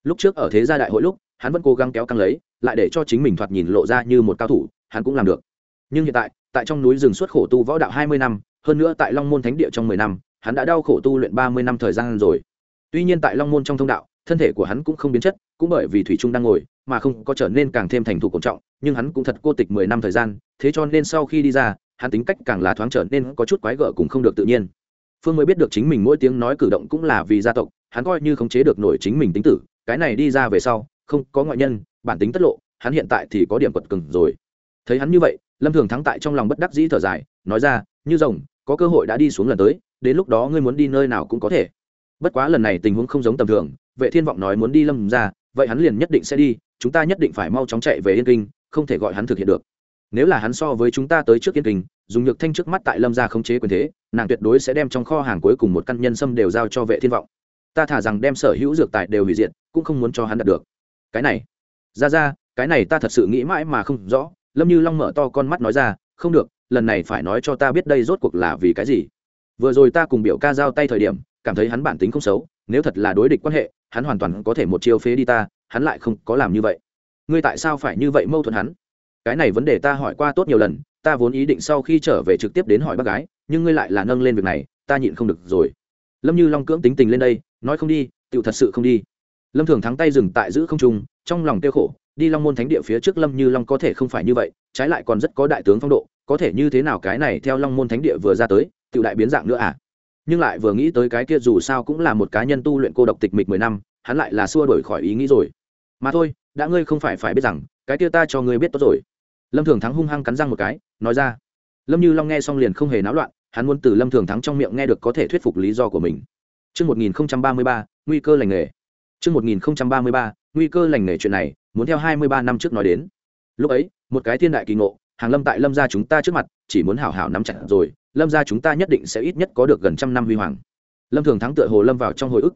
lúc trước ở thế gia đại hội lúc, hắn vẫn cố gắng kéo căng lấy, lại để cho chính mình thoạt nhìn lộ ra như một cao thủ, hắn cũng làm được. Nhưng hiện tại tại trong núi rừng xuất khổ tu võ đạo hai mươi năm, hơn nữa tại long môn thánh địa trong mười năm hắn đã đau khổ tu luyện ba mươi năm thời gian rồi. Tuy nhiên tại long môn trong thông đạo, thân thể của hắn cũng không biến chất, cũng bởi vì thủy trung đang ngồi, mà không có trở nên càng thêm thành thục cổ trọng, nhưng hắn cũng thật cô tịch mười năm thời gian, thế cho nên sau khi đi ra, hắn tính cách càng là thoáng trở nên có chút quái gở cũng không được tự nhiên. Phương mới biết được chính mình mỗi tiếng nói cử động cũng là vì gia tộc, hắn coi như khống chế được nổi chính mình tính tử, cái này đi ra về sau, không có ngoại nhân, bản tính tất lộ, hắn hiện tại thì có điểm quật cừng rồi. Thấy hắn như vậy, lâm thường thắng tại trong lòng bất đắc dĩ thở dài, nói ra, như rồng, có cơ hội đã đi xuống lần tới đến lúc đó ngươi muốn đi nơi nào cũng có thể. Bất quá lần này tình huống không giống tầm thường, vệ thiên vọng nói muốn đi lâm ra, vậy hắn liền nhất định sẽ đi, chúng ta nhất định phải mau chóng chạy về yên kinh, không thể gọi hắn thực hiện được. Nếu là hắn so với chúng ta tới trước yên kinh, dùng nhược thanh trước mắt tại lâm gia khống chế quyền thế, nàng tuyệt đối sẽ đem trong kho hàng cuối cùng một căn nhân sâm đều giao cho vệ thiên vọng. Ta thả rằng đem sở hữu dược tài đều hủy diệt, cũng không muốn cho hắn đạt được. Cái này, ra ra, cái này ta thật sự nghĩ mãi mà không rõ, lâm như long mở to con mắt nói ra, không được, lần này phải nói cho ta biết đây rốt cuộc là vì cái gì vừa rồi ta cùng biểu ca giao tay thời điểm, cảm thấy hắn bản tính không xấu, nếu thật là đối địch quan hệ, hắn hoàn toàn có thể một chiêu phế đi ta, hắn lại không có làm như vậy. Ngươi tại sao phải như vậy mâu thuẫn hắn? Cái này vấn đề ta hỏi qua tốt nhiều lần, ta vốn ý định sau khi trở về trực tiếp đến hỏi bác gái, nhưng ngươi lại là nâng lên việc này, ta nhịn không được rồi. Lâm như long cưỡng tính tình lên đây, nói không đi, tựu thật sự không đi. Lâm thường thắng tay dừng tại giữ không trung, trong lòng tiêu khổ, đi long môn thánh địa phía trước lâm như long có thể không phải như vậy, trái lại còn rất có đại tướng phong độ, có thể như thế nào cái này theo long môn thánh địa vừa ra tới tự đại biến dạng nữa à? Nhưng lại vừa nghĩ tới cái kia dù sao cũng là một cá nhân tu luyện cô độc tịch mịch mười năm hắn lại là xua đổi khỏi ý nghĩ rồi. Mà thôi đã ngươi không phải phải biết rằng cái kia ta cho ngươi biết tốt rồi. Lâm thường thắng hung hăng cắn răng một cái nói ra. Lâm như long nghe xong liền không hề náo loạn hắn muốn từ lâm thường thắng trong miệng nghe được có thể thuyết phục lý do của mình. Trước 1033, nguy cơ lành nghề. Trước 1033, nguy cơ lành nghề chuyện này, muốn theo 23 năm trước nói đến. Lúc ấy, một cái thiên đại kỳ ngộ, hàng lâm tại lâm gia chúng ta trước mặt, chỉ muốn hảo hảo nắm chặt rồi, lâm gia chúng ta nhất định sẽ ít nhất có được gần trăm năm huy hoàng. Lâm Thường Thắng tựa hồ lâm vào trong hồi ức.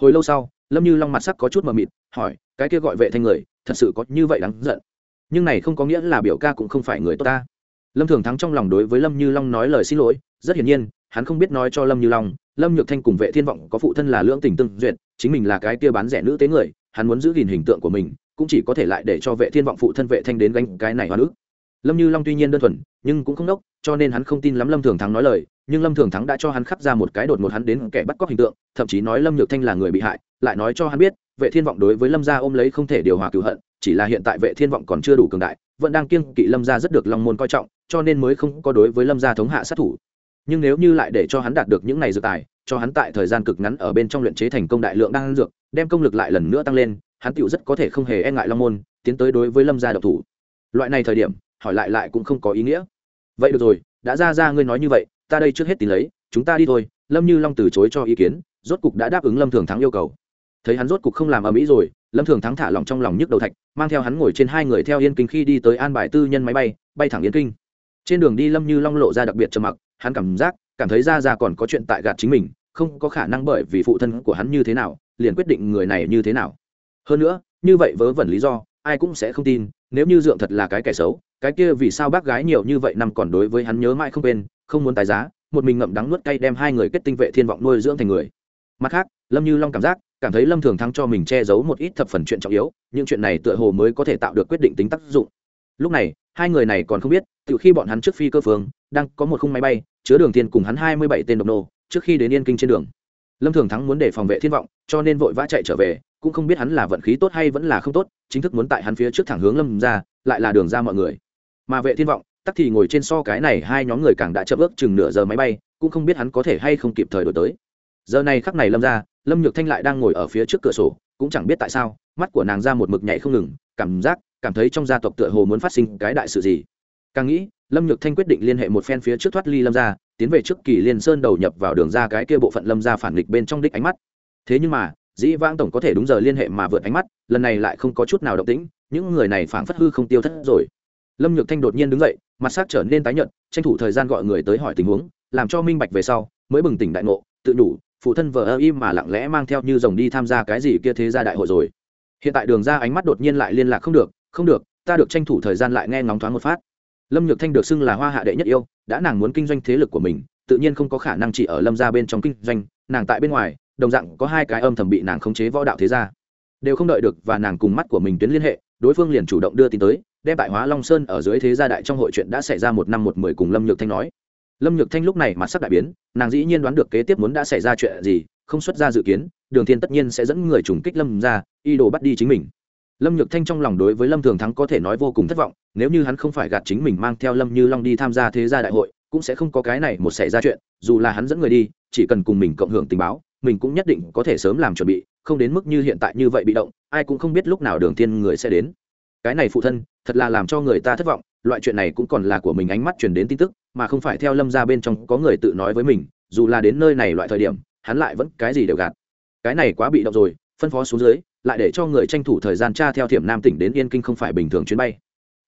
Hồi lâu sau, Lâm Như Long mặt sắc có chút mờ mịt, hỏi, cái kia gọi vệ thanh người, thật sự có như vậy đáng giận? Nhưng này không có nghĩa là biểu ca cũng không phải người tốt ta. Lâm Thường Thắng trong lòng đối với Lâm Như Long nói lời xin lỗi, rất hiển nhiên, hắn không biết nói cho Lâm Như Long, lâm nhược thanh cùng vệ thiên vọng có phụ thân là lưỡng tình tương duyệt chính mình là cái kia bán rẻ nữ tế người hắn muốn giữ gìn hình tượng của mình cũng chỉ có thể lại để cho vệ thiên vọng phụ thân vệ thanh đến gánh cái này hoa nữ lâm như long tuy nhiên đơn thuần, nhưng cũng không đốc, cho nên hắn không tin lắm lâm thường thắng nói lời, nhưng lâm thường thắng đã cho hắn khắc ra một cái đột ngột hắn đến kẻ bắt cóc hình tượng, thậm chí nói lâm nhược thanh là người bị hại, lại nói cho hắn biết, vệ thiên vọng đối với lâm gia ôm lấy không thể điều hòa cửu hận, chỉ là hiện tại vệ thiên vọng còn chưa đủ cường đại, vẫn đang kiêng kỵ lâm gia rất được long môn coi trọng, cho nên mới không có đối với lâm gia thống hạ sát thủ. Nhưng nếu như lại để cho hắn đạt được những này dự tài, cho hắn tại thời gian cực ngắn ở bên trong luyện chế thành công đại lượng đang dược, đem công lực lại lần nữa tăng lên, hắn tựu rất có thể không hề e ngại long môn, tiến tới đối với lâm gia độc thủ. Loại này thời điểm hỏi lại lại cũng không có ý nghĩa. Vậy được rồi, đã ra ra ngươi nói như vậy, ta đây trước hết tìm lấy, chúng ta đi thôi, lâm như long từ chối cho ý kiến, rốt cục đã đáp ứng lâm thường thắng yêu cầu. Thấy hắn rốt cục không làm ở mỹ rồi, lâm thường thắng thả lòng trong lòng nhức đầu thạch, mang theo hắn ngồi trên hai người theo yên kinh khi đi tới an bài tư nhân máy bay bay thẳng yên kinh. Trên đường đi lâm như long lộ ra đặc biệt trầm mặc, hắn cảm giác, cảm thấy ra ra còn có chuyện tại gạt chính mình, không có khả năng bởi vì phụ thân của hắn như thế nào, liền quyết định người này như thế nào. Hơn nữa, như vậy vớ vẩn lý do, ai cũng sẽ không tin, nếu như dượng thật là cái kẻ xấu cái kia vì sao bác gái nhiều như vậy năm còn đối với hắn nhớ mãi không quên, không muốn tái giá, một mình ngậm đắng nuốt cay đem hai người kết tinh vệ thiên vọng nuôi dưỡng thành người. Mặt khác, lâm như long cảm giác, cảm thấy lâm thường thắng cho mình che giấu một ít thập phần chuyện trọng yếu, những chuyện này tựa hồ mới có thể tạo được quyết định tính tác dụng. Lúc này, hai người này còn không biết, từ khi bọn hắn trước phi cơ phương, đang có một khung máy bay, chứa đường tiên cùng hắn hai mươi bảy tên độc nô, trước khi đến yên kinh trên đường. Lâm thường thắng muốn để phòng vệ thiên vọng, cho nên vội vã chạy trở về, cũng không biết hắn là vận khí tốt hay vẫn là không tốt, chính thức muốn tại hắn phía trước thẳng hướng lâm ra, lại là đường ra mọi người mà vệ thiên vọng, tắc thì ngồi trên so cái này hai nhóm người càng đã chậm ước chừng nửa giờ máy bay, cũng không biết hắn có thể hay không kịp thời đổi tới. Giờ này khắc này lâm ra, lâm nhược thanh lại đang ngồi ở phía trước cửa sổ, cũng chẳng biết tại sao, mắt của nàng ra một mực nhảy không ngừng, cảm giác, cảm thấy trong gia tộc tựa hồ muốn phát sinh cái đại sự gì. Càng nghĩ, lâm nhược thanh quyết định liên hệ một phen phía trước thoát ly lâm ra, tiến về trước kỳ liên sơn đầu nhập vào đường ra cái kia bộ phận lâm ra phản nghịch bên trong đích ánh mắt. Thế nhưng mà, dĩ vãng tổng có thể đúng giờ liên hệ mà vượt ánh mắt, lần này lại không có chút nào động tĩnh, những người này phảng phất hư không tiêu thất rồi lâm nhược thanh đột nhiên đứng dậy, mặt sắc trở nên tái nhợt, tranh thủ thời gian gọi người tới hỏi tình huống, làm cho minh bạch về sau, mới bừng tỉnh đại ngộ, tự đủ phụ thân vợ ơ im mà lặng lẽ mang theo như rồng đi tham gia cái gì kia thế gia đại hội rồi. Hiện tại đường ra ánh mắt đột nhiên lại liên lạc không được không được, ta được tranh thủ thời gian lại nghe ngóng thoáng một phát. Lâm nhược thanh được xưng là hoa hạ đệ nhất yêu, đã nàng muốn kinh doanh thế lực của mình, tự nhiên không có khả năng chỉ ở lâm ra bên trong kinh doanh, nàng tại bên ngoài, đồng dạng có hai cái âm thầm bị nàng khống chế võ đạo thế gia. Đều không đợi được và nàng cùng mắt của mình tuyến liên hệ, đối phương liền chủ động đưa tin tới đem tại hóa long sơn ở dưới thế gia đại trong hội chuyện đã xảy ra một năm một mười cùng lâm nhược thanh nói. Lâm nhược thanh lúc này mặt sắc đại biến, nàng dĩ nhiên đoán được kế tiếp muốn đã xảy ra chuyện gì, không xuất ra dự kiến, đường thiên tất nhiên sẽ dẫn người trùng kích lâm ra y đồ bắt đi chính mình. Lâm nhược thanh trong lòng đối với lâm thường thắng có thể nói vô cùng thất vọng, nếu như hắn không phải gạt chính mình mang theo lâm như long đi tham gia thế gia đại hội, cũng sẽ không có cái này một xảy ra chuyện, dù là hắn dẫn người đi, chỉ cần cùng mình cộng hưởng tình báo, mình cũng nhất định có thể sớm làm chuẩn bị, không đến mức như hiện tại như vậy bị động, ai cũng không biết lúc nào đường thiên người sẽ đến cái này phụ thân, thật là làm cho người ta thất vọng, loại chuyện này cũng còn là của mình ánh mắt truyền đến tin tức, mà không phải theo lâm ra bên trong có người tự nói với mình, dù là đến nơi này loại thời điểm, hắn lại vẫn cái gì đều gạt. Cái này quá bị động rồi, phân phó xuống dưới, lại để cho người tranh thủ thời gian tra theo thiểm nam tỉnh đến yên kinh không phải bình thường chuyến bay.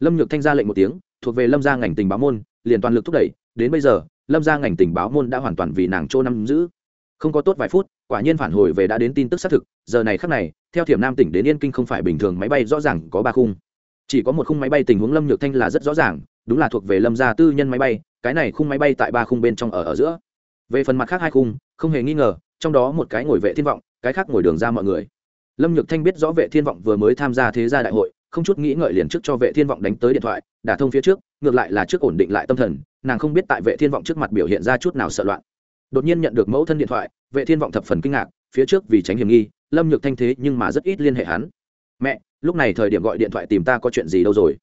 Lâm nhược thanh ra lệnh một tiếng, thuộc về lâm gia ngành tình báo môn, liền toàn lực thúc đẩy, đến bây giờ, lâm gia ngành tình báo môn đã hoàn toàn vì nàng chỗ năm giữ. Không có tốt vài phút, quả nhiên phản hồi về đã đến tin tức xác thực, giờ này khắc này theo thiểm nam tỉnh đến yên kinh không phải bình thường máy bay rõ ràng có ba khung. Chỉ có một khung máy bay tình huống lâm nhược thanh là rất rõ ràng, đúng là thuộc về lâm gia tư nhân máy bay, cái này khung máy bay tại ba khung bên trong ở ở giữa. Về phần mặt khác hai khung, không hề nghi ngờ, trong đó một cái ngồi vệ thiên vọng, cái khác ngồi đường ra mọi người. Lâm nhược thanh biết rõ vệ thiên vọng vừa mới tham gia thế gia đại hội, không chút nghĩ ngợi liền trước cho vệ thiên vọng đánh tới điện thoại, đả thông phía trước, ngược lại là trước ổn định lại tâm thần, nàng không biết tại vệ thiên vọng trước mặt biểu hiện ra chút nào sợ loạn. Đột nhiên nhận được mẫu thân điện thoại, vệ thiên vọng thập phần kinh ngạc, phía trước vì tránh hiểm nghi lâm nhược thanh thế nhưng mà rất ít liên hệ hắn. Mẹ, lúc này thời điểm gọi điện thoại tìm ta có chuyện gì đâu rồi?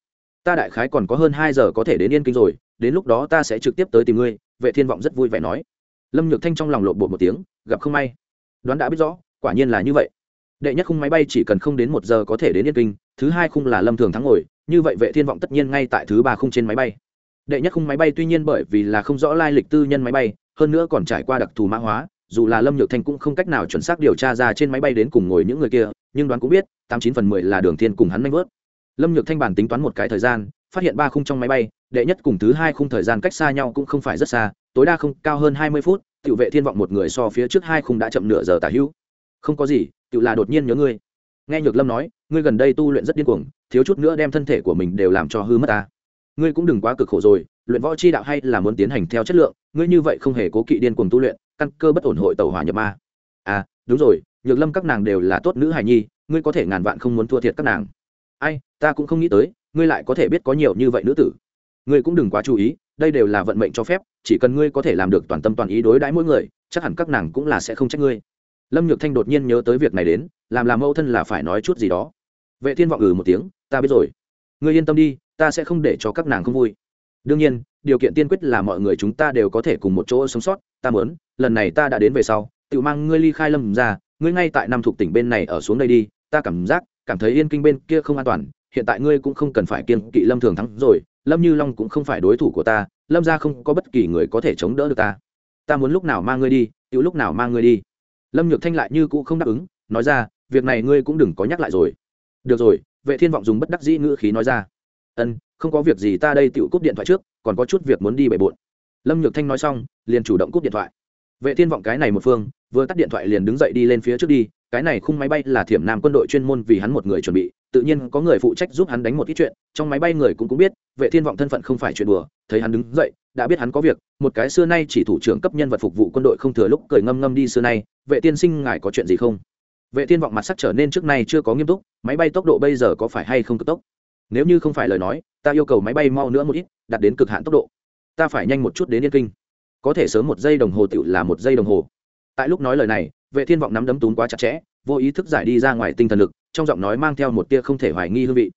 Ta đại khái còn có hơn hai giờ có thể đến yên kinh rồi, đến lúc đó ta sẽ trực tiếp tới tìm ngươi. Vệ thiên vọng rất vui vẻ nói. Lâm nhược thanh trong lòng lộn bột một tiếng, gặp không may. Đoán đã biết rõ, quả nhiên là như vậy. Đệ nhất khung máy bay chỉ cần không đến một giờ có thể đến yên kinh, thứ hai khung là lâm thường thắng ngồi, như vậy vệ thiên vọng tất nhiên ngay tại thứ ba khung trên máy bay. Đệ nhất khung máy bay tuy nhiên bởi vì là không rõ lai lịch tư nhân máy bay, hơn nữa còn trải qua đặc thù mã hóa dù là lâm nhược thanh cũng không cách nào chuẩn xác điều tra ra trên máy bay đến cùng ngồi những người kia, nhưng đoán cũng biết, tám chín phần mười là đường thiên cùng hắn nanh vớt. Lâm nhược thanh bản tính toán một cái thời gian, phát hiện ba khung trong máy bay, đệ nhất cùng thứ hai khung thời gian cách xa nhau cũng không phải rất xa, tối đa không cao hơn hai mươi phút, tiểu vệ thiên vọng một người so phía trước hai khung đã chậm nửa giờ tả hữu. Không có gì, tiểu là đột nhiên nhớ ngươi. Nghe nhược lâm nói, ngươi gần đây tu luyện rất điên cuồng, thiếu chút nữa đem thân thể của mình đều làm cho hư mất ta. Ngươi cũng đừng quá cực khổ rồi, luyện võ chi đạo hay là muốn tiến hành theo chất lượng, ngươi như vậy không hề cố kỵ điên cuồng tu luyện căn cơ bất ổn hội tàu hỏa nhập ma. À đúng rồi, nhược lâm các nàng đều là tốt nữ hài nhi, ngươi có thể ngàn vạn không muốn thua thiệt các nàng. Ai, ta cũng không nghĩ tới, ngươi lại có thể biết có nhiều như vậy nữ tử. Ngươi cũng đừng quá chú ý, đây đều là vận mệnh cho phép, chỉ cần ngươi có thể làm được toàn tâm toàn ý đối đãi mỗi người, chắc hẳn các nàng cũng là sẽ không trách ngươi. Lâm nhược thanh đột nhiên nhớ tới việc này đến, làm làm mẫu thân là phải nói chút gì đó. Vệ thiên vọng ừ một tiếng, ta biết rồi. Ngươi yên tâm đi, ta sẽ không để cho các nàng không vui. Đương nhiên, điều kiện tiên quyết là mọi người chúng ta đều có thể cùng một chỗ sống sót, ta muốn lần này ta đã đến về sau tự mang ngươi ly khai lâm ra, ngươi ngay tại nam thuộc tỉnh bên này ở xuống đây đi, ta cảm giác, cảm thấy yên kinh bên kia không an toàn, hiện tại ngươi cũng không cần phải kiên kỵ lâm thường thắng rồi, lâm như long cũng không phải đối thủ của ta, lâm ra không có bất kỳ người có thể chống đỡ được ta. Ta muốn lúc nào mang ngươi đi tự lúc nào mang ngươi đi. Lâm nhược thanh lại như cũ không đáp ứng, nói ra, việc này ngươi cũng đừng có nhắc lại rồi. Được rồi, vệ thiên vọng dùng bất đắc dĩ ngữ khí nói ra. Ân, không có việc gì ta đây tự cúp điện thoại trước, còn có chút việc muốn đi bề bộn. Lâm nhược thanh nói xong, liền chủ động cúp điện thoại vệ thiên vọng cái này một phương, vừa tắt điện thoại liền đứng dậy đi lên phía trước đi, cái này khung máy bay là thiểm nam quân đội chuyên môn vì hắn một người chuẩn bị, tự nhiên có người phụ trách giúp hắn đánh một ít chuyện, trong máy bay người cũng cũng biết, vệ thiên vọng thân phận không phải chuyện đùa, thấy hắn đứng dậy, đã biết hắn có việc, một cái xưa nay chỉ thủ trưởng cấp nhân vật phục vụ quân đội không thừa lúc cười ngâm ngâm đi xưa nay, vệ tiên sinh, ngài có chuyện gì không? Vệ thiên vọng mặt sắc trở nên trước nay chưa có nghiêm túc, máy bay tốc độ bây giờ có phải hay không cực tốc? Nếu như không phải lời nói, ta yêu cầu máy bay mau nữa một ít, đạt đến cực hạn tốc độ. Ta phải nhanh một chút đến yên kinh có thể sớm một giây đồng hồ tựu là một giây đồng hồ. Tại lúc nói lời này, vệ thiên vọng nắm đấm túm quá chặt chẽ, vô ý thức giải đi ra ngoài tinh thần lực, trong giọng nói mang theo một tia không thể hoài nghi hương vị.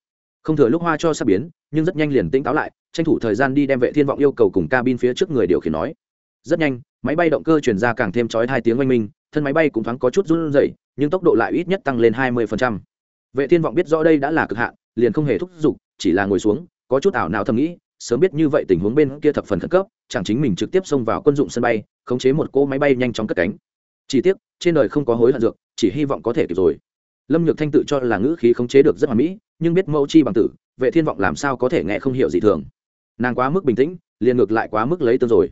Không thừa lúc hoa cho sắp biến, nhưng rất nhanh liền tỉnh táo lại, tranh thủ thời gian đi đem vệ thiên vọng yêu cầu cùng cabin phía trước người điều khiển nói. Rất nhanh, máy bay động cơ chuyển ra càng thêm chói hai tiếng oanh minh, thân máy bay cũng thoáng có chút run rẩy, nhưng tốc độ lại ít nhất tăng lên 20%. vệ thiên vọng biết rõ đây đã là cực hạn, liền không hề thúc giục, chỉ là ngồi xuống, có chút ảo nào thầm nghĩ sớm biết như vậy tình huống bên kia thập phần khẩn cấp, chẳng chính mình trực tiếp xông vào quân dụng sân bay, khống chế một cỗ máy bay nhanh chóng cất cánh. Chỉ tiếc, trên đời không có hối hận dược, chỉ hy vọng có thể kịp rồi. Lâm nhược thanh tự cho là ngữ khí khống chế được rất hoàn mỹ, nhưng biết mẫu chi bằng tử, vệ thiên vọng làm sao có thể nghe không hiểu gì thường. Nàng quá mức bình tĩnh, liền ngược lại quá mức lấy tương rồi.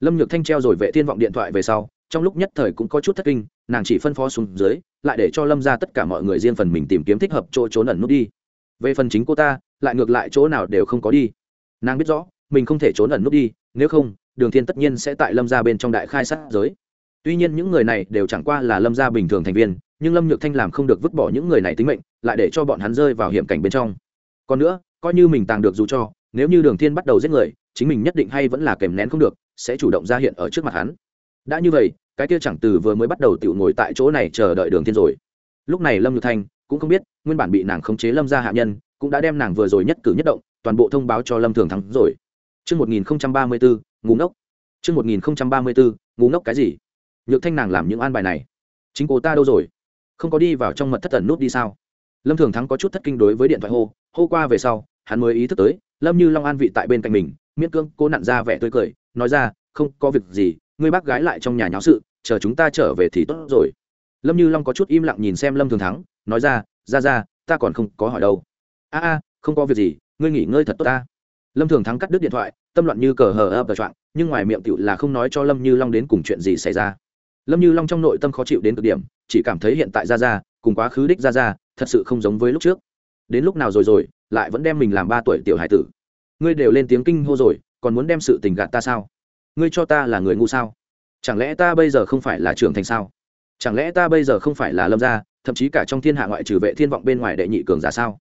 Lâm nhược thanh treo rồi vệ thiên vọng điện thoại về sau, trong lúc nhất thời cũng có chút thất kinh, nàng chỉ phân phó xuống dưới, lại để cho lâm ra tất cả mọi người riêng phần mình tìm kiếm thích hợp chỗ trốn ẩn nút đi. Về phần chính cô ta, lại ngược lại chỗ nào đều không có đi nàng biết rõ, mình không thể trốn ẩn nút đi, nếu không, đường thiên tất nhiên sẽ tại lâm Gia bên trong đại khai sát giới. Tuy nhiên những người này đều chẳng qua là lâm gia bình thường thành viên, nhưng lâm nhược thanh làm không được vứt bỏ những người này tính mệnh, lại để cho bọn hắn rơi vào hiểm cảnh bên trong. Còn nữa, coi như mình tàng được dù cho, nếu như đường thiên bắt đầu giết người, chính mình nhất định hay vẫn là kèm nén không được, sẽ chủ động ra hiện ở trước mặt hắn. Đã như vậy, cái kia chẳng từ vừa mới bắt đầu tiểu ngồi tại chỗ này chờ đợi đường thiên rồi. Lúc này lâm nhược thanh cũng không biết, nguyên bản bị nàng khống chế lâm gia hạ nhân, cũng đã đem nàng vừa rồi nhất cử nhất động toàn bộ thông báo cho lâm thường thắng rồi Trước 1034, ngủ ngốc. Trước 1034, ngủ ngốc cái gì? Nhược thanh nàng làm những an bài này. Chính cô ta đâu rồi? Không có đi vào trong mật thất ẩn nút đi sao? Lâm Thường Thắng có chút thất kinh đối với điện thoại hô, hô qua về sau, hắn mới ý thức tới, Lâm Như Long an vị tại bên cạnh mình, miễn cương cô nặn ra vẻ tươi cười, nói ra, không có việc gì, ngươi bác gái lại trong nhà nháo sự, chờ chúng ta trở về thì tốt rồi. Lâm Như Long có chút im lặng nhìn xem Lâm Thường Thắng, nói ra, ra ra, ta còn không có hỏi đâu. A a, không có việc gì, ngươi nghỉ ngơi thật tốt ta. Lâm thường thắng cắt đứt điện thoại, tâm loạn như cờ hờ ập và choạng, nhưng ngoài miệng tựu là không nói cho lâm như long đến cùng chuyện gì xảy ra. Lâm như long trong nội tâm khó chịu đến cực điểm, chỉ cảm thấy hiện tại ra ra cùng quá khứ đích ra ra thật sự không giống với lúc trước. Đến lúc nào rồi rồi, lại vẫn đem mình làm ba tuổi tiểu hải tử. Ngươi đều lên tiếng kinh hô rồi, còn muốn đem sự tình gạt ta sao? Ngươi cho ta là người ngu sao? Chẳng lẽ ta bây giờ không phải là trưởng thành sao? Chẳng lẽ ta bây giờ không phải là lâm gia, thậm chí cả trong thiên hạ ngoại trừ vệ thiên vọng bên ngoài đệ nhị cường giả sao?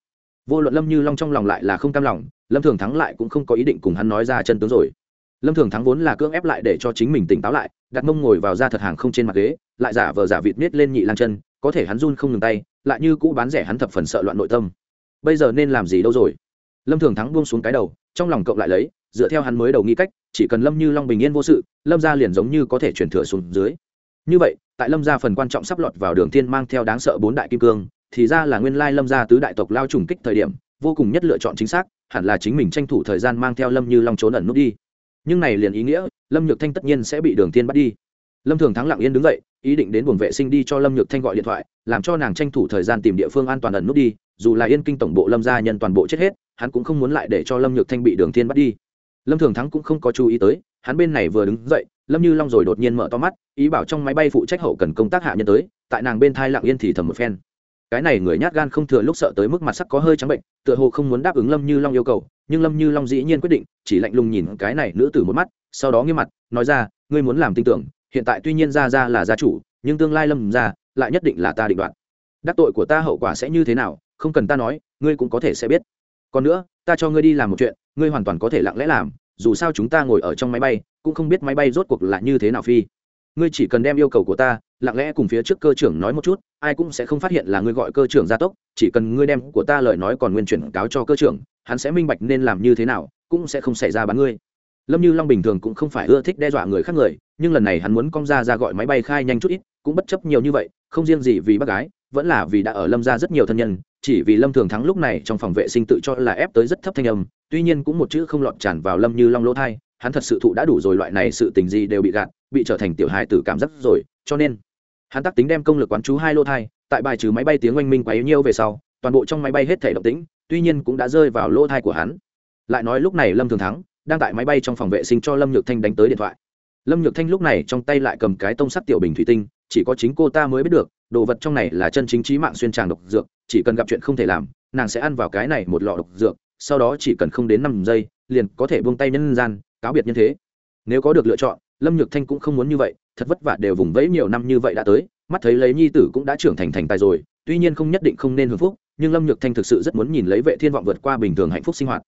Vô luận lâm như long trong lòng lại là không cam lòng, lâm thường thắng lại cũng không có ý định cùng hắn nói ra chân tướng rồi. Lâm thường thắng vốn là cưỡng ép lại để cho chính mình tỉnh táo lại, đặt mông ngồi vào ra thật hàng không trên mặt ghế, lại giả vờ giả vịt miết lên nhị lang chân, có thể hắn run không ngừng tay, lại như cũ bán rẻ hắn thập phần sợ loạn nội tâm. Bây giờ nên làm gì đâu rồi? Lâm thường thắng buông xuống cái đầu, trong lòng cộng lại lấy, dựa theo hắn mới đầu nghĩ cách, chỉ cần lâm như long bình yên vô sự, lâm ra liền giống như có thể chuyển thừa xuống dưới. Như vậy, tại lâm ra phần quan trọng sắp lọt vào đường thiên mang theo đáng sợ bốn đại kim cương thì ra là nguyên lai lâm gia tứ đại tộc lao trùng kích thời điểm, vô cùng nhất lựa chọn chính xác, hẳn là chính mình tranh thủ thời gian mang theo lâm như long trốn ẩn nút đi. Nhưng này liền ý nghĩa, lâm nhược thanh tất nhiên sẽ bị đường tiên bắt đi. Lâm thường thắng lặng yên đứng dậy, ý định đến buồng vệ sinh đi cho lâm nhược thanh gọi điện thoại, làm cho nàng tranh thủ thời gian tìm địa phương an toàn ẩn nút đi, dù là yên kinh tổng bộ lâm gia nhân toàn bộ chết hết, hắn cũng không muốn lại để cho lâm nhược thanh bị đường tiên bắt đi. Lâm thường thắng cũng không có chú ý tới, hắn bên này vừa đứng dậy, lâm như long rồi đột nhiên mở to mắt, ý bảo trong máy bay phụ trách hậu cần công tác hạ nhân tới, tại nàng bên thai lặng yên thì thầm một phen cái này người nhát gan không thừa lúc sợ tới mức mặt sắc có hơi trắng bệnh, tựa hồ không muốn đáp ứng lâm như long yêu cầu, nhưng lâm như long dĩ nhiên quyết định, chỉ lạnh lùng nhìn cái này nữ tử một mắt, sau đó nghiêm mặt, nói ra, ngươi muốn làm tin tưởng, hiện tại tuy nhiên ra ra là gia chủ, nhưng tương lai lâm ra lại nhất định là ta định đoạt. Đắc tội của ta hậu quả sẽ như thế nào, không cần ta nói, ngươi cũng có thể sẽ biết. Còn nữa, ta cho ngươi đi làm một chuyện, ngươi hoàn toàn có thể lặng lẽ làm, dù sao chúng ta ngồi ở trong máy bay, cũng không biết máy bay rốt cuộc là như thế nào phi ngươi chỉ cần đem yêu cầu của ta, lặng lẽ cùng phía trước cơ trưởng nói một chút, ai cũng sẽ không phát hiện là ngươi gọi cơ trưởng gia tốc, chỉ cần ngươi đem của ta lời nói còn nguyên chuyển cáo cho cơ trưởng, hắn sẽ minh bạch nên làm như thế nào, cũng sẽ không xảy ra bắn ngươi. Lâm như long bình thường cũng không phải ưa thích đe dọa người khác người, nhưng lần này hắn muốn cong ra ra gọi máy bay khai nhanh chút ít, cũng bất chấp nhiều như vậy, không riêng gì vì bác gái, vẫn là vì đã ở lâm ra rất nhiều thân nhân, chỉ vì lâm thường thắng lúc này trong phòng vệ sinh tự cho là ép tới rất thấp thanh âm, tuy nhiên cũng một chữ không lọt tràn vào lâm như long lỗ thai hắn thật sự thụ đã đủ rồi, loại này sự tình gì đều bị gạt, bị trở thành tiểu hài tử cảm giác rồi, cho nên hắn tác tính đem công lực quán chú hai lô thai, tại bài trừ máy bay tiếng oanh minh quá yếu nhiêu về sau, toàn bộ trong máy bay hết thể động tĩnh, tuy nhiên cũng đã rơi vào lô thai của hắn. Lại nói lúc này lâm thường thắng đang tại máy bay trong phòng vệ sinh cho lâm nhược thanh đánh tới điện thoại. Lâm nhược thanh lúc này trong tay lại cầm cái tông sắt tiểu bình thủy tinh, chỉ có chính cô ta mới biết được, đồ vật trong này là chân chính trí mạng xuyên tràng độc dược, chỉ cần gặp chuyện không thể làm, nàng sẽ ăn vào cái này một lọ độc dược, sau đó chỉ cần không đến năm giây, liền có thể buông tay nhân gian cáo biệt nhân thế. Nếu có được lựa chọn, lâm nhược thanh cũng không muốn như vậy, thật vất vả đều vùng vẫy nhiều năm như vậy đã tới, mắt thấy lấy nhi tử cũng đã trưởng thành thành tài rồi, tuy nhiên không nhất định không nên hưởng phúc, nhưng lâm nhược thanh thực sự rất muốn nhìn lấy vệ thiên vọng vượt qua bình thường hạnh phúc sinh hoạt.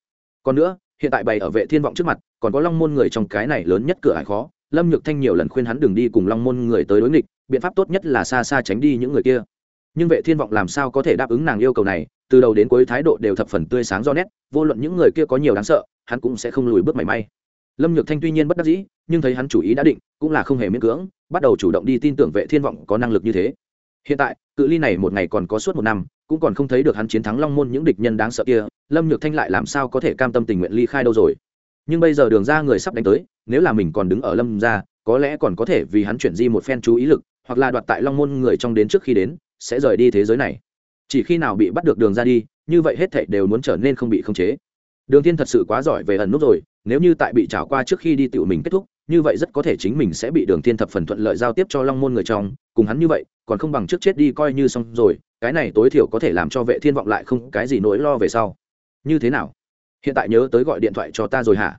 Còn nữa, hiện tại bày ở vệ thiên vọng trước mặt, còn có long môn người trong cái này lớn nhất cửa hải khó, lâm nhược thanh nhiều lần khuyên hắn đừng đi cùng long môn người tới đối nghịch, biện pháp tốt nhất là xa xa tránh đi những người kia. Nhưng vệ thiên vọng làm sao có thể đáp ứng nàng yêu cầu này, từ đầu đến cuối thái độ đều thập phần tươi sáng do nét, vô luận những người kia có nhiều đáng sợ, hắn cũng sẽ không lùi bước mảy may lâm nhược thanh tuy nhiên bất đắc dĩ, nhưng thấy hắn chủ ý đã định, cũng là không hề miễn cưỡng, bắt đầu chủ động đi tin tưởng vệ thiên vọng có năng lực như thế. Hiện tại, cự ly này một ngày còn có suốt một năm, cũng còn không thấy được hắn chiến thắng long môn những địch nhân đáng sợ kia, lâm nhược thanh lại làm sao có thể cam tâm tình nguyện ly khai đâu rồi? Nhưng bây giờ đường ra người sắp đánh tới, nếu là mình còn đứng ở lâm ra, có lẽ còn có thể vì hắn chuyển di một phen chú ý lực, hoặc là đoạt tại long môn người trong đến trước khi đến, sẽ rời đi thế giới này. Chỉ khi nào bị bắt được đường ra đi, như vậy hết thảy đều muốn trở nên không bị khống chế đường thiên thật sự quá giỏi về ẩn nút rồi, nếu như tại bị trào qua trước khi đi tiểu mình kết thúc, như vậy rất có thể chính mình sẽ bị đường thiên thập phần thuận lợi giao tiếp cho long môn người trong, cùng hắn như vậy, còn không bằng trước chết đi coi như xong rồi, cái này tối thiểu có thể làm cho vệ thiên vọng lại không cái gì nỗi lo về sau. Như thế nào? Hiện tại nhớ tới gọi điện thoại cho ta rồi hả?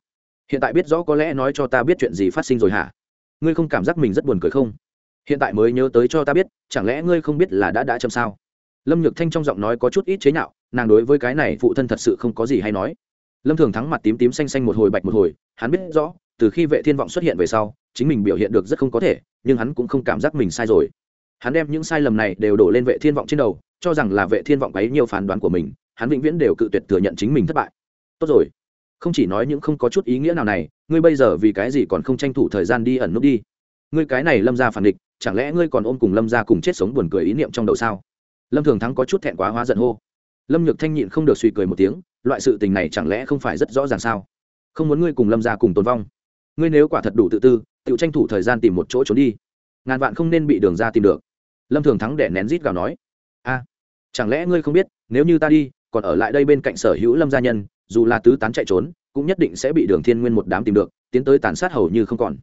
Hiện tại biết rõ có lẽ nói cho ta biết chuyện gì phát sinh rồi hả? Ngươi không cảm giác mình rất buồn cười không? Hiện tại mới nhớ tới cho ta biết, chẳng lẽ ngươi không biết là đã đã châm sao? Lâm nhược thanh trong giọng nói có chút ít chế nhạo, nàng đối với cái này phụ thân thật sự không có gì hay nói lâm thường thắng mặt tím tím xanh xanh một hồi bạch một hồi, hắn biết rõ, từ khi vệ thiên vọng xuất hiện về sau, chính mình biểu hiện được rất không có thể, nhưng hắn cũng không cảm giác mình sai rồi. Hắn đem những sai lầm này đều đổ lên vệ thiên vọng trên đầu, cho rằng là vệ thiên vọng ấy nhiều phán đoán của mình, hắn vĩnh viễn đều cự tuyệt thừa nhận chính mình thất bại. Tốt rồi. Không chỉ nói những không có chút ý nghĩa nào này, ngươi bây giờ vì cái gì còn không tranh thủ thời gian đi ẩn nút đi? Ngươi cái này lâm ra phản địch, chẳng lẽ ngươi còn ôm cùng lâm ra cùng chết sống buồn cười ý niệm trong đầu sao? Lâm thường thắng có chút thẹn quá hóa giận hô. Lâm nhược thanh nhịn không được suy cười một tiếng loại sự tình này chẳng lẽ không phải rất rõ ràng sao? Không muốn ngươi cùng lâm ra cùng tồn vong. Ngươi nếu quả thật đủ tự tư tự tranh thủ thời gian tìm một chỗ trốn đi. Ngàn vạn không nên bị đường ra tìm được. Lâm thường thắng để nén rít gào nói, a, chẳng lẽ ngươi không biết, nếu như ta đi, còn ở lại đây bên cạnh sở hữu lâm gia nhân, dù là tứ tán chạy trốn, cũng nhất định sẽ bị đường thiên nguyên một đám tìm được, tiến tới tàn sát hầu như không còn.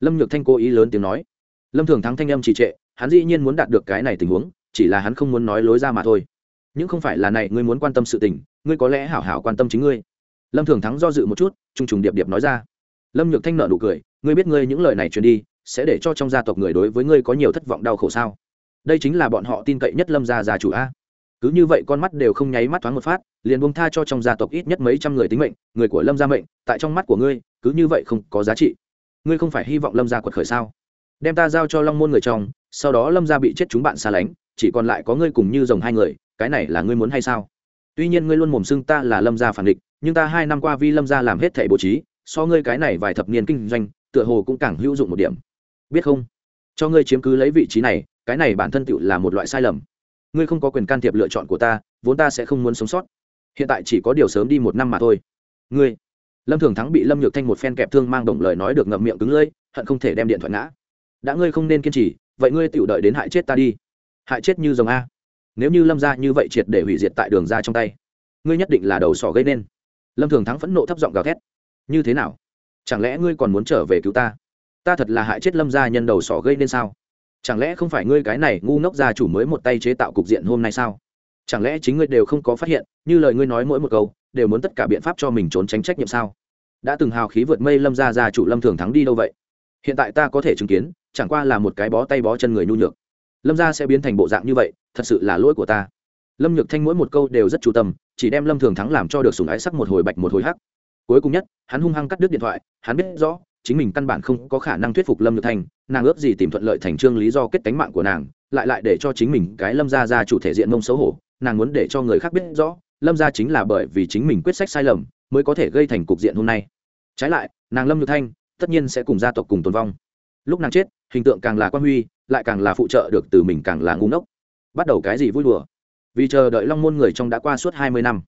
Lâm nhược thanh cố ý lớn tiếng nói. Lâm thường thắng thanh âm trì trệ, hắn dĩ nhiên muốn đạt được cái này tình huống, chỉ là hắn không muốn nói lối ra mà thôi nhưng không phải là này, ngươi muốn quan tâm sự tình, ngươi có lẽ hảo hảo quan tâm chính ngươi. Lâm thường thắng do dự một chút trung trùng điệp điệp nói ra. Lâm nhược thanh nợ nụ cười, ngươi biết ngươi những lời này truyền đi, sẽ để cho trong gia tộc người đối với ngươi có nhiều thất vọng đau khổ sao? Đây chính là bọn họ tin cậy nhất lâm gia gia chủ a. Cứ như vậy con mắt đều không nháy mắt thoáng một phát, liền buông tha cho trong gia tộc ít nhất mấy trăm người tính mệnh, người của lâm gia mệnh, tại trong mắt của ngươi, cứ như vậy không có giá trị. Ngươi không phải hy vọng lâm gia quật khởi sao? Đem ta giao cho long môn người trong sau đó lâm gia bị chết chúng bạn xa lánh, chỉ còn lại có ngươi cùng như rồng hai người cái này là ngươi muốn hay sao? Tuy nhiên ngươi luôn mồm xưng ta là lâm gia phản địch, nhưng ta hai năm qua vi lâm gia làm hết thẻ bố trí, so ngươi cái này vài thập niên kinh doanh, tựa hồ cũng càng hữu dụng một điểm. Biết không? Cho ngươi chiếm cứ lấy vị trí này, cái này bản thân tựu là một loại sai lầm. Ngươi không có quyền can thiệp lựa chọn của ta, vốn ta sẽ không muốn sống sót. Hiện tại chỉ có điều sớm đi một năm mà thôi. Ngươi. Lâm thường thắng bị lâm nhược thanh một phen kẹp thương mang động lời nói được ngậm miệng cứng lưỡi, hận không thể đem điện thoại ngã. Đã ngươi không nên kiên trì, vậy ngươi tựu đợi đến hại chết ta đi. Hại chết như dòng a nếu như lâm ra như vậy triệt để hủy diệt tại đường ra trong tay, ngươi nhất định là đầu sỏ gây nên. Lâm thường thắng phẫn nộ thấp giọng gào thét. Như thế nào? Chẳng lẽ ngươi còn muốn trở về cứu ta? Ta thật là hại chết lâm gia nhân đầu sỏ gây nên sao? Chẳng lẽ không phải ngươi cái này ngu ngốc gia chủ mới một tay chế tạo cục diện hôm nay sao? Chẳng lẽ chính ngươi đều không có phát hiện, như lời ngươi nói mỗi một câu, đều muốn tất cả biện pháp cho mình trốn tránh trách nhiệm sao? Đã từng hào khí vượt mây lâm gia gia chủ lâm thường thắng đi đâu vậy? Hiện tại ta có thể chứng kiến, chẳng qua là một cái bó tay bó chân người nhu nhược lâm gia sẽ biến thành bộ dạng như vậy, thật sự là lỗi của ta. Lâm nhược thanh mỗi một câu đều rất chú tâm, chỉ đem lâm thường thắng làm cho được sùng ái sắc một hồi bạch một hồi hắc. Cuối cùng nhất, hắn hung hăng cắt đứt điện thoại, hắn biết rõ, chính mình căn bản không có khả năng thuyết phục lâm nhược thanh, nàng ước gì tìm thuận lợi thành trương lý do kết cánh mạng của nàng, lại lại để cho chính mình cái lâm gia ra chủ thể diện mông xấu hổ, nàng muốn để cho người khác biết rõ, lâm gia chính là bởi vì chính mình quyết sách sai lầm, mới có thể gây thành cục diện hôm nay. Trái lại, nàng lâm nhược thanh, tất nhiên sẽ cùng gia tộc cùng tồn vong. Lúc nàng chết hình tượng càng là quan huy, lại càng là phụ trợ được từ mình càng là ngu ngốc. Bắt đầu cái gì vui đùa? Vì chờ đợi long môn người trong đã qua suốt hai mươi năm,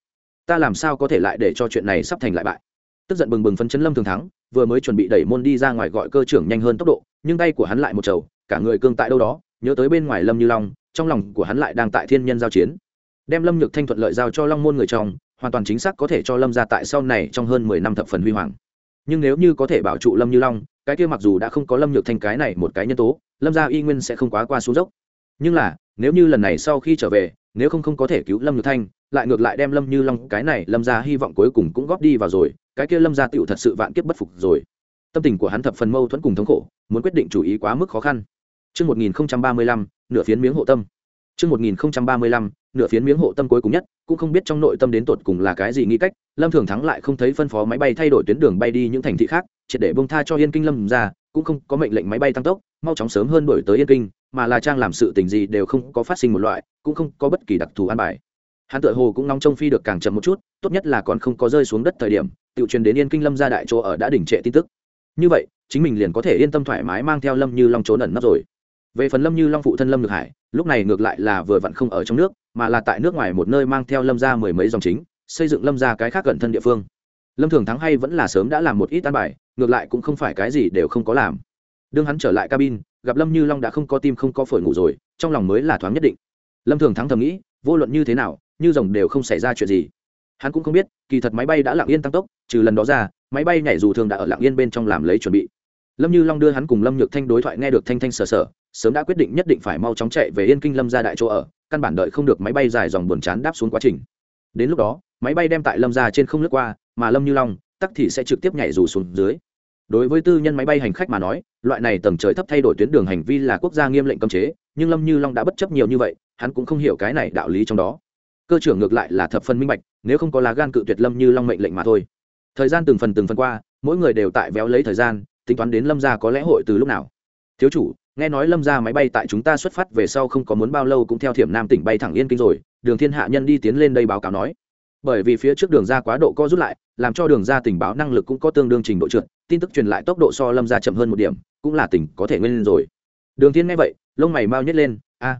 ta làm sao có thể lại để cho chuyện này sắp thành lại bại? Tức giận bừng bừng phấn chấn lâm thường thắng, vừa mới chuẩn bị đẩy môn đi ra ngoài gọi cơ trưởng nhanh hơn tốc độ, nhưng tay của hắn lại một chầu cả người cương tại đâu đó, nhớ tới bên ngoài lâm như long, trong lòng của hắn lại đang tại thiên nhân giao chiến. Đem lâm nhược thanh thuận lợi giao cho long môn người trong, hoàn toàn chính xác có thể cho lâm ra tại sau này trong hơn mười năm thập phần huy hoàng nhưng nếu như có thể bảo trụ lâm như long cái kia mặc dù đã không có lâm nhược thanh cái này một cái nhân tố lâm gia y nguyên sẽ không quá qua xuống dốc nhưng là nếu như lần này sau khi trở về nếu không không có thể cứu lâm nhược thanh lại ngược lại đem lâm như long cái này lâm gia hy vọng cuối cùng cũng góp đi vào rồi cái kia lâm gia tựu thật sự vạn kiếp bất phục rồi tâm tình của hắn thập phần mâu thuẫn cùng thống khổ muốn quyết định chủ ý quá mức khó khăn Trước 1035, nửa phiến miếng hộ tâm. Trước 1035, nửa phiến miếng hộ tâm cuối cùng nhất, cũng không biết trong nội tâm đến tột cùng là cái gì nghĩ cách, Lâm Thường Thắng lại không thấy phân phó máy bay thay đổi tuyến đường bay đi những thành thị khác, triệt để bông tha cho Yên Kinh Lâm ra, cũng không có mệnh lệnh máy bay tăng tốc, mau chóng sớm hơn đuổi tới Yên Kinh, mà là trang làm sự tình gì đều không có phát sinh một loại, cũng không có bất kỳ đặc thù an bài. Hắn tự hồ cũng nóng trông phi được càng chậm một chút tốt nhất là còn không có rơi xuống đất thời điểm tự truyền đến yên kinh lâm ra đại chỗ ở đã đỉnh trệ tin tức. Như vậy chính mình liền có thể yên tâm thoải mái mang theo lâm như long trốn ẩn nấp rồi về phần lâm như long phụ thân lâm ngược hải, lúc này ngược lại là vừa vặn không ở trong nước, mà là tại nước ngoài một nơi mang theo lâm ra mười mấy dòng chính, xây dựng lâm ra cái khác gần thân địa phương. Lâm thường thắng hay vẫn là sớm đã làm một ít tan bài, ngược lại cũng không phải cái gì đều không có làm. Đương hắn trở lại cabin, gặp lâm như long đã không có tim không có phổi ngủ rồi, trong lòng mới là thoáng nhất định. Lâm thường thắng thầm nghĩ, vô luận như thế nào, như rồng đều không xảy ra chuyện gì. Hắn cũng không biết, kỳ thật máy bay đã lặng yên tăng tốc, trừ lần đó ra, máy bay nhảy dù thường đã ở lặng yên bên trong làm lấy chuẩn bị. Lâm như long đưa hắn cùng lâm nhược thanh đối thoại nghe được thanh thanh sờ sờ sớm đã quyết định nhất định phải mau chóng chạy về yên kinh lâm ra đại chỗ ở, căn bản đợi không được máy bay dài dòng buồn chán đáp xuống quá trình. Đến lúc đó, máy bay đem tại lâm ra trên không lướt qua, mà lâm như long, tắc thì sẽ trực tiếp nhảy dù xuống dưới. Đối với tư nhân máy bay hành khách mà nói, loại này tầng trời thấp thay đổi tuyến đường hành vi là quốc gia nghiêm lệnh cấm chế, nhưng lâm như long đã bất chấp nhiều như vậy, hắn cũng không hiểu cái này đạo lý trong đó. Cơ trưởng ngược lại là thập phân minh bạch, nếu không có lá gan cự tuyệt lâm như long mệnh lệnh mà thôi. Thời gian từng phần từng phần qua, mỗi người đều tại véo lấy thời gian, tính toán đến lâm gia có lẽ hội từ lúc nào. Thiếu chủ nghe nói lâm gia máy bay tại chúng ta xuất phát về sau không có muốn bao lâu cũng theo thiểm nam tỉnh bay thẳng yên kinh rồi, đường thiên hạ nhân đi tiến lên đây báo cáo nói. Bởi vì phía trước đường ra quá độ co rút lại, làm cho đường ra tình báo năng lực cũng có tương đương trình độ trượt, tin tức truyền lại tốc độ so lâm ra chậm hơn một điểm, cũng là tỉnh có thể nguyên lên rồi. Đường thiên nghe vậy, lông mày mau nhét lên, a,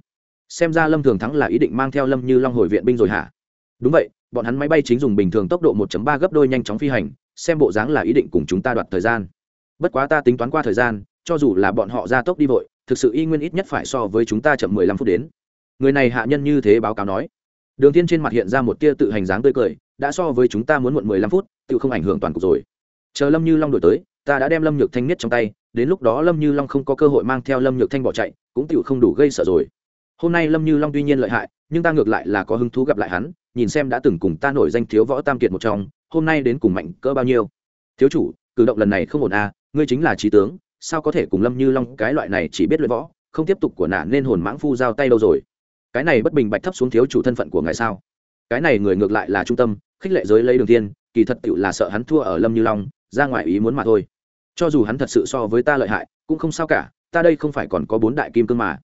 xem ra lâm thường thắng là ý định mang theo lâm như long hồi viện binh rồi hả? Đúng vậy, bọn hắn máy bay chính dùng bình thường tốc độ 1.3 gấp đôi nhanh chóng phi hành, xem bộ dáng là ý định cùng chúng ta đoạt thời gian. Bất quá ta tính toán qua thời gian cho dù là bọn họ ra tốc đi vội, thực sự y nguyên ít nhất phải so với chúng ta chậm 15 phút đến. Người này hạ nhân như thế báo cáo nói. Đường thiên trên mặt hiện ra một tia tự hành dáng tươi cười, đã so với chúng ta muốn muộn 15 phút, tự không ảnh hưởng toàn cục rồi. Chờ lâm như long đổi tới, ta đã đem lâm nhược thanh nhất trong tay, đến lúc đó lâm như long không có cơ hội mang theo lâm nhược thanh bỏ chạy, cũng tự không đủ gây sợ rồi. Hôm nay lâm như long tuy nhiên lợi hại, nhưng ta ngược lại là có hứng thú gặp lại hắn, nhìn xem đã từng cùng ta nổi danh thiếu võ tam kiệt một trong, hôm nay đến cùng mạnh cỡ bao nhiêu. Thiếu chủ, cử động lần này không ổn à ngươi chính là trí tướng sao có thể cùng lâm như long cái loại này chỉ biết luyện võ, không tiếp tục của nả nên hồn mãng phu giao tay đâu rồi? Cái này bất bình bạch thấp xuống thiếu chủ thân phận của ngài sao? Cái này người ngược lại là trung tâm, khích lệ giới lấy đường tiên, kỳ thật tựu là sợ hắn thua ở lâm như long, ra ngoài ý muốn mà thôi. Cho dù hắn thật sự so với ta lợi hại, cũng không sao cả, ta đây không phải còn có bốn đại kim cương mà.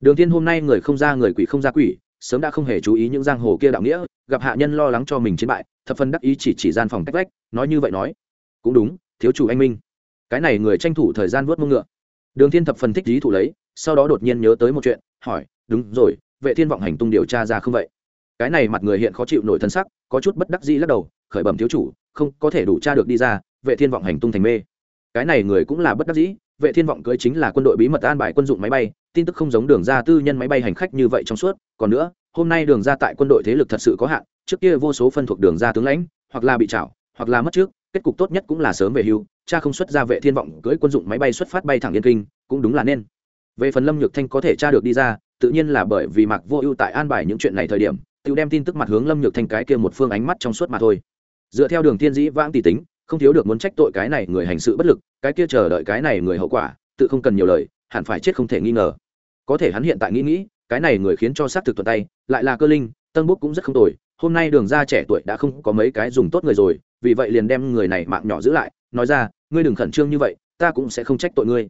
Đường tiên hôm nay người không ra người quỷ không ra quỷ, sớm đã không hề chú ý những giang hồ kia đạo nghĩa, gặp hạ nhân lo lắng cho mình chiến bại, thập phân đắc ý chỉ chỉ gian phòng cách vách, nói như vậy nói. Cũng đúng, thiếu chủ anh minh cái này người tranh thủ thời gian vớt mông ngựa. Đường thiên thập phần thích lý thủ lấy, sau đó đột nhiên nhớ tới một chuyện, hỏi, đúng rồi, vệ thiên vọng hành tung điều tra ra không vậy? Cái này mặt người hiện khó chịu nổi thân sắc, có chút bất đắc dĩ lắc đầu, khởi bẩm thiếu chủ, không có thể đủ tra được đi ra, vệ thiên vọng hành tung thành mê. Cái này người cũng là bất đắc dĩ, vệ thiên vọng cưới chính là quân đội bí mật an bài quân dụng máy bay, tin tức không giống đường ra tư nhân máy bay hành khách như vậy trong suốt, còn nữa, hôm nay đường ra tại quân đội thế lực thật sự có hạn, trước kia vô số phân thuộc đường ra tướng lãnh, hoặc là bị chảo hoặc là mất trước kết cục tốt nhất cũng là sớm về hưu, cha không xuất ra vệ thiên vọng cưỡi quân dụng máy bay xuất phát bay thẳng yên kinh, cũng đúng là nên. Về phần lâm nhược thanh có thể cha được đi ra, tự nhiên là bởi vì mạc vô ưu tại an bài những chuyện này thời điểm, tự đem tin tức mặt hướng lâm nhược thanh cái kia một phương ánh mắt trong suốt mà thôi. Dựa theo đường thiên dĩ vãng tỷ tính, không thiếu được muốn trách tội cái này người hành sự bất lực, cái kia chờ đợi cái này người hậu quả, tự không cần nhiều lời, hẳn phải chết không thể nghi ngờ. Có thể hắn hiện tại nghĩ nghĩ, cái này người khiến cho xác thực thuận tay, lại là cơ linh, tân bút cũng rất không tồi, hôm nay đường ra trẻ tuổi đã không có mấy cái dùng tốt người rồi vì vậy liền đem người này mạng nhỏ giữ lại, nói ra, ngươi đừng khẩn trương như vậy, ta cũng sẽ không trách tội ngươi.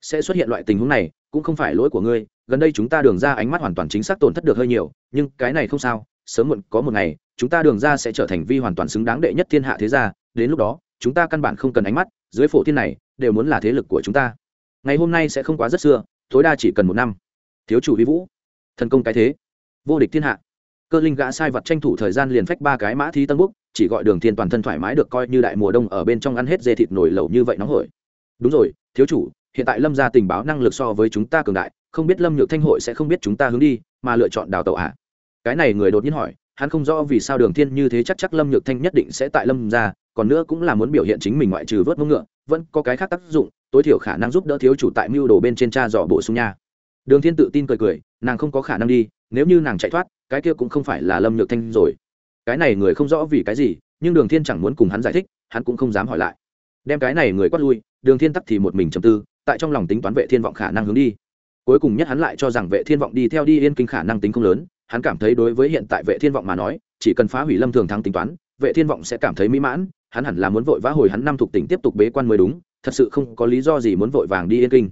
Sẽ xuất hiện loại tình huống này, cũng không phải lỗi của ngươi, gần đây chúng ta đường ra ánh mắt hoàn toàn chính xác tổn thất được hơi nhiều, nhưng cái này không sao, sớm muộn có một ngày, chúng ta đường ra sẽ trở thành vi hoàn toàn xứng đáng đệ nhất thiên hạ thế gia, đến lúc đó, chúng ta căn bản không cần ánh mắt, dưới phổ thiên này, đều muốn là thế lực của chúng ta. Ngày hôm nay sẽ không quá rất xưa, tối đa chỉ cần một năm. Thiếu chủ vi vũ. Thần công cái thế. Vô địch thiên hạ. Cơ linh gã sai vật tranh thủ thời gian liền phách ba cái mã thí tân búc chỉ gọi đường thiên toàn thân thoải mái được coi như đại mùa đông ở bên trong ăn hết dê thịt nổi lẩu như vậy nóng hổi. Đúng rồi, thiếu chủ, hiện tại lâm gia tình báo năng lực so với chúng ta cường đại, không biết lâm nhược thanh hội sẽ không biết chúng ta hướng đi, mà lựa chọn đào tẩu ạ? À? cái này người đột nhiên hỏi, hắn không rõ vì sao đường thiên như thế chắc chắc lâm nhược thanh nhất định sẽ tại lâm gia, còn nữa cũng là muốn biểu hiện chính mình ngoại trừ vớt mông ngựa, vẫn có cái khác tác dụng, tối thiểu khả năng giúp đỡ thiếu chủ tại mưu đồ bên trên cha dò bổ sung nha. Đường thiên tự tin cười cười, nàng không có khả năng đi, nếu như nàng chạy thoát, cái kia cũng không phải là lâm nhược thanh rồi cái này người không rõ vì cái gì, nhưng đường thiên chẳng muốn cùng hắn giải thích, hắn cũng không dám hỏi lại. Đem cái này người quát lui, đường thiên tắc thì một mình trầm tư, tại trong lòng tính toán vệ thiên vọng khả năng hướng đi. Cuối cùng nhất hắn lại cho rằng vệ thiên vọng đi theo đi yên kinh khả năng tính không lớn, hắn cảm thấy đối với hiện tại vệ thiên vọng mà nói, chỉ cần phá hủy lâm thường thắng tính toán, vệ thiên vọng sẽ cảm thấy mỹ mãn, hắn hẳn là muốn vội vã hồi hắn năm thuộc tỉnh tiếp tục bế quan mới đúng, thật sự không có lý do gì muốn vội vàng đi yên kinh.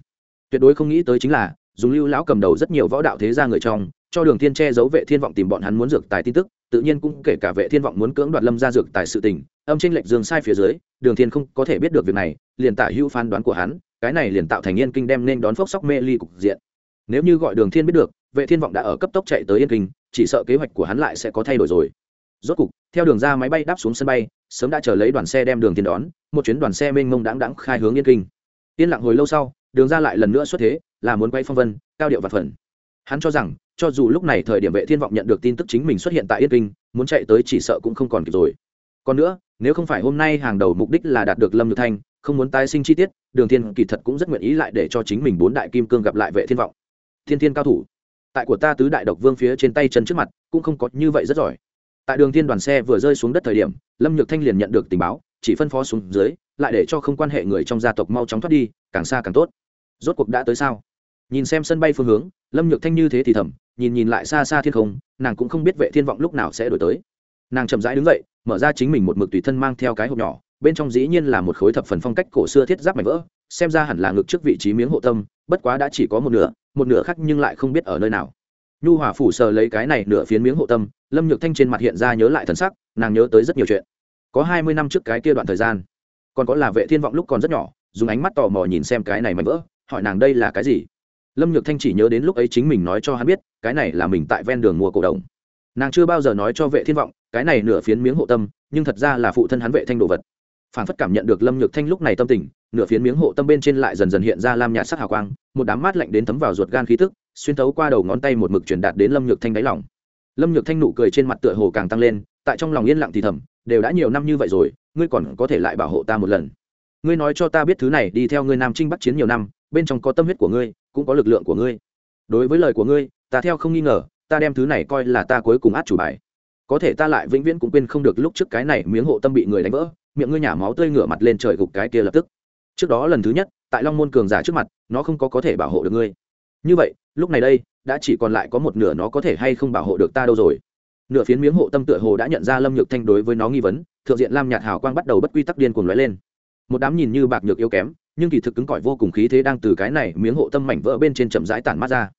Tuyệt đối không nghĩ tới chính là, dùng lưu lão cầm đầu rất nhiều võ đạo thế gia người trong, cho đường thiên che giấu vệ thiên vọng tìm bọn hắn muốn dược tài tin tức tự nhiên cũng kể cả vệ thiên vọng muốn cưỡng đoạt lâm gia dược tài sự tình, âm tranh lệch dương sai phía dưới, đường thiên không có thể biết được việc này, liền tả hữu phán đoán của hắn, cái này liền tạo thành yên kinh đem nên đón phốc sóc mê ly cục diện. Nếu như gọi đường thiên biết được, vệ thiên vọng đã ở cấp tốc chạy tới yên kinh, chỉ sợ kế hoạch của hắn lại sẽ có thay đổi rồi. Rốt cục, theo đường ra máy bay đáp xuống sân bay, sớm đã chờ lấy đoàn xe đem đường thiên đón, một chuyến đoàn xe mênh mông đáng đáng khai hướng yên kinh. Yên lặng hồi lâu sau, đường ra lại lần nữa xuất thế, là muốn quay phong vân, cao điệu và phần hắn cho rằng, cho dù lúc này thời điểm vệ thiên vọng nhận được tin tức chính mình xuất hiện tại yên kinh, muốn chạy tới chỉ sợ cũng không còn kịp rồi. Còn nữa, nếu không phải hôm nay hàng đầu mục đích là đạt được lâm nhược thanh, không muốn tái sinh chi tiết, đường thiên kỳ thật cũng rất nguyện ý lại để cho chính mình bốn đại kim cương gặp lại vệ thiên vọng. Thiên thiên cao thủ, tại của ta tứ đại độc vương phía trên tay chân trước mặt, cũng không có như vậy rất giỏi. Tại đường thiên đoàn xe vừa rơi xuống đất thời điểm, lâm nhược thanh liền nhận được tình báo, chỉ phân phó xuống dưới, lại để cho không quan hệ người trong gia tộc mau chóng thoát đi, càng xa càng tốt. Rốt cuộc đã tới sao? Nhìn xem sân bay phương hướng, lâm nhược thanh như thế thì thầm, nhìn nhìn lại xa xa thiên không, nàng cũng không biết vệ thiên vọng lúc nào sẽ đổi tới. Nàng chậm rãi đứng dậy, mở ra chính mình một mực tùy thân mang theo cái hộp nhỏ, bên trong dĩ nhiên là một khối thập phần phong cách cổ xưa thiết giáp mảnh vỡ, xem ra hẳn là ngực trước vị trí miếng hộ tâm, bất quá đã chỉ có một nửa một nửa khác nhưng lại không biết ở nơi nào. Nhu hòa phủ sờ lấy cái này nửa phiến miếng hộ tâm, lâm nhược thanh trên mặt hiện ra nhớ lại thần sắc, nàng nhớ tới rất nhiều chuyện. Có hai mươi năm trước cái kia đoạn thời gian, còn có là vệ thiên vọng lúc còn rất nhỏ, dùng ánh mắt tò mò nhìn xem cái này mảnh vỡ, hỏi nàng đây là cái gì lâm nhược thanh chỉ nhớ đến lúc ấy chính mình nói cho hắn biết, cái này là mình tại ven đường mua cổ đồng nàng chưa bao giờ nói cho vệ thiên vọng, cái này nửa phiến miếng hộ tâm, nhưng thật ra là phụ thân hắn vệ thanh đồ vật. Phản phất cảm nhận được lâm nhược thanh lúc này tâm tình, nửa phiến miếng hộ tâm bên trên lại dần dần hiện ra lam nhạt sắc hào quang, một đám mát lạnh đến thấm vào ruột gan khí tức, xuyên thấu qua đầu ngón tay một mực truyền đạt đến lâm nhược thanh đáy lòng. Lâm nhược thanh nụ cười trên mặt tựa hồ càng tăng lên, tại trong lòng yên lặng thì thầm, đều đã nhiều năm như vậy rồi, ngươi còn có thể lại bảo hộ ta một lần. Ngươi nói cho ta biết thứ này đi theo ngươi nam trinh bắt chiến nhiều năm, bên trong có tâm huyết của ngươi cũng có lực lượng của ngươi. Đối với lời của ngươi, ta theo không nghi ngờ, ta đem thứ này coi là ta cuối cùng át chủ bài. Có thể ta lại vĩnh viễn cũng quên không được lúc trước cái này miếng hộ tâm bị người đánh vỡ, miệng ngươi nhả máu tươi ngửa mặt lên trời gục cái kia lập tức. Trước đó lần thứ nhất, tại long môn cường giả trước mặt, nó không có có thể bảo hộ được ngươi. Như vậy, lúc này đây, đã chỉ còn lại có một nửa nó có thể hay không bảo hộ được ta đâu rồi. Nửa phiến miếng hộ tâm tựa hồ đã nhận ra lâm nhược thanh đối với nó nghi vấn, thượng diện lam nhạt hào quang bắt đầu bất quy tắc điên cuồng lóe lên. Một đám nhìn như bạc nhược yếu kém nhưng kỳ thực cứng cỏi vô cùng khí thế đang từ cái này miếng hộ tâm mảnh vỡ bên trên chậm rãi tản mát ra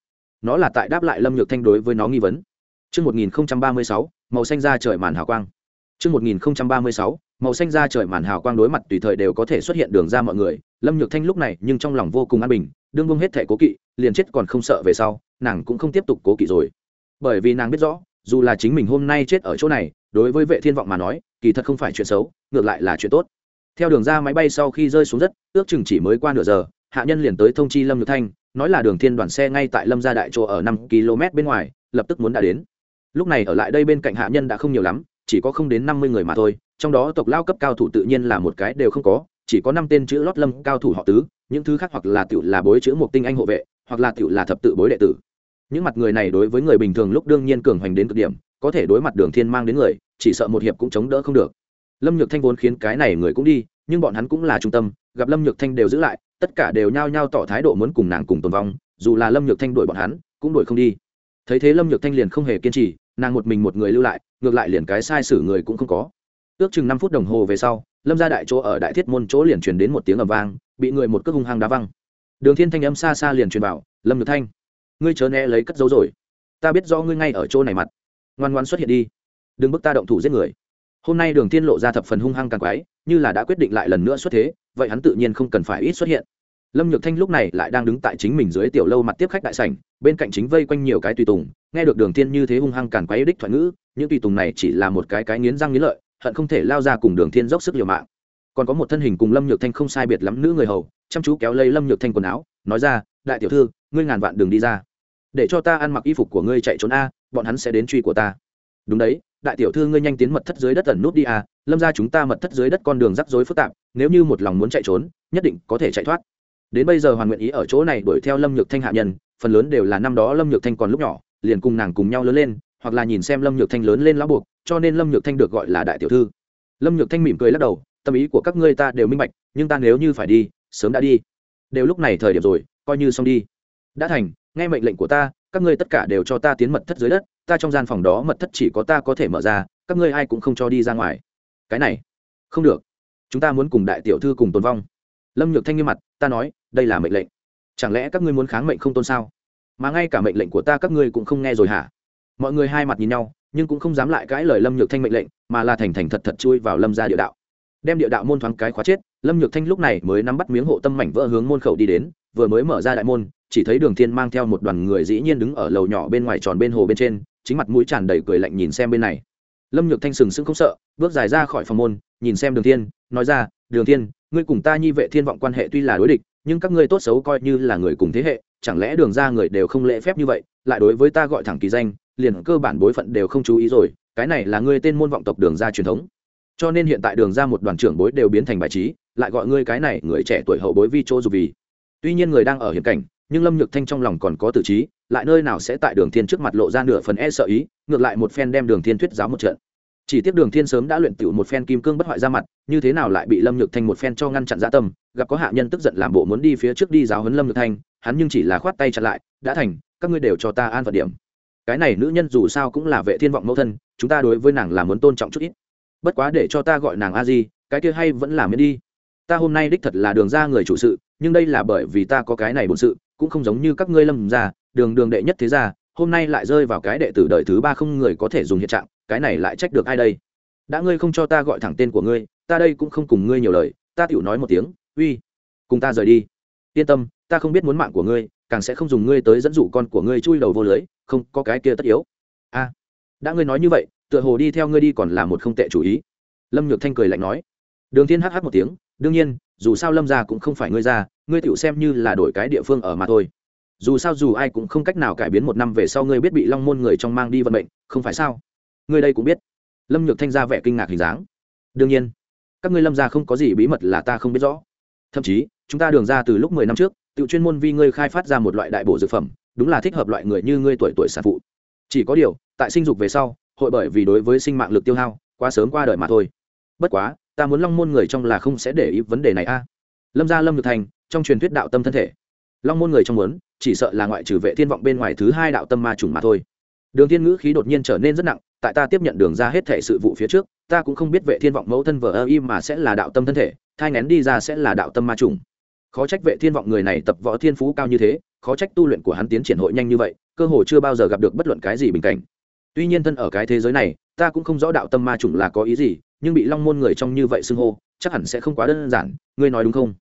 nó là tại đáp lại lâm nhược thanh đối với nó nghi vấn Trước 1036, màu xanh da trời màn hào quang. Trước 1036, màu xanh da trời màn hào quang đối mặt tùy thời đều có thể xuất hiện đường ra mọi người, Lâm Nhược Thanh lúc này nhưng trong lòng vô cùng an bình, đương buông hết thể cố kỵ, liền chết còn không sợ về sau, nàng cũng không tiếp tục cố kỵ rồi. Bởi vì nàng biết rõ, dù là chính mình hôm nay chết ở chỗ này, đối với Vệ Thiên vọng mà nói, kỳ thật không phải chuyện xấu, ngược lại là chuyện tốt. Theo đường ra máy bay sau khi rơi xuống đất, ước chừng chỉ mới qua nửa giờ, hạ nhân liền tới thông chi Lâm Nhược Thanh, nói là đường thiên đoàn xe ngay tại Lâm gia đại chỗ ở năm km bên ngoài, lập tức muốn đã đến. Lúc này ở lại đây bên cạnh hạ nhân đã không nhiều lắm chỉ có không đến năm mươi người mà thôi trong đó tộc lao cấp cao thủ tự nhiên là một cái đều không có chỉ có năm tên chữ lót lâm cao thủ họ tứ những thứ khác hoặc là tiểu là bối chữ một tinh anh hộ vệ hoặc là tiểu là thập tự bối đệ tử. Những mặt người này đối với người bình thường lúc đương nhiên cường hoành đến cực điểm có thể đối mặt đường thiên mang đến người chỉ sợ một hiệp cũng chống đỡ không được lâm nhược thanh vốn khiến cái này người cũng đi, nhưng bọn hắn cũng là trung tâm, gặp lâm nhược thanh đều giữ lại, tất cả đều nhao nhao tỏ thái độ muốn cùng nàng cùng tồn vong, dù là lâm nhược thanh đuổi bọn hắn, cũng đuổi không đi. Thấy thế lâm nhược thanh liền không hề kiên trì, nàng một mình một người lưu lại, ngược lại liền cái sai sử người cũng không có. Ước chừng năm phút đồng hồ về sau, lâm ra đại chỗ ở đại thiết môn chỗ liền truyền đến một tiếng ầm vang, bị người một cước hung hăng đá văng. Đường thiên thanh âm xa xa liền truyền vào lâm nhược thanh, ngươi chớ né lấy cất dấu rồi. Ta biết do ngươi ngay ở chỗ này mặt. Ngoan ngoan xuất hiện đi. Đừng bức ta động thủ giết người hôm nay đường thiên lộ ra thập phần hung hăng càng quái, như là đã quyết định lại lần nữa xuất thế, vậy hắn tự nhiên không cần phải ít xuất hiện. Lâm nhược thanh lúc này lại đang đứng tại chính mình dưới tiểu lâu mặt tiếp khách đại sảnh, bên cạnh chính vây quanh nhiều cái tùy tùng, nghe được đường thiên như thế hung hăng càn quấy đích thoại ngữ, những tùy tùng này chỉ là một cái cái nghiến răng nghiến lợi, hận không thể lao ra cùng đường thiên dốc sức liều mạng. Còn có một thân hình cùng lâm nhược thanh không sai biệt lắm nữ người hầu, chăm chú kéo lấy lâm nhược thanh quần áo, nói ra, đại tiểu thư, ngươi ngàn vạn đường đi ra. Để cho ta ăn mặc y phục của ngươi chạy trốn a, bọn hắn sẽ đến truy của ta. Đúng đấy đại tiểu thư ngươi nhanh tiến mật thất dưới đất ẩn nút đi à? lâm ra chúng ta mật thất dưới đất con đường rắc rối phức tạp, nếu như một lòng muốn chạy trốn, nhất định có thể chạy thoát. Đến bây giờ hoàn nguyện ý ở chỗ này đuổi theo lâm nhược thanh hạ nhân, phần lớn đều là năm đó lâm nhược thanh còn lúc nhỏ, liền cùng nàng cùng nhau lớn lên, hoặc là nhìn xem lâm nhược thanh lớn lên lão buộc, cho nên lâm nhược thanh được gọi là đại tiểu thư. Lâm nhược thanh mỉm cười lắc đầu, tâm ý của các ngươi ta đều minh bạch, nhưng ta nếu như phải đi, sớm đã đi. Đều lúc này thời điểm rồi, coi như xong đi. Đã thành, nghe mệnh lệnh của ta, các ngươi tất cả đều cho ta tiến mật thất dưới đất ta trong gian phòng đó mật thất chỉ có ta có thể mở ra, các ngươi ai cũng không cho đi ra ngoài. Cái này, không được. Chúng ta muốn cùng đại tiểu thư cùng tồn vong. Lâm nhược thanh nghiêm mặt, ta nói, đây là mệnh lệnh. Chẳng lẽ các ngươi muốn kháng mệnh không tôn sao? Mà ngay cả mệnh lệnh của ta các ngươi cũng không nghe rồi hả? Mọi người hai mặt nhìn nhau, nhưng cũng không dám lại cãi lời lâm nhược thanh mệnh lệnh, mà là thành thành thật thật chui vào lâm ra địa đạo. Đem địa đạo môn thoáng cái khóa chết, lâm nhược thanh lúc này mới nắm bắt miếng hộ tâm mảnh vỡ hướng môn khẩu đi đến, vừa mới mở ra đại môn, chỉ thấy đường thiên mang theo một đoàn người dĩ nhiên đứng ở lầu nhỏ bên ngoài tròn bên hồ bên trên chính mặt mũi tràn đầy cười lạnh nhìn xem bên này. Lâm nhược thanh sừng sững không sợ, bước dài ra khỏi phòng môn, nhìn xem đường thiên, nói ra, đường thiên, ngươi cùng ta nhi vệ thiên vọng quan hệ tuy là đối địch, nhưng các ngươi tốt xấu coi như là người cùng thế hệ, chẳng lẽ đường ra người đều không lễ phép như vậy, lại đối với ta gọi thẳng kỳ danh, liền cơ bản bối phận đều không chú ý rồi, cái này là ngươi tên môn vọng tộc đường ra truyền thống. Cho nên hiện tại đường ra một đoàn trưởng bối đều biến thành bài trí, lại gọi ngươi cái này người trẻ tuổi hậu bối vi chỗ dù vì. Tuy nhiên người đang ở hiểm cảnh nhưng lâm nhược thanh trong lòng còn có tự trí, lại nơi nào sẽ tại đường thiên trước mặt lộ ra nửa phần e sợ ý, ngược lại một phen đem đường thiên thuyết giáo một trận. Chỉ tiếc đường thiên sớm đã luyện tiểu một phen kim cương bất hoại ra mặt, như thế nào lại bị lâm nhược thanh một phen cho ngăn chặn dạ tâm, gặp có hạ nhân tức giận làm bộ muốn đi phía trước đi giáo huấn lâm nhược thanh, hắn nhưng chỉ là khoát tay chặn lại, đã thành, các ngươi đều cho ta an phận điểm. Cái này nữ nhân dù sao cũng là vệ thiên vọng mẫu thân, chúng ta đối với nàng là muốn tôn trọng chút ít. Bất quá để cho ta gọi nàng a di, cái kia hay vẫn là miễn đi. Ta hôm nay đích thật là đường ra người chủ sự, nhưng đây là bởi vì ta có cái này bổn sự cũng không giống như các ngươi lâm ra, đường đường đệ nhất thế gia, hôm nay lại rơi vào cái đệ tử đời thứ ba không người có thể dùng hiện trạng, cái này lại trách được ai đây? Đã ngươi không cho ta gọi thẳng tên của ngươi, ta đây cũng không cùng ngươi nhiều lời, ta tựu nói một tiếng, uy, cùng ta rời đi. Yên tâm, ta không biết muốn mạng của ngươi, càng sẽ không dùng ngươi tới dẫn dụ con của ngươi chui đầu vô lưới, không, có cái kia tất yếu. A, đã ngươi nói như vậy, tựa hồ đi theo ngươi đi còn là một không tệ chủ ý. Lâm nhược thanh cười lạnh nói. Đường thiên hh một tiếng, đương nhiên dù sao lâm gia cũng không phải ngươi ra ngươi tựu xem như là đổi cái địa phương ở mà thôi. Dù sao dù ai cũng không cách nào cải biến một năm về sau ngươi biết bị long môn người trong mang đi vận mệnh, không phải sao? Ngươi đây cũng biết. Lâm nhược thanh ra vẻ kinh ngạc hình dáng. Đương nhiên, các ngươi lâm gia không có gì bí mật là ta không biết rõ. Thậm chí, chúng ta đường ra từ lúc mười năm trước tự chuyên môn vi ngươi khai phát ra một loại đại bổ dược phẩm, đúng là thích hợp loại người như ngươi tuổi tuổi sản phụ. Chỉ có điều, tại sinh dục về sau, hội bởi vì đối với sinh mạng lực tiêu hao, quá sớm qua đời mà thôi. Bất quá ta muốn long môn người trong là không sẽ để ý vấn đề này a. Lâm gia lâm nhược thành, trong truyền thuyết đạo tâm thân thể. Long môn người trong muốn, chỉ sợ là ngoại trừ vệ thiên vọng bên ngoài thứ hai đạo tâm ma trùng mà thôi. Đường thiên ngữ khí đột nhiên trở nên rất nặng, tại ta tiếp nhận đường ra hết thể sự vụ phía trước, ta cũng không biết vệ thiên vọng mẫu thân vợ ơ im mà sẽ là đạo tâm thân thể, thai ngén đi ra sẽ là đạo tâm ma trùng khó trách vệ thiên vọng người này tập võ thiên phú cao như thế, khó trách tu luyện của hắn tiến triển hội nhanh như vậy, cơ hồ chưa bao giờ gặp được bất luận cái gì bình cảnh. Tuy nhiên thân ở cái thế giới này, ta cũng không rõ đạo tâm ma trùng là có ý gì nhưng bị long môn người trong như vậy xưng hô, chắc hẳn sẽ không quá đơn giản, ngươi nói đúng không?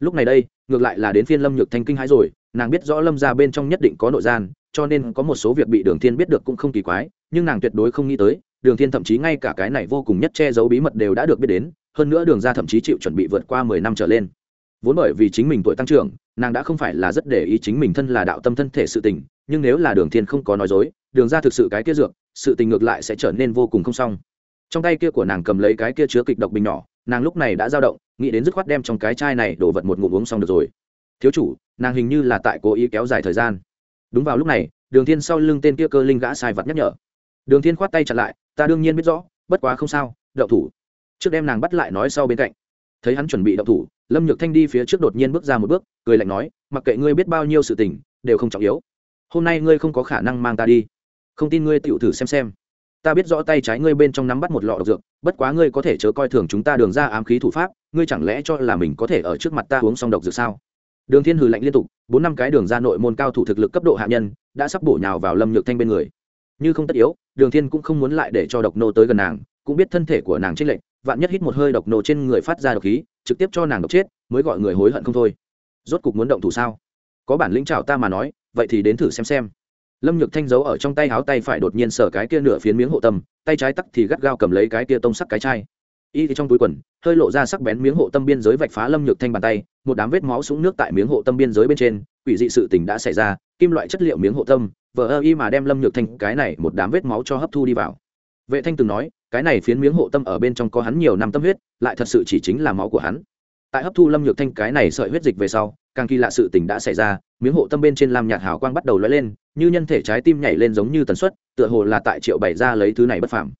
Lúc này đây, ngược lại là đến phiên lâm nhược thanh kinh hãi rồi, nàng biết rõ lâm ra bên trong nhất định có nội gian, cho nên có một số việc bị đường thiên biết được cũng không kỳ quái, nhưng nàng tuyệt đối không nghĩ tới, đường thiên thậm chí ngay cả cái này vô cùng nhất che giấu bí mật đều đã được biết đến, hơn nữa đường ra thậm chí chịu chuẩn bị vượt qua mười năm trở lên. Vốn bởi vì chính mình tuổi tăng trưởng, nàng đã không phải là rất để ý chính mình thân là đạo tâm thân thể sự tình, nhưng nếu là đường thiên không có nói dối, đường ra thực sự cái kia dược, sự tình ngược lại sẽ trở nên vô cùng không xong trong tay kia của nàng cầm lấy cái kia chứa kịch độc bình nhỏ, nàng lúc này đã dao động, nghĩ đến dứt khoát đem trong cái chai này đổ vật một ngụm uống xong được rồi. Thiếu chủ, nàng hình như là tại cố ý kéo dài thời gian. Đúng vào lúc này, đường thiên sau lưng tên kia cơ linh gã sai vật nhắc nhở. Đường thiên khoát tay chặn lại, ta đương nhiên biết rõ, bất quá không sao, đậu thủ. Trước đem nàng bắt lại nói sau bên cạnh. Thấy hắn chuẩn bị đậu thủ, lâm nhược thanh đi phía trước đột nhiên bước ra một bước, cười lạnh nói, mặc kệ ngươi biết bao nhiêu sự tình, đều không trọng yếu. Hôm nay ngươi không có khả năng mang ta đi. Không tin ngươi tựu thử xem xem ta biết rõ tay trái ngươi bên trong nắm bắt một lọ độc dược, bất quá ngươi có thể chớ coi thường chúng ta đường ra ám khí thủ pháp, ngươi chẳng lẽ cho là mình có thể ở trước mặt ta uống xong độc dược sao? Đường thiên hừ lạnh liên tục, bốn năm cái đường ra nội môn cao thủ thực lực cấp độ hạ nhân, đã sắp bổ nhào vào lâm nhược thanh bên người. Như không tất yếu, đường thiên cũng không muốn lại để cho độc nô tới gần nàng, cũng biết thân thể của nàng trinh lệnh vạn nhất hít một hơi độc nô trên người phát ra độc khí, trực tiếp cho nàng độc chết, mới gọi người hối hận không thôi. Rốt cục muốn động thủ sao? Có bản lĩnh chào ta mà nói, vậy thì đến thử xem xem lâm nhược thanh giấu ở trong tay háo tay phải đột nhiên sở cái kia nửa phiến miếng hộ tâm, tay trái tắc thì gắt gao cầm lấy cái kia tông sắc cái chai. Y thì trong túi quần, hơi lộ ra sắc bén miếng hộ tâm biên giới vạch phá lâm nhược thanh bàn tay, một đám vết máu sũng nước tại miếng hộ tâm biên giới bên trên, quỷ dị sự tình đã xảy ra, kim loại chất liệu miếng hộ tâm, vờ ơ y mà đem lâm nhược thanh cái này một đám vết máu cho hấp thu đi vào. Vệ thanh từng nói, cái này phiến miếng hộ tâm ở bên trong có hắn nhiều năm tâm huyết, lại thật sự chỉ chính là máu của hắn. Tại hấp thu lâm nhược thanh cái này sợi huyết dịch về sau càng kỳ lạ sự tình đã xảy ra, miếng hộ tâm bên trên lam nhạt hào quang bắt đầu lóe lên, như nhân thể trái tim nhảy lên giống như tần suất, tựa hồ là tại triệu bày ra lấy thứ này bất phàm.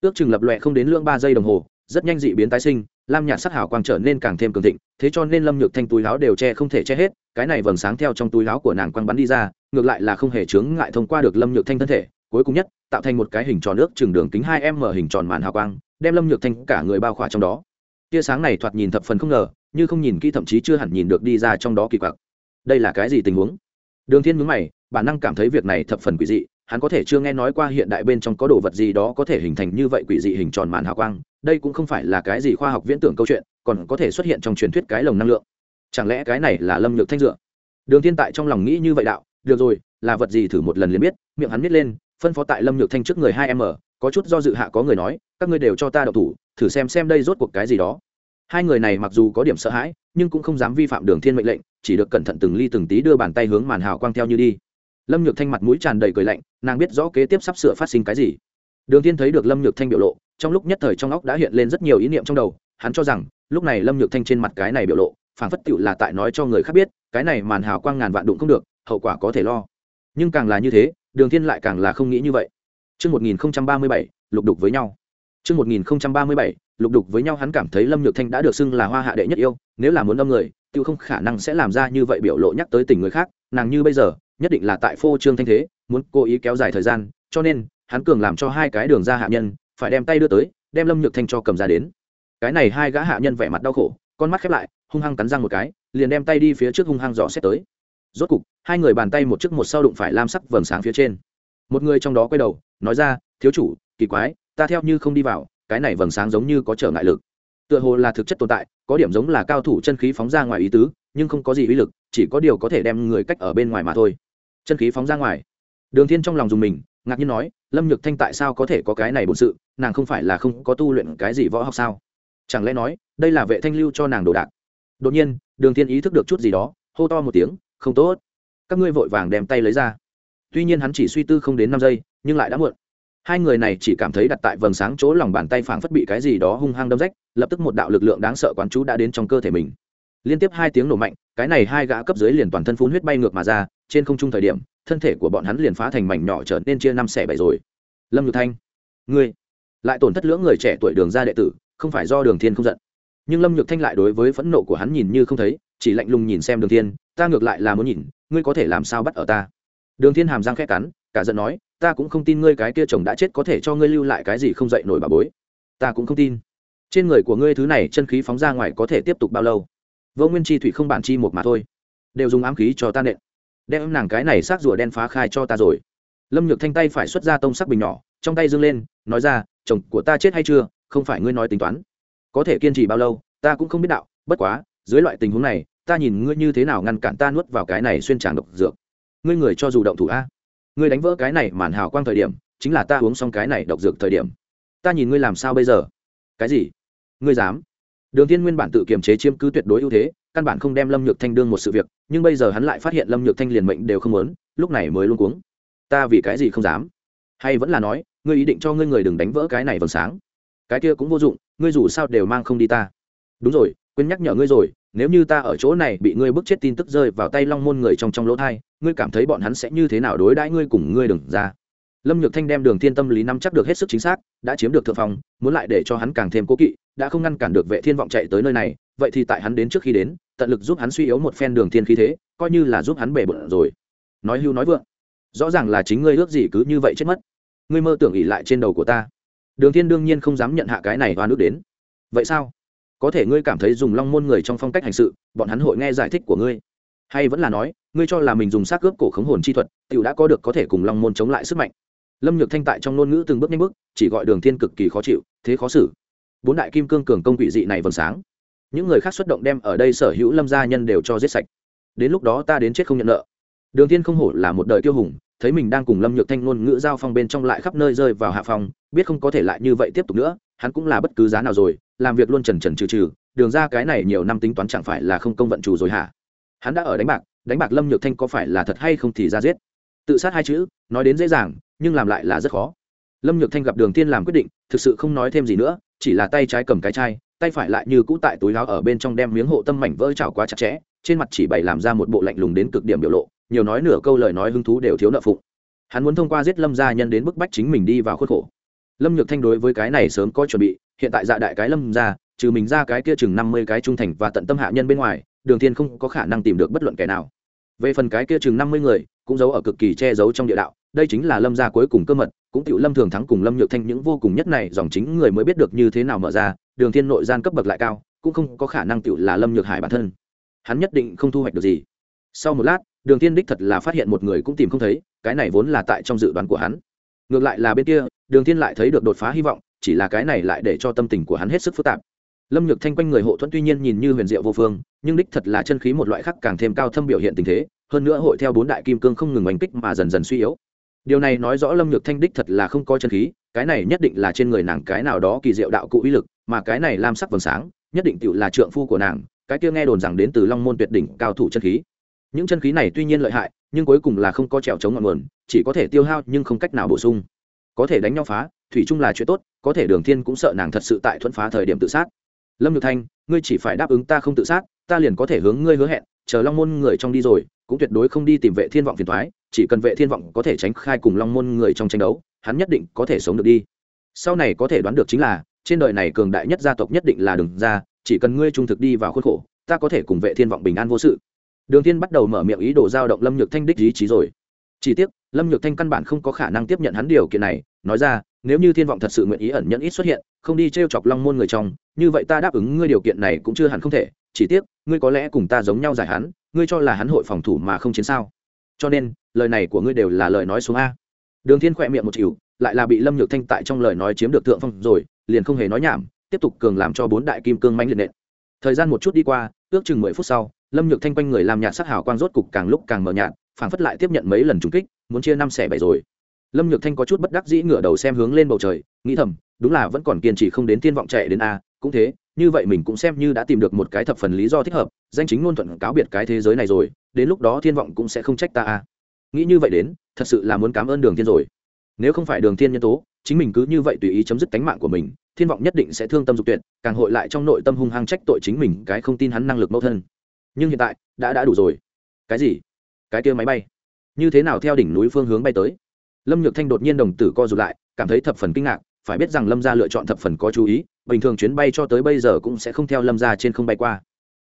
Ước chừng lập loẹ không đến lương ba giây đồng hồ, rất nhanh dị biến tái sinh, lam nhạt sắc hào quang trở nên càng thêm cường thịnh, thế cho nên lâm nhược thanh túi láo đều che không thể che hết, cái này vầng sáng theo trong túi láo của nàng quang bắn đi ra, ngược lại là không hề chướng ngại thông qua được lâm nhược thanh thân thể, cuối cùng nhất, tạo thành một cái hình tròn nước chừng đường kính hai m hình tròn màn hào quang, đem lâm nhược thanh cả người bao khỏa trong đó. Tia sáng này thoạt nhìn thập phần không ngờ như không nhìn kỹ thậm chí chưa hẳn nhìn được đi ra trong đó kỳ quặc. Đây là cái gì tình huống? Đường thiên nhướng mày, bản năng cảm thấy việc này thập phần quỷ dị, hắn có thể chưa nghe nói qua hiện đại bên trong có đồ vật gì đó có thể hình thành như vậy quỷ dị hình tròn màn hào quang, đây cũng không phải là cái gì khoa học viễn tưởng câu chuyện, còn có thể xuất hiện trong truyền thuyết cái lồng năng lượng. Chẳng lẽ cái này là lâm nhược thanh dựa? Đường thiên tại trong lòng nghĩ như vậy đạo, được rồi, là vật gì thử một lần liền biết, miệng hắn biết lên, phân phó tại lâm nhược thanh trước người hai m có chút do dự hạ có người nói, các ngươi đều cho ta đậu thủ, thử xem xem đây rốt cuộc cái gì đó hai người này mặc dù có điểm sợ hãi nhưng cũng không dám vi phạm đường thiên mệnh lệnh chỉ được cẩn thận từng ly từng tí đưa bàn tay hướng màn hào quang theo như đi. Lâm nhược thanh mặt mũi tràn đầy cười lạnh nàng biết rõ kế tiếp sắp sửa phát sinh cái gì. Đường thiên thấy được lâm nhược thanh biểu lộ trong lúc nhất thời trong óc đã hiện lên rất nhiều ý niệm trong đầu hắn cho rằng lúc này lâm nhược thanh trên mặt cái này biểu lộ phảng phất tựu là tại nói cho người khác biết cái này màn hào quang ngàn vạn đụng không được hậu quả có thể lo. Nhưng càng là như thế đường thiên lại càng là không nghĩ như vậy. Trước 1037, lục đục với nhau. Trước 1037, lục đục với nhau hắn cảm thấy Lâm Nhược Thanh đã được xưng là hoa hạ đệ nhất yêu, nếu là muốn đâm người, tiêu không khả năng sẽ làm ra như vậy biểu lộ nhắc tới tình người khác, nàng như bây giờ, nhất định là tại phô trương thanh thế, muốn cố ý kéo dài thời gian, cho nên, hắn cường làm cho hai cái đường ra hạ nhân, phải đem tay đưa tới, đem Lâm Nhược Thanh cho cầm ra đến. Cái này hai gã hạ nhân vẻ mặt đau khổ, con mắt khép lại, hung hăng cắn răng một cái, liền đem tay đi phía trước hung hăng dò xét tới. Rốt cục, hai người bàn tay một trước một sau đụng phải lam sắc vầng sáng phía trên. Một người trong đó quay đầu, nói ra, "Thiếu chủ, kỳ quái, ta theo như không đi vào, cái này vầng sáng giống như có trở ngại lực. Tựa hồ là thực chất tồn tại, có điểm giống là cao thủ chân khí phóng ra ngoài ý tứ, nhưng không có gì uy lực, chỉ có điều có thể đem người cách ở bên ngoài mà thôi. Chân khí phóng ra ngoài. Đường thiên trong lòng dùng mình, ngạc nhiên nói, lâm nhược thanh tại sao có thể có cái này bổn sự? Nàng không phải là không có tu luyện cái gì võ học sao? Chẳng lẽ nói, đây là vệ thanh lưu cho nàng đồ đạc? Đột nhiên, đường thiên ý thức được chút gì đó, hô to một tiếng, không tốt. Các ngươi vội vàng đem tay lấy ra. Tuy nhiên hắn chỉ suy tư không đến năm giây, nhưng lại đã muộn hai người này chỉ cảm thấy đặt tại vầng sáng chỗ lòng bàn tay phảng phất bị cái gì đó hung hăng đâm rách, lập tức một đạo lực lượng đáng sợ quán chú đã đến trong cơ thể mình. Liên tiếp hai tiếng nổ mạnh, cái này hai gã cấp dưới liền toàn thân phun huyết bay ngược mà ra, trên không trung thời điểm, thân thể của bọn hắn liền phá thành mảnh nhỏ trở nên chia năm xẻ bảy rồi. Lâm nhược thanh, ngươi, lại tổn thất lưỡng người trẻ tuổi đường ra đệ tử, không phải do đường thiên không giận. Nhưng lâm nhược thanh lại đối với phẫn nộ của hắn nhìn như không thấy, chỉ lạnh lùng nhìn xem đường thiên, ta ngược lại là muốn nhìn, ngươi có thể làm sao bắt ở ta. Đường thiên hàm răng khẽ cắn, cả giận nói ta cũng không tin ngươi cái kia chồng đã chết có thể cho ngươi lưu lại cái gì không dậy nổi bà bối. Ta cũng không tin. Trên người của ngươi thứ này chân khí phóng ra ngoài có thể tiếp tục bao lâu? Vô nguyên chi thủy không bản chi một mà thôi. Đều dùng ám khí cho ta nện. Đem nàng cái này xác rùa đen phá khai cho ta rồi. Lâm nhược thanh tay phải xuất ra tông sắc bình nhỏ, trong tay dâng lên, nói ra, chồng của ta chết hay chưa? Không phải ngươi nói tính toán. Có thể kiên trì bao lâu, ta cũng không biết đạo, bất quá, dưới loại tình huống này, ta nhìn ngươi như thế nào ngăn cản ta nuốt vào cái này xuyên tràng độc dược. Ngươi người cho dù động thủ a ngươi đánh vỡ cái này màn hào quang thời điểm, chính là ta uống xong cái này độc dược thời điểm. Ta nhìn ngươi làm sao bây giờ? Cái gì? Ngươi dám? Đường Thiên nguyên bản tự kiềm chế chiếm cứ tuyệt đối ưu thế, căn bản không đem lâm nhược thanh đương một sự việc, nhưng bây giờ hắn lại phát hiện lâm nhược thanh liền mệnh đều không muốn, lúc này mới luôn cuống. Ta vì cái gì không dám? Hay vẫn là nói, ngươi ý định cho ngươi người đừng đánh vỡ cái này vầng sáng. Cái kia cũng vô dụng, ngươi dù sao đều mang không đi ta. Đúng rồi, quên nhắc nhở ngươi rồi nếu như ta ở chỗ này bị ngươi bức chết tin tức rơi vào tay long môn người trong trong lỗ thai, ngươi cảm thấy bọn hắn sẽ như thế nào đối đãi ngươi cùng ngươi đừng ra? Lâm nhược thanh đem đường thiên tâm lý nắm chắc được hết sức chính xác, đã chiếm được thượng phòng muốn lại để cho hắn càng thêm cố kỵ, đã không ngăn cản được vệ thiên vọng chạy tới nơi này, vậy thì tại hắn đến trước khi đến, tận lực giúp hắn suy yếu một phen đường thiên khí thế, coi như là giúp hắn bể bận rồi. Nói hưu nói vượng, rõ ràng là chính ngươi ước gì cứ như vậy chết mất. Ngươi mơ tưởng ỉ lại trên đầu của ta. Đường thiên đương nhiên không dám nhận hạ cái này oan ước đến. Vậy sao? Có thể ngươi cảm thấy dùng long môn người trong phong cách hành sự, bọn hắn hội nghe giải thích của ngươi. Hay vẫn là nói, ngươi cho là mình dùng xác cướp cổ khống hồn chi thuật t i ể u đã có được có thể cùng long môn chống lại sức mạnh. Lâm nhược thanh tại trong ngôn ngữ từng bước nhanh bước, chỉ gọi đường thiên cực kỳ khó chịu, thế khó xử. Bốn đại kim cương cường công quỷ dị này vầng sáng. Những người khác xuất động đem ở đây sở hữu lâm gia nhân đều cho giết sạch. Đến lúc đó ta đến chết không nhận nợ. Đường thiên không hổ là một đời tiêu hùng, thấy mình đang cùng lâm nhược thanh ngôn ngữ giao phong bên trong lại khắp nơi rơi vào hạ phòng biết không có thể lại như vậy tiếp tục nữa, hắn cũng là bất cứ giá nào rồi làm việc luôn trần trần trừ trừ, đường ra cái này nhiều năm tính toán chẳng phải là không công vận chủ rồi hả? Hắn đã ở đánh bạc đánh bạc lâm nhược thanh có phải là thật hay không thì ra giết. Tự sát hai chữ, nói đến dễ dàng, nhưng làm lại là rất khó. Lâm nhược thanh gặp đường tiên làm quyết định, thực sự không nói thêm gì nữa, chỉ là tay trái cầm cái chai, tay phải lại như cũ tại túi láo ở bên trong đem miếng hộ tâm mảnh vỡ trào quá chặt chẽ, trên mặt chỉ bày làm ra một bộ lạnh lùng đến cực điểm biểu lộ, nhiều nói nửa câu lời nói hứng thú đều thiếu nợ phụng. Hắn muốn thông qua giết lâm gia nhân đến bức bách chính mình đi vào khuất khổ. Lâm nhược thanh đối với cái này sớm có chuẩn bị hiện tại dạ đại cái lâm ra, trừ mình ra cái kia chừng năm mươi cái trung thành và tận tâm hạ nhân bên ngoài, đường thiên không có khả năng tìm được bất luận kẻ nào. Về phần cái kia chừng năm mươi người, cũng giấu ở cực kỳ che giấu trong địa đạo, đây chính là lâm gia cuối cùng cơ mật, cũng tiểu lâm thường thắng cùng lâm nhược thanh những vô cùng nhất này, dòng chính người mới biết được như thế nào mở ra, đường thiên nội gian cấp bậc lại cao, cũng không có khả năng tiểu là lâm nhược hải bản thân. Hắn nhất định không thu hoạch được gì. Sau một lát, đường thiên đích thật là phát hiện một người cũng tìm không thấy, cái này vốn là tại trong dự đoán của hắn. Ngược lại là bên kia, đường thiên lại thấy được đột phá hy vọng chỉ là cái này lại để cho tâm tình của hắn hết sức phức tạp. Lâm nhược thanh quanh người hộ thuẫn tuy nhiên nhìn như huyền diệu vô phương, nhưng đích thật là chân khí một loại khác càng thêm cao thâm biểu hiện tình thế, hơn nữa hội theo bốn đại kim cương không ngừng oanh kích mà dần dần suy yếu. Điều này nói rõ lâm nhược thanh đích thật là không có chân khí, cái này nhất định là trên người nàng cái nào đó kỳ diệu đạo cụ uy lực, mà cái này lam sắc vầng sáng, nhất định tự là trượng phu của nàng, cái kia nghe đồn rằng đến từ long môn tuyệt đỉnh cao thủ chân khí. Những chân khí này tuy nhiên lợi hại, nhưng cuối cùng là không có trèo chống ngọn nguồn, chỉ có thể tiêu hao nhưng không cách nào bổ sung. Có thể đánh nhau phá thủy chung là chuyện tốt, có thể đường thiên cũng sợ nàng thật sự tại thuận phá thời điểm tự sát. Lâm nhược thanh, ngươi chỉ phải đáp ứng ta không tự sát, ta liền có thể hướng ngươi hứa hẹn, chờ long môn người trong đi rồi, cũng tuyệt đối không đi tìm vệ thiên vọng phiền toái, chỉ cần vệ thiên vọng có thể tránh khai cùng long môn người trong tranh đấu, hắn nhất định có thể sống được đi. Sau này có thể đoán được chính là, trên đời này cường đại nhất gia tộc nhất định là đường gia, chỉ cần ngươi trung thực đi vào khuôn khổ, ta có thể cùng vệ thiên vọng bình an vô sự. Đường thiên bắt đầu mở miệng ý đồ giao động lâm nhược thanh đích ý chí rồi. Chỉ tiếc, lâm nhược thanh căn bản không có khả năng tiếp nhận hắn điều kiện này, nói ra nếu như thiên vọng thật sự nguyện ý ẩn nhẫn ít xuất hiện, không đi treo chọc long môn người trong, như vậy ta đáp ứng ngươi điều kiện này cũng chưa hẳn không thể, chỉ tiếc, ngươi có lẽ cùng ta giống nhau giải hắn, ngươi cho là hắn hội phòng thủ mà không chiến sao. Cho nên, lời này của ngươi đều là lời nói xuống a. Đường thiên khỏe miệng một chịu, lại là bị lâm nhược thanh tại trong lời nói chiếm được thượng phong rồi, liền không hề nói nhảm, tiếp tục cường làm cho bốn đại kim cương manh liệt nện. Thời gian một chút đi qua, ước chừng mười phút sau, lâm nhược thanh quanh người làm nhạt sắc hào quang rốt cục càng lúc càng mờ nhạt, phảng phất lại tiếp nhận mấy lần trúng kích, muốn chia năm xẻ bảy rồi lâm nhược thanh có chút bất đắc dĩ ngửa đầu xem hướng lên bầu trời, nghĩ thầm, đúng là vẫn còn kiên trì không đến thiên vọng chạy đến a, cũng thế, như vậy mình cũng xem như đã tìm được một cái thập phần lý do thích hợp, danh chính ngôn thuận cáo biệt cái thế giới này rồi, đến lúc đó thiên vọng cũng sẽ không trách ta a. Nghĩ như vậy đến, thật sự là muốn cảm ơn đường thiên rồi. Nếu không phải đường thiên nhân tố, chính mình cứ như vậy tùy ý chấm dứt tánh mạng của mình, thiên vọng nhất định sẽ thương tâm dục tuyệt, càng hội lại trong nội tâm hung hăng trách tội chính mình cái không tin hắn năng lực mẫu thân. Nhưng hiện tại, đã đã đủ rồi. Cái gì? Cái kia máy bay. Như thế nào theo đỉnh núi phương hướng bay tới? Lâm nhược thanh đột nhiên đồng tử co rụt lại, cảm thấy thập phần kinh ngạc, phải biết rằng lâm gia lựa chọn thập phần có chú ý, bình thường chuyến bay cho tới bây giờ cũng sẽ không theo lâm gia trên không bay qua.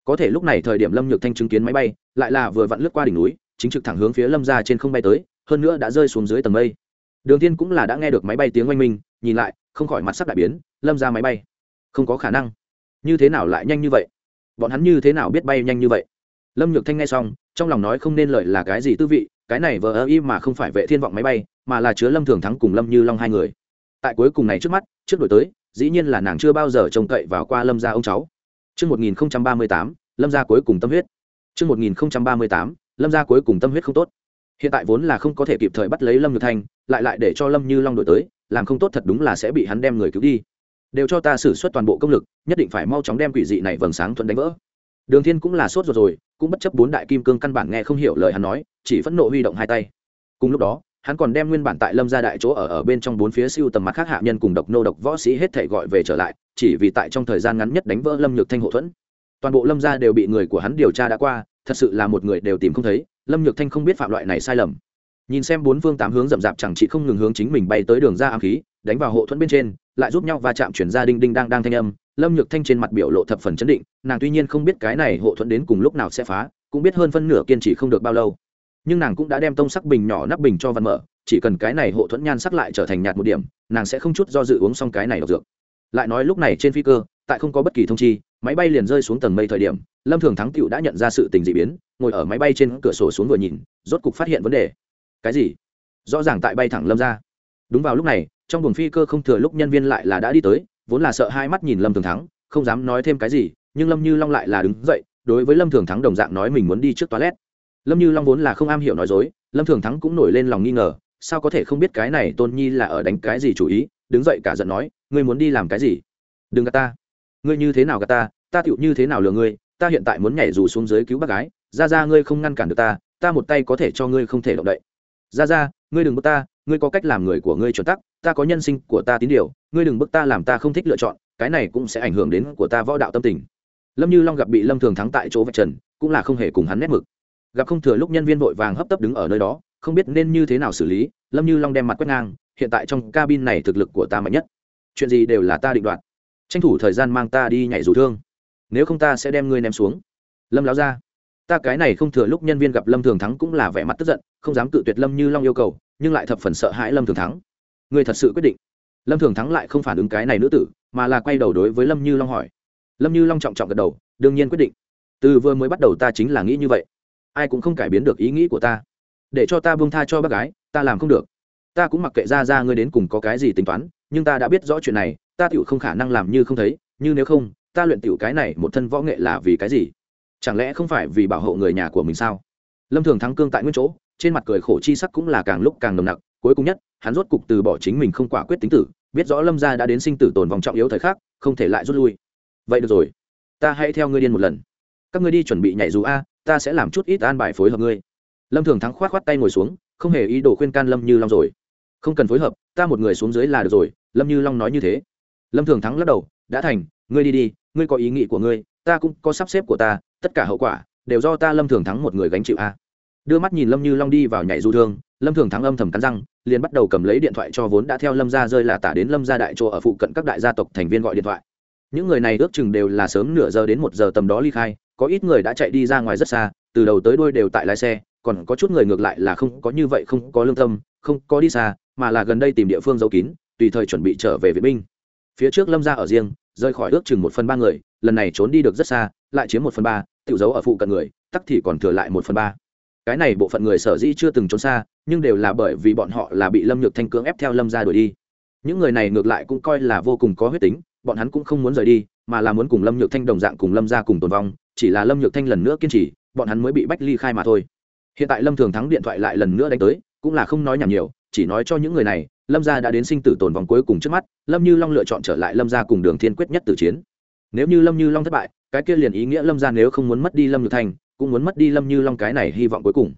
Có thể lúc này thời điểm lâm nhược thanh chứng kiến máy bay, lại là vừa vặn lướt qua đỉnh núi, chính trực thẳng hướng phía lâm gia trên không bay tới, hơn nữa đã rơi xuống dưới tầng mây. Đường tiên cũng là đã nghe được máy bay tiếng oanh minh, nhìn lại, không khỏi mặt sắc đại biến, lâm ra máy bay. Không có khả năng. Như thế nào lại nhanh như vậy? Bọn hắn như thế nào biết bay nhanh như vậy? Lâm nhược thanh nghe xong, trong lòng nói không nên lợi là cái gì tư vị, cái này vờ ơ y mà không phải vệ thiên vọng máy bay mà là chứa lâm thường thắng cùng lâm như long hai người tại cuối cùng này trước mắt trước đổi tới dĩ nhiên là nàng chưa bao giờ trông cậy vào qua lâm gia ông cháu Trước 1038, lâm gia cuối cùng tâm huyết. Trước 1038, lâm gia cuối cùng tâm huyết không tốt. Hiện tại vốn là không có thể kịp thời bắt lấy Lâm Nhược Thanh, lại lại để cho Lâm Như Long đổi tới, làm không tốt thật đúng là sẽ bị hắn đem người cứu đi. Đều cho ta sử xuất toàn bộ công lực, nhất định phải mau chóng đem quỷ dị này vầng sáng thuận đánh vỡ. Đường Thiên cũng là sốt ruột rồi, cũng bất chấp bốn đại kim cương căn bản nghe không hiểu lời hắn nói, chỉ phẫn nộ huy động hai tay. Cùng lúc đó, hắn còn đem nguyên bản tại lâm gia đại chỗ ở ở bên trong bốn phía siêu tầm mặt khác hạ nhân cùng độc nô độc võ sĩ hết thể gọi về trở lại, chỉ vì tại trong thời gian ngắn nhất đánh vỡ lâm nhược thanh hộ thuẫn. Toàn bộ lâm gia đều bị người của hắn điều tra đã qua, thật sự là một người đều tìm không thấy, lâm nhược thanh không biết phạm loại này sai lầm. Nhìn xem bốn phương tám hướng rậm rạp chẳng chị không ngừng hướng chính mình bay tới đường ra ám khí, đánh vào hộ thuẫn bên trên, lại giúp nhau va chạm chuyển ra đinh đinh đang đang thanh âm, lâm nhược thanh trên mặt biểu lộ thập phần chấn định, nàng tuy nhiên không biết cái này hộ thuẫn đến cùng lúc nào sẽ phá, cũng biết hơn phân nửa kiên trì không được bao lâu nhưng nàng cũng đã đem tông sắc bình nhỏ nắp bình cho văn mở, chỉ cần cái này hộ thuẫn nhan sắc lại trở thành nhạt một điểm, nàng sẽ không chút do dự uống xong cái này độc dược. Lại nói lúc này trên phi cơ, tại không có bất kỳ thông chi, máy bay liền rơi xuống tầng mây thời điểm, lâm thường thắng cựu đã nhận ra sự tình dị biến, ngồi ở máy bay trên cửa sổ xuống vừa nhìn, rốt cục phát hiện vấn đề. Cái gì? Rõ ràng tại bay thẳng lâm ra. Đúng vào lúc này, trong buồng phi cơ không thừa lúc nhân viên lại là đã đi tới, vốn là sợ hai mắt nhìn lâm thường thắng, không dám nói thêm cái gì, nhưng lâm như long lại là đứng dậy, đối với lâm thường thắng đồng dạng nói mình muốn đi trước toilet lâm như long vốn là không am hiểu nói dối, lâm thường thắng cũng nổi lên lòng nghi ngờ, sao có thể không biết cái này tôn nhi là ở đánh cái gì chủ ý, đứng dậy cả giận nói, ngươi muốn đi làm cái gì? Đừng gạt ta. Ngươi như thế nào gạt ta ta tựu như thế nào lừa ngươi, ta hiện tại muốn nhảy dù xuống dưới cứu bác gái, ra ra ngươi không ngăn cản được ta ta một tay có thể cho ngươi không thể động đậy. Ra ra, ngươi đừng bức ta, ngươi có cách làm người của ngươi chuẩn tắc, ta có nhân sinh của ta tín điều, ngươi đừng bức ta làm ta không thích lựa chọn, cái này cũng sẽ ảnh hưởng đến của ta võ đạo tâm tình. Lâm như long gặp bị lâm thường thắng tại chỗ vạch trần, cũng là không hề cùng hắn nét mực gặp không thừa lúc nhân viên vội vàng hấp tấp đứng ở nơi đó, không biết nên như thế nào xử lý, lâm như long đem mặt quét ngang, hiện tại trong cabin này thực lực của ta mạnh nhất. Chuyện gì đều là ta định đoạt. Tranh thủ thời gian mang ta đi nhảy dù thương. Nếu không ta sẽ đem ngươi ném xuống. Lâm láo ra ta cái này không thừa lúc nhân viên gặp lâm thường thắng cũng là vẻ mặt tức giận, không dám cự tuyệt lâm như long yêu cầu, nhưng lại thập phần sợ hãi lâm thường thắng. Ngươi thật sự quyết định. Lâm thường thắng lại không phản ứng cái này nữ tử, mà là quay đầu đối với lâm như long hỏi. Lâm như long trọng trọng gật đầu, đương nhiên quyết định. Từ vừa mới bắt đầu ta chính là nghĩ như vậy ai cũng không cải biến được ý nghĩ của ta. Để cho ta buông tha cho bác gái, ta làm không được. Ta cũng mặc kệ ra ra ngươi đến cùng có cái gì tính toán, nhưng ta đã biết rõ chuyện này, ta tựu không khả năng làm như không thấy, như nếu không, ta luyện tựu cái này một thân võ nghệ là vì cái gì? Chẳng lẽ không phải vì bảo hộ người nhà của mình sao? Lâm thường thắng cương tại nguyên chỗ, trên mặt cười khổ chi sắc cũng là càng lúc càng nồng nặc, cuối cùng nhất, hắn rốt cục từ bỏ chính mình không quả quyết tính tử, biết rõ lâm gia đã đến sinh tử tồn vòng trọng yếu thời khắc, không thể lại rút lui. Vậy được rồi, ta hãy theo ngươi điên một lần. Các ngươi đi chuẩn bị nhảy dù a ta sẽ làm chút ít an bài phối hợp ngươi. Lâm thường thắng khoát khoát tay ngồi xuống, không hề ý đồ khuyên can lâm như long rồi. Không cần phối hợp, ta một người xuống dưới là được rồi, lâm như long nói như thế. Lâm thường thắng lắc đầu, đã thành, ngươi đi đi, ngươi có ý nghĩ của ngươi, ta cũng có sắp xếp của ta, tất cả hậu quả, đều do ta lâm thường thắng một người gánh chịu a. Đưa mắt nhìn lâm như long đi vào nhảy du thương, lâm thường thắng âm thầm cắn răng, liền bắt đầu cầm lấy điện thoại cho vốn đã theo lâm gia rơi là tả đến lâm gia đại chỗ ở phụ cận các đại gia tộc thành viên gọi điện thoại. Những người này ước chừng đều là sớm nửa giờ đến một giờ tầm đó ly khai có ít người đã chạy đi ra ngoài rất xa, từ đầu tới đuôi đều tại lái xe, còn có chút người ngược lại là không có như vậy, không có lương tâm, không có đi xa, mà là gần đây tìm địa phương giấu kín, tùy thời chuẩn bị trở về viện binh. Phía trước lâm gia ở riêng rời khỏi ước chừng một phần ba người, lần này trốn đi được rất xa, lại chiếm một phần ba tự giấu ở phụ cận người, tắc thì còn thừa lại một phần ba. Cái này bộ phận người sở dĩ chưa từng trốn xa, nhưng đều là bởi vì bọn họ là bị lâm nhược thanh cưỡng ép theo lâm ra đuổi đi. Những người này ngược lại cũng coi là vô cùng có huyết tính, bọn hắn cũng không muốn rời đi mà là muốn cùng lâm nhược thanh đồng dạng cùng lâm ra cùng tồn vong, chỉ là lâm nhược thanh lần nữa kiên trì, bọn hắn mới bị bách ly khai mà thôi. Hiện tại lâm thường thắng điện thoại lại lần nữa đánh tới, cũng là không nói nhảm nhiều, chỉ nói cho những người này, lâm gia đã đến sinh tử tồn vong cuối cùng trước mắt, lâm như long lựa chọn trở lại lâm gia cùng đường thiên quyết nhất tử chiến. Nếu như lâm như long thất bại, cái kia liền ý nghĩa lâm gia nếu không muốn mất đi lâm nhược thanh, cũng muốn mất đi lâm như long cái này hy vọng cuối cùng.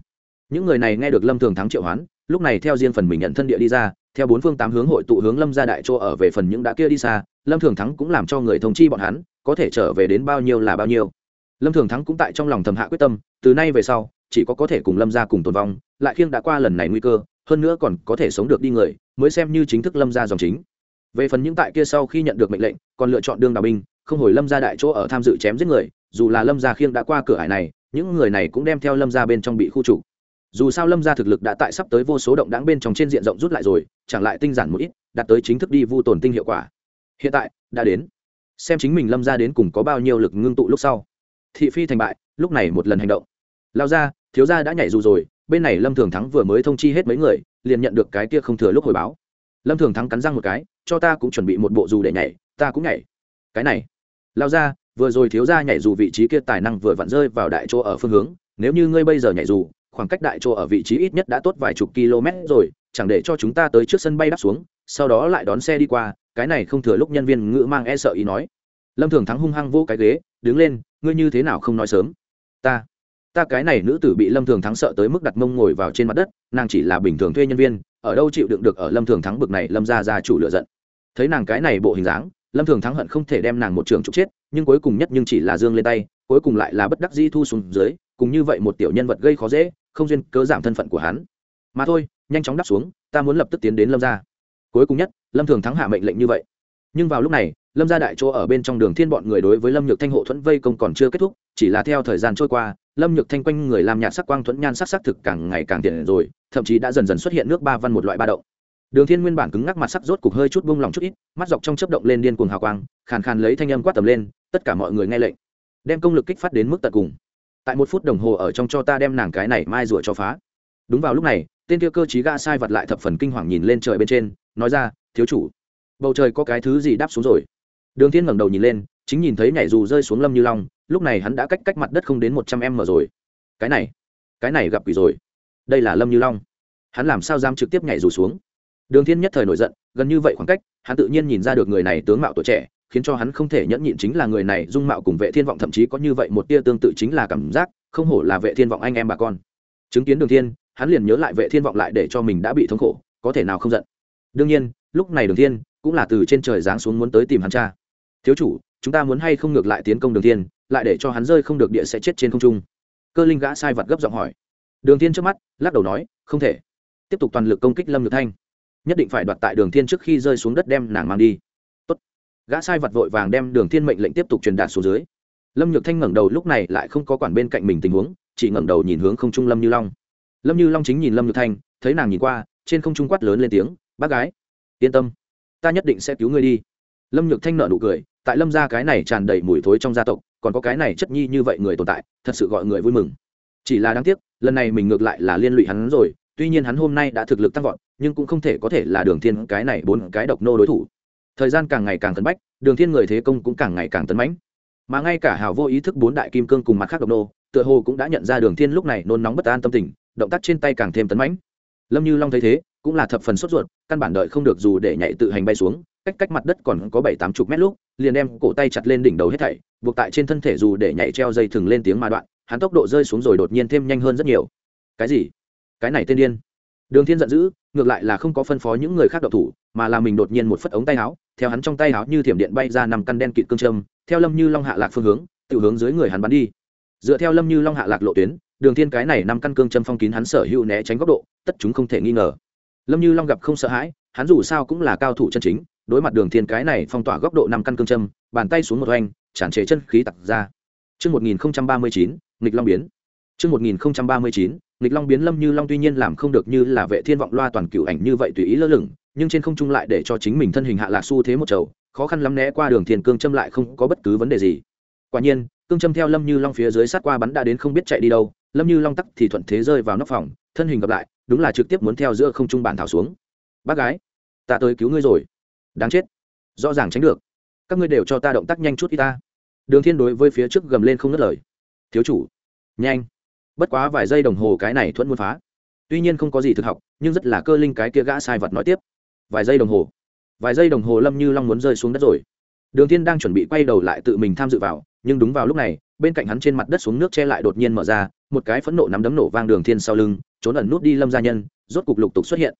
Những người này nghe được lâm thường thắng triệu hoán lúc này theo riêng phần mình nhận thân địa đi ra, theo bốn phương tám hướng hội tụ hướng lâm gia đại chỗ ở về phần những đã kia đi xa, lâm thường thắng cũng làm cho người thông chi bọn hắn, có thể trở về đến bao nhiêu là bao nhiêu. Lâm thường thắng cũng tại trong lòng thầm hạ quyết tâm, từ nay về sau, chỉ có có thể cùng lâm gia cùng tồn vong, lại khiêng đã qua lần này nguy cơ, hơn nữa còn có thể sống được đi người, mới xem như chính thức lâm gia dòng chính. Về phần những tại kia sau khi nhận được mệnh lệnh, còn lựa chọn đương đào binh không hồi lâm gia đại chỗ ở tham dự chém giết người, dù là lâm gia khiêng đã qua cửa hải này, những người này cũng đem theo lâm gia bên trong bị khu trục dù sao lâm gia thực lực đã tại sắp tới vô số động đáng bên trong trên diện rộng rút lại rồi, chẳng lại tinh giản một ít, đạt tới chính thức đi vu tồn tinh hiệu quả. Hiện tại, đã đến. Xem chính mình lâm gia đến cùng có bao nhiêu lực ngưng tụ lúc sau. Thị phi thành bại, lúc này một lần hành động. Lao ra thiếu gia đã nhảy dù rồi, bên này lâm thường thắng vừa mới thông chi hết mấy người, liền nhận được cái kia không thừa lúc hồi báo. Lâm thường thắng cắn răng một cái, cho ta cũng chuẩn bị một bộ dù để nhảy, ta cũng nhảy. Cái này. Lao ra vừa rồi thiếu gia nhảy dù vị trí kia tài năng vừa vặn rơi vào đại chỗ ở phương hướng, nếu như ngươi bây giờ nhảy dù khoảng cách đại chỗ ở vị trí ít nhất đã tốt vài chục km rồi, chẳng để cho chúng ta tới trước sân bay đáp xuống, sau đó lại đón xe đi qua, cái này không thừa lúc nhân viên ngữ mang e sợ ý nói. Lâm thường thắng hung hăng vô cái ghế, đứng lên, ngươi như thế nào không nói sớm? Ta ta cái này nữ tử bị lâm thường thắng sợ tới mức đặt mông ngồi vào trên mặt đất, nàng chỉ là bình thường thuê nhân viên, ở đâu chịu đựng được ở lâm thường thắng bực này lâm ra ra chủ lựa giận. Thấy nàng cái này bộ hình dáng, lâm thường thắng hận không thể đem nàng một trường trục chết, nhưng cuối cùng nhất nhưng chỉ là dương lên tay, cuối cùng lại là bất đắc di thu xuống dưới cùng như vậy một tiểu nhân vật gây khó dễ, không duyên cớ giảm thân phận của hắn. Mà thôi, nhanh chóng đáp xuống, ta muốn lập tức tiến đến lâm gia. Cuối cùng nhất, lâm thường thắng hạ mệnh lệnh như vậy. Nhưng vào lúc này, lâm gia đại chỗ ở bên trong đường thiên bọn người đối với lâm nhược thanh hộ thuẫn vây công còn chưa kết thúc, chỉ là theo thời gian trôi qua, lâm nhược thanh quanh người làm nhạt sắc quang thuẫn nhan sắc sắc thực càng ngày càng tiện rồi, thậm chí đã dần dần xuất hiện nước ba văn một loại ba động. Đường thiên nguyên bản cứng ngắc mặt sắc rốt cục hơi chút buông lỏng chút ít, mắt dọc trong chớp động lên điên cuồng hào quang, khàn khàn lấy thanh âm quát tầm lên, tất cả mọi người nghe lệnh. Đem công lực kích phát đến mức tận cùng tại một phút đồng hồ ở trong cho ta đem nàng cái này mai rủa cho phá. Đúng vào lúc này, tên kia cơ chí ga sai vật lại thập phần kinh hoàng nhìn lên trời bên trên, nói ra, thiếu chủ, bầu trời có cái thứ gì đáp xuống rồi? Đường thiên ngẩng đầu nhìn lên, chính nhìn thấy nhảy dù rơi xuống lâm như long, lúc này hắn đã cách cách mặt đất không đến một trăm em mở rồi. Cái này cái này gặp quỷ rồi. Đây là lâm như long. Hắn làm sao dám trực tiếp nhảy dù xuống? Đường thiên nhất thời nổi giận, gần như vậy khoảng cách, hắn tự nhiên nhìn ra được người này tướng mạo tuổi trẻ khiến cho hắn không thể nhẫn nhịn chính là người này, dung mạo cùng vệ thiên vọng thậm chí có như vậy một tia tương tự chính là cảm giác, không hổ là vệ thiên vọng anh em bà con. Chứng kiến đường thiên, hắn liền nhớ lại vệ thiên vọng lại để cho mình đã bị thống khổ, có thể nào không giận. Đương nhiên, lúc này đường thiên cũng là từ trên trời giáng xuống muốn tới tìm hắn cha. Thiếu chủ, chúng ta muốn hay không ngược lại tiến công đường thiên, lại để cho hắn rơi không được địa sẽ chết trên không trung? Cơ linh gã sai vật gấp giọng hỏi. Đường thiên trước mắt, lắc đầu nói, không thể. Tiếp tục toàn lực công kích lâm nhược thanh. Nhất định phải đoạt tại đường thiên trước khi rơi xuống đất đem nàng mang đi gã sai vật vội vàng đem đường thiên mệnh lệnh tiếp tục truyền đạt xuống dưới. Lâm nhược thanh ngẩng đầu lúc này lại không có quản bên cạnh mình tình huống, chỉ ngẩng đầu nhìn hướng không trung lâm như long. Lâm như long chính nhìn lâm nhược thanh, thấy nàng nhìn qua, trên không trung quát lớn lên tiếng, bác gái, yên tâm, ta nhất định sẽ cứu ngươi đi. Lâm nhược thanh nợ nụ cười, tại lâm gia cái này tràn đầy mùi thối trong gia tộc, còn có cái này chất nhi như vậy người tồn tại, thật sự gọi người vui mừng. Chỉ là đáng tiếc, lần này mình ngược lại là liên lụy hắn rồi, tuy nhiên hắn hôm nay đã thực lực tăng vọt, nhưng cũng không thể có thể là đường thiên cái này bốn cái độc nô đối thủ thời gian càng ngày càng tấn bách, đường thiên người thế công cũng càng ngày càng tấn mãnh. Mà ngay cả hào vô ý thức bốn đại kim cương cùng mặt khác độc nô, tựa hồ cũng đã nhận ra đường thiên lúc này nôn nóng bất an tâm tình, động tác trên tay càng thêm tấn mãnh. Lâm như long thấy thế, cũng là thập phần sốt ruột, căn bản đợi không được dù để nhảy tự hành bay xuống, cách cách mặt đất còn có bảy tám chục mét lúc, liền đem cổ tay chặt lên đỉnh đầu hết thảy, buộc tại trên thân thể dù để nhảy treo dây thừng lên tiếng mà đoạn, hắn tốc độ rơi xuống rồi đột nhiên thêm nhanh hơn rất nhiều. Cái gì? Cái này tên điên. Đường thiên giận dữ, ngược lại là không có phân phó những người khác độc thủ, mà là mình đột nhiên một phất ống tay áo theo hắn trong tay áo như thiểm điện bay ra năm căn đen kịt cương châm theo lâm như long hạ lạc phương hướng tự hướng dưới người hắn bắn đi. Dựa theo lâm như long hạ lạc lộ tuyến đường thiên cái này năm căn cương châm phong kín hắn sở hữu né tránh góc độ tất chúng không thể nghi ngờ. Lâm như long gặp không sợ hãi hắn dù sao cũng là cao thủ chân chính đối mặt đường thiên cái này phong tỏa góc độ năm căn cương châm bàn tay xuống một hoành tràn chế chân khí tặc ra. Trước 1039, nghịch long biến. Trước 1039, nghịch long biến lâm như long tuy nhiên làm không được như là vệ thiên vọng loa toàn cửu ảnh như vậy tùy ý lơ lửng nhưng trên không trung lại để cho chính mình thân hình hạ lạc xu thế một chầu, khó khăn lắm né qua đường thiên cương châm lại không có bất cứ vấn đề gì. Quả nhiên, cương châm theo lâm như long phía dưới sát qua bắn đã đến không biết chạy đi đâu, lâm như long tắc thì thuận thế rơi vào nóc phòng, thân hình gặp lại, đúng là trực tiếp muốn theo giữa không trung bản thảo xuống. Bác gái, ta tới cứu ngươi rồi. Đáng chết, rõ ràng tránh được. Các ngươi đều cho ta động tác nhanh chút y ta. Đường thiên đối với phía trước gầm lên không ngất lời. Thiếu chủ, nhanh. Bất quá vài giây đồng hồ cái này thuận muốn phá. Tuy nhiên không có gì thực học, nhưng rất là cơ linh cái kia gã sai vật nói tiếp vài giây đồng hồ. Vài giây đồng hồ lâm như long muốn rơi xuống đất rồi. Đường thiên đang chuẩn bị quay đầu lại tự mình tham dự vào, nhưng đúng vào lúc này, bên cạnh hắn trên mặt đất xuống nước che lại đột nhiên mở ra, một cái phẫn nộ nắm đấm nổ vang đường thiên sau lưng, trốn ẩn nút đi lâm gia nhân, rốt cục lục tục xuất hiện.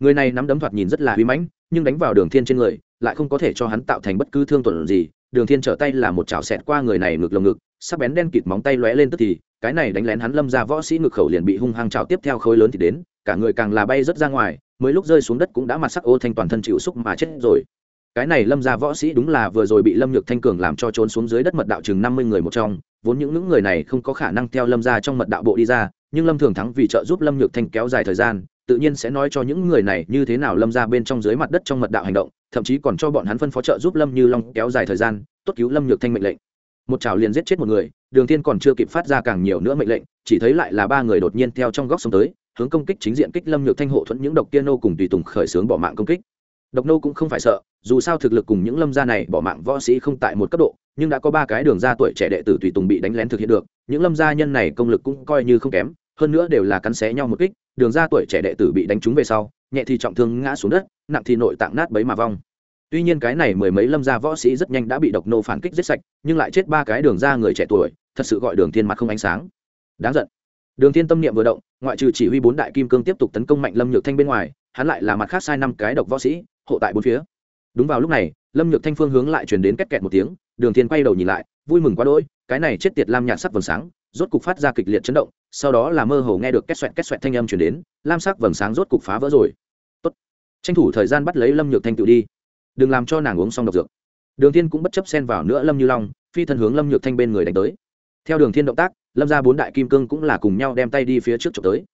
Người này nắm đấm thoạt nhìn rất là uy mãnh, nhưng đánh vào đường thiên trên người, lại không có thể cho hắn tạo thành bất cứ thương tổn gì. Đường thiên trở tay là một chảo xẹt qua người này ngực lồng ngực, sắc bén đen kịt móng tay lóe lên tức thì cái này đánh lén hắn lâm ra võ sĩ ngực khẩu liền bị hung hăng trào tiếp theo khối lớn thì đến, cả người càng là bay rất ra ngoài, mới lúc rơi xuống đất cũng đã mặt sắc ô thanh toàn thân chịu xúc mà chết rồi. Cái này lâm ra võ sĩ đúng là vừa rồi bị lâm nhược thanh cường làm cho trốn xuống dưới đất mật đạo chừng năm mươi người một trong, vốn những những người này không có khả năng theo lâm ra trong mật đạo bộ đi ra, nhưng lâm thường thắng vì trợ giúp lâm nhược thanh kéo dài thời gian, tự nhiên sẽ nói cho những người này như thế nào lâm ra bên trong dưới mặt đất trong mật đạo hành động, thậm chí còn cho bọn hắn phân phó trợ giúp lâm như long kéo dài thời gian, tốt cứu lâm nhược thanh mệnh lệnh một chảo liền giết chết một người, đường thiên còn chưa kịp phát ra càng nhiều nữa mệnh lệnh, chỉ thấy lại là ba người đột nhiên theo trong góc sông tới, hướng công kích chính diện kích lâm nhược thanh hộ thuẫn những độc kia nô cùng tùy tùng khởi sướng bỏ mạng công kích. Độc nô cũng không phải sợ, dù sao thực lực cùng những lâm gia này bỏ mạng võ sĩ không tại một cấp độ, nhưng đã có ba cái đường ra tuổi trẻ đệ tử tùy tùng bị đánh lén thực hiện được, những lâm gia nhân này công lực cũng coi như không kém, hơn nữa đều là cắn xé nhau một kích, đường ra tuổi trẻ đệ tử bị đánh trúng về sau, nhẹ thì trọng thương ngã xuống đất, nặng thì nội tạng nát bấy mà vong tuy nhiên cái này mười mấy lâm gia võ sĩ rất nhanh đã bị độc nô phản kích giết sạch, nhưng lại chết ba cái đường ra người trẻ tuổi, thật sự gọi đường thiên mặt không ánh sáng. Đáng giận. Đường thiên tâm niệm vừa động, ngoại trừ chỉ huy bốn đại kim cương tiếp tục tấn công mạnh lâm nhược thanh bên ngoài, hắn lại là mặt khác sai năm cái độc võ sĩ, hộ tại bốn phía. Đúng vào lúc này, lâm nhược thanh phương hướng lại truyền đến két kẹt một tiếng, đường thiên quay đầu nhìn lại, vui mừng quá đỗi, cái này chết tiệt lam nhạt sắc vầng sáng, rốt cục phát ra kịch liệt chấn động, sau đó là mơ hồ nghe được két xoẹt két xoẹt thanh âm truyền đến, lam sắc vầng sáng rốt cục phá vỡ rồi. Tốt. Tranh thủ thời gian bắt lấy lâm nhược thanh tự đi đừng làm cho nàng uống xong độc dược. Đường thiên cũng bất chấp xen vào nữa lâm như long, phi thân hướng lâm nhược thanh bên người đánh tới. Theo đường thiên động tác, lâm ra bốn đại kim cương cũng là cùng nhau đem tay đi phía trước trộm tới.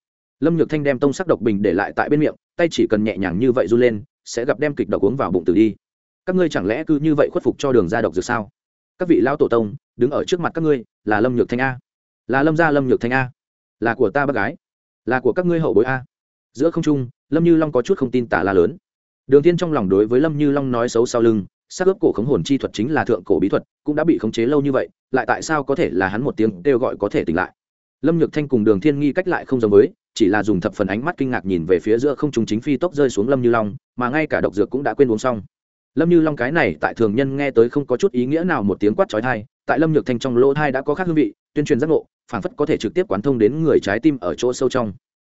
Lâm nhược thanh đem tông sắc độc bình để lại tại bên miệng, tay chỉ cần nhẹ nhàng như vậy run lên, sẽ gặp đem kịch độc uống vào bụng tử đi. Các ngươi chẳng lẽ cứ như vậy khuất phục cho đường ra độc dược sao? Các vị lão tổ tông, đứng ở trước mặt các ngươi, là lâm nhược thanh a. Là lâm gia lâm nhược thanh a. Là của ta bác gái. Là của các ngươi hậu bối a. Giữa không trung, lâm như long có chút không tin tả la lớn đường thiên trong lòng đối với lâm như long nói xấu sau lưng, sắc ướp cổ khống hồn chi thuật chính là thượng cổ bí thuật, cũng đã bị khống chế lâu như vậy, lại tại sao có thể là hắn một tiếng kêu gọi có thể tỉnh lại? Lâm nhược thanh cùng đường thiên nghi cách lại không giống với, chỉ là dùng thập phần ánh mắt kinh ngạc nhìn về phía giữa không trung chính phi tốc rơi xuống lâm như long, mà ngay cả độc dược cũng đã quên uống xong. Lâm như long cái này tại thường nhân nghe tới không có chút ý nghĩa nào một tiếng quát chói tai, tại lâm nhược thanh trong lỗ thai đã có khác hương vị, tuyên truyền giác ngộ, phảng phất có thể trực tiếp quán thông đến người trái tim ở chỗ sâu trong.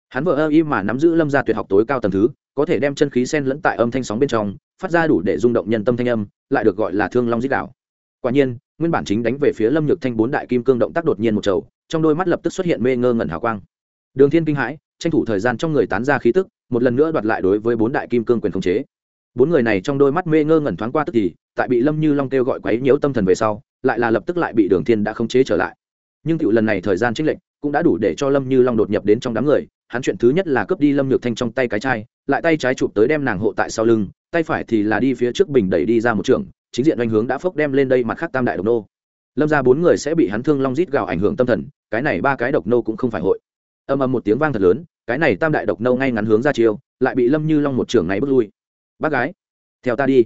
Hắn vợ ơ y mà nắm giữ lâm gia tuyệt học tối cao tầng thứ có thể đem chân khí sen lẫn tại âm thanh sóng bên trong, phát ra đủ để rung động nhân tâm thanh âm, lại được gọi là thương long dích đảo quả nhiên, nguyên bản chính đánh về phía lâm nhược thanh bốn đại kim cương động tác đột nhiên một trầu, trong đôi mắt lập tức xuất hiện mê ngơ ngẩn hào quang. Đường thiên kinh hãi, tranh thủ thời gian trong người tán ra khí tức, một lần nữa đoạt lại đối với bốn đại kim cương quyền khống chế. Bốn người này trong đôi mắt mê ngơ ngẩn thoáng qua tức thì, tại bị lâm như long kêu gọi quấy nhiễu tâm thần về sau, lại là lập tức lại bị đường thiên đã khống chế trở lại. Nhưng tiểu lần này thời gian trích lệnh cũng đã đủ để cho lâm như long đột nhập đến trong đám người, hắn chuyện thứ nhất là cướp đi lâm nhược thanh trong tay cái chai lại tay trái chụp tới đem nàng hộ tại sau lưng, tay phải thì là đi phía trước bình đẩy đi ra một trường, chính diện oanh hướng đã phốc đem lên đây mặt khác tam đại độc nô. Lâm ra bốn người sẽ bị hắn thương long rít gào ảnh hưởng tâm thần, cái này ba cái độc nô cũng không phải hội. Âm âm một tiếng vang thật lớn, cái này tam đại độc nô ngay ngắn hướng ra chiêu, lại bị lâm như long một trường này bước lui. Bác gái, theo ta đi.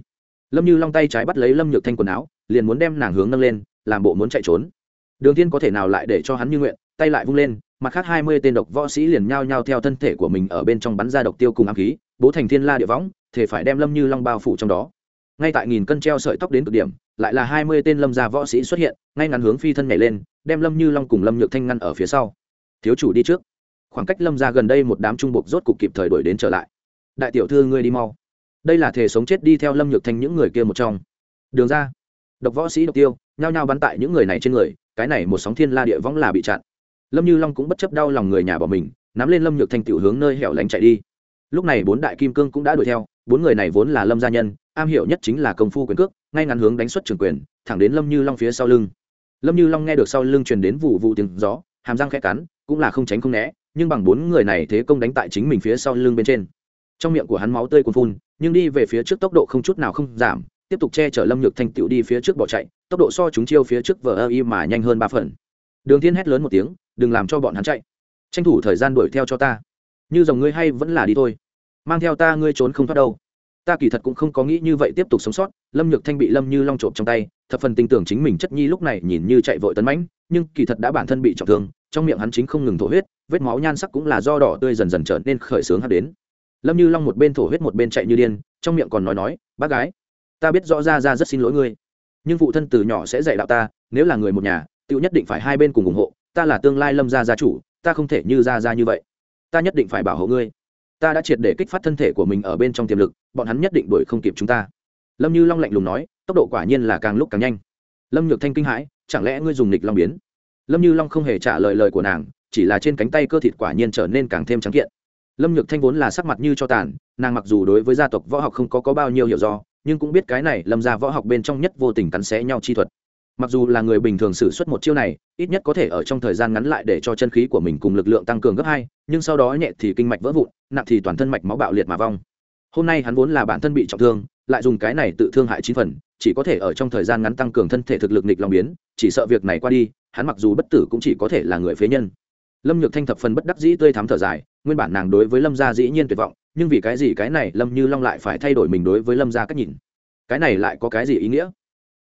Lâm như long tay trái bắt lấy lâm nhược thanh quần áo, liền muốn đem nàng hướng nâng lên, làm bộ muốn chạy trốn. Đường tiên có thể nào lại để cho hắn như nguyện, tay lại vung lên mặt khác hai mươi tên độc võ sĩ liền nhao nhao theo thân thể của mình ở bên trong bắn ra độc tiêu cùng ám khí, bố thành thiên la địa võng, thể phải đem lâm như long bao phủ trong đó. Ngay tại nghìn cân treo sợi tóc đến cực điểm, lại là hai mươi tên lâm gia võ sĩ xuất hiện, ngay ngắn hướng phi thân nhảy lên, đem lâm như long cùng lâm nhược thanh ngăn ở phía sau. Thiếu chủ đi trước. Khoảng cách lâm gia gần đây một đám trung bộc rốt cục kịp thời đuổi đến trở lại. Đại tiểu thư ngươi đi mau. Đây là thể sống chết đi theo lâm nhược thanh những người kia một trong. Đường ra. Độc võ sĩ độc tiêu, nhao nhao bắn tại những người này trên người, cái này một sóng thiên la địa võng là bị chặn lâm như long cũng bất chấp đau lòng người nhà bỏ mình, nắm lên lâm nhược thanh tiểu hướng nơi hẻo lánh chạy đi. Lúc này bốn đại kim cương cũng đã đuổi theo, bốn người này vốn là lâm gia nhân, am hiểu nhất chính là công phu quyền cước, ngay ngắn hướng đánh xuất trường quyền, thẳng đến lâm như long phía sau lưng. Lâm như long nghe được sau lưng truyền đến vụ vụ tiếng gió, hàm răng khẽ cắn, cũng là không tránh không né, nhưng bằng bốn người này thế công đánh tại chính mình phía sau lưng bên trên. Trong miệng của hắn máu tươi cuồn phun, nhưng đi về phía trước tốc độ không chút nào không giảm, tiếp tục che chở lâm nhược thanh tựu đi phía trước bỏ chạy, tốc độ so chúng chiêu phía trước vờ ơ y mà nhanh hơn ba phần. Đường thiên hét lớn một tiếng đừng làm cho bọn hắn chạy. Tranh thủ thời gian đuổi theo cho ta. Như dòng ngươi hay vẫn là đi thôi. Mang theo ta ngươi trốn không thoát đâu. Ta kỳ thật cũng không có nghĩ như vậy tiếp tục sống sót, lâm nhược thanh bị lâm như long trộm trong tay, thập phần tin tưởng chính mình chất nhi lúc này nhìn như chạy vội tấn mãnh, nhưng kỳ thật đã bản thân bị trọng thương, trong miệng hắn chính không ngừng thổ huyết, vết máu nhan sắc cũng là do đỏ tươi dần dần trở nên khởi sướng hắt đến. Lâm như long một bên thổ huyết một bên chạy như điên, trong miệng còn nói nói, bác gái, ta biết rõ ra ra rất xin lỗi ngươi, nhưng phụ thân từ nhỏ sẽ dạy đạo ta, nếu là người một nhà tự nhất định phải hai bên cùng ủng hộ ta là tương lai lâm gia gia chủ ta không thể như gia gia như vậy. Ta nhất định phải bảo hộ ngươi. Ta đã triệt để kích phát thân thể của mình ở bên trong tiềm lực bọn hắn nhất định đuổi không kịp chúng ta. Lâm như long lạnh lùng nói tốc độ quả nhiên là càng lúc càng nhanh. Lâm nhược thanh kinh hãi chẳng lẽ ngươi dùng nịch long biến? Lâm như long không hề trả lời lời của nàng chỉ là trên cánh tay cơ thịt quả nhiên trở nên càng thêm trắng kiện. Lâm nhược thanh vốn là sắc mặt như cho tàn nàng mặc dù đối với gia tộc võ học không có, có bao nhiêu hiểu do nhưng cũng biết cái này lâm ra võ học bên trong nhất vô tình cắn xé nhau chi thuật mặc dù là người bình thường sử suất một chiêu này, ít nhất có thể ở trong thời gian ngắn lại để cho chân khí của mình cùng lực lượng tăng cường gấp hai, nhưng sau đó nhẹ thì kinh mạch vỡ vụn, nặng thì toàn thân mạch máu bạo liệt mà vong. Hôm nay hắn vốn là bản thân bị trọng thương, lại dùng cái này tự thương hại chín phần, chỉ có thể ở trong thời gian ngắn tăng cường thân thể thực lực nịch lòng biến, chỉ sợ việc này qua đi, hắn mặc dù bất tử cũng chỉ có thể là người phế nhân. Lâm nhược thanh thập phần bất đắc dĩ tươi thắm thở dài, nguyên bản nàng đối với lâm gia dĩ nhiên tuyệt vọng, nhưng vì cái gì cái này lâm như long lại phải thay đổi mình đối với lâm gia cách nhìn? Cái này lại có cái gì ý nghĩa?